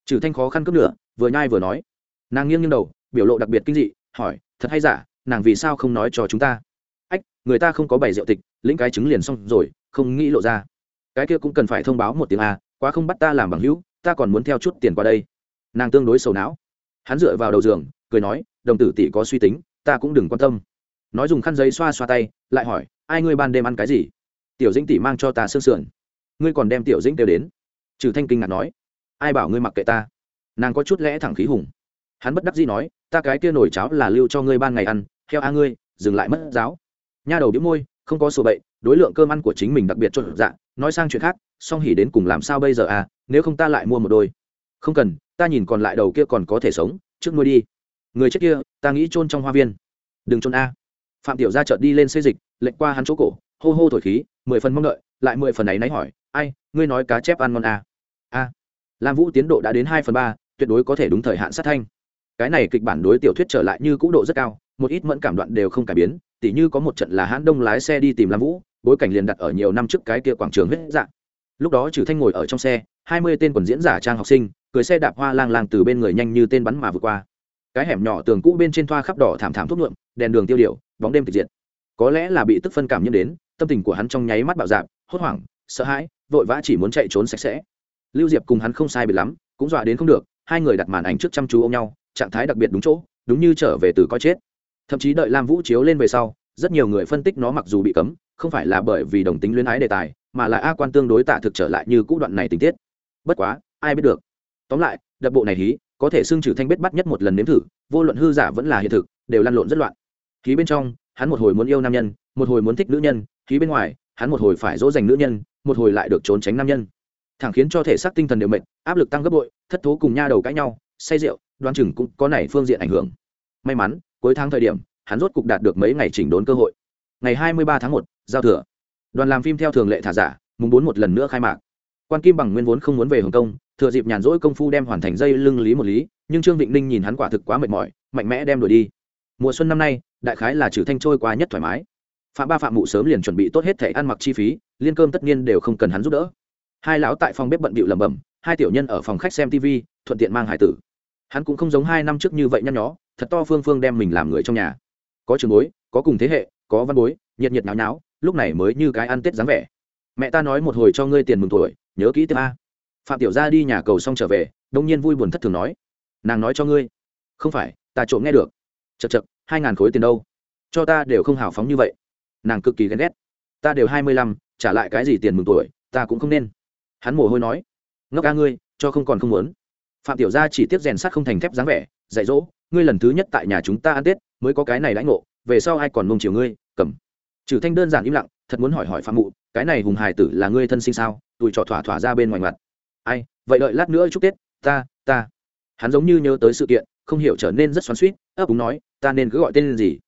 Trừ thanh khó khăn cướp nửa, vừa nhai vừa nói nàng nghiêng nghiêng đầu, biểu lộ đặc biệt kinh dị, hỏi, thật hay giả, nàng vì sao không nói cho chúng ta? Ách, người ta không có bày rượu tịch, lĩnh cái chứng liền xong rồi, không nghĩ lộ ra. Cái kia cũng cần phải thông báo một tiếng a, quá không bắt ta làm bằng hữu, ta còn muốn theo chút tiền qua đây. Nàng tương đối sầu não. Hắn dựa vào đầu giường, cười nói, đồng tử tỷ có suy tính, ta cũng đừng quan tâm. Nói dùng khăn giấy xoa xoa tay, lại hỏi, ai ngươi ban đêm ăn cái gì? Tiểu dĩnh tỷ mang cho ta sương sườn. Ngươi còn đem tiểu dĩnh kêu đến. Trừ thanh kinh ngạc nói, ai bảo ngươi mặc kệ ta? Nàng có chút lẽ thẳng khí hùng hắn bất đắc dĩ nói, ta cái kia nổi cháo là lưu cho ngươi ban ngày ăn theo a ngươi, dừng lại mất giáo. Nha đầu đĩu môi, không có sổ bậy, đối lượng cơm ăn của chính mình đặc biệt cho dạ nói sang chuyện khác, song hỉ đến cùng làm sao bây giờ à nếu không ta lại mua một đôi. Không cần, ta nhìn còn lại đầu kia còn có thể sống, trước nuôi đi. Người chết kia, ta nghĩ chôn trong hoa viên. Đừng chôn a. Phạm tiểu gia chợt đi lên xây dịch lệnh qua hắn chỗ cổ, hô hô thổi khí, mười phần mong đợi, lại mười phần ấy náy hỏi, ai, ngươi nói cá chép ăn ngon a a. Lam vũ tiến độ đã đến hai phần ba, tuyệt đối có thể đúng thời hạn sát thanh cái này kịch bản đối tiểu thuyết trở lại như cũ độ rất cao, một ít mẫn cảm đoạn đều không cải biến, tỉ như có một trận là hãn đông lái xe đi tìm lam vũ, bối cảnh liền đặt ở nhiều năm trước cái kia quảng trường hết dạng. Lúc đó trừ thanh ngồi ở trong xe, hai mươi tên quần diễn giả trang học sinh, cười xe đạp hoa lang lang từ bên người nhanh như tên bắn mà vượt qua. Cái hẻm nhỏ tường cũ bên trên thoa khắp đỏ thảm thảm thuốc nhuộm, đèn đường tiêu điều bóng đêm tịch diệt. Có lẽ là bị tức phân cảm nhiễm đến, tâm tình của hắn trong nháy mắt bạo dạp hốt hoảng, sợ hãi, vội vã chỉ muốn chạy trốn sạch sẽ. Lưu diệp cùng hắn không sai biệt lắm, cũng dọa đến không được, hai người đặt màn ảnh trước chăm chú ôm nhau trạng thái đặc biệt đúng chỗ, đúng như trở về từ coi chết. Thậm chí đợi lam vũ chiếu lên về sau, rất nhiều người phân tích nó mặc dù bị cấm, không phải là bởi vì đồng tính luyến ái đề tài, mà là a quan tương đối tạ thực trở lại như cũ đoạn này tình tiết. Bất quá, ai biết được. Tóm lại, đập bộ này hí, có thể xưng trừ thanh bết bắt nhất một lần nếm thử, vô luận hư giả vẫn là hiện thực, đều lăn lộn rất loạn. Khí bên trong, hắn một hồi muốn yêu nam nhân, một hồi muốn thích nữ nhân khí bên ngoài, hắn một hồi phải dỗ dành nữ nhân, một hồi lại được trốn tránh nam nhân. Thẳng khiến cho thể xác tinh thần đều mệt, áp lực tăng gấp bội, thất thố cùng nha đầu cãi nhau say rượu đoan chừng cũng có này phương diện ảnh hưởng. May mắn, cuối tháng thời điểm, hắn rốt cục đạt được mấy ngày chỉnh đốn cơ hội. Ngày hai mươi ba tháng một, giao thừa. Đoàn làm phim theo thường lệ thả giả, mùng bốn một lần nữa khai mạc. Quan kim bằng nguyên vốn không muốn về hồng kông, thừa dịp nhàn rỗi công phu đem hoàn thành dây lưng lý một lý, nhưng trương vịnh ninh nhìn hắn quả thực quá mệt mỏi, mạnh mẽ đem đuổi đi. Mùa xuân năm nay, đại khái là trừ thanh trôi qua nhất thoải mái. Phạm ba phạm mụ sớm liền chuẩn bị tốt hết thẻ ăn mặc chi phí, liên cơm tất nhiên đều không cần hắn giúp đỡ. Hai lão tại phòng bếp bận bịu lẩm bẩm, hai tiểu nhân ở phòng khách xem tv thuận tiện mang hải tử. Hắn cũng không giống hai năm trước như vậy nhăn nhó thật to phương phương đem mình làm người trong nhà. Có trường bối có cùng thế hệ có văn bối nhiệt nhiệt náo náo, lúc này mới như cái ăn tết dáng vẻ. Mẹ ta nói một hồi cho ngươi tiền mừng tuổi nhớ kỹ tiếp a. Phạm tiểu gia đi nhà cầu xong trở về đông nhiên vui buồn thất thường nói. Nàng nói cho ngươi. Không phải ta trộm nghe được. Chật chật hai ngàn khối tiền đâu? Cho ta đều không hào phóng như vậy. Nàng cực kỳ ghen ghét. Ta đều hai mươi lăm trả lại cái gì tiền mừng tuổi ta cũng không nên. Hắn mồ hôi nói. Ngốc ca ngươi cho không còn không muốn phạm tiểu gia chỉ tiếp rèn sắt không thành thép dáng vẻ dạy dỗ ngươi lần thứ nhất tại nhà chúng ta ăn tết mới có cái này lãnh ngộ về sau ai còn mông chiều ngươi cầm. Trừ thanh đơn giản im lặng thật muốn hỏi hỏi phạm mụ cái này hùng hài tử là ngươi thân sinh sao? Tụi trò thỏa thỏa ra bên ngoài mặt. Ai vậy đợi lát nữa chúc tết ta ta. Hắn giống như nhớ tới sự kiện không hiểu trở nên rất xoắn xuýt, ấp úng nói ta nên cứ gọi tên gì?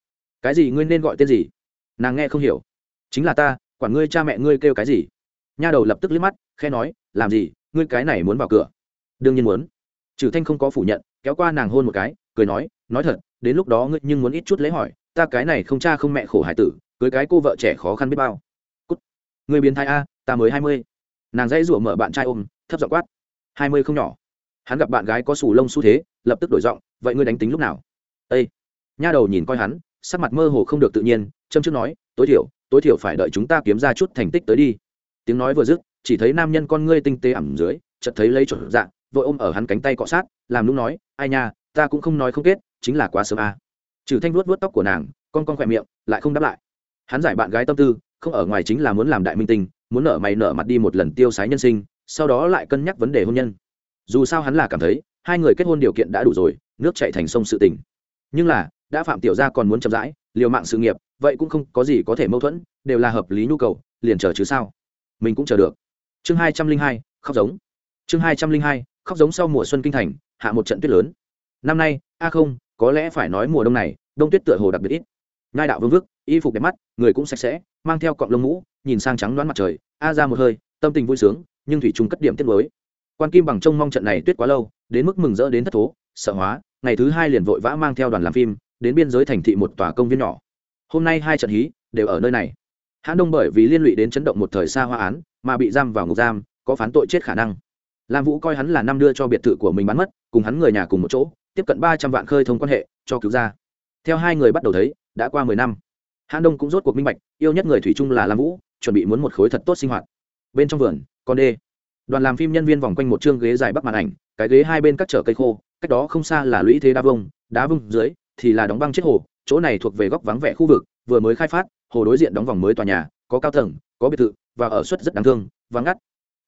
Cái gì ngươi nên gọi tên gì? Nàng nghe không hiểu. Chính là ta quản ngươi cha mẹ ngươi kêu cái gì? Nha đầu lập tức liếc mắt khe nói làm gì? Ngươi cái này muốn vào cửa. Đương nhiên muốn trừ thanh không có phủ nhận, kéo qua nàng hôn một cái, cười nói nói thật, đến lúc đó ngươi nhưng muốn ít chút lấy hỏi, ta cái này không cha không mẹ khổ hải tử, cưới cái cô vợ trẻ khó khăn biết bao. Cút. Người biến thái a, ta mới hai mươi. Nàng dãy rủa mở bạn trai ôm, thấp giọng quát. Hai mươi không nhỏ. Hắn gặp bạn gái có sù lông xu thế, lập tức đổi giọng, vậy ngươi đánh tính lúc nào? Ây nha đầu nhìn coi hắn, sắc mặt mơ hồ không được tự nhiên, châm trước nói, tối thiểu tối thiểu phải đợi chúng ta kiếm ra chút thành tích tới đi. Tiếng nói vừa dứt, chỉ thấy nam nhân con ngươi tinh tế ẩm dưới, chợt thấy lấy chuẩn dạng vội ôm ở hắn cánh tay cọ sát, làm lúc nói, ai nha, ta cũng không nói không kết, chính là quá sớm a à. trừ thanh vuốt vuốt tóc của nàng, con con khỏe miệng, lại không đáp lại. Hắn giải bạn gái tâm tư, không ở ngoài chính là muốn làm đại minh tinh, muốn nở mày nở mặt đi một lần tiêu sái nhân sinh, sau đó lại cân nhắc vấn đề hôn nhân. Dù sao hắn là cảm thấy, hai người kết hôn điều kiện đã đủ rồi, nước chạy thành sông sự tình. Nhưng là, đã phạm tiểu gia còn muốn chậm rãi, liều mạng sự nghiệp, vậy cũng không có gì có thể mâu thuẫn, đều là hợp lý nhu cầu, liền chờ chứ sao. Mình cũng chờ được. Chương hai trăm linh hai, khóc giống. Chương hai trăm linh hai khóc giống sau mùa xuân kinh thành, hạ một trận tuyết lớn. Năm nay, a không, có lẽ phải nói mùa đông này, đông tuyết tựa hồ đặc biệt ít. Ngai đạo vương vức, y phục đẹp mắt, người cũng sạch sẽ, mang theo cọng lông mũ, nhìn sang trắng đoán mặt trời, a ra một hơi, tâm tình vui sướng, nhưng thủy trung cất điểm tiết mới. Quan kim bằng trông mong trận này tuyết quá lâu, đến mức mừng rỡ đến thất thố, sợ hóa, ngày thứ hai liền vội vã mang theo đoàn làm phim, đến biên giới thành thị một tòa công viên nhỏ. Hôm nay hai trận hí, đều ở nơi này. Hãn đông bởi vì liên lụy đến chấn động một thời xa hoa án, mà bị giam vào ngục giam, có phán tội chết khả năng lam vũ coi hắn là năm đưa cho biệt thự của mình bán mất, cùng hắn người nhà cùng một chỗ, tiếp cận ba trăm vạn khơi thông quan hệ, cho cứu ra. Theo hai người bắt đầu thấy, đã qua mười năm. Hãn đông cũng rốt cuộc minh bạch, yêu nhất người thủy chung là lam vũ, chuẩn bị muốn một khối thật tốt sinh hoạt. Bên trong vườn, con đê. Đoàn làm phim nhân viên vòng quanh một chương ghế dài bắc màn ảnh, cái ghế hai bên các chở cây khô, cách đó không xa là lũy thế đa vông, đá vông dưới thì là đóng băng chết hồ, chỗ này thuộc về góc vắng vẻ khu vực, vừa mới khai phát, hồ đối diện đóng vòng mới tòa nhà, có cao tầng, có biệt thự, và ở suất rất đáng thương, vắng ngắt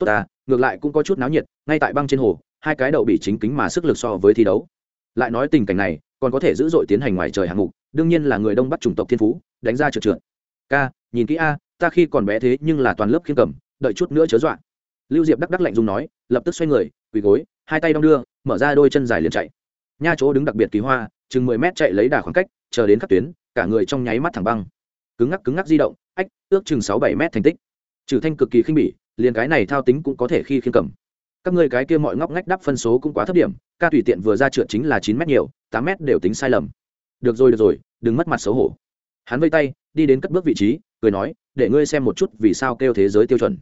tốt à ngược lại cũng có chút náo nhiệt, ngay tại băng trên hồ, hai cái đậu bị chính kính mà sức lực so với thi đấu. Lại nói tình cảnh này, còn có thể dữ dội tiến hành ngoài trời hạng mục, đương nhiên là người đông bắc chủng tộc thiên phú, đánh ra trượt trượt. Ca, nhìn kỹ a, ta khi còn bé thế nhưng là toàn lớp khiêm cầm, đợi chút nữa chớ dọa. Lưu diệp đắc đắc lạnh dùng nói, lập tức xoay người, quỳ gối, hai tay đong đưa, mở ra đôi chân dài liền chạy. Nha chỗ đứng đặc biệt kỳ hoa, chừng mười mét chạy lấy đà khoảng cách, chờ đến các tuyến, cả người trong nháy mắt thẳng băng. Cứng ngắc cứng ngắc di động, ách, ước chừng sáu bảy mét thành tích. Trừ thanh cực kỳ khinh bỉ liền cái này thao tính cũng có thể khi khiêm cầm. Các người cái kia mọi ngóc ngách đắp phân số cũng quá thấp điểm, ca tùy tiện vừa ra trượt chính là chín mét nhiều, tám mét đều tính sai lầm. Được rồi được rồi, đừng mất mặt xấu hổ. Hắn vây tay, đi đến cất bước vị trí, cười nói, để ngươi xem một chút vì sao kêu thế giới tiêu chuẩn.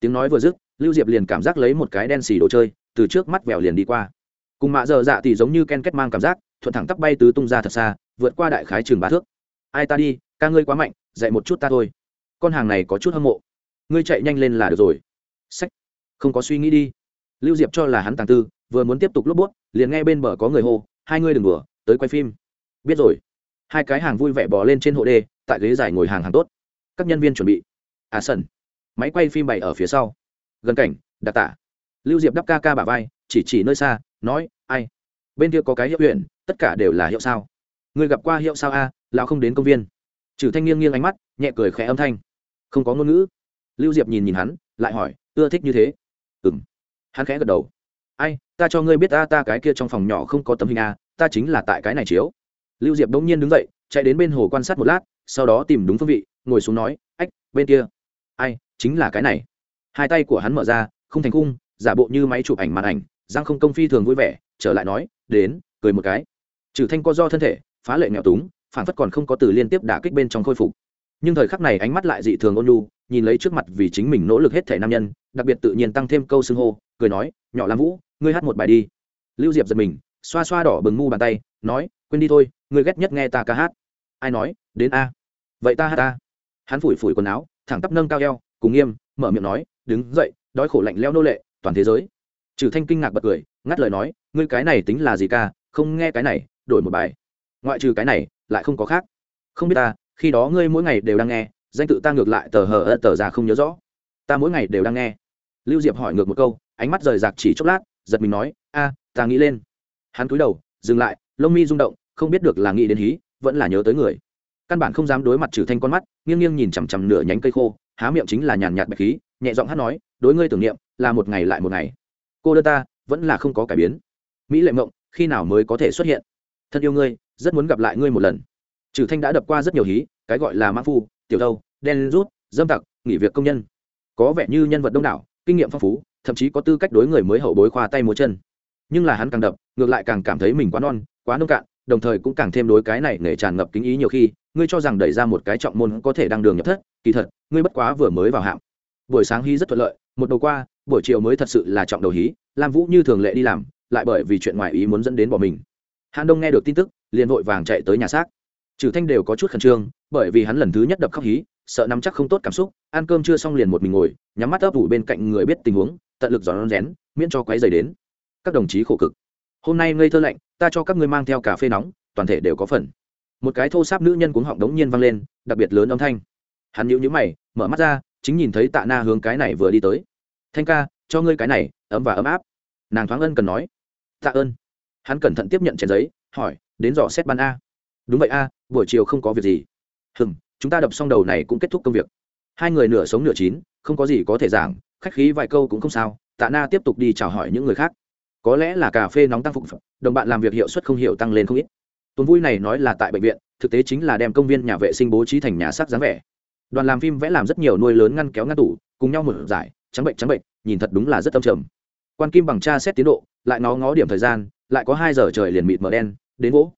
Tiếng nói vừa dứt, lưu diệp liền cảm giác lấy một cái đen xì đồ chơi, từ trước mắt vèo liền đi qua. Cùng mạ dở dạ thì giống như ken kết mang cảm giác, thuận thẳng tắp bay tứ tung ra thật xa, vượt qua đại khái trường ba thước. Ai ta đi, ca ngươi quá mạnh, dạy một chút ta thôi. Con hàng này có chút hâm mộ ngươi chạy nhanh lên là được rồi. Sách. Không có suy nghĩ đi. Lưu diệp cho là hắn tàng tư, vừa muốn tiếp tục lốp bút liền nghe bên bờ có người hô, hai ngươi đừng đùa, tới quay phim. Biết rồi. Hai cái hàng vui vẻ bò lên trên hộ đê, tại ghế dài ngồi hàng hàng tốt. Các nhân viên chuẩn bị. À sân máy quay phim bày ở phía sau. Gần cảnh, đặc tả. Lưu diệp đắp ca ca bà vai, chỉ chỉ nơi xa, nói, ai? Bên kia có cái hiệu huyện, tất cả đều là hiệu sao? Người gặp qua hiệu sao a? Lão không đến công viên. Trừ thanh nghiêng nghiêng ánh mắt, nhẹ cười khẽ âm thanh. Không có ngôn ngữ lưu diệp nhìn nhìn hắn, lại hỏi, ưa thích như thế? Ừng hắn khẽ gật đầu. Ai, ta cho ngươi biết ta ta cái kia trong phòng nhỏ không có tấm hình a, ta chính là tại cái này chiếu. Lưu diệp bỗng nhiên đứng dậy, chạy đến bên hồ quan sát một lát, sau đó tìm đúng phương vị, ngồi xuống nói, ách, bên kia. Ai, chính là cái này. Hai tay của hắn mở ra không thành cung giả bộ như máy chụp ảnh màn ảnh giang không công phi thường vui vẻ, trở lại nói, đến, cười một cái. Trừ thanh co do thân thể, phá lệ nghèo túng, phản phất còn không có từ liên tiếp đả kích bên trong khôi phục nhưng thời khắc này ánh mắt lại dị thường ôn nhu, nhìn lấy trước mặt vì chính mình nỗ lực hết thể nam nhân, đặc biệt tự nhiên tăng thêm câu xưng hô, cười nói, nhỏ lam vũ, ngươi hát một bài đi. Lưu diệp giật mình, xoa xoa đỏ bừng mu bàn tay, nói, quên đi thôi, ngươi ghét nhất nghe ta ca hát. Ai nói, đến a. Vậy ta hát ta. Hắn phủi phủi quần áo, thẳng tắp nâng cao eo, cùng nghiêm, mở miệng nói, đứng dậy, đói khổ lạnh leo nô lệ, toàn thế giới. Trừ thanh kinh ngạc bật cười, ngắt lời nói, ngươi cái này tính là gì ca, không nghe cái này, đổi một bài. Ngoại trừ cái này, lại không có khác. Không biết ta khi đó ngươi mỗi ngày đều đang nghe, danh tự ta ngược lại tờ hờ ơ tờ ra không nhớ rõ. Ta mỗi ngày đều đang nghe. Lưu diệp hỏi ngược một câu, ánh mắt rời rạc chỉ chốc lát, giật mình nói, a, ta nghĩ lên. Hắn cúi đầu, dừng lại, lông mi rung động, không biết được là nghĩ đến hí, vẫn là nhớ tới người. Căn bản không dám đối mặt trừ thanh con mắt, nghiêng nghiêng nhìn chằm chằm nửa nhánh cây khô, há miệng chính là nhàn nhạt bạch khí, nhẹ giọng hát nói, đối ngươi tưởng niệm, là một ngày lại một ngày. Cô đơn ta, vẫn là không có cải biến. Mỹ lệ mộng, khi nào mới có thể xuất hiện? Thân yêu ngươi, rất muốn gặp lại ngươi một lần trừ thanh đã đập qua rất nhiều hí, cái gọi là mã phu, tiểu thâu, đen rút, dâm tặc, nghỉ việc công nhân. Có vẻ như nhân vật đông đảo, kinh nghiệm phong phú, thậm chí có tư cách đối người mới hậu bối khoa tay múa chân. Nhưng là hắn càng đập, ngược lại càng cảm thấy mình quá non, quá nông cạn, đồng thời cũng càng thêm đối cái này nể tràn ngập kính ý nhiều khi, ngươi cho rằng đẩy ra một cái trọng môn có thể đăng đường nhập thất, kỳ thật, ngươi bất quá vừa mới vào hạm. Buổi sáng hí rất thuận lợi, một đầu qua, buổi chiều mới thật sự là trọng đầu hí, lam vũ như thường lệ đi làm, lại bởi vì chuyện ngoài ý muốn dẫn đến bỏ mình. Hàn đông nghe được tin tức, liền vội vàng chạy tới nhà xác trừ thanh đều có chút khẩn trương, bởi vì hắn lần thứ nhất đập khóc hí, sợ nắm chắc không tốt cảm xúc, ăn cơm chưa xong liền một mình ngồi, nhắm mắt ấp ủ bên cạnh người biết tình huống, tận lực giòn rén, miễn cho quấy dày đến. Các đồng chí khổ cực. Hôm nay ngây thơ lạnh, ta cho các ngươi mang theo cà phê nóng, toàn thể đều có phần. Một cái thô sáp nữ nhân cuống họng đống nhiên vang lên, đặc biệt lớn âm thanh. Hắn nhíu nhíu mày, mở mắt ra, chính nhìn thấy tạ na hướng cái này vừa đi tới. Thanh ca, cho ngươi cái này, ấm và ấm áp. Nàng thoáng ân cần nói. Tạ ơn. Hắn cẩn thận tiếp nhận chén giấy, hỏi, đến dò xét ban a đúng vậy a, buổi chiều không có việc gì. Hừm, chúng ta đập xong đầu này cũng kết thúc công việc. Hai người nửa sống nửa chín, không có gì có thể giảng, khách khí vài câu cũng không sao. Tạ na tiếp tục đi chào hỏi những người khác. Có lẽ là cà phê nóng tăng phục đồng bạn làm việc hiệu suất không hiệu tăng lên không ít. Tuần vui này nói là tại bệnh viện, thực tế chính là đem công viên nhà vệ sinh bố trí thành nhà sắc dáng vẻ. Đoàn làm phim vẽ làm rất nhiều nuôi lớn ngăn kéo ngăn tủ, cùng nhau mở giải, trắng bệnh trắng bệnh, nhìn thật đúng là rất âm trầm. Quan kim bằng tra xét tiến độ, lại nó ngó điểm thời gian, lại có hai giờ trời liền mịt mờ đen, đến vỗ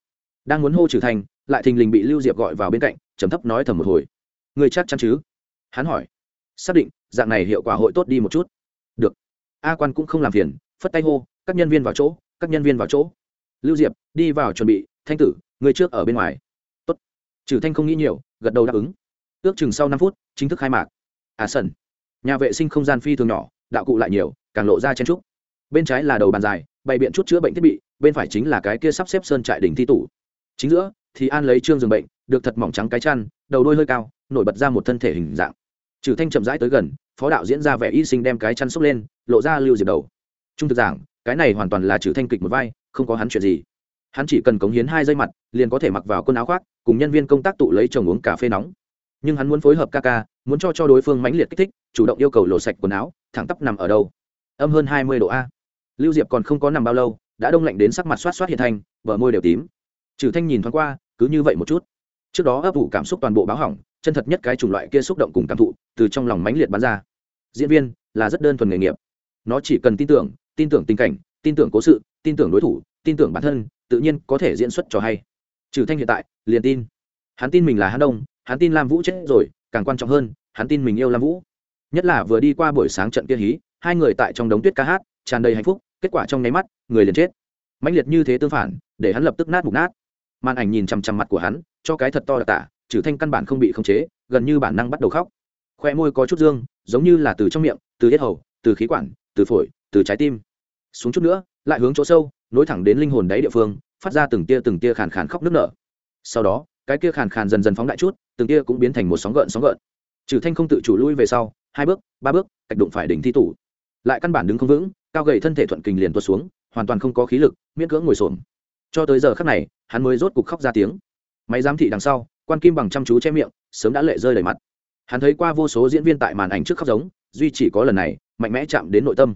đang muốn hô trừ thành, lại thình lình bị lưu diệp gọi vào bên cạnh, trầm thấp nói thầm một hồi. Người chắc chắn chứ? Hắn hỏi. Xác định, dạng này hiệu quả hội tốt đi một chút. Được. A quan cũng không làm phiền, phất tay hô, các nhân viên vào chỗ, các nhân viên vào chỗ. Lưu diệp, đi vào chuẩn bị, thanh tử, người trước ở bên ngoài. Tốt. Trừ thanh không nghĩ nhiều, gật đầu đáp ứng. Ước chừng sau năm phút, chính thức khai mạc. À sân nhà vệ sinh không gian phi thường nhỏ, đạo cụ lại nhiều, càng lộ ra chen trúc. Bên trái là đầu bàn dài, bày biện chút chữa bệnh thiết bị, bên phải chính là cái kia sắp xếp sơn trại đỉnh thi tủ chính giữa thì an lấy trương giường bệnh được thật mỏng trắng cái chăn đầu đôi hơi cao nổi bật ra một thân thể hình dạng. Trừ thanh chậm rãi tới gần phó đạo diễn ra vẻ y sinh đem cái chăn xốc lên lộ ra lưu diệp đầu. Trung thực giảng cái này hoàn toàn là trừ thanh kịch một vai không có hắn chuyện gì. Hắn chỉ cần cống hiến hai dây mặt liền có thể mặc vào quần áo khoác cùng nhân viên công tác tụ lấy chồng uống cà phê nóng. Nhưng hắn muốn phối hợp ca ca muốn cho cho đối phương mãnh liệt kích thích chủ động yêu cầu lộ sạch quần áo thẳng tắp nằm ở đâu. Âm hơn hai mươi độ a. Lưu diệp còn không có nằm bao lâu đã đông lạnh đến sắc mặt xoát xoát hiện thành, vợ môi đều tím trừ thanh nhìn thoáng qua, cứ như vậy một chút. Trước đó ấp ủ cảm xúc toàn bộ báo hỏng, chân thật nhất cái chủng loại kia xúc động cùng cảm thụ, từ trong lòng mãnh liệt bắn ra. Diễn viên, là rất đơn thuần nghề nghiệp. Nó chỉ cần tin tưởng tin tưởng tình cảnh, tin tưởng cố sự, tin tưởng đối thủ, tin tưởng bản thân, tự nhiên có thể diễn xuất cho hay. Trừ thanh hiện tại, liền tin. Hắn tin mình là hắn đông, hắn tin lam vũ chết rồi, càng quan trọng hơn, hắn tin mình yêu lam vũ. Nhất là vừa đi qua buổi sáng trận kia hí, hai người tại trong đống tuyết ca hát, tràn đầy hạnh phúc, kết quả trong nháy mắt, người liền chết. Mãnh liệt như thế tương phản, để hắn lập tức nát mục nát màn ảnh nhìn chằm chằm mặt của hắn, cho cái thật to đặc tả, trừ thanh căn bản không bị khống chế, gần như bản năng bắt đầu khóc. Khoe môi có chút dương, giống như là từ trong miệng, từ hết hầu, từ khí quản, từ phổi, từ trái tim. Xuống chút nữa, lại hướng chỗ sâu, nối thẳng đến linh hồn đáy địa phương, phát ra từng tia từng tia khàn khàn khóc nức nở. Sau đó, cái kia khàn khàn dần dần phóng đại chút, từng kia cũng biến thành một sóng gợn sóng gợn. Trừ thanh không tự chủ lui về sau, hai bước, ba bước cách đụng phải đỉnh thi tủ. Lại căn bản đứng không vững, cao gầy thân thể thuận kình liền tuột xuống, hoàn toàn không có khí lực, miễn cưỡng ngồi xổm cho tới giờ khắc này, hắn mới rốt cục khóc ra tiếng. Máy giám thị đằng sau, quan kim bằng chăm chú che miệng, sớm đã lệ rơi đầy mặt. Hắn thấy qua vô số diễn viên tại màn ảnh trước khóc giống, duy chỉ có lần này, mạnh mẽ chạm đến nội tâm.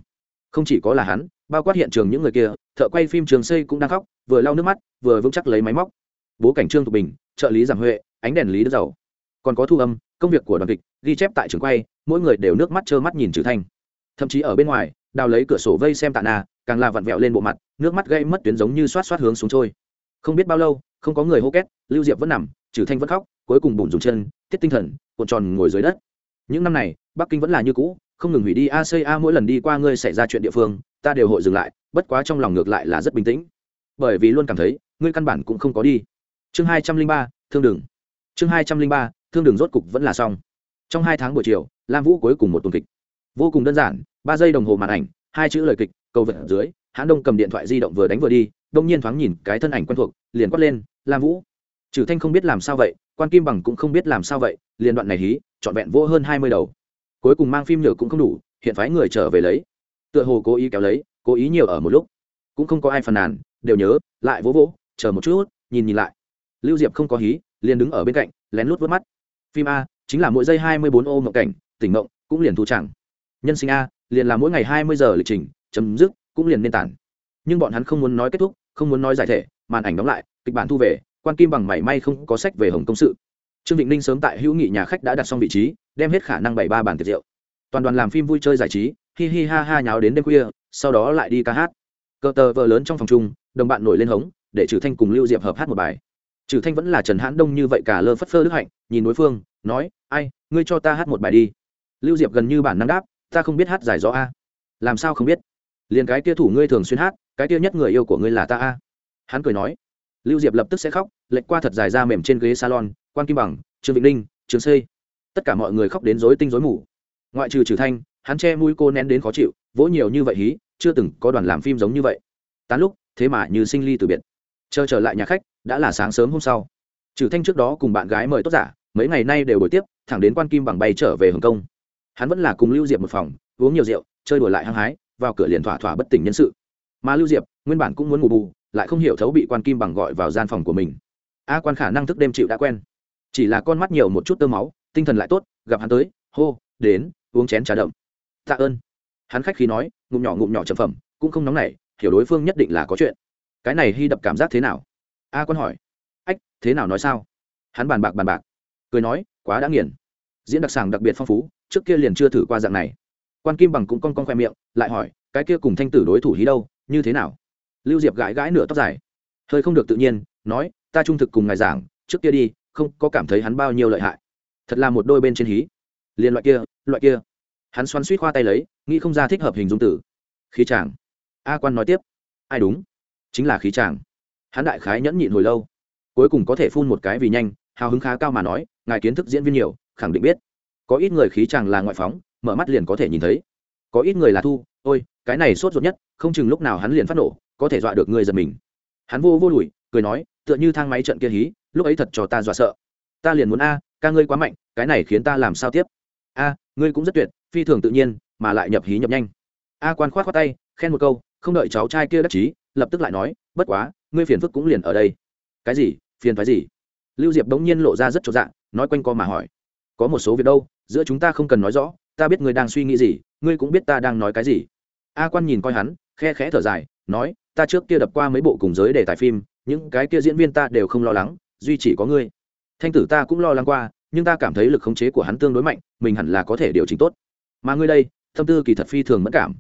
Không chỉ có là hắn, bao quát hiện trường những người kia, thợ quay phim trường xây cũng đang khóc, vừa lau nước mắt, vừa vững chắc lấy máy móc. Bố cảnh trương thục bình, trợ lý giảng huệ, ánh đèn lý đức giàu. Còn có thu âm, công việc của đoàn kịch, ghi chép tại trường quay, mỗi người đều nước mắt trơ mắt nhìn trừ thanh. Thậm chí ở bên ngoài, đào lấy cửa sổ vây xem tạ na càng là vặn vẹo lên bộ mặt, nước mắt gây mất tuyến giống như xoát xoát hướng xuống trôi. Không biết bao lâu, không có người hô két, lưu diệp vẫn nằm, trừ thanh vẫn khóc, cuối cùng bùn dùng chân tiết tinh thần, cuộn tròn ngồi dưới đất. Những năm này, bắc kinh vẫn là như cũ, không ngừng hủy đi a a, mỗi lần đi qua ngươi xảy ra chuyện địa phương, ta đều hội dừng lại, bất quá trong lòng ngược lại là rất bình tĩnh. Bởi vì luôn cảm thấy, ngươi căn bản cũng không có đi. Chương hai trăm linh ba, thương đường. Chương hai trăm linh ba, thương đường rốt cục vẫn là xong. Trong hai tháng buổi chiều, lam vũ cuối cùng một tuần kịch. Vô cùng đơn giản, ba giây đồng hồ màn ảnh, hai chữ lời kịch cầu vật dưới hãn đông cầm điện thoại di động vừa đánh vừa đi, đông nhiên thoáng nhìn cái thân ảnh quen thuộc, liền quát lên, lam vũ. Trừ thanh không biết làm sao vậy, quan kim bằng cũng không biết làm sao vậy, liền đoạn này hí, trọn vẹn vô hơn hai mươi đầu. Cuối cùng mang phim nhựa cũng không đủ, hiện phái người trở về lấy. Tựa hồ cố ý kéo lấy, cố ý nhiều ở một lúc. Cũng không có ai phàn nàn, đều nhớ, lại vỗ vỗ, chờ một chút, nhìn nhìn lại. Lưu diệp không có hí, liền đứng ở bên cạnh, lén lút vớt mắt. Phim a, chính là mỗi giây hai mươi bốn ô mộng cảnh, tỉnh mộng, cũng liền thu chẳng. Nhân sinh a, liền là mỗi ngày hai mươi giờ lịch trình chấm dứt, cũng liền nên tản. Nhưng bọn hắn không muốn nói kết thúc, không muốn nói giải thể, màn ảnh đóng lại, kịch bản thu về, quan kim bằng mảy may không có sách về hồng công sự. Trương vịnh ninh sớm tại hữu nghị nhà khách đã đặt xong vị trí, đem hết khả năng bảy ba bàn tiệc rượu. Toàn đoàn làm phim vui chơi giải trí, hi hi ha ha nháo đến đêm khuya, sau đó lại đi ca hát. Cờ tờ vợ lớn trong phòng chung, đồng bạn nổi lên hống, để trừ thanh cùng lưu diệp hợp hát một bài. Trừ thanh vẫn là trần hãn đông như vậy cả lơ phất phơ đức hạnh, nhìn đối phương, nói, ai, ngươi cho ta hát một bài đi. Lưu diệp gần như bản năng đáp, ta không biết hát giải rõ a. Làm sao không biết? Liền cái kia thủ ngươi thường xuyên hát, cái kia nhất người yêu của ngươi là ta a. Hắn cười nói. Lưu diệp lập tức sẽ khóc, lệch qua thật dài ra mềm trên ghế salon, quan kim bằng, trương vĩnh ninh trường xây tất cả mọi người khóc đến rối tinh rối mù. Ngoại trừ trừ thanh, hắn che mũi cô nén đến khó chịu, vỗ nhiều như vậy hí, chưa từng có đoàn làm phim giống như vậy. Tán lúc, thế mà như sinh ly từ biệt. Chờ trở lại nhà khách, đã là sáng sớm hôm sau. Trừ thanh trước đó cùng bạn gái mời tốt giả, mấy ngày nay đều buổi tiếp, thẳng đến quan kim bằng bay trở về hồng kông. Hắn vẫn là cùng lưu diệp một phòng, uống nhiều rượu, chơi đùa lại hăng hái vào cửa liền thỏa thỏa bất tỉnh nhân sự. Mà lưu diệp, nguyên bản cũng muốn ngủ bù, lại không hiểu thấu bị quan kim bằng gọi vào gian phòng của mình. A quan khả năng thức đêm chịu đã quen. Chỉ là con mắt nhiều một chút tơ máu, tinh thần lại tốt, gặp hắn tới, hô, đến, uống chén trà đậm. Tạ ơn. Hắn khách khi nói, ngụm nhỏ ngụm nhỏ trầm phẩm, cũng không nóng nảy, hiểu đối phương nhất định là có chuyện. Cái này hy đập cảm giác thế nào? A quan hỏi. Ách, thế nào nói sao? Hắn bàn bạc bàn bạc. Cười nói, quá đã nghiền. Diễn đặc sản đặc biệt phong phú, trước kia liền chưa thử qua dạng này quan kim bằng cũng con con khoe miệng, lại hỏi, cái kia cùng thanh tử đối thủ hí đâu, như thế nào? Lưu diệp gãi gãi nửa tóc dài. Hơi không được tự nhiên, nói, ta trung thực cùng ngài giảng, trước kia đi, không có cảm thấy hắn bao nhiêu lợi hại. Thật là một đôi bên trên hí. Liền loại kia loại kia. Hắn xoắn suýt khoa tay lấy, nghĩ không ra thích hợp hình dung tử. Khí chàng. A quan nói tiếp, ai đúng? Chính là khí chàng. Hắn đại khái nhẫn nhịn hồi lâu. Cuối cùng có thể phun một cái vì nhanh, hào hứng khá cao mà nói, ngài kiến thức diễn viên nhiều, khẳng định biết. Có ít người khí chàng là ngoại phóng mở mắt liền có thể nhìn thấy. Có ít người là thu, ôi, cái này sốt ruột nhất, không chừng lúc nào hắn liền phát nổ, có thể dọa được người giật mình. Hắn vô vô đùi, cười nói, tựa như thang máy trận kia hí, lúc ấy thật cho ta dọa sợ. Ta liền muốn, a, ca ngươi quá mạnh, cái này khiến ta làm sao tiếp? A, ngươi cũng rất tuyệt, phi thường tự nhiên, mà lại nhập hí nhập nhanh. A quan khoát khoát tay, khen một câu, không đợi cháu trai kia đắc chí, lập tức lại nói, bất quá, ngươi phiền phức cũng liền ở đây. Cái gì? Phiền phái gì? Lưu diệp bỗng nhiên lộ ra rất chỗ dạng nói quanh co mà hỏi, có một số việc đâu, giữa chúng ta không cần nói rõ ta biết ngươi đang suy nghĩ gì, ngươi cũng biết ta đang nói cái gì. A quan nhìn coi hắn, khe khẽ thở dài, nói, ta trước kia đập qua mấy bộ cùng giới để tài phim, những cái kia diễn viên ta đều không lo lắng, duy chỉ có ngươi. Thanh tử ta cũng lo lắng qua, nhưng ta cảm thấy lực khống chế của hắn tương đối mạnh, mình hẳn là có thể điều chỉnh tốt. Mà ngươi đây, tâm tư kỳ thật phi thường mất cảm.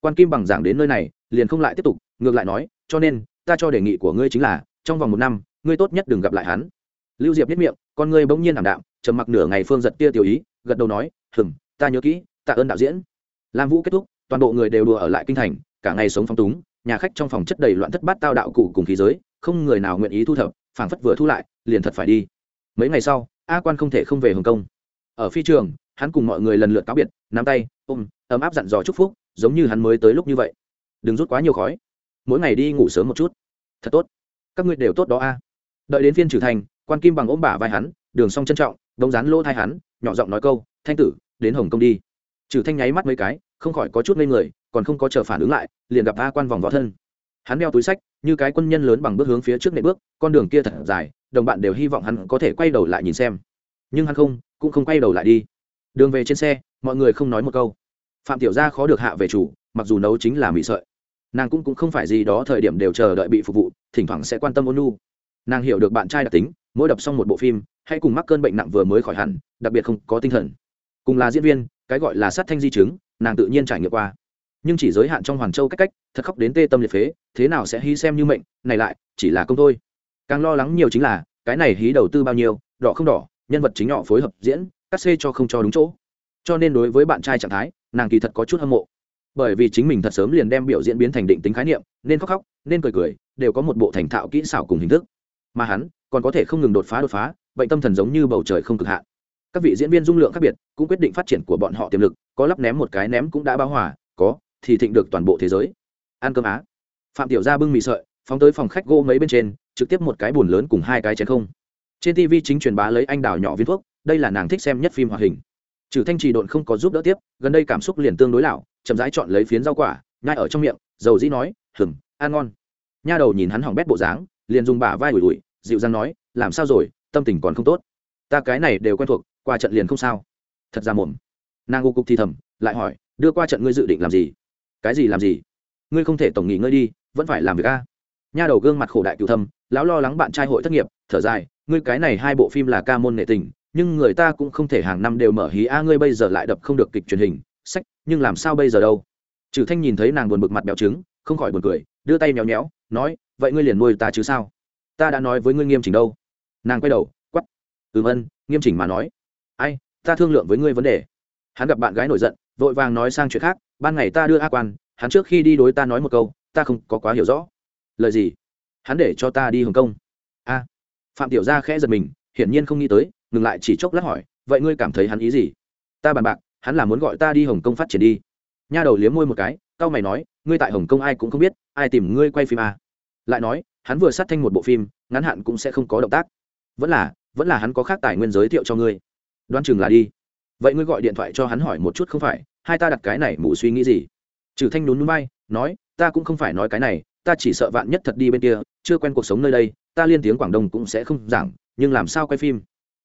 Quan kim bằng giảng đến nơi này, liền không lại tiếp tục, ngược lại nói, cho nên, ta cho đề nghị của ngươi chính là, trong vòng một năm, ngươi tốt nhất đừng gặp lại hắn. Lưu diệp biết miệng, con ngươi bỗng nhiên ảm đạm, trầm mặc nửa ngày phương giật tia tiểu ý, gật đầu nói hừng ta nhớ kỹ, tạ ơn đạo diễn. Lam vũ kết thúc, toàn bộ người đều đùa ở lại kinh thành, cả ngày sống phong túng, nhà khách trong phòng chất đầy loạn thất bát tao đạo cụ cùng khí giới, không người nào nguyện ý thu thập, phảng phất vừa thu lại, liền thật phải đi. Mấy ngày sau, a quan không thể không về hồng kông. Ở phi trường, hắn cùng mọi người lần lượt cáo biệt, nắm tay, ôm, ấm áp dặn dò chúc phúc, giống như hắn mới tới lúc như vậy. Đừng rút quá nhiều khói. Mỗi ngày đi ngủ sớm một chút. Thật tốt. Các ngươi đều tốt đó a. Đợi đến phiên trừ thành, quan kim bằng ôm bả vai hắn, đường song trân trọng đống rán lỗ thai hắn, nhỏ giọng nói câu, thanh tử đến hồng kông đi. Trừ thanh nháy mắt mấy cái, không khỏi có chút ngây người, còn không có chờ phản ứng lại, liền gặp a quan vòng võ thân. Hắn đeo túi sách, như cái quân nhân lớn bằng bước hướng phía trước nệm bước, con đường kia thật dài, đồng bạn đều hy vọng hắn có thể quay đầu lại nhìn xem. Nhưng hắn không, cũng không quay đầu lại đi. Đường về trên xe, mọi người không nói một câu. Phạm tiểu gia khó được hạ về chủ, mặc dù nấu chính là mì sợi. Nàng cũng cũng không phải gì đó thời điểm đều chờ đợi bị phục vụ, thỉnh thoảng sẽ quan tâm ôn nu nàng hiểu được bạn trai đặc tính, mỗi đập xong một bộ phim hay cùng mắc cơn bệnh nặng vừa mới khỏi hẳn, đặc biệt không có tinh thần cùng là diễn viên, cái gọi là sát thanh di chứng, nàng tự nhiên trải nghiệm qua. Nhưng chỉ giới hạn trong hoàn châu cách cách, thật khóc đến tê tâm liệt phế, thế nào sẽ hy xem như mệnh, này lại, chỉ là công thôi. Càng lo lắng nhiều chính là, cái này hí đầu tư bao nhiêu, đỏ không đỏ, nhân vật chính nhỏ phối hợp diễn, cắt xê cho không cho đúng chỗ. Cho nên đối với bạn trai trạng thái, nàng kỳ thật có chút hâm mộ. Bởi vì chính mình thật sớm liền đem biểu diễn biến thành định tính khái niệm, nên khóc khóc, nên cười cười, đều có một bộ thành thạo kỹ xảo cùng hình thức. Mà hắn, còn có thể không ngừng đột phá đột phá, bệnh tâm thần giống như bầu trời không cực hạn các vị diễn viên dung lượng khác biệt, cũng quyết định phát triển của bọn họ tiềm lực, có lắp ném một cái ném cũng đã bao hòa, có, thì thịnh được toàn bộ thế giới. Ăn cơm á. Phạm tiểu gia bưng mì sợi, phóng tới phòng khách gỗ mấy bên trên, trực tiếp một cái bùn lớn cùng hai cái chén không. Trên tv chính truyền bá lấy anh đào nhỏ viên thuốc, đây là nàng thích xem nhất phim hoạt hình. Trừ thanh trì độn không có giúp đỡ tiếp, gần đây cảm xúc liền tương đối lão chậm rãi chọn lấy phiến rau quả, nhai ở trong miệng, dầu dĩ nói hừng ăn ngon. Nha đầu nhìn hắn hỏng bét bộ dáng, liền dùng bả vai ủi ủi, dịu dàng nói, làm sao rồi, tâm tình còn không tốt. Ta cái này đều quen thuộc qua trận liền không sao. Thật ra mồm. Nàng ngô cục thì thầm, lại hỏi, đưa qua trận ngươi dự định làm gì? Cái gì làm gì? Ngươi không thể tổng nghỉ ngơi đi, vẫn phải làm việc a. Nha đầu gương mặt khổ đại cựu thâm, lão lo lắng bạn trai hội thất nghiệp, thở dài, ngươi cái này hai bộ phim là ca môn nghệ tình, nhưng người ta cũng không thể hàng năm đều mở hí a, ngươi bây giờ lại đập không được kịch truyền hình, sách, nhưng làm sao bây giờ đâu? Trừ thanh nhìn thấy nàng buồn bực mặt béo trứng, không khỏi buồn cười, đưa tay méo nhéo nói, vậy ngươi liền nuôi ta chứ sao? Ta đã nói với ngươi nghiêm chỉnh đâu. Nàng quay đầu quắp ừm ân nghiêm chỉnh mà nói ai, ta thương lượng với ngươi vấn đề. Hắn gặp bạn gái nổi giận, vội vàng nói sang chuyện khác, ban ngày ta đưa a quan, hắn trước khi đi đối ta nói một câu, ta không có quá hiểu rõ. Lời gì? Hắn để cho ta đi hồng kông. A. Phạm tiểu gia khẽ giật mình, hiển nhiên không nghĩ tới, ngừng lại chỉ chốc lát hỏi, vậy ngươi cảm thấy hắn ý gì? Ta bàn bạc, hắn là muốn gọi ta đi hồng kông phát triển đi. Nha đầu liếm môi một cái cao mày nói, ngươi tại hồng kông ai cũng không biết, ai tìm ngươi quay phim à. lại nói, hắn vừa sát thanh một bộ phim, ngắn hạn cũng sẽ không có động tác. Vẫn là vẫn là hắn có khác tài nguyên giới thiệu cho ngươi đoán chừng là đi. Vậy ngươi gọi điện thoại cho hắn hỏi một chút không phải, hai ta đặt cái này mù suy nghĩ gì? Trừ thanh nhún núi bay, nói, ta cũng không phải nói cái này, ta chỉ sợ vạn nhất thật đi bên kia, chưa quen cuộc sống nơi đây, ta liên tiếng quảng đông cũng sẽ không giảng, nhưng làm sao quay phim?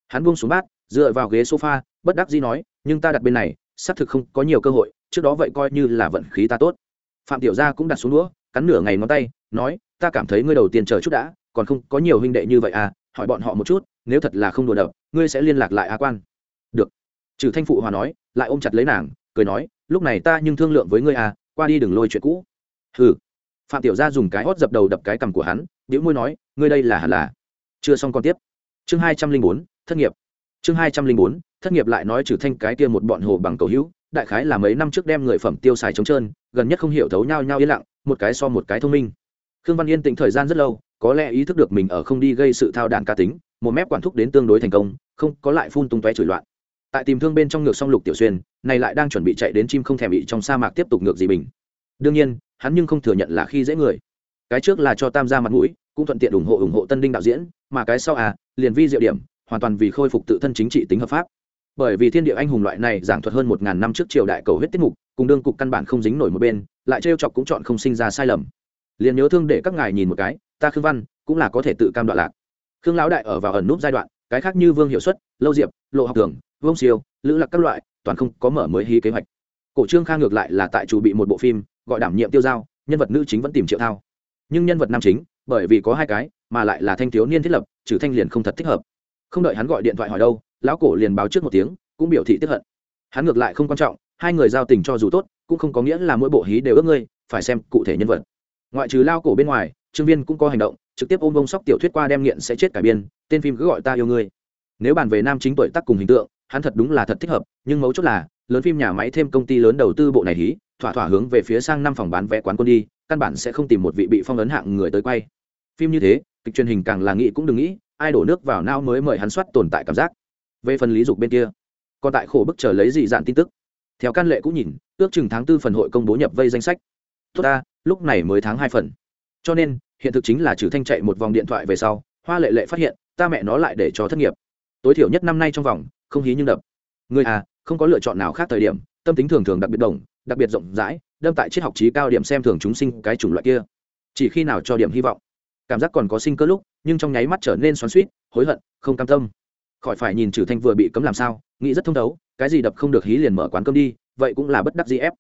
Hắn buông xuống bát, dựa vào ghế sofa, bất đắc dĩ nói, nhưng ta đặt bên này, xác thực không có nhiều cơ hội, trước đó vậy coi như là vận khí ta tốt. Phạm tiểu gia cũng đặt xuống đũa, cắn nửa ngày ngón tay, nói, ta cảm thấy ngươi đầu tiên chờ chút đã, còn không có nhiều huynh đệ như vậy à hỏi bọn họ một chút nếu thật là không đùa đập, ngươi sẽ liên lạc lại a quan. Được. Trừ thanh phụ hòa nói, lại ôm chặt lấy nàng, cười nói, lúc này ta nhưng thương lượng với ngươi à qua đi đừng lôi chuyện cũ. Hừ. Phạm tiểu gia dùng cái hót dập đầu đập cái cằm của hắn, bĩu môi nói, ngươi đây là hẳn là. Chưa xong còn tiếp. Chương hai trăm linh bốn, thất nghiệp. Chương hai trăm linh bốn, thất nghiệp lại nói trừ thanh cái kia một bọn hồ bằng cầu hữu, đại khái là mấy năm trước đem người phẩm tiêu xài trống trơn, gần nhất không hiểu thấu nhau nhau yên lặng, một cái so một cái thông minh. Khương văn yên tĩnh thời gian rất lâu, có lẽ ý thức được mình ở không đi gây sự thao đàn ca tính một mép quản thúc đến tương đối thành công, không có lại phun tung tóe chửi loạn. Tại tìm thương bên trong ngược song lục tiểu xuyên, này lại đang chuẩn bị chạy đến chim không thèm bị trong sa mạc tiếp tục ngược gì bình. Đương nhiên, hắn nhưng không thừa nhận là khi dễ người. Cái trước là cho tam gia mặt mũi, cũng thuận tiện ủng hộ ủng hộ tân đinh đạo diễn, mà cái sau à liền vi diệu điểm, hoàn toàn vì khôi phục tự thân chính trị tính hợp pháp. Bởi vì thiên địa anh hùng loại này giảng thuật hơn một ngàn năm trước triều đại cầu huyết tiết mục, cùng đương cục căn bản không dính nổi một bên, lại trêu chọc cũng chọn không sinh ra sai lầm. Liền nhớ thương để các ngài nhìn một cái, ta khương văn, cũng là có thể tự cam đoạn lạc khương lão đại ở vào ẩn núp giai đoạn, cái khác như vương hiệu suất lâu diệp, lộ học thường, vương siêu, lữ lạc các loại, toàn không có mở mới hí kế hoạch. Cổ trương kha ngược lại là tại chủ bị một bộ phim, gọi đảm nhiệm tiêu giao, nhân vật nữ chính vẫn tìm triệu thao. Nhưng nhân vật nam chính, bởi vì có hai cái, mà lại là thanh thiếu niên thiết lập, trừ thanh liền không thật thích hợp. Không đợi hắn gọi điện thoại hỏi đâu, lão cổ liền báo trước một tiếng, cũng biểu thị tiếp hận. Hắn ngược lại không quan trọng, hai người giao tình cho dù tốt, cũng không có nghĩa là mỗi bộ hí đều ước ngươi, phải xem cụ thể nhân vật. Ngoại trừ lao cổ bên ngoài trương viên cũng có hành động, trực tiếp ôm bông sóc tiểu thuyết qua đem nghiện sẽ chết cải biên, tên phim cứ gọi ta yêu ngươi. Nếu bàn về nam chính tuổi tác cùng hình tượng, hắn thật đúng là thật thích hợp, nhưng mấu chốt là, lớn phim nhà máy thêm công ty lớn đầu tư bộ này hí, thỏa thỏa hướng về phía sang năm phòng bán vé quán quân đi, căn bản sẽ không tìm một vị bị phong ấn hạng người tới quay. Phim như thế, kịch truyền hình càng là nghĩ cũng đừng nghĩ, ai đổ nước vào nao mới mời hắn soát tồn tại cảm giác. Về phần lý dục bên kia, còn tại khổ bức chờ lấy dị dạn tin tức. Theo can lệ cũng nhìn, ước chừng tháng tư phần hội công bố nhập vây danh sách. Tốt ta, lúc này mới tháng hai phần cho nên, hiện thực chính là trừ thanh chạy một vòng điện thoại về sau, hoa lệ lệ phát hiện, ta mẹ nó lại để cho thất nghiệp. Tối thiểu nhất năm nay trong vòng, không hí nhưng đập. Người à không có lựa chọn nào khác thời điểm, tâm tính thường thường đặc biệt đồng, đặc biệt rộng rãi, đâm tại triết học trí cao điểm xem thường chúng sinh cái chủng loại kia. Chỉ khi nào cho điểm hy vọng. Cảm giác còn có sinh cơ lúc, nhưng trong nháy mắt trở nên xoắn suýt hối hận, không cam tâm. Khỏi phải nhìn trừ thanh vừa bị cấm làm sao, nghĩ rất thông thấu, cái gì đập không được hí liền mở quán cơm đi, vậy cũng là bất đắc dĩ ép.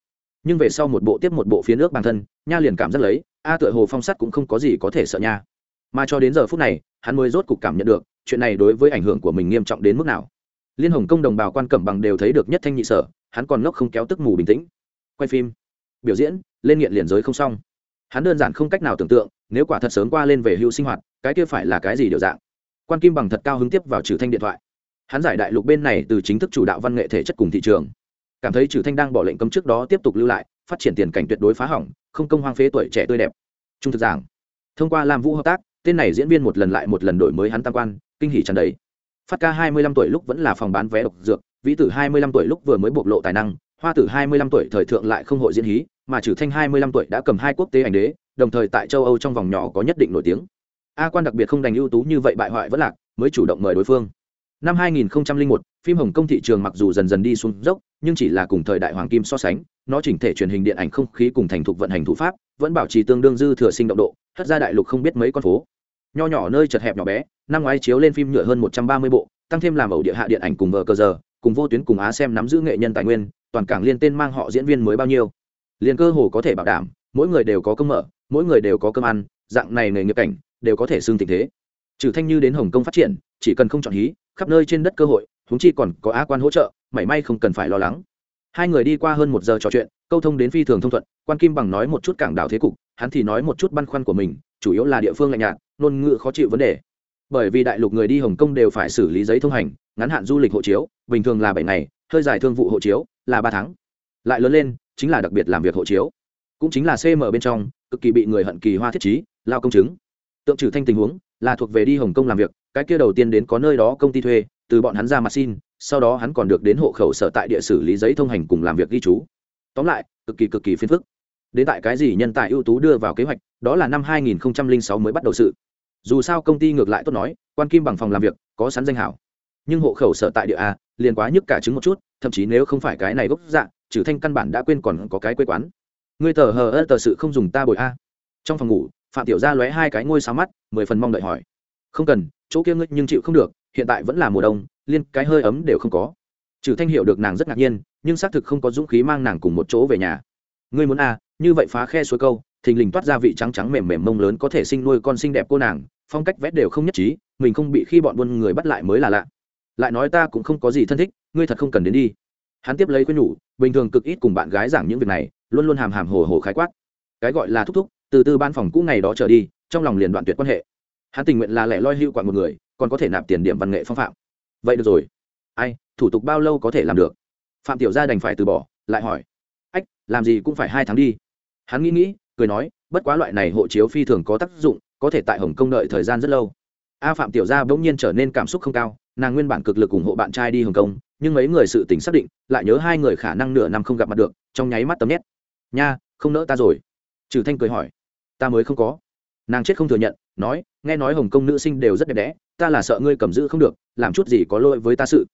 Nhưng về sau một bộ tiếp một bộ phía nước bản thân, nha liền cảm giác lấy a tựa hồ phong sắt cũng không có gì có thể sợ nha. Mà cho đến giờ phút này, hắn mới rốt cục cảm nhận được, chuyện này đối với ảnh hưởng của mình nghiêm trọng đến mức nào. Liên hồng công đồng bào quan cẩm bằng đều thấy được nhất thanh nhị sở, hắn còn ngốc không kéo tức mù bình tĩnh. Quay phim, biểu diễn, lên nghiện liền giới không xong. Hắn đơn giản không cách nào tưởng tượng, nếu quả thật sớm qua lên về hưu sinh hoạt, cái kia phải là cái gì điều dạng. Quan kim bằng thật cao hứng tiếp vào trừ thanh điện thoại. Hắn giải đại lục bên này từ chính thức chủ đạo văn nghệ thể chất cùng thị trường. Cảm thấy trừ thanh đang bỏ lệnh cấm trước đó tiếp tục lưu lại, phát triển tiền cảnh tuyệt đối phá hỏng không công hoang phế tuổi trẻ tươi đẹp. Trung thực giảng. Thông qua làm vũ hợp tác, tên này diễn viên một lần lại một lần đổi mới hắn tam quan, kinh hỉ tràn đầy. Phát ca hai mươi lăm tuổi lúc vẫn là phòng bán vé độc dược, vĩ tử hai mươi lăm tuổi lúc vừa mới bộc lộ tài năng, hoa tử hai mươi lăm tuổi thời thượng lại không hội diễn hí, mà trừ thanh hai mươi lăm tuổi đã cầm hai quốc tế ảnh đế, đồng thời tại châu âu trong vòng nhỏ có nhất định nổi tiếng. A quan đặc biệt không đành ưu tú như vậy bại hoại vẫn lạc, mới chủ động mời đối phương năm 2001, phim hồng kông thị trường mặc dù dần dần đi xuống dốc nhưng chỉ là cùng thời đại hoàng kim so sánh nó chỉnh thể truyền hình điện ảnh không khí cùng thành thục vận hành thủ pháp vẫn bảo trì tương đương dư thừa sinh động độ hất ra đại lục không biết mấy con phố. Nho nhỏ nơi chật hẹp nhỏ bé năm ngoái chiếu lên phim nhựa hơn 130 bộ tăng thêm làm ẩu địa hạ điện ảnh cùng vợ cờ giờ cùng vô tuyến cùng á xem nắm giữ nghệ nhân tài nguyên toàn cảng liên tên mang họ diễn viên mới bao nhiêu. Liền cơ hồ có thể bảo đảm mỗi người đều có cơm mở mỗi người đều có cơm ăn dạng này nghề nghiệp cảnh đều có thể xương tình thế. Trừ thanh như đến hồng kông phát triển chỉ cần không chọn hí, khắp nơi trên đất cơ hội húng chi còn có á quan hỗ trợ, mảy may không cần phải lo lắng. Hai người đi qua hơn một giờ trò chuyện, câu thông đến phi thường thông thuận, quan kim bằng nói một chút cảng đảo thế cục, hắn thì nói một chút băn khoăn của mình, chủ yếu là địa phương lạnh nhạt, ngôn ngữ khó chịu vấn đề. Bởi vì đại lục người đi hồng kông đều phải xử lý giấy thông hành, ngắn hạn du lịch hộ chiếu, bình thường là bảy ngày, hơi dài thương vụ hộ chiếu là ba tháng. Lại lớn lên, chính là đặc biệt làm việc hộ chiếu. Cũng chính là cm bên trong, cực kỳ bị người hận kỳ hoa thiết trí, lao công chứng. Tượng trừ thanh tình huống, là thuộc về đi hồng kông làm việc cái kia đầu tiên đến có nơi đó công ty thuê, từ bọn hắn ra mặt xin, sau đó hắn còn được đến hộ khẩu sở tại địa xử lý giấy thông hành cùng làm việc ghi chú. Tóm lại, cực kỳ cực kỳ phiền phức. Đến tại cái gì nhân tài ưu tú đưa vào kế hoạch, đó là năm 2006 mới bắt đầu sự. Dù sao công ty ngược lại tốt nói, quan kim bằng phòng làm việc, có sẵn danh hảo. Nhưng hộ khẩu sở tại địa a, liền quá nhức cả chứng một chút, thậm chí nếu không phải cái này gốc dạng trừ thanh căn bản đã quên còn có cái quê quán. Ngươi tờ hờ ơ tờ sự không dùng ta bồi a. Trong phòng ngủ, phạm tiểu gia lóe hai cái ngôi sao mắt, mười phần mong đợi hỏi không cần, chỗ kia ngươi nhưng chịu không được, hiện tại vẫn là mùa đông, liên cái hơi ấm đều không có. Trừ thanh hiểu được nàng rất ngạc nhiên, nhưng xác thực không có dũng khí mang nàng cùng một chỗ về nhà. Ngươi muốn a như vậy phá khe suối câu, thình lình toát ra vị trắng trắng mềm mềm mông lớn có thể sinh nuôi con xinh đẹp cô nàng, phong cách vét đều không nhất trí, mình không bị khi bọn buôn người bắt lại mới là lạ. Lại nói ta cũng không có gì thân thích, ngươi thật không cần đến đi. Hắn tiếp lấy khuyên nhủ, bình thường cực ít cùng bạn gái giảng những việc này, luôn luôn hàm hàm hồ hồ khái quát. Cái gọi là thúc thúc, từ từ ban phòng cũ ngày đó trở đi, trong lòng liền đoạn tuyệt quan hệ hắn tình nguyện là lẻ loi hưu quặn một người, còn có thể nạp tiền điểm văn nghệ phong phạm. Vậy được rồi. Ai, thủ tục bao lâu có thể làm được? Phạm tiểu gia đành phải từ bỏ, lại hỏi. Ách, làm gì cũng phải hai tháng đi. Hắn nghĩ nghĩ, cười nói, bất quá loại này hộ chiếu phi thường có tác dụng, có thể tại hồng kông đợi thời gian rất lâu. A phạm tiểu gia bỗng nhiên trở nên cảm xúc không cao, nàng nguyên bản cực lực ủng hộ bạn trai đi hồng kông, nhưng mấy người sự tình xác định, lại nhớ hai người khả năng nửa năm không gặp mặt được, trong nháy mắt tấm nhét nha, không nỡ ta rồi. Trừ thanh cười hỏi. Ta mới không có. Nàng chết không thừa nhận nói, nghe nói hồng kông nữ sinh đều rất đẹp đẽ, ta là sợ ngươi cầm giữ không được, làm chút gì có lỗi với ta sự.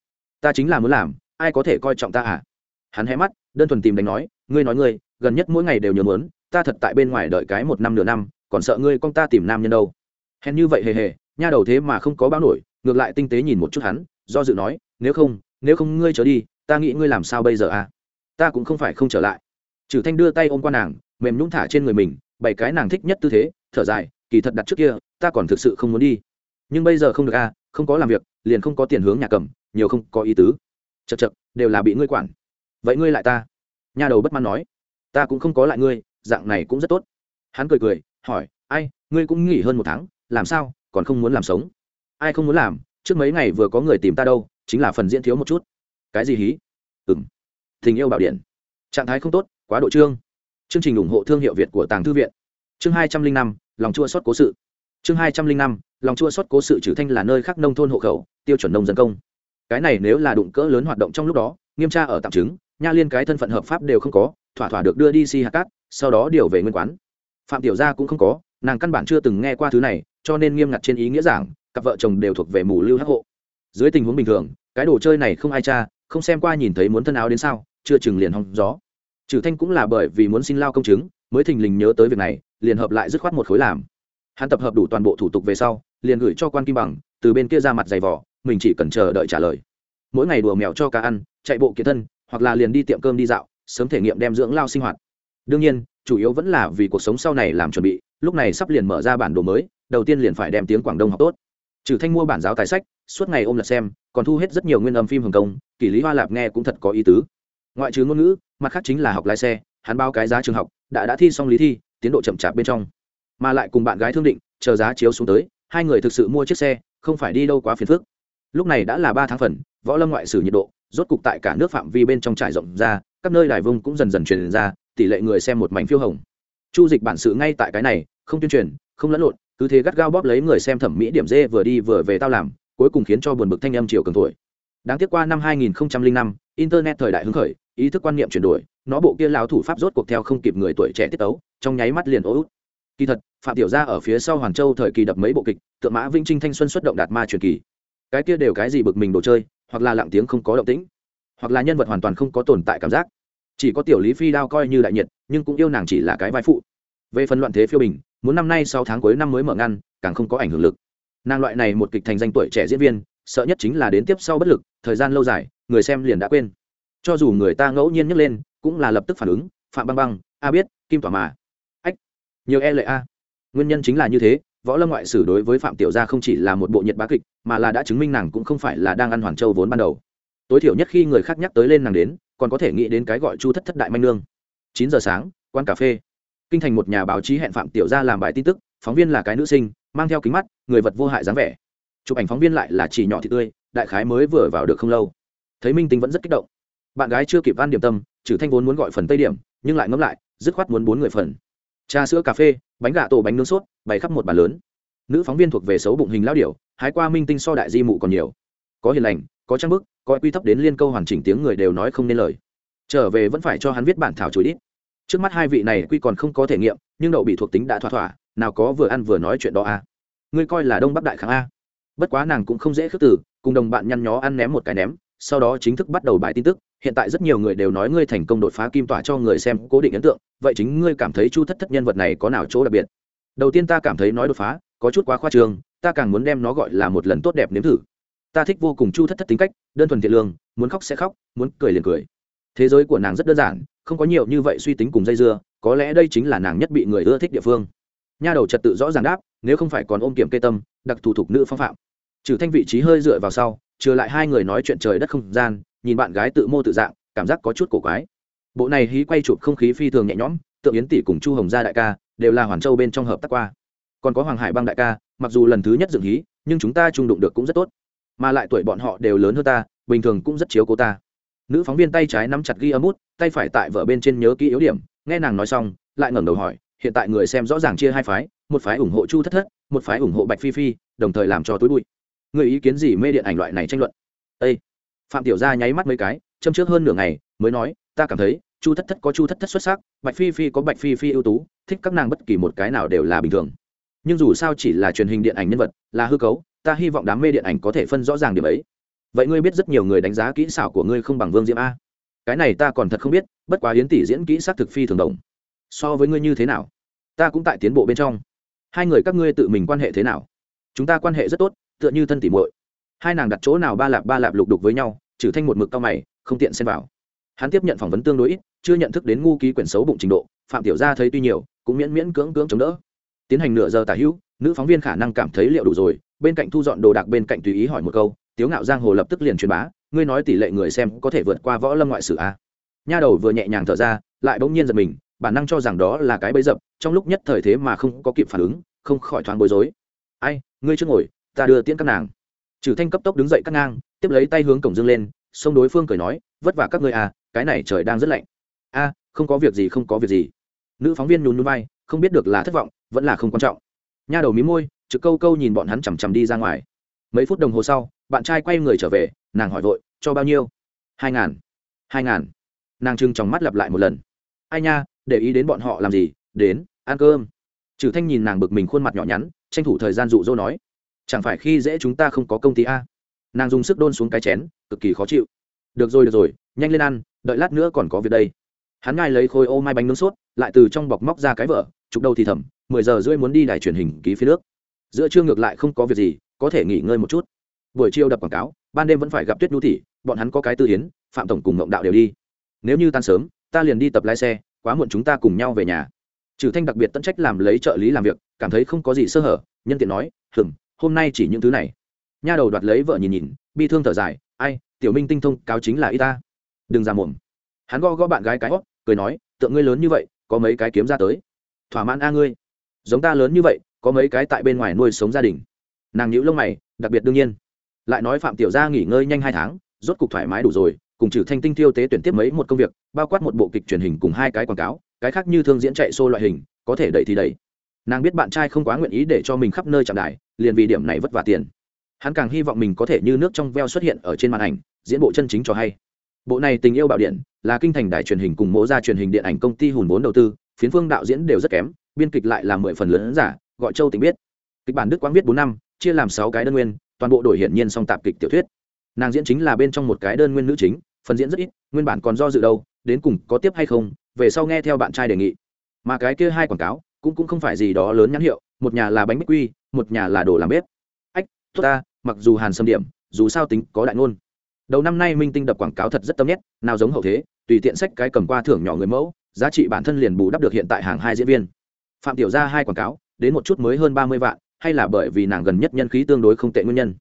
Ta chính là muốn làm, ai có thể coi trọng ta à? Hắn hé mắt, đơn thuần tìm đánh nói, ngươi nói ngươi, gần nhất mỗi ngày đều nhớ muốn ta thật tại bên ngoài đợi cái một năm nửa năm, còn sợ ngươi con ta tìm nam nhân đâu. Hèn như vậy hề hề, nha đầu thế mà không có báo nổi, ngược lại tinh tế nhìn một chút hắn, do dự nói, nếu không nếu không ngươi trở đi, ta nghĩ ngươi làm sao bây giờ à? Ta cũng không phải không trở lại. Trừ thanh đưa tay ôm qua nàng, mềm nhũng thả trên người mình bảy cái nàng thích nhất tư thế, thở dài kỳ thật đặt trước kia, ta còn thực sự không muốn đi. Nhưng bây giờ không được à không có làm việc, liền không có tiền hướng nhà cầm, nhiều không có ý tứ. Chật chật đều là bị ngươi quản. Vậy ngươi lại ta? Nhà đầu bất mãn nói. Ta cũng không có lại ngươi, dạng này cũng rất tốt. Hắn cười cười, hỏi, ai, ngươi cũng nghỉ hơn một tháng, làm sao, còn không muốn làm sống? Ai không muốn làm, trước mấy ngày vừa có người tìm ta đâu, chính là phần diễn thiếu một chút. Cái gì hí? Ừ m tình yêu bảo điện. Trạng thái không tốt, quá độ trương. Chương trình ủng hộ thương hiệu việt của tàng thư viện. Chương hai trăm linh năm lòng chua sót cố sự. Chương hai trăm linh năm, lòng chua sót cố sự trừ thanh là nơi khác nông thôn hộ khẩu, tiêu chuẩn nông dân công. Cái này nếu là đụng cỡ lớn hoạt động trong lúc đó, nghiêm tra ở tạm chứng, nha liên cái thân phận hợp pháp đều không có, thỏa thỏa được đưa đi si hạt cát, sau đó điều về nguyên quán. Phạm tiểu gia cũng không có, nàng căn bản chưa từng nghe qua thứ này, cho nên nghiêm ngặt trên ý nghĩa giảng, cặp vợ chồng đều thuộc về mù lưu hắc hộ. Dưới tình huống bình thường, cái đồ chơi này không ai cha không xem qua nhìn thấy muốn thân áo đến sao, chưa chừng liền hong gió. Trừ thanh cũng là bởi vì muốn xin lao công chứng, mới thình lình nhớ tới việc này liền hợp lại dứt khoát một khối làm. Hắn tập hợp đủ toàn bộ thủ tục về sau, liền gửi cho quan kim bằng, từ bên kia ra mặt giày vỏ mình chỉ cần chờ đợi trả lời. Mỗi ngày đùa mèo cho cá ăn, chạy bộ kiệt thân, hoặc là liền đi tiệm cơm đi dạo, sớm thể nghiệm đem dưỡng lao sinh hoạt. Đương nhiên, chủ yếu vẫn là vì cuộc sống sau này làm chuẩn bị, lúc này sắp liền mở ra bản đồ mới, đầu tiên liền phải đem tiếng quảng đông học tốt. Trừ thanh mua bản giáo tài sách, suốt ngày ôm lật xem, còn thu hết rất nhiều nguyên âm phim hồng công, kỷ lý hoa lạp nghe cũng thật có ý tứ. Ngoại trừ ngôn ngữ, mặt khác chính là học lái xe, hắn bao cái giá trường học, đã đã thi xong lý thi tiến độ chậm chạp bên trong. Mà lại cùng bạn gái thương định chờ giá chiếu xuống tới hai người thực sự mua chiếc xe không phải đi đâu quá phiền phức. Lúc này đã là ba tháng phần võ lâm ngoại sử nhiệt độ rốt cục tại cả nước phạm vi bên trong trải rộng ra các nơi đài vung cũng dần dần truyền ra tỷ lệ người xem một mảnh phiêu hồng. Chu dịch bản sự ngay tại cái này không tuyên truyền không lẫn lộn cứ thế gắt gao bóp lấy người xem thẩm mỹ điểm dê vừa đi vừa về tao làm cuối cùng khiến cho buồn bực thanh âm chiều cường tuổi. Đáng tiếc qua năm 2005, internet thời đại hứng khởi ý thức quan niệm chuyển đổi, nó bộ kia lão thủ pháp rốt cuộc theo không kịp người tuổi trẻ tiết tấu, trong nháy mắt liền ô út. Kỳ thật, phạm tiểu gia ở phía sau hoàn châu thời kỳ đập mấy bộ kịch, tượng mã vinh trinh thanh xuân xuất động đạt ma truyền kỳ. Cái kia đều cái gì bực mình đồ chơi, hoặc là lặng tiếng không có động tĩnh, hoặc là nhân vật hoàn toàn không có tồn tại cảm giác. Chỉ có tiểu lý phi đao coi như đại nhiệt, nhưng cũng yêu nàng chỉ là cái vai phụ. Về phần loạn thế phiêu bình, muốn năm nay sau tháng cuối năm mới mở ngăn, càng không có ảnh hưởng lực. Nàng loại này một kịch thành danh tuổi trẻ diễn viên, sợ nhất chính là đến tiếp sau bất lực, thời gian lâu dài, người xem liền đã quên cho dù người ta ngẫu nhiên nhấc lên, cũng là lập tức phản ứng, phạm băng băng, a biết, kim tỏa mà. Ách, nhiều e lệ a. Nguyên nhân chính là như thế, võ lâm ngoại sử đối với phạm tiểu gia không chỉ là một bộ nhiệt bá kịch, mà là đã chứng minh nàng cũng không phải là đang ăn hoàn châu vốn ban đầu. Tối thiểu nhất khi người khác nhắc tới lên nàng đến, còn có thể nghĩ đến cái gọi chu thất thất đại manh nương. Chín giờ sáng, quán cà phê. Kinh thành một nhà báo chí hẹn phạm tiểu gia làm bài tin tức, phóng viên là cái nữ sinh, mang theo kính mắt, người vật vô hại dáng vẻ. Chụp ảnh phóng viên lại là chỉ nhỏ thị tươi, đại khái mới vừa vào được không lâu. Thấy minh tính vẫn rất kích động bạn gái chưa kịp ăn điểm tâm trừ thanh vốn muốn gọi phần tây điểm, nhưng lại ngẫm lại, dứt khoát muốn bốn người phần. Trà sữa cà phê, bánh gà tổ bánh nướng sốt, bày khắp một bàn lớn. Nữ phóng viên thuộc về xấu bụng hình lao điểu, hái qua minh tinh so đại di mụ còn nhiều. Có hiền lành, có trang bức có quy thấp đến liên câu hoàn chỉnh tiếng người đều nói không nên lời. Trở về vẫn phải cho hắn viết bản thảo chối đít. Trước mắt hai vị này quy còn không có thể nghiệm, nhưng đậu bị thuộc tính đã thỏa thỏa, nào có vừa ăn vừa nói chuyện đó a à. ngươi coi là đông bắc đại kháng a. Bất quá nàng cũng không dễ khước từ, cùng đồng bạn nhăn nhó ăn ném một cái ném, sau đó chính thức bắt đầu bài tin tức hiện tại rất nhiều người đều nói ngươi thành công đột phá kim tỏa cho người xem cố định ấn tượng, vậy chính ngươi cảm thấy chu thất thất nhân vật này có nào chỗ đặc biệt? Đầu tiên ta cảm thấy nói đột phá, có chút quá khoa trương, ta càng muốn đem nó gọi là một lần tốt đẹp nếm thử. Ta thích vô cùng chu thất thất tính cách, đơn thuần thiện lương, muốn khóc sẽ khóc, muốn cười liền cười. Thế giới của nàng rất đơn giản, không có nhiều như vậy suy tính cùng dây dưa, có lẽ đây chính là nàng nhất bị người ưa thích địa phương. Nha đầu trật tự rõ ràng đáp, nếu không phải còn ôm kiểm kê tâm, đặc thù thục nữ phong phạm. Trừ thanh vị trí hơi dựa vào sau, trừ lại hai người nói chuyện trời đất không gian nhìn bạn gái tự mô tự dạng, cảm giác có chút cổ quái. Bộ này hí quay chụp không khí phi thường nhẹ nhõm, tượng yến tỷ cùng chu hồng gia đại ca đều là hoàn châu bên trong hợp tác qua. Còn có hoàng hải băng đại ca, mặc dù lần thứ nhất dựng hí, nhưng chúng ta trung đụng được cũng rất tốt. Mà lại tuổi bọn họ đều lớn hơn ta, bình thường cũng rất chiếu cố ta. Nữ phóng viên tay trái nắm chặt ghi âm út tay phải tại vợ bên trên nhớ kỹ yếu điểm, nghe nàng nói xong, lại ngẩng đầu hỏi, hiện tại người xem rõ ràng chia hai phái, một phái ủng hộ chu thất thất, một phái ủng hộ bạch phi phi, đồng thời làm cho túi bụi. Người ý kiến gì mê điện ảnh loại này tranh luận? Ê! Phạm tiểu gia nháy mắt mấy cái, châm trước hơn nửa ngày, mới nói, ta cảm thấy, chu thất thất có chu thất thất xuất sắc, bạch phi phi có bạch phi phi ưu tú, thích các nàng bất kỳ một cái nào đều là bình thường. Nhưng dù sao chỉ là truyền hình điện ảnh nhân vật, là hư cấu, ta hy vọng đám mê điện ảnh có thể phân rõ ràng điểm ấy. Vậy ngươi biết rất nhiều người đánh giá kỹ xảo của ngươi không bằng vương diễm a. Cái này ta còn thật không biết, bất quá hiến tỷ diễn kỹ s á c thực phi thường đồng. So với ngươi như thế nào? Ta cũng tại tiến bộ bên trong. Hai người các ngươi tự mình quan hệ thế nào? Chúng ta quan hệ rất tốt, tựa như thân tỷ muội. Hai nàng đặt chỗ nào ba lạp ba lạp lục đục với nhau trừ thanh một mực cao mày, không tiện xen vào. Hắn tiếp nhận phỏng vấn tương đối ít, chưa nhận thức đến ngu ký quyển xấu bụng trình độ, phạm tiểu gia thấy tuy nhiều, cũng miễn miễn cưỡng cưỡng chống đỡ. Tiến hành nửa giờ tả hữu, nữ phóng viên khả năng cảm thấy liệu đủ rồi, bên cạnh thu dọn đồ đạc bên cạnh tùy ý hỏi một câu, tiếu ngạo giang hồ lập tức liền truyền bá, ngươi nói tỷ lệ người xem có thể vượt qua võ lâm ngoại sử a? Nha đầu vừa nhẹ nhàng thở ra, lại bỗng nhiên giật mình, bản năng cho rằng đó là cái bẫy dập, trong lúc nhất thời thế mà không có kịp phản ứng, không khỏi thoáng bối rối. Ai, ngươi chưa ngồi, ta đưa tiễn các nàng. Trừ thanh cấp tốc đứng dậy cắt ngang tiếp lấy tay hướng cổng dương lên xông đối phương cười nói, vất vả các ngươi à cái này trời đang rất lạnh. A, không có việc gì, không có việc gì. Nữ phóng viên nhún nhún vai, không biết được là thất vọng, vẫn là không quan trọng. Nha đầu mí môi, trực câu câu nhìn bọn hắn chằm chằm đi ra ngoài. Mấy phút đồng hồ sau, bạn trai quay người trở về, nàng hỏi vội, cho bao nhiêu? Hai ngàn. Hai ngàn. Nàng trưng trong mắt lặp lại một lần. Ai nha, để ý đến bọn họ làm gì, đến, ăn cơm. Trừ thanh nhìn nàng bực mình khuôn mặt nhỏ nhắn, tranh thủ thời gian dụ dỗ nói, chẳng phải khi dễ chúng ta không có công ty a? Nàng dùng sức đôn xuống cái chén, cực kỳ khó chịu. Được rồi được rồi, nhanh lên ăn, đợi lát nữa còn có việc đây. Hắn ngay lấy khối ô mai bánh nướng sốt, lại từ trong bọc móc ra cái vợ chụp đầu thì thầm, mười giờ rưỡi muốn đi đài truyền hình ký phía nước. Giữa trưa ngược lại không có việc gì, có thể nghỉ ngơi một chút. Buổi chiều đập quảng cáo, ban đêm vẫn phải gặp tuyết nhu tỷ, bọn hắn có cái tư hiến phạm tổng cùng mộng đạo đều đi. Nếu như tan sớm, ta liền đi tập lái xe, quá muộn chúng ta cùng nhau về nhà. Trừ thanh đặc biệt tận trách làm lấy trợ lý làm việc, cảm thấy không có gì sơ hở, nhân tiện nói hừng hôm nay chỉ những thứ này nha đầu đoạt lấy vợ nhìn nhìn, bi thương thở dài, ai, tiểu minh tinh thông, cáo chính là y ta. Đừng ra mồm. Hắn go go bạn gái cái hót, cười nói, tượng ngươi lớn như vậy, có mấy cái kiếm ra tới. Thỏa mãn a ngươi. Giống ta lớn như vậy, có mấy cái tại bên ngoài nuôi sống gia đình. Nàng nhữ lông mày, đặc biệt đương nhiên. Lại nói phạm tiểu gia nghỉ ngơi nhanh hai tháng, rốt cục thoải mái đủ rồi, cùng trừ thanh tinh tiêu tế tuyển tiếp mấy một công việc, bao quát một bộ kịch truyền hình cùng hai cái quảng cáo, cái khác như thương diễn chạy xô loại hình, có thể đẩy thì đẩy. Nàng biết bạn trai không quá nguyện ý để cho mình khắp nơi chạm đài, liền vì điểm này vất vả tiền hắn càng hy vọng mình có thể như nước trong veo xuất hiện ở trên màn ảnh, diễn bộ chân chính cho hay. Bộ này tình yêu bạo điện là kinh thành đài truyền hình cùng mố ra truyền hình điện ảnh công ty hùn vốn đầu tư, phiến phương đạo diễn đều rất kém, biên kịch lại là mười phần lớn giả, gọi châu tình biết. Kịch bản đức quang viết bốn năm, chia làm sáu cái đơn nguyên, toàn bộ đổi hiển nhiên song tạp kịch tiểu thuyết. Nàng diễn chính là bên trong một cái đơn nguyên nữ chính, phần diễn rất ít, nguyên bản còn do dự đâu, đến cùng có tiếp hay không, về sau nghe theo bạn trai đề nghị. Mà cái kia hai quảng cáo cũng cũng không phải gì đó lớn nhãn hiệu, một nhà là bánh bích quy, một nhà là đồ làm bếp tốt ta, mặc dù hàn xâm điểm, dù sao tính có đại ngôn. Đầu năm nay minh tinh đập quảng cáo thật rất tâm nhét, nào giống hậu thế, tùy tiện sách cái cầm qua thưởng nhỏ người mẫu, giá trị bản thân liền bù đắp được hiện tại hàng hai diễn viên. Phạm tiểu ra hai quảng cáo, đến một chút mới hơn ba mươi vạn, hay là bởi vì nàng gần nhất nhân khí tương đối không tệ nguyên nhân.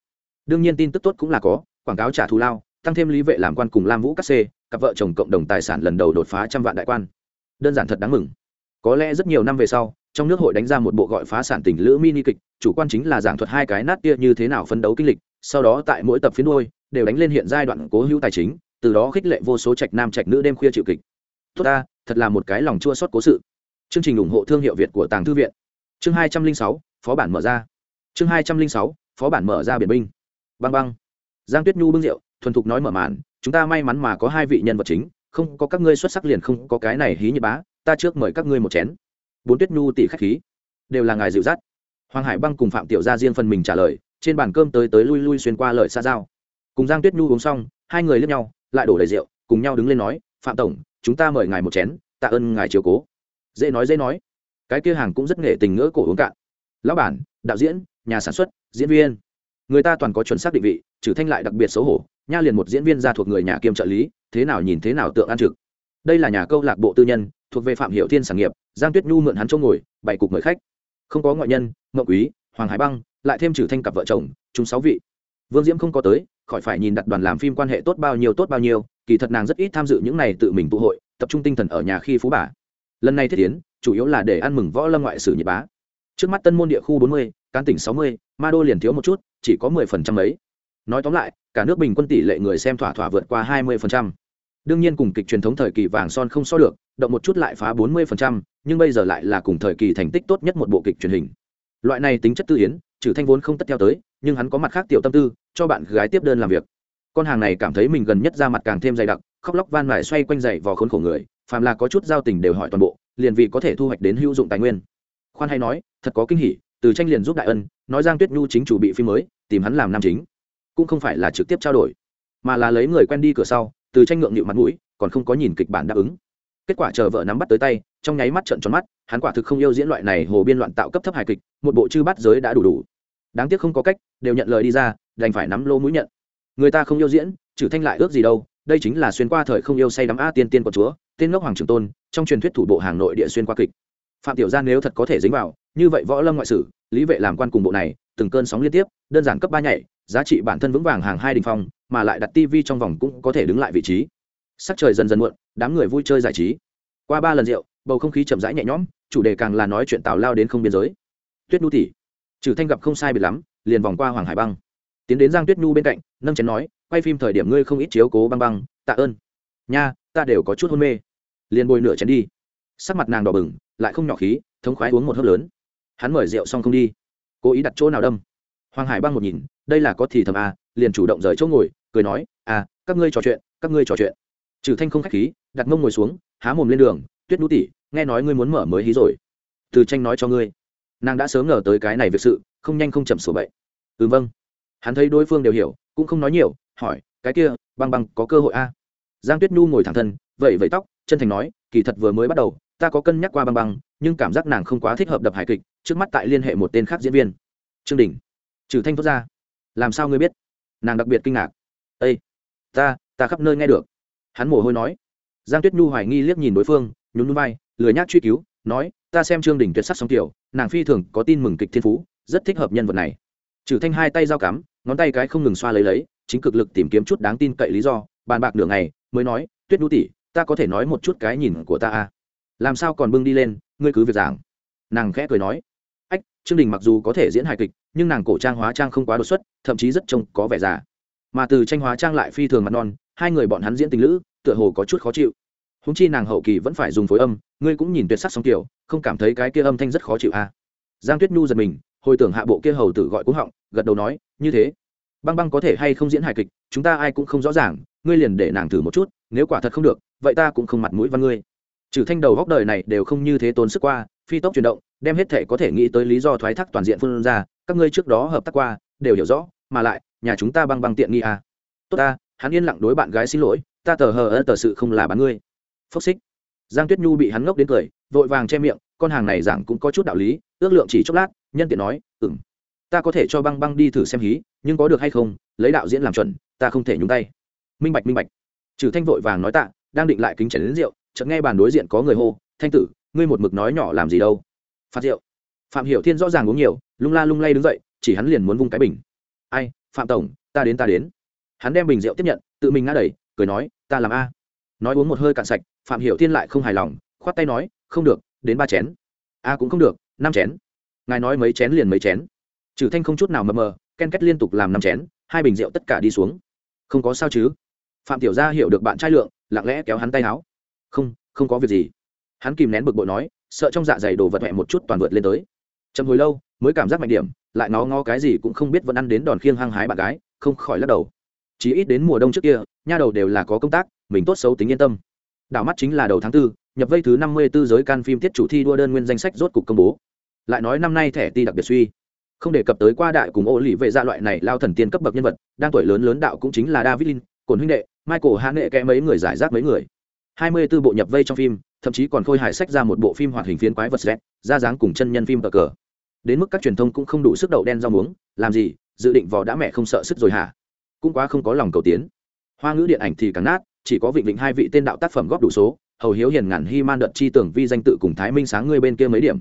Đương nhiên tin tức tốt cũng là có, quảng cáo trả thù lao, tăng thêm lý vệ làm quan cùng lam vũ cắt xê, cặp vợ chồng cộng đồng tài sản lần đầu đột phá trăm vạn đại quan. Đơn giản thật đáng mừng. Có lẽ rất nhiều năm về sau trong nước hội đánh ra một bộ gọi phá sản tình lữ mini kịch, chủ quan chính là giảng thuật hai cái nát kia như thế nào phấn đấu kinh lịch, sau đó tại mỗi tập phiến đôi, đều đánh lên hiện giai đoạn cố hữu tài chính, từ đó khích lệ vô số trạch nam trạch nữ đêm khuya chịu kịch. Tốt ta, thật là một cái lòng chua xót cố sự. Chương trình ủng hộ thương hiệu việt của tàng thư viện. Chương hai trăm linh sáu, phó bản mở ra. Chương hai trăm linh sáu, phó bản mở ra biển binh. Băng băng giang tuyết nhu bưng rượu, thuần thục nói mở màn, chúng ta may mắn mà có hai vị nhân vật chính, không có các ngươi xuất sắc liền không có cái này hí như bá, ta trước mời các ngươi một chén bốn tuyết nhu tỷ khách khí. Đều là ngài dịu dắt. Hoàng hải băng cùng phạm tiểu gia riêng phần mình trả lời, trên bàn cơm tới tới lui lui xuyên qua lời xa giao. Cùng giang tuyết nhu uống xong, hai người lướt nhau, lại đổ đầy rượu, cùng nhau đứng lên nói, phạm tổng, chúng ta mời ngài một chén, tạ ơn ngài chiều cố. Dễ nói dễ nói. Cái kia hàng cũng rất nghệ tình ngỡ cổ uống cạn. Lão bản, đạo diễn, nhà sản xuất, diễn viên. Người ta toàn có chuẩn xác định vị, trừ thanh lại đặc biệt xấu hổ, nha liền một diễn viên ra thuộc người nhà kiêm trợ lý, thế nào nhìn thế nào tượng ăn trực đây là nhà câu lạc bộ tư nhân, thuộc về phạm hiệu thiên sản nghiệp, giang tuyết nhu mượn hắn chỗ ngồi bảy cục mời khách. Không có ngoại nhân mậu quý, hoàng hải băng, lại thêm trừ thanh cặp vợ chồng, chúng sáu vị. Vương diễm không có tới, khỏi phải nhìn đặt đoàn làm phim quan hệ tốt bao nhiêu tốt bao nhiêu, kỳ thật nàng rất ít tham dự những này tự mình tụ hội, tập trung tinh thần ở nhà khi phú bà. Lần này thiết tiến chủ yếu là để ăn mừng võ lâm ngoại sử nhật bá. Trước mắt tân môn địa khu bốn mươi, cán tỉnh sáu mươi, ma đô liền thiếu một chút, chỉ có mười phần trăm ấy nói tóm lại, cả nước bình quân tỷ lệ người xem thỏa thỏa vượt qua hai mươi phần trăm đương nhiên cùng kịch truyền thống thời kỳ vàng son không so được, động một chút lại phá bốn mươi phần trăm, nhưng bây giờ lại là cùng thời kỳ thành tích tốt nhất một bộ kịch truyền hình. Loại này tính chất tư yến, trừ thanh vốn không tất theo tới, nhưng hắn có mặt khác tiểu tâm tư, cho bạn gái tiếp đơn làm việc. Con hàng này cảm thấy mình gần nhất ra mặt càng thêm dày đặc, khóc lóc van lại xoay quanh dậy vào khốn khổ người, phàm là có chút giao tình đều hỏi toàn bộ, liền vì có thể thu hoạch đến hữu dụng tài nguyên. Khoan hay nói, thật có kinh hỉ, từ tranh liền giúp đại ân, nói giang tuyết nhu chính chủ bị phim mới, tìm hắn làm nam chính. Cũng không phải là trực tiếp trao đổi, mà là lấy người quen đi cửa sau từ tranh ngượng nghịu mặt mũi, còn không có nhìn kịch bản đáp ứng. Kết quả chờ vợ nắm bắt tới tay, trong nháy mắt trận tròn mắt, hắn quả thực không yêu diễn loại này hồ biên loạn tạo cấp thấp hài kịch, một bộ chư bắt giới đã đủ đủ. Đáng tiếc không có cách, đều nhận lời đi ra, đành phải nắm lô mũi nhận. Người ta không yêu diễn, trừ thanh lại ước gì đâu, đây chính là xuyên qua thời không yêu say đắm a tiên tiên của chúa, tên ngốc hoàng trường tôn, trong truyền thuyết thủ bộ hàng nội địa xuyên qua kịch. Phạm tiểu gia nếu thật có thể dính vào, như vậy võ lâm ngoại sử, lý vệ làm quan cùng bộ này, từng cơn sóng liên tiếp, đơn giản cấp ba nhảy giá trị bản thân vững vàng hàng hai đình phong, mà lại đặt tivi trong vòng cũng có thể đứng lại vị trí. Sắc trời dần dần muộn, đám người vui chơi giải trí. Qua ba lần rượu, bầu không khí chậm rãi nhẹ nhõm, chủ đề càng là nói chuyện tào lao đến không biên giới. Tuyết nhu tỉ trừ thanh gặp không sai biệt lắm, liền vòng qua hoàng hải băng. Tiến đến giang tuyết nhu bên cạnh, nâng chén nói, quay phim thời điểm ngươi không ít chiếu cố băng băng, tạ ơn. Nha, ta đều có chút hôn mê. Liền bồi nửa chén đi. Sắc mặt nàng đỏ bừng, lại không nhỏ khí, thống khoái uống một hớp lớn. Hắn mời rượu xong không đi. Cố ý đặt chỗ nào đâm hoàng hải băng một nhìn, đây là có thì thầm à liền chủ động rời chỗ ngồi, cười nói à các ngươi trò chuyện, các ngươi trò chuyện. Trừ thanh không khách khí, đặt mông ngồi xuống, há mồm lên đường, tuyết nú tỉ nghe nói ngươi muốn mở mới hí rồi. Từ tranh nói cho ngươi. Nàng đã sớm ngờ tới cái này việc sự, không nhanh không chậm sổ bậy. Ừ vâng. Hắn thấy đối phương đều hiểu, cũng không nói nhiều, hỏi, cái kia, băng băng, có cơ hội a giang tuyết nhu ngồi thẳng thân vậy vậy tóc, chân thành nói, kỳ thật vừa mới bắt đầu, ta có cân nhắc qua băng băng, nhưng cảm giác nàng không quá thích hợp đập hài kịch, trước mắt tại liên hệ một tên khác diễn viên. Trương đình trừ thanh thốt ra. Làm sao ngươi biết? Nàng đặc biệt kinh ngạc. Ây ta ta khắp nơi nghe được. Hắn mồ hôi nói. Giang tuyết nhu hoài nghi liếc nhìn đối phương, nhún núi vai, lười nhác truy cứu, nói, ta xem trương đình tuyệt sắc song tiểu, nàng phi thường có tin mừng kịch thiên phú, rất thích hợp nhân vật này. Trừ thanh hai tay dao cắm, ngón tay cái không ngừng xoa lấy lấy, chính cực lực tìm kiếm chút đáng tin cậy lý do, bàn bạc nửa ngày, mới nói, tuyết nhu tỷ, ta có thể nói một chút cái nhìn của ta à? Làm sao còn bưng đi lên, ngươi cứ việc giảng. Nàng khẽ cười nói trương đình mặc dù có thể diễn hài kịch, nhưng nàng cổ trang hóa trang không quá đột xuất, thậm chí rất trông có vẻ già. Mà từ tranh hóa trang lại phi thường mặt non, hai người bọn hắn diễn tình lữ, tựa hồ có chút khó chịu. Húng chi nàng hậu kỳ vẫn phải dùng phối âm, ngươi cũng nhìn tuyệt sắc song kiểu không cảm thấy cái kia âm thanh rất khó chịu à. giang tuyết nhu giật mình, hồi tưởng hạ bộ kia hầu tử gọi cúng họng, gật đầu nói, như thế, băng băng có thể hay không diễn hài kịch, chúng ta ai cũng không rõ ràng, ngươi liền để nàng thử một chút, nếu quả thật không được, vậy ta cũng không mặt mũi văn ngươi. Trừ thanh đầu góc đời này đều không như thế tốn sức qua, phi tốc chuyển động đem hết thể có thể nghĩ tới lý do thoái thác toàn diện phương ra, các ngươi trước đó hợp tác qua, đều hiểu rõ, mà lại, nhà chúng ta băng băng tiện nghi à. tốt ta, hắn yên lặng đối bạn gái xin lỗi, ta tờ hờ ơ tờ sự không là bán ngươi. Phốc xích. Giang tuyết nhu bị hắn ngốc đến cười, vội vàng che miệng, con hàng này giảng cũng có chút đạo lý, ước lượng chỉ chốc lát, nhân tiện nói ừng ta có thể cho băng băng đi thử xem hí, nhưng có được hay không, lấy đạo diễn làm chuẩn, ta không thể nhúng tay. Minh bạch minh bạch. Trừ thanh vội vàng nói tạ, đang định lại kính chảy đến rượu, chợt nghe bàn đối diện có người hô, thanh tử, ngươi một mực nói nhỏ làm gì đâu? Phạt rượu phạm hiểu thiên rõ ràng uống nhiều, lung la lung lay đứng dậy, chỉ hắn liền muốn vung cái bình. Ai, phạm tổng, ta đến ta đến. Hắn đem bình rượu tiếp nhận, tự mình ngã đẩy, cười nói, ta làm a. Nói uống một hơi cạn sạch, phạm hiểu thiên lại không hài lòng, khoát tay nói, không được, đến ba chén. A cũng không được, năm chén. Ngài nói mấy chén liền mấy chén. Trừ thanh không chút nào mờ mờ, ken kết liên tục làm năm chén, hai bình rượu tất cả đi xuống. Không có sao chứ. Phạm tiểu gia hiểu được bạn trai lượng, lặng lẽ kéo hắn tay áo. Không không có việc gì. Hắn kìm nén bực bội nói sợ trong dạ dày đồ vật mẹ một chút toàn vượt lên tới. Chậm hồi lâu mới cảm giác mạnh điểm lại nó ngó cái gì cũng không biết vẫn ăn đến đòn khiêng hăng hái bạn gái không khỏi lắc đầu. Chỉ ít đến mùa đông trước kia nha đầu đều là có công tác mình tốt xấu tính yên tâm. Đảo mắt chính là đầu tháng 4, nhập vây thứ năm mươi 54 giới can phim tiết chủ thi đua đơn nguyên danh sách rốt cục công bố. Lại nói năm nay thẻ ti đặc biệt suy. Không đề cập tới qua đại cùng ô lì vệ gia loại này lao thần tiên cấp bậc nhân vật đang tuổi lớn lớn đạo cũng chính là david lin cồn huynh đệ michael hạ nghệ kẽ mấy người giải rác mấy người. hai mươi 24 bộ nhập vây trong phim thậm chí còn khôi hài sách ra một bộ phim hoạt hình phiến quái vật z, ra dáng cùng chân nhân phim cờ cờ. Đến mức các truyền thông cũng không đủ sức đậu đen rau muống, làm gì, dự định vò đã mẹ không sợ sức rồi hả? Cũng quá không có lòng cầu tiến. Hoa ngữ điện ảnh thì càng nát, chỉ có vịnh vịnh hai vị tên đạo tác phẩm góp đủ số, hầu hiếu hiền ngàn hy man đợt chi tưởng vi danh tự cùng thái minh sáng ngươi bên kia mấy điểm.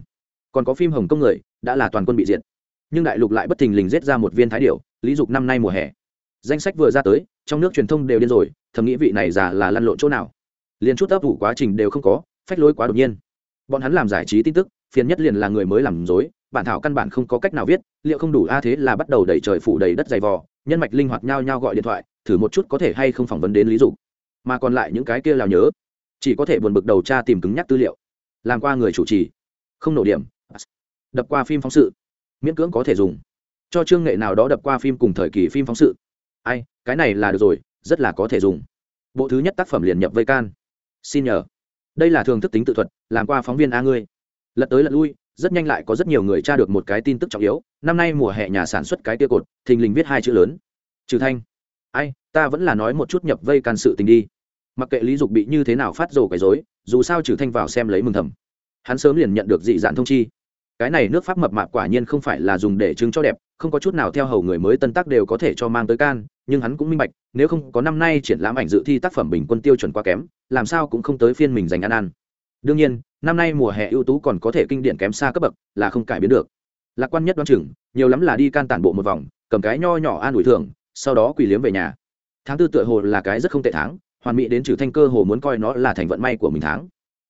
Còn có phim hồng công người, đã là toàn quân bị diệt. Nhưng đại lục lại bất thình lình giết ra một viên thái điệu lý dục năm nay mùa hè. Danh sách vừa ra tới, trong nước truyền thông đều điên rồi, thầm nghĩ vị này già là lăn lộn chỗ nào. Liền chút ấp ủ quá trình đều không có phách lối quá đột nhiên. Bọn hắn làm giải trí tin tức, phiền nhất liền là người mới làm dối, bản thảo căn bản không có cách nào viết, liệu không đủ a thế là bắt đầu đẩy trời phủ đầy đất dày vò, nhân mạch linh hoạt nhau nhau gọi điện thoại, thử một chút có thể hay không phỏng vấn đến lý dục. Mà còn lại những cái kia lào nhớ, chỉ có thể buồn bực đầu tra tìm cứng nhắc tư liệu. Làm qua người chủ trì, không nổ điểm, đập qua phim phóng sự, miễn cưỡng có thể dùng. Cho chương nghệ nào đó đập qua phim cùng thời kỳ phim phóng sự. Ai, cái này là được rồi, rất là có thể dùng. Bộ thứ nhất tác phẩm liền nhập vây can. Xin nhờ đây là thường thức tính tự thuật, làm qua phóng viên a ngươi. Lật tới lật lui, rất nhanh lại có rất nhiều người tra được một cái tin tức trọng yếu. Năm nay mùa hè nhà sản xuất cái tia cột, thình lình viết hai chữ lớn. Trừ thanh. Ai, ta vẫn là nói một chút nhập vây can sự tình đi. Mặc kệ lý dục bị như thế nào phát rồ cái dối dù sao trừ thanh vào xem lấy mừng thầm. Hắn sớm liền nhận được dị dạn thông chi cái này nước pháp mập mạp quả nhiên không phải là dùng để chứng cho đẹp, không có chút nào theo hầu người mới tân tác đều có thể cho mang tới can, nhưng hắn cũng minh bạch, nếu không có năm nay triển lãm ảnh dự thi tác phẩm bình quân tiêu chuẩn quá kém, làm sao cũng không tới phiên mình dành ăn ăn. Đương nhiên, năm nay mùa hè ưu tú còn có thể kinh điển kém xa cấp bậc, là không cải biến được. Lạc quan nhất đoán chừng, nhiều lắm là đi can tản bộ một vòng, cầm cái nho nhỏ an ủi thường sau đó quỳ liếm về nhà. Tháng tư tựa hồ là cái rất không tệ tháng, hoàn mỹ đến trừ thanh cơ hồ muốn coi nó là thành vận may của mình tháng.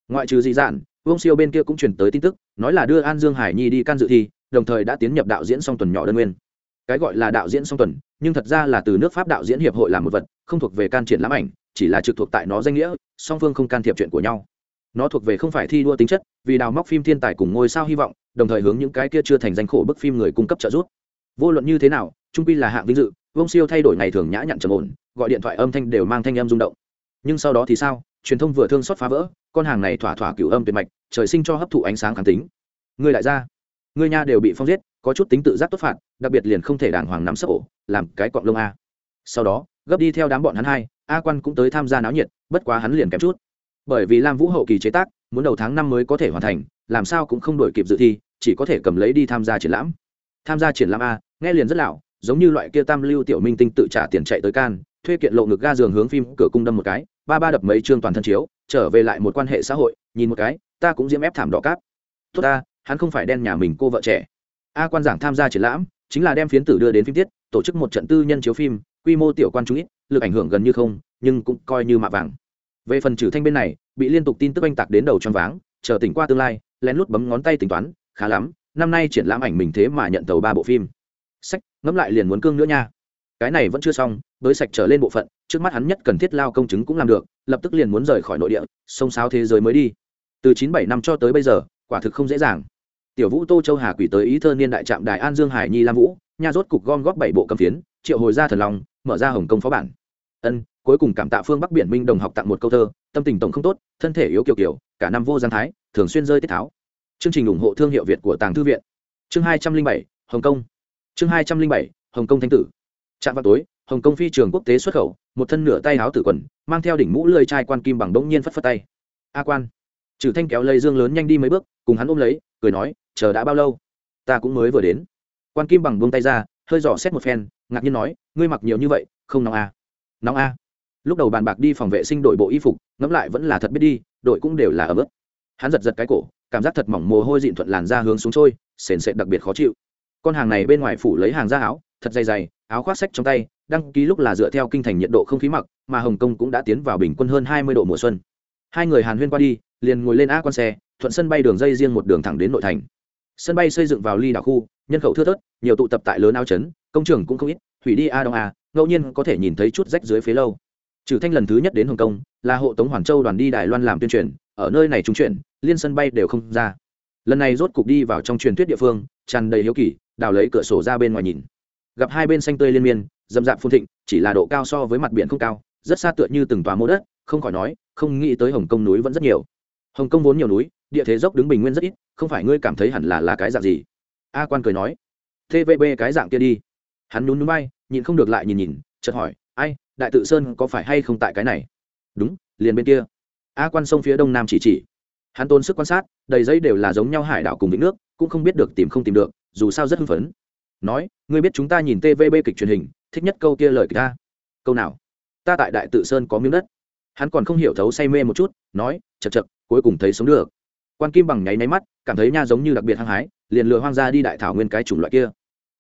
Ngoại trừ dị dạn vương siêu bên kia cũng truyền tới tin tức, nói là đưa an dương hải nhi đi can dự thi, đồng thời đã tiến nhập đạo diễn song tuần nhỏ đơn nguyên. Cái gọi là đạo diễn song tuần, nhưng thật ra là từ nước pháp đạo diễn hiệp hội làm một vật, không thuộc về can triển lãm ảnh, chỉ là trực thuộc tại nó danh nghĩa, song phương không can thiệp chuyện của nhau. Nó thuộc về không phải thi đua tính chất, vì đào móc phim thiên tài cùng ngôi sao hy vọng, đồng thời hướng những cái kia chưa thành danh khổ bức phim người cung cấp trợ giúp. Vô luận như thế nào trung pi là hạng vinh dự, Vương siêu thay đổi ngày thường nhã nhặn trầm ổn, gọi điện thoại âm thanh đều mang thanh âm rung động. Nhưng sau đó thì sao? Truyền thông vừa thương xót phá vỡ con hàng này thỏa thỏa cửu âm tuyệt mạch, trời sinh cho hấp thụ ánh sáng kháng tính. Người lại ra người nha đều bị phong giết, có chút tính tự giác tốt phạt, đặc biệt liền không thể đàng hoàng nắm sấp ổ, làm cái cọng lông a. Sau đó, gấp đi theo đám bọn hắn hai, a quan cũng tới tham gia náo nhiệt, bất quá hắn liền kém chút. Bởi vì lam vũ hậu kỳ chế tác, muốn đầu tháng năm mới có thể hoàn thành, làm sao cũng không đổi kịp dự thi, chỉ có thể cầm lấy đi tham gia triển lãm. Tham gia triển lãm a, nghe liền rất lão giống như loại kia tam lưu tiểu minh tinh tự trả tiền chạy tới can, thuê kiện lộ ngực ga giường hướng phim cửa cung đâm một cái, ba ba đập mấy chương toàn thân chiếu trở về lại một quan hệ xã hội, nhìn một cái, ta cũng diễm ép thảm đỏ cáp. Tốt ta, hắn không phải đen nhà mình cô vợ trẻ. A quan giảng tham gia triển lãm, chính là đem phiến tử đưa đến phim tiết, tổ chức một trận tư nhân chiếu phim, quy mô tiểu quan trung ít, lực ảnh hưởng gần như không, nhưng cũng coi như mạ vàng. Về phần trừ thanh bên này, bị liên tục tin tức anh tạc đến đầu choáng váng, chờ tỉnh qua tương lai, lén lút bấm ngón tay tính toán, khá lắm, năm nay triển lãm ảnh mình thế mà nhận tàu ba bộ phim. Sách, ngẫm lại liền muốn cương nữa nha. Cái này vẫn chưa xong với sạch trở lên bộ phận, trước mắt hắn nhất cần thiết lao công chứng cũng làm được, lập tức liền muốn rời khỏi nội địa, sông sáo thế giới mới đi. Từ chín bảy năm cho tới bây giờ, quả thực không dễ dàng. Tiểu vũ tô châu hà quỷ tới ý thơ niên đại trạm đài an dương hải nhi lam vũ, nha rốt cục gom góp bảy bộ cầm phiến, triệu hồi ra thần long, mở ra hồng công phó bản. Ân, cuối cùng cảm tạ phương bắc biển minh đồng học tặng một câu thơ, tâm tình tổng không tốt, thân thể yếu kiều kiều cả năm vô giang thái, thường xuyên rơi tiết tháo. Chương trình ủng hộ thương hiệu việt của tàng thư viện. Chương hai trăm linh bảy, hồng kông chương hai trăm linh bảy, hồng kông thanh tử. Trạm vào tối hồng kông phi trường quốc tế xuất khẩu, một thân nửa tay áo tử quần, mang theo đỉnh mũ lơi chai quan kim bằng đống nhiên phất phất tay. A quan. Trừ thanh kéo lấy dương lớn nhanh đi mấy bước, cùng hắn ôm lấy, cười nói, chờ đã bao lâu? Ta cũng mới vừa đến. Quan kim bằng buông tay ra, hơi dò xét một phen, ngạc nhiên nói, ngươi mặc nhiều như vậy, không nóng a à. nóng a lúc đầu bàn bạc đi phòng vệ sinh đội bộ y phục, ngẫm lại vẫn là thật biết đi, đội cũng đều là ở bước hắn giật giật cái cổ, cảm giác thật mỏng mồ hôi dịn thuận làn ra hướng xuống trôi, sền sệt đặc biệt khó chịu. Con hàng này bên ngoài phủ lấy hàng ra áo, thật dày dày, áo khoác sách trong tay đăng ký lúc là dựa theo kinh thành nhiệt độ không khí mặc, mà hồng kông cũng đã tiến vào bình quân hơn hai mươi độ mùa xuân. Hai người hàn huyên qua đi, liền ngồi lên a quan xe, thuận sân bay đường dây riêng một đường thẳng đến nội thành. Sân bay xây dựng vào ly đảo khu, nhân khẩu thưa thớt, nhiều tụ tập tại lớn ao trấn công trường cũng không ít hủy đi a đông a, ngẫu nhiên có thể nhìn thấy chút rách dưới phía lâu. Trừ thanh lần thứ nhất đến hồng kông, là hộ tống hoàn châu đoàn đi đài loan làm tuyên truyền, ở nơi này trung chuyển liên sân bay đều không ra. Lần này rốt cục đi vào trong truyền thuyết địa phương, tràn đầy hiếu kỳ, đào lấy cửa sổ ra bên ngoài nhìn. Gặp hai bên xanh tươi liên miên dầm dạp phun thịnh, chỉ là độ cao so với mặt biển không cao, rất xa tựa như từng tòa mô đất, không khỏi nói, không nghĩ tới hồng kông núi vẫn rất nhiều. Hồng kông vốn nhiều núi, địa thế dốc đứng bình nguyên rất ít, không phải ngươi cảm thấy hẳn là là cái dạng gì? A quan cười nói tvb cái dạng kia đi. Hắn nhún núi bay nhìn không được lại nhìn nhìn, chợt hỏi, ai, đại tự sơn có phải hay không tại cái này? Đúng, liền bên kia. A quan sông phía đông nam chỉ chỉ. Hắn tôn sức quan sát, đầy giấy đều là giống nhau hải đảo cùng vĩnh nước, cũng không biết được tìm không tìm được, dù sao rất hưng phấn. Nói, ngươi biết chúng ta nhìn tvb kịch truyền hình thích nhất câu kia lời kịch ta. Câu nào? Ta tại đại tự sơn có miếng đất. Hắn còn không hiểu thấu say mê một chút, nói chật chật cuối cùng thấy sống được. Quan kim bằng nháy nháy mắt, cảm thấy nha giống như đặc biệt hăng hái, liền lừa hoang ra đi đại thảo nguyên cái chủng loại kia.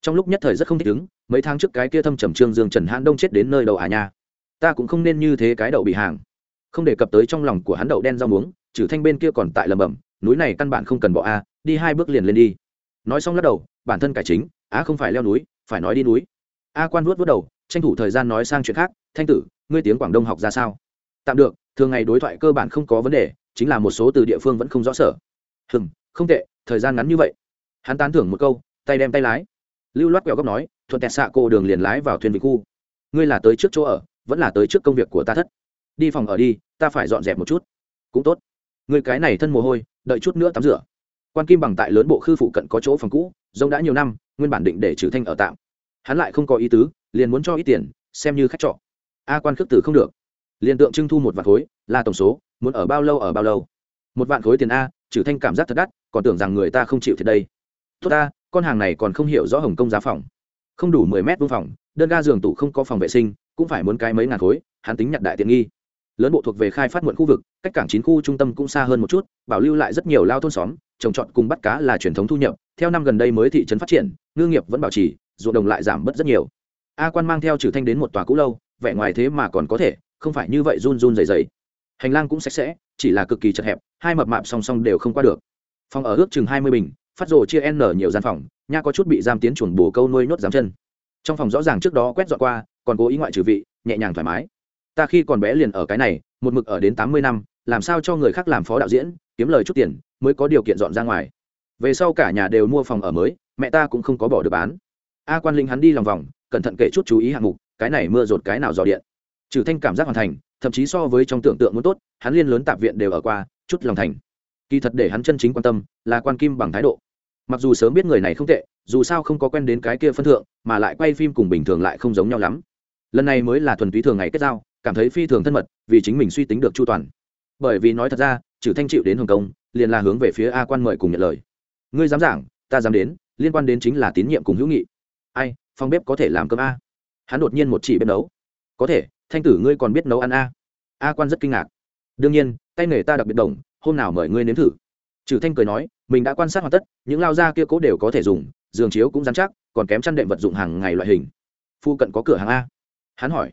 Trong lúc nhất thời rất không thích ứng, mấy tháng trước cái kia thâm trầm trương dương trần hãn đông chết đến nơi đầu à nha. Ta cũng không nên như thế cái đậu bị hàng. Không đề cập tới trong lòng của hắn đậu đen rau muống, trừ thanh bên kia còn tại lầm bầm núi này căn bản không cần bỏ a, đi hai bước liền lên đi. Nói xong lắc đầu, bản thân cải chính, á không phải leo núi, phải nói đi núi a quan vuốt vuốt đầu, tranh thủ thời gian nói sang chuyện khác, thanh tử, ngươi tiếng quảng đông học ra sao? Tạm được, thường ngày đối thoại cơ bản không có vấn đề, chính là một số từ địa phương vẫn không rõ sở. Hừm, không tệ, thời gian ngắn như vậy. Hắn tán thưởng một câu, tay đem tay lái. Lưu loát quẹo góc nói, thuận tẹt xạ cô đường liền lái vào thuyền vị khu. Ngươi là tới trước chỗ ở, vẫn là tới trước công việc của ta thất. Đi phòng ở đi, ta phải dọn dẹp một chút. Cũng tốt. Người cái này thân mồ hôi, đợi chút nữa tắm rửa. Quan kim bằng tại lớn bộ khư phụ cận có chỗ phòng cũ, rông đã nhiều năm, nguyên bản định để trừ thanh ở tạm hắn lại không có ý tứ, liền muốn cho ít tiền, xem như khách trọ. A quan khước tử không được. Liền tượng trưng thu một vạn khối, là tổng số, muốn ở bao lâu ở bao lâu? Một vạn khối tiền a, trừ thanh cảm giác thật đắt, còn tưởng rằng người ta không chịu thiệt đây. Tốt ta, con hàng này còn không hiểu rõ hồng công giá phòng. Không đủ mười mét vuông phòng, đơn ga giường tủ không có phòng vệ sinh, cũng phải muốn cái mấy ngàn khối, hắn tính nhặt đại tiện nghi. Lớn bộ thuộc về khai phát muộn khu vực, cách cảng chín khu trung tâm cũng xa hơn một chút, bảo lưu lại rất nhiều lao thôn xóm, trồng trọt cùng bắt cá là truyền thống thu nhập, theo năm gần đây mới thị trấn phát triển, ngư nghiệp vẫn bảo trì ruộng đồng lại giảm bớt rất nhiều. A quan mang theo trừ thanh đến một tòa cũ lâu, vẻ ngoài thế mà còn có thể, không phải như vậy run run dày dày hành lang cũng sạch sẽ, chỉ là cực kỳ chật hẹp, hai mập mạp song song đều không qua được. Phòng ở ước chừng hai mươi bình, phát rồ chia n nhiều gian phòng, nha có chút bị giam tiến chuẩn bồ câu nuôi nhốt giám chân. Trong phòng rõ ràng trước đó quét dọn qua, còn cố ý ngoại trừ vị, nhẹ nhàng thoải mái. Ta khi còn bé liền ở cái này, một mực ở đến tám mươi năm, làm sao cho người khác làm phó đạo diễn, kiếm lời chút tiền, mới có điều kiện dọn ra ngoài. Về sau cả nhà đều mua phòng ở mới, mẹ ta cũng không có bỏ được bán a quan linh hắn đi lòng vòng, cẩn thận kể chút chú ý hạng mục, cái này mưa rột cái nào dò điện. Trừ thanh cảm giác hoàn thành, thậm chí so với trong tưởng tượng muốn tốt, hắn liên lớn tạp viện đều ở qua, chút lòng thành. Kỳ thật để hắn chân chính quan tâm, là quan kim bằng thái độ. Mặc dù sớm biết người này không tệ, dù sao không có quen đến cái kia phân thượng, mà lại quay phim cùng bình thường lại không giống nhau lắm. Lần này mới là thuần túy thường ngày kết giao, cảm thấy phi thường thân mật, vì chính mình suy tính được chu toàn. Bởi vì nói thật ra, trừ thanh chịu đến hồng kông, liền là hướng về phía a quan mời cùng nhận lời. Ngươi dám giảng, ta dám đến, liên quan đến chính là tín nhiệm cùng hữu nghị ai, phòng bếp có thể làm cơm a? Hắn đột nhiên một chỉ bếp nấu. Có thể, thanh tử ngươi còn biết nấu ăn a? A quan rất kinh ngạc. Đương nhiên, tay nghề ta đặc biệt đồng, hôm nào mời ngươi nếm thử. Trừ thanh cười nói, mình đã quan sát hoàn tất, những lao da kia cố đều có thể dùng, giường chiếu cũng dán chắc, còn kém chăn đệm vật dụng hàng ngày loại hình. Phu cận có cửa hàng a? Hắn hỏi.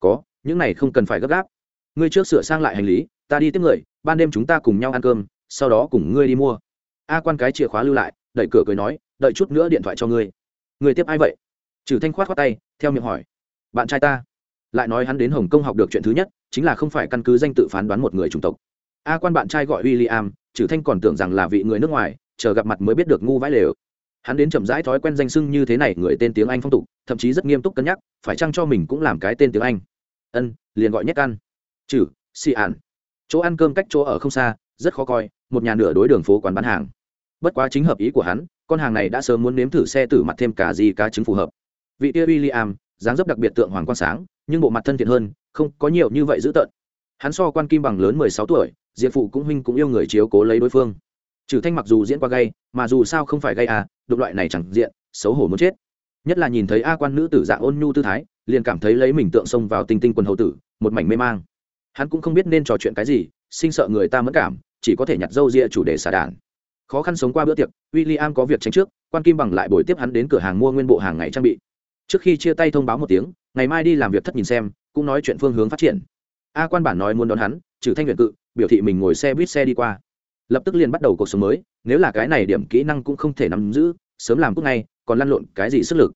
Có, những này không cần phải gấp gáp. Ngươi trước sửa sang lại hành lý, ta đi tiếp người, ban đêm chúng ta cùng nhau ăn cơm, sau đó cùng ngươi đi mua. A quan cái chìa khóa lưu lại, đẩy cửa cười nói, đợi chút nữa điện thoại cho ngươi người tiếp ai vậy? Trừ thanh khoát khoát tay, theo miệng hỏi. Bạn trai ta. Lại nói hắn đến hồng kông học được chuyện thứ nhất, chính là không phải căn cứ danh tự phán đoán một người chủng tộc. A quan bạn trai gọi w i l l i am trừ thanh còn tưởng rằng là vị người nước ngoài, chờ gặp mặt mới biết được ngu vãi lều. Hắn đến chậm rãi thói quen danh sưng như thế này, người tên tiếng anh phong tục, thậm chí rất nghiêm túc cân nhắc, phải chăng cho mình cũng làm cái tên tiếng anh? Ân, liền gọi nhét ăn trừ xì ạn chỗ ăn cơm cách chỗ ở không xa, rất khó coi, một nhà nửa đối đường phố quán bán hàng bất quá chính hợp ý của hắn, con hàng này đã sớm muốn nếm thử xe tử mặt thêm cả gì cá trứng phù hợp. Vị tia w i l l i am dáng dấp đặc biệt tượng hoàng quang sáng, nhưng bộ mặt thân thiện hơn, không có nhiều như vậy dữ tợn. Hắn so quan kim bằng lớn mười sáu tuổi, diệp phụ cũng huynh cũng yêu người chiếu cố lấy đối phương. Trừ thanh mặc dù diễn qua gay, mà dù sao không phải gay à đụng loại này chẳng diện, xấu hổ muốn chết. Nhất là nhìn thấy a quan nữ tử dạng ôn nhu tư thái, liền cảm thấy lấy mình tượng xông vào tinh tinh quần hậu tử, một mảnh mê mang. Hắn cũng không biết nên trò chuyện cái gì, sinh sợ người ta mất cảm, chỉ có thể nhặt dâu ria chủ đề xả đàn khó khăn sống qua bữa tiệc w i l l i am có việc tránh trước, quan kim bằng lại buổi tiếp hắn đến cửa hàng mua nguyên bộ hàng ngày trang bị. Trước khi chia tay thông báo một tiếng, ngày mai đi làm việc thất nhìn xem, cũng nói chuyện phương hướng phát triển. A quan bản nói muốn đón hắn, trừ thanh nguyện cự, biểu thị mình ngồi xe buýt xe đi qua. Lập tức liền bắt đầu cuộc sống mới, nếu là cái này điểm kỹ năng cũng không thể nắm giữ, sớm làm cúc ngay, còn lăn lộn cái gì sức lực.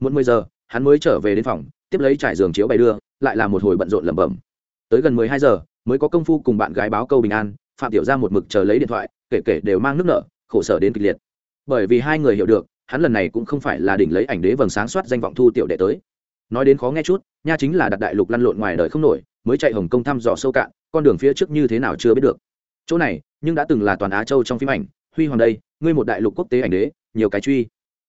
Một mười giờ, hắn mới trở về đến phòng, tiếp lấy trải giường chiếu bày đưa, lại là một hồi bận rộn lẩm bẩm. Tới gần mười hai giờ, mới có công phu cùng bạn gái báo câu bình an, phạm tiểu ra một mực chờ lấy điện thoại kể kể đều mang nước nợ, khổ sở đến kịch liệt. Bởi vì hai người hiểu được, hắn lần này cũng không phải là đỉnh lấy ảnh đế vầng sáng soát danh vọng thu tiểu đệ tới. Nói đến khó nghe chút, nha chính là đặt đại lục lăn lộn ngoài đời không nổi, mới chạy hồng kông thăm dò sâu cạn, con đường phía trước như thế nào chưa biết được. Chỗ này, nhưng đã từng là toàn á châu trong phim ảnh, huy hoàng đây, ngươi một đại lục quốc tế ảnh đế, nhiều cái truy.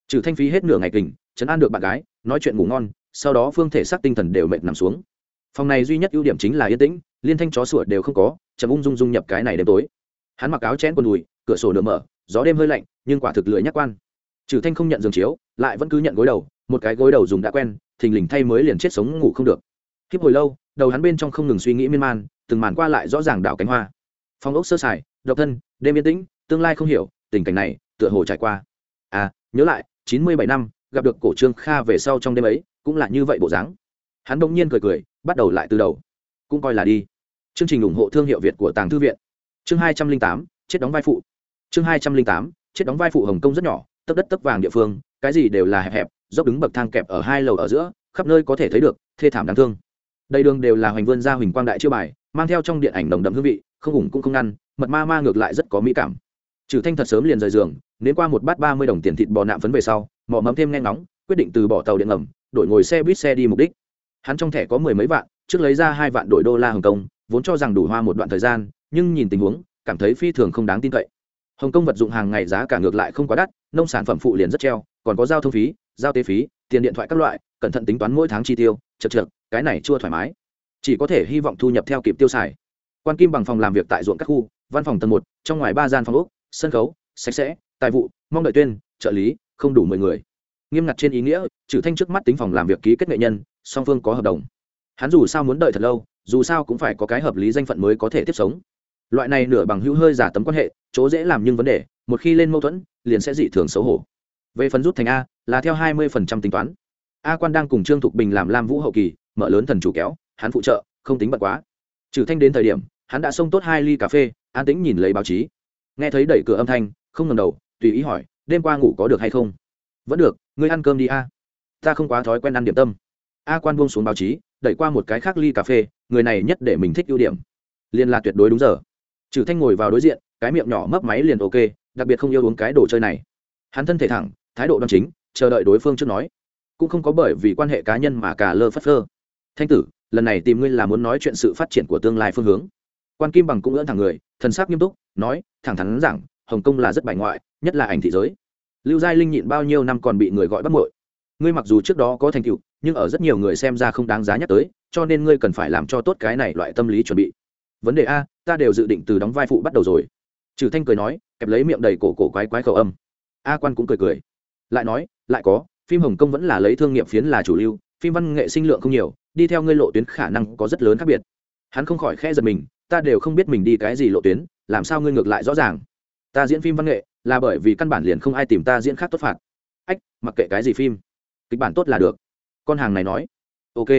Trừ thanh phí hết nửa ngày kình chấn an được bạn gái, nói chuyện ngủ ngon, sau đó phương thể xác tinh thần đều mệt nằm xuống. Phòng này duy nhất ưu điểm chính là yên tĩnh, liên thanh chó sủa đều không có, chậm ung dung dung nhập cái này đêm tối hắn mặc áo chén quần đùi, cửa sổ nửa mở, gió đêm hơi lạnh, nhưng quả thực lười nhắc quan. Trừ thanh không nhận giường chiếu, lại vẫn cứ nhận gối đầu, một cái gối đầu dùng đã quen, thình lình thay mới liền chết sống ngủ không được. Kiếp hồi lâu, đầu hắn bên trong không ngừng suy nghĩ miên man, từng màn qua lại rõ ràng đảo cánh hoa. Phong ốc sơ sài, độc thân, đêm yên tĩnh, tương lai không hiểu, tình cảnh này, tựa hồ trải qua. À nhớ lại, chín mươi bảy năm, gặp được cổ trương kha về sau trong đêm ấy, cũng là như vậy bộ dáng. Hắn bỗng nhiên cười cười, bắt đầu lại từ đầu. Cũng coi là đi. Chương trình ủng hộ thương hiệu việt của tàng thư viện chương hai trăm linh tám, chết đóng vai phụ. Chương hai trăm linh tám, chết đóng vai phụ hồng kông rất nhỏ, tấp đất tấp vàng địa phương, cái gì đều là hẹp hẹp, dốc đứng bậc thang kẹp ở hai lầu ở giữa, khắp nơi có thể thấy được, thê thảm đáng thương. Đầy đường đều là hoành vươn ra huỳnh quang đại chiêu bài, mang theo trong điện ảnh nồng đậm hương vị, không ủng cũng không ngăn, mật ma ma ngược lại rất có mỹ cảm. Trừ thanh thật sớm liền rời giường đến qua một bát ba mươi đồng tiền thịt bò nạm phấn về sau mỏ mẫm thêm nghe ngóng, quyết định từ bỏ tàu điện ngầm, đổi ngồi xe buýt xe đi mục đích. Hắn trong thẻ có mười mấy vạn, trước lấy ra hai vạn đổi đô la hồng kông, vốn cho rằng đủ hoa một đoạn thời gian nhưng nhìn tình huống, cảm thấy phi thường không đáng tin cậy. Hồng kông vật dụng hàng ngày giá cả ngược lại không quá đắt, nông sản phẩm phụ liền rất treo, còn có giao thông phí, giao tế phí, tiền điện thoại các loại, cẩn thận tính toán mỗi tháng chi tiêu, chật chật cái này chưa thoải mái. Chỉ có thể hy vọng thu nhập theo kịp tiêu xài. Quan kim bằng phòng làm việc tại ruộng các khu, văn phòng tầng một, trong ngoài ba gian phòng úc sân khấu, sạch sẽ, tài vụ, mong đợi tuyên, trợ lý, không đủ mười người. Nghiêm ngặt trên ý nghĩa trừ thanh trước mắt tính phòng làm việc ký kết nghệ nhân, song phương có hợp đồng. Hắn dù sao muốn đợi thật lâu, dù sao cũng phải có cái hợp lý danh phận mới có thể tiếp sống loại này nửa bằng hữu hơi giả tấm quan hệ, chỗ dễ làm nhưng vấn đề, một khi lên mâu thuẫn, liền sẽ dị thường xấu hổ. Về phần rút thành a, là theo hai mươi tính toán. A quan đang cùng trương thục bình làm lam vũ hậu kỳ, mở lớn thần chủ kéo, hắn phụ trợ, không tính bật quá. Trừ thanh đến thời điểm, hắn đã xông tốt hai ly cà phê, an tĩnh nhìn lấy báo chí. Nghe thấy đẩy cửa âm thanh, không ngầm đầu, tùy ý hỏi, đêm qua ngủ có được hay không? Vẫn được, ngươi ăn cơm đi a. Ta không quá thói quen ăn điểm tâm. A quan buông xuống báo chí, đẩy qua một cái khác ly cà phê, người này nhất để mình thích ưu điểm. Liền là tuyệt đối đúng giờ trừ thanh ngồi vào đối diện, cái miệng nhỏ mấp máy liền ok, đặc biệt không yêu uống cái đồ chơi này. Hắn thân thể thẳng, thái độ đoan chính, chờ đợi đối phương trước nói. Cũng không có bởi vì quan hệ cá nhân mà cả lơ phất lơ thanh tử, lần này tìm ngươi là muốn nói chuyện sự phát triển của tương lai phương hướng. Quan kim bằng cũng ưỡn thẳng người, thần sắc nghiêm túc, nói, thẳng thắn rằng, hồng kông là rất bài ngoại, nhất là ảnh thị giới. Lưu giai linh nhịn bao nhiêu năm còn bị người gọi bắt muội. Ngươi mặc dù trước đó có thành tựu, nhưng ở rất nhiều người xem ra không đáng giá nhắc tới, cho nên ngươi cần phải làm cho tốt cái này loại tâm lý chuẩn bị vấn đề a, ta đều dự định từ đóng vai phụ bắt đầu rồi. Trừ thanh cười nói, kẹp lấy miệng đầy cổ cổ quái quái khẩu âm. A quan cũng cười cười. Lại nói, lại có, phim hồng kông vẫn là lấy thương nghiệp phiến là chủ lưu, phim văn nghệ sinh lượng không nhiều, đi theo ngươi lộ tuyến khả năng có rất lớn khác biệt. Hắn không khỏi khe giật mình, ta đều không biết mình đi cái gì lộ tuyến, làm sao ngươi ngược lại rõ ràng? Ta diễn phim văn nghệ, là bởi vì căn bản liền không ai tìm ta diễn khác tốt phạt. Ách, mặc kệ cái gì phim, kịch bản tốt là được. Con hàng này nói. Ok.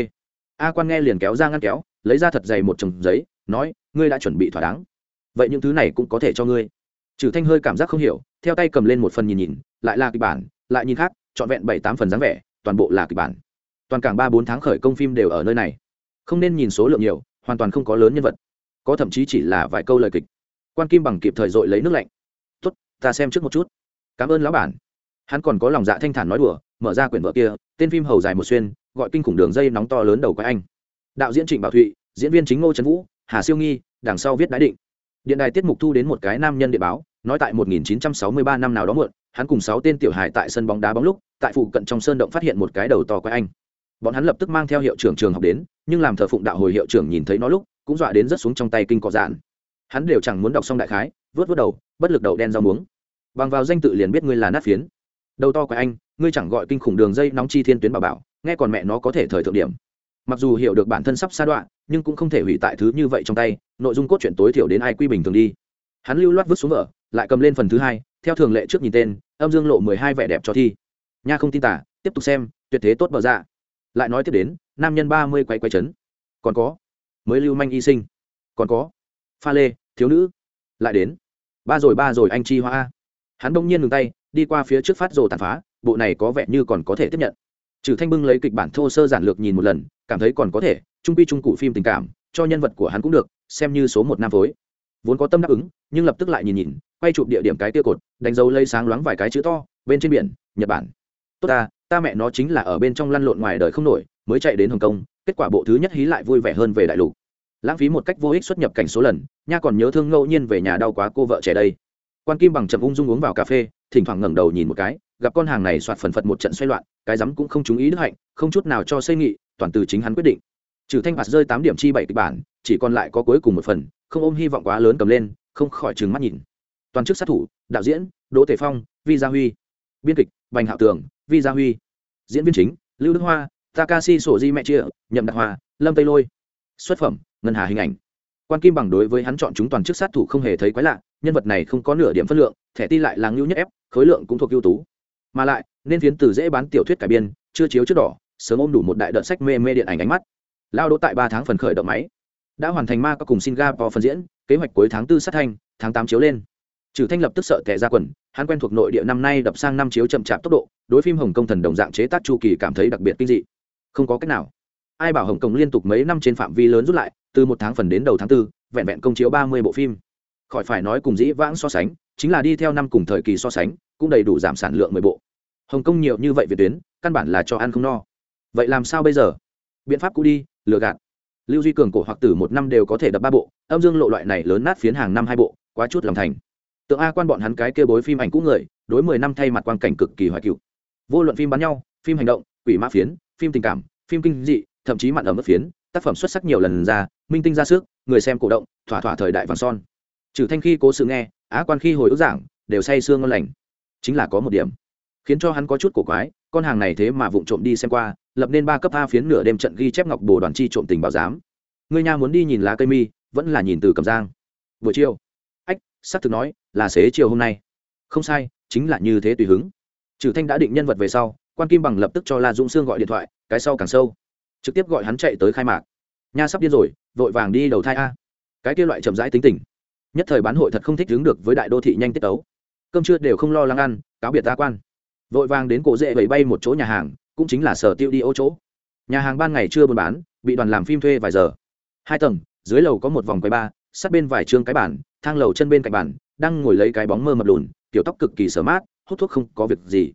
A quan nghe liền kéo ra ngăn kéo, lấy ra thật dày một chồng giấy nói, ngươi đã chuẩn bị thỏa đáng. Vậy những thứ này cũng có thể cho ngươi. Trừ thanh hơi cảm giác không hiểu, theo tay cầm lên một phần nhìn nhìn, lại là kịch bản, lại nhìn khác, trọn vẹn bảy tám phần dáng vẻ, toàn bộ là kịch bản. Toàn cảng ba bốn tháng khởi công phim đều ở nơi này. Không nên nhìn số lượng nhiều, hoàn toàn không có lớn nhân vật. Có thậm chí chỉ là vài câu lời kịch. Quan kim bằng kịp thời dội lấy nước lạnh. Tốt, ta xem trước một chút. Cảm ơn lão bản. Hắn còn có lòng dạ thanh thản nói đùa, mở ra quyển vợ kia, tên phim hầu dài một xuyên, gọi kinh khủng đường dây nóng to lớn đầu quái anh. Đạo diễn trịnh bảo thụy, diễn viên chính ngô trấn vũ hà siêu nghi, đằng sau viết đái định. Điện đài tiết mục thu đến một cái nam nhân điện báo, nói tại 1963 năm nào đó muộn, hắn cùng sáu tên tiểu hài tại sân bóng đá bóng lúc, tại phụ cận trong sơn động phát hiện một cái đầu to quái anh. Bọn hắn lập tức mang theo hiệu trưởng trường học đến, nhưng làm thờ phụng đạo hồi hiệu trưởng nhìn thấy nó lúc, cũng dọa đến rất xuống trong tay kinh cỏ dạn. Hắn đều chẳng muốn đọc xong đại khái, vớt vớt đầu, bất lực đầu đen rau muống. Bằng vào danh tự liền biết ngươi là nát phiến. Đầu to của anh, ngươi chẳng gọi kinh khủng đường dây nóng chi thiên tuyến bảo bảo, nghe còn mẹ nó có thể thời thượng điểm mặc dù hiểu được bản thân sắp xa đoạn nhưng cũng không thể hủy tại thứ như vậy trong tay, nội dung cốt truyện tối thiểu đến ai quy bình thường đi. Hắn lưu loát vứt xuống vở, lại cầm lên phần thứ hai, theo thường lệ trước nhìn tên, âm dương lộ mười hai vẻ đẹp cho thi. Nha không tin tả, tiếp tục xem, tuyệt thế tốt bờ dạ. Lại nói tiếp đến, nam nhân ba mươi quay quay chấn. Còn có. Mới lưu manh y sinh. Còn có. Pha lê, thiếu nữ. Lại đến. Ba rồi ba rồi anh chi hoa. Hắn bỗng nhiên ngừng tay, đi qua phía trước phát rồ tàn phá, bộ này có vẻ như còn có thể tiếp nhận. Trừ thanh bưng lấy kịch bản thô sơ giản lược nhìn một lần cảm thấy còn có thể, trung pi trung cụ phim tình cảm, cho nhân vật của hắn cũng được, xem như số một nam phối. Vốn có tâm đáp ứng, nhưng lập tức lại nhìn nhìn, quay chụp địa điểm cái tia cột, đánh dấu lây sáng loáng vài cái chữ to, bên trên biển, nhật bản. Tốt ta ta mẹ nó chính là ở bên trong lăn lộn ngoài đời không nổi, mới chạy đến hồng kông, kết quả bộ thứ nhất hí lại vui vẻ hơn về đại lục. Lãng phí một cách vô ích xuất nhập cảnh số lần, nha còn nhớ thương ngẫu nhiên về nhà đau quá cô vợ trẻ đây. Quan kim bằng chậm ung dung uống vào cà phê, thỉnh thoảng ngẩng đầu nhìn một cái, gặp con hàng này soạt phần phật một trận xoay loạn, cái rắm cũng không chú ý đức hạnh, không chút nào cho xây nghị toàn từ chính hắn quyết định. Trừ thanh phạt rơi tám điểm chi bảy kịch bản, chỉ còn lại có cuối cùng một phần, không ôm hy vọng quá lớn cầm lên, không khỏi trừng mắt nhìn. Toàn chức sát thủ, đạo diễn, đỗ Thể phong, vi gia huy. Biên kịch, bành hạo tường, vi gia huy. Diễn viên chính, lưu đức hoa, takashi sổ di mẹ chia nhậm đặc hoa lâm tây lôi. Xuất phẩm, ngân hà hình ảnh. Quan kim bằng đối với hắn chọn chúng toàn chức sát thủ không hề thấy quái lạ, nhân vật này không có nửa điểm phân lượng, thẻ ti lại là ngưu nhất ép, khối lượng cũng thuộc ưu tú. Mà lại, nên phiến từ dễ bán tiểu thuyết cải biên, chưa chiếu trước đỏ sớm ôm đủ một đại đợt sách mê mê điện ảnh ánh mắt. Lao đỗ tại ba tháng phần khởi động máy, đã hoàn thành ma các cùng singapore phần diễn, kế hoạch cuối tháng tư sát thanh, tháng tám chiếu lên. Trừ thanh lập tức sợ tệ ra quần, hắn quen thuộc nội địa năm nay đập sang năm chiếu chậm chạp tốc độ, đối phim hồng kông thần đồng dạng chế tác chu kỳ cảm thấy đặc biệt kinh dị. Không có cách nào. Ai bảo hồng kông liên tục mấy năm trên phạm vi lớn rút lại, từ một tháng phần đến đầu tháng tư, vẹn vẹn công chiếu ba mươi bộ phim. Khỏi phải nói cùng dĩ vãng so sánh, chính là đi theo năm cùng thời kỳ so sánh, cũng đầy đủ giảm sản lượng mười bộ. Hồng kông nhiều như vậy về tuyến, căn bản là cho ăn không no vậy làm sao bây giờ? Biện pháp cũ đi, lừa gạt. Lưu duy cường cổ hoặc tử một năm đều có thể đập ba bộ, âm dương lộ loại này lớn nát phiến hàng năm hai bộ, quá chút lòng thành. Tượng a quan bọn hắn cái kêu bối phim ảnh cũ người, đối mười năm thay mặt quan cảnh cực kỳ hoài cựu. Vô luận phim bắn nhau, phim hành động, quỷ mã phiến, phim tình cảm, phim kinh dị, thậm chí mặn ở mức phiến, tác phẩm xuất sắc nhiều lần ra, minh tinh ra sức, người xem cổ động, thỏa thỏa thời đại vàng son. Trừ thanh khi cố sự nghe, á quan khi hồi ức giảng, đều say sương ngon lành. Chính là có một điểm, khiến cho hắn có chút cổ quái, con hàng này thế mà vụng trộm đi xem qua lập nên ba cấp a phiến nửa đêm trận ghi chép ngọc bồ đoàn chi trộm tình bảo giám. Người nhà muốn đi nhìn lá cây mi, vẫn là nhìn từ cầm giang. Buổi chiều, ách, xác thực nói, là xế chiều hôm nay. Không sai, chính là như thế tùy hứng. Trừ thanh đã định nhân vật về sau, quan kim bằng lập tức cho la dũng sương gọi điện thoại, cái sau càng sâu. Trực tiếp gọi hắn chạy tới khai mạc. Nha sắp điên rồi, vội vàng đi đầu thai a. Cái kia loại chậm rãi tính tình. Nhất thời bán hội thật không thích đứng được với đại đô thị nhanh tiết tấu. Cơm trưa đều không lo lắng ăn, cáo biệt ta quan. Vội vàng đến cổ dễ vẩy bay một chỗ nhà hàng cũng chính là sở tiêu đi ô chỗ. Nhà hàng ban ngày chưa buôn bán, bị đoàn làm phim thuê vài giờ. Hai tầng, dưới lầu có một vòng quay ba, sát bên vài chương cái bản thang lầu chân bên cạnh bản đang ngồi lấy cái bóng mơ mập lùn, kiểu tóc cực kỳ sở mát, hút thuốc không có việc gì.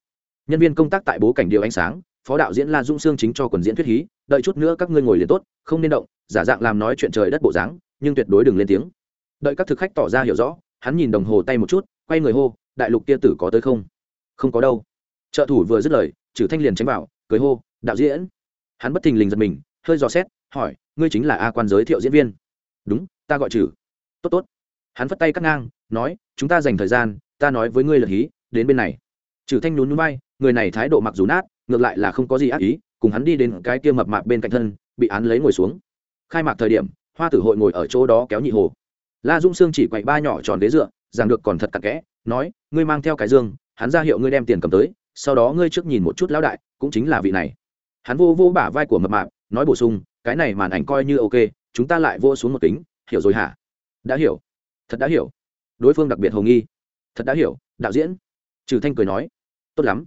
Nhân viên công tác tại bố cảnh điều ánh sáng, phó đạo diễn la dung sương chính cho quần diễn thuyết hí, đợi chút nữa các ngươi ngồi liền tốt, không nên động, giả dạng làm nói chuyện trời đất bộ dáng, nhưng tuyệt đối đừng lên tiếng. Đợi các thực khách tỏ ra hiểu rõ, hắn nhìn đồng hồ tay một chút, quay người hô, đại lục kia tử có tới không? Không có đâu. Trợ thủ vừa dứt lời trừ thanh liền tránh vào cười hô, đạo diễn. Hắn bất thình lình giật mình, hơi dò xét, hỏi, ngươi chính là a quan giới thiệu diễn viên? Đúng, ta gọi trừ. Tốt tốt. Hắn phất tay cắt ngang, nói, chúng ta dành thời gian, ta nói với ngươi lật hí, đến bên này. Trừ thanh nhún nhún bay người này thái độ mặc dù nát, ngược lại là không có gì ác ý, cùng hắn đi đến cái kia mập mạp bên cạnh thân, bị án lấy ngồi xuống. Khai mạc thời điểm, hoa tử hội ngồi ở chỗ đó kéo nhị hồ. La dung sương chỉ quậy ba nhỏ tròn ghế dựa rằng được còn thật cặn kẽ, nói, ngươi mang theo cái dương, hắn ra hiệu ngươi đem tiền cầm tới, sau đó ngươi trước nhìn một chút lão đại cũng chính là vị này. Hắn vô vô bả vai của mập mạp, nói bổ sung, cái này màn ảnh coi như ok, chúng ta lại vô xuống một kính, hiểu rồi hả? Đã hiểu. Thật đã hiểu. Đối phương đặc biệt hồ nghi. Thật đã hiểu, đạo diễn. Trừ thanh cười nói. Tốt lắm.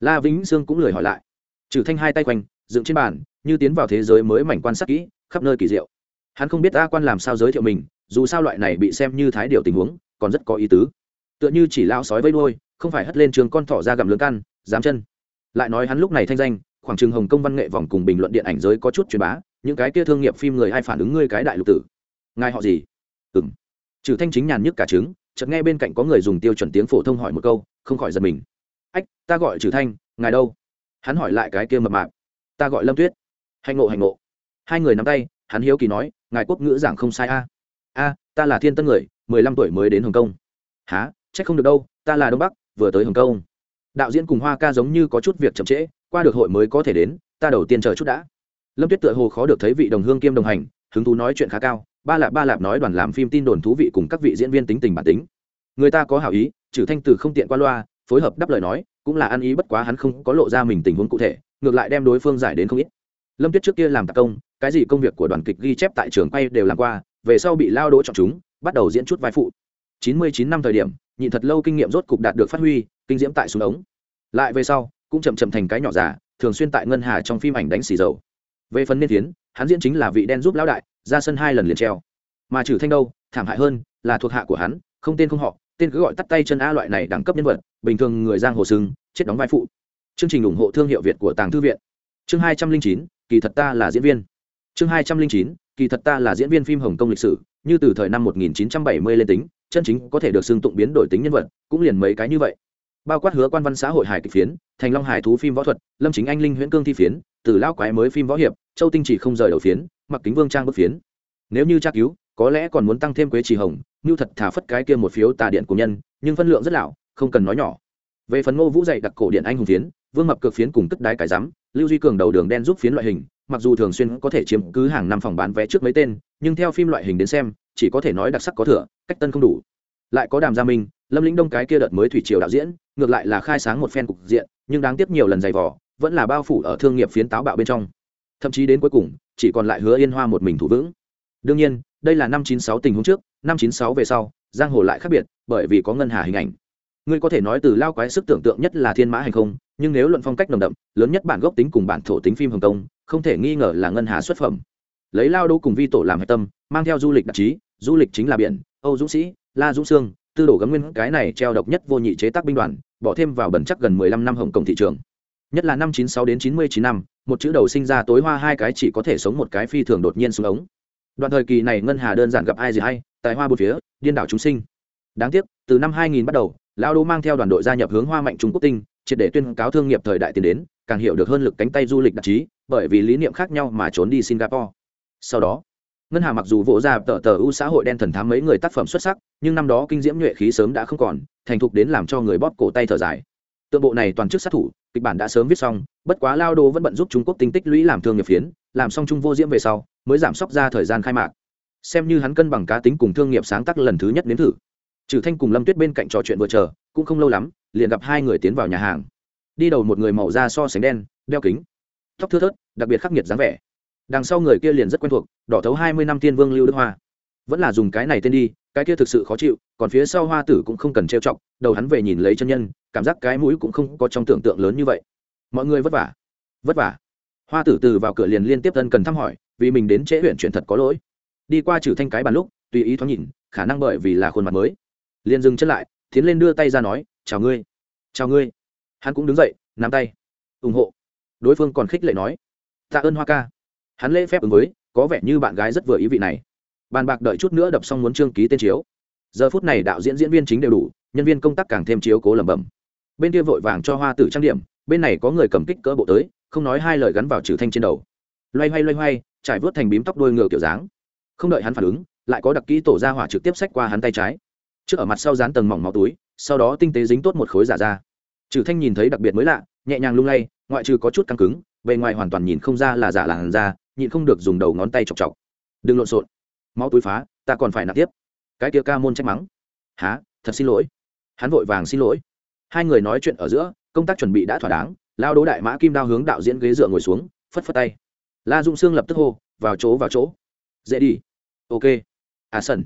La vĩnh sương cũng lười hỏi lại. Trừ thanh hai tay quanh, dựng trên bàn, như tiến vào thế giới mới mảnh quan sát kỹ, khắp nơi kỳ diệu. Hắn không biết a quan làm sao giới thiệu mình, dù sao loại này bị xem như thái điều tình huống, còn rất có ý tứ. Tựa như chỉ lao sói vây đôi không phải hất lên trường con thỏ ra gặm lớn căn dám chân lại nói hắn lúc này thanh danh, khoảng trường hồng công văn nghệ vòng cùng bình luận điện ảnh giới có chút truyền bá, những cái kia thương nghiệp phim người ai phản ứng ngươi cái đại lục tử? Ngài họ gì? Ừ m trừ thanh chính nhàn nhức cả trứng, chợt nghe bên cạnh có người dùng tiêu chuẩn tiếng phổ thông hỏi một câu, không khỏi giật mình. Ách, ta gọi trừ thanh, ngài đâu? Hắn hỏi lại cái kia mập mạp. Ta gọi lâm tuyết. Hạnh ngộ hạnh ngộ. Hai người nắm tay, hắn hiếu kỳ nói, ngài quốc ngữ giảng không sai a. A, ta là thiên tân người, mười lăm tuổi mới đến hồng kông. Há c h ắ c không được đâu, ta là đông bắc, vừa tới hồng kông đạo diễn cùng hoa ca giống như có chút việc chậm trễ, qua được hội mới có thể đến, ta đầu tiên chờ chút đã. Lâm tuyết tựa hồ khó được thấy vị đồng hương kiêm đồng hành, hứng thú nói chuyện khá cao, ba lạp ba lạp nói đoàn làm phim tin đồn thú vị cùng các vị diễn viên tính tình bản tính. Người ta có hảo ý, trừ thanh từ không tiện qua loa, phối hợp đáp lời nói, cũng là ăn ý bất quá hắn không có lộ ra mình tình huống cụ thể, ngược lại đem đối phương giải đến không ít. Lâm tuyết trước kia làm tạc công, cái gì công việc của đoàn kịch ghi chép tại trường quay đều làm qua, về sau bị lao đỗ chọn chúng, bắt đầu diễn chút vai phụ. Chín mươi chín năm thời điểm, nhịn thật lâu kinh nghiệm rốt cục đạt được phát huy kinh diễm tại xuống ống. Lại về sau, cũng chậm chậm thành cái nhỏ giả thường xuyên tại ngân hà trong phim ảnh đánh xì dầu. Về phần niên tiến, hắn diễn chính là vị đen giúp lão đại, ra sân hai lần liền treo. Mà trừ thanh đâu, thảm hại hơn là thuộc hạ của hắn, không tên không họ, tên cứ gọi tắt tay chân a loại này đẳng cấp nhân vật, bình thường người giang hồ sưng chết đóng vai phụ. Chương trình ủng hộ thương hiệu việt của tàng thư viện. Chương hai trăm linh chín, kỳ thật ta là diễn viên. Chương hai trăm linh chín, kỳ thật ta là diễn viên phim hồng kông lịch sử, như từ thời năm 1970 lên tính, chân chính có thể được xưng tụng biến đổi tính nhân vật, cũng liền mấy cái như vậy bao quát hứa quan văn xã hội hải kịch phiến, thành long hải thú phim võ thuật, lâm chính anh linh huyễn cương thi phiến, từ lao quái mới phim võ hiệp, châu tinh chỉ không rời đầu phiến, mặc kính vương trang bức phiến. Nếu như tra cứu, có lẽ còn muốn tăng thêm quế trì hồng, như thật thả phất cái kia một phiếu tà điện của nhân, nhưng phân lượng rất lão, không cần nói nhỏ. Về phần ngô vũ dạy đặc cổ điện anh hùng phiến, vương mập cực phiến cùng cất đái cải rắm lưu duy cường đầu đường đen giúp phiến loại hình, mặc dù thường xuyên có thể chiếm cứ hàng năm phòng bán vé trước mấy tên, nhưng theo phim loại hình đến xem, chỉ có thể nói đặc sắc có thừa, cách tân không đủ. Lại có đàm gia minh lâm lĩnh đông cái kia đợt mới thủy triều đạo diễn, ngược lại là khai sáng một phen cục diện, nhưng đáng tiếc nhiều lần giày vỏ vẫn là bao phủ ở thương nghiệp phiến táo bạo bên trong. Thậm chí đến cuối cùng, chỉ còn lại hứa yên hoa một mình thủ vững. Đương nhiên, đây là năm chín sáu tình huống trước, năm chín sáu về sau, giang hồ lại khác biệt, bởi vì có ngân hà hình ảnh. Ngươi có thể nói từ lao quái sức tưởng tượng nhất là thiên mã hành không, nhưng nếu luận phong cách nồng đậm, lớn nhất bản gốc tính cùng bản thổ tính phim hồng kông, không thể nghi ngờ là ngân hà xuất phẩm. Lấy lao đô cùng vi tổ làm hạch tâm, mang theo du lịch đặc trí, du lịch chính là biển, âu dũng sĩ, la dũng sương tư đồ gấm nguyên cái này treo độc nhất vô nhị chế tác binh đoàn, bỏ thêm vào bẩn chắc gần mười lăm năm hồng kông thị trường. Nhất là năm chín sáu đến chín mươi chín năm, một chữ đầu sinh ra tối hoa hai cái chỉ có thể sống một cái phi thường đột nhiên xuống ống. Đoạn thời kỳ này ngân hà đơn giản gặp ai gì hay, tài hoa bốn phía, điên đảo chúng sinh. Đáng tiếc, từ năm 2000 bắt đầu lao đô mang theo đoàn đội gia nhập hướng hoa mạnh trung quốc tinh, triệt để tuyên cáo thương nghiệp thời đại tiến đến, càng hiểu được hơn lực cánh tay du lịch đặc trí, bởi vì lý niệm khác nhau mà trốn đi singapore. Sau đó ngân hà mặc dù vỗ ra tờ tờ ưu xã hội đen thần thám mấy người tác phẩm xuất sắc, nhưng năm đó kinh diễm nhuệ khí sớm đã không còn, thành thục đến làm cho người bóp cổ tay thở dài. Tượng bộ này toàn chức sát thủ, kịch bản đã sớm viết xong, bất quá lao đô vẫn bận giúp trung quốc tinh tích lũy làm thương nghiệp phiến, làm xong trung vô diễm về sau, mới giảm sốc ra thời gian khai mạc. Xem như hắn cân bằng cá tính cùng thương nghiệp sáng tác lần thứ nhất đến thử. Trừ thanh cùng lâm tuyết bên cạnh trò chuyện vừa chờ, cũng không lâu lắm, liền gặp hai người tiến vào nhà hàng. Đi đầu một người màu da so sánh đen, đeo kính, tóc thưa thớt, đặc biệt khắc nghiệt dáng vẻ đằng sau người kia liền rất quen thuộc, đỏ thấu hai mươi năm tiên vương lưu đức hoa. Vẫn là dùng cái này tên đi, cái kia thực sự khó chịu, còn phía sau hoa tử cũng không cần trêu chọc, đầu hắn về nhìn lấy chân nhân, cảm giác cái mũi cũng không có trong tưởng tượng lớn như vậy. Mọi người vất vả vất vả. Hoa tử từ vào cửa liền liên tiếp thân cần thăm hỏi, vì mình đến trễ huyện chuyện thật có lỗi. Đi qua trừ thanh cái bàn lúc, tùy ý thoáng nhìn, khả năng bởi vì là khuôn mặt mới. Liền dừng chân lại, tiến lên đưa tay ra nói, chào ngươi chào ngươi. Hắn cũng đứng dậy, nắm tay, ủng hộ. Đối phương còn khích lệ nói tạ ơn hoa ca hắn lễ phép ứng với, có vẻ như bạn gái rất vừa ý vị này. Bàn bạc đợi chút nữa đập xong muốn trương ký tên chiếu. Giờ phút này đạo diễn diễn viên chính đều đủ, nhân viên công tác càng thêm chiếu cố lẩm bẩm. Bên kia vội vàng cho hoa tử trang điểm, bên này có người cầm kích cỡ bộ tới, không nói hai lời gắn vào trừ thanh trên đầu. Loay hoay loay hoay, trải vớt thành bím tóc đôi ngựa kiểu dáng. Không đợi hắn phản ứng, lại có đặc kỹ tổ ra hỏa trực tiếp xách qua hắn tay trái. Trước ở mặt sau dán tầng mỏng máu túi, sau đó tinh tế dính tốt một khối giả ra trừ thanh nhìn thấy đặc biệt mới lạ, nhẹ nhàng lung lay, ngoại trừ có chút căng cứng, bề ngoài hoàn toàn nhìn không ra là giả làn da nhịn không được dùng đầu ngón tay chọc chọc. Đừng lộn xộn. Máu túi phá, ta còn phải nạp tiếp. Cái kia ca môn trách mắng. Há thật xin lỗi. Hắn vội vàng xin lỗi. Hai người nói chuyện ở giữa, công tác chuẩn bị đã thỏa đáng, lao đố đại mã kim đao hướng đạo diễn ghế dựa ngồi xuống, phất phất tay. La dung sương lập tức hô, vào chỗ vào chỗ. Dễ đi. Ok. À sân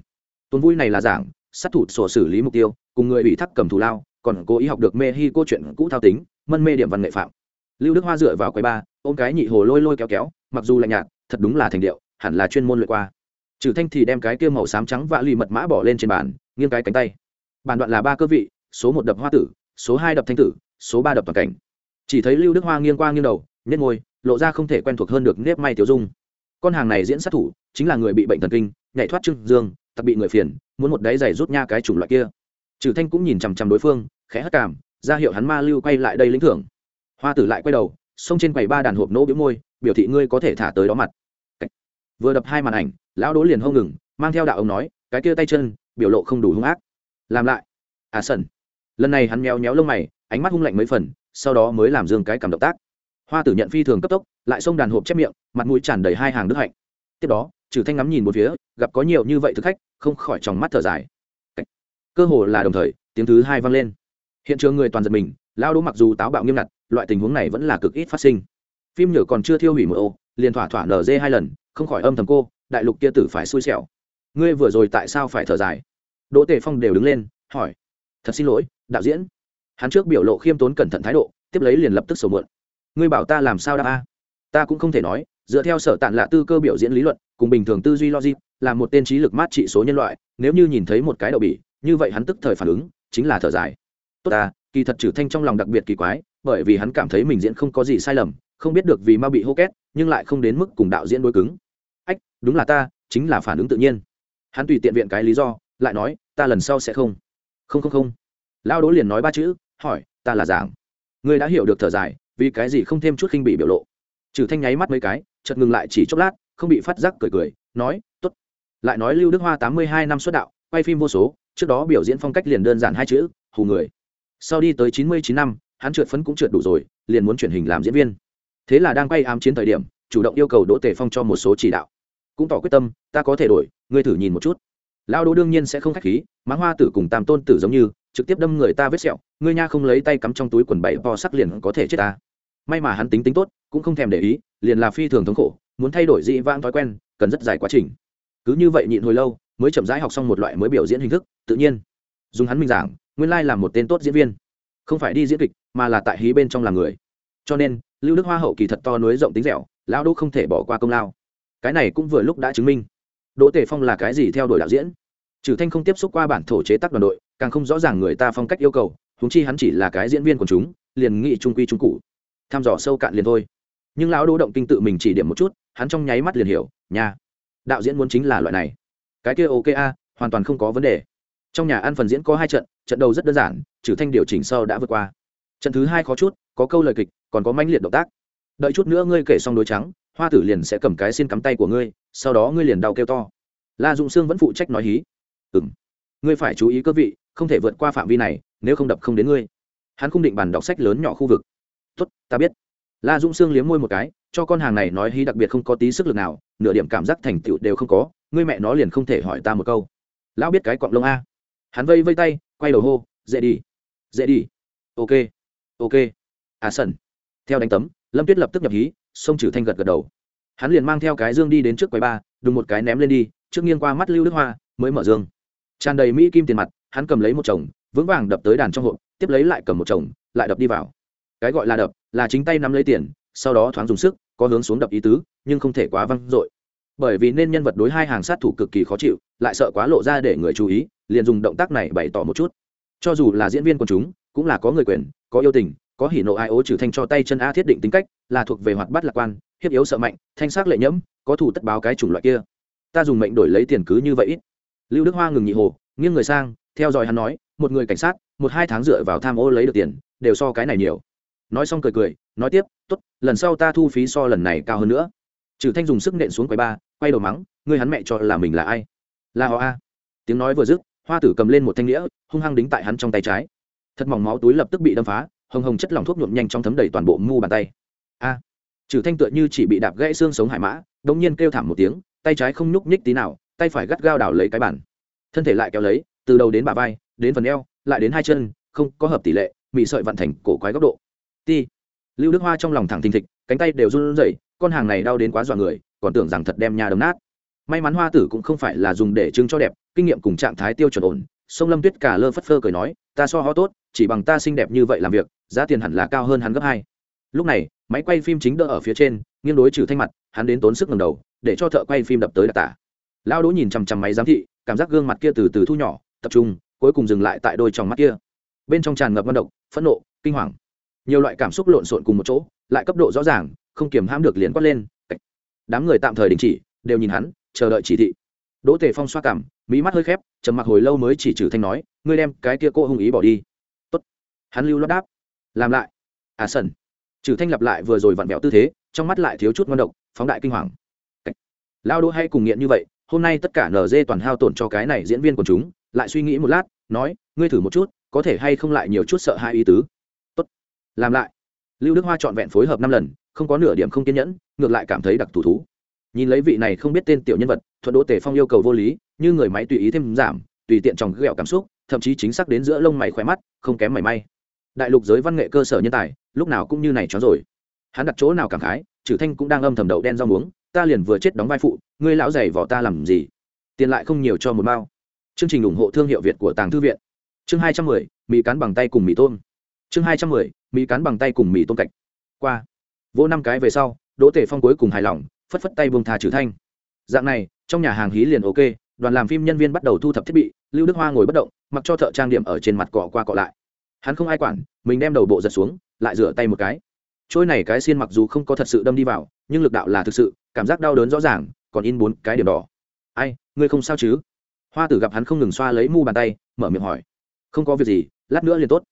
tuần vui này là giảng, sát thủ sổ xử lý mục tiêu, cùng người bị thắc cầm thù lao, còn cố ý học được mê hi cô chuyện cũ thao tính, mân mê điểm văn nghệ phạm. Lưu đức hoa dựa vào quầy ba, ôm cái nhị hồ lôi lôi kéo kéo mặc dù lạnh nhạt, thật đúng là thành điệu, hẳn là chuyên môn luyện qua. Trừ thanh thì đem cái kia màu xám trắng vạ lì mật mã bỏ lên trên bàn, nghiêng cái cánh tay. Bản đoạn là ba cơ vị, số một đập hoa tử, số hai đập thanh tử, số ba đập toàn cảnh. Chỉ thấy lưu đức hoa nghiêng qua nghiêng đầu nhét ngôi lộ ra không thể quen thuộc hơn được nếp may tiểu dung. Con hàng này diễn sát thủ, chính là người bị bệnh thần kinh, nhảy thoát trưng dương, tặc bị người phiền, muốn một đáy giày rút nha cái chủng loại kia. Trừ thanh cũng nhìn chằm chằm đối phương, khẽ hất cảm ra hiệu hắn ma lưu quay lại đây lĩnh thưởng. Hoa tử lại quay đầu, xông trên quầy ba đàn hộp nỗ bĩu môi biểu thị ngươi có thể thả tới đó mặt. Vừa đập hai màn ảnh, lão đố liền hông ngừng, mang theo đạo ông nói, cái kia tay chân, biểu lộ không đủ hung ác. Làm lại. À sần. Lần này hắn méo méo lông mày, ánh mắt hung lạnh mấy phần, sau đó mới làm dương cái cảm động tác. Hoa tử nhận phi thường cấp tốc, lại xông đàn hộp chép miệng, mặt mũi tràn đầy hai hàng đức hạnh. Tiếp đó, trừ thanh ngắm nhìn một phía, gặp có nhiều như vậy thực khách, không khỏi tròng mắt thở dài. Cơ hồ là đồng thời, tiếng thứ hai vang lên. Hiện trường người toàn giật mình lao đố mặc dù táo bạo nghiêm ngặt, loại tình huống này vẫn là cực ít phát sinh phim nhựa còn chưa thiêu hủy một ô, liền thỏa thỏa nở dê hai lần, không khỏi âm thầm cô, đại lục kia tử phải xui xẻo. Ngươi vừa rồi tại sao phải thở dài? Đỗ tề phong đều đứng lên, hỏi. Thật xin lỗi, đạo diễn. Hắn trước biểu lộ khiêm tốn cẩn thận thái độ, tiếp lấy liền lập tức sầu mượn. ngươi bảo ta làm sao đáp a? Ta cũng không thể nói, dựa theo sở tạn lạ tư cơ biểu diễn lý luận, cùng bình thường tư duy logic, là một tên trí lực mát trị số nhân loại, nếu như nhìn thấy một cái đậu bỉ, như vậy hắn tức thời phản ứng, chính là thở dài. Tốt ta, kỳ thật trừ thanh trong lòng đặc biệt kỳ quái, bởi vì hắn cảm thấy mình diễn không có gì sai lầm không biết được vì ma bị hô két, nhưng lại không đến mức cùng đạo diễn đối cứng. Ách, đúng là ta, chính là phản ứng tự nhiên. Hắn tùy tiện viện cái lý do, lại nói, ta lần sau sẽ không. Không không không. Lao đố liền nói ba chữ, hỏi, ta là giảng. Ngươi đã hiểu được thở dài, vì cái gì không thêm chút khinh bị biểu lộ. Trừ thanh nháy mắt mấy cái, chợt ngừng lại chỉ chốc lát, không bị phát giác cười cười, nói t ố t lại nói lưu đức hoa tám mươi hai năm xuất đạo, quay phim vô số, trước đó biểu diễn phong cách liền đơn giản hai chữ, hù người. Sau đi tới chín mươi chín năm, hắn trượt phấn cũng trượt đủ rồi, liền muốn chuyển hình làm diễn viên thế là đang quay ám chiến thời điểm, chủ động yêu cầu đỗ tề phong cho một số chỉ đạo. Cũng tỏ quyết tâm, ta có thể đổi, ngươi thử nhìn một chút. Lao đỗ đương nhiên sẽ không k h á c h khí mãng hoa tử cùng tam tôn tử giống như, trực tiếp đâm người ta vết sẹo, ngươi nha không lấy tay cắm trong túi quần bảy po sắc liền có thể chết ta. May mà hắn tính tính tốt, cũng không thèm để ý, liền là phi thường thống khổ, muốn thay đổi dị vãng thói quen, cần rất dài quá trình. Cứ như vậy nhịn hồi lâu, mới chậm rãi học xong một loại mới biểu diễn hình thức, tự nhiên. Dùng hắn minh giảng, nguyên lai là một tên tốt diễn viên. Không phải đi diễn kịch, mà là tại hí bên trong là người. Cho nên lưu đức hoa hậu kỳ thật to núi rộng tính dẻo, lão đỗ không thể bỏ qua công lao. Cái này cũng vừa lúc đã chứng minh. Đỗ tề phong là cái gì theo đuổi đạo diễn? Trừ thanh không tiếp xúc qua bản thổ chế tác đoàn đội, càng không rõ ràng người ta phong cách yêu cầu húng chi hắn chỉ là cái diễn viên của chúng, liền nghị trung quy trung cụ. Tham dò sâu cạn liền thôi. Nhưng lão đỗ động kinh tự mình chỉ điểm một chút, hắn trong nháy mắt liền hiểu nhà đạo diễn muốn chính là loại này. Cái kia ok a, hoàn toàn không có vấn đề. Trong nhà ăn phần diễn có hai trận trận đầu rất đơn giản, trừ thanh điều chỉnh sau đã vượt qua. Trận thứ hai khó chút, có câu lời kịch còn có manh liệt động tác. Đợi chút nữa ngươi kể xong đối trắng, hoa tử liền sẽ cầm cái xin cắm tay của ngươi, sau đó ngươi liền đau kêu to. La dụng sương vẫn phụ trách nói hí. Ừ m ngươi phải chú ý cơ vị, không thể vượt qua phạm vi này, nếu không đập không đến ngươi. Hắn không định bàn đọc sách lớn nhỏ khu vực. Tốt, ta biết. La dũng sương liếm môi một cái, cho con hàng này nói hí đặc biệt không có tí sức lực nào, nửa điểm cảm giác thành tựu đều không có, ngươi mẹ nó liền không thể hỏi ta một câu. Lão biết cái cọng lông a. Hắn vây vây tay, quay đầu hô dễ đi dễ đi. Ok ok. À sần theo đánh tấm, lâm tuyết lập tức nhập hí xông trừ thanh gật gật đầu. Hắn liền mang theo cái dương đi đến trước quầy ba, đùng một cái ném lên đi, trước nghiêng qua mắt lưu đức hoa, mới mở dương. Tràn đầy mỹ kim tiền mặt, hắn cầm lấy một chồng, vững vàng đập tới đàn trong hộp, tiếp lấy lại cầm một chồng, lại đập đi vào. Cái gọi là đập, là chính tay nắm lấy tiền, sau đó thoáng dùng sức, có hướng xuống đập ý tứ, nhưng không thể quá văng dội. Bởi vì nên nhân vật đối hai hàng sát thủ cực kỳ khó chịu, lại sợ quá lộ ra để người chú ý, liền dùng động tác này bày tỏ một chút. Cho dù là diễn viên quần chúng, cũng là có người quyền, có yêu tình có hỉ nộ ai ố trừ thanh cho tay chân a thiết định tính cách, là thuộc về hoạt bát lạc quan, hiếp yếu sợ mạnh, thanh sắc lệ nhẫm, có thủ tất báo cái chủng loại kia. Ta dùng mệnh đổi lấy tiền cứ như vậy ít. Lưu đức hoa ngừng nhị hồ, nghiêng người sang, theo dõi hắn nói, một người cảnh sát, một hai tháng dựa vào tham ô lấy được tiền, đều so cái này nhiều. Nói xong cười cười, nói tiếp, tốt, lần sau ta thu phí so lần này cao hơn nữa. Trừ thanh dùng sức nện xuống quầy ba, quay đầu mắng, ngươi hắn mẹ cho là mình là ai? Là họ a. Tiếng nói vừa dứt, hoa tử cầm lên một thanh đĩa, hung hăng đính tại hắn trong tay trái. Thật mỏng máu túi lập tức bị đâm phá hồng hồng chất lỏng thuốc nhuộm nhanh trong thấm đầy toàn bộ mu bàn tay. A, trừ thanh tựa như chỉ bị đạp gãy xương sống hải mã, đống nhiên kêu thảm một tiếng, tay trái không nhúc nhích tí nào, tay phải gắt gao đảo lấy cái bản thân thể lại kéo lấy, từ đầu đến bả vai, đến phần eo, lại đến hai chân, không có hợp tỷ lệ bị sợi vặn thành cổ quái góc độ. Ti, lưu đức hoa trong lòng thẳng thình thịch, cánh tay đều run rẩy, con hàng này đau đến quá dọa người, còn tưởng rằng thật đem nhà đấm nát. May mắn hoa tử cũng không phải là dùng để trưng cho đẹp, kinh nghiệm cùng trạng thái tiêu chuẩn ổn, sông lâm tuyết cả lơ phất phơ cười nói, ta so ho tốt chỉ bằng ta xinh đẹp như vậy làm việc, giá tiền hẳn là cao hơn hắn gấp hai. Lúc này, máy quay phim chính đỡ ở phía trên, nghiêng đối trừ thanh mặt, hắn đến tốn sức ngầm đầu, để cho thợ quay phim đập tới đặc tả. Lao đỗ nhìn chằm chằm máy giám thị, cảm giác gương mặt kia từ từ thu nhỏ, tập trung, cuối cùng dừng lại tại đôi tròng mắt kia. Bên trong tràn ngập văn động, phẫn nộ, kinh hoàng. Nhiều loại cảm xúc lộn xộn cùng một chỗ, lại cấp độ rõ ràng, không kiềm hãm được liền quát lên đám người tạm thời đình chỉ, đều nhìn hắn, chờ đợi chỉ thị. Đỗ tề phong xoa cảm mỹ mắt hơi khép, trầm mặc hồi lâu mới chỉ trừ thanh nói, ngươi đem cái kia cô hung ý bỏ đi hắn lưu lót đáp. Làm lại. À sần. Trừ thanh lặp lại vừa rồi vặn vẹo tư thế, trong mắt lại thiếu chút ngon độc, phóng đại kinh hoàng. Lao đỗ hay cùng nghiện như vậy, hôm nay tất cả nở toàn hao tổn cho cái này diễn viên của chúng, lại suy nghĩ một lát, nói, ngươi thử một chút, có thể hay không lại nhiều chút sợ hai ý tứ? Tốt. Làm lại. Lưu đức hoa trọn vẹn phối hợp năm lần, không có nửa điểm không kiên nhẫn, ngược lại cảm thấy đặc thủ thú. Nhìn lấy vị này không biết tên tiểu nhân vật, thuận đỗ tề phong yêu cầu vô lý, như người máy tùy ý thêm giảm, tùy tiện tròng ghẹo cảm xúc, thậm chí chính xác đến giữa lông mày khoe mắt, không kém mảy may đại lục giới văn nghệ cơ sở nhân tài, lúc nào cũng như này cho rồi. Hắn đặt chỗ nào cảm khái trừ thanh cũng đang âm thầm đậu đen rau muống, ta liền vừa chết đóng vai phụ, ngươi lão giày vỏ ta làm gì? Tiền lại không nhiều cho một bao. Chương trình ủng hộ thương hiệu việt của tàng thư viện. Chương hai trăm mười, mì cán bằng tay cùng mì tôm. Chương hai trăm mười, mì cán bằng tay cùng mì tôm cạch. Qua. Vô năm cái về sau, đỗ tể phong cuối cùng hài lòng, phất phất tay buông thà trừ thanh. Dạng này, trong nhà hàng hí liền ok, đoàn làm phim nhân viên bắt đầu thu thập thiết bị, lưu đức hoa ngồi bất động, mặc cho thợ trang điểm ở trên mặt cọ qua cọ lại hắn không ai quản, mình đem đầu bộ giật xuống, lại rửa tay một cái. Trôi này cái xiên mặc dù không có thật sự đâm đi vào, nhưng lực đạo là thực sự, cảm giác đau đớn rõ ràng, còn in bốn cái điểm đỏ. Ai, ngươi không sao chứ? Hoa tử gặp hắn không ngừng xoa lấy mu bàn tay, mở miệng hỏi. Không có việc gì, lát nữa liền tốt.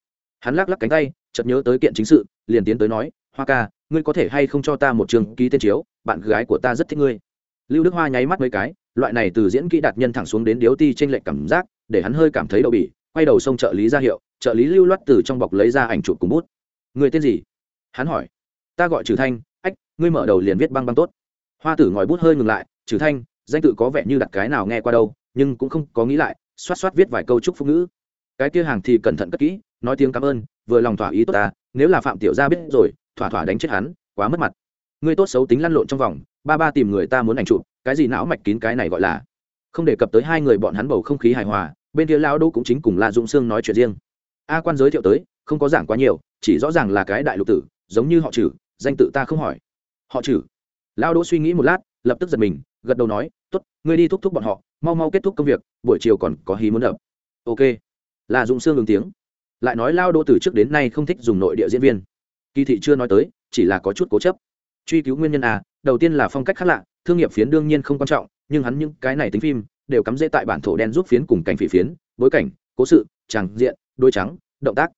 Hắn lắc lắc cánh tay, chợt nhớ tới kiện chính sự, liền tiến tới nói, hoa ca, ngươi có thể hay không cho ta một trường ký tên chiếu? Bạn gái của ta rất thích ngươi. Lưu đức hoa nháy mắt mấy cái, loại này từ diễn kỹ đạt nhân thẳng xuống đến điếu ti trên lệnh cảm giác, để hắn hơi cảm thấy đậu bỉ quay đầu xông trợ lý ra hiệu, trợ lý lưu loát từ trong bọc lấy ra ảnh chụp cùng bút. Người tên gì? Hắn hỏi. Ta gọi trừ thanh, ách, ngươi mở đầu liền viết băng băng tốt. Hoa tử ngòi bút hơi ngừng lại trừ thanh, danh tự có vẻ như đặt cái nào nghe qua đâu, nhưng cũng không có nghĩ lại, xoát xoát viết vài câu chúc phúc ngữ. Cái kia hàng thì cẩn thận cất kỹ, nói tiếng cảm ơn, vừa lòng thỏa ý tốt ta, nếu là phạm tiểu gia biết rồi, thỏa thỏa đánh chết hắn, quá mất mặt. Ngươi tốt xấu tính lăn lộn trong vòng, ba ba tìm người ta muốn ảnh chụp, cái gì não mạch kín cái này gọi là. Không đề cập tới hai người bọn hắn bầu không khí hài hòa bên kia Lão đô cũng chính cùng la dũng sương nói chuyện riêng. A quan giới thiệu tới không có giảng quá nhiều chỉ rõ ràng là cái đại lục tử giống như họ chử, danh tự ta không hỏi. Họ chử. Lão đỗ suy nghĩ một lát lập tức giật mình gật đầu nói t ố t ngươi đi thúc thúc bọn họ mau mau kết thúc công việc buổi chiều còn có hí muốn đập. Ok. Là dũng sương ứng tiếng. Lại nói lao đỗ từ trước đến nay không thích dùng nội địa diễn viên. Kỳ thị chưa nói tới chỉ là có chút cố chấp. Truy cứu nguyên nhân à đầu tiên là phong cách khác lạ thương nghiệp phiến đương nhiên không quan trọng nhưng hắn những cái này tính phim đều cắm rễ tại bản thổ đen giúp phiến cùng cảnh phỉ phiến, bối cảnh, cố sự, tràng diện, đôi trắng, động tác,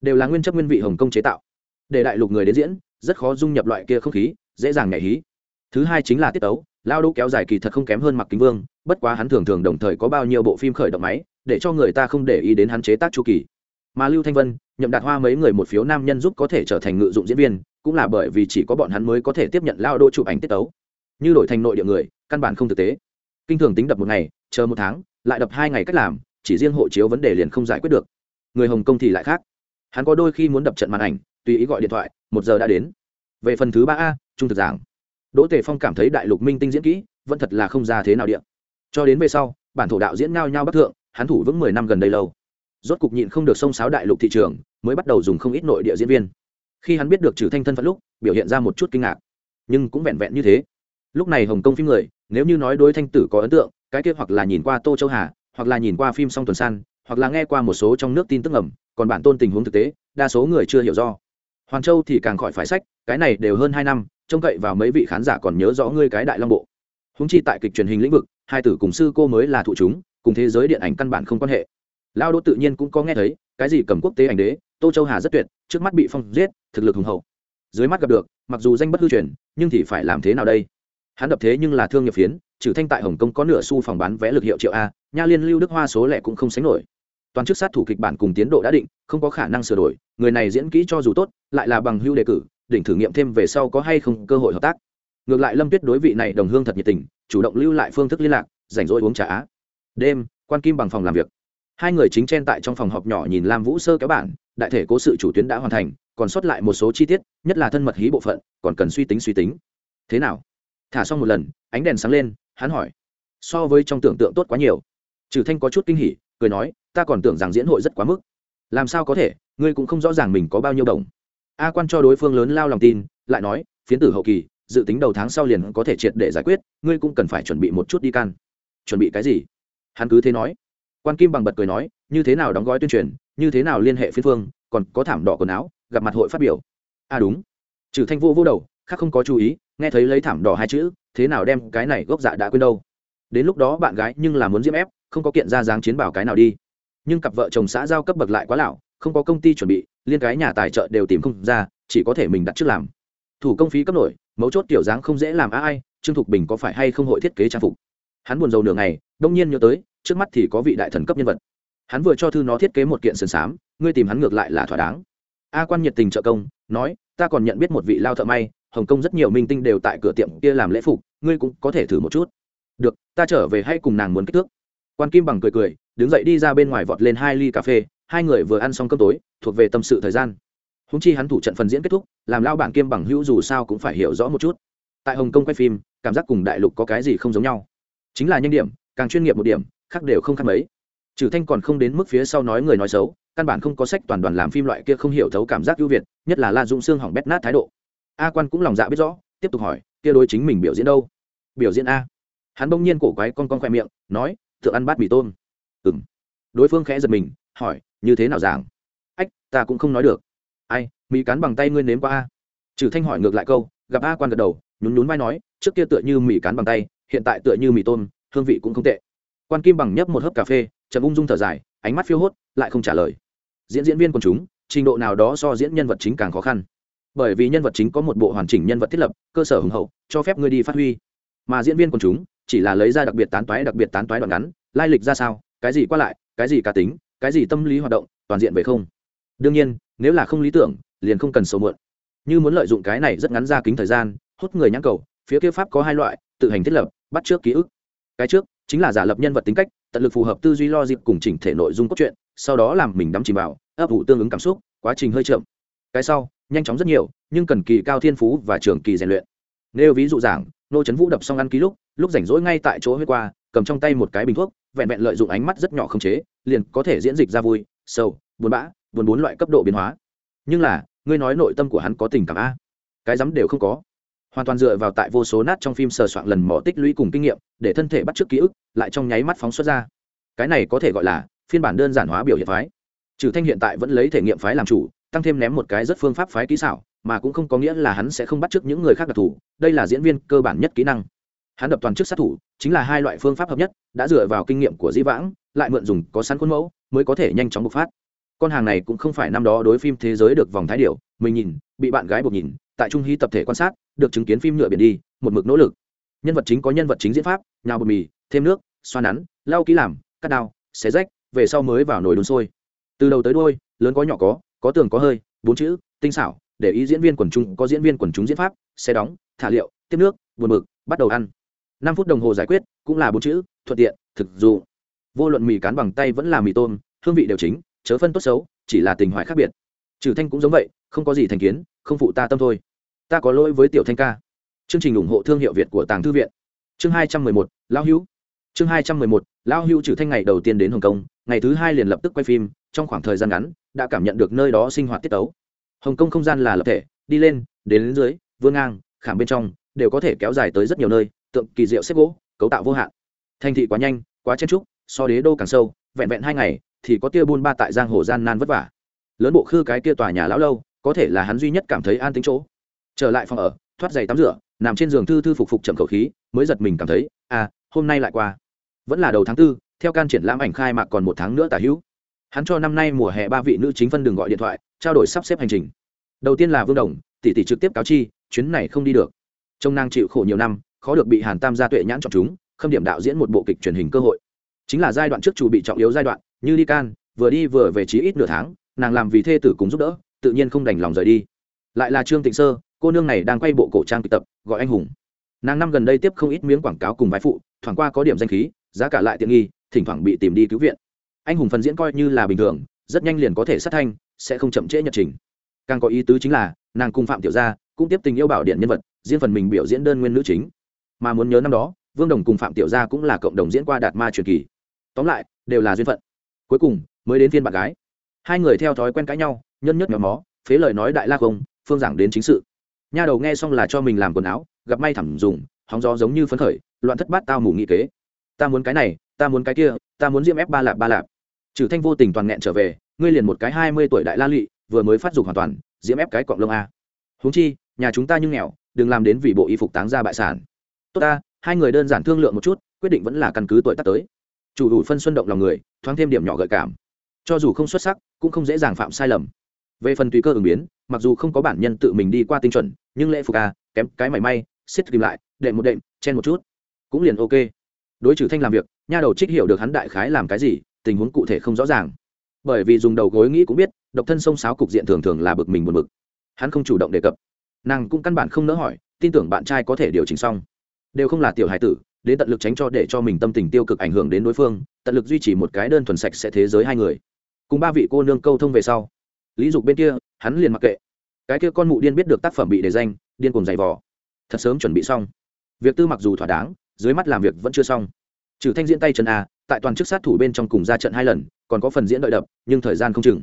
đều là nguyên chất nguyên vị hồng kông chế tạo. Để đại lục người đến diễn, rất khó dung nhập loại kia không khí, dễ dàng nhảy hí. Thứ hai chính là tiết tấu, lao đỗ kéo dài kỳ thật không kém hơn mặc kính vương, bất quá hắn thường thường đồng thời có bao nhiêu bộ phim khởi động máy, để cho người ta không để ý đến hắn chế tác chu kỳ. Mà lưu thanh vân, nhậm đạt hoa mấy người một phiếu nam nhân giúp có thể trở thành ngự dụng diễn viên, cũng là bởi vì chỉ có bọn hắn mới có thể tiếp nhận lao đỗ chụp ảnh tiết tấu. Như đổi thành nội địa người căn bản không thực tế. Kinh thường tính đập một ngày, chờ một tháng, lại đập hai ngày cách làm, chỉ riêng hộ chiếu vấn đề liền không giải quyết được. Người hồng kông thì lại khác. Hắn có đôi khi muốn đập trận màn ảnh, tùy ý gọi điện thoại, một giờ đã đến. Về phần thứ ba a, trung thực giảng. Đỗ tề phong cảm thấy đại lục minh tinh diễn kỹ, vẫn thật là không ra thế nào điện cho đến về sau, bản thổ đạo diễn ngao nhau bắc thượng, hắn thủ vững mười năm gần đây lâu. Rốt cục nhịn không được sông sáo đại lục thị trường, mới bắt đầu dùng không ít nội địa diễn viên. Khi hắn biết được trừ thanh thân phận lúc, biểu hiện ra một chút kinh ngạc. Nhưng cũng vẹn vẹn như thế lúc này hồng kông phim người, nếu như nói đối thanh tử có ấn tượng, cái kia hoặc là nhìn qua tô châu hà, hoặc là nhìn qua phim song tuần san, hoặc là nghe qua một số trong nước tin tức ẩm còn bản tôn tình huống thực tế, đa số người chưa hiểu do hoàn châu thì càng khỏi phải sách, cái này đều hơn hai năm, trông cậy vào mấy vị khán giả còn nhớ rõ ngươi cái đại long bộ. Húng chi tại kịch truyền hình lĩnh vực, hai tử cùng sư cô mới là thụ chúng, cùng thế giới điện ảnh căn bản không quan hệ. Lao đỗ tự nhiên cũng có nghe thấy, cái gì cầm quốc tế ảnh đế, tô châu hà rất tuyệt, trước mắt bị phong giết, thực lực hùng hậu. Dưới mắt gặp được, mặc dù danh bất hư truyền, nhưng thì phải làm thế nào đây? Hắn đập thế nhưng là thương nghiệp phiến, trừ thanh tại hồng kông có nửa xu phòng bán vé lực hiệu triệu a, nha liên lưu đức hoa số lẻ cũng không sánh nổi. Toàn chức sát thủ kịch bản cùng tiến độ đã định, không có khả năng sửa đổi, người này diễn kỹ cho dù tốt, lại là bằng hưu đề cử, đỉnh thử nghiệm thêm về sau có hay không cơ hội hợp tác. Ngược lại lâm tuyết đối vị này đồng hương thật nhiệt tình, chủ động lưu lại phương thức liên lạc, rảnh rỗi uống trà. Á đêm, quan kim bằng phòng làm việc. Hai người chính chen tại trong phòng họp nhỏ nhìn lam vũ sơ kéo bản, đại thể cố sự chủ tuyến đã hoàn thành, còn sót lại một số chi tiết, nhất là thân mật hí bộ phận, còn cần suy tính suy tính. Thế nào? Thả xong một lần, ánh đèn sáng lên, hắn hỏi, so với trong tưởng tượng tốt quá nhiều. Trừ thanh có chút kinh hỉ, cười nói, ta còn tưởng rằng diễn hội rất quá mức. Làm sao có thể? Ngươi cũng không rõ ràng mình có bao nhiêu đồng. A quan cho đối phương lớn lao lòng tin, lại nói, phiến tử hậu kỳ, dự tính đầu tháng sau liền có thể triệt để giải quyết, ngươi cũng cần phải chuẩn bị một chút đi can. Chuẩn bị cái gì? Hắn cứ thế nói. Quan kim bằng bật cười nói, như thế nào đóng gói tuyên truyền, như thế nào liên hệ phiên phương, còn có thảm đỏ quần áo, gặp mặt hội phát biểu. À đúng. Trừ thanh vô vô đầu khác không có chú ý, nghe thấy lấy thảm đỏ hai chữ, thế nào đem cái này gốc dạ đã quên đâu. Đến lúc đó bạn gái nhưng là muốn diễm ép, không có kiện ra dáng chiến bảo cái nào đi. Nhưng cặp vợ chồng xã giao cấp bậc lại quá lão, không có công ty chuẩn bị, liên cái nhà tài trợ đều tìm không ra, chỉ có thể mình đặt trước làm. Thủ công phí cấp nổi, mấu chốt tiểu dáng không dễ làm á ai, trương thục bình có phải hay không hội thiết kế trang phục? Hắn buồn rầu nửa ngày, đông nhiên nhớ tới, trước mắt thì có vị đại thần cấp nhân vật. Hắn vừa cho thư nó thiết kế một kiện sườn xám, ngươi tìm hắn ngược lại là thỏa đáng. A quan nhiệt tình trợ công, nói, ta còn nhận biết một vị lao thợ may hồng kông rất nhiều minh tinh đều tại cửa tiệm kia làm lễ phục, ngươi cũng có thể thử một chút. Được, ta trở về hay cùng nàng muốn kích thước. Quan kim bằng cười cười, đứng dậy đi ra bên ngoài vọt lên hai ly cà phê, hai người vừa ăn xong cơm tối, thuộc về tâm sự thời gian. Húng chi hắn thủ trận phần diễn kết thúc, làm lao bản kim bằng hữu dù sao cũng phải hiểu rõ một chút. Tại hồng kông quay phim, cảm giác cùng đại lục có cái gì không giống nhau. Chính là nhanh điểm, càng chuyên nghiệp một điểm, khác đều không khác mấy. Trừ thanh còn không đến mức phía sau nói người nói xấu, căn bản không có sách toàn đoàn làm phim loại kia không hiểu thấu cảm giác ưu việt, nhất là la dũng xương hỏng bét nát thái độ a quan cũng lòng dạ biết rõ, tiếp tục hỏi, kia đối chính mình biểu diễn đâu? Biểu diễn a. Hắn bỗng nhiên cổ quái con con khoe miệng, nói thượng ăn bát mì tôm. Ừng đối phương khẽ giật mình, hỏi, như thế nào giảng ách, ta cũng không nói được. Ai, mì cán bằng tay ngươi nếm qua a. Trừ thanh hỏi ngược lại câu, gặp a quan gật đầu, nhún nhún vai nói, trước kia tựa như mì cán bằng tay, hiện tại tựa như mì tôm, hương vị cũng không tệ. Quan kim bằng nhấp một hớp cà phê, chậm ung dung thở dài, ánh mắt phiêu hốt, lại không trả lời. Diễn diễn viên quần chúng, trình độ nào đó so diễn nhân vật chính càng khó khăn bởi vì nhân vật chính có một bộ hoàn chỉnh nhân vật thiết lập, cơ sở hùng hậu, cho phép ngươi đi phát huy. Mà diễn viên quần chúng, chỉ là lấy ra đặc biệt tán toái đặc biệt tán toái đoạn ngắn, lai lịch ra sao, cái gì qua lại, cái gì cá tính, cái gì tâm lý hoạt động, toàn diện về không. Đương nhiên, nếu là không lý tưởng, liền không cần sầu muộn. Như muốn lợi dụng cái này rất ngắn ra kính thời gian, hút người nhãn cầu, phía kia pháp có hai loại, tự hành thiết lập, bắt trước ký ức. Cái trước, chính là giả lập nhân vật tính cách, tận lực phù hợp tư duy lo dịp cùng chỉnh thể nội dung cốt truyện, sau đó làm mình đắm chìm vào, ấp ủ tương ứng cảm xúc, quá trình hơi chậm. Cái sau nhanh chóng rất nhiều, nhưng cần kỳ cao thiên phú và trường kỳ rèn luyện. Nếu ví dụ giảng, nô trấn vũ đập xong ăn ký lúc lúc rảnh rỗi ngay tại chỗ huyết qua, cầm trong tay một cái bình thuốc, vẹn vẹn lợi dụng ánh mắt rất nhỏ không chế, liền có thể diễn dịch ra vui sâu buồn bã, buồn bốn loại cấp độ biến hóa. Nhưng là, ngươi nói nội tâm của hắn có tình cảm a? Cái dám đều không có. Hoàn toàn dựa vào tại vô số nát trong phim sờ soạn lần mỏ tích lũy cùng kinh nghiệm, để thân thể bắt chước ký ức, lại trong nháy mắt phóng xuất ra. Cái này có thể gọi là phiên bản đơn giản hóa biểu hiện phái. Trừ thanh hiện tại vẫn lấy thể nghiệm phái làm chủ tăng thêm ném một cái rất phương pháp phái kỹ xảo, mà cũng không có nghĩa là hắn sẽ không bắt chước những người khác đặc thù, đây là diễn viên cơ bản nhất kỹ năng. Hắn đập toàn chức sát thủ, chính là hai loại phương pháp hợp nhất, đã dựa vào kinh nghiệm của di vãng, lại mượn dùng có sẵn khuôn mẫu, mới có thể nhanh chóng bộc phát. Con hàng này cũng không phải năm đó đối phim thế giới được vòng thái điệu mình nhìn, bị bạn gái buộc nhìn, tại trung hy tập thể quan sát, được chứng kiến phim nhựa biển đi, một mực nỗ lực. Nhân vật chính có nhân vật chính diễn pháp, nhào bột mì, thêm nước, xoa nắn, lau kỹ làm, cắt đao, xé rách, về sau mới vào nồi đun sôi. Từ đầu tới đôi lớn có nhỏ có có tường có hơi, bốn chữ, tinh xảo, để ý diễn viên quần chúng, có diễn viên quần chúng diễn pháp, xe đóng, thả liệu, tiếp nước, buồn mực bắt đầu ăn. Năm phút đồng hồ giải quyết, cũng là bốn chữ, thuận tiện, thực dụ. vô luận mì cán bằng tay vẫn là mì tôm, hương vị đều chính, chớ phân tốt xấu, chỉ là tình hoài khác biệt. Trừ thanh cũng giống vậy, không có gì thành kiến, không phụ ta tâm thôi. Ta có lỗi với tiểu thanh ca. Chương trình ủng hộ thương hiệu việt của tàng thư viện. Chương hai trăm mười một, lão hữu. Chương hai trăm mười một, lão hữu trừ thanh ngày đầu tiên đến hồng kông, ngày thứ hai liền lập tức quay phim, trong khoảng thời gian ngắn đã cảm nhận được nơi đó sinh hoạt tiết tấu. Hồng kông không gian là lập thể đi lên đến, đến dưới vương ngang khảm bên trong đều có thể kéo dài tới rất nhiều nơi tượng kỳ diệu xếp gỗ cấu tạo vô hạn. Thành thị quá nhanh quá chen trúc so đế đô càng sâu vẹn vẹn hai ngày thì có tia buôn ba tại giang hồ gian nan vất vả. Lớn bộ khư cái kia tòa nhà lão lâu có thể là hắn duy nhất cảm thấy an tính chỗ. Trở lại phòng ở thoát giày tắm rửa nằm trên giường thư thư phục phục chậm khẩu khí mới giật mình cảm thấy à hôm nay lại qua. Vẫn là đầu tháng tư theo can triển lãm ảnh khai mạc còn một tháng nữa tả hữu hắn cho năm nay mùa hè ba vị nữ chính phân đường gọi điện thoại, trao đổi sắp xếp hành trình. Đầu tiên là vương đồng, tỷ tỷ trực tiếp cáo chi, chuyến này không đi được. Trông nàng chịu khổ nhiều năm, khó được bị hàn tam gia tuệ nhãn chọn chúng, khâm điểm đạo diễn một bộ kịch truyền hình cơ hội. Chính là giai đoạn trước chủ bị trọng yếu giai đoạn, như đi can, vừa đi vừa về trí ít nửa tháng, nàng làm vì thê tử cùng giúp đỡ, tự nhiên không đành lòng rời đi. Lại là trương tịnh sơ, cô nương này đang quay bộ cổ trang kịch tập, gọi anh hùng. Nàng năm gần đây tiếp không ít miếng quảng cáo cùng vai phụ, thoảng qua có điểm danh khí, giá cả lại tiện nghi, thỉnh thoảng bị tìm đi cứu viện anh hùng phần diễn coi như là bình thường, rất nhanh liền có thể sát thanh, sẽ không chậm trễ nhật trình. Càng có ý tứ chính là, nàng cùng phạm tiểu gia cũng tiếp tình yêu bảo điện nhân vật diễn phần mình biểu diễn đơn nguyên nữ chính. Mà muốn nhớ năm đó, vương đồng cùng phạm tiểu gia cũng là cộng đồng diễn qua đạt ma truyền kỳ. Tóm lại, đều là duyên phận. Cuối cùng, mới đến phiên bạn gái. Hai người theo thói quen cãi nhau, nhân nhất nhỏ mó, phế lời nói đại la không, phương giảng đến chính sự. Nha đầu nghe xong là cho mình làm quần áo, gặp may thẳm dùng, hóng gió giống như phấn khởi, loạn thất bát tao mù nghị kế. Ta muốn cái này, ta muốn cái kia, ta muốn diêm ép ba lạp ba lạp trừ thanh vô tình toàn nghẹn trở về, ngươi liền một cái hai mươi tuổi đại la lụy vừa mới phát dục hoàn toàn, diễm ép cái cọng lông a. Huống chi, nhà chúng ta như nghèo, đừng làm đến vì bộ y phục táng ra bại sản. Tốt ta, hai người đơn giản thương lượng một chút, quyết định vẫn là căn cứ tuổi tác tới. Chủ đủ phân xuân động lòng người, thoáng thêm điểm nhỏ gợi cảm. Cho dù không xuất sắc, cũng không dễ dàng phạm sai lầm. Về phần tùy cơ ứng biến, mặc dù không có bản nhân tự mình đi qua tinh chuẩn, nhưng lễ phục a, kém cái mảy may, xiết kìm lại, đệm một đệm, chen một chút, cũng liền ok. Đối trừ thanh làm việc, nha đầu trích hiểu được hắn đại khái làm cái gì tình huống cụ thể không rõ ràng. Bởi vì dùng đầu gối nghĩ cũng biết, độc thân sông sáo cục diện thường thường là bực mình một bực. Hắn không chủ động đề cập. Nàng cũng căn bản không nỡ hỏi, tin tưởng bạn trai có thể điều chỉnh xong. Đều không là tiểu hải tử, đến tận lực tránh cho để cho mình tâm tình tiêu cực ảnh hưởng đến đối phương, tận lực duy trì một cái đơn thuần sạch sẽ thế giới hai người. Cùng ba vị cô nương câu thông về sau, lý dục bên kia, hắn liền mặc kệ. Cái kia con mụ điên biết được tác phẩm bị đề danh, điên cùng giày vò. Thật sớm chuẩn bị xong. Việc tư mặc dù thỏa đáng, dưới mắt làm việc vẫn chưa xong trừ thanh diễn tay chân a, tại toàn chức sát thủ bên trong cùng ra trận hai lần, còn có phần diễn đợi đập, nhưng thời gian không chừng.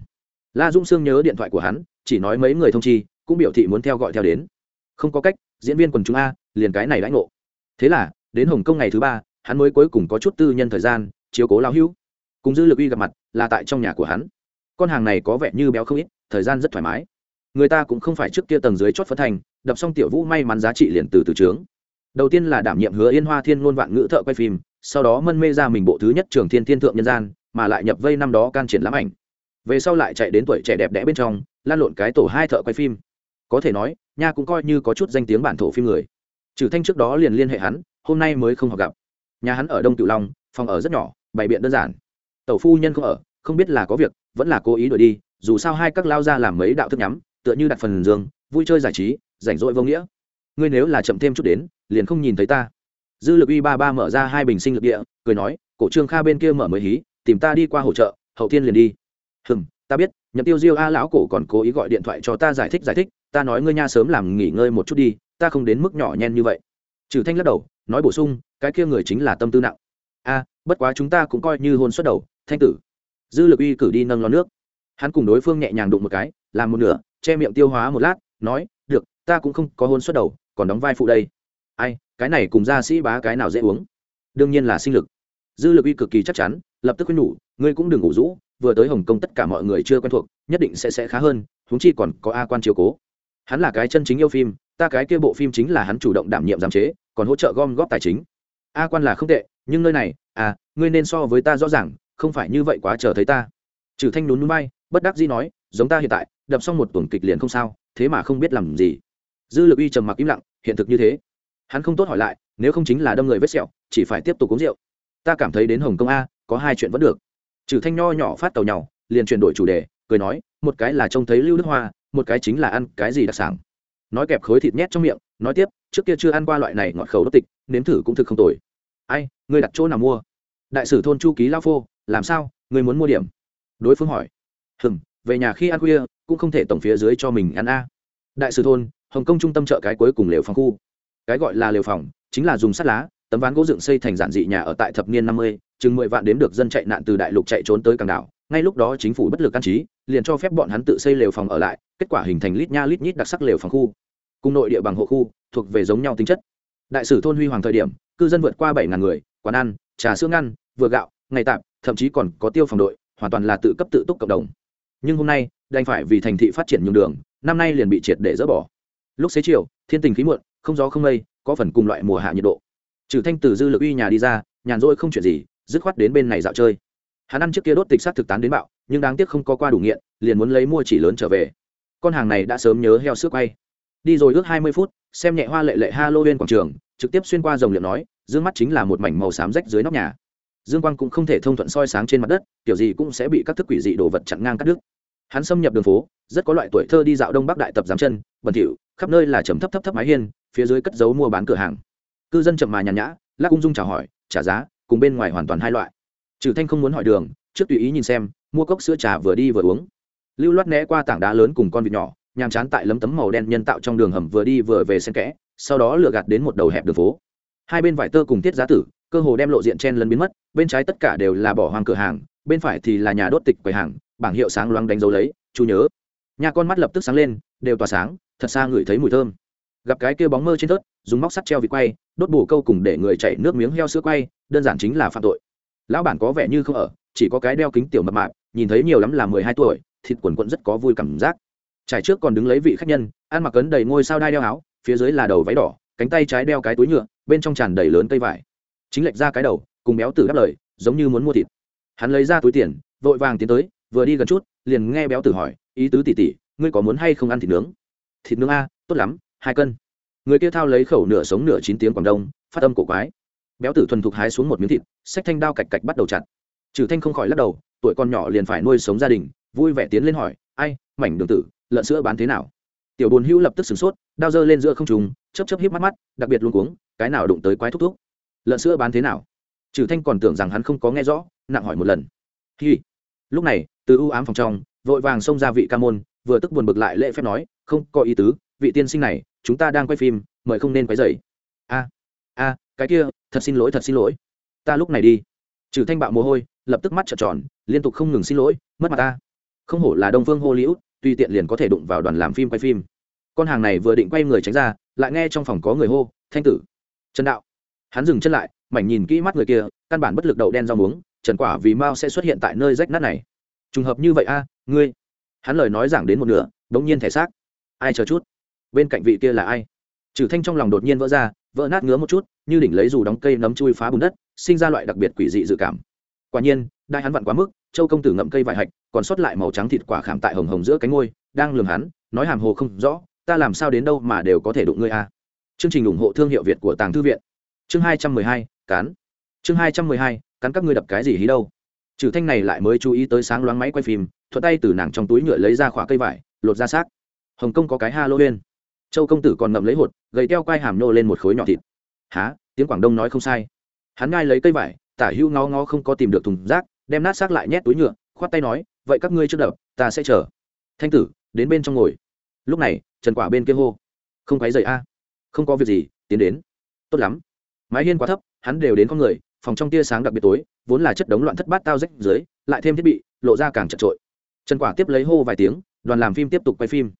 La dung sương nhớ điện thoại của hắn, chỉ nói mấy người thông chi, cũng biểu thị muốn theo gọi theo đến. Không có cách, diễn viên quần chúng a, liền cái này đãi ngộ. Thế là, đến hồng kông ngày thứ ba, hắn mới cuối cùng có chút tư nhân thời gian, chiếu cố lao hữu. Cùng dư lực uy gặp mặt, là tại trong nhà của hắn. Con hàng này có vẻ như béo không ít, thời gian rất thoải mái. Người ta cũng không phải trước kia tầng dưới chót phấn thành, đập xong tiểu vũ may mắn giá trị liền từ từ trướng đầu tiên là đảm nhiệm hứa yên hoa thiên ngôn vạn ngữ thợ quay phim, sau đó mân mê ra mình bộ thứ nhất trường thiên thiên thượng nhân gian, mà lại nhập vây năm đó can triển lãm ảnh. Về sau lại chạy đến tuổi trẻ đẹp đẽ bên trong, lan lộn cái tổ hai thợ quay phim. Có thể nói, nha cũng coi như có chút danh tiếng bản thổ phim người. Trừ thanh trước đó liền liên hệ hắn, hôm nay mới không học gặp. Nhà hắn ở đông cửu long, phòng ở rất nhỏ, bày biện đơn giản. Tẩu phu nhân không ở, không biết là có việc, vẫn là cố ý đuổi đi, dù sao hai các lao ra làm mấy đạo thức nhắm, tựa như đặt phần giường, vui chơi giải trí, rảnh rỗi vô nghĩa. Ngươi nếu là chậm thêm chút đến liền không nhìn thấy ta. Dư lực uy ba ba mở ra hai bình sinh lực địa, cười nói, cổ trương kha bên kia mở mới hí, tìm ta đi qua hỗ trợ, hậu tiên liền đi. Hừng ta biết, nhậm tiêu diêu a lão cổ còn cố ý gọi điện thoại cho ta giải thích giải thích, ta nói ngươi nha sớm làm nghỉ ngơi một chút đi, ta không đến mức nhỏ nhen như vậy. Trừ thanh lắc đầu, nói bổ sung, cái kia người chính là tâm tư nặng. A, bất quá chúng ta cũng coi như hôn xuất đầu, thanh tử. Dư lực uy cử đi nâng lon nước. Hắn cùng đối phương nhẹ nhàng đụng một cái, làm một nửa, che miệng tiêu hóa một lát, nói, được, ta cũng không có hôn xuất đầu, còn đóng vai phụ đây ai, cái này cùng gia sĩ bá cái nào dễ uống? Đương nhiên là sinh lực. Dư lực uy cực kỳ chắc chắn, lập tức khuyên nhủ, ngươi cũng đừng ngủ rũ, vừa tới hồng kông tất cả mọi người chưa quen thuộc, nhất định sẽ sẽ khá hơn, huống chi còn có a quan chiếu cố. Hắn là cái chân chính yêu phim, ta cái kia bộ phim chính là hắn chủ động đảm nhiệm giám chế, còn hỗ trợ gom góp tài chính. A quan là không tệ, nhưng nơi này à ngươi nên so với ta rõ ràng, không phải như vậy quá chờ thấy ta. Trừ thanh nún núi bay, bất đắc dĩ nói, giống ta hiện tại, đập xong một tuần kịch liền không sao, thế mà không biết làm gì. Dư lực uy trầm mặc im lặng, hiện thực như thế hắn không tốt hỏi lại, nếu không chính là đâm người vết sẹo, chỉ phải tiếp tục uống rượu. Ta cảm thấy đến hồng kông a, có hai chuyện vẫn được. Trừ thanh nho nhỏ phát tàu nhau liền chuyển đổi chủ đề, cười nói, một cái là trông thấy lưu đức hoa, một cái chính là ăn cái gì đặc sản. Nói kẹp khối thịt nhét trong miệng, nói tiếp, trước kia chưa ăn qua loại này ngọt khẩu đốt tịch, nếm thử cũng thực không tồi. Ai, ngươi đặt chỗ nào mua? Đại sử thôn chu ký lao phô, làm sao, ngươi muốn mua điểm? Đối phương hỏi. Hừm, về nhà khi ăn khuya, cũng không thể tổng phía dưới cho mình ăn a. Đại sử thôn, hồng kông trung tâm chợ cái cuối cùng lều phòng khu cái gọi là lều phòng, chính là dùng sắt lá, tấm ván gỗ dựng xây thành giản dị nhà ở tại thập niên năm mươi, chừng mười vạn đếm được dân chạy nạn từ đại lục chạy trốn tới cảng đảo. Ngay lúc đó chính phủ bất lực căn trí, liền cho phép bọn hắn tự xây lều phòng ở lại, kết quả hình thành lít nha lít nhít đặc sắc lều phòng khu. Cùng nội địa bằng hộ khu, thuộc về giống nhau tính chất. Đại sử thôn huy hoàng thời điểm, cư dân vượt qua bảy ngàn người, quán ăn, trà sữa ngăn, vừa gạo, ngày tạm thậm chí còn có tiêu phòng đội, hoàn toàn là tự cấp tự túc cộng đồng. Nhưng hôm nay, đành phải vì thành thị phát triển nhường đường, năm nay liền bị triệt để dỡ bỏ. Lúc xế chiều, thiên tình khí muộn không gió không mây, có phần cùng loại mùa hạ nhiệt độ. Trừ thanh từ dư lực uy nhà đi ra, nhàn rỗi không chuyện gì, dứt khoát đến bên này dạo chơi. Hắn ăn trước kia đốt tịch sát thực tán đến bạo, nhưng đáng tiếc không có qua đủ nghiện, liền muốn lấy mua chỉ lớn trở về. Con hàng này đã sớm nhớ heo sức quay. Đi rồi ước hai mươi phút, xem nhẹ hoa lệ lệ halloween quảng trường, trực tiếp xuyên qua dòng liệm nói, dương mắt chính là một mảnh màu xám rách dưới nóc nhà. Dương quang cũng không thể thông thuận soi sáng trên mặt đất, kiểu gì cũng sẽ bị các thức quỷ dị đồ vật chặn ngang cắt đứt hắn xâm nhập đường phố, rất có loại tuổi thơ đi dạo đông bắc đại tập giám chân, bẩn thỉu, khắp nơi là trầm thấp thấp thấp mái hiên, phía dưới cất giấu mua bán cửa hàng. Cư dân chậm mà nhàn nhã, lắc ung dung chào hỏi, trả giá, cùng bên ngoài hoàn toàn hai loại. Trừ thanh không muốn hỏi đường, trước tùy ý nhìn xem, mua cốc sữa trà vừa đi vừa uống. Lưu loát né qua tảng đá lớn cùng con vịt nhỏ, nhàm chán tại lấm tấm màu đen nhân tạo trong đường hầm vừa đi vừa về xen kẽ, sau đó lừa gạt đến một đầu hẹp đường phố. Hai bên vải tơ cùng tiết giá tử, cơ hồ đem lộ diện chen lấn biến mất, bên trái tất cả đều là bỏ hoang cửa hàng, bên phải thì là nhà đốt tịch quầy hàng bảng hiệu sáng loáng đánh dấu lấy chú nhớ. Nhà con mắt lập tức sáng lên, đều tỏa sáng, thật xa ngửi thấy mùi thơm. Gặp cái kia bóng mơ trên tớt dùng móc sắt treo vịt quay, đốt bổ câu cùng để người chạy nước miếng heo sữa quay, đơn giản chính là phạm tội. Lão bản có vẻ như không ở, chỉ có cái đeo kính tiểu mập mạp, nhìn thấy nhiều lắm là mười hai tuổi, thịt quần quận rất có vui cảm giác. Trải trước còn đứng lấy vị khách nhân, ăn mặc cấn đầy ngôi sao đai đeo áo, phía dưới là đầu váy đỏ, cánh tay trái đeo cái túi nhựa, bên trong tràn đầy lớn cây vải. Chính lệch ra cái đầu, cùng béo tử đáp lời, giống như muốn mua thịt. Hắn lấy ra túi tiền, vội vàng tiến tới vừa đi gần chút, liền nghe béo tử hỏi, ý tứ tỉ tỉ ngươi có muốn hay không ăn thịt nướng? Thịt nướng a, tốt lắm, hai cân. Người kia thao lấy khẩu nửa sống nửa chín tiếng quảng đông, phát âm cổ quái. Béo tử thuần thục hái xuống một miếng thịt, xách thanh đao cạch cạch bắt đầu chặt. Trừ thanh không khỏi lắc đầu, tuổi con nhỏ liền phải nuôi sống gia đình, vui vẻ tiến lên hỏi, ai, mảnh đường tử, lợn sữa bán thế nào? Tiểu bồn hữu lập tức sửng sốt, đao dơ lên giữa không trùng chấp chấp híp mắt mắt, đặc biệt luôn cuống, cái nào đụng tới quái thúc thúc? Lợn sữa bán thế nào? Trừ thanh còn tưởng rằng hắn không có nghe rõ, nặng hỏi một lần. Hi lúc này, từ ưu ám phòng trong, vội vàng xông ra vị ca môn, vừa tức buồn bực lại lễ phép nói, không, có ý tứ, vị tiên sinh này, chúng ta đang quay phim, mời không nên quấy dậy a a, cái kia, thật xin lỗi, thật xin lỗi. Ta lúc này đi. Trừ thanh bạo mồ hôi, lập tức mắt trợn tròn, liên tục không ngừng xin lỗi, mất mặt ta. Không hổ là đông phương hô liễu tuy tiện liền có thể đụng vào đoàn làm phim quay phim. Con hàng này vừa định quay người tránh ra, lại nghe trong phòng có người hô, thanh tử. Trần đạo. Hắn dừng chân lại, mảnh nhìn kỹ mắt người kia, căn bản bất lực đậu đen rau muống trần quả vì mao sẽ xuất hiện tại nơi rách nát này. Trùng hợp như vậy a, ngươi. Hắn lời nói giảng đến một nửa, đống nhiên thể xác. Ai chờ chút? Bên cạnh vị kia là ai? Trừ thanh trong lòng đột nhiên vỡ ra, vỡ nát ngứa một chút, như đỉnh lấy dù đóng cây nấm chui phá bùn đất, sinh ra loại đặc biệt quỷ dị dự cảm. Quả nhiên, đại hắn vặn quá mức, châu công tử ngậm cây vải hạch, còn sót lại màu trắng thịt quả khảm tại hồng hồng giữa cánh ngôi, đang lường hắn, nói hàm hồ không rõ, ta làm sao đến đâu mà đều có thể đụng ngươi a? Chương trình ủng hộ thương hiệu việt của tàng thư viện. Chương hai trăm mười hai, cán chương hai trăm mười hai cắn các ngươi đập cái gì hí đâu? Trừ thanh này lại mới chú ý tới sáng loáng máy quay phim thuận tay từ nàng trong túi nhựa lấy ra khỏa cây vải lột ra xác. Hồng kông có cái ha lo huyên, châu công tử còn ngậm lấy hột gầy teo quai hàm nô lên một khối nhỏ thịt. Há tiếng quảng đông nói không sai. Hắn ngai lấy cây vải tả hữu ngó ngó không có tìm được thùng rác đem nát xác lại nhét túi nhựa khoát tay nói vậy các ngươi trước đập ta sẽ chờ. Thanh tử đến bên trong ngồi. Lúc này trần quả bên kia hô không quấy dậy a không có việc gì tiến đến. Tốt lắm. Mái hiên quá thấp hắn đều đến con người phòng trong tia sáng đặc biệt tối, vốn là chất đống loạn thất bát tao rách dưới, lại thêm thiết bị, lộ ra càng chật trội. Trần quả tiếp lấy hô vài tiếng, đoàn làm phim tiếp tục quay phim.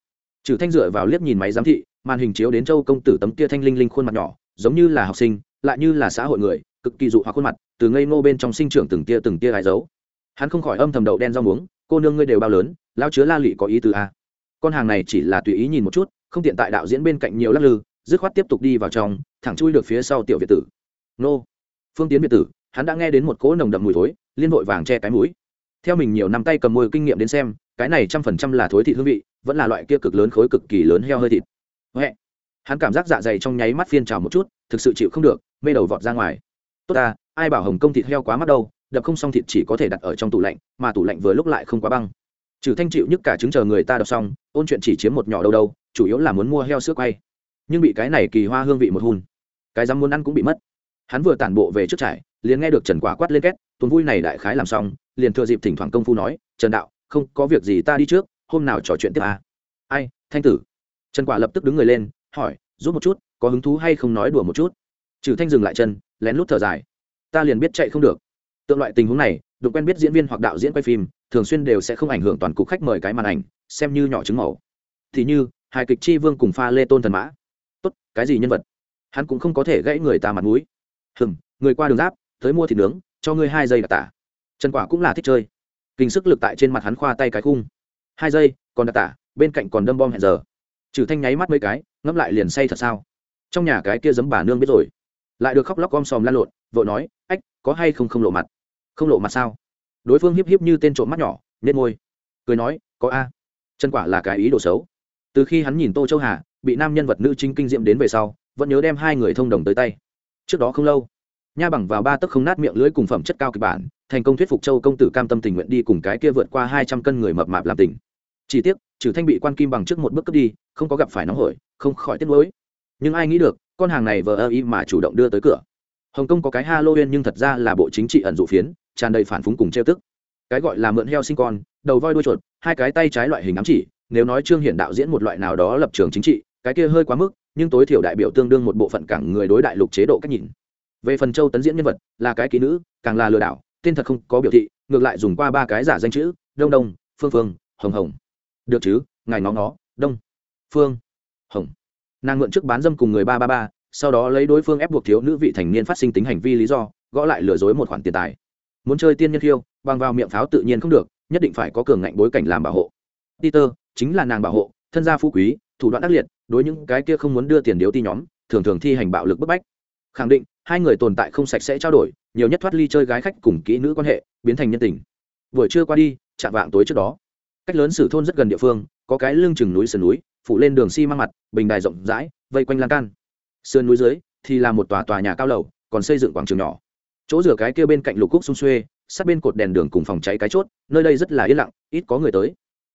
Trừ thanh dựa vào liếc nhìn máy giám thị, màn hình chiếu đến châu công tử tấm kia thanh linh linh khuôn mặt nhỏ, giống như là học sinh, lại như là xã hội người, cực kỳ dụ hoặc khuôn mặt, từ ngây ngô bên trong sinh trưởng từng tia từng tia gái dấu. Hắn không khỏi âm thầm đậu đen rau muống, cô nương ngươi đều bao lớn lao chứa la lị có ý từ a. Con hàng này chỉ là tùy ý nhìn một chút, không tiện tại đạo diễn bên cạnh nhiều lắc lư, dứt khoát tiếp tục đi vào trong, thẳng chui được phía sau tiểu việt tử. Nô phương tiến biệt tử hắn đã nghe đến một cỗ nồng đậm mùi thối liên hội vàng che cái mũi. Theo mình nhiều năm tay cầm môi kinh nghiệm đến xem cái này trăm phần trăm là thối thịt hương vị vẫn là loại kia cực lớn khối cực kỳ lớn heo hơi thịt. Huệ. hắn cảm giác dạ dày trong nháy mắt phiên trào một chút thực sự chịu không được mê đầu vọt ra ngoài. Tốt ta ai bảo hồng công thịt heo quá mắt đâu đập không xong thịt chỉ có thể đặt ở trong tủ lạnh mà tủ lạnh vừa lúc lại không quá băng. Trừ thanh chịu nhức cả chứng chờ người ta đọc xong ôn chuyện chỉ chiếm một nhỏ đâu đâu chủ yếu là muốn mua heo sữa quay. Nhưng bị cái này kỳ hoa hương vị một hùn, cái dám muốn ăn cũng bị mất hắn vừa tản bộ về trước trải liền nghe được trần quả quát lên két, tuần vui này đại khái làm xong, liền thừa dịp thỉnh thoảng công phu nói, trần đạo, không có việc gì ta đi trước, hôm nào trò chuyện tiếp à. ai, thanh tử. Trần quả lập tức đứng người lên, hỏi, giúp một chút, có hứng thú hay không nói đùa một chút? Trừ thanh dừng lại chân, lén lút thở dài, ta liền biết chạy không được. Tượng loại tình huống này được quen biết diễn viên hoặc đạo diễn quay phim, thường xuyên đều sẽ không ảnh hưởng toàn cục khách mời cái màn ảnh, xem như nhỏ trứng màu. Thì như, hài kịch chi vương cùng pha lê tôn thần mã. Tốt, cái gì nhân vật? Hắn cũng không có thể gãy người ta mặt mũi hừng người qua đường giáp, tới mua thịt nướng, cho ngươi hai giây đặc tả. Trần quả cũng là thích chơi. Kinh sức lực tại trên mặt hắn khoa tay cái khung. Hai giây, còn đặc tả, bên cạnh còn đâm bom hẹn giờ. Trừ thanh nháy mắt mấy cái, ngẫm lại liền say thật sao. Trong nhà cái kia giấm bà nương biết rồi. Lại được khóc lóc om sòm lan lộn vợ nói, ách, có hay không không lộ mặt? Không lộ mặt sao? Đối phương hiếp hiếp như tên trộm mắt nhỏ nên môi, cười nói, có a. Chân quả là cái ý đồ xấu. Từ khi hắn nhìn tô châu hà, bị nam nhân vật nữ chính kinh diệm đến về sau, vẫn nhớ đem hai người thông đồng tới tay trước đó không lâu. Nha bằng vào ba tấc không nát miệng lưỡi cùng phẩm chất cao kịch bản, thành công thuyết phục châu công tử cam tâm tình nguyện đi cùng cái kia vượt qua hai trăm cân người mập mạp làm tình. Chỉ tiếc, trừ thanh bị quan kim bằng trước một bước cướp đi, không có gặp phải nóng hổi, không khỏi tiếc nuối. Nhưng ai nghĩ được, con hàng này vờ ơ y mà chủ động đưa tới cửa. Hồng kông có cái halloween nhưng thật ra là bộ chính trị ẩn dụ phiến, tràn đầy phản phúng cùng trêu tức. Cái gọi là mượn heo sinh con, đầu voi đuôi chuột, hai cái tay trái loại hình ám chỉ, nếu nói trương hiển đạo diễn một loại nào đó lập trường chính trị, cái kia hơi quá mức nhưng tối thiểu đại biểu tương đương một bộ phận cảng người đối đại lục chế độ cách nhìn. Về phần châu tấn diễn nhân vật, là cái kỹ nữ, càng là lừa đảo, tên thật không có biểu thị, ngược lại dùng qua ba cái giả danh chữ, đông đông, phương phương, hồng hồng. Được chứ, ngài ngó ngó, đông, phương, hồng. Nàng mượn trước bán dâm cùng người ba ba ba, sau đó lấy đối phương ép buộc thiếu nữ vị thành niên phát sinh tính hành vi lý do, gõ lại lừa dối một khoản tiền tài. Muốn chơi tiên nhân khiêu, bằng vào miệng pháo tự nhiên không được, nhất định phải có cường ngạnh bối cảnh làm bảo hộ. Peter, chính là nàng bảo hộ thân gia phú quý, thủ đoạn ác liệt, đối những cái kia không muốn đưa tiền điếu ti nhóm, thường thường thi hành bạo lực bức bách. Khẳng định, hai người tồn tại không sạch sẽ trao đổi, nhiều nhất thoát ly chơi gái khách cùng kỹ nữ quan hệ, biến thành nhân tình. Buổi trưa qua đi, chạm vạng tối trước đó. Cách lớn sử thôn rất gần địa phương, có cái lưng chừng núi sườn núi, phủ lên đường xi măng mặt, bình đài rộng rãi, vây quanh lan can. Sườn núi dưới thì là một tòa tòa nhà cao lầu, còn xây dựng quảng trường nhỏ. Chỗ rửa cái kia bên cạnh lục cúc xung xuê, sát bên cột đèn đường cùng phòng cháy cái chốt, nơi đây rất là yên lặng, ít có người tới.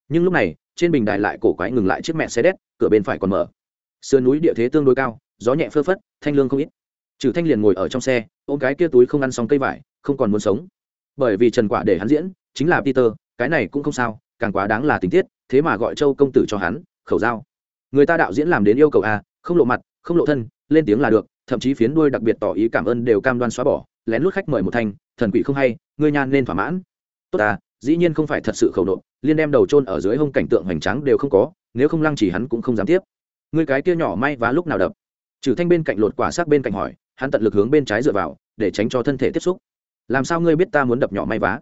Nhưng lúc này trên bình đài lại cổ quái ngừng lại chiếc mẹ xe đét cửa bên phải còn mở. Sườn núi địa thế tương đối cao, gió nhẹ phơ phất, thanh lương không ít. Trừ thanh liền ngồi ở trong xe, ôm cái kia túi không ăn xong cây vải, không còn muốn sống. Bởi vì trần quả để hắn diễn, chính là peter, cái này cũng không sao, càng quá đáng là tình tiết, thế mà gọi châu công tử cho hắn, khẩu dao. Người ta đạo diễn làm đến yêu cầu a, không lộ mặt, không lộ thân, lên tiếng là được, thậm chí phiến đuôi đặc biệt tỏ ý cảm ơn đều cam đoan xóa bỏ, lén lút khách mời một thanh, thần quỷ không hay, ngươi nhan nên thỏa mãn. Tốt à dĩ nhiên không phải thật sự khẩu nộp, liên đem đầu trôn ở dưới hông cảnh tượng hoành tráng đều không có, nếu không lăng chỉ hắn cũng không dám tiếp. Ngươi cái kia nhỏ may vá lúc nào đập? Trừ thanh bên cạnh lột quả xác bên cạnh hỏi, hắn tận lực hướng bên trái dựa vào, để tránh cho thân thể tiếp xúc. Làm sao ngươi biết ta muốn đập nhỏ may vá?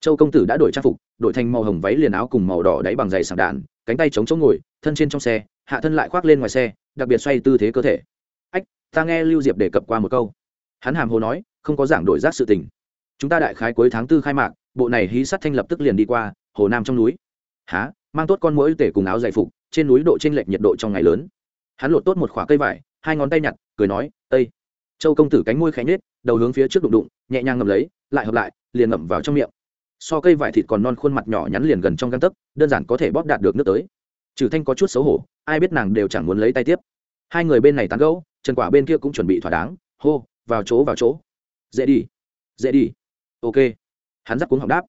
Châu công tử đã đổi trang phục, đổi thành màu hồng váy liền áo cùng màu đỏ đáy bằng giày sảng đạn, cánh tay chống chống ngồi, thân trên trong xe, hạ thân lại khoác lên ngoài xe, đặc biệt xoay tư thế cơ thể. Ách, ta nghe lưu diệp đề cập qua một câu. Hắn hàm hồ nói, không có giảng đổi rác sự tình. Chúng ta đại khái cuối tháng tư khai mạc bộ này hí sắt thanh lập tức liền đi qua, hồ nam trong núi. Há, mang tốt con mũi tể cùng áo dày phục, trên núi độ trên lệch nhiệt độ trong ngày lớn. Hắn lột tốt một khoả cây vải, hai ngón tay nhặt, cười nói ây châu công tử cánh môi khẽ nhết đầu hướng phía trước đụng đụng, nhẹ nhàng ngầm lấy, lại hợp lại, liền ngậm vào trong miệng. So cây vải thịt còn non khuôn mặt nhỏ nhắn liền gần trong găng tấc, đơn giản có thể bóp đạt được nước tới. Trừ thanh có chút xấu hổ, ai biết nàng đều chẳng muốn lấy tay tiếp. Hai người bên này tán gẫu, trần quả bên kia cũng chuẩn bị thỏa đáng, hô, vào chỗ vào chỗ. Dễ đi dễ đi. Ok hắn dắt cuống họng đáp.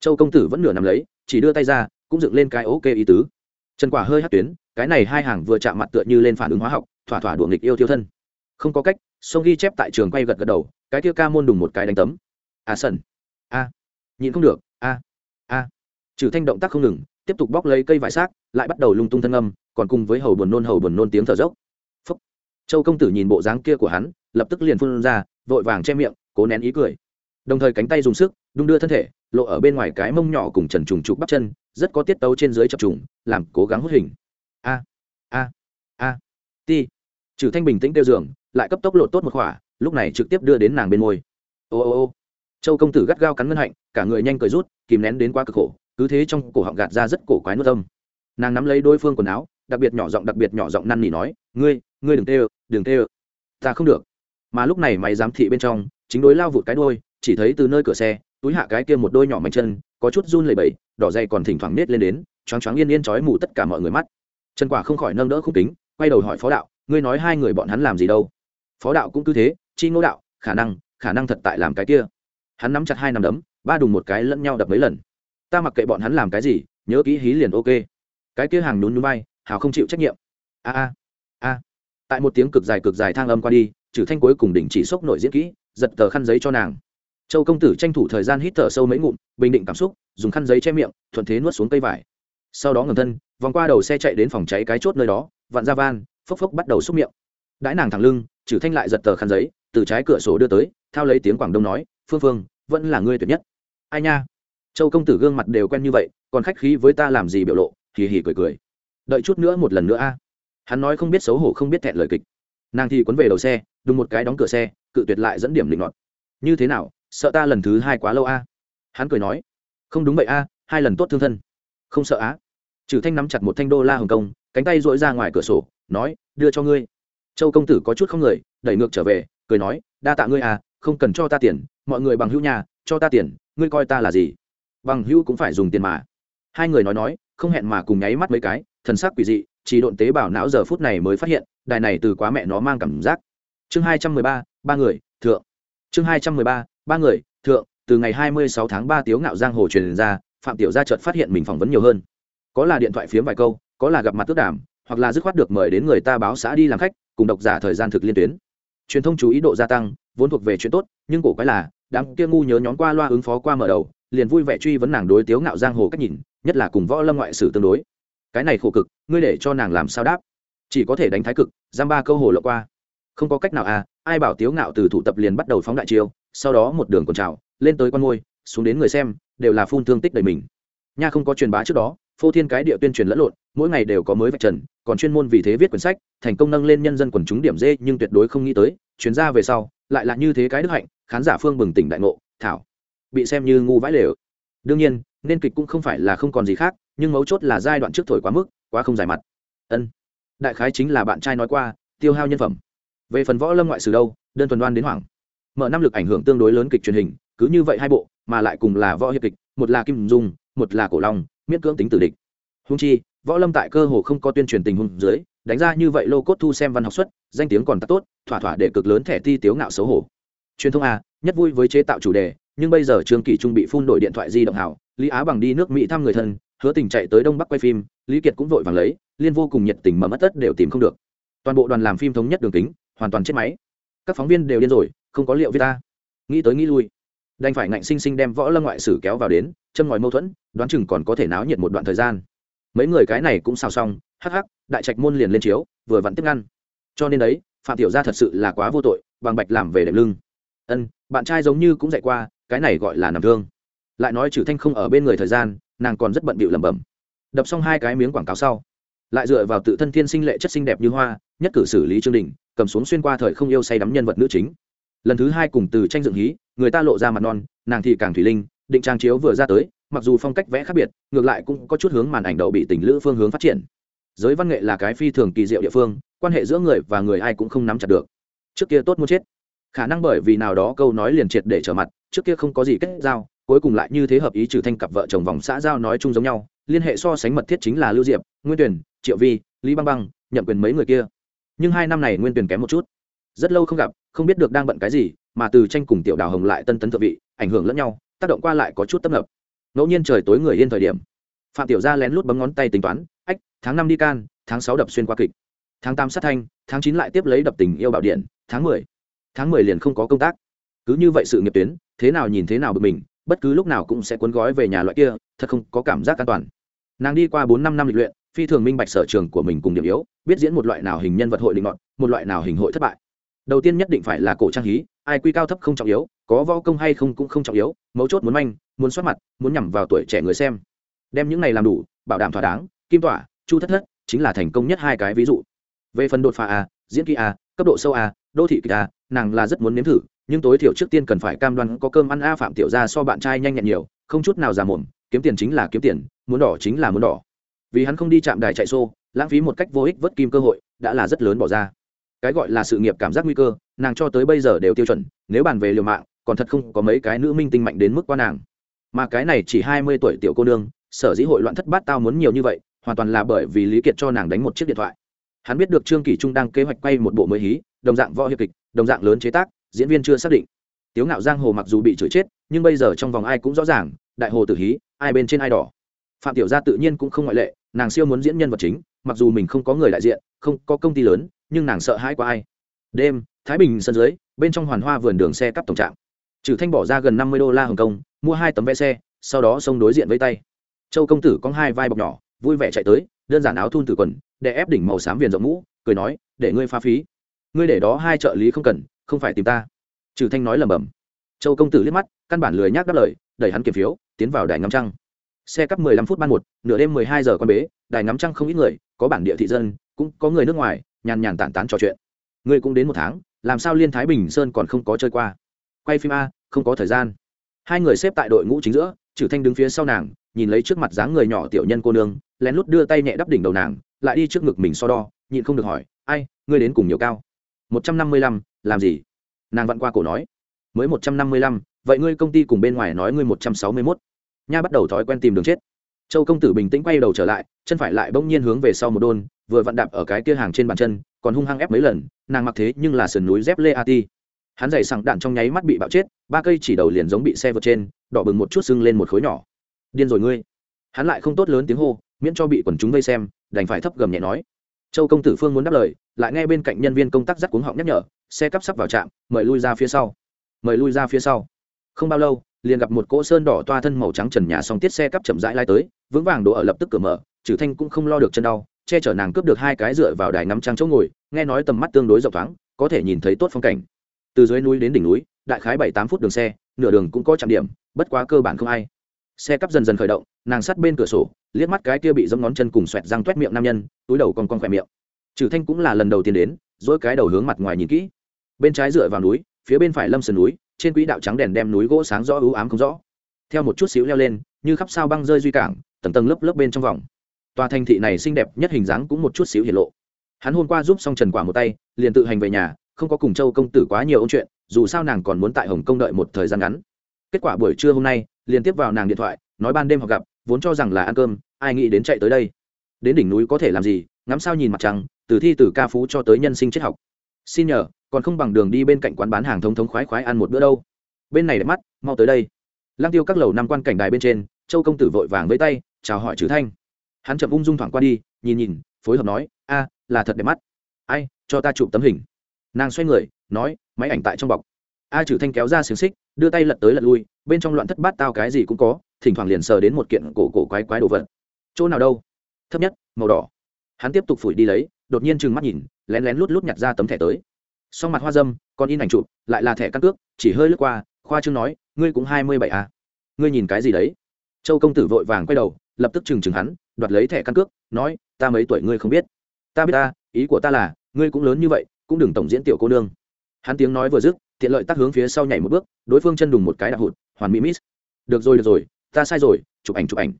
Châu công tử vẫn nửa nằm lấy, chỉ đưa tay ra, cũng dựng lên cái ok ý tứ. Trần quả hơi hát tuyến, cái này hai hàng vừa chạm mặt tựa như lên phản ứng hóa học, thỏa thỏa đuổi nghịch yêu tiêu thân. Không có cách sông ghi chép tại trường quay gật gật đầu, cái kia ca môn đùng một cái đánh tấm. À sần. A. À. nhịn không được, a. A. Trừ thanh động tác không ngừng, tiếp tục bóc lấy cây vải xác, lại bắt đầu lung tung thân âm, còn cùng với hầu buồn nôn hầu buồn nôn tiếng thở dốc. Phúc. châu công tử nhìn bộ dáng kia của hắn, lập tức liền phun ra, vội vàng che miệng, cố nén ý cười. Đồng thời cánh tay dùng sức đung đưa thân thể, lộ ở bên ngoài cái mông nhỏ cùng trần trùng trục bắp chân, rất có tiết tấu trên dưới chập trùng, làm cố gắng hút hình. A a a. Ti. Trừ thanh bình tĩnh tiêu giường, lại cấp tốc lột tốt một khỏa, lúc này trực tiếp đưa đến nàng bên môi. Ô ô ô. Châu công tử gắt gao cắn ngân hạnh, cả người nhanh cười rút, kìm nén đến quá cực khổ, cứ thế trong cổ họng gạt ra rất cổ quái nuốt âm. Nàng nắm lấy đối phương quần áo, đặc biệt nhỏ giọng đặc biệt nhỏ giọng năn nỉ nói, ngươi ngươi đừng tê ơ, đừng tê ơ. Ta không được. Mà lúc này mày giám thị bên trong, chính đối lao vụt cái đôi chỉ thấy từ nơi cửa xe túi hạ cái kia một đôi nhỏ mảnh chân, có chút run lẩy bẩy, đỏ dày còn thỉnh thoảng nết lên đến, choáng choáng yên yên trói mù tất cả mọi người mắt. Trần quả không khỏi nâng đỡ khúc kính, quay đầu hỏi phó đạo, ngươi nói hai người bọn hắn làm gì đâu? Phó đạo cũng cứ thế, chi ngô đạo, khả năng khả năng thật tại làm cái kia. Hắn nắm chặt hai nắm đấm, ba đùng một cái lẫn nhau đập mấy lần. Ta mặc kệ bọn hắn làm cái gì, nhớ kỹ hí liền ok. Cái kia hàng nhún nhún bay hào không chịu trách nhiệm. A a a. Tại một tiếng cực dài cực dài thang âm qua đi trừ thanh cuối cùng đỉnh chỉ sốc nội diễn kỹ, giật tờ khăn giấy cho nàng châu công tử tranh thủ thời gian hít thở sâu mấy ngụm, bình định cảm xúc, dùng khăn giấy che miệng, thuận thế nuốt xuống cây vải. Sau đó ngầm thân, vòng qua đầu xe chạy đến phòng cháy cái chốt nơi đó, vặn ra van, phốc phốc bắt đầu xúc miệng. Đãi nàng thẳng lưng trừ thanh lại giật tờ khăn giấy, từ trái cửa sổ đưa tới, thao lấy tiếng quảng đông nói, phương phương, vẫn là ngươi tuyệt nhất. Ai nha? Châu công tử gương mặt đều quen như vậy, còn khách khí với ta làm gì biểu lộ, hì hì cười cười. Đợi chút nữa một lần nữa a. Hắn nói không biết xấu hổ, không biết thẹn lời kịch. Nàng thì quấn về đầu xe, đùng một cái đóng cửa xe, cự tuyệt lại dẫn điểm linh loạn. như thế nào sợ ta lần thứ hai quá lâu a? Hắn cười nói, không đúng vậy a, hai lần tốt thương thân. Không sợ á. Trừ thanh nắm chặt một thanh đô la hồng công cánh tay dội ra ngoài cửa sổ, nói, đưa cho ngươi. Châu công tử có chút không người, đẩy ngược trở về, cười nói, đa tạ ngươi à không cần cho ta tiền, mọi người bằng hữu nhà, cho ta tiền, ngươi coi ta là gì? Bằng hữu cũng phải dùng tiền mà. Hai người nói nói, không hẹn mà cùng nháy mắt mấy cái, thần sắc quỷ dị, chỉ độn tế bào não giờ phút này mới phát hiện, đài này từ quá mẹ nó mang cảm giác. Chương hai trăm mười ba ba người, thượng. Chương hai trăm mười ba ba người, thượng, từ ngày hai mươi sáu tháng 3 tiếu ngạo giang hồ truyền ra, phạm tiểu gia chợt phát hiện mình phỏng vấn nhiều hơn. Có là điện thoại phiếm vài câu, có là gặp mặt tước đàm, hoặc là dứt khoát được mời đến người ta báo xã đi làm khách, cùng độc giả thời gian thực liên tuyến. Truyền thông chú ý độ gia tăng, vốn thuộc về chuyện tốt, nhưng cổ quái là, đám kia ngu nhớ nhón qua loa ứng phó qua mở đầu, liền vui vẻ truy vấn nàng đối tiếu ngạo giang hồ cách nhìn, nhất là cùng võ lâm ngoại sử tương đối. Cái này khổ cực, ngươi để cho nàng làm sao đáp? Chỉ có thể đánh thái cực, giam ba câu hồ lộ qua. Không có cách nào à ai bảo tiếu ngạo từ thủ tập liền bắt đầu phóng đại chiêu sau đó một đường còn trào, lên tới con môi, xuống đến người xem, đều là phun thương tích đầy mình. Nha không có truyền bá trước đó, phô thiên cái địa tuyên truyền lẫn lộn, mỗi ngày đều có mới vạch trần, còn chuyên môn vì thế viết quyển sách, thành công nâng lên nhân dân quần chúng điểm dê, nhưng tuyệt đối không nghĩ tới chuyến ra về sau, lại là như thế cái đức hạnh, khán giả phương bừng tỉnh đại ngộ, thảo, bị xem như ngu vãi lều. Đương nhiên, nên kịch cũng không phải là không còn gì khác, nhưng mấu chốt là giai đoạn trước thổi quá mức, quá không dài mặt. Ân, đại khái chính là bạn trai nói qua, tiêu hao nhân phẩm. Về phần võ lâm ngoại sử đâu, đơn thuần đoan đến hoảng mở năm lực ảnh hưởng tương đối lớn kịch truyền hình, cứ như vậy hai bộ, mà lại cùng là võ hiệp kịch, một là kim dung, một là cổ long, miễn cưỡng tính tử địch. Hung chi, võ lâm tại cơ hồ không có tuyên truyền tình huống dưới, đánh ra như vậy lô cốt thu xem văn học xuất danh tiếng còn tốt, thỏa thỏa để cực lớn thẻ ti tiếu ngạo xấu hổ. Truyền thông a, nhất vui với chế tạo chủ đề, nhưng bây giờ trương kỷ trung bị phun đổi điện thoại di động hảo, lý á bằng đi nước mỹ thăm người thân, hứa tình chạy tới đông bắc quay phim, lý kiệt cũng vội vàng lấy, liên vô cùng nhiệt tình mà mất tất đều tìm không được. Toàn bộ đoàn làm phim thống nhất đường kính, hoàn toàn chết máy. Các phóng viên đều điên rồi không có liệu viết ta. Nghĩ tới nghĩ lui. Đành phải ngạnh sinh sinh đem võ lâm ngoại sử kéo vào đến, châm ngòi mâu thuẫn, đoán chừng còn có thể náo nhiệt một đoạn thời gian. Mấy người cái này cũng xào xong, hắc hắc, đại trạch môn liền lên chiếu, vừa vặn tiếp ngăn. Cho nên đấy, phạm tiểu gia thật sự là quá vô tội, bằng bạch làm về đệm lưng. Ân, bạn trai giống như cũng dạy qua, cái này gọi là nằm thương. Lại nói trừ thanh không ở bên người thời gian, nàng còn rất bận bịu lẩm bẩm. Đập xong hai cái miếng quảng cáo sau, lại dựa vào tự thân thiên sinh lệ chất xinh đẹp như hoa, nhất cử xử lý chương đình, cầm xuống xuyên qua thời không yêu say đắm nhân vật nữ chính lần thứ hai cùng từ tranh dựng hí, người ta lộ ra mặt non, nàng thì càng thủy linh, định trang chiếu vừa ra tới, mặc dù phong cách vẽ khác biệt, ngược lại cũng có chút hướng màn ảnh đậu bị tỉnh lữ phương hướng phát triển. Giới văn nghệ là cái phi thường kỳ diệu địa phương, quan hệ giữa người và người ai cũng không nắm chặt được. Trước kia tốt muốn chết. Khả năng bởi vì nào đó câu nói liền triệt để trở mặt, trước kia không có gì kết giao, cuối cùng lại như thế hợp ý trừ thanh cặp vợ chồng vòng xã giao nói chung giống nhau, liên hệ so sánh mật thiết chính là lưu diệp, nguyên tuyển triệu vi, lý băng băng, nhậm quyền mấy người kia. Nhưng hai năm này nguyên tuyển kém một chút. Rất lâu không gặp không biết được đang bận cái gì, mà từ tranh cùng tiểu đào hồng lại tân tấn thượng vị, ảnh hưởng lẫn nhau, tác động qua lại có chút tấp nập. Ngẫu nhiên trời tối người yên thời điểm. Phạm tiểu gia lén lút bấm ngón tay tính toán, ách, tháng năm đi can, tháng sáu đập xuyên qua kịch. Tháng tám sát thanh, tháng chín lại tiếp lấy đập tình yêu bảo điện, tháng mười. Tháng mười liền không có công tác. Cứ như vậy sự nghiệp tuyến, thế nào nhìn thế nào bực mình, bất cứ lúc nào cũng sẽ cuốn gói về nhà loại kia, thật không có cảm giác an toàn. Nàng đi qua bốn năm năm lịch luyện, phi thường minh bạch sở trường của mình cùng điểm yếu, biết diễn một loại nào hình nhân vật hội định ngọn một loại nào hình hội thất bại đầu tiên nhất định phải là cổ trang hí, ai quy cao thấp không trọng yếu, có võ công hay không cũng không trọng yếu, mấu chốt muốn manh, muốn soát mặt, muốn nhằm vào tuổi trẻ người xem. Đem những này làm đủ, bảo đảm thỏa đáng, kim tỏa, chu thất thất, chính là thành công nhất hai cái ví dụ. Về phần đột phá a, diễn kỹ a, cấp độ sâu a, đô thị kịch a, nàng là rất muốn nếm thử, nhưng tối thiểu trước tiên cần phải cam đoan có cơm ăn a phạm tiểu ra so bạn trai nhanh nhẹn nhiều, không chút nào già mồm, kiếm tiền chính là kiếm tiền, muốn đỏ chính là muốn đỏ. Vì hắn không đi chạm đài chạy xô, lãng phí một cách vô ích vớt kim cơ hội, đã là rất lớn bỏ ra cái gọi là sự nghiệp cảm giác nguy cơ, nàng cho tới bây giờ đều tiêu chuẩn, nếu bàn về liều mạng, còn thật không có mấy cái nữ minh tinh mạnh đến mức qua nàng. Mà cái này chỉ hai mươi tuổi tiểu cô nương, sở dĩ hội loạn thất bát tao muốn nhiều như vậy, hoàn toàn là bởi vì lý kiệt cho nàng đánh một chiếc điện thoại. Hắn biết được trương kỷ trung đang kế hoạch quay một bộ mới hí, đồng dạng võ hiệp kịch, đồng dạng lớn chế tác, diễn viên chưa xác định. Tiếu ngạo giang hồ mặc dù bị chửi chết, nhưng bây giờ trong vòng ai cũng rõ ràng, đại hồ tử hí, ai bên trên ai đỏ. Phạm tiểu gia tự nhiên cũng không ngoại lệ, nàng siêu muốn diễn nhân vật chính, mặc dù mình không có người đại diện, không có công ty lớn nhưng nàng sợ hãi qua ai. Đêm, thái bình sân dưới, bên trong hoàn hoa vườn đường xe cắp tổng trạm. Trừ thanh bỏ ra gần năm mươi đô la hồng kông, mua hai tấm vé xe, sau đó xông đối diện với tay. Châu công tử có hai vai bọc nhỏ, vui vẻ chạy tới, đơn giản áo thun từ quần, để ép đỉnh màu xám viền rộng mũ, cười nói, để ngươi phá phí. Ngươi để đó hai trợ lý không cần, không phải tìm ta. Trừ thanh nói lầm bầm châu công tử liếc mắt, căn bản lười nhác đáp lời, đẩy hắn kiểm phiếu, tiến vào đài ngắm trăng. Xe cắp mười lăm phút ban một, nửa đêm mười hai giờ quan bế, đài ngắm trăng không ít người, có bản địa thị dân, cũng có người nước ngoài nhàn nhàn tản tán trò chuyện. Ngươi cũng đến một tháng, làm sao liên thái bình sơn còn không có chơi qua? Quay phim a, không có thời gian. Hai người xếp tại đội ngũ chính giữa trừ thanh đứng phía sau nàng, nhìn lấy trước mặt dáng người nhỏ tiểu nhân cô nương, lén lút đưa tay nhẹ đắp đỉnh đầu nàng, lại đi trước ngực mình so đo, nhịn không được hỏi, ai, ngươi đến cùng nhiều cao? Một trăm năm mươi lăm, làm gì? Nàng vặn qua cổ nói. Mới một trăm năm mươi lăm, vậy ngươi công ty cùng bên ngoài nói ngươi một trăm sáu mươi mốt. Nha bắt đầu thói quen tìm đường chết châu công tử bình tĩnh quay đầu trở lại, chân phải lại bỗng nhiên hướng về sau một đôn, vừa vặn đạp ở cái kia hàng trên bàn chân, còn hung hăng ép mấy lần, nàng mặc thế nhưng là sườn núi dép lê a ti hắn giày sẳng đạn trong nháy mắt bị bạo chết, ba cây chỉ đầu liền giống bị xe vượt trên, đỏ bừng một chút sưng lên một khối nhỏ. Điên rồi ngươi. Hắn lại không tốt lớn tiếng hô, miễn cho bị quần chúng vây xem, đành phải thấp gầm nhẹ nói. Châu công tử phương muốn đáp lời, lại nghe bên cạnh nhân viên công tác dắt cuống họng nhắc nhở, xe cắp sắp vào trạm, mời lui ra phía sau. Mời lui ra phía sau. Không bao lâu liền gặp một cỗ sơn đỏ toa thân màu trắng trần nhà song tiết xe cắp chậm rãi lai tới, vững vàng đổ ở lập tức cửa mở trừ thanh cũng không lo được chân đau, che chở nàng cướp được hai cái dựa vào đài ngắm trăng chỗ ngồi, nghe nói tầm mắt tương đối rộng thoáng, có thể nhìn thấy tốt phong cảnh. Từ dưới núi đến đỉnh núi, đại khái bảy tám phút đường xe, nửa đường cũng có trạm điểm, bất quá cơ bản không ai. Xe cắp dần dần khởi động, nàng sát bên cửa sổ, liếc mắt cái kia bị giống ngón chân cùng xoẹt răng toét miệng nam nhân, túi đầu con con khỏe miệng. Trừ thanh cũng là lần đầu tiên đến, dỗi cái đầu hướng mặt ngoài nhìn kỹ. Bên trái dựa vào núi, phía bên phải lâm sườn núi trên quỹ đạo trắng đèn đem núi gỗ sáng rõ ưu ám không rõ. Theo một chút xíu leo lên, như khắp sao băng rơi duy cảng, tầng tầng lớp lớp bên trong vòng. Tòa thành thị này xinh đẹp nhất hình dáng cũng một chút xíu hiển lộ. Hắn hôm qua giúp xong trần quả một tay, liền tự hành về nhà, không có cùng châu công tử quá nhiều ông chuyện, dù sao nàng còn muốn tại hồng kông đợi một thời gian ngắn. Kết quả buổi trưa hôm nay, liền tiếp vào nàng điện thoại, nói ban đêm họ gặp, vốn cho rằng là ăn cơm, ai nghĩ đến chạy tới đây. Đến đỉnh núi có thể làm gì, ngắm sao nhìn mặt trăng, từ thi từ ca phú cho tới nhân sinh triết học xin nhờ, còn không bằng đường đi bên cạnh quán bán hàng thống thống khoái khoái ăn một bữa đâu. Bên này đẹp mắt, mau tới đây. Lang tiêu các lầu năm quan cảnh đài bên trên, châu công tử vội vàng với tay, chào hỏi trừ thanh. Hắn chậm ung dung thoảng qua đi, nhìn nhìn, phối hợp nói, a, là thật đẹp mắt. Ai, cho ta chụp tấm hình. Nàng xoay người, nói, máy ảnh tại trong bọc. A trừ thanh kéo ra xiềng xích, đưa tay lật tới lật lui, bên trong loạn thất bát tao cái gì cũng có, thỉnh thoảng liền sờ đến một kiện cổ cổ quái quái đồ vật. Chỗ nào đâu? Thấp nhất, màu đỏ. Hắn tiếp tục phủi đi lấy, đột nhiên trừng mắt nhìn lén lén lút lút nhặt ra tấm thẻ tới. Sau mặt hoa dâm, còn in ảnh chụp, lại là thẻ căn cước, chỉ hơi lướt qua, khoa trương nói, ngươi cũng hai mươi bảy à? Ngươi nhìn cái gì đấy? Châu công tử vội vàng quay đầu, lập tức trừng trừng hắn, đoạt lấy thẻ căn cước, nói, ta mấy tuổi ngươi không biết? Ta biết ta, ý của ta là, ngươi cũng lớn như vậy, cũng đừng tổng diễn tiểu cô nương. Hắn tiếng nói vừa dứt, tiện lợi tắt hướng phía sau nhảy một bước, đối phương chân đùng một cái đạp hụt, hoàn mỹ mít. được rồi được rồi, ta sai rồi, chụp ảnh chụp ảnh.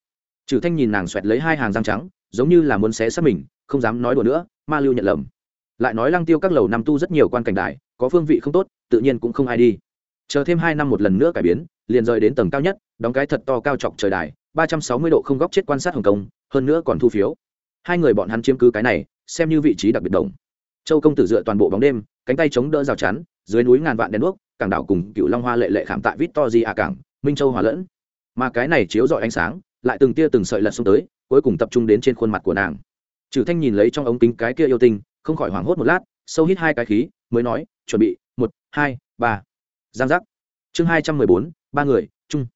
Trừ thanh nhìn nàng xoẹt lấy hai hàng răng trắng, giống như là muốn xé sát mình, không dám nói đùa nữa, ma lưu nhận lầm lại nói lăng tiêu các lầu năm tu rất nhiều quan cảnh đại, có phương vị không tốt, tự nhiên cũng không ai đi. Chờ thêm hai năm một lần nữa cải biến, liền rời đến tầng cao nhất, đóng cái thật to cao chọc trời đài, ba trăm sáu mươi độ không góc chết quan sát hồng kông, hơn nữa còn thu phiếu. Hai người bọn hắn chiếm cứ cái này, xem như vị trí đặc biệt đồng. Châu công tử dựa toàn bộ bóng đêm, cánh tay chống đỡ rào chắn, dưới núi ngàn vạn đèn đuốc, cảng đảo cùng cựu long hoa lệ lệ khảm tại vít to di à cảng, minh châu hòa lẫn. Mà cái này chiếu rọi ánh sáng, lại từng tia từng sợi lật xuống tới, cuối cùng tập trung đến trên khuôn mặt của nàng. Trừ thanh nhìn lấy trong ống kính cái kia yêu tinh không khỏi hoảng hốt một lát, sâu hít hai cái khí, mới nói, chuẩn bị, một, hai, ba. Giang giác. Chương hai trăm mười bốn, ba người, chung.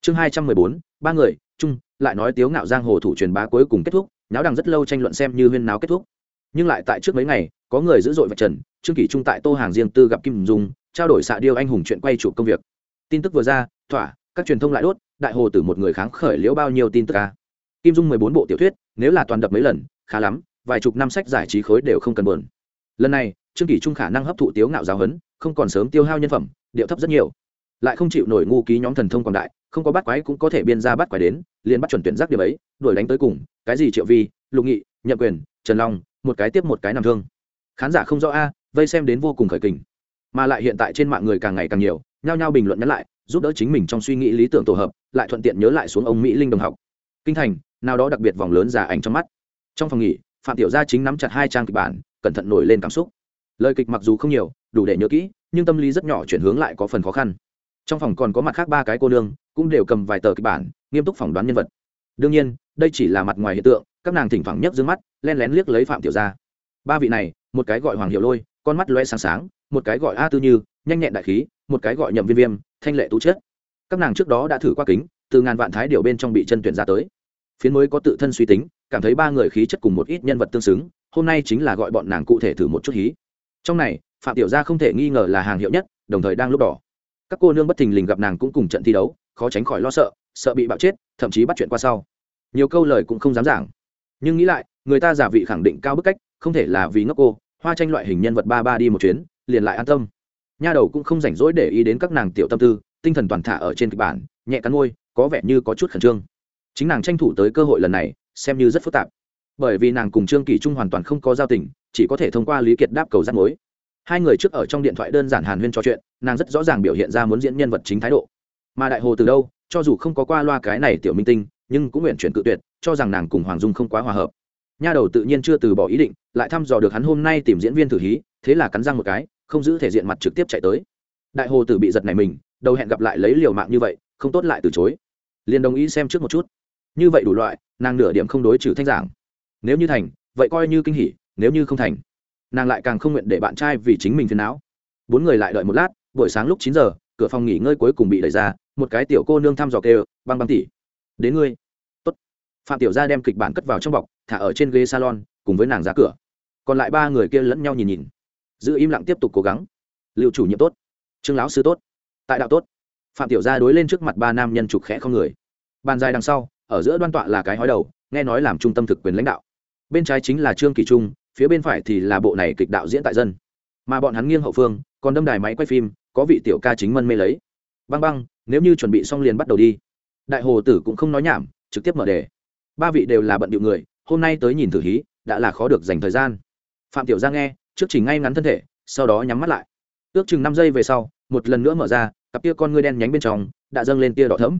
Chương hai trăm mười bốn, ba người, chung, lại nói tiếu ngạo giang hồ thủ truyền bá cuối cùng kết thúc nháo đằng rất lâu tranh luận xem như huyên náo kết thúc. Nhưng lại tại trước mấy ngày, có người dữ dội vạch trần, trương kỷ trung tại tô hàng riêng tư gặp kim dung, trao đổi xạ điêu anh hùng chuyện quay chụp công việc. Tin tức vừa ra, thỏa, các truyền thông lại đốt, đại hồ từ một người kháng khởi liễu bao nhiêu tin tức ca kim dung mười bốn bộ tiểu thuyết, nếu là toàn đập mấy lần, khá lắm vài chục năm sách giải trí khối đều không cần buồn. Lần này, trương kỷ trung khả năng hấp thụ tiếu ngạo giáo hấn không còn sớm tiêu hao nhân phẩm, điệu thấp rất nhiều. Lại không chịu nổi ngu ký nhóm thần thông quảng đại, không có bắt quái cũng có thể biên ra bắt quái đến, liền bắt chuẩn tuyển giác điểm ấy, đuổi đánh tới cùng, cái gì triệu vi, lục nghị, nhậm quyền, trần long, một cái tiếp một cái nằm thương. Khán giả không rõ a, vây xem đến vô cùng khởi kình. Mà lại hiện tại trên mạng người càng ngày càng nhiều, nhao nhao bình luận nhắn lại, giúp đỡ chính mình trong suy nghĩ lý tưởng tổ hợp, lại thuận tiện nhớ lại xuống ông mỹ linh đồng học. Kinh thành, nào đó đặc biệt vòng lớn giả ảnh trong mắt. Trong phòng nghỉ phạm tiểu gia chính nắm chặt hai trang kịch bản, cẩn thận nổi lên cảm xúc. Lời kịch mặc dù không nhiều, đủ để nhớ kỹ, nhưng tâm lý rất nhỏ chuyển hướng lại có phần khó khăn. Trong phòng còn có mặt khác ba cái cô nương, cũng đều cầm vài tờ kịch bản, nghiêm túc phỏng đoán nhân vật. Đương nhiên, đây chỉ là mặt ngoài hiện tượng, các nàng thỉnh thoảng nhấc dương mắt len lén liếc lấy phạm tiểu gia. Ba vị này, một cái gọi hoàng hiệu lôi, con mắt loe sáng sáng, một cái gọi a tư như, nhanh nhẹn đại khí, một cái gọi nhậm viên viêm, thanh lệ tú chết các nàng trước đó đã thử qua kính, từ ngàn vạn thái điều bên trong bị chân tuyển ra tới. Phiến mới có tự thân suy tính cảm thấy ba người khí chất cùng một ít nhân vật tương xứng, hôm nay chính là gọi bọn nàng cụ thể thử một chút hí. Trong này, phạm tiểu gia không thể nghi ngờ là hàng hiệu nhất, đồng thời đang lúc đỏ. Các cô nương bất thình lình gặp nàng cũng cùng trận thi đấu, khó tránh khỏi lo sợ sợ bị bạo chết, thậm chí bắt chuyện qua sau. Nhiều câu lời cũng không dám giảng. Nhưng nghĩ lại, người ta giả vị khẳng định cao bức cách, không thể là vì ngốc cô, hoa tranh loại hình nhân vật ba ba đi một chuyến, liền lại an tâm. Nha đầu cũng không rảnh rỗi để ý đến các nàng tiểu tâm tư, tinh thần toàn thả ở trên kịch bản, nhẹ cắn môi, có vẻ như có chút khẩn trương. Chính nàng tranh thủ tới cơ hội lần này xem như rất phức tạp. Bởi vì nàng cùng trương kỳ trung hoàn toàn không có giao tình, chỉ có thể thông qua lý kiệt đáp cầu rắt mối. Hai người trước ở trong điện thoại đơn giản hàn huyên trò chuyện, nàng rất rõ ràng biểu hiện ra muốn diễn nhân vật chính thái độ. Mà đại hồ từ đâu, cho dù không có qua loa cái này tiểu minh tinh, nhưng cũng nguyện chuyển cự tuyệt, cho rằng nàng cùng hoàng dung không quá hòa hợp. Nha đầu tự nhiên chưa từ bỏ ý định, lại thăm dò được hắn hôm nay tìm diễn viên thử hí, thế là cắn răng một cái, không giữ thể diện mặt trực tiếp chạy tới. Đại hồ tử bị giật này mình, đầu hẹn gặp lại lấy liều mạng như vậy, không tốt lại từ chối. Liền đồng ý xem trước một chút như vậy đủ loại, nàng nửa điểm không đối trừ thanh giảng. Nếu như thành, vậy coi như kinh hỉ, nếu như không thành. Nàng lại càng không nguyện để bạn trai vì chính mình phiền não. Bốn người lại đợi một lát, buổi sáng lúc chín giờ, cửa phòng nghỉ ngơi cuối cùng bị đẩy ra, một cái tiểu cô nương thăm dò kêu, băng băng tỉ đến ngươi. Tốt. phạm tiểu gia đem kịch bản cất vào trong bọc, thả ở trên ghế salon, cùng với nàng ra cửa. Còn lại ba người kia lẫn nhau nhìn nhìn. Giữ im lặng tiếp tục cố gắng. Liệu chủ nhiệm tốt, trương lão sư tốt, tại đạo tốt. Phạm tiểu gia đối lên trước mặt ba nam nhân trục khẽ không người. Bàn dài đằng sau ở giữa đoan tọa là cái hói đầu, nghe nói làm trung tâm thực quyền lãnh đạo. Bên trái chính là trương kỳ trung, phía bên phải thì là bộ này kịch đạo diễn tại dân. Mà bọn hắn nghiêng hậu phương, còn đâm đài máy quay phim, có vị tiểu ca chính mân mê lấy. Băng băng, nếu như chuẩn bị xong liền bắt đầu đi. Đại hồ tử cũng không nói nhảm, trực tiếp mở đề. Ba vị đều là bận điệu người, hôm nay tới nhìn thử hí, đã là khó được dành thời gian. Phạm tiểu ra nghe, trước chỉnh ngay ngắn thân thể, sau đó nhắm mắt lại. Ước chừng năm giây về sau, một lần nữa mở ra, cặp tia con ngươi đen nhánh bên trong, đã dâng lên tia đỏ thẫm.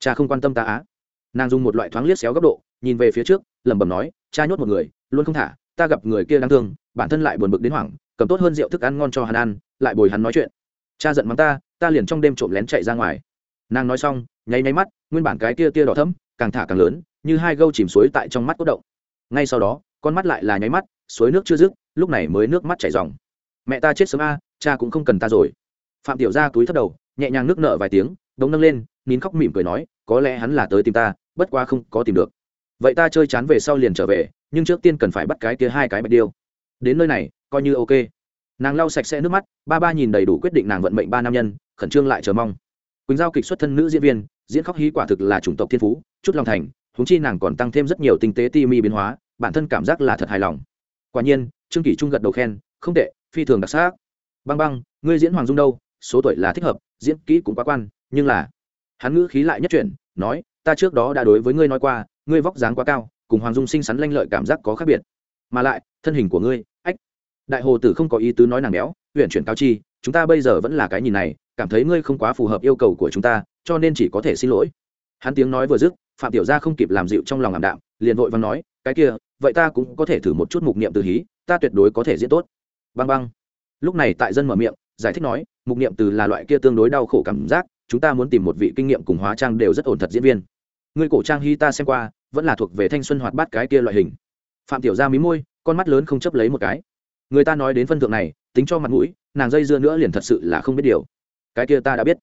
Cha không quan tâm ta á nàng dùng một loại thoáng liếc xéo góc độ, nhìn về phía trước, lẩm bẩm nói, cha nhốt một người, luôn không thả, ta gặp người kia đáng thương, bản thân lại buồn bực đến hoảng, cầm tốt hơn rượu thức ăn ngon cho hắn ăn, lại bồi hắn nói chuyện. Cha giận mắng ta ta liền trong đêm trộm lén chạy ra ngoài. Nàng nói xong, nháy nháy mắt, nguyên bản cái kia tia đỏ thấm càng thả càng lớn, như hai gâu chìm suối tại trong mắt cốt động. Ngay sau đó, con mắt lại là nháy mắt, suối nước chưa dứt, lúc này mới nước mắt chảy dòng. Mẹ ta chết sớm a, cha cũng không cần ta rồi. Phạm tiểu gia túi thất đầu, nhẹ nhàng nước nợ vài tiếng, đống nâng lên, nín khóc mỉm cười nói, có lẽ hắn là tới tìm ta bất quá không có tìm được. Vậy ta chơi chán về sau liền trở về, nhưng trước tiên cần phải bắt cái kia hai cái bạch điêu. Đến nơi này, coi như ok. Nàng lau sạch sẽ nước mắt, ba ba nhìn đầy đủ quyết định nàng vận mệnh ba nam nhân, khẩn trương lại chờ mong. Quỳnh giao kịch xuất thân nữ diễn viên, diễn khóc hí quả thực là chủng tộc thiên phú, chút lòng thành húng chi nàng còn tăng thêm rất nhiều tinh tế ti mi biến hóa, bản thân cảm giác là thật hài lòng. Quả nhiên, trương kỷ trung gật đầu khen, không tệ, phi thường đặc sắc. Băng băng, ngươi diễn hoàng dung đâu? Số tuổi là thích hợp, diễn kỹ cũng quá quan, nhưng là, hắn ngữ khí lại nhất chuyển, nói ta trước đó đã đối với ngươi nói qua, ngươi vóc dáng quá cao, cùng hoàng dung xinh xắn lanh lợi cảm giác có khác biệt. Mà lại, thân hình của ngươi, ách, đại hồ tử không có ý tứ nói nàng béo huyện chuyển cao chi, chúng ta bây giờ vẫn là cái nhìn này, cảm thấy ngươi không quá phù hợp yêu cầu của chúng ta, cho nên chỉ có thể xin lỗi. Hắn tiếng nói vừa dứt, phạm tiểu gia không kịp làm dịu trong lòng ảm đạm, liền vội vàng nói, cái kia, vậy ta cũng có thể thử một chút mục niệm từ hí, ta tuyệt đối có thể diễn tốt. Băng băng. Lúc này tại dân mở miệng, giải thích nói, mục niệm từ là loại kia tương đối đau khổ cảm giác chúng ta muốn tìm một vị kinh nghiệm cùng hóa trang đều rất ổn thật diễn viên. Người cổ trang hy ta xem qua, vẫn là thuộc về thanh xuân hoạt bát cái kia loại hình. Phạm tiểu gia mí môi, con mắt lớn không chấp lấy một cái. Người ta nói đến phân thượng này, tính cho mặt mũi, nàng dây dưa nữa liền thật sự là không biết điều. Cái kia ta đã biết.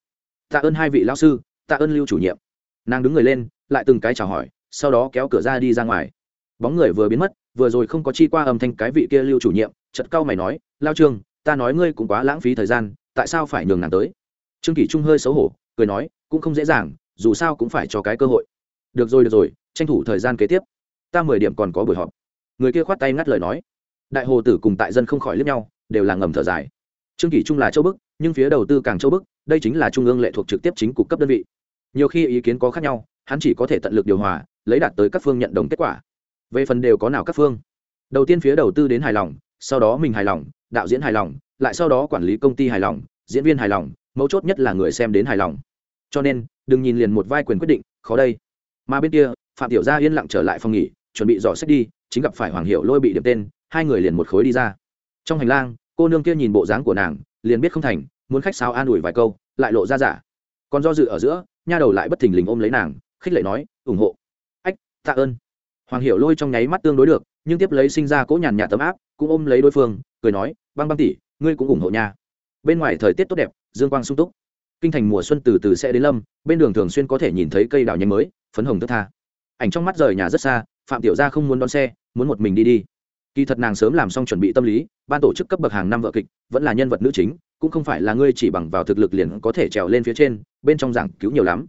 Tạ ơn hai vị lão sư, tạ ơn lưu chủ nhiệm. Nàng đứng người lên, lại từng cái chào hỏi, sau đó kéo cửa ra đi ra ngoài. Bóng người vừa biến mất, vừa rồi không có chi qua âm thanh cái vị kia lưu chủ nhiệm chật cau mày nói, lao trương, ta nói ngươi cũng quá lãng phí thời gian, tại sao phải nhường nàng tới? Trương kỷ trung hơi xấu hổ, cười nói, cũng không dễ dàng, dù sao cũng phải cho cái cơ hội. Được rồi được rồi, tranh thủ thời gian kế tiếp. Ta mười điểm còn có buổi họp. Người kia khoát tay ngắt lời nói. Đại hồ tử cùng tại dân không khỏi liếc nhau, đều là ngầm thở dài. Trương kỷ trung là châu bức, nhưng phía đầu tư càng châu bức, đây chính là trung ương lệ thuộc trực tiếp chính cục cấp đơn vị. Nhiều khi ý kiến có khác nhau, hắn chỉ có thể tận lực điều hòa, lấy đạt tới các phương nhận đồng kết quả. Về phần đều có nào các phương? Đầu tiên phía đầu tư đến hài lòng, sau đó mình hài lòng, đạo diễn hài lòng, lại sau đó quản lý công ty hài lòng diễn viên hài lòng mấu chốt nhất là người xem đến hài lòng. Cho nên đừng nhìn liền một vai quyền quyết định khó đây. Mà bên kia phạm tiểu gia yên lặng trở lại phòng nghỉ chuẩn bị dò xét đi chính gặp phải hoàng hiệu lôi bị điểm tên hai người liền một khối đi ra. Trong hành lang cô nương kia nhìn bộ dáng của nàng liền biết không thành muốn khách sao an ủi vài câu lại lộ ra giả. Còn do dự ở giữa nha đầu lại bất thình lình ôm lấy nàng khích lệ nói ủng hộ. Ách tạ ơn. Hoàng hiểu lôi trong nháy mắt tương đối được nhưng tiếp lấy sinh ra cỗ nhàn nhạt tấm áp cũng ôm lấy đối phương cười nói băng băng tỷ, ngươi cũng ủng hộ nha bên ngoài thời tiết tốt đẹp, dương quang sung túc. Kinh thành mùa xuân từ từ sẽ đến lâm, bên đường thường xuyên có thể nhìn thấy cây đào nhanh mới, phấn hồng thức tha. Ảnh trong mắt rời nhà rất xa, phạm tiểu gia không muốn đón xe, muốn một mình đi đi. Kỳ thật nàng sớm làm xong chuẩn bị tâm lý, ban tổ chức cấp bậc hàng năm vợ kịch, vẫn là nhân vật nữ chính, cũng không phải là ngươi chỉ bằng vào thực lực liền có thể trèo lên phía trên, bên trong giảng cứu nhiều lắm.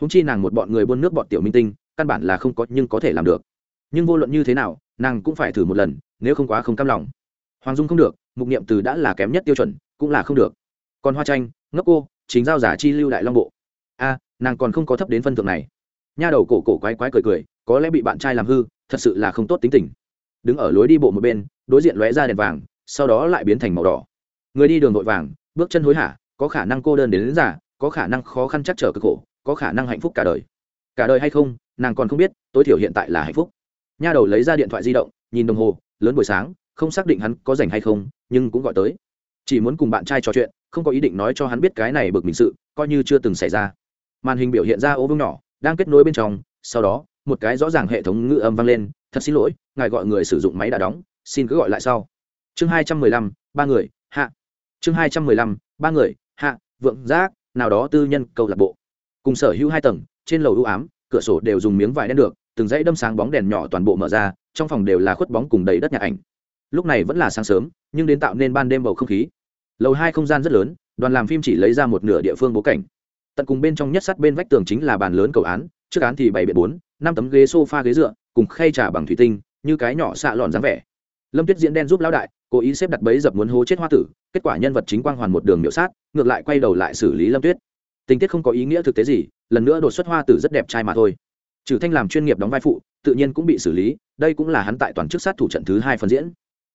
Húng chi nàng một bọn người buôn nước bọn tiểu minh tinh, căn bản là không có nhưng có thể làm được. Nhưng vô luận như thế nào, nàng cũng phải thử một lần, nếu không quá không cam lòng. Hoàng dung không được, mục niệm từ đã là kém nhất tiêu chuẩn cũng là không được. Còn hoa tranh ngốc cô chính giao giả chi lưu đại long bộ. A nàng còn không có thấp đến phân thượng này. Nha đầu cổ cổ quái quái cười cười có lẽ bị bạn trai làm hư thật sự là không tốt tính tình. Đứng ở lối đi bộ một bên đối diện lóe ra đèn vàng sau đó lại biến thành màu đỏ. Người đi đường vội vàng bước chân hối hả có khả năng cô đơn đến, đến giả có khả năng khó khăn chắc trở cực khổ có khả năng hạnh phúc cả đời. Cả đời hay không nàng còn không biết tối thiểu hiện tại là hạnh phúc. Nha đầu lấy ra điện thoại di động nhìn đồng hồ lớn buổi sáng không xác định hắn có rảnh hay không nhưng cũng gọi tới chỉ muốn cùng bạn trai trò chuyện, không có ý định nói cho hắn biết cái này bực mình sự, coi như chưa từng xảy ra. Màn hình biểu hiện ra ô vương nhỏ, đang kết nối bên trong, sau đó, một cái rõ ràng hệ thống ngữ âm vang lên, thật xin lỗi, ngài gọi người sử dụng máy đã đóng, xin cứ gọi lại sau. Chương hai trăm mười lăm, ba người, hạ. Chương hai trăm mười lăm, ba người, hạ, vượng giác, nào đó tư nhân câu lạc bộ. Cùng sở hữu hai tầng, trên lầu ưu ám, cửa sổ đều dùng miếng vải đen được, từng dãy đâm sáng bóng đèn nhỏ toàn bộ mở ra, trong phòng đều là khuất bóng cùng đầy đất nhà ảnh. Lúc này vẫn là sáng sớm, nhưng đến tạo nên ban đêm bầu không khí lầu hai không gian rất lớn, đoàn làm phim chỉ lấy ra một nửa địa phương bố cảnh. Tận cùng bên trong nhất sát bên vách tường chính là bàn lớn cầu án, trước án thì bảy biện bốn, năm tấm ghế sofa ghế dựa, cùng khay trà bằng thủy tinh, như cái nhỏ xạ lòn dáng vẻ. Lâm tuyết diễn đen giúp lão đại, cố ý xếp đặt bẫy dập muốn hố chết hoa tử, kết quả nhân vật chính quang hoàn một đường miễu sát, ngược lại quay đầu lại xử lý lâm tuyết. Tình tiết không có ý nghĩa thực tế gì, lần nữa đột xuất hoa tử rất đẹp trai mà thôi. Trừ thanh làm chuyên nghiệp đóng vai phụ, tự nhiên cũng bị xử lý, đây cũng là hắn tại toàn chức sát thủ trận thứ hai phần diễn.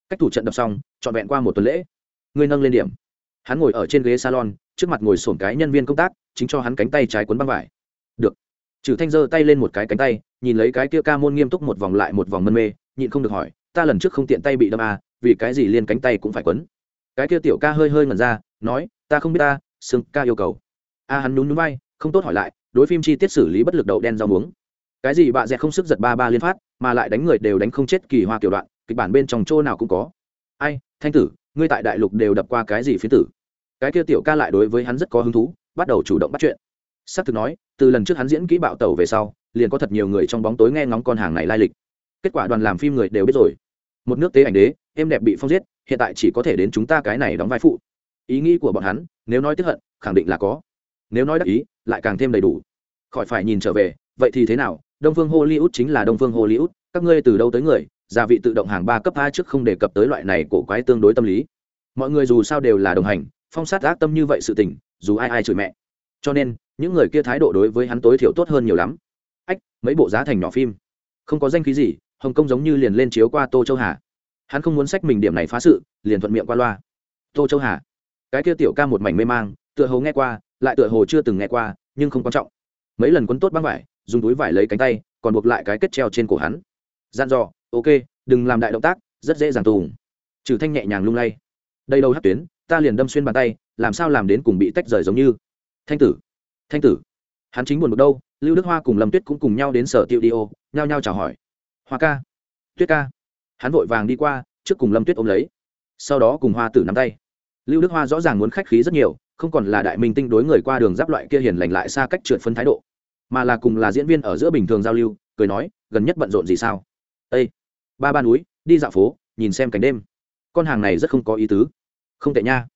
Cách thủ trận đập xong, trọn vẹn qua một tuần lễ ngươi nâng lên điểm. Hắn ngồi ở trên ghế salon trước mặt ngồi sổm cái nhân viên công tác chính cho hắn cánh tay trái cuốn băng vải. Được. Trừ thanh giơ tay lên một cái cánh tay nhìn lấy cái kia ca môn nghiêm túc một vòng lại một vòng mân mê nhịn không được hỏi ta lần trước không tiện tay bị đâm à, vì cái gì liên cánh tay cũng phải quấn? Cái kia tiểu ca hơi hơi ngẩn ra nói ta không biết ta xương ca yêu cầu. A hắn nhún nhún vai không tốt hỏi lại đối phim chi tiết xử lý bất lực đậu đen rau muống. Cái gì bạ dẹt không sức giật ba ba liên phát mà lại đánh người đều đánh không chết kỳ hoa kiểu đoạn kịch bản bên trong chỗ nào cũng có. Ai thanh tử ngươi tại đại lục đều đập qua cái gì phiến tử? Cái kia tiểu ca lại đối với hắn rất có hứng thú, bắt đầu chủ động bắt chuyện. S ắ c thực nói, từ lần trước hắn diễn kỹ bạo tàu về sau, liền có thật nhiều người trong bóng tối nghe ngóng con hàng này lai lịch. Kết quả đoàn làm phim người đều biết rồi. Một nước tế ảnh đế, em đẹp bị phong giết, hiện tại chỉ có thể đến chúng ta cái này đóng vai phụ. Ý nghĩ của bọn hắn, nếu nói tiếp hận, khẳng định là có. Nếu nói đắc ý, lại càng thêm đầy đủ. Khỏi phải nhìn trở về, vậy thì thế nào? Đông phương hollywood chính là đông phương hollywood, các ngươi từ đâu tới người gia vị tự động hàng ba cấp a trước không đề cập tới loại này cổ quái tương đối tâm lý. Mọi người dù sao đều là đồng hành, phong sát ác tâm như vậy sự tình, dù ai ai chửi mẹ. Cho nên, những người kia thái độ đối với hắn tối thiểu tốt hơn nhiều lắm. Ách, mấy bộ giá thành nhỏ phim. Không có danh khí gì, hồng kông giống như liền lên chiếu qua tô châu hà. Hắn không muốn sách mình điểm này phá sự, liền thuận miệng qua loa. Tô châu hà. Cái kia tiểu ca một mảnh mê mang, tựa hồ nghe qua, lại tựa hồ chưa từng nghe qua, nhưng không quan trọng. Mấy lần quấn tốt băng vải, dùng túi vải lấy cánh tay, còn buộc lại cái kết treo trên cổ hắn. Gian dò ok, đừng làm đại động tác, rất dễ dàng tùng. trừ thanh nhẹ nhàng lung lay. Đây đâu hát tuyến, ta liền đâm xuyên bàn tay, làm sao làm đến cùng bị tách rời giống như. Thanh tử thanh tử. Hắn chính buồn một đâu, lưu đức hoa cùng lâm tuyết cũng cùng nhau đến sở tiệu đi ô, nhao nhao chào hỏi. Hoa ca, tuyết ca. Hắn vội vàng đi qua, trước cùng lâm tuyết ôm lấy. Sau đó cùng hoa tử nắm tay. Lưu đức hoa rõ ràng muốn khách khí rất nhiều, không còn là đại minh tinh đối người qua đường giáp loại kia hiền lành lại xa cách trượt phân thái độ, mà là cùng là diễn viên ở giữa bình thường giao lưu, cười nói, gần nhất bận rộn gì sao? Ây ba ba núi, đi dạo phố, nhìn xem cảnh đêm. Con hàng này rất không có ý tứ. Không tệ nha.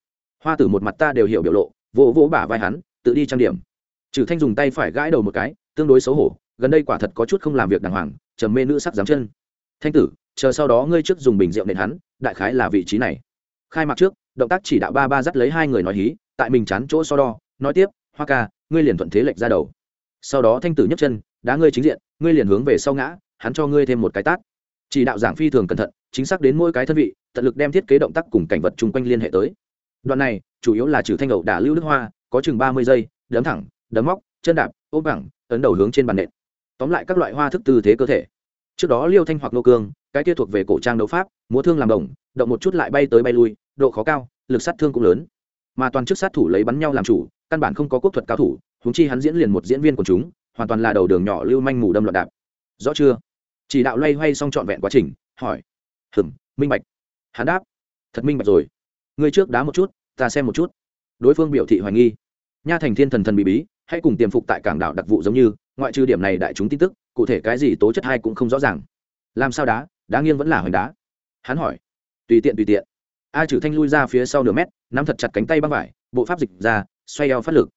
Hoa tử một mặt ta đều hiểu biểu lộ, vỗ vỗ bả vai hắn, tự đi trang điểm. Trừ thanh dùng tay phải gãi đầu một cái, tương đối xấu hổ, gần đây quả thật có chút không làm việc đàng hoàng, trầm mê nữ sắc dám chân. Thanh tử, chờ sau đó ngươi trước dùng bình rượu nện hắn, đại khái là vị trí này. Khai mạc trước, động tác chỉ đạo ba ba dắt lấy hai người nói hí, tại mình chán chỗ so đo, nói tiếp, hoa ca, ngươi liền thuận thế lệch ra đầu. Sau đó thanh tử nhấc chân, đá ngươi chính diện, ngươi liền hướng về sau ngã, hắn cho ngươi thêm một cái tát chỉ đạo giảng phi thường cẩn thận, chính xác đến mỗi cái thân vị, tận lực đem thiết kế động tác cùng cảnh vật chung quanh liên hệ tới. Đoạn này, chủ yếu là trừ thanh ẩu đả lưu nước hoa, có chừng ba mươi giây, đấm thẳng, đấm móc, chân đạp, ôm bằng ấn đầu hướng trên bàn nện. Tóm lại các loại hoa thức tư thế cơ thể. Trước đó liêu thanh hoặc nô cương, cái kia thuộc về cổ trang đấu pháp, múa thương làm đồng, động một chút lại bay tới bay lui, độ khó cao, lực sát thương cũng lớn. Mà toàn chức sát thủ lấy bắn nhau làm chủ, căn bản không có quốc thuật cao thủ húng chi hắn diễn liền một diễn viên của chúng, hoàn toàn là đầu đường nhỏ lưu manh mù đâm loạn đạp. Rõ chưa? Chỉ đạo loay hoay xong trọn vẹn quá trình, hỏi. Hừng minh bạch. Hắn đáp. Thật minh bạch rồi. Người trước đá một chút, ta xem một chút. Đối phương biểu thị hoài nghi. Nha thành thiên thần thần bị bí, hãy cùng tiềm phục tại cảng đảo đặc vụ giống như, ngoại trừ điểm này đại chúng tin tức, cụ thể cái gì tố chất hay cũng không rõ ràng. Làm sao đá? Đá nghiêng vẫn là hoành đá. Hắn hỏi. Tùy tiện tùy tiện. A trừ thanh lui ra phía sau nửa mét, nắm thật chặt cánh tay băng vải, bộ pháp dịch ra, xoay eo phát lực.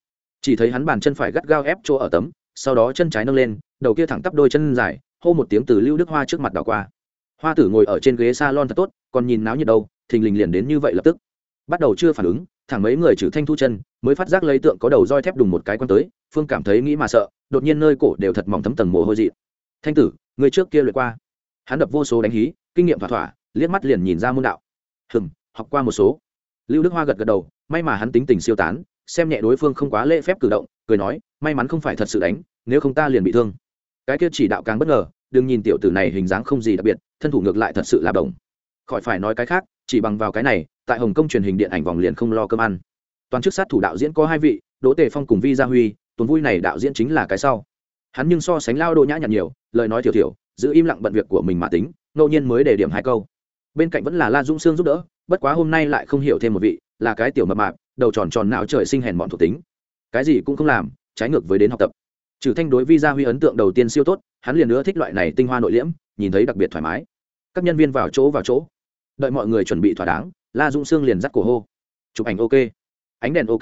Chỉ thấy hắn bàn chân phải gắt gao ép chỗ ở tấm, sau đó chân trái nâng lên, đầu kia thẳng tắp đôi chân dài hô một tiếng từ lưu đức hoa trước mặt đảo qua. Hoa tử ngồi ở trên ghế s a lon thật tốt, còn nhìn náo nhiệt đâu, thình lình liền đến như vậy lập tức. Bắt đầu chưa phản ứng, thẳng mấy người trừ thanh thu chân, mới phát giác lấy tượng có đầu roi thép đùng một cái quan tới, phương cảm thấy nghĩ mà sợ, đột nhiên nơi cổ đều thật mỏng thấm tầng mồ hôi dị. Thanh tử, người trước kia lượt qua. Hắn đập vô số đánh hí, kinh nghiệm thỏa thỏa, liếc mắt liền nhìn ra môn đạo. Hừng học qua một số. Lưu đức hoa gật gật đầu, may mà hắn tính tình siêu tán, xem nhẹ đối phương không quá lễ phép cử động, cười nói, may mắn không phải thật sự đánh, nếu không ta liền bị thương cái kia chỉ đạo càng bất ngờ, đừng nhìn tiểu tử này hình dáng không gì đặc biệt, thân thủ ngược lại thật sự là đồng khỏi phải nói cái khác, chỉ bằng vào cái này, tại hồng kông truyền hình điện ảnh vòng liền không lo cơm ăn. Toàn chức sát thủ đạo diễn có hai vị, đỗ tề phong cùng vi gia huy, tuần vui này đạo diễn chính là cái sau. Hắn nhưng so sánh lao độ nhã nhặn nhiều, lời nói thiểu thiểu giữ im lặng bận việc của mình mà tính, ngẫu nhiên mới để điểm hai câu. Bên cạnh vẫn là la dũng sương giúp đỡ, bất quá hôm nay lại không hiểu thêm một vị, là cái tiểu mập mạp, đầu tròn tròn não trời sinh hèn bọn thuộc tính. Cái gì cũng không làm, trái ngược với đến học tập trừ thanh đối vi gia huy ấn tượng đầu tiên siêu tốt, hắn liền nữa thích loại này tinh hoa nội liễm, nhìn thấy đặc biệt thoải mái. Các nhân viên vào chỗ vào chỗ. Đợi mọi người chuẩn bị thỏa đáng, la dũng sương liền dắt cổ hô. Chụp ảnh ok. Ánh đèn ok.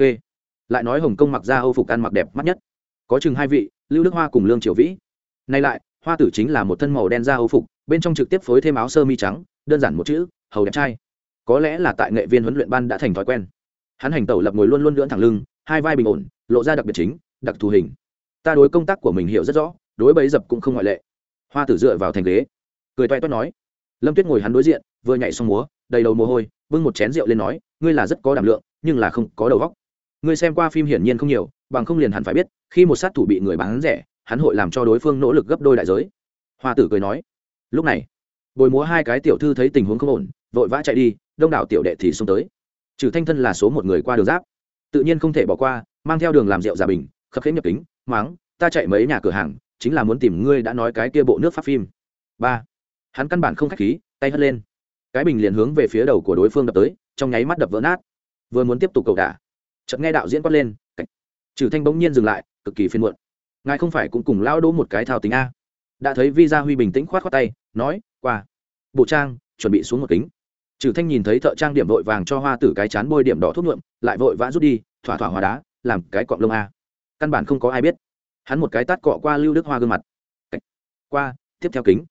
Lại nói hồng kông mặc ra âu phục ăn mặc đẹp mắt nhất. Có chừng hai vị, lưu đức hoa cùng lương triều vĩ. Nay lại, hoa tử chính là một thân màu đen da âu phục, bên trong trực tiếp phối thêm áo sơ mi trắng, đơn giản một chữ, hầu đẹp trai. Có lẽ là tại nghệ viên huấn luyện ban đã thành thói quen. Hắn hành tẩu lập ngồi luôn luôn lưỡn thẳng lưng, hai vai bình ổn, lộ ra đặc biệt chính, đặc thù hình ta đối công tác của mình hiểu rất rõ, đối bấy dập cũng không ngoại lệ. Hoa tử dựa vào thành ghế, cười toét toét nói. Lâm tuyết ngồi hắn đối diện, vừa nhảy xong múa, đầy đầu mồ hôi, bưng một chén rượu lên nói, ngươi là rất có đảm lượng, nhưng là không có đầu óc. Ngươi xem qua phim hiển nhiên không nhiều, bằng không liền hẳn phải biết, khi một sát thủ bị người bán rẻ, hắn hội làm cho đối phương nỗ lực gấp đôi đại giới. Hoa tử cười nói. Lúc này, bồi múa hai cái tiểu thư thấy tình huống không ổn, vội vã chạy đi, đông đảo tiểu đệ thì xông tới. Trừ thanh thân là số một người qua đường giáp, tự nhiên không thể bỏ qua, mang theo đường làm rượu giả bình, khập khế nhập kính máng, ta chạy mấy nhà cửa hàng, chính là muốn tìm ngươi đã nói cái kia bộ nước pháp phim. Ba, hắn căn bản không khách khí, tay hất lên. Cái bình liền hướng về phía đầu của đối phương đập tới, trong nháy mắt đập vỡ nát. Vừa muốn tiếp tục cầu đả, chợt nghe đạo diễn quát lên cảnh trừ thanh bỗng nhiên dừng lại, cực kỳ phiên muộn. Ngài không phải cũng cùng lao đỗ một cái thao tính a? Đã thấy vi gia huy bình tĩnh khoát khoát tay, nói, qua, bộ trang, chuẩn bị xuống một kính. Trừ thanh nhìn thấy thợ trang điểm vội vàng cho hoa tử cái chán bôi điểm đỏ thuốc nhuộm, lại vội vã rút đi, thỏa thỏa hòa đá, làm cái cọng lông a căn bản không có ai biết. Hắn một cái tát cọ qua lưu đức hoa gương mặt. Qua, tiếp theo kính.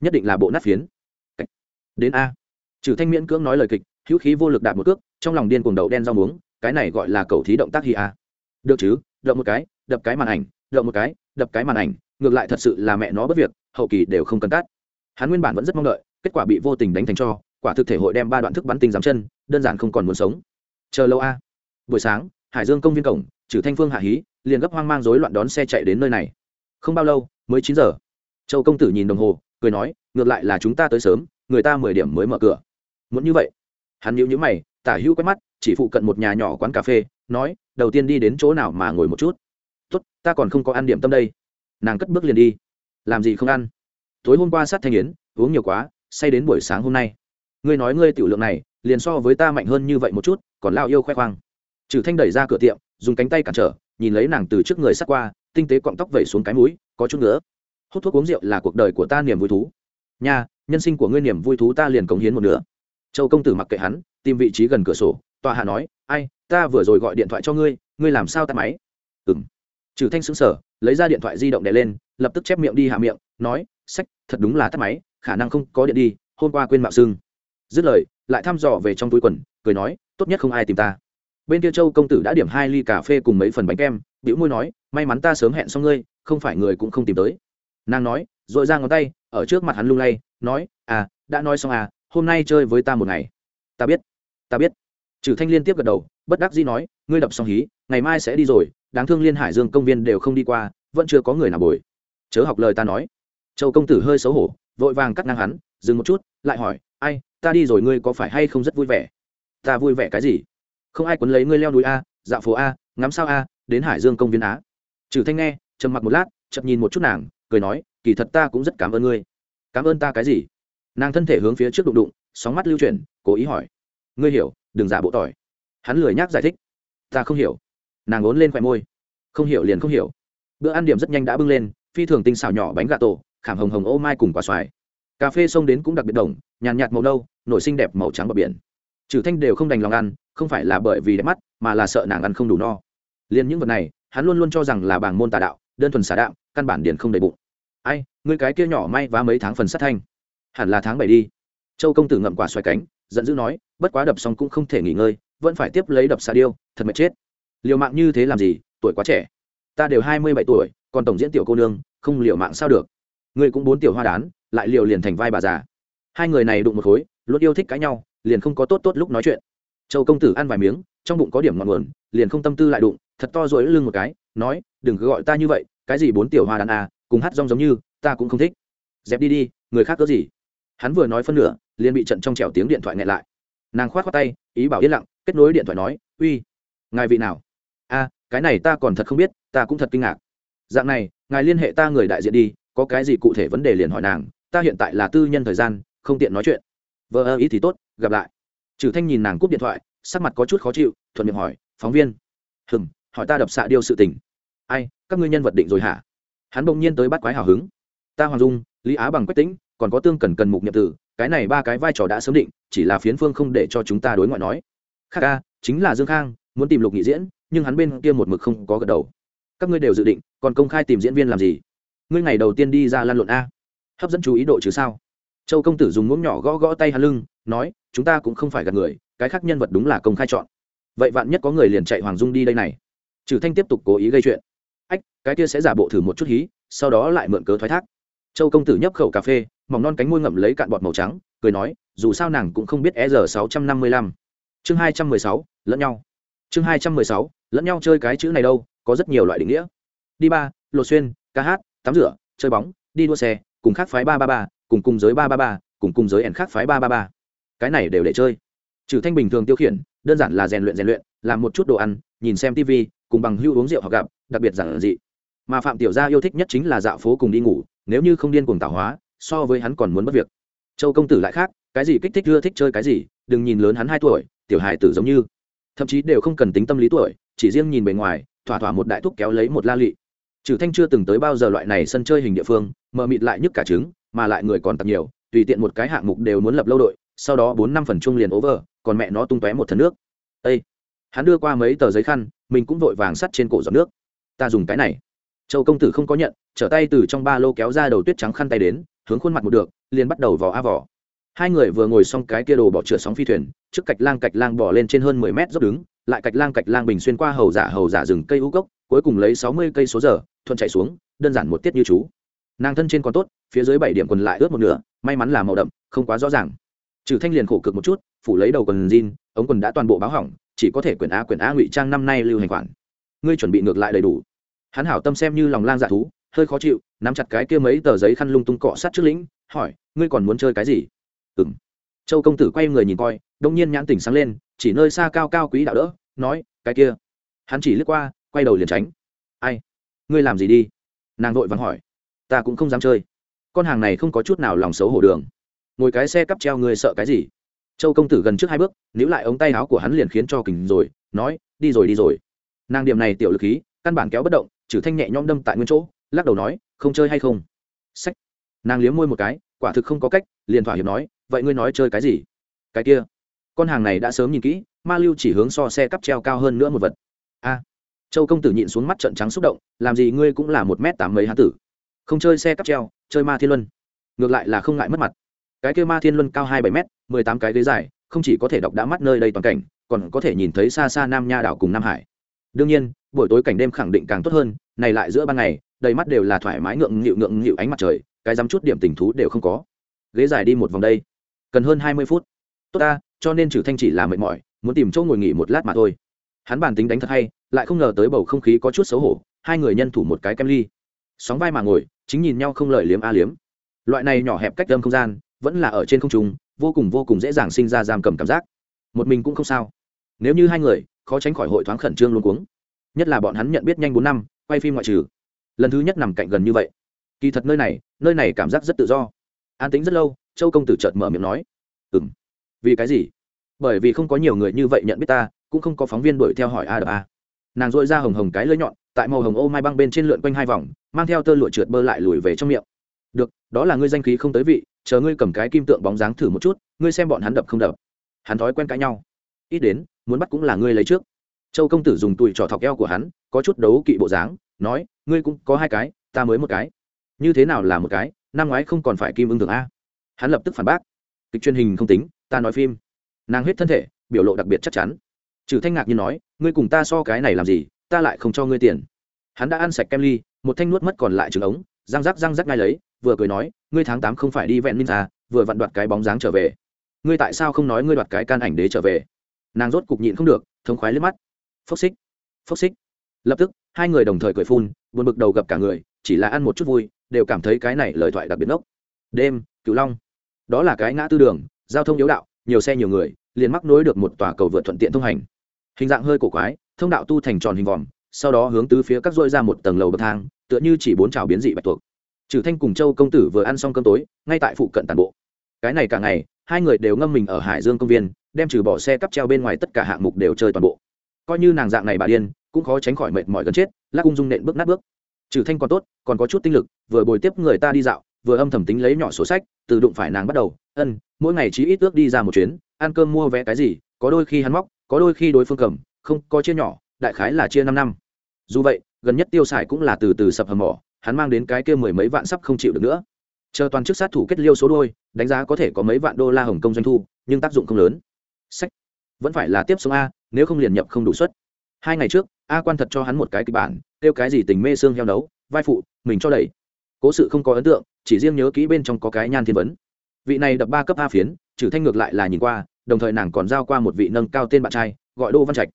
Nhất định là bộ nát phiến. Đến a. Trừ thanh miễn cưỡng nói lời kịch, hữu khí vô lực đạt một cước, trong lòng điên cuồng đầu đen rau muống, cái này gọi là cầu thí động tác hi a. Được chứ, động một cái, đập cái màn ảnh, động một cái, đập cái màn ảnh, ngược lại thật sự là mẹ nó bất việc, hậu kỳ đều không cần cắt hắn nguyên bản vẫn rất mong đợi, kết quả bị vô tình đánh thành cho, quả thực thể hội đem ba đoạn thức bắn tinh giám chân, đơn giản không còn muốn sống. Chờ lâu a. Buổi sáng, hải dương công viên cổng, trừ thanh phương hạ hí liền gấp hoang mang rối loạn đón xe chạy đến nơi này. Không bao lâu, mới chín giờ. Châu công tử nhìn đồng hồ, cười nói, ngược lại là chúng ta tới sớm, người ta mười điểm mới mở cửa. Muốn như vậy, hắn nhíu nhíu mày, tả hữu quét mắt, chỉ phụ cận một nhà nhỏ quán cà phê, nói, đầu tiên đi đến chỗ nào mà ngồi một chút? Tốt, ta còn không có ăn điểm tâm đây. Nàng cất bước liền đi. Làm gì không ăn? Tối hôm qua sát thanh yến, uống nhiều quá, say đến buổi sáng hôm nay. Ngươi nói ngươi tiểu lượng này, liền so với ta mạnh hơn như vậy một chút, còn lao yêu khoe khoang. Trừ thanh đẩy ra cửa tiệm, dùng cánh tay cản trở nhìn lấy nàng từ trước người sắt qua, tinh tế cọng tóc vẩy xuống cái mũi, có chút nữa. Hút thuốc uống rượu là cuộc đời của ta niềm vui thú. Nha, nhân sinh của ngươi niềm vui thú ta liền cống hiến một nửa. Châu công tử mặc kệ hắn, tìm vị trí gần cửa sổ, tòa hạ nói, ai, ta vừa rồi gọi điện thoại cho ngươi ngươi làm sao tắt máy? Ừng trừ thanh xứng sở lấy ra điện thoại di động đè lên, lập tức chép miệng đi hạ miệng, nói, sách, thật đúng là tắt máy, khả năng không có điện đi, hôm qua quên mạo xương dứt lời, lại thăm dò về trong túi quần, cười nói, tốt nhất không ai tìm ta bên kia châu công tử đã điểm hai ly cà phê cùng mấy phần bánh kem biểu môi nói, may mắn ta sớm hẹn xong ngươi, không phải người cũng không tìm tới. Nàng nói r ồ i ra ngón tay, ở trước mặt hắn lung lay, nói à đã nói xong à hôm nay chơi với ta một ngày. Ta biết ta biết. Trừ thanh liên tiếp gật đầu, bất đắc dĩ nói, ngươi đập xong hí, ngày mai sẽ đi rồi, đáng thương liên hải dương công viên đều không đi qua, vẫn chưa có người nào bồi. Chớ học lời ta nói. Châu công tử hơi xấu hổ, vội vàng cắt ngang hắn, dừng một chút, lại hỏi, ai, ta đi rồi ngươi có phải hay không rất vui vẻ? Ta vui vẻ cái gì? Không ai quấn lấy ngươi leo núi a, dạo phố a, ngắm sao a, đến hải dương công viên á. Trừ thanh nghe, trầm mặc một lát chậm nhìn một chút nàng, cười nói, kỳ thật ta cũng rất cảm ơn ngươi. Cảm ơn ta cái gì? Nàng thân thể hướng phía trước đụng đụng, sóng mắt lưu chuyển, cố ý hỏi. Ngươi hiểu, đừng giả bộ tỏi. Hắn lười nhác giải thích. Ta không hiểu. Nàng ốn lên khoe môi. Không hiểu liền không hiểu. Bữa ăn điểm rất nhanh đã bưng lên, phi thường tinh xào nhỏ bánh gà tổ, khảm hồng hồng ô mai cùng quả xoài. Cà phê xông đến cũng đặc biệt đồng, nhàn nhạt màu nâu, nổi xinh đẹp màu trắng bờ biển trừ thanh đều không đành lòng ăn, không phải là bởi vì đẹp mắt, mà là sợ nàng ăn không đủ no. Liền những vật này, hắn luôn luôn cho rằng là bảng môn tà đạo, đơn thuần xả đạo căn bản điền không đầy bụng. Ai người cái kia nhỏ may vá mấy tháng phần sát thanh. Hẳn là tháng bảy đi. Châu công tử ngậm quả xoài cánh, giận dữ nói, bất quá đập xong cũng không thể nghỉ ngơi, vẫn phải tiếp lấy đập xà điêu, thật mệt chết. Liều mạng như thế làm gì, tuổi quá trẻ. Ta đều hai mươi bảy tuổi, còn tổng diễn tiểu cô nương, không liều mạng sao được. Ngươi cũng bốn tiểu hoa đán, lại liều liền thành vai bà già. Hai người này đụng một khối, luôn yêu thích cãi nhau liền không có tốt tốt lúc nói chuyện. Châu công tử ăn vài miếng, trong bụng có điểm ngọn nguồn, liền không tâm tư lại đụng, thật to rồi lưng một cái, nói, đừng cứ gọi ta như vậy, cái gì bốn tiểu hoa đàn à cùng hát rong giống như, ta cũng không thích. Dẹp đi đi, người khác có gì? Hắn vừa nói phân nửa, liền bị trận trong trèo tiếng điện thoại nghẹn lại. Nàng khoát khoát tay, ý bảo yên lặng, kết nối điện thoại nói, uy, ngài vị nào? A, cái này ta còn thật không biết, ta cũng thật kinh ngạc. Dạng này, ngài liên hệ ta người đại diện đi, có cái gì cụ thể vấn đề liền hỏi nàng, ta hiện tại là tư nhân thời gian, không tiện nói chuyện. Vợ ơ, ý thì tốt gặp lại. Trừ thanh nhìn nàng cúp điện thoại, sắc mặt có chút khó chịu, thuận miệng hỏi, phóng viên hừng hỏi ta đập xạ điêu sự tình. Ai, các ngươi nhân vật định rồi hả? Hắn bỗng nhiên tới bắt quái hào hứng. Ta hoàng dung, lý á bằng quách tĩnh, còn có tương cần cần mục nhập tử, cái này ba cái vai trò đã sớm định, chỉ là phiến phương không để cho chúng ta đối ngoại nói. Khác ca, chính là dương khang, muốn tìm lục nghị diễn, nhưng hắn bên kia một mực không có gật đầu. Các ngươi đều dự định, còn công khai tìm diễn viên làm gì? Ngươi ngày đầu tiên đi ra lan luận a. Hấp dẫn chú ý độ chứ sao? Châu công tử dùng muỗng nhỏ gõ gõ tay hắn lưng, nói, chúng ta cũng không phải gạt người, cái khác nhân vật đúng là công khai chọn. Vậy vạn nhất có người liền chạy hoàng dung đi đây này. Trừ thanh tiếp tục cố ý gây chuyện. Ách, cái kia sẽ giả bộ thử một chút hí, sau đó lại mượn cớ thoái thác. Châu công tử nhấp khẩu cà phê, mỏng non cánh môi ngậm lấy cạn bọt màu trắng, cười nói, dù sao nàng cũng không biết e r sáu trăm năm mươi lăm. Chương hai trăm mười sáu, lẫn nhau. Chương hai trăm mười sáu, lẫn nhau chơi cái chữ này đâu, có rất nhiều loại định nghĩa. Đi ba, lột xuyên, ca hát, tắm rửa, chơi bóng, đi đua xe, cùng khác phái ba ba ba cùng cùng giới ba ba ba, cùng cùng giới ẻn khác phái ba ba ba. Cái này đều để chơi. Trừ thanh bình thường tiêu khiển, đơn giản là rèn luyện rèn luyện, làm một chút đồ ăn, nhìn xem tv cùng bằng hưu uống rượu hoặc gặp, đặc biệt giản dị. Mà phạm tiểu gia yêu thích nhất chính là dạo phố cùng đi ngủ, nếu như không điên cuồng tạo hóa, so với hắn còn muốn mất việc. Châu công tử lại khác, cái gì kích thích ưa thích chơi cái gì, đừng nhìn lớn hắn hai tuổi, tiểu hài tử giống như. Thậm chí đều không cần tính tâm lý tuổi, chỉ riêng nhìn bề ngoài, thỏa thỏa một đại thúc kéo lấy một la lị trừ thanh chưa từng tới bao giờ loại này sân chơi hình địa phương, mờ mịt lại nhức cả trứng, mà lại người còn tập nhiều, tùy tiện một cái hạng mục đều muốn lập lâu đội, sau đó bốn năm phần chung liền over, còn mẹ nó tung tóe một thần nước. Ê! hắn đưa qua mấy tờ giấy khăn, mình cũng vội vàng sắt trên cổ giọt nước. Ta dùng cái này. Châu công tử không có nhận, trở tay từ trong ba lô kéo ra đầu tuyết trắng khăn tay đến, hướng khuôn mặt một được, liền bắt đầu vò a vò. Hai người vừa ngồi xong cái kia đồ bỏ chữa sóng phi thuyền, trước cạch lang cạch lang bỏ lên trên hơn mười mét dốc đứng, lại cạch lang cạch lang bình xuyên qua hầu giả hầu giả rừng cây u cốc, cuối cùng lấy sáu mươi cây số giờ thuận chạy xuống, đơn giản một tiết như chú. Nàng thân trên còn tốt, phía dưới bảy điểm quần lại ướt một nửa, may mắn là màu đậm, không quá rõ ràng. Trừ thanh liền khổ cực một chút, phủ lấy đầu quần jean, ống quần đã toàn bộ báo hỏng, chỉ có thể quyển á quyển á ngụy trang năm nay lưu hành khoản. Ngươi chuẩn bị ngược lại đầy đủ. Hắn hảo tâm xem như lòng lang dạ thú, hơi khó chịu, nắm chặt cái kia mấy tờ giấy khăn lung tung cọ sát trước lĩnh, hỏi, ngươi còn muốn chơi cái gì? Ừng châu công tử quay người nhìn coi, đông nhiên nhãn tỉnh sáng lên, chỉ nơi xa cao cao quý đạo đỡ, nói, cái kia. Hắn chỉ lướt qua, quay đầu liền tránh. Ai? Ngươi làm gì đi? Nàng vội vàng hỏi. Ta cũng không dám chơi. Con hàng này không có chút nào lòng xấu hổ đường. Ngồi cái xe cắp treo ngươi sợ cái gì? Châu công tử gần trước hai bước, níu lại ống tay áo của hắn liền khiến cho kình rồi, nói, đi rồi đi rồi. Nàng điểm này tiểu lực khí, căn bản kéo bất động, trừ thanh nhẹ nhõm đâm tại nguyên chỗ, lắc đầu nói, không chơi hay không? Sách nàng liếm môi một cái, quả thực không có cách, liền thỏa hiệp nói, vậy ngươi nói chơi cái gì? Cái kia. Con hàng này đã sớm nhìn kỹ, ma lưu chỉ hướng so xe cắp treo cao hơn nữa một vật. A châu công tử nhịn xuống mắt trận trắng xúc động, làm gì ngươi cũng là một m tám mấy hán tử. Không chơi xe cắp treo, chơi ma thiên luân. Ngược lại là không ngại mất mặt. Cái kia ma thiên luân cao hai bảy m mười tám cái ghế dài, không chỉ có thể đọc đã mắt nơi đây toàn cảnh, còn có thể nhìn thấy xa xa nam nha đảo cùng nam hải. Đương nhiên, buổi tối cảnh đêm khẳng định càng tốt hơn, này lại giữa ban ngày, đầy mắt đều là thoải mái ngượng nghịu ngượng nghịu ánh mặt trời, cái dám chút điểm tình thú đều không có. Ghế dài đi một vòng đây. Cần hơn hai mươi phút. Tốt ta, cho nên trừ thanh chỉ là mệt mỏi, muốn tìm chỗ ngồi nghỉ một lát mà thôi hắn bản tính đánh thật hay, lại không ngờ tới bầu không khí có chút xấu hổ, hai người nhân thủ một cái kem ly. Sóng vai mà ngồi, chính nhìn nhau không lời liếm a liếm. Loại này nhỏ hẹp cách âm không gian, vẫn là ở trên không trung, vô cùng vô cùng dễ dàng sinh ra giam cầm cảm giác. Một mình cũng không sao. Nếu như hai người, khó tránh khỏi hội thoáng khẩn trương luôn cuống. Nhất là bọn hắn nhận biết nhanh bốn năm, quay phim ngoại trừ. Lần thứ nhất nằm cạnh gần như vậy. Kỳ thật nơi này nơi này cảm giác rất tự do. An tính rất lâu, châu công tử chợt mở miệng nói. Ừ m vì cái gì? Bởi vì không có nhiều người như vậy nhận biết ta cũng không có phóng viên đuổi theo hỏi a đ a. Nàng dội ra hồng hồng cái lưỡi nhọn, tại màu hồng ô mai băng bên trên lượn quanh hai vòng, mang theo tơ lụa trượt bơ lại lùi về trong miệng. Được, đó là ngươi danh khí không tới vị, chờ ngươi cầm cái kim tượng bóng dáng thử một chút, ngươi xem bọn hắn đập không đập. Hắn thói quen cãi nhau. Ít đến, muốn bắt cũng là ngươi lấy trước. Châu công tử dùng tùi trò thọc eo của hắn, có chút đấu kỵ bộ dáng, nói, ngươi cũng có hai cái, ta mới một cái. Như thế nào là một cái, năm ngoái không còn phải kim ưng thường a. Hắn lập tức phản bác. Kịch truyền hình không tính, ta nói phim. Nàng hết thân thể, biểu lộ đặc biệt chắc chắn trừ thanh ngạc như nói, ngươi cùng ta so cái này làm gì? Ta lại không cho ngươi tiền. Hắn đã ăn sạch kem ly, một thanh nuốt mất còn lại trứng ống, răng rắc răng rắc ngay lấy, vừa cười nói, ngươi tháng tám không phải đi vẹn minh ra vừa vặn đoạt cái bóng dáng trở về. Ngươi tại sao không nói ngươi đoạt cái can ảnh đế trở về? Nàng rốt cục nhịn không được, thống khoái liếc mắt. Phốc xích phốc xích. Lập tức, hai người đồng thời cười phun, buồn bực đầu gặp cả người, chỉ là ăn một chút vui, đều cảm thấy cái này lời thoại đặc biệt ngốc. Đêm, cửu long. Đó là cái ngã tư đường, giao thông yếu đạo, nhiều xe nhiều người, liền mắc nối được một tòa cầu vượt thuận tiện thông hành hình dạng hơi cổ quái, thông đạo tu thành tròn hình vòm, sau đó hướng tứ phía các dôi ra một tầng lầu bậc thang, tựa như chỉ bốn trào biến dị bạch tuộc. Trừ thanh cùng châu công tử vừa ăn xong cơm tối, ngay tại phụ cận tàn bộ. Cái này cả ngày, hai người đều ngâm mình ở hải dương công viên, đem trừ bỏ xe cắp treo bên ngoài tất cả hạng mục đều chơi toàn bộ. Coi như nàng dạng này bà điên, cũng khó tránh khỏi mệt mỏi gần chết, lắc ung dung nện bước nát bước. Trừ thanh còn tốt, còn có chút tinh lực, vừa bồi tiếp người ta đi dạo, vừa âm thầm tính lấy nhỏ sổ sách, từ đụng phải nàng bắt đầu, ân, mỗi ngày chỉ ít ước đi ra một chuyến, ăn cơm mua vé cái gì, có đôi khi hắn móc có đôi khi đối phương cầm, không, có chia nhỏ, đại khái là chia năm năm. Dù vậy, gần nhất tiêu xài cũng là từ từ sập hầm mỏ, hắn mang đến cái kia mười mấy vạn sắp không chịu được nữa. Chờ toàn chức sát thủ kết liêu số đôi, đánh giá có thể có mấy vạn đô la hồng kông doanh thu, nhưng tác dụng không lớn. Sách. Vẫn phải là tiếp sống a, nếu không liền nhập không đủ suất. Hai ngày trước, a quan thật cho hắn một cái kịch bản, kêu cái gì tình mê xương heo nấu, vai phụ, mình cho đầy cố sự không có ấn tượng, chỉ riêng nhớ kỹ bên trong có cái nhan thiên vấn. Vị này đập ba cấp a phiến, trừ thanh ngược lại là nhìn qua đồng thời nàng còn giao qua một vị nâng cao tên bạn trai, gọi đô văn trạch.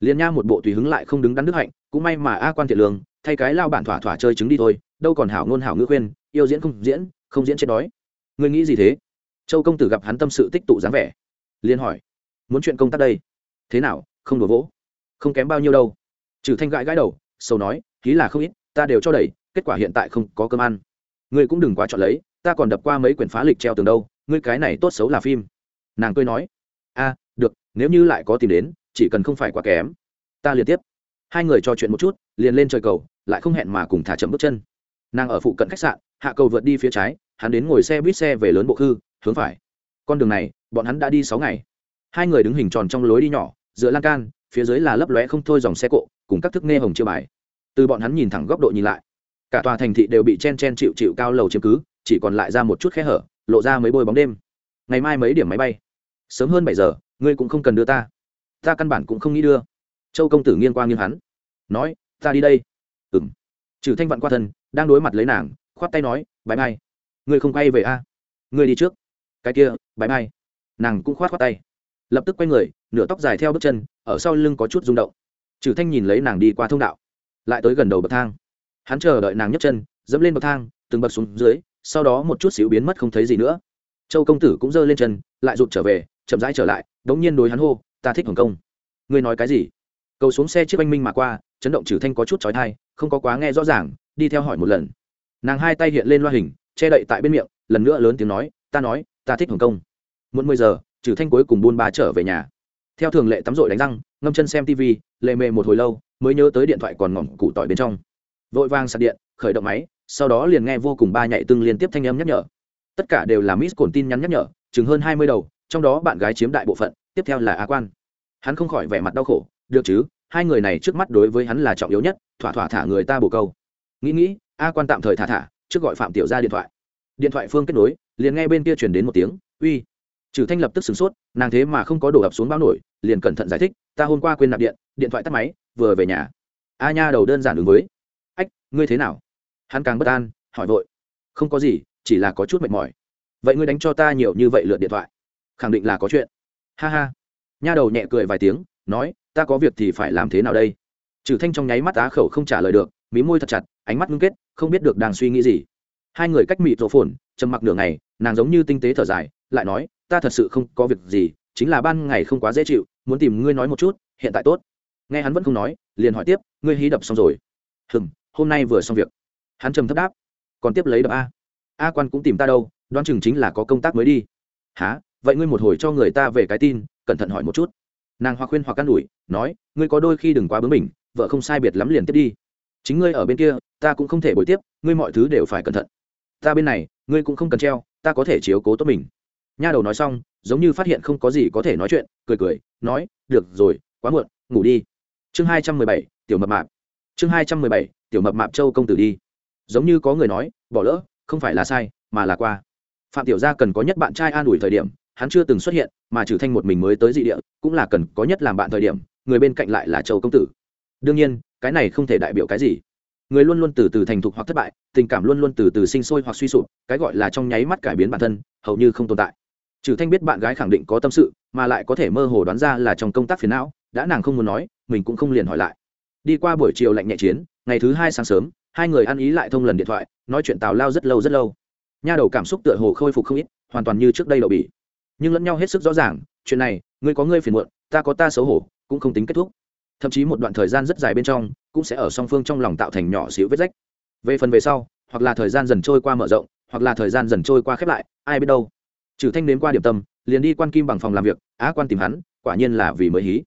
Liền nha một bộ tùy hứng lại không đứng đắn đức hạnh, cũng may mà a quan thiện lương, thay cái lao bản thỏa thỏa chơi trứng đi thôi, đâu còn hảo ngôn hảo ngữ khuyên, yêu diễn không diễn không diễn chết đói. Người nghĩ gì thế? Châu công tử gặp hắn tâm sự tích tụ dáng vẻ, liền hỏi, muốn chuyện công tác đây? Thế nào, không đổ vỗ? Không kém bao nhiêu đâu. Trừ thanh gãi gãi đầu sâu nói ký là không ít, ta đều cho đẩy, kết quả hiện tại không có cơm ăn. Ngươi cũng đừng quá chọn lấy, ta còn đập qua mấy quyển phá lịch treo tường đâu, ngươi cái này tốt xấu là phim. Nàng cười nói a được, nếu như lại có tìm đến, chỉ cần không phải quá kém. Ta liền tiếp. Hai người trò chuyện một chút, liền lên trời cầu, lại không hẹn mà cùng thả chậm bước chân. Nàng ở phụ cận khách sạn, hạ cầu vượt đi phía trái, hắn đến ngồi xe buýt xe về lớn bộ khư, hướng phải. Con đường này, bọn hắn đã đi sáu ngày. Hai người đứng hình tròn trong lối đi nhỏ, giữa lan can, phía dưới là lấp lóe không thôi dòng xe cộ, cùng các thức nghe hồng chưa bài. Từ bọn hắn nhìn thẳng góc độ nhìn lại, cả tòa thành thị đều bị chen chen chịu chịu cao lầu chiếm cứ, chỉ còn lại ra một chút khe hở, lộ ra mấy bôi bóng đêm. Ngày mai mấy điểm máy bay? Sớm hơn bảy giờ, ngươi cũng không cần đưa ta. Ta căn bản cũng không nghĩ đưa. Châu công tử nghiêng qua nghiêng hắn, nói, ta đi đây. Ừng trừ thanh vặn qua thân, đang đối mặt lấy nàng, khoát tay nói bãi mai. Ngươi không quay về a à? ngươi đi trước. Cái kia bãi mai. Nàng cũng khoát khoát tay. Lập tức quay người, nửa tóc dài theo bước chân, ở sau lưng có chút rung động. Trừ thanh nhìn lấy nàng đi qua thông đạo, lại tới gần đầu bậc thang. Hắn chờ đợi nàng nhấc chân, dẫm lên bậc thang, từng bậc xuống dưới, sau đó một chút xíu biến mất không thấy gì nữa. Châu công tử cũng giơ lên chân, lại rụt trở về chậm rãi trở lại đống nhiên đối hắn hô, ta thích hồng công ngươi nói cái gì? Cầu xuống xe chiếc anh minh mà qua, chấn động trừ thanh có chút trói thai không có quá nghe rõ ràng, đi theo hỏi một lần. Nàng hai tay hiện lên loa hình, che đậy tại bên miệng, lần nữa lớn tiếng nói, ta nói, ta thích hồng công muộn mười giờ, trừ thanh cuối cùng buôn ba trở về nhà. Theo thường lệ tắm rội đánh răng, ngâm chân xem tv lệ mề một hồi lâu, mới nhớ tới điện thoại còn ngỏm củ tỏi bên trong. Vội vang sạc điện, khởi động máy, sau đó liền nghe vô cùng ba nhạy tương liên tiếp thanh âm nhắc nhở. Tất cả đều là miss cồn tin nhắn nhắc nhở, chừng hơn hai mươi đầu trong đó bạn gái chiếm đại bộ phận, tiếp theo là a quan. Hắn không khỏi vẻ mặt đau khổ, được chứ, hai người này trước mắt đối với hắn là trọng yếu nhất, thỏa thỏa thả người ta bồ câu. Nghĩ nghĩ, a quan tạm thời thả thả, trước gọi phạm tiểu ra điện thoại. Điện thoại phương kết nối, liền nghe bên kia chuyển đến một tiếng, uy. Trừ thanh lập tức sửng sốt, nàng thế mà không có đổ ập xuống bao nổi, liền cẩn thận giải thích, ta hôm qua quên nạp điện điện thoại tắt máy, vừa về nhà. A nha đầu đơn giản ứng với, ách, ngươi thế nào? Hắn càng bất an, hỏi vội, không có gì, chỉ là có chút mệt mỏi. Vậy ngươi đánh cho ta nhiều như vậy lượt điện thoại khẳng định là có chuyện. Ha ha. Nha đầu nhẹ cười vài tiếng, nói, ta có việc thì phải làm thế nào đây? Trừ thanh trong nháy mắt á khẩu không trả lời được, mí môi thật chặt, ánh mắt ngưng kết, không biết được đang suy nghĩ gì. Hai người cách mịt rộ phồn, trầm mặc nửa ngày, nàng giống như tinh tế thở dài, lại nói, ta thật sự không có việc gì, chính là ban ngày không quá dễ chịu, muốn tìm ngươi nói một chút, hiện tại tốt. Nghe hắn vẫn không nói, liền hỏi tiếp, ngươi hí đập xong rồi? Hừng hôm nay vừa xong việc. Hắn trầm thấp đáp, còn tiếp lấy đập a. A quan cũng tìm ta đâu, đoán chừng chính là có công tác mới đi. Há vậy ngươi một hồi cho người ta về cái tin cẩn thận hỏi một chút. Nàng hoặc khuyên hoặc can đuổi, nói ngươi có đôi khi đừng quá bướng mình vợ không sai biệt lắm liền tiếp đi. Chính ngươi ở bên kia ta cũng không thể bồi tiếp ngươi mọi thứ đều phải cẩn thận. Ta bên này ngươi cũng không cần treo ta có thể chiếu cố tốt mình. Nha đầu nói xong giống như phát hiện không có gì có thể nói chuyện cười cười nói được rồi quá muộn ngủ đi. Chương hai trăm mười bảy tiểu mập mạp. Chương hai trăm mười bảy tiểu mập mạp châu công tử đi. Giống như có người nói bỏ lỡ không phải là sai mà là qua. Phạm tiểu gia cần có nhất bạn trai an ủi thời điểm hắn chưa từng xuất hiện, mà trừ thanh một mình mới tới dị địa, cũng là cần có nhất làm bạn thời điểm, người bên cạnh lại là châu công tử. Đương nhiên, cái này không thể đại biểu cái gì. Người luôn luôn từ từ thành thục hoặc thất bại, tình cảm luôn luôn từ từ sinh sôi hoặc suy sụp, cái gọi là trong nháy mắt cải biến bản thân, hầu như không tồn tại. Trừ thanh biết bạn gái khẳng định có tâm sự, mà lại có thể mơ hồ đoán ra là trong công tác phiền não, đã nàng không muốn nói, mình cũng không liền hỏi lại. Đi qua buổi chiều lạnh nhẹ chiến, ngày thứ hai sáng sớm, hai người ăn ý lại thông lần điện thoại, nói chuyện tào lao rất lâu rất lâu. Nha đầu cảm xúc tựa hồ khôi phục không ít, hoàn toàn như trước đây đậu bỉ nhưng lẫn nhau hết sức rõ ràng, chuyện này, ngươi có ngươi phiền muộn, ta có ta xấu hổ, cũng không tính kết thúc. Thậm chí một đoạn thời gian rất dài bên trong, cũng sẽ ở song phương trong lòng tạo thành nhỏ xíu vết rách. Về phần về sau, hoặc là thời gian dần trôi qua mở rộng, hoặc là thời gian dần trôi qua khép lại, ai biết đâu. Trừ thanh đến qua điểm tâm, liền đi quan kim bằng phòng làm việc, á quan tìm hắn, quả nhiên là vì mới hí.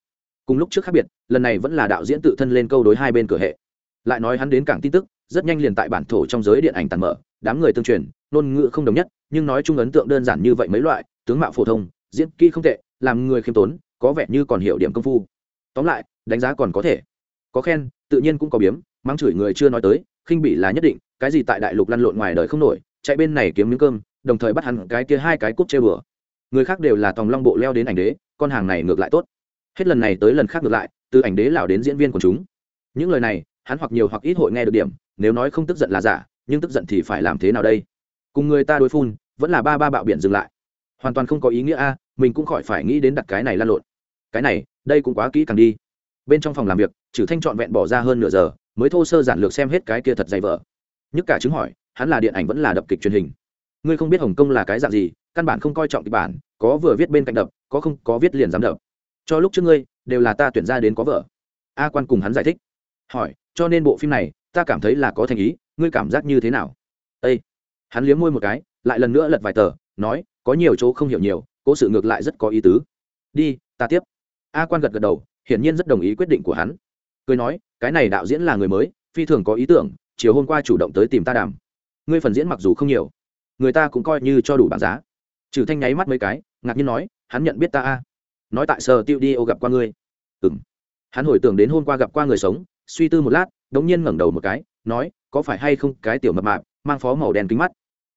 Cùng lúc trước khác biệt, lần này vẫn là đạo diễn tự thân lên câu đối hai bên cửa hệ. Lại nói hắn đến cảng tin tức, rất nhanh liền tại bản thổ trong giới điện ảnh tàn mở, đám người tương truyền, ngôn ngữ không đồng nhất, nhưng nói chung ấn tượng đơn giản như vậy mấy loại tướng mạo phổ thông, diễn kỹ không tệ, làm người khiêm tốn, có vẻ như còn hiểu điểm công phu. Tóm lại, đánh giá còn có thể. Có khen, tự nhiên cũng có biếm, mắng chửi người chưa nói tới, khinh bỉ là nhất định, cái gì tại đại lục lăn lộn ngoài đời không nổi, chạy bên này kiếm miếng cơm, đồng thời bắt hắn cái kia hai cái cúp chơi bừa. Người khác đều là tòng long bộ leo đến ảnh đế, con hàng này ngược lại tốt. Hết lần này tới lần khác ngược lại, từ ảnh đế lào đến diễn viên của chúng. Những lời này, hắn hoặc nhiều hoặc ít hội nghe được điểm, nếu nói không tức giận là giả, nhưng tức giận thì phải làm thế nào đây? Cùng người ta đối phun, vẫn là ba ba bạo biển dừng lại hoàn toàn không có ý nghĩa a, mình cũng khỏi phải nghĩ đến đặt cái này lan lộn. Cái này, đây cũng quá kỹ càng đi. Bên trong phòng làm việc trừ thanh trọn vẹn bỏ ra hơn nửa giờ, mới thô sơ giản lược xem hết cái kia thật dày vợ nhất cả chứng hỏi, hắn là điện ảnh vẫn là đập kịch truyền hình? Ngươi không biết hồng kông là cái dạng gì, căn bản không coi trọng kịch bản, có vừa viết bên cạnh đập, có không, có viết liền dám đập. Cho lúc trước ngươi, đều là ta tuyển ra đến có vợ a quan cùng hắn giải thích. Hỏi, cho nên bộ phim này, ta cảm thấy là có thành ý, ngươi cảm giác như thế nào? Ây hắn liếm môi một cái, lại lần nữa lật vài tờ, nói có nhiều chỗ không hiểu nhiều, cố sự ngược lại rất có ý tứ. Đi, ta tiếp. A quan gật gật đầu, hiển nhiên rất đồng ý quyết định của hắn. Cười nói, cái này đạo diễn là người mới, phi thường có ý tưởng, chiều hôm qua chủ động tới tìm ta đàm. Ngươi phần diễn mặc dù không nhiều, người ta cũng coi như cho đủ bảng giá. Trừ thanh nháy mắt mấy cái, ngạc nhiên nói, hắn nhận biết ta a. Nói tại sở tiêu đi ô gặp qua ngươi. Ừ m hắn hồi tưởng đến hôm qua gặp qua người sống, suy tư một lát đ ỗ n g nhiên ngẩng đầu một cái, nói, có phải hay không cái tiểu mập mạp, mang phó màu đen kính mắt.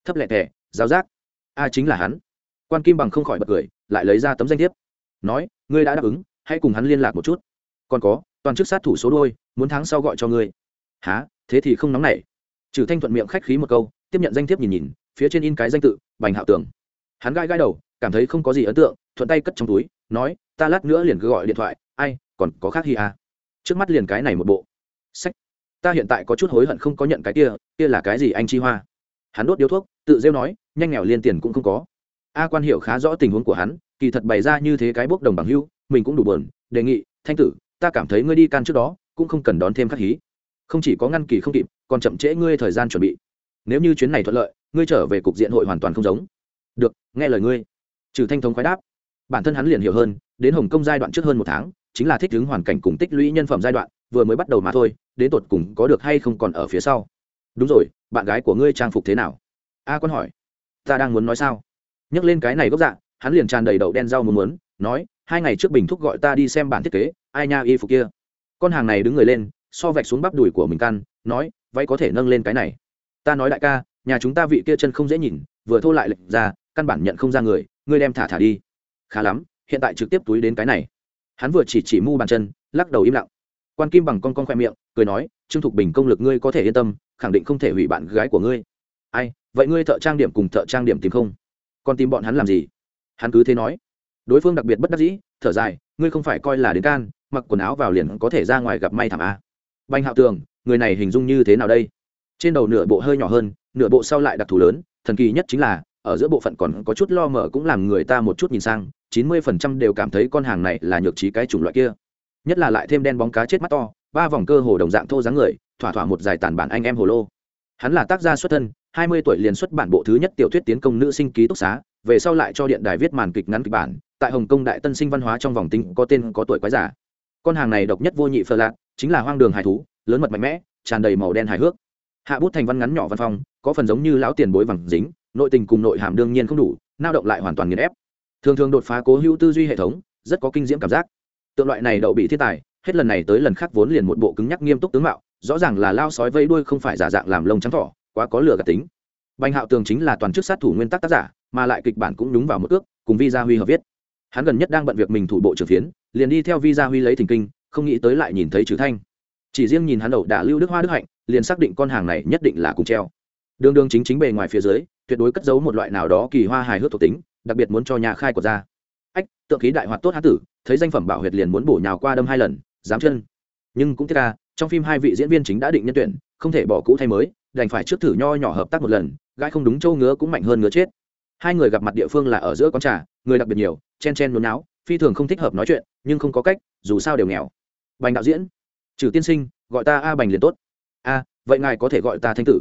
Thấp lẹ thẻ giáo giác a chính là hắn. Quan kim bằng không khỏi bật cười, lại lấy ra tấm danh thiếp. Nói, ngươi đã đáp ứng, hãy cùng hắn liên lạc một chút. Còn có, toàn chức sát thủ số đôi, muốn tháng sau gọi cho ngươi. Há thế thì không nóng nảy. Trừ thanh thuận miệng khách khí một câu, tiếp nhận danh thiếp nhìn nhìn, phía trên in cái danh tự, bành hạo tường. Hắn gai gai đầu, cảm thấy không có gì ấn tượng, thuận tay cất trong túi, nói, ta lát nữa liền cứ gọi điện thoại, ai, còn có khác hi à? Trước mắt liền cái này một bộ. Sách. Ta hiện tại có chút hối hận không có nhận cái kia kia là cái gì anh chi hoa? Hắn đốt điếu thuốc, tự rêu nói nhanh nghèo liên tiền cũng không có. A quan hiểu khá rõ tình huống của hắn, kỳ thật bày ra như thế cái bốc đồng bằng hưu, mình cũng đủ buồn, đề nghị, thanh tử, ta cảm thấy ngươi đi can trước đó, cũng không cần đón thêm khắc hí. Không chỉ có ngăn kỳ không kịp, còn chậm trễ ngươi thời gian chuẩn bị. Nếu như chuyến này thuận lợi, ngươi trở về cục diện hội hoàn toàn không giống. Được, nghe lời ngươi. Trừ thanh thống khoái đáp. Bản thân hắn liền hiểu hơn, đến hồng kông giai đoạn trước hơn một tháng, chính là thích ứng hoàn cảnh cùng tích lũy nhân phẩm giai đoạn, vừa mới bắt đầu mà thôi, đến tột cùng có được hay không còn ở phía sau. Đúng rồi, bạn gái của ngươi trang phục thế nào? A quân hỏi ta đang muốn nói sao? Nhắc lên cái này gốc dạ hắn liền tràn đầy đậu đen rau muốn muốn, nói, hai ngày trước bình thúc gọi ta đi xem bản thiết kế, ai nha y phục kia. Con hàng này đứng người lên, so vạch xuống bắp đùi của mình căn, nói, váy có thể nâng lên cái này. Ta nói đại ca, nhà chúng ta vị kia chân không dễ nhìn, vừa thô lại lệch ra, căn bản nhận không ra người, ngươi đem thả thả đi. Khá lắm, hiện tại trực tiếp túi đến cái này. Hắn vừa chỉ chỉ mu bàn chân, lắc đầu im lặng. Quan kim bằng con con khoe miệng, cười nói, trương thục bình công lực ngươi có thể yên tâm, khẳng định không thể hủy bạn gái của ngươi. Ai vậy ngươi thợ trang điểm cùng thợ trang điểm tìm không? Còn tìm bọn hắn làm gì? Hắn cứ thế nói. Đối phương đặc biệt bất đắc dĩ, thở dài, ngươi không phải coi là đến can, mặc quần áo vào liền có thể ra ngoài gặp may thảm a. Banh hạo tường, người này hình dung như thế nào đây? Trên đầu nửa bộ hơi nhỏ hơn, nửa bộ sau lại đặc thù lớn, thần kỳ nhất chính là, ở giữa bộ phận còn có chút lo mở cũng làm người ta một chút nhìn sang, chín mươi phần trăm đều cảm thấy con hàng này là nhược trí cái chủng loại kia. Nhất là lại thêm đen bóng cá chết mắt to, ba vòng cơ hồ đồng dạng thô dáng người, thỏa thỏa một giải tàn bản anh em hồ lô hắn là tác gia xuất thân hai mươi tuổi liền xuất bản bộ thứ nhất tiểu thuyết tiến công nữ sinh ký túc xá về sau lại cho điện đài viết màn kịch ngắn kịch bản tại hồng kông đại tân sinh văn hóa trong vòng tinh có tên có tuổi quái giả. Con hàng này độc nhất vô nhị phờ lạc chính là hoang đường hài thú lớn mật mạnh mẽ tràn đầy màu đen hài hước. Hạ bút thành văn ngắn nhỏ văn phòng, có phần giống như lão tiền bối vàng dính nội tình cùng nội hàm đương nhiên không đủ nao động lại hoàn toàn nghiền ép. Thường thường đột phá cố hữu tư duy hệ thống rất có kinh diễm cảm giác. Tượng loại này đậu bị thiên tài hết lần này tới lần khác vốn liền một bộ cứng nhắc nghiêm túc tướng mạo rõ ràng là lao sói vây đuôi không phải giả dạng làm lông trắng thỏ, quá có lửa gạt tính. Bành hạo tường chính là toàn chức sát thủ nguyên tắc tác giả, mà lại kịch bản cũng đúng vào một ước, cùng vi gia huy hợp viết. Hắn gần nhất đang bận việc mình thủ bộ trưởng phiến, liền đi theo vi gia huy lấy thỉnh kinh, không nghĩ tới lại nhìn thấy trừ thanh. Chỉ riêng nhìn hắn đầu đã lưu đức hoa đức hạnh, liền xác định con hàng này nhất định là cùng treo. Đường đường chính chính bề ngoài phía dưới, tuyệt đối cất giấu một loại nào đó kỳ hoa hài hước thuộc tính, đặc biệt muốn cho nhà khai của ra. Ách, tượng khí đại hoạt tốt hán tử, thấy danh phẩm bảo huyệt liền muốn bổ nhào qua đâm hai lần, dám chân. Nhưng cũng tiếc ca trong phim hai vị diễn viên chính đã định nhân tuyển, không thể bỏ cũ thay mới, đành phải trước thử nho nhỏ hợp tác một lần gãi không đúng châu ngứa cũng mạnh hơn ngứa chết. Hai người gặp mặt địa phương là ở giữa quán trà, người đặc biệt nhiều, chen chen nôn náo, phi thường không thích hợp nói chuyện, nhưng không có cách, dù sao đều nghèo. Bành đạo diễn, trừ tiên sinh, gọi ta a bành liền tốt. A, vậy ngài có thể gọi ta thanh tử.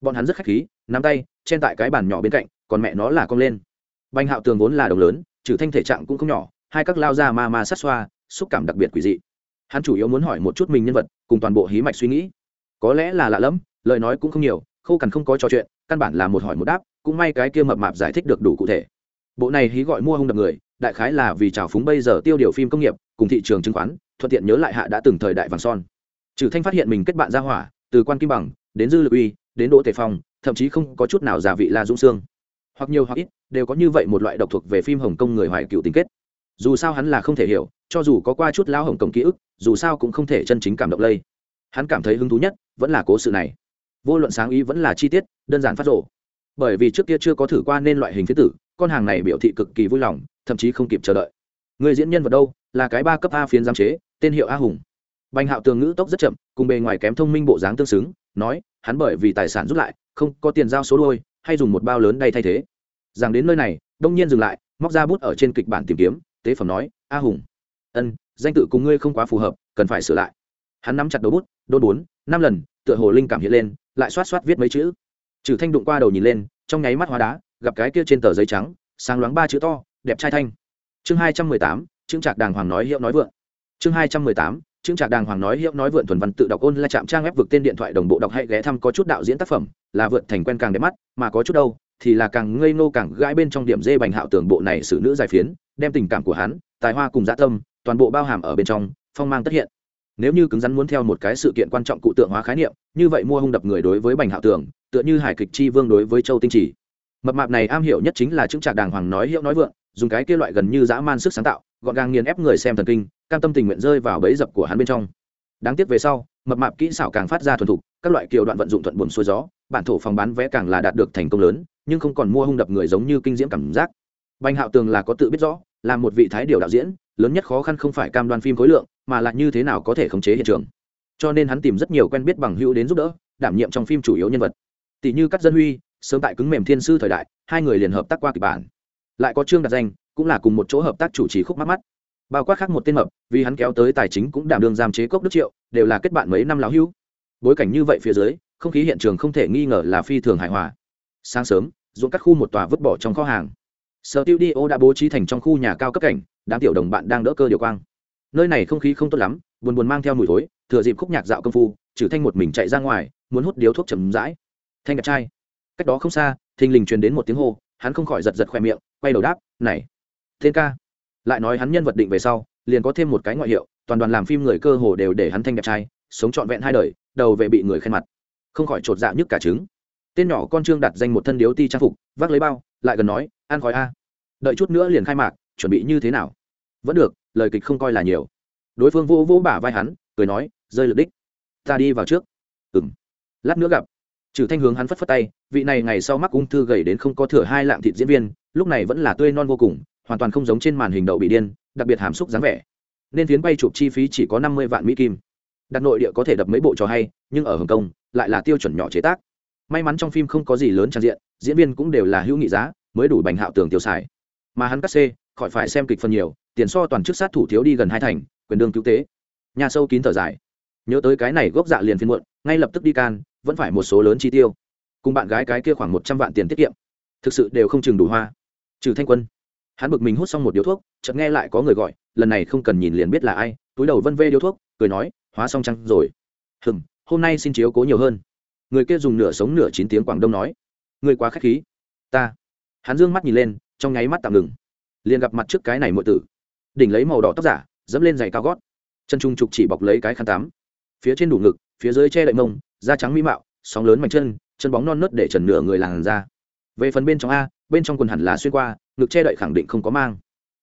Bọn hắn rất khách khí, nắm tay, chen tại cái bàn nhỏ bên cạnh, còn mẹ nó là con lên. Bành hạo tường vốn là đồng lớn, trừ thanh thể trạng cũng không nhỏ, hai các lao ra ma ma sát xoa, xúc cảm đặc biệt quỷ dị. Hắn chủ yếu muốn hỏi một chút mình nhân vật cùng toàn bộ hí mạch suy nghĩ. Có lẽ là lạ lẫm, lời nói cũng không nhiều, khô cằn không có trò chuyện, căn bản là một hỏi một đáp, cũng may cái kia mập mạp giải thích được đủ cụ thể. Bộ này hí gọi mua hung đập người, đại khái là vì trào phúng bây giờ tiêu điều phim công nghiệp, cùng thị trường chứng khoán, thuận tiện nhớ lại hạ đã từng thời đại vàng son. Trừ thanh phát hiện mình kết bạn ra hỏa, từ quan kim bằng, đến dư lực uy, đến đỗ tề phong, thậm chí không có chút nào giả vị la dũng xương hoặc nhiều hoặc ít, đều có như vậy một loại độc thuộc về phim hồng kông người hoài cựu tình kết. Dù sao hắn là không thể hiểu cho dù có qua chút lao hồng cổng ký ức, dù sao cũng không thể chân chính cảm động lây. Hắn cảm thấy hứng thú nhất vẫn là cố sự này. Vô luận sáng ý vẫn là chi tiết, đơn giản phát rộ. Bởi vì trước kia chưa có thử qua nên loại hình phía tử, con hàng này biểu thị cực kỳ vui lòng, thậm chí không kịp chờ đợi. Người diễn nhân vật đâu? Là cái ba cấp a phiến giám chế, tên hiệu a hùng. Bành hạo tường ngữ tốc rất chậm, cùng bề ngoài kém thông minh bộ dáng tương xứng, nói, hắn bởi vì tài sản rút lại, không có tiền giao số đôi, hay dùng một bao lớn đầy thay thế. Rằng đến nơi này, đông nhiên dừng lại, móc ra bút ở trên kịch bản tìm kiếm, tế phẩm nói, a hùng ân, danh tự cùng ngươi không quá phù hợp, cần phải sửa lại. Hắn nắm chặt đầu bút, đôn bốn, năm lần, tựa hồ linh cảm hiện lên, lại xoát xoát viết mấy chữ. Trừ thanh đụng qua đầu nhìn lên, trong nháy mắt hóa đá, gặp cái kia trên tờ giấy trắng, sáng loáng ba chữ to, đẹp trai thanh. Chương hai trăm mười tám chương trạc đàng hoàng nói hiệu nói vượng. Chương hai trăm mười tám chương trạc đàng hoàng nói hiệu nói vượn thuần văn tự đọc ôn là chạm trang ép vực tên điện thoại đồng bộ đọc hay ghé thăm có chút đạo diễn tác phẩm, là vượn thành quen càng đẹp mắt, mà có chút đâu, thì là càng ngây nô càng gãi bên trong điểm dê bành hạo tưởng bộ này xử nữ dài phiến, đem tình cảm của hắn, tài hoa cùng dã tâm toàn bộ bao hàm ở bên trong, phong mang tất hiện. Nếu như cứng rắn muốn theo một cái sự kiện quan trọng cụ tượng hóa khái niệm, như vậy mua hung đập người đối với bành hạo tưởng tựa như hải kịch chi vương đối với châu tinh chỉ. Mập mạp này am hiểu nhất chính là chứng trạc đàng hoàng nói hiệu nói vượng, dùng cái kia loại gần như dã man sức sáng tạo, gọn gàng nghiền ép người xem thần kinh, cam tâm tình nguyện rơi vào bẫy dập của hắn bên trong. Đáng tiếc về sau, mập mạp kỹ xảo càng phát ra thuần thục, các loại kiều đoạn vận dụng thuận buồm xuôi gió, bản thổ phòng bán vé càng là đạt được thành công lớn, nhưng không còn mua hung đập người giống như kinh diễm cảm giác bành hạo tường là có tự biết rõ, là một vị thái điều đạo diễn, lớn nhất khó khăn không phải cam đoan phim khối lượng, mà là như thế nào có thể khống chế hiện trường. Cho nên hắn tìm rất nhiều quen biết bằng hữu đến giúp đỡ, đảm nhiệm trong phim chủ yếu nhân vật. Tỷ như Cát dân huy, sớm tại cứng mềm thiên sư thời đại, hai người liền hợp tác qua kịch bản. Lại có trương đặt danh, cũng là cùng một chỗ hợp tác chủ trì khúc mắt mắt bao quát khác một tên mập, vì hắn kéo tới tài chính cũng đảm đương giam chế cốc đức triệu, đều là kết bạn mấy năm láo hưu bối cảnh như vậy phía dưới, không khí hiện trường không thể nghi ngờ là phi thường hài hòa. Sáng sớm, ruộng các khu một tòa vứt bỏ trong kho hàng sở tiêu đi ô đã bố trí thành trong khu nhà cao cấp cảnh, đám tiểu đồng bạn đang đỡ cơ điều quang. Nơi này không khí không tốt lắm, buồn buồn mang theo mùi thối, thừa dịp khúc nhạc dạo công phu, trừ thanh một mình chạy ra ngoài, muốn hút điếu thuốc chầm rãi. Thanh đẹp trai. Cách đó không xa, thình lình truyền đến một tiếng hô, hắn không khỏi giật giật khoe miệng, quay đầu đáp, này, thiên ca. Lại nói hắn nhân vật định về sau, liền có thêm một cái ngoại hiệu, toàn đoàn làm phim người cơ hồ đều để hắn thanh đẹp trai, sống trọn vẹn hai đời, đầu về bị người khen mặt. Không khỏi chột dạ nhức cả trứng tên nhỏ con trương đặt danh một thân điếu ti trang phục, vác lấy bao, lại gần nói, ăn khói a. Đợi chút nữa liền khai mạc, chuẩn bị như thế nào? Vẫn được, lời kịch không coi là nhiều. Đối phương vô vỗ bả vai hắn, cười nói, rơi lực đích. Ta đi vào trước. Ừng lát nữa gặp. Trừ thanh hướng hắn phất phất tay, vị này ngày sau mắc ung thư gầy đến không có thửa hai lạng thịt diễn viên, lúc này vẫn là tươi non vô cùng, hoàn toàn không giống trên màn hình đậu bị điên, đặc biệt hàm xúc dáng vẻ. Nên phiến bay chụp chi phí chỉ có năm mươi vạn mỹ kim. Đặt nội địa có thể đập mấy bộ cho hay, nhưng ở hồng kông, lại là tiêu chuẩn nhỏ chế tác may mắn trong phim không có gì lớn trang diện, diễn viên cũng đều là hữu nghị giá, mới đủ bành hạo tường tiêu xài. Mà hắn cắt xê, khỏi phải xem kịch phần nhiều, tiền so toàn chức sát thủ thiếu đi gần hai thành, quyền đương cứu tế. Nhà sâu kín thở dài. Nhớ tới cái này gốc dạ liền phiên muộn, ngay lập tức đi can, vẫn phải một số lớn chi tiêu. Cùng bạn gái cái kia khoảng một trăm vạn tiền tiết kiệm. Thực sự đều không chừng đủ hoa. Trừ thanh quân. Hắn bực mình hút xong một điếu thuốc, chợt nghe lại có người gọi, lần này không cần nhìn liền biết là ai, túi đầu vân vê điếu thuốc, cười nói, hóa xong trăng rồi. Hừng hôm nay xin chiếu cố nhiều hơn người kia dùng nửa sống nửa chín tiếng quảng đông nói người quá k h á c h khí. Ta. Hắn d ư ơ n g mắt nhìn lên, trong nháy mắt tạm ngừng. Liền gặp mặt trước cái này m tử. Đỉnh lấy màu đỏ tóc giả, dẫm lên giày cao gót. Chân trung trục chỉ bọc lấy cái khăn tắm. Phía trên đủ ngực, phía dưới che đậy mông, da trắng mỹ mạo, sóng lớn mảnh chân chân bóng non nớt để trần nửa người làn ra về phần bên trong a, bên trong quần hẳn là xuyên qua, ngực che đậy khẳng định không có mang.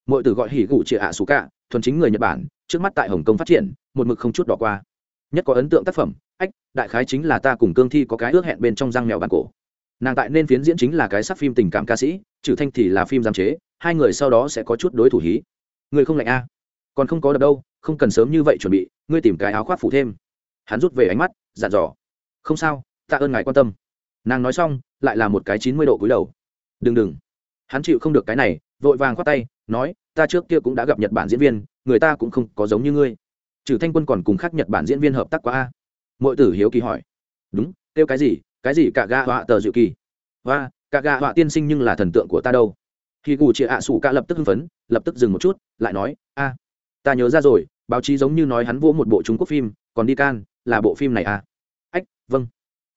Mọi tử gọi hỉ gụ chị ạ xú cả thuần chính người nhật bản, trước mắt tại hồng kông phát triển, một mực không chút đỏ qua. Nhất có ấn tượng tác phẩm đại khái chính là ta cùng cương thi có cái ước hẹn bên trong răng mèo bàn cổ. Nàng tại nên phiến diễn chính là cái sắc phim tình cảm ca sĩ trừ thanh thì là phim giám chế, hai người sau đó sẽ có chút đối thủ hí. Người không lạnh a? Còn không có đập đâu, không cần sớm như vậy chuẩn bị, ngươi tìm cái áo khoác phủ thêm. Hắn rút về ánh mắt, dặn dò. Không sao, tạ ơn ngài quan tâm. Nàng nói xong, lại là một cái chín mươi độ cúi đầu. Đừng đừng. Hắn chịu không được cái này, vội vàng khoát tay, nói, ta trước kia cũng đã gặp nhật bản diễn viên, người ta cũng không có giống như ngươi. Trừ thanh quân còn cùng khác nhật bản diễn viên hợp tác quá a mỗi tử hiếu kỳ hỏi. Đúng, kêu cái gì? Cái gì cả ga họa tờ dự kỳ? Và cả ga họa tiên sinh nhưng là thần tượng của ta đâu. Khi cụ chị ạ sủ cả lập tức hưng phấn, lập tức dừng một chút, lại nói, a, ta nhớ ra rồi, báo chí giống như nói hắn vỗ một bộ trung quốc phim, còn đi can, là bộ phim này à? Ách vâng.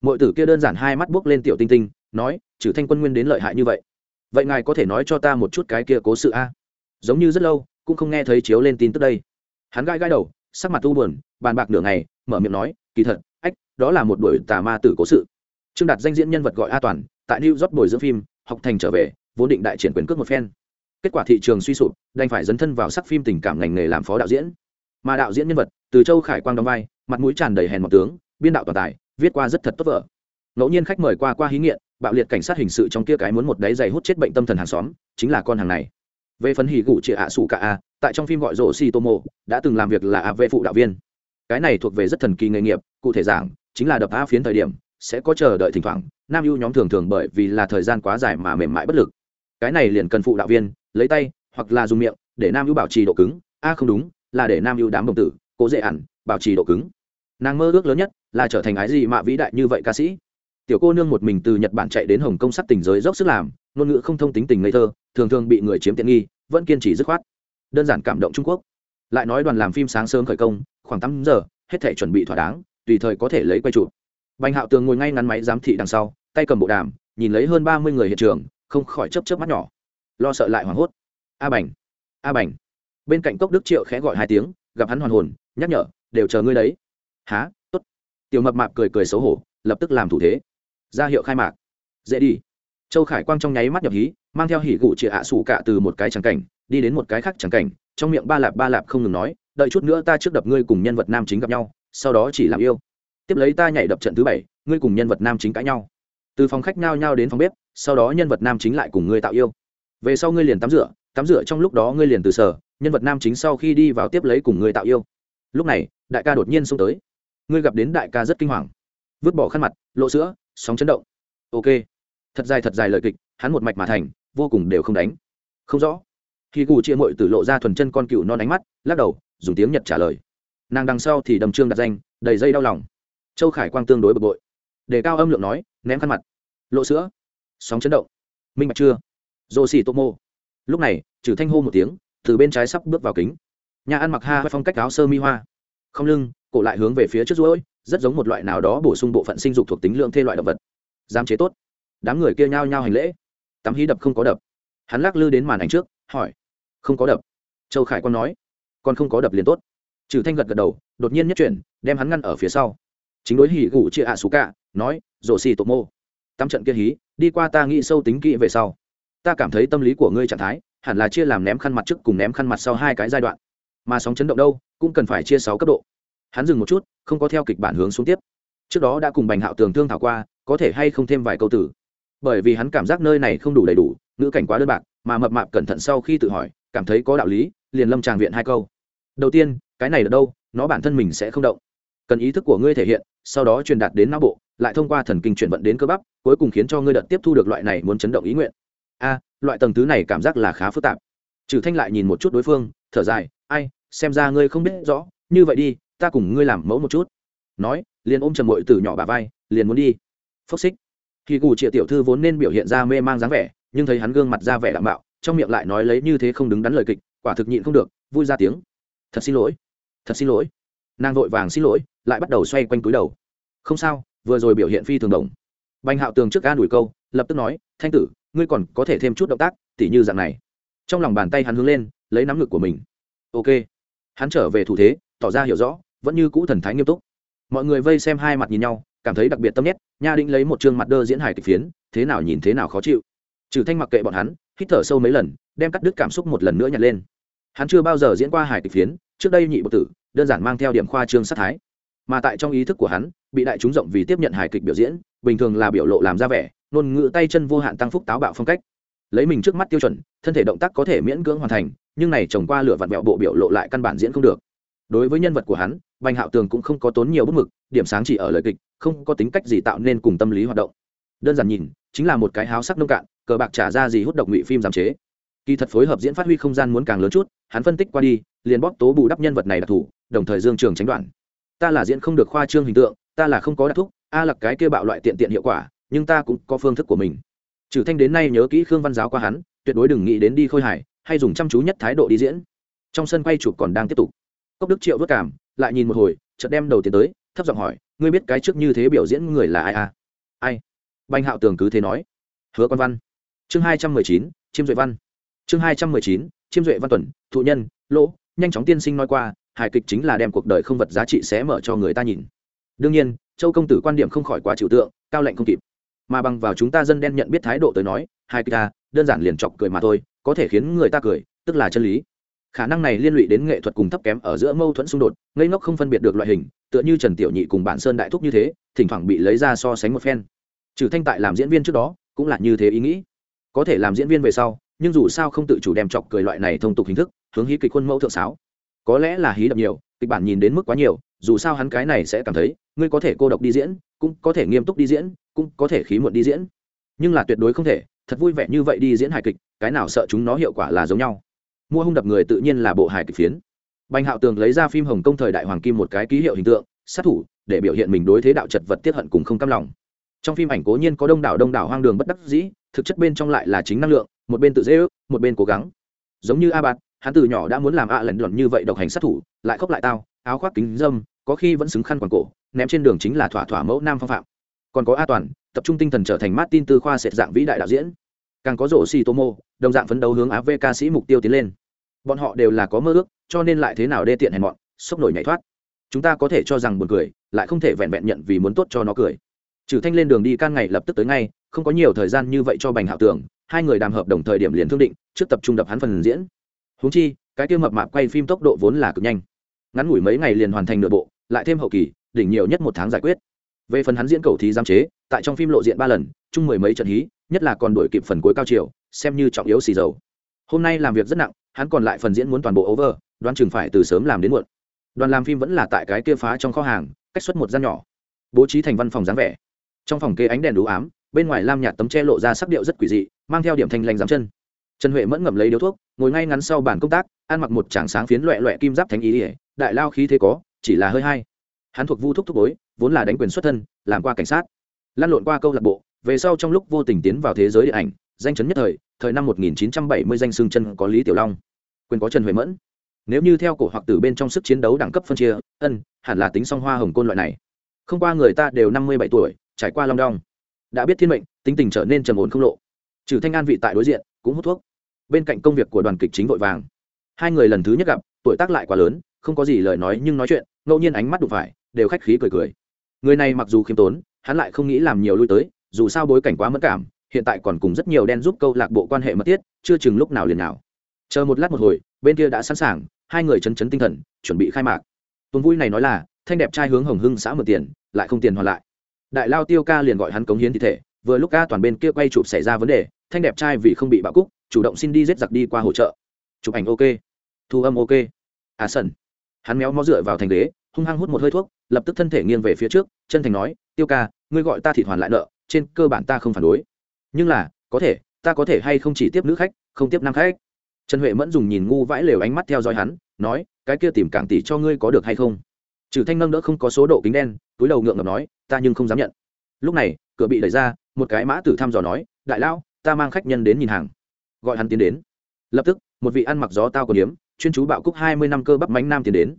Mọi tử kia đơn giản hai mắt buốc lên tiểu tinh tinh, nói, trừ thanh quân nguyên đến lợi hại như vậy vậy ngài có thể nói cho ta một chút cái kia cố sự a? Giống như rất lâu, cũng không nghe thấy chiếu lên tin tức đây. Hắn gai gai đầu, sắc mặt u buồn, bàn bạc nửa ngày, mở miệng nói kỳ thật, ách, đó là một buổi tà ma tử cố sự. Trương đạt danh diễn nhân vật gọi a toàn, tại new york bồi dưỡng phim, học thành trở về, vốn định đại triển quyền cước một phen. Kết quả thị trường suy sụp, đành phải dấn thân vào sắc phim tình cảm ngành nghề làm phó đạo diễn. Mà đạo diễn nhân vật, từ châu khải quang đóng vai, mặt mũi tràn đầy hèn mọc tướng, biên đạo toàn tài, viết qua rất thật tốt vợ ngẫu nhiên khách mời qua qua hí nghiện, bạo liệt cảnh sát hình sự trong kia cái muốn một đáy giày hút chết bệnh tâm thần hàng xóm, chính là con hàng này. Về phần hỉ gụ chị ạ sủ cả a, tại trong phim gọi rổ si tomo đã từng làm việc là a vệ phụ đạo viên cái này thuộc về rất thần kỳ nghề nghiệp, cụ thể giảng chính là đập a phiến thời điểm, sẽ có chờ đợi thỉnh thoảng, nam ưu nhóm thường thường bởi vì là thời gian quá dài mà mềm mại bất lực. Cái này liền cần phụ đạo viên, lấy tay, hoặc là dùng miệng, để nam ưu bảo trì độ cứng. A không đúng, là để nam ưu đám đồng tử, cố dễ ẩn, bảo trì độ cứng. Nàng mơ ước lớn nhất là trở thành ái gì mạ vĩ đại như vậy ca sĩ. Tiểu cô nương một mình từ nhật bản chạy đến hồng kông sắc tình giới dốc sức làm, ngôn ngữ không thông tính tình ngây thơ, thường thường bị người chiếm tiện nghi, vẫn kiên trì dứt khoát. Đơn giản cảm động trung quốc. Lại nói đoàn làm phim sáng sớm khởi công khoảng tám giờ, hết thể chuẩn bị thỏa đáng, tùy thời có thể lấy quay trụ bành hạo tường ngồi ngay ngắn máy giám thị đằng sau, tay cầm bộ đàm, nhìn lấy hơn ba mươi người hiện trường, không khỏi chấp chấp mắt nhỏ. Lo sợ lại hoảng hốt. A bành a bành. Bên cạnh cốc đức triệu khẽ gọi hai tiếng, gặp hắn hoàn hồn, nhắc nhở, đều chờ ngươi đấy. Há t ố t tiểu mập mạp cười cười xấu hổ, lập tức làm thủ thế. Ra hiệu khai mạc. Dễ đi. Châu khải quang trong nháy mắt nhập hí, mang theo hỉ gụ chị ạ sủ cạ từ một cái trắng cảnh, đi đến một cái khác trắng cảnh, trong miệng ba lạp ba lạp không ngừng nói đợi chút nữa ta trước đập ngươi cùng nhân vật nam chính gặp nhau, sau đó chỉ làm yêu. Tiếp lấy ta nhảy đập trận thứ bảy, ngươi cùng nhân vật nam chính cãi nhau. Từ phòng khách nhao nhao đến phòng bếp, sau đó nhân vật nam chính lại cùng ngươi tạo yêu. Về sau ngươi liền tắm rửa tắm rửa trong lúc đó ngươi liền từ sở, nhân vật nam chính sau khi đi vào tiếp lấy cùng ngươi tạo yêu. Lúc này, đại ca đột nhiên xông tới. Ngươi gặp đến đại ca rất kinh hoàng. Vứt bỏ khăn mặt, lộ sữa, sóng chấn động. Ok. Thật dài thật dài lời kịch, hắn một mạch mà thành, vô cùng đều không đánh. Không rõ. Khi cụ chia mội từ lộ ra thuần chân con cựu non ánh mắt, lắc đầu dùng tiếng nhật trả lời. Nàng đằng sau thì đầm trương đặt danh, đầy dây đau lòng. Châu khải quang tương đối bực bội. Đề cao âm lượng nói, ném khăn mặt. Lộ sữa. Sóng chấn động. Minh bạch chưa? Rô xì tô mô. Lúc này trừ thanh hô một tiếng, từ bên trái sắp bước vào kính. Nhà ăn mặc ha phong cách áo sơ mi hoa. Không lưng, cổ lại hướng về phía trước ruỗi rất giống một loại nào đó bổ sung bộ phận sinh dục thuộc tính lượng thê loại động vật. Giám chế tốt. Đám người kia nhao nhao hành lễ. Tắm hí đập không có đập. Hắn lắc lư đến màn ảnh trước, hỏi, không có đập? Châu khải quang nói còn không có đập liền tốt. Trừ thanh gật gật đầu, đột nhiên nhất chuyển, đem hắn ngăn ở phía sau. Chính đối hỉ gủ chia ạ xú cả, nói rổ xì tổ mô. Tắm trận kia hí, đi qua ta nghĩ sâu tính kỹ về sau. Ta cảm thấy tâm lý của ngươi trạng thái, hẳn là chia làm ném khăn mặt trước cùng ném khăn mặt sau hai cái giai đoạn. Mà sóng chấn động đâu, cũng cần phải chia sáu cấp độ. Hắn dừng một chút, không có theo kịch bản hướng xuống tiếp. Trước đó đã cùng bành hạo tường thương thảo qua, có thể hay không thêm vài câu từ. Bởi vì hắn cảm giác nơi này không đủ đầy đủ, ngữ cảnh quá đơn bạc, mà mập mạp cẩn thận sau khi tự hỏi, cảm thấy có đạo lý, liền lâm tràng viện hai câu đầu tiên, cái này ở đâu? Nó bản thân mình sẽ không động. Cần ý thức của ngươi thể hiện, sau đó truyền đạt đến não bộ, lại thông qua thần kinh chuyển vận đến cơ bắp, cuối cùng khiến cho ngươi đợt tiếp thu được loại này muốn chấn động ý nguyện. A, loại tầng thứ này cảm giác là khá phức tạp. Trừ thanh lại nhìn một chút đối phương, thở dài, ai, xem ra ngươi không biết rõ, như vậy đi, ta cùng ngươi làm mẫu một chút. Nói, liền ôm trầm mội từ nhỏ bà vai, liền muốn đi. Phốc xích. Khi cù triệu tiểu thư vốn nên biểu hiện ra mê mang dáng vẻ, nhưng thấy hắn gương mặt ra vẻ đạm bạo, trong miệng lại nói lấy như thế không đứng đắn lời kịch, quả thực nhịn không được, vui ra tiếng thật xin lỗi, thật xin lỗi. Nàng vội vàng xin lỗi, lại bắt đầu xoay quanh túi đầu. Không sao, vừa rồi biểu hiện phi thường đồng. Bành hạo tường trước ga đuổi câu, lập tức nói, thanh tử, ngươi còn có thể thêm chút động tác, tỉ như dạng này. Trong lòng bàn tay hắn hướng lên, lấy nắm ngực của mình. Ok. Hắn trở về thủ thế, tỏ ra hiểu rõ, vẫn như cũ thần thái nghiêm túc. Mọi người vây xem hai mặt nhìn nhau, cảm thấy đặc biệt tâm nhét, nha định lấy một chương mặt đơ diễn hài kịch phiến, thế nào nhìn thế nào khó chịu. Trừ thanh mặc kệ bọn hắn, hít thở sâu mấy lần, đem cắt đứt cảm xúc một lần nữa nhặt lên hắn chưa bao giờ diễn qua hài kịch phiến, trước đây nhị bộ tử, đơn giản mang theo điểm khoa trương sát thái. Mà tại trong ý thức của hắn, bị đại chúng rộng vì tiếp nhận hài kịch biểu diễn, bình thường là biểu lộ làm ra vẻ, ngôn ngữ tay chân vô hạn tăng phúc táo bạo phong cách. Lấy mình trước mắt tiêu chuẩn, thân thể động tác có thể miễn cưỡng hoàn thành, nhưng này trồng qua lửa vặn vẹo bộ biểu lộ lại căn bản diễn không được. Đối với nhân vật của hắn, bành hạo tường cũng không có tốn nhiều bút mực, điểm sáng chỉ ở lời kịch, không có tính cách gì tạo nên cùng tâm lý hoạt động. Đơn giản nhìn, chính là một cái háo sắc nông cạn, cờ bạc trả ra gì hút độc ngụy phim giảm chế kỳ thật phối hợp diễn phát huy không gian muốn càng lớn chút, hắn phân tích qua đi, liền bóp tố bù đắp nhân vật này đặc thù đồng thời dương trường tránh đoạn. Ta là diễn không được khoa trương hình tượng, ta là không có đặc thúc, a là cái kia bạo loại tiện tiện hiệu quả, nhưng ta cũng có phương thức của mình. Trừ thanh đến nay nhớ kỹ khương văn giáo qua hắn, tuyệt đối đừng nghĩ đến đi khôi hài, hay dùng chăm chú nhất thái độ đi diễn. Trong sân quay chụp còn đang tiếp tục. Cốc đức triệu vất cảm, lại nhìn một hồi, chợt đem đầu tiến tới, thấp giọng hỏi, ngươi biết cái trước như thế biểu diễn người là ai à? Ai? Banh hạo tường cứ thế nói. Hứa quan văn. Chương hai trăm mười chín, chiêm duệ văn chương hai trăm mười chín, chiêm duệ văn tuần, thụ nhân, lỗ, nhanh chóng tiên sinh nói qua, hài kịch chính là đem cuộc đời không vật giá trị sẽ mở cho người ta nhìn. Đương nhiên, châu công tử quan điểm không khỏi quá trừu tượng, cao lệnh không kịp. Mà bằng vào chúng ta dân đen nhận biết thái độ tới nói hai kịch ta đơn giản liền chọc cười mà thôi, có thể khiến người ta cười, tức là chân lý. Khả năng này liên lụy đến nghệ thuật cùng thấp kém ở giữa mâu thuẫn xung đột, ngây ngốc không phân biệt được loại hình, tựa như trần tiểu nhị cùng bản sơn đại thúc như thế, thỉnh thoảng bị lấy ra so sánh một phen. Trừ thanh tại làm diễn viên trước đó, cũng là như thế ý nghĩ. Có thể làm diễn viên về sau nhưng dù sao không tự chủ đem chọc cười loại này thông tục hình thức, hướng hí kịch khuôn mẫu thượng sáo. Có lẽ là hí đập nhiều, kịch bản nhìn đến mức quá nhiều, dù sao hắn cái này sẽ cảm thấy, ngươi có thể cô độc đi diễn, cũng có thể nghiêm túc đi diễn, cũng có thể khí muộn đi diễn. Nhưng là tuyệt đối không thể, thật vui vẻ như vậy đi diễn hài kịch, cái nào sợ chúng nó hiệu quả là giống nhau. Mua hung đập người tự nhiên là bộ hài kịch phiến. Bành hạo tường lấy ra phim hồng kông thời đại hoàng kim một cái ký hiệu hình tượng, sát thủ, để biểu hiện mình đối thế đạo chật vật tiết hận cùng không cam lòng. Trong phim ảnh cố nhiên có đông đảo đông đảo hoang đường bất đắc dĩ, thực chất bên trong lại là chính năng lượng một bên tự dễ ước, một bên cố gắng. Giống như a bạt hắn từ nhỏ đã muốn làm a lần luận như vậy độc hành sát thủ, lại khóc lại tao, áo khoác kính dâm, có khi vẫn xứng khăn quàng cổ, ném trên đường chính là thỏa thỏa mẫu nam phong phạm. Còn có a toàn, tập trung tinh thần trở thành martin tư khoa sệt dạng vĩ đại đạo diễn. Càng có rổ xì tomo đồng dạng phấn đấu hướng áp ca sĩ mục tiêu tiến lên. Bọn họ đều là có mơ ước, cho nên lại thế nào đê tiện hèn mọn, sốc nổi nhảy thoát. Chúng ta có thể cho rằng buồn cười, lại không thể vẹn vẹn nhận vì muốn tốt cho nó cười. Trừ thanh lên đường đi can ngày lập tức tới ngay, không có nhiều thời gian như vậy cho bành hạo tưởng hai người đàm hợp đồng thời điểm liền thương định, trước tập trung đập hắn phần diễn. Húng chi, cái tiêu mập mạp quay phim tốc độ vốn là cực nhanh. Ngắn ngủi mấy ngày liền hoàn thành nửa bộ, lại thêm hậu kỳ, đỉnh nhiều nhất một tháng giải quyết. Về phần hắn diễn cầu thí giám chế, tại trong phim lộ diện ba lần, chung mười mấy trận hí, nhất là còn đổi kịp phần cuối cao chiều, xem như trọng yếu xì dầu. Hôm nay làm việc rất nặng, hắn còn lại phần diễn muốn toàn bộ over, đoán chừng phải từ sớm làm đến muộn. Đoàn làm phim vẫn là tại cái kia phá trong kho hàng, cách xuất một gian nhỏ. Bố trí thành văn phòng dáng vẻ. Trong phòng kê ánh đèn đủ ám, bên ngoài lam nhạt tấm che lộ ra sắc điệu rất quỷ dị mang theo điểm thanh lành giám chân. Trần huệ mẫn ngậm lấy điếu thuốc, ngồi ngay ngắn sau bàn công tác, ăn mặc một tràng sáng phiến loẹ loẹ kim giáp thánh ý ỉa, đại lao khí thế có, chỉ là hơi hay. Hắn thuộc vu thúc thúc bối, vốn là đánh quyền xuất thân, làm qua cảnh sát. Lăn lộn qua câu lạc bộ, về sau trong lúc vô tình tiến vào thế giới điện ảnh, danh chấn nhất thời thời năm 1970 danh xương chân có lý tiểu long. Quyền có trần huệ mẫn. Nếu như theo cổ hoặc từ bên trong sức chiến đấu đẳng cấp phân chia, ân, hẳn là tính song hoa hồng côn loại này. Không qua người ta đều năm mươi bảy tuổi, trải qua long đong. Đã biết thiên mệnh, tính tình trở nên trầm ổn không lộ trừ thanh an vị tại đối diện, cũng hút thuốc. Bên cạnh công việc của đoàn kịch chính vội vàng. Hai người lần thứ nhất gặp, tuổi tác lại quá lớn, không có gì lời nói nhưng nói chuyện, ngẫu nhiên ánh mắt đụng phải, đều khách khí cười cười. Người này mặc dù khiêm tốn, hắn lại không nghĩ làm nhiều lui tới, dù sao bối cảnh quá mất cảm, hiện tại còn cùng rất nhiều đen giúp câu lạc bộ quan hệ mật thiết, chưa chừng lúc nào liền nào. Chờ một lát một hồi, bên kia đã sẵn sàng, hai người chấn chấn tinh thần, chuẩn bị khai mạc. Tuần vui này nói là, thanh đẹp trai hướng hồng hưng xã mượn tiền, lại không tiền hoàn lại. Đại lao tiêu ca liền gọi hắn cống hiến thi thể, vừa lúc ca toàn bên kia quay chụp xảy ra vấn đề thanh đẹp trai vì không bị bạo cúc, chủ động xin đi giết giặc đi qua hỗ trợ. Chụp ảnh ok. Thu âm ok. À sần. Hắn méo mó dựa vào thành ghế, hung hăng hút một hơi thuốc, lập tức thân thể nghiêng về phía trước, chân thành nói, tiêu ca, ngươi gọi ta thịt hoàn lại nợ, trên cơ bản ta không phản đối. Nhưng là, có thể, ta có thể hay không chỉ tiếp nữ khách, không tiếp nam khách? Trần huệ mẫn dùng nhìn ngu vãi lều ánh mắt theo dõi hắn, nói, cái kia tìm cảng tỷ cho ngươi có được hay không? Trừ thanh nâng đỡ không có số độ kính đen, túi đầu ngượng ngập nói, ta nhưng không dám nhận. Lúc này, cửa bị đẩy ra, một cái mã tử thăm dò nói, đại lao ta mang khách nhân đến nhìn hàng. Gọi hắn tiến đến. Lập tức, một vị ăn mặc gió tao còn hiếm chuyên chú bạo cúc hai mươi năm cơ bắp mánh nam tiến đến.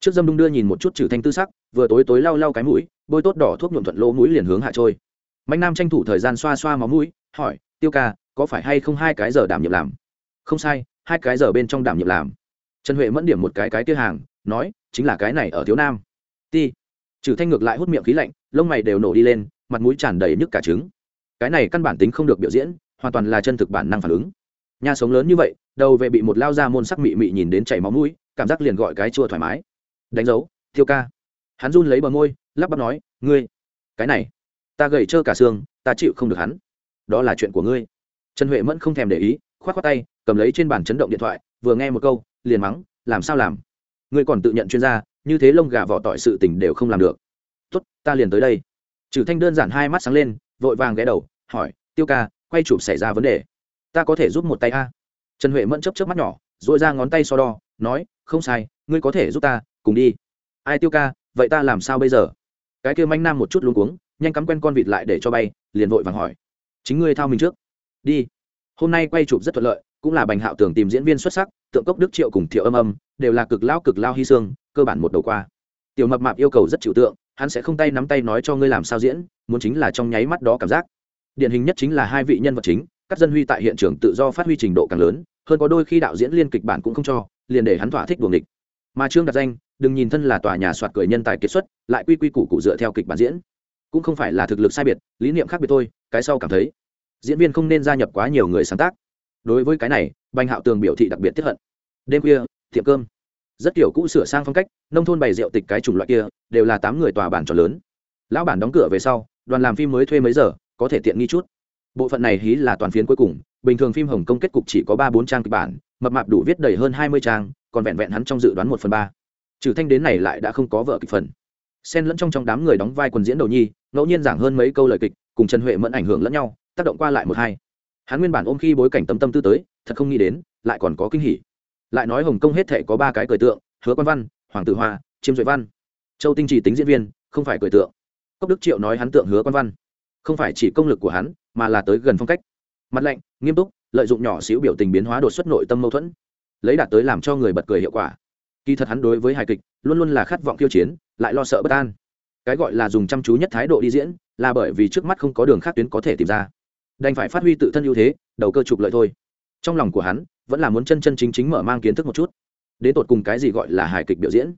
Trước dâm đung đưa nhìn một chút trừ thanh tư sắc, vừa tối tối lau lau cái mũi, bôi tốt đỏ thuốc nhuộm thuận lỗ mũi liền hướng hạ trôi. Mạnh nam tranh thủ thời gian xoa xoa máu mũi, hỏi, tiêu ca, có phải hay không hai cái giờ đảm nhiệm làm? Không sai, hai cái giờ bên trong đảm nhiệm làm. Trần huệ mẫn điểm một cái cái kia hàng, nói, chính là cái này ở thiếu nam. Ti. Trừ thanh ngược lại hút miệng khí lạnh, lông mày đều nổ đi lên, mặt mũi tràn đầy nhức cả trứng. Cái này căn bản tính không được biểu diễn hoàn toàn là chân thực bản năng phản ứng. Nhà sống lớn như vậy, đầu vệ bị một lao ra môn sắc mị mị nhìn đến chảy máu mũi, cảm giác liền gọi cái chua thoải mái. Đánh dấu, thiêu ca. Hắn run lấy bờ môi, lắp bắp nói, ngươi, cái này, ta gầy trơ cả xương, ta chịu không được hắn. Đó là chuyện của ngươi. Trần huệ mẫn không thèm để ý k h o á t k tay, cầm lấy trên bàn chấn động điện thoại, vừa nghe một câu, liền mắng, làm sao làm? Ngươi còn tự nhận chuyên gia, như thế lông gà vỏ tỏi sự tình đều không làm được. Tốt, ta liền tới đây. Trừ thanh đơn giản hai mắt sáng lên, vội vàng ghé đầu, hỏi, tiêu ca quay chụp xảy ra vấn đề. Ta có thể giúp một tay a. Trần huệ mẫn chấp chấp mắt nhỏ dội ra ngón tay so đo, nói, không sai, ngươi có thể giúp ta, cùng đi. Ai tiêu ca, vậy ta làm sao bây giờ? Cái kia manh nam một chút luống cuống, nhanh cắm quen con vịt lại để cho bay, liền vội vàng hỏi. Chính ngươi thao mình trước. Đi. Hôm nay quay chụp rất thuận lợi, cũng là bành hạo tưởng tìm diễn viên xuất sắc, tượng cốc đức triệu cùng thiệu âm âm, đều là cực lao cực lao hy xương, cơ bản một đầu qua. Tiểu mập mạp yêu cầu rất chịu tượng, hắn sẽ không tay nắm tay nói cho ngươi làm sao diễn, muốn chính là trong nháy mắt đó cảm giác điển hình nhất chính là hai vị nhân vật chính, các dân huy tại hiện trường tự do phát huy trình độ càng lớn, hơn có đôi khi đạo diễn liên kịch bản cũng không cho, liền để hắn thỏa thích buồng địch mà trương đặt danh, đừng nhìn thân là tòa nhà soạt cười nhân tài kiệt xuất, lại quy quy củ cụ dựa theo kịch bản diễn. Cũng không phải là thực lực sai biệt, lý niệm khác biệt thôi, cái sau cảm thấy, diễn viên không nên gia nhập quá nhiều người sáng tác. Đối với cái này, bành hạo tường biểu thị đặc biệt tiếp hận. Đêm khuya, tiệm cơm. Rất kiểu cũ sửa sang phong cách, nông thôn bày rượu tịch cái chủng loại kia, đều là tám người tòa bản tròn lớn. Lão bản đóng cửa về sau, đoàn làm phim mới thuê mấy giờ có thể tiện nghi chút. Bộ phận này hí là toàn phiến cuối cùng, bình thường phim hồng kông kết cục chỉ có ba bốn trang kịch bản, mập mạp đủ viết đầy hơn hai mươi trang, còn vẹn vẹn hắn trong dự đoán một phần ba. Trừ thanh đến này lại đã không có vợ kịch phần. Xen lẫn trong trong đám người đóng vai quần diễn đầu nhi, ngẫu nhiên giảng hơn mấy câu lời kịch, cùng trần huệ mẫn ảnh hưởng lẫn nhau, tác động qua lại một hai. Hắn nguyên bản ôm khi bối cảnh tâm tâm tư tới, thật không nghĩ đến, lại còn có kinh hỉ. Lại nói hồng kông hết thể có ba cái cười tượng, hứa quan văn, hoàng tử hoa, chiêm duệ văn. Châu tinh trì tính diễn viên, không phải cười tượng. Cốc đức triệu nói hắn tượng hứa quan văn không phải chỉ công lực của hắn, mà là tới gần phong cách. Mặt lạnh, nghiêm túc, lợi dụng nhỏ xíu biểu tình biến hóa đột xuất nội tâm mâu thuẫn, lấy đạt tới làm cho người bật cười hiệu quả. Kỳ thật hắn đối với hài kịch, luôn luôn là khát vọng kiêu chiến, lại lo sợ bất an. Cái gọi là dùng chăm chú nhất thái độ đi diễn, là bởi vì trước mắt không có đường khác tuyến có thể tìm ra. Đành phải phát huy tự thân ưu thế, đầu cơ trục lợi thôi. Trong lòng của hắn, vẫn là muốn chân chân chính chính mở mang kiến thức một chút. Đến tột cùng cái gì gọi là hài kịch biểu diễn?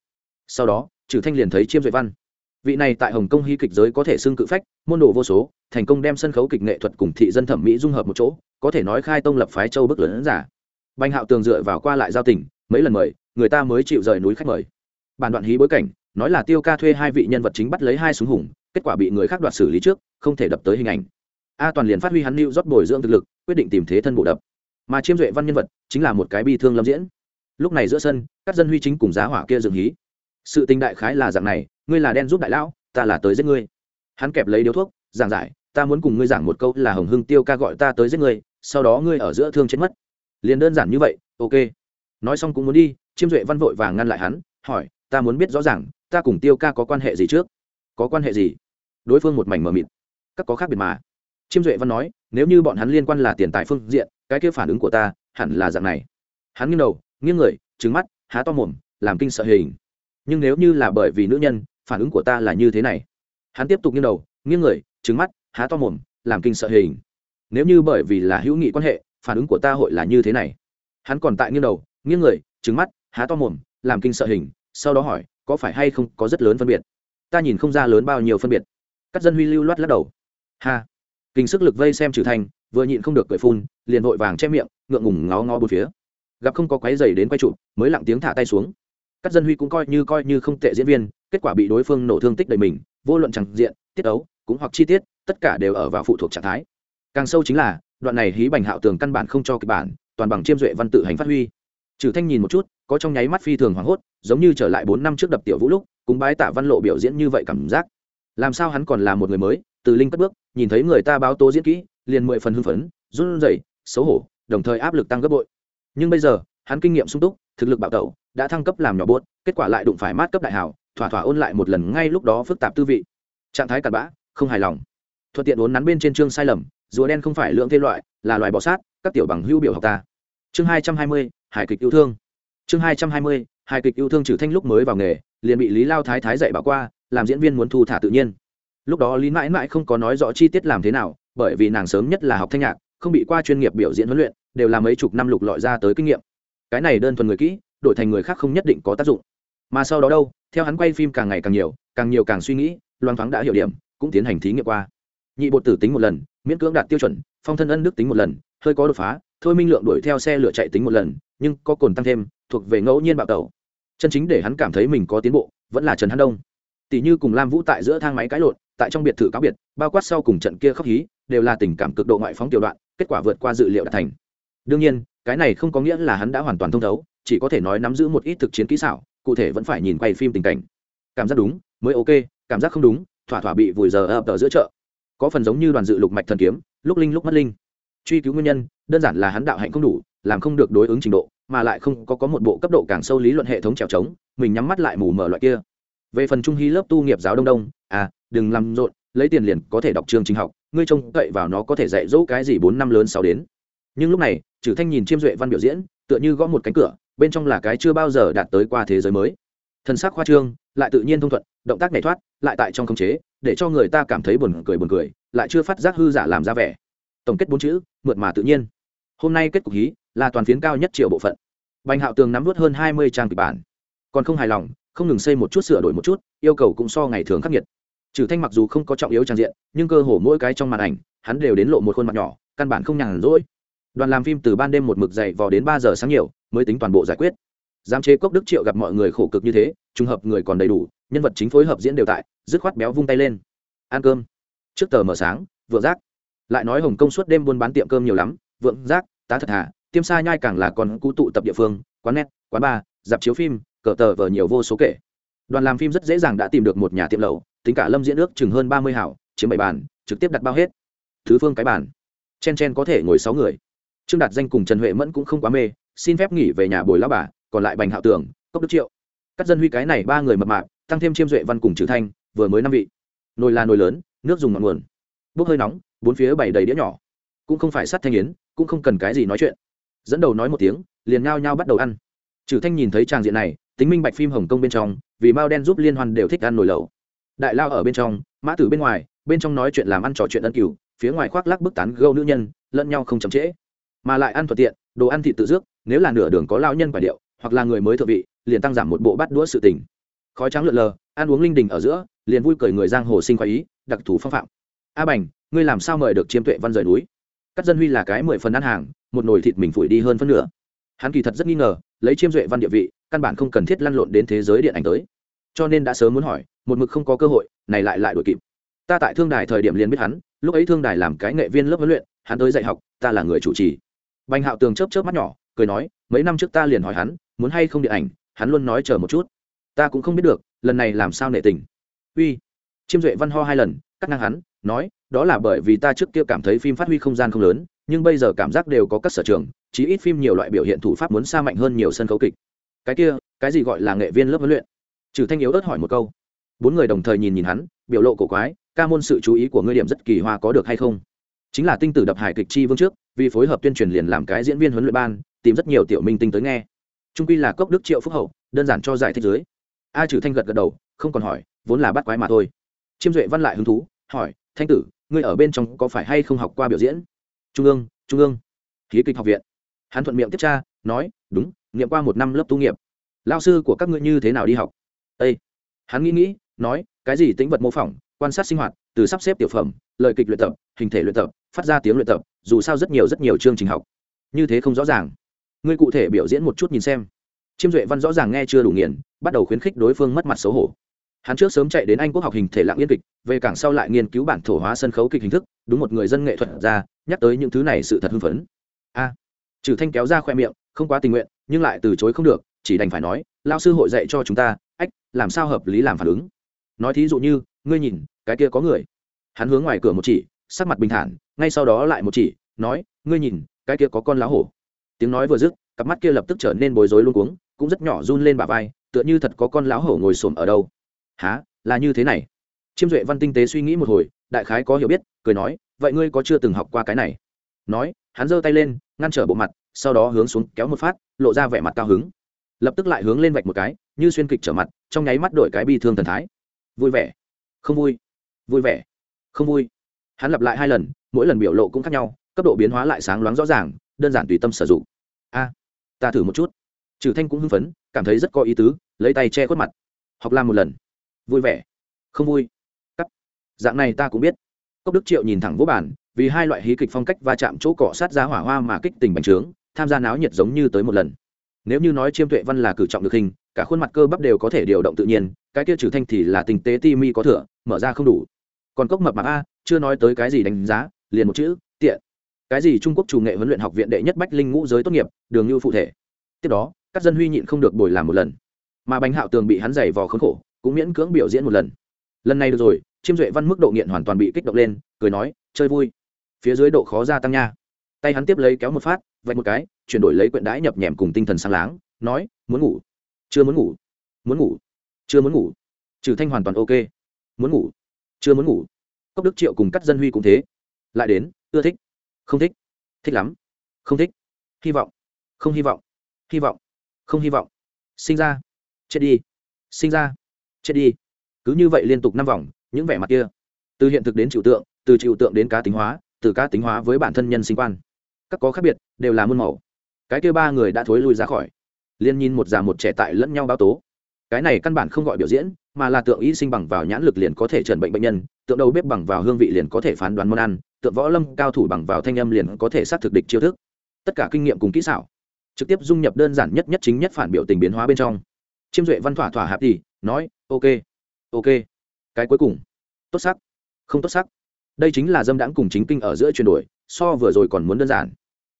Sau đó trừ thanh liền thấy chiêm duệ văn vị này tại hồng kông hy kịch giới có thể xưng cự phách, môn đồ vô số, thành công đem sân khấu kịch nghệ thuật cùng thị dân thẩm mỹ dung hợp một chỗ, có thể nói khai tông lập phái châu bức lớn giả. Banh hạo tường dựa vào qua lại giao tình, mấy lần mời, người ta mới chịu rời núi khách mời. Bản đoạn hí bối cảnh, nói là tiêu ca thuê hai vị nhân vật chính bắt lấy hai súng hùng, kết quả bị người khác đoạt xử lý trước, không thể đập tới hình ảnh. A toàn liền phát huy hắn lưu rót bồi dưỡng thực lực, quyết định tìm thế thân bổ đập. Mà chiêm duệ văn nhân vật, chính là một cái bi thương lâm diễn. Lúc này giữa sân, các dân huy chính cùng giá hỏa kia dừng hí. Sự tình đại khái là dạng này ngươi là đen giúp đại lão, ta là tới giết ngươi. Hắn kẹp lấy điếu thuốc, giảng giải, ta muốn cùng ngươi giảng một câu là hồng hưng tiêu ca gọi ta tới giết ngươi, sau đó ngươi ở giữa thương chết mất. Liền đơn giản như vậy, ok. Nói xong cũng muốn đi, chiêm duệ văn vội vàng ngăn lại hắn, hỏi, ta muốn biết rõ ràng, ta cùng tiêu ca có quan hệ gì trước? Có quan hệ gì? Đối phương một mảnh mờ mịt. Các có khác biệt mà. Chiêm duệ văn nói, nếu như bọn hắn liên quan là tiền tài phương diện, cái kia phản ứng của ta hẳn là dạng này. Hắn nghiêng đầu, nghiêng người trứng mắt, há to mồm, làm kinh sợ hình. Nhưng nếu như là bởi vì nữ nhân phản ứng của ta là như thế này. Hắn tiếp tục nghiêng đầu, nghiêng người trứng mắt, há to mồm, làm kinh sợ hình. Nếu như bởi vì là hữu nghị quan hệ, phản ứng của ta hội là như thế này. Hắn còn tại nghiêng đầu, nghiêng người trứng mắt, há to mồm, làm kinh sợ hình, sau đó hỏi, có phải hay không có rất lớn phân biệt? Ta nhìn không ra lớn bao nhiêu phân biệt. Các dân huy lưu loát lắc đầu. Ha! Kinh sức lực vây xem trừ thành, vừa nhịn không được cười phun, liền vội vàng che miệng, ngượng ngùng ngó ngó bốn phía. Gặp không có quái dày đến quay trụ, mới lặng tiếng thả tay xuống các dân huy cũng coi như coi như không tệ diễn viên, kết quả bị đối phương nổ thương tích đầy mình, vô luận chẳng diện, tiết ấu, cũng hoặc chi tiết, tất cả đều ở vào phụ thuộc trạng thái. Càng sâu chính là, đoạn này hí bành hạo tường căn bản không cho kịch bản, toàn bằng chiêm duệ văn tự hành phát huy. Trừ thanh nhìn một chút, có trong nháy mắt phi thường hoảng hốt, giống như trở lại bốn năm trước đập tiểu vũ lúc, cùng bái tạ văn lộ biểu diễn như vậy cảm giác. Làm sao hắn còn là một người mới, từ linh cất bước, nhìn thấy người ta báo tố diễn kỹ, liền mười phần hưng phấn, run rẩy, xấu hổ, đồng thời áp lực tăng gấp bội. Nhưng bây giờ, hắn kinh nghiệm sung túc thực lực bạo tẩu, đã thăng cấp làm nhỏ bốt kết quả lại đụng phải mát cấp đại hảo thỏa thỏa ôn lại một lần ngay lúc đó phức tạp tư vị. Trạng thái cặn bã, không hài lòng. Thuận tiện uốn nắn bên trên chương sai lầm, rùa đen không phải lượng thế loại, là loài bọ sát, các tiểu bằng hữu biểu học ta. Chương hai trăm hai mươi, hài kịch yêu thương. Chương hai trăm hai mươi, hài kịch yêu thương trừ thanh lúc mới vào nghề, liền bị lý lao thái thái dạy bảo qua, làm diễn viên muốn thu thả tự nhiên. Lúc đó lý mãi mãi không có nói rõ chi tiết làm thế nào, bởi vì nàng sớm nhất là học thanh nhạc, không bị qua chuyên nghiệp biểu diễn huấn luyện, đều là mấy chục năm lục lọi ra tới kinh nghiệm cái này đơn thuần người kỹ, đổi thành người khác không nhất định có tác dụng. Mà sau đó đâu, theo hắn quay phim càng ngày càng nhiều càng nhiều càng suy nghĩ loan thoáng đã hiểu điểm, cũng tiến hành thí nghiệm qua. Nhị bột tử tính một lần, miễn cưỡng đạt tiêu chuẩn, phong thân ân đức tính một lần, hơi có đột phá, thôi minh lượng đuổi theo xe lửa chạy tính một lần, nhưng có cồn tăng thêm, thuộc về ngẫu nhiên bạo tẩu. Chân chính để hắn cảm thấy mình có tiến bộ, vẫn là trần hắn đông. Tỷ như cùng lam vũ tại giữa thang máy cãi lộn, tại trong biệt thự cáo biệt, bao quát sau cùng trận kia khóc hí, đều là tình cảm cực độ ngoại phóng tiểu đoạn, kết quả vượt qua dự liệu đã thành. Đương nhiên cái này không có nghĩa là hắn đã hoàn toàn thông thấu, chỉ có thể nói nắm giữ một ít thực chiến kỹ xảo, cụ thể vẫn phải nhìn quay phim tình cảnh. Cảm giác đúng, mới ok, cảm giác không đúng, thỏa thỏa bị vùi giờ ập ở giữa chợ. Có phần giống như đoàn dự lục mạch thần kiếm, lúc linh lúc mất linh. Truy cứu nguyên nhân, đơn giản là hắn đạo hạnh không đủ, làm không được đối ứng trình độ, mà lại không có có một bộ cấp độ càng sâu lý luận hệ thống trèo trống, mình nhắm mắt lại mù mở loại kia. Về phần trung hy lớp tu nghiệp giáo đông đông à đừng làm rộn, lấy tiền liền có thể đọc chương trình học, ngươi trông cậy vào nó có thể dạy dỗ cái gì bốn năm lớn sáu đến nhưng lúc này trừ thanh nhìn chiêm duệ văn biểu diễn, tựa như gõ một cánh cửa, bên trong là cái chưa bao giờ đạt tới qua thế giới mới. Thân xác khoa trương, lại tự nhiên thông thuận, động tác nhảy thoát, lại tại trong khống chế, để cho người ta cảm thấy buồn cười buồn cười, lại chưa phát giác hư giả làm ra vẻ. Tổng kết bốn chữ, mượt mà tự nhiên. Hôm nay kết cục hí, là toàn phiến cao nhất triệu bộ phận. Bành hạo tường nắm vút hơn hai mươi trang kịch bản. Còn không hài lòng, không ngừng xây một chút sửa đổi một chút, yêu cầu cũng so ngày thường khắc nghiệt. Trừ thanh mặc dù không có trọng yếu trang diện, nhưng cơ hồ mỗi cái trong màn ảnh, hắn đều đến lộ một khuôn mặt nhỏ, căn bản không nhàn rỗi đoàn làm phim từ ban đêm một mực dậy vò đến ba giờ sáng nhiều, mới tính toàn bộ giải quyết. Giám chế cốc đức triệu gặp mọi người khổ cực như thế, trùng hợp người còn đầy đủ, nhân vật chính phối hợp diễn đều tại, dứt khoát béo vung tay lên. Ăn cơm. Trước tờ mở sáng, vượng giác lại nói hồng công suốt đêm buôn bán tiệm cơm nhiều lắm, vượng giác tá thật hà, tiêm sa nhai càng là còn cũ tụ tập địa phương, quán net, quán bar, dạp chiếu phim, cờ tờ vờ nhiều vô số kể. Đoàn làm phim rất dễ dàng đã tìm được một nhà tiệm lẩu, tính cả lâm diễn ước chừng hơn ba mươi hảo, chiếm bảy bàn, trực tiếp đặt bao hết. Thứ phương cái bàn. Chen chen có thể ngồi sáu người trương đạt danh cùng trần huệ mẫn cũng không quá mê, xin phép nghỉ về nhà bồi lao bà, còn lại bành hạo tưởng cốc đức triệu. Cắt dân huy cái này ba người mập mạp, tăng thêm chiêm duệ văn cùng trừ thanh, vừa mới năm vị. Nồi là nồi lớn, nước dùng ngọn nguồn. Bốc hơi nóng, bốn phía bày đầy đĩa nhỏ. Cũng không phải sắt thanh yến, cũng không cần cái gì nói chuyện. Dẫn đầu nói một tiếng, liền ngao nhau bắt đầu ăn. Trừ thanh nhìn thấy tràng diện này, tính minh bạch phim hồng kông bên trong, vì mao đen giúp liên hoan đều thích ăn nồi lẩu. Đại lao ở bên trong, mã tử bên ngoài, bên trong nói chuyện làm ăn trò chuyện ân cửu phía ngoài khoác lác bức tán gâu nữ nhân, lẫn nhau không chậm trễ mà lại ăn thuận tiện, đồ ăn thịt tự dước, nếu là nửa đường có lao nhân quả điệu, hoặc là người mới thượng vị, liền tăng giảm một bộ bát đũa sự tình. Khói trắng lượn lờ, ăn uống linh đình ở giữa, liền vui cười người giang hồ sinh khoái ý, đặc thù phong phạm. A bành, ngươi làm sao mời được chiêm tuệ văn rời núi? Cắt dân huy là cái mười phần ăn hàng, một nồi thịt mình phủi đi hơn phân nửa. Hắn kỳ thật rất nghi ngờ, lấy chiêm duệ văn địa vị, căn bản không cần thiết lăn lộn đến thế giới điện ảnh tới. Cho nên đã sớm muốn hỏi, một mực không có cơ hội, này lại lại đuổi kịp. Ta tại thương đài thời điểm liền biết hắn, lúc ấy thương đài làm cái nghệ viên lớp huấn luyện, hắn tới dạy học, ta là người chủ trì bành hạo tường chớp chớp mắt nhỏ, cười nói, mấy năm trước ta liền hỏi hắn, muốn hay không điện ảnh, hắn luôn nói chờ một chút. Ta cũng không biết được, lần này làm sao nệ tình. Uy. Chiêm duệ văn ho hai lần, cắt ngang hắn, nói, đó là bởi vì ta trước kia cảm thấy phim phát huy không gian không lớn, nhưng bây giờ cảm giác đều có các sở trường, chí ít phim nhiều loại biểu hiện thủ pháp muốn xa mạnh hơn nhiều sân khấu kịch. Cái kia, cái gì gọi là nghệ viên lớp huấn luyện? Trừ thanh yếu ớt hỏi một câu. Bốn người đồng thời nhìn nhìn hắn, biểu lộ cổ quái, ca môn sự chú ý của ngươi điểm rất kỳ hoa có được hay không? Chính là tinh tử đập hải kịch chi vương trước vì phối hợp tuyên truyền liền làm cái diễn viên huấn luyện ban, tìm rất nhiều tiểu minh tinh tới nghe. Trung quy là cốc đức triệu phúc hậu, đơn giản cho giải thích dưới. A trừ thanh gật gật đầu, không còn hỏi, vốn là bắt quái mà thôi. Chiêm duệ văn lại hứng thú, hỏi, thanh tử, ngươi ở bên trong có phải hay không học qua biểu diễn? Trung ương trung ương. Khí kịch học viện. Hắn thuận miệng tiếp tra, nói, đúng, nghiệm qua một năm lớp tu nghiệp. Lao sư của các ngươi như thế nào đi học? Â hắn nghĩ nghĩ, nói, cái gì tính vật mô phỏng quan sát sinh hoạt, từ sắp xếp tiểu phẩm, lời kịch luyện tập, hình thể luyện tập, phát ra tiếng luyện tập, dù sao rất nhiều rất nhiều chương trình học. Như thế không rõ ràng. Ngươi cụ thể biểu diễn một chút nhìn xem. Chiêm duệ văn rõ ràng nghe chưa đủ nghiền, bắt đầu khuyến khích đối phương mất mặt xấu hổ. Hắn trước sớm chạy đến anh quốc học hình thể lặng yên kịch, về cảng sau lại nghiên cứu bản thổ hóa sân khấu kịch hình thức, đúng một người dân nghệ thuật ra, nhắc tới những thứ này sự thật hưng phấn. A. Trừ thanh kéo ra khoe miệng, không quá tình nguyện, nhưng lại từ chối không được, chỉ đành phải nói lao sư hội dạy cho chúng ta, ách, làm sao hợp lý làm phản ứng? Nói thí dụ như ngươi nhìn, cái kia có người. Hắn hướng ngoài cửa một chỉ, sắc mặt bình thản, ngay sau đó lại một chỉ, nói, ngươi nhìn, cái kia có con lá hổ. Tiếng nói vừa dứt, cặp mắt kia lập tức trở nên bối rối luôn cuống, cũng rất nhỏ run lên bả vai, tựa như thật có con lá hổ ngồi xổm ở đâu. Há là như thế này. Chiêm duệ văn tinh tế suy nghĩ một hồi, đại khái có hiểu biết, cười nói, vậy ngươi có chưa từng học qua cái này? Nói, hắn giơ tay lên, ngăn trở bộ mặt, sau đó hướng xuống kéo một phát, lộ ra vẻ mặt cao hứng. Lập tức lại hướng lên vạch một cái, như xuyên kịch trở mặt, trong nháy mắt đổi cái bi thương thần thái. Vui vẻ không vui. Vui vẻ. Không vui. Hắn lặp lại hai lần, mỗi lần biểu lộ cũng khác nhau, cấp độ biến hóa lại sáng loáng rõ ràng, đơn giản tùy tâm sử dụng. A, ta thử một chút. Trừ thanh cũng hưng phấn, cảm thấy rất có ý tứ, lấy tay che khuất mặt. Học làm một lần. Vui vẻ. Không vui. Cắt. Dạng này ta cũng biết. Cốc đức triệu nhìn thẳng vô bản vì hai loại hí kịch phong cách va chạm chỗ cọ sát ra hỏa hoa mà kích tình bành trướng, tham gia náo nhiệt giống như tới một lần. Nếu như nói chiêm tuệ văn là cử trọng được hình cả khuôn mặt cơ bắp đều có thể điều động tự nhiên, cái kia trừ thanh thì là tình tế ti mi có thừa, mở ra không đủ. Còn cốc mập mạc a, chưa nói tới cái gì đánh giá, liền một chữ, tiện. Cái gì trung quốc chủ nghệ huấn luyện học viện đệ nhất bách linh ngũ giới tốt nghiệp, đường như phụ thể. Tiếp đó, các dân huy nhịn không được bồi làm một lần. Mà bánh hạo tường bị hắn giày vò khốn khổ, cũng miễn cưỡng biểu diễn một lần. Lần này được rồi, chiêm duệ văn mức độ nghiện hoàn toàn bị kích động lên, cười nói, chơi vui. Phía dưới độ khó gia tăng nha. Tay hắn tiếp lấy kéo một phát, vạch một cái, chuyển đổi lấy quyện đãi nhập nhèm cùng tinh thần sáng láng, nói, muốn ngủ chưa muốn ngủ. Muốn ngủ. Chưa muốn ngủ. Trừ thanh hoàn toàn ok. Muốn ngủ. Chưa muốn ngủ. Cốc đức triệu cùng cắt dân huy cũng thế. Lại đến, ưa thích. Không thích. Thích lắm. Không thích. Hy vọng. Không hy vọng. Hy vọng. Không hy vọng. Sinh ra. Chết đi. Sinh ra. Chết đi. Cứ như vậy liên tục năm vòng, những vẻ mặt kia. Từ hiện thực đến trừu tượng, từ trừu tượng đến cá tính hóa, từ cá tính hóa với bản thân nhân sinh quan. Các có khác biệt, đều là muôn màu. Cái kia ba người đã thối lui ra khỏi liên nhìn một già một trẻ tại lẫn nhau báo tố. Cái này căn bản không gọi biểu diễn, mà là tượng y sinh bằng vào nhãn lực liền có thể trần bệnh bệnh nhân, tượng đầu bếp bằng vào hương vị liền có thể phán đoán món ăn, tượng võ lâm cao thủ bằng vào thanh âm liền có thể xác thực địch chiêu thức. Tất cả kinh nghiệm cùng kỹ xảo, trực tiếp dung nhập đơn giản nhất nhất chính nhất phản biểu tình biến hóa bên trong. Chiêm duệ văn thỏa thỏa hạp thì, nói, ok ok, cái cuối cùng, tốt sắc, không tốt sắc. Đây chính là dâm đãng cùng chính kinh ở giữa chuyển đổi, so vừa rồi còn muốn đơn giản.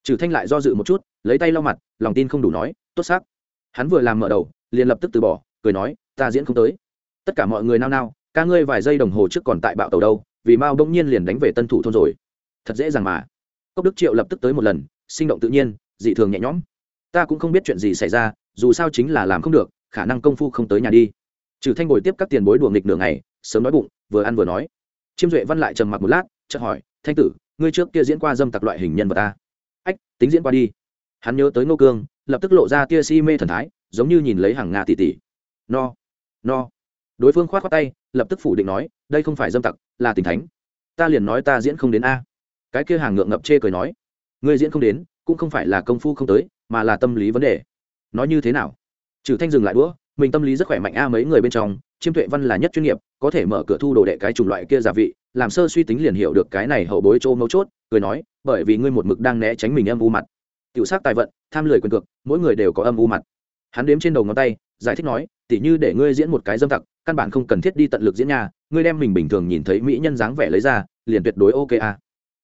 Trừ thanh lại do dự một chút, lấy tay lau mặt, lòng tin không đủ nói, tốt sắc hắn vừa làm mở đầu, liền lập tức từ bỏ, cười nói, ta diễn không tới. Tất cả mọi người nao nao, ca ngươi vài giây đồng hồ trước còn tại bạo tàu đâu, vì mao bỗng nhiên liền đánh về tân thủ thôn rồi. Thật dễ dàng mà. Cốc đức triệu lập tức tới một lần, sinh động tự nhiên, dị thường nhẹ nhõm. Ta cũng không biết chuyện gì xảy ra, dù sao chính là làm không được, khả năng công phu không tới nhà đi. Trừ thanh ngồi tiếp các tiền bối đùa nghịch nửa ngày, sớm nói bụng, vừa ăn vừa nói. Chiêm duệ văn lại trầm mặc một lát, chợt hỏi, thanh tử, ngươi trước kia diễn qua dâm tặc loại hình nhân vật ta? Ách, tính diễn qua đi. Hắn nhớ tới ngô cương lập tức lộ ra tia si mê thần thái, giống như nhìn lấy hàng nga tỷ tỷ. No no. Đối phương khoát khoát tay, lập tức phủ định nói, đây không phải dâm tặc, là tình thánh. Ta liền nói ta diễn không đến a. Cái kia hàng ngượng ngập chê cười nói, ngươi diễn không đến, cũng không phải là công phu không tới, mà là tâm lý vấn đề. Nói như thế nào? Trừ thanh dừng lại đũa, mình tâm lý rất khỏe mạnh a mấy người bên trong, chiêm tuệ văn là nhất chuyên nghiệp, có thể mở cửa thu đồ đệ cái chủng loại kia giả vị, làm sơ suy tính liền hiểu được cái này hậu bối chỗ mấu chốt, cười nói, bởi vì ngươi một mực đang né tránh mình âm u mặt. Tiểu sắc tài vận tham lười quyền cược, mỗi người đều có âm u mặt. Hắn đếm trên đầu ngón tay, giải thích nói, tỉ như để ngươi diễn một cái dâm tặc, căn bản không cần thiết đi tận lực diễn nhà ngươi đem mình bình thường nhìn thấy mỹ nhân dáng vẻ lấy ra, liền tuyệt đối ok a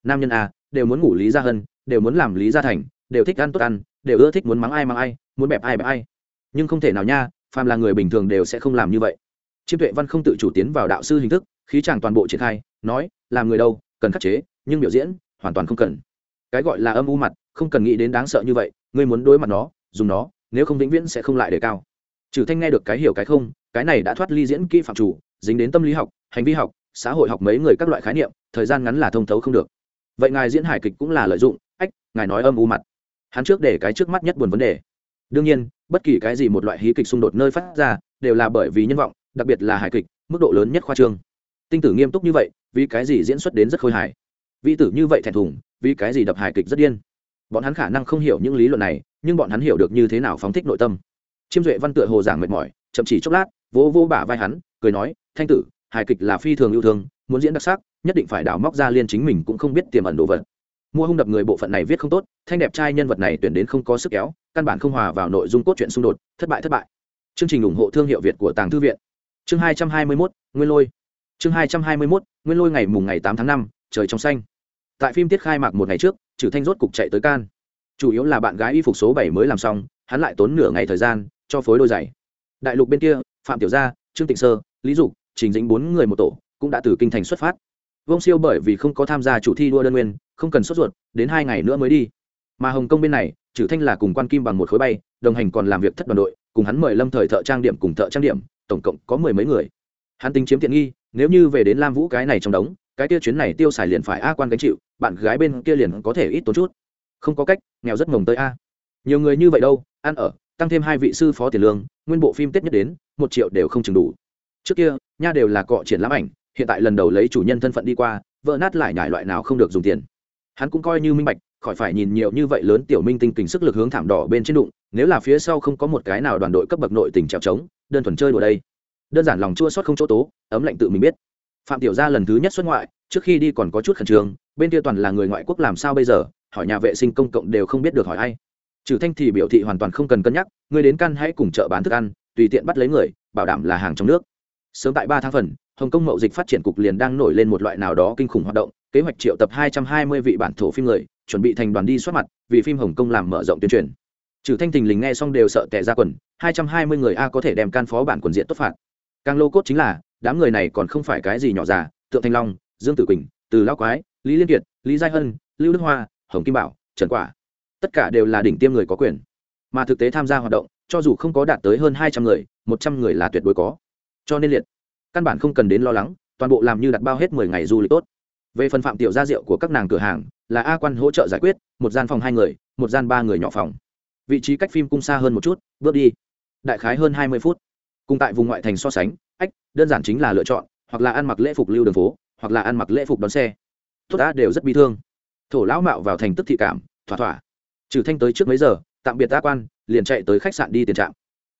nam nhân a đều muốn ngủ lý gia hân, đều muốn làm lý gia thành, đều thích ăn tốt ăn, đều ưa thích muốn mắng ai mắng ai, muốn bẹp ai bẹp ai. Nhưng không thể nào nha, phàm là người bình thường đều sẽ không làm như vậy. Chiêm tuệ văn không tự chủ tiến vào đạo sư hình thức, khí chàng toàn bộ triển khai, nói, làm người đâu, cần khắc chế, nhưng biểu diễn, hoàn toàn không cần. Cái gọi là âm u mặt, không cần nghĩ đến đáng sợ như vậy ngươi muốn đối mặt nó, dùng nó, nếu không vĩnh viễn sẽ không lại đề cao. Trừ thanh nghe được cái hiểu cái không, cái này đã thoát ly diễn kỹ phạm chủ, dính đến tâm lý học, hành vi học, xã hội học mấy người các loại khái niệm, thời gian ngắn là thông thấu không được. Vậy ngài diễn hài kịch cũng là lợi dụng, ách, ngài nói âm u mặt. Hắn trước để cái trước mắt nhất buồn vấn đề. Đương nhiên, bất kỳ cái gì một loại hí kịch xung đột nơi phát ra, đều là bởi vì nhân vọng, đặc biệt là hài kịch, mức độ lớn nhất khoa trương. Tinh tử nghiêm túc như vậy, vì cái gì diễn xuất đến rất khôi hài? Vi tử như vậy thẹn thùng, vì cái gì đập hài kịch rất điên? Bọn hắn khả năng không hiểu những lý luận này, nhưng bọn hắn hiểu được như thế nào phóng thích nội tâm. Chiêm duệ văn tựa hồ giảng mệt mỏi, chậm chỉ chốc lát, vỗ vỗ bả vai hắn, cười nói, thanh tử, hài kịch là phi thường yêu thương, muốn diễn đặc sắc, nhất định phải đào móc ra liên chính mình cũng không biết tiềm ẩn đồ vật. Mua hung đập người bộ phận này viết không tốt, thanh đẹp trai nhân vật này tuyển đến không có sức kéo, căn bản không hòa vào nội dung cốt truyện xung đột, thất bại thất bại. Chương trình ủng hộ thương hiệu việt của tàng thư viện. Chương hai trăm hai mươi mốt, nguyên lôi. Chương hai trăm hai mươi mốt, nguyên lôi ngày mùng ngày tám tháng năm, trời trong xanh. Tại phim tiết khai mạc một ngày trước trừ thanh rốt cục chạy tới can. Chủ yếu là bạn gái y phục số bảy mới làm xong, hắn lại tốn nửa ngày thời gian, cho phối đôi giày. Đại lục bên kia, phạm tiểu gia, trương tịnh sơ, lý dục, trình dĩnh bốn người một tổ, cũng đã từ kinh thành xuất phát. Vông siêu bởi vì không có tham gia chủ thi đua đơn nguyên, không cần sốt ruột, đến hai ngày nữa mới đi. Mà hồng kông bên này trừ thanh là cùng quan kim bằng một khối bay, đồng hành còn làm việc thất đoàn đội, cùng hắn mời lâm thời thợ trang điểm cùng thợ trang điểm, tổng cộng có mười mấy người. Hắn tính chiếm tiện nghi, nếu như về đến lam vũ cái này trong đống cái kia chuyến này tiêu xài liền phải a quan gánh chịu, bạn gái bên kia liền có thể ít tốn chút. Không có cách, nghèo rất mồng tới a. Nhiều người như vậy đâu, ăn ở, tăng thêm hai vị sư phó tiền lương, nguyên bộ phim tết nhất đến, một triệu đều không chừng đủ. Trước kia, nha đều là cọ triển lãm ảnh, hiện tại lần đầu lấy chủ nhân thân phận đi qua vợ nát lại nhải loại nào không được dùng tiền. Hắn cũng coi như minh bạch, khỏi phải nhìn nhiều như vậy lớn tiểu minh tinh kình sức lực hướng thảm đỏ bên trên đụng, nếu là phía sau không có một cái nào đoàn đội cấp bậc nội tình trèo trống, đơn thuần chơi đùa đây. Đơn giản lòng chua sót không chỗ tố, ấm lạnh tự mình biết phạm tiểu gia lần thứ nhất xuất ngoại, trước khi đi còn có chút khẩn trương, bên kia toàn là người ngoại quốc làm sao bây giờ, hỏi nhà vệ sinh công cộng đều không biết được hỏi ai. Trừ thanh thì biểu thị hoàn toàn không cần cân nhắc, người đến căn hãy cùng chợ bán thức ăn, tùy tiện bắt lấy người, bảo đảm là hàng trong nước. Sớm tại ba tháng phần, hồng kông mậu dịch phát triển cục liền đang nổi lên một loại nào đó kinh khủng hoạt động, kế hoạch triệu tập hai trăm hai mươi vị bản thổ phim người, chuẩn bị thành đoàn đi xuất mặt, vì phim hồng kông làm mở rộng tuyên truyền. Trừ thanh tình lình nghe xong đều sợ tè ra quần, hai trăm hai mươi người a có thể đem can phó bản quần diện tốt phạt. Càng lô cốt chính là đám người này còn không phải cái gì nhỏ già tượng thanh long, dương tử quỳnh, từ lao quái, lý liên kiệt, lý giai hân, lưu đức hoa, hồng kim bảo, trần quả. Tất cả đều là đỉnh tiêm người có quyền. Mà thực tế tham gia hoạt động, cho dù không có đạt tới hơn hai trăm người, một trăm người là tuyệt đối có. Cho nên liệt, căn bản không cần đến lo lắng, toàn bộ làm như đặt bao hết mười ngày du lịch tốt. Về phần phạm tiểu gia rượu của các nàng cửa hàng, là a quan hỗ trợ giải quyết, một gian phòng hai người, một gian ba người nhỏ phòng. Vị trí cách phim cung xa hơn một chút, bước đi. Đại khái hơn hai mươi phút. Cùng tại vùng ngoại thành so sánh ách, đơn giản chính là lựa chọn, hoặc là ăn mặc lễ phục lưu đường phố, hoặc là ăn mặc lễ phục đón xe. Tốt đã, đều rất bi thương. Thổ lão mạo vào thành tức thị cảm, thỏa thỏa. Trừ thanh tới trước mấy giờ, tạm biệt ta quan, liền chạy tới khách sạn đi tiền trạm.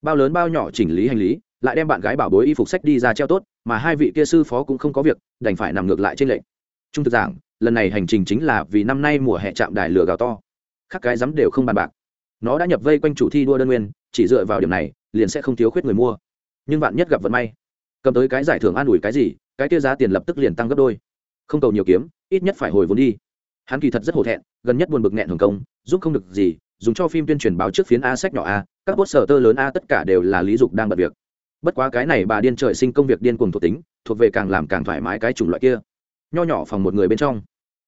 Bao lớn bao nhỏ chỉnh lý hành lý, lại đem bạn gái bảo bối y phục sách đi ra treo tốt, mà hai vị kia sư phó cũng không có việc, đành phải nằm ngược lại trên lệnh. Trung thực giảng, lần này hành trình chính là vì năm nay mùa hè chạm đài lửa gào to. Các cái dám đều không bàn bạc. Nó đã nhập vây quanh chủ thi đua đơn nguyên, chỉ dựa vào điểm này, liền sẽ không thiếu khuyết người mua. Nhưng bạn nhất gặp vận may cầm tới cái giải thưởng an ủi cái gì, cái kia giá tiền lập tức liền tăng gấp đôi. Không cầu nhiều kiếm, ít nhất phải hồi vốn đi. Hắn kỳ thật rất hổ thẹn, gần nhất buồn bực nghẹn hồng công, giúp không được gì, dùng cho phim tuyên truyền báo trước phiến a sách nhỏ a, các bốt sở tơ lớn a tất cả đều là lý dục đang bật việc. Bất quá cái này bà điên trời sinh công việc điên cuồng thuộc tính, thuộc về càng làm càng thoải mái cái chủng loại kia. Nho nhỏ phòng một người bên trong.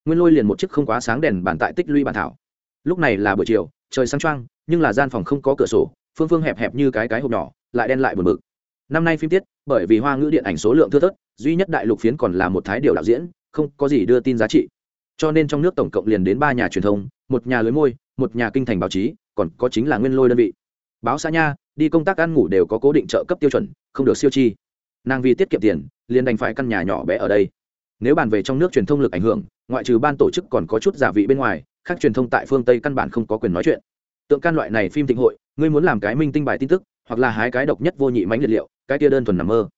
Nguyên lôi liền một chiếc không quá sáng đèn bàn tại tích lũy bàn thảo. Lúc này là buổi chiều, trời sáng trăng nhưng là gian phòng không có cửa sổ, phương phương hẹp hẹp như cái cái hộp nhỏ, lại đen lại buồn bực năm nay phim tiết, bởi vì hoa ngữ điện ảnh số lượng thưa thớt, duy nhất đại lục phiến còn là một thái điều đạo diễn, không có gì đưa tin giá trị. Cho nên trong nước tổng cộng liền đến ba nhà truyền thông, một nhà lưới môi, một nhà kinh thành báo chí, còn có chính là nguyên lôi đơn vị. Báo xã nha, đi công tác ăn ngủ đều có cố định trợ cấp tiêu chuẩn, không được siêu chi. Nàng vì tiết kiệm tiền, liền đành phải căn nhà nhỏ bé ở đây. Nếu bàn về trong nước truyền thông lực ảnh hưởng, ngoại trừ ban tổ chức còn có chút giả vị bên ngoài, khác truyền thông tại phương tây căn bản không có quyền nói chuyện. Tượng can loại này phim thịnh hội, ngươi muốn làm cái minh tinh bài tin tức hoặc là hái cái độc nhất vô nhị mánh liệt liệu, cái tia đơn thuần nằm mơ.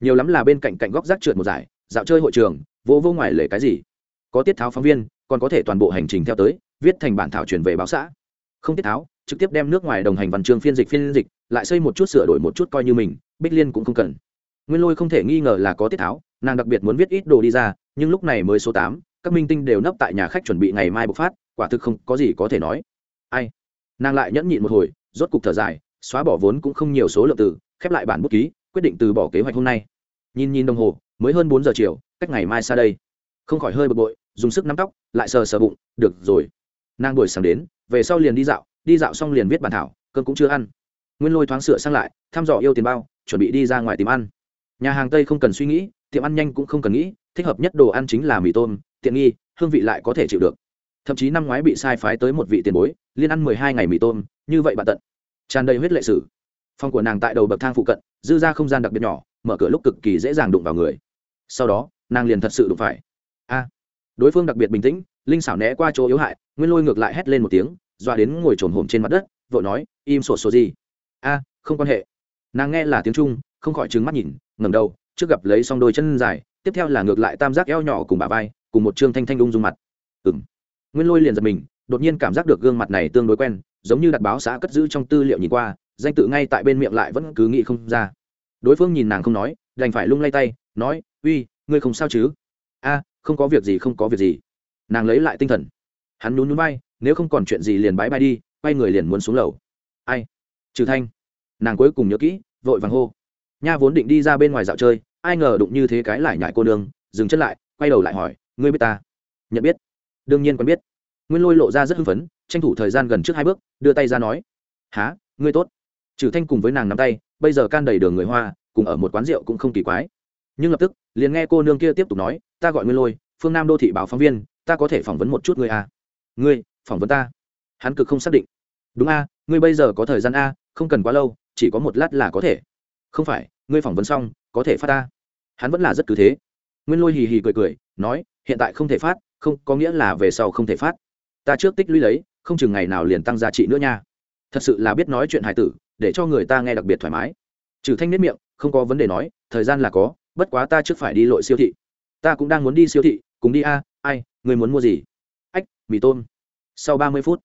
Nhiều lắm là bên cạnh cạnh góc rác trượt một giải, dạo chơi hội trường, vô vô ngoài lề cái gì. Có tiết tháo phóng viên, còn có thể toàn bộ hành trình theo tới, viết thành bản thảo truyền về báo xã. Không tiết tháo, trực tiếp đem nước ngoài đồng hành văn chương phiên dịch phiên dịch, lại xây một chút sửa đổi một chút coi như mình, bích liên cũng không cần. Nguyên lôi không thể nghi ngờ là có tiết tháo, nàng đặc biệt muốn viết ít đồ đi ra, nhưng lúc này mới số tám, các minh tinh đều nấp tại nhà khách chuẩn bị ngày mai bộc phát, quả thực không có gì có thể nói. Ai? Nàng lại nhẫn nhịn một hồi, rốt cục thở dài xóa bỏ vốn cũng không nhiều số lượng từ, khép lại bản bút ký, quyết định từ bỏ kế hoạch hôm nay. Nhìn nhìn đồng hồ, mới hơn bốn giờ chiều, cách ngày mai xa đây. Không khỏi hơi bực bội, dùng sức nắm tóc, lại sờ sờ bụng, được rồi. Nàng buổi sáng đến, về sau liền đi dạo đi dạo xong liền viết bản thảo, cơm cũng chưa ăn. Nguyên lôi thoáng sửa sang lại, thăm dò yêu tiền bao, chuẩn bị đi ra ngoài tìm ăn. Nhà hàng tây không cần suy nghĩ, tiệm ăn nhanh cũng không cần nghĩ, thích hợp nhất đồ ăn chính là mì tôm, tiện nghi, hương vị lại có thể chịu được. Thậm chí năm ngoái bị sai phái tới một vị tiền bối, liên ăn mười hai ngày mì tôm, như vậy bạn tận tràn đầy huyết lệ sử. Phòng của nàng tại đầu bậc thang phụ cận, dư ra không gian đặc biệt nhỏ, mở cửa lúc cực kỳ dễ dàng đụng vào người. Sau đó, nàng liền thật sự đụng phải. A! Đối phương đặc biệt bình tĩnh, linh xảo né qua chỗ yếu hại, nguyên lôi ngược lại hét lên một tiếng, dọa đến ngồi trồn hổm trên mặt đất, vội nói, im sổ số gì? A, không quan hệ. Nàng nghe là tiếng trung, không khỏi trừng mắt nhìn, ngẩng đầu, trước gặp lấy xong đôi chân dài, tiếp theo là ngược lại tam giác eo nhỏ cùng bà vai, cùng một trương thanh thanh đung dung mặt. Ừng nguyên lôi liền giật mình, đột nhiên cảm giác được gương mặt này tương đối quen giống như đặt báo xã cất giữ trong tư liệu nhìn qua, danh tự ngay tại bên miệng lại vẫn cứ nghĩ không ra. Đối phương nhìn nàng không nói, đành phải lung lay tay, nói, uy, ngươi không sao chứ? A, không có việc gì, không có việc gì. Nàng lấy lại tinh thần. Hắn nhún nhún bay nếu không còn chuyện gì liền bái bay đi, quay người liền muốn xuống lầu. Ai? Trừ thanh. Nàng cuối cùng nhớ kỹ, vội vàng hô. Nha vốn định đi ra bên ngoài dạo chơi, ai ngờ đụng như thế cái lại nhại cô đường dừng chân lại, quay đầu lại hỏi, ngươi biết ta? Nhận biết. Đương nhiên quen biết nguyên lôi lộ ra rất hưng phấn, tranh thủ thời gian gần trước hai bước, đưa tay ra nói há ngươi tốt. Trừ thanh cùng với nàng nắm tay, bây giờ can đầy đường người hoa, cùng ở một quán rượu cũng không kỳ quái. Nhưng lập tức, liền nghe cô nương kia tiếp tục nói, ta gọi nguyên lôi, phương nam đô thị báo phóng viên, ta có thể phỏng vấn một chút ngươi à. ngươi, phỏng vấn ta? Hắn cực không xác định. Đúng a, ngươi bây giờ có thời gian a, không cần quá lâu, chỉ có một lát là có thể. Không phải, ngươi phỏng vấn xong, có thể phát ta. Hắn vẫn là rất cứ thế. Nguyên lôi hì hì cười cười, nói, hiện tại không thể phát, không, có nghĩa là về sau không thể phát ta trước tích lũy lấy, không chừng ngày nào liền tăng giá trị nữa nha. Thật sự là biết nói chuyện hài tử, để cho người ta nghe đặc biệt thoải mái. Trừ thanh nết miệng, không có vấn đề nói, thời gian là có, bất quá ta trước phải đi lội siêu thị. Ta cũng đang muốn đi siêu thị, cùng đi a, ai, người muốn mua gì? Ách, mì tôm. Sau ba mươi phút,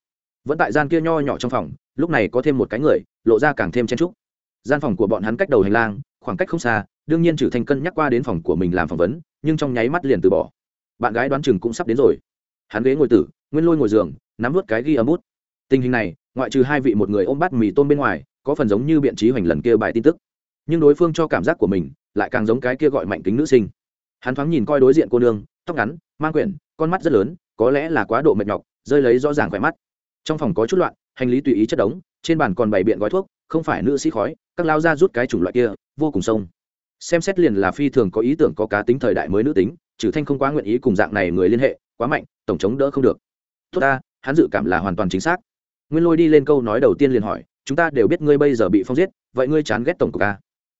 vẫn tại gian kia nho nhỏ trong phòng, lúc này có thêm một cái người, lộ ra càng thêm chen trúc gian phòng của bọn hắn cách đầu hành lang, khoảng cách không xa, đương nhiên trừ thanh cân nhắc qua đến phòng của mình làm phỏng vấn, nhưng trong nháy mắt liền từ bỏ. Bạn gái đoán chừng cũng sắp đến rồi. Hắn ghế ngồi tử nguyên lôi ngồi giường, nắm vớt cái ghi âm bút. Tình hình này, ngoại trừ hai vị một người ôm bát mì tôm bên ngoài, có phần giống như biện trí hoành lần kia bài tin tức. Nhưng đối phương cho cảm giác của mình, lại càng giống cái kia gọi mạnh kính nữ sinh. Hắn thoáng nhìn coi đối diện cô nương, tóc ngắn, mang quyển, con mắt rất lớn, có lẽ là quá độ mệt nhọc, rơi lấy rõ ràng khỏe mắt. Trong phòng có chút loạn, hành lý tùy ý chất đống, trên bàn còn bày biện gói thuốc, không phải nữ sĩ khói, các lao ra rút cái chủng loại kia, vô cùng sông. Xem xét liền là phi thường có ý tưởng có cá tính thời đại mới nữ tính, trừ thanh không quá nguyện ý cùng dạng này người liên hệ, quá mạnh, tổng chống đỡ không được tốt ta, hắn dự cảm là hoàn toàn chính xác. Nguyên lôi đi lên câu nói đầu tiên liền hỏi, chúng ta đều biết ngươi bây giờ bị phong giết, vậy ngươi chán ghét tổng cục a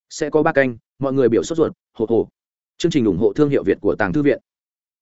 sẽ có ba canh, mọi người biểu sốt ruột, hồ hồ. Chương trình ủng hộ thương hiệu việt của tàng thư viện.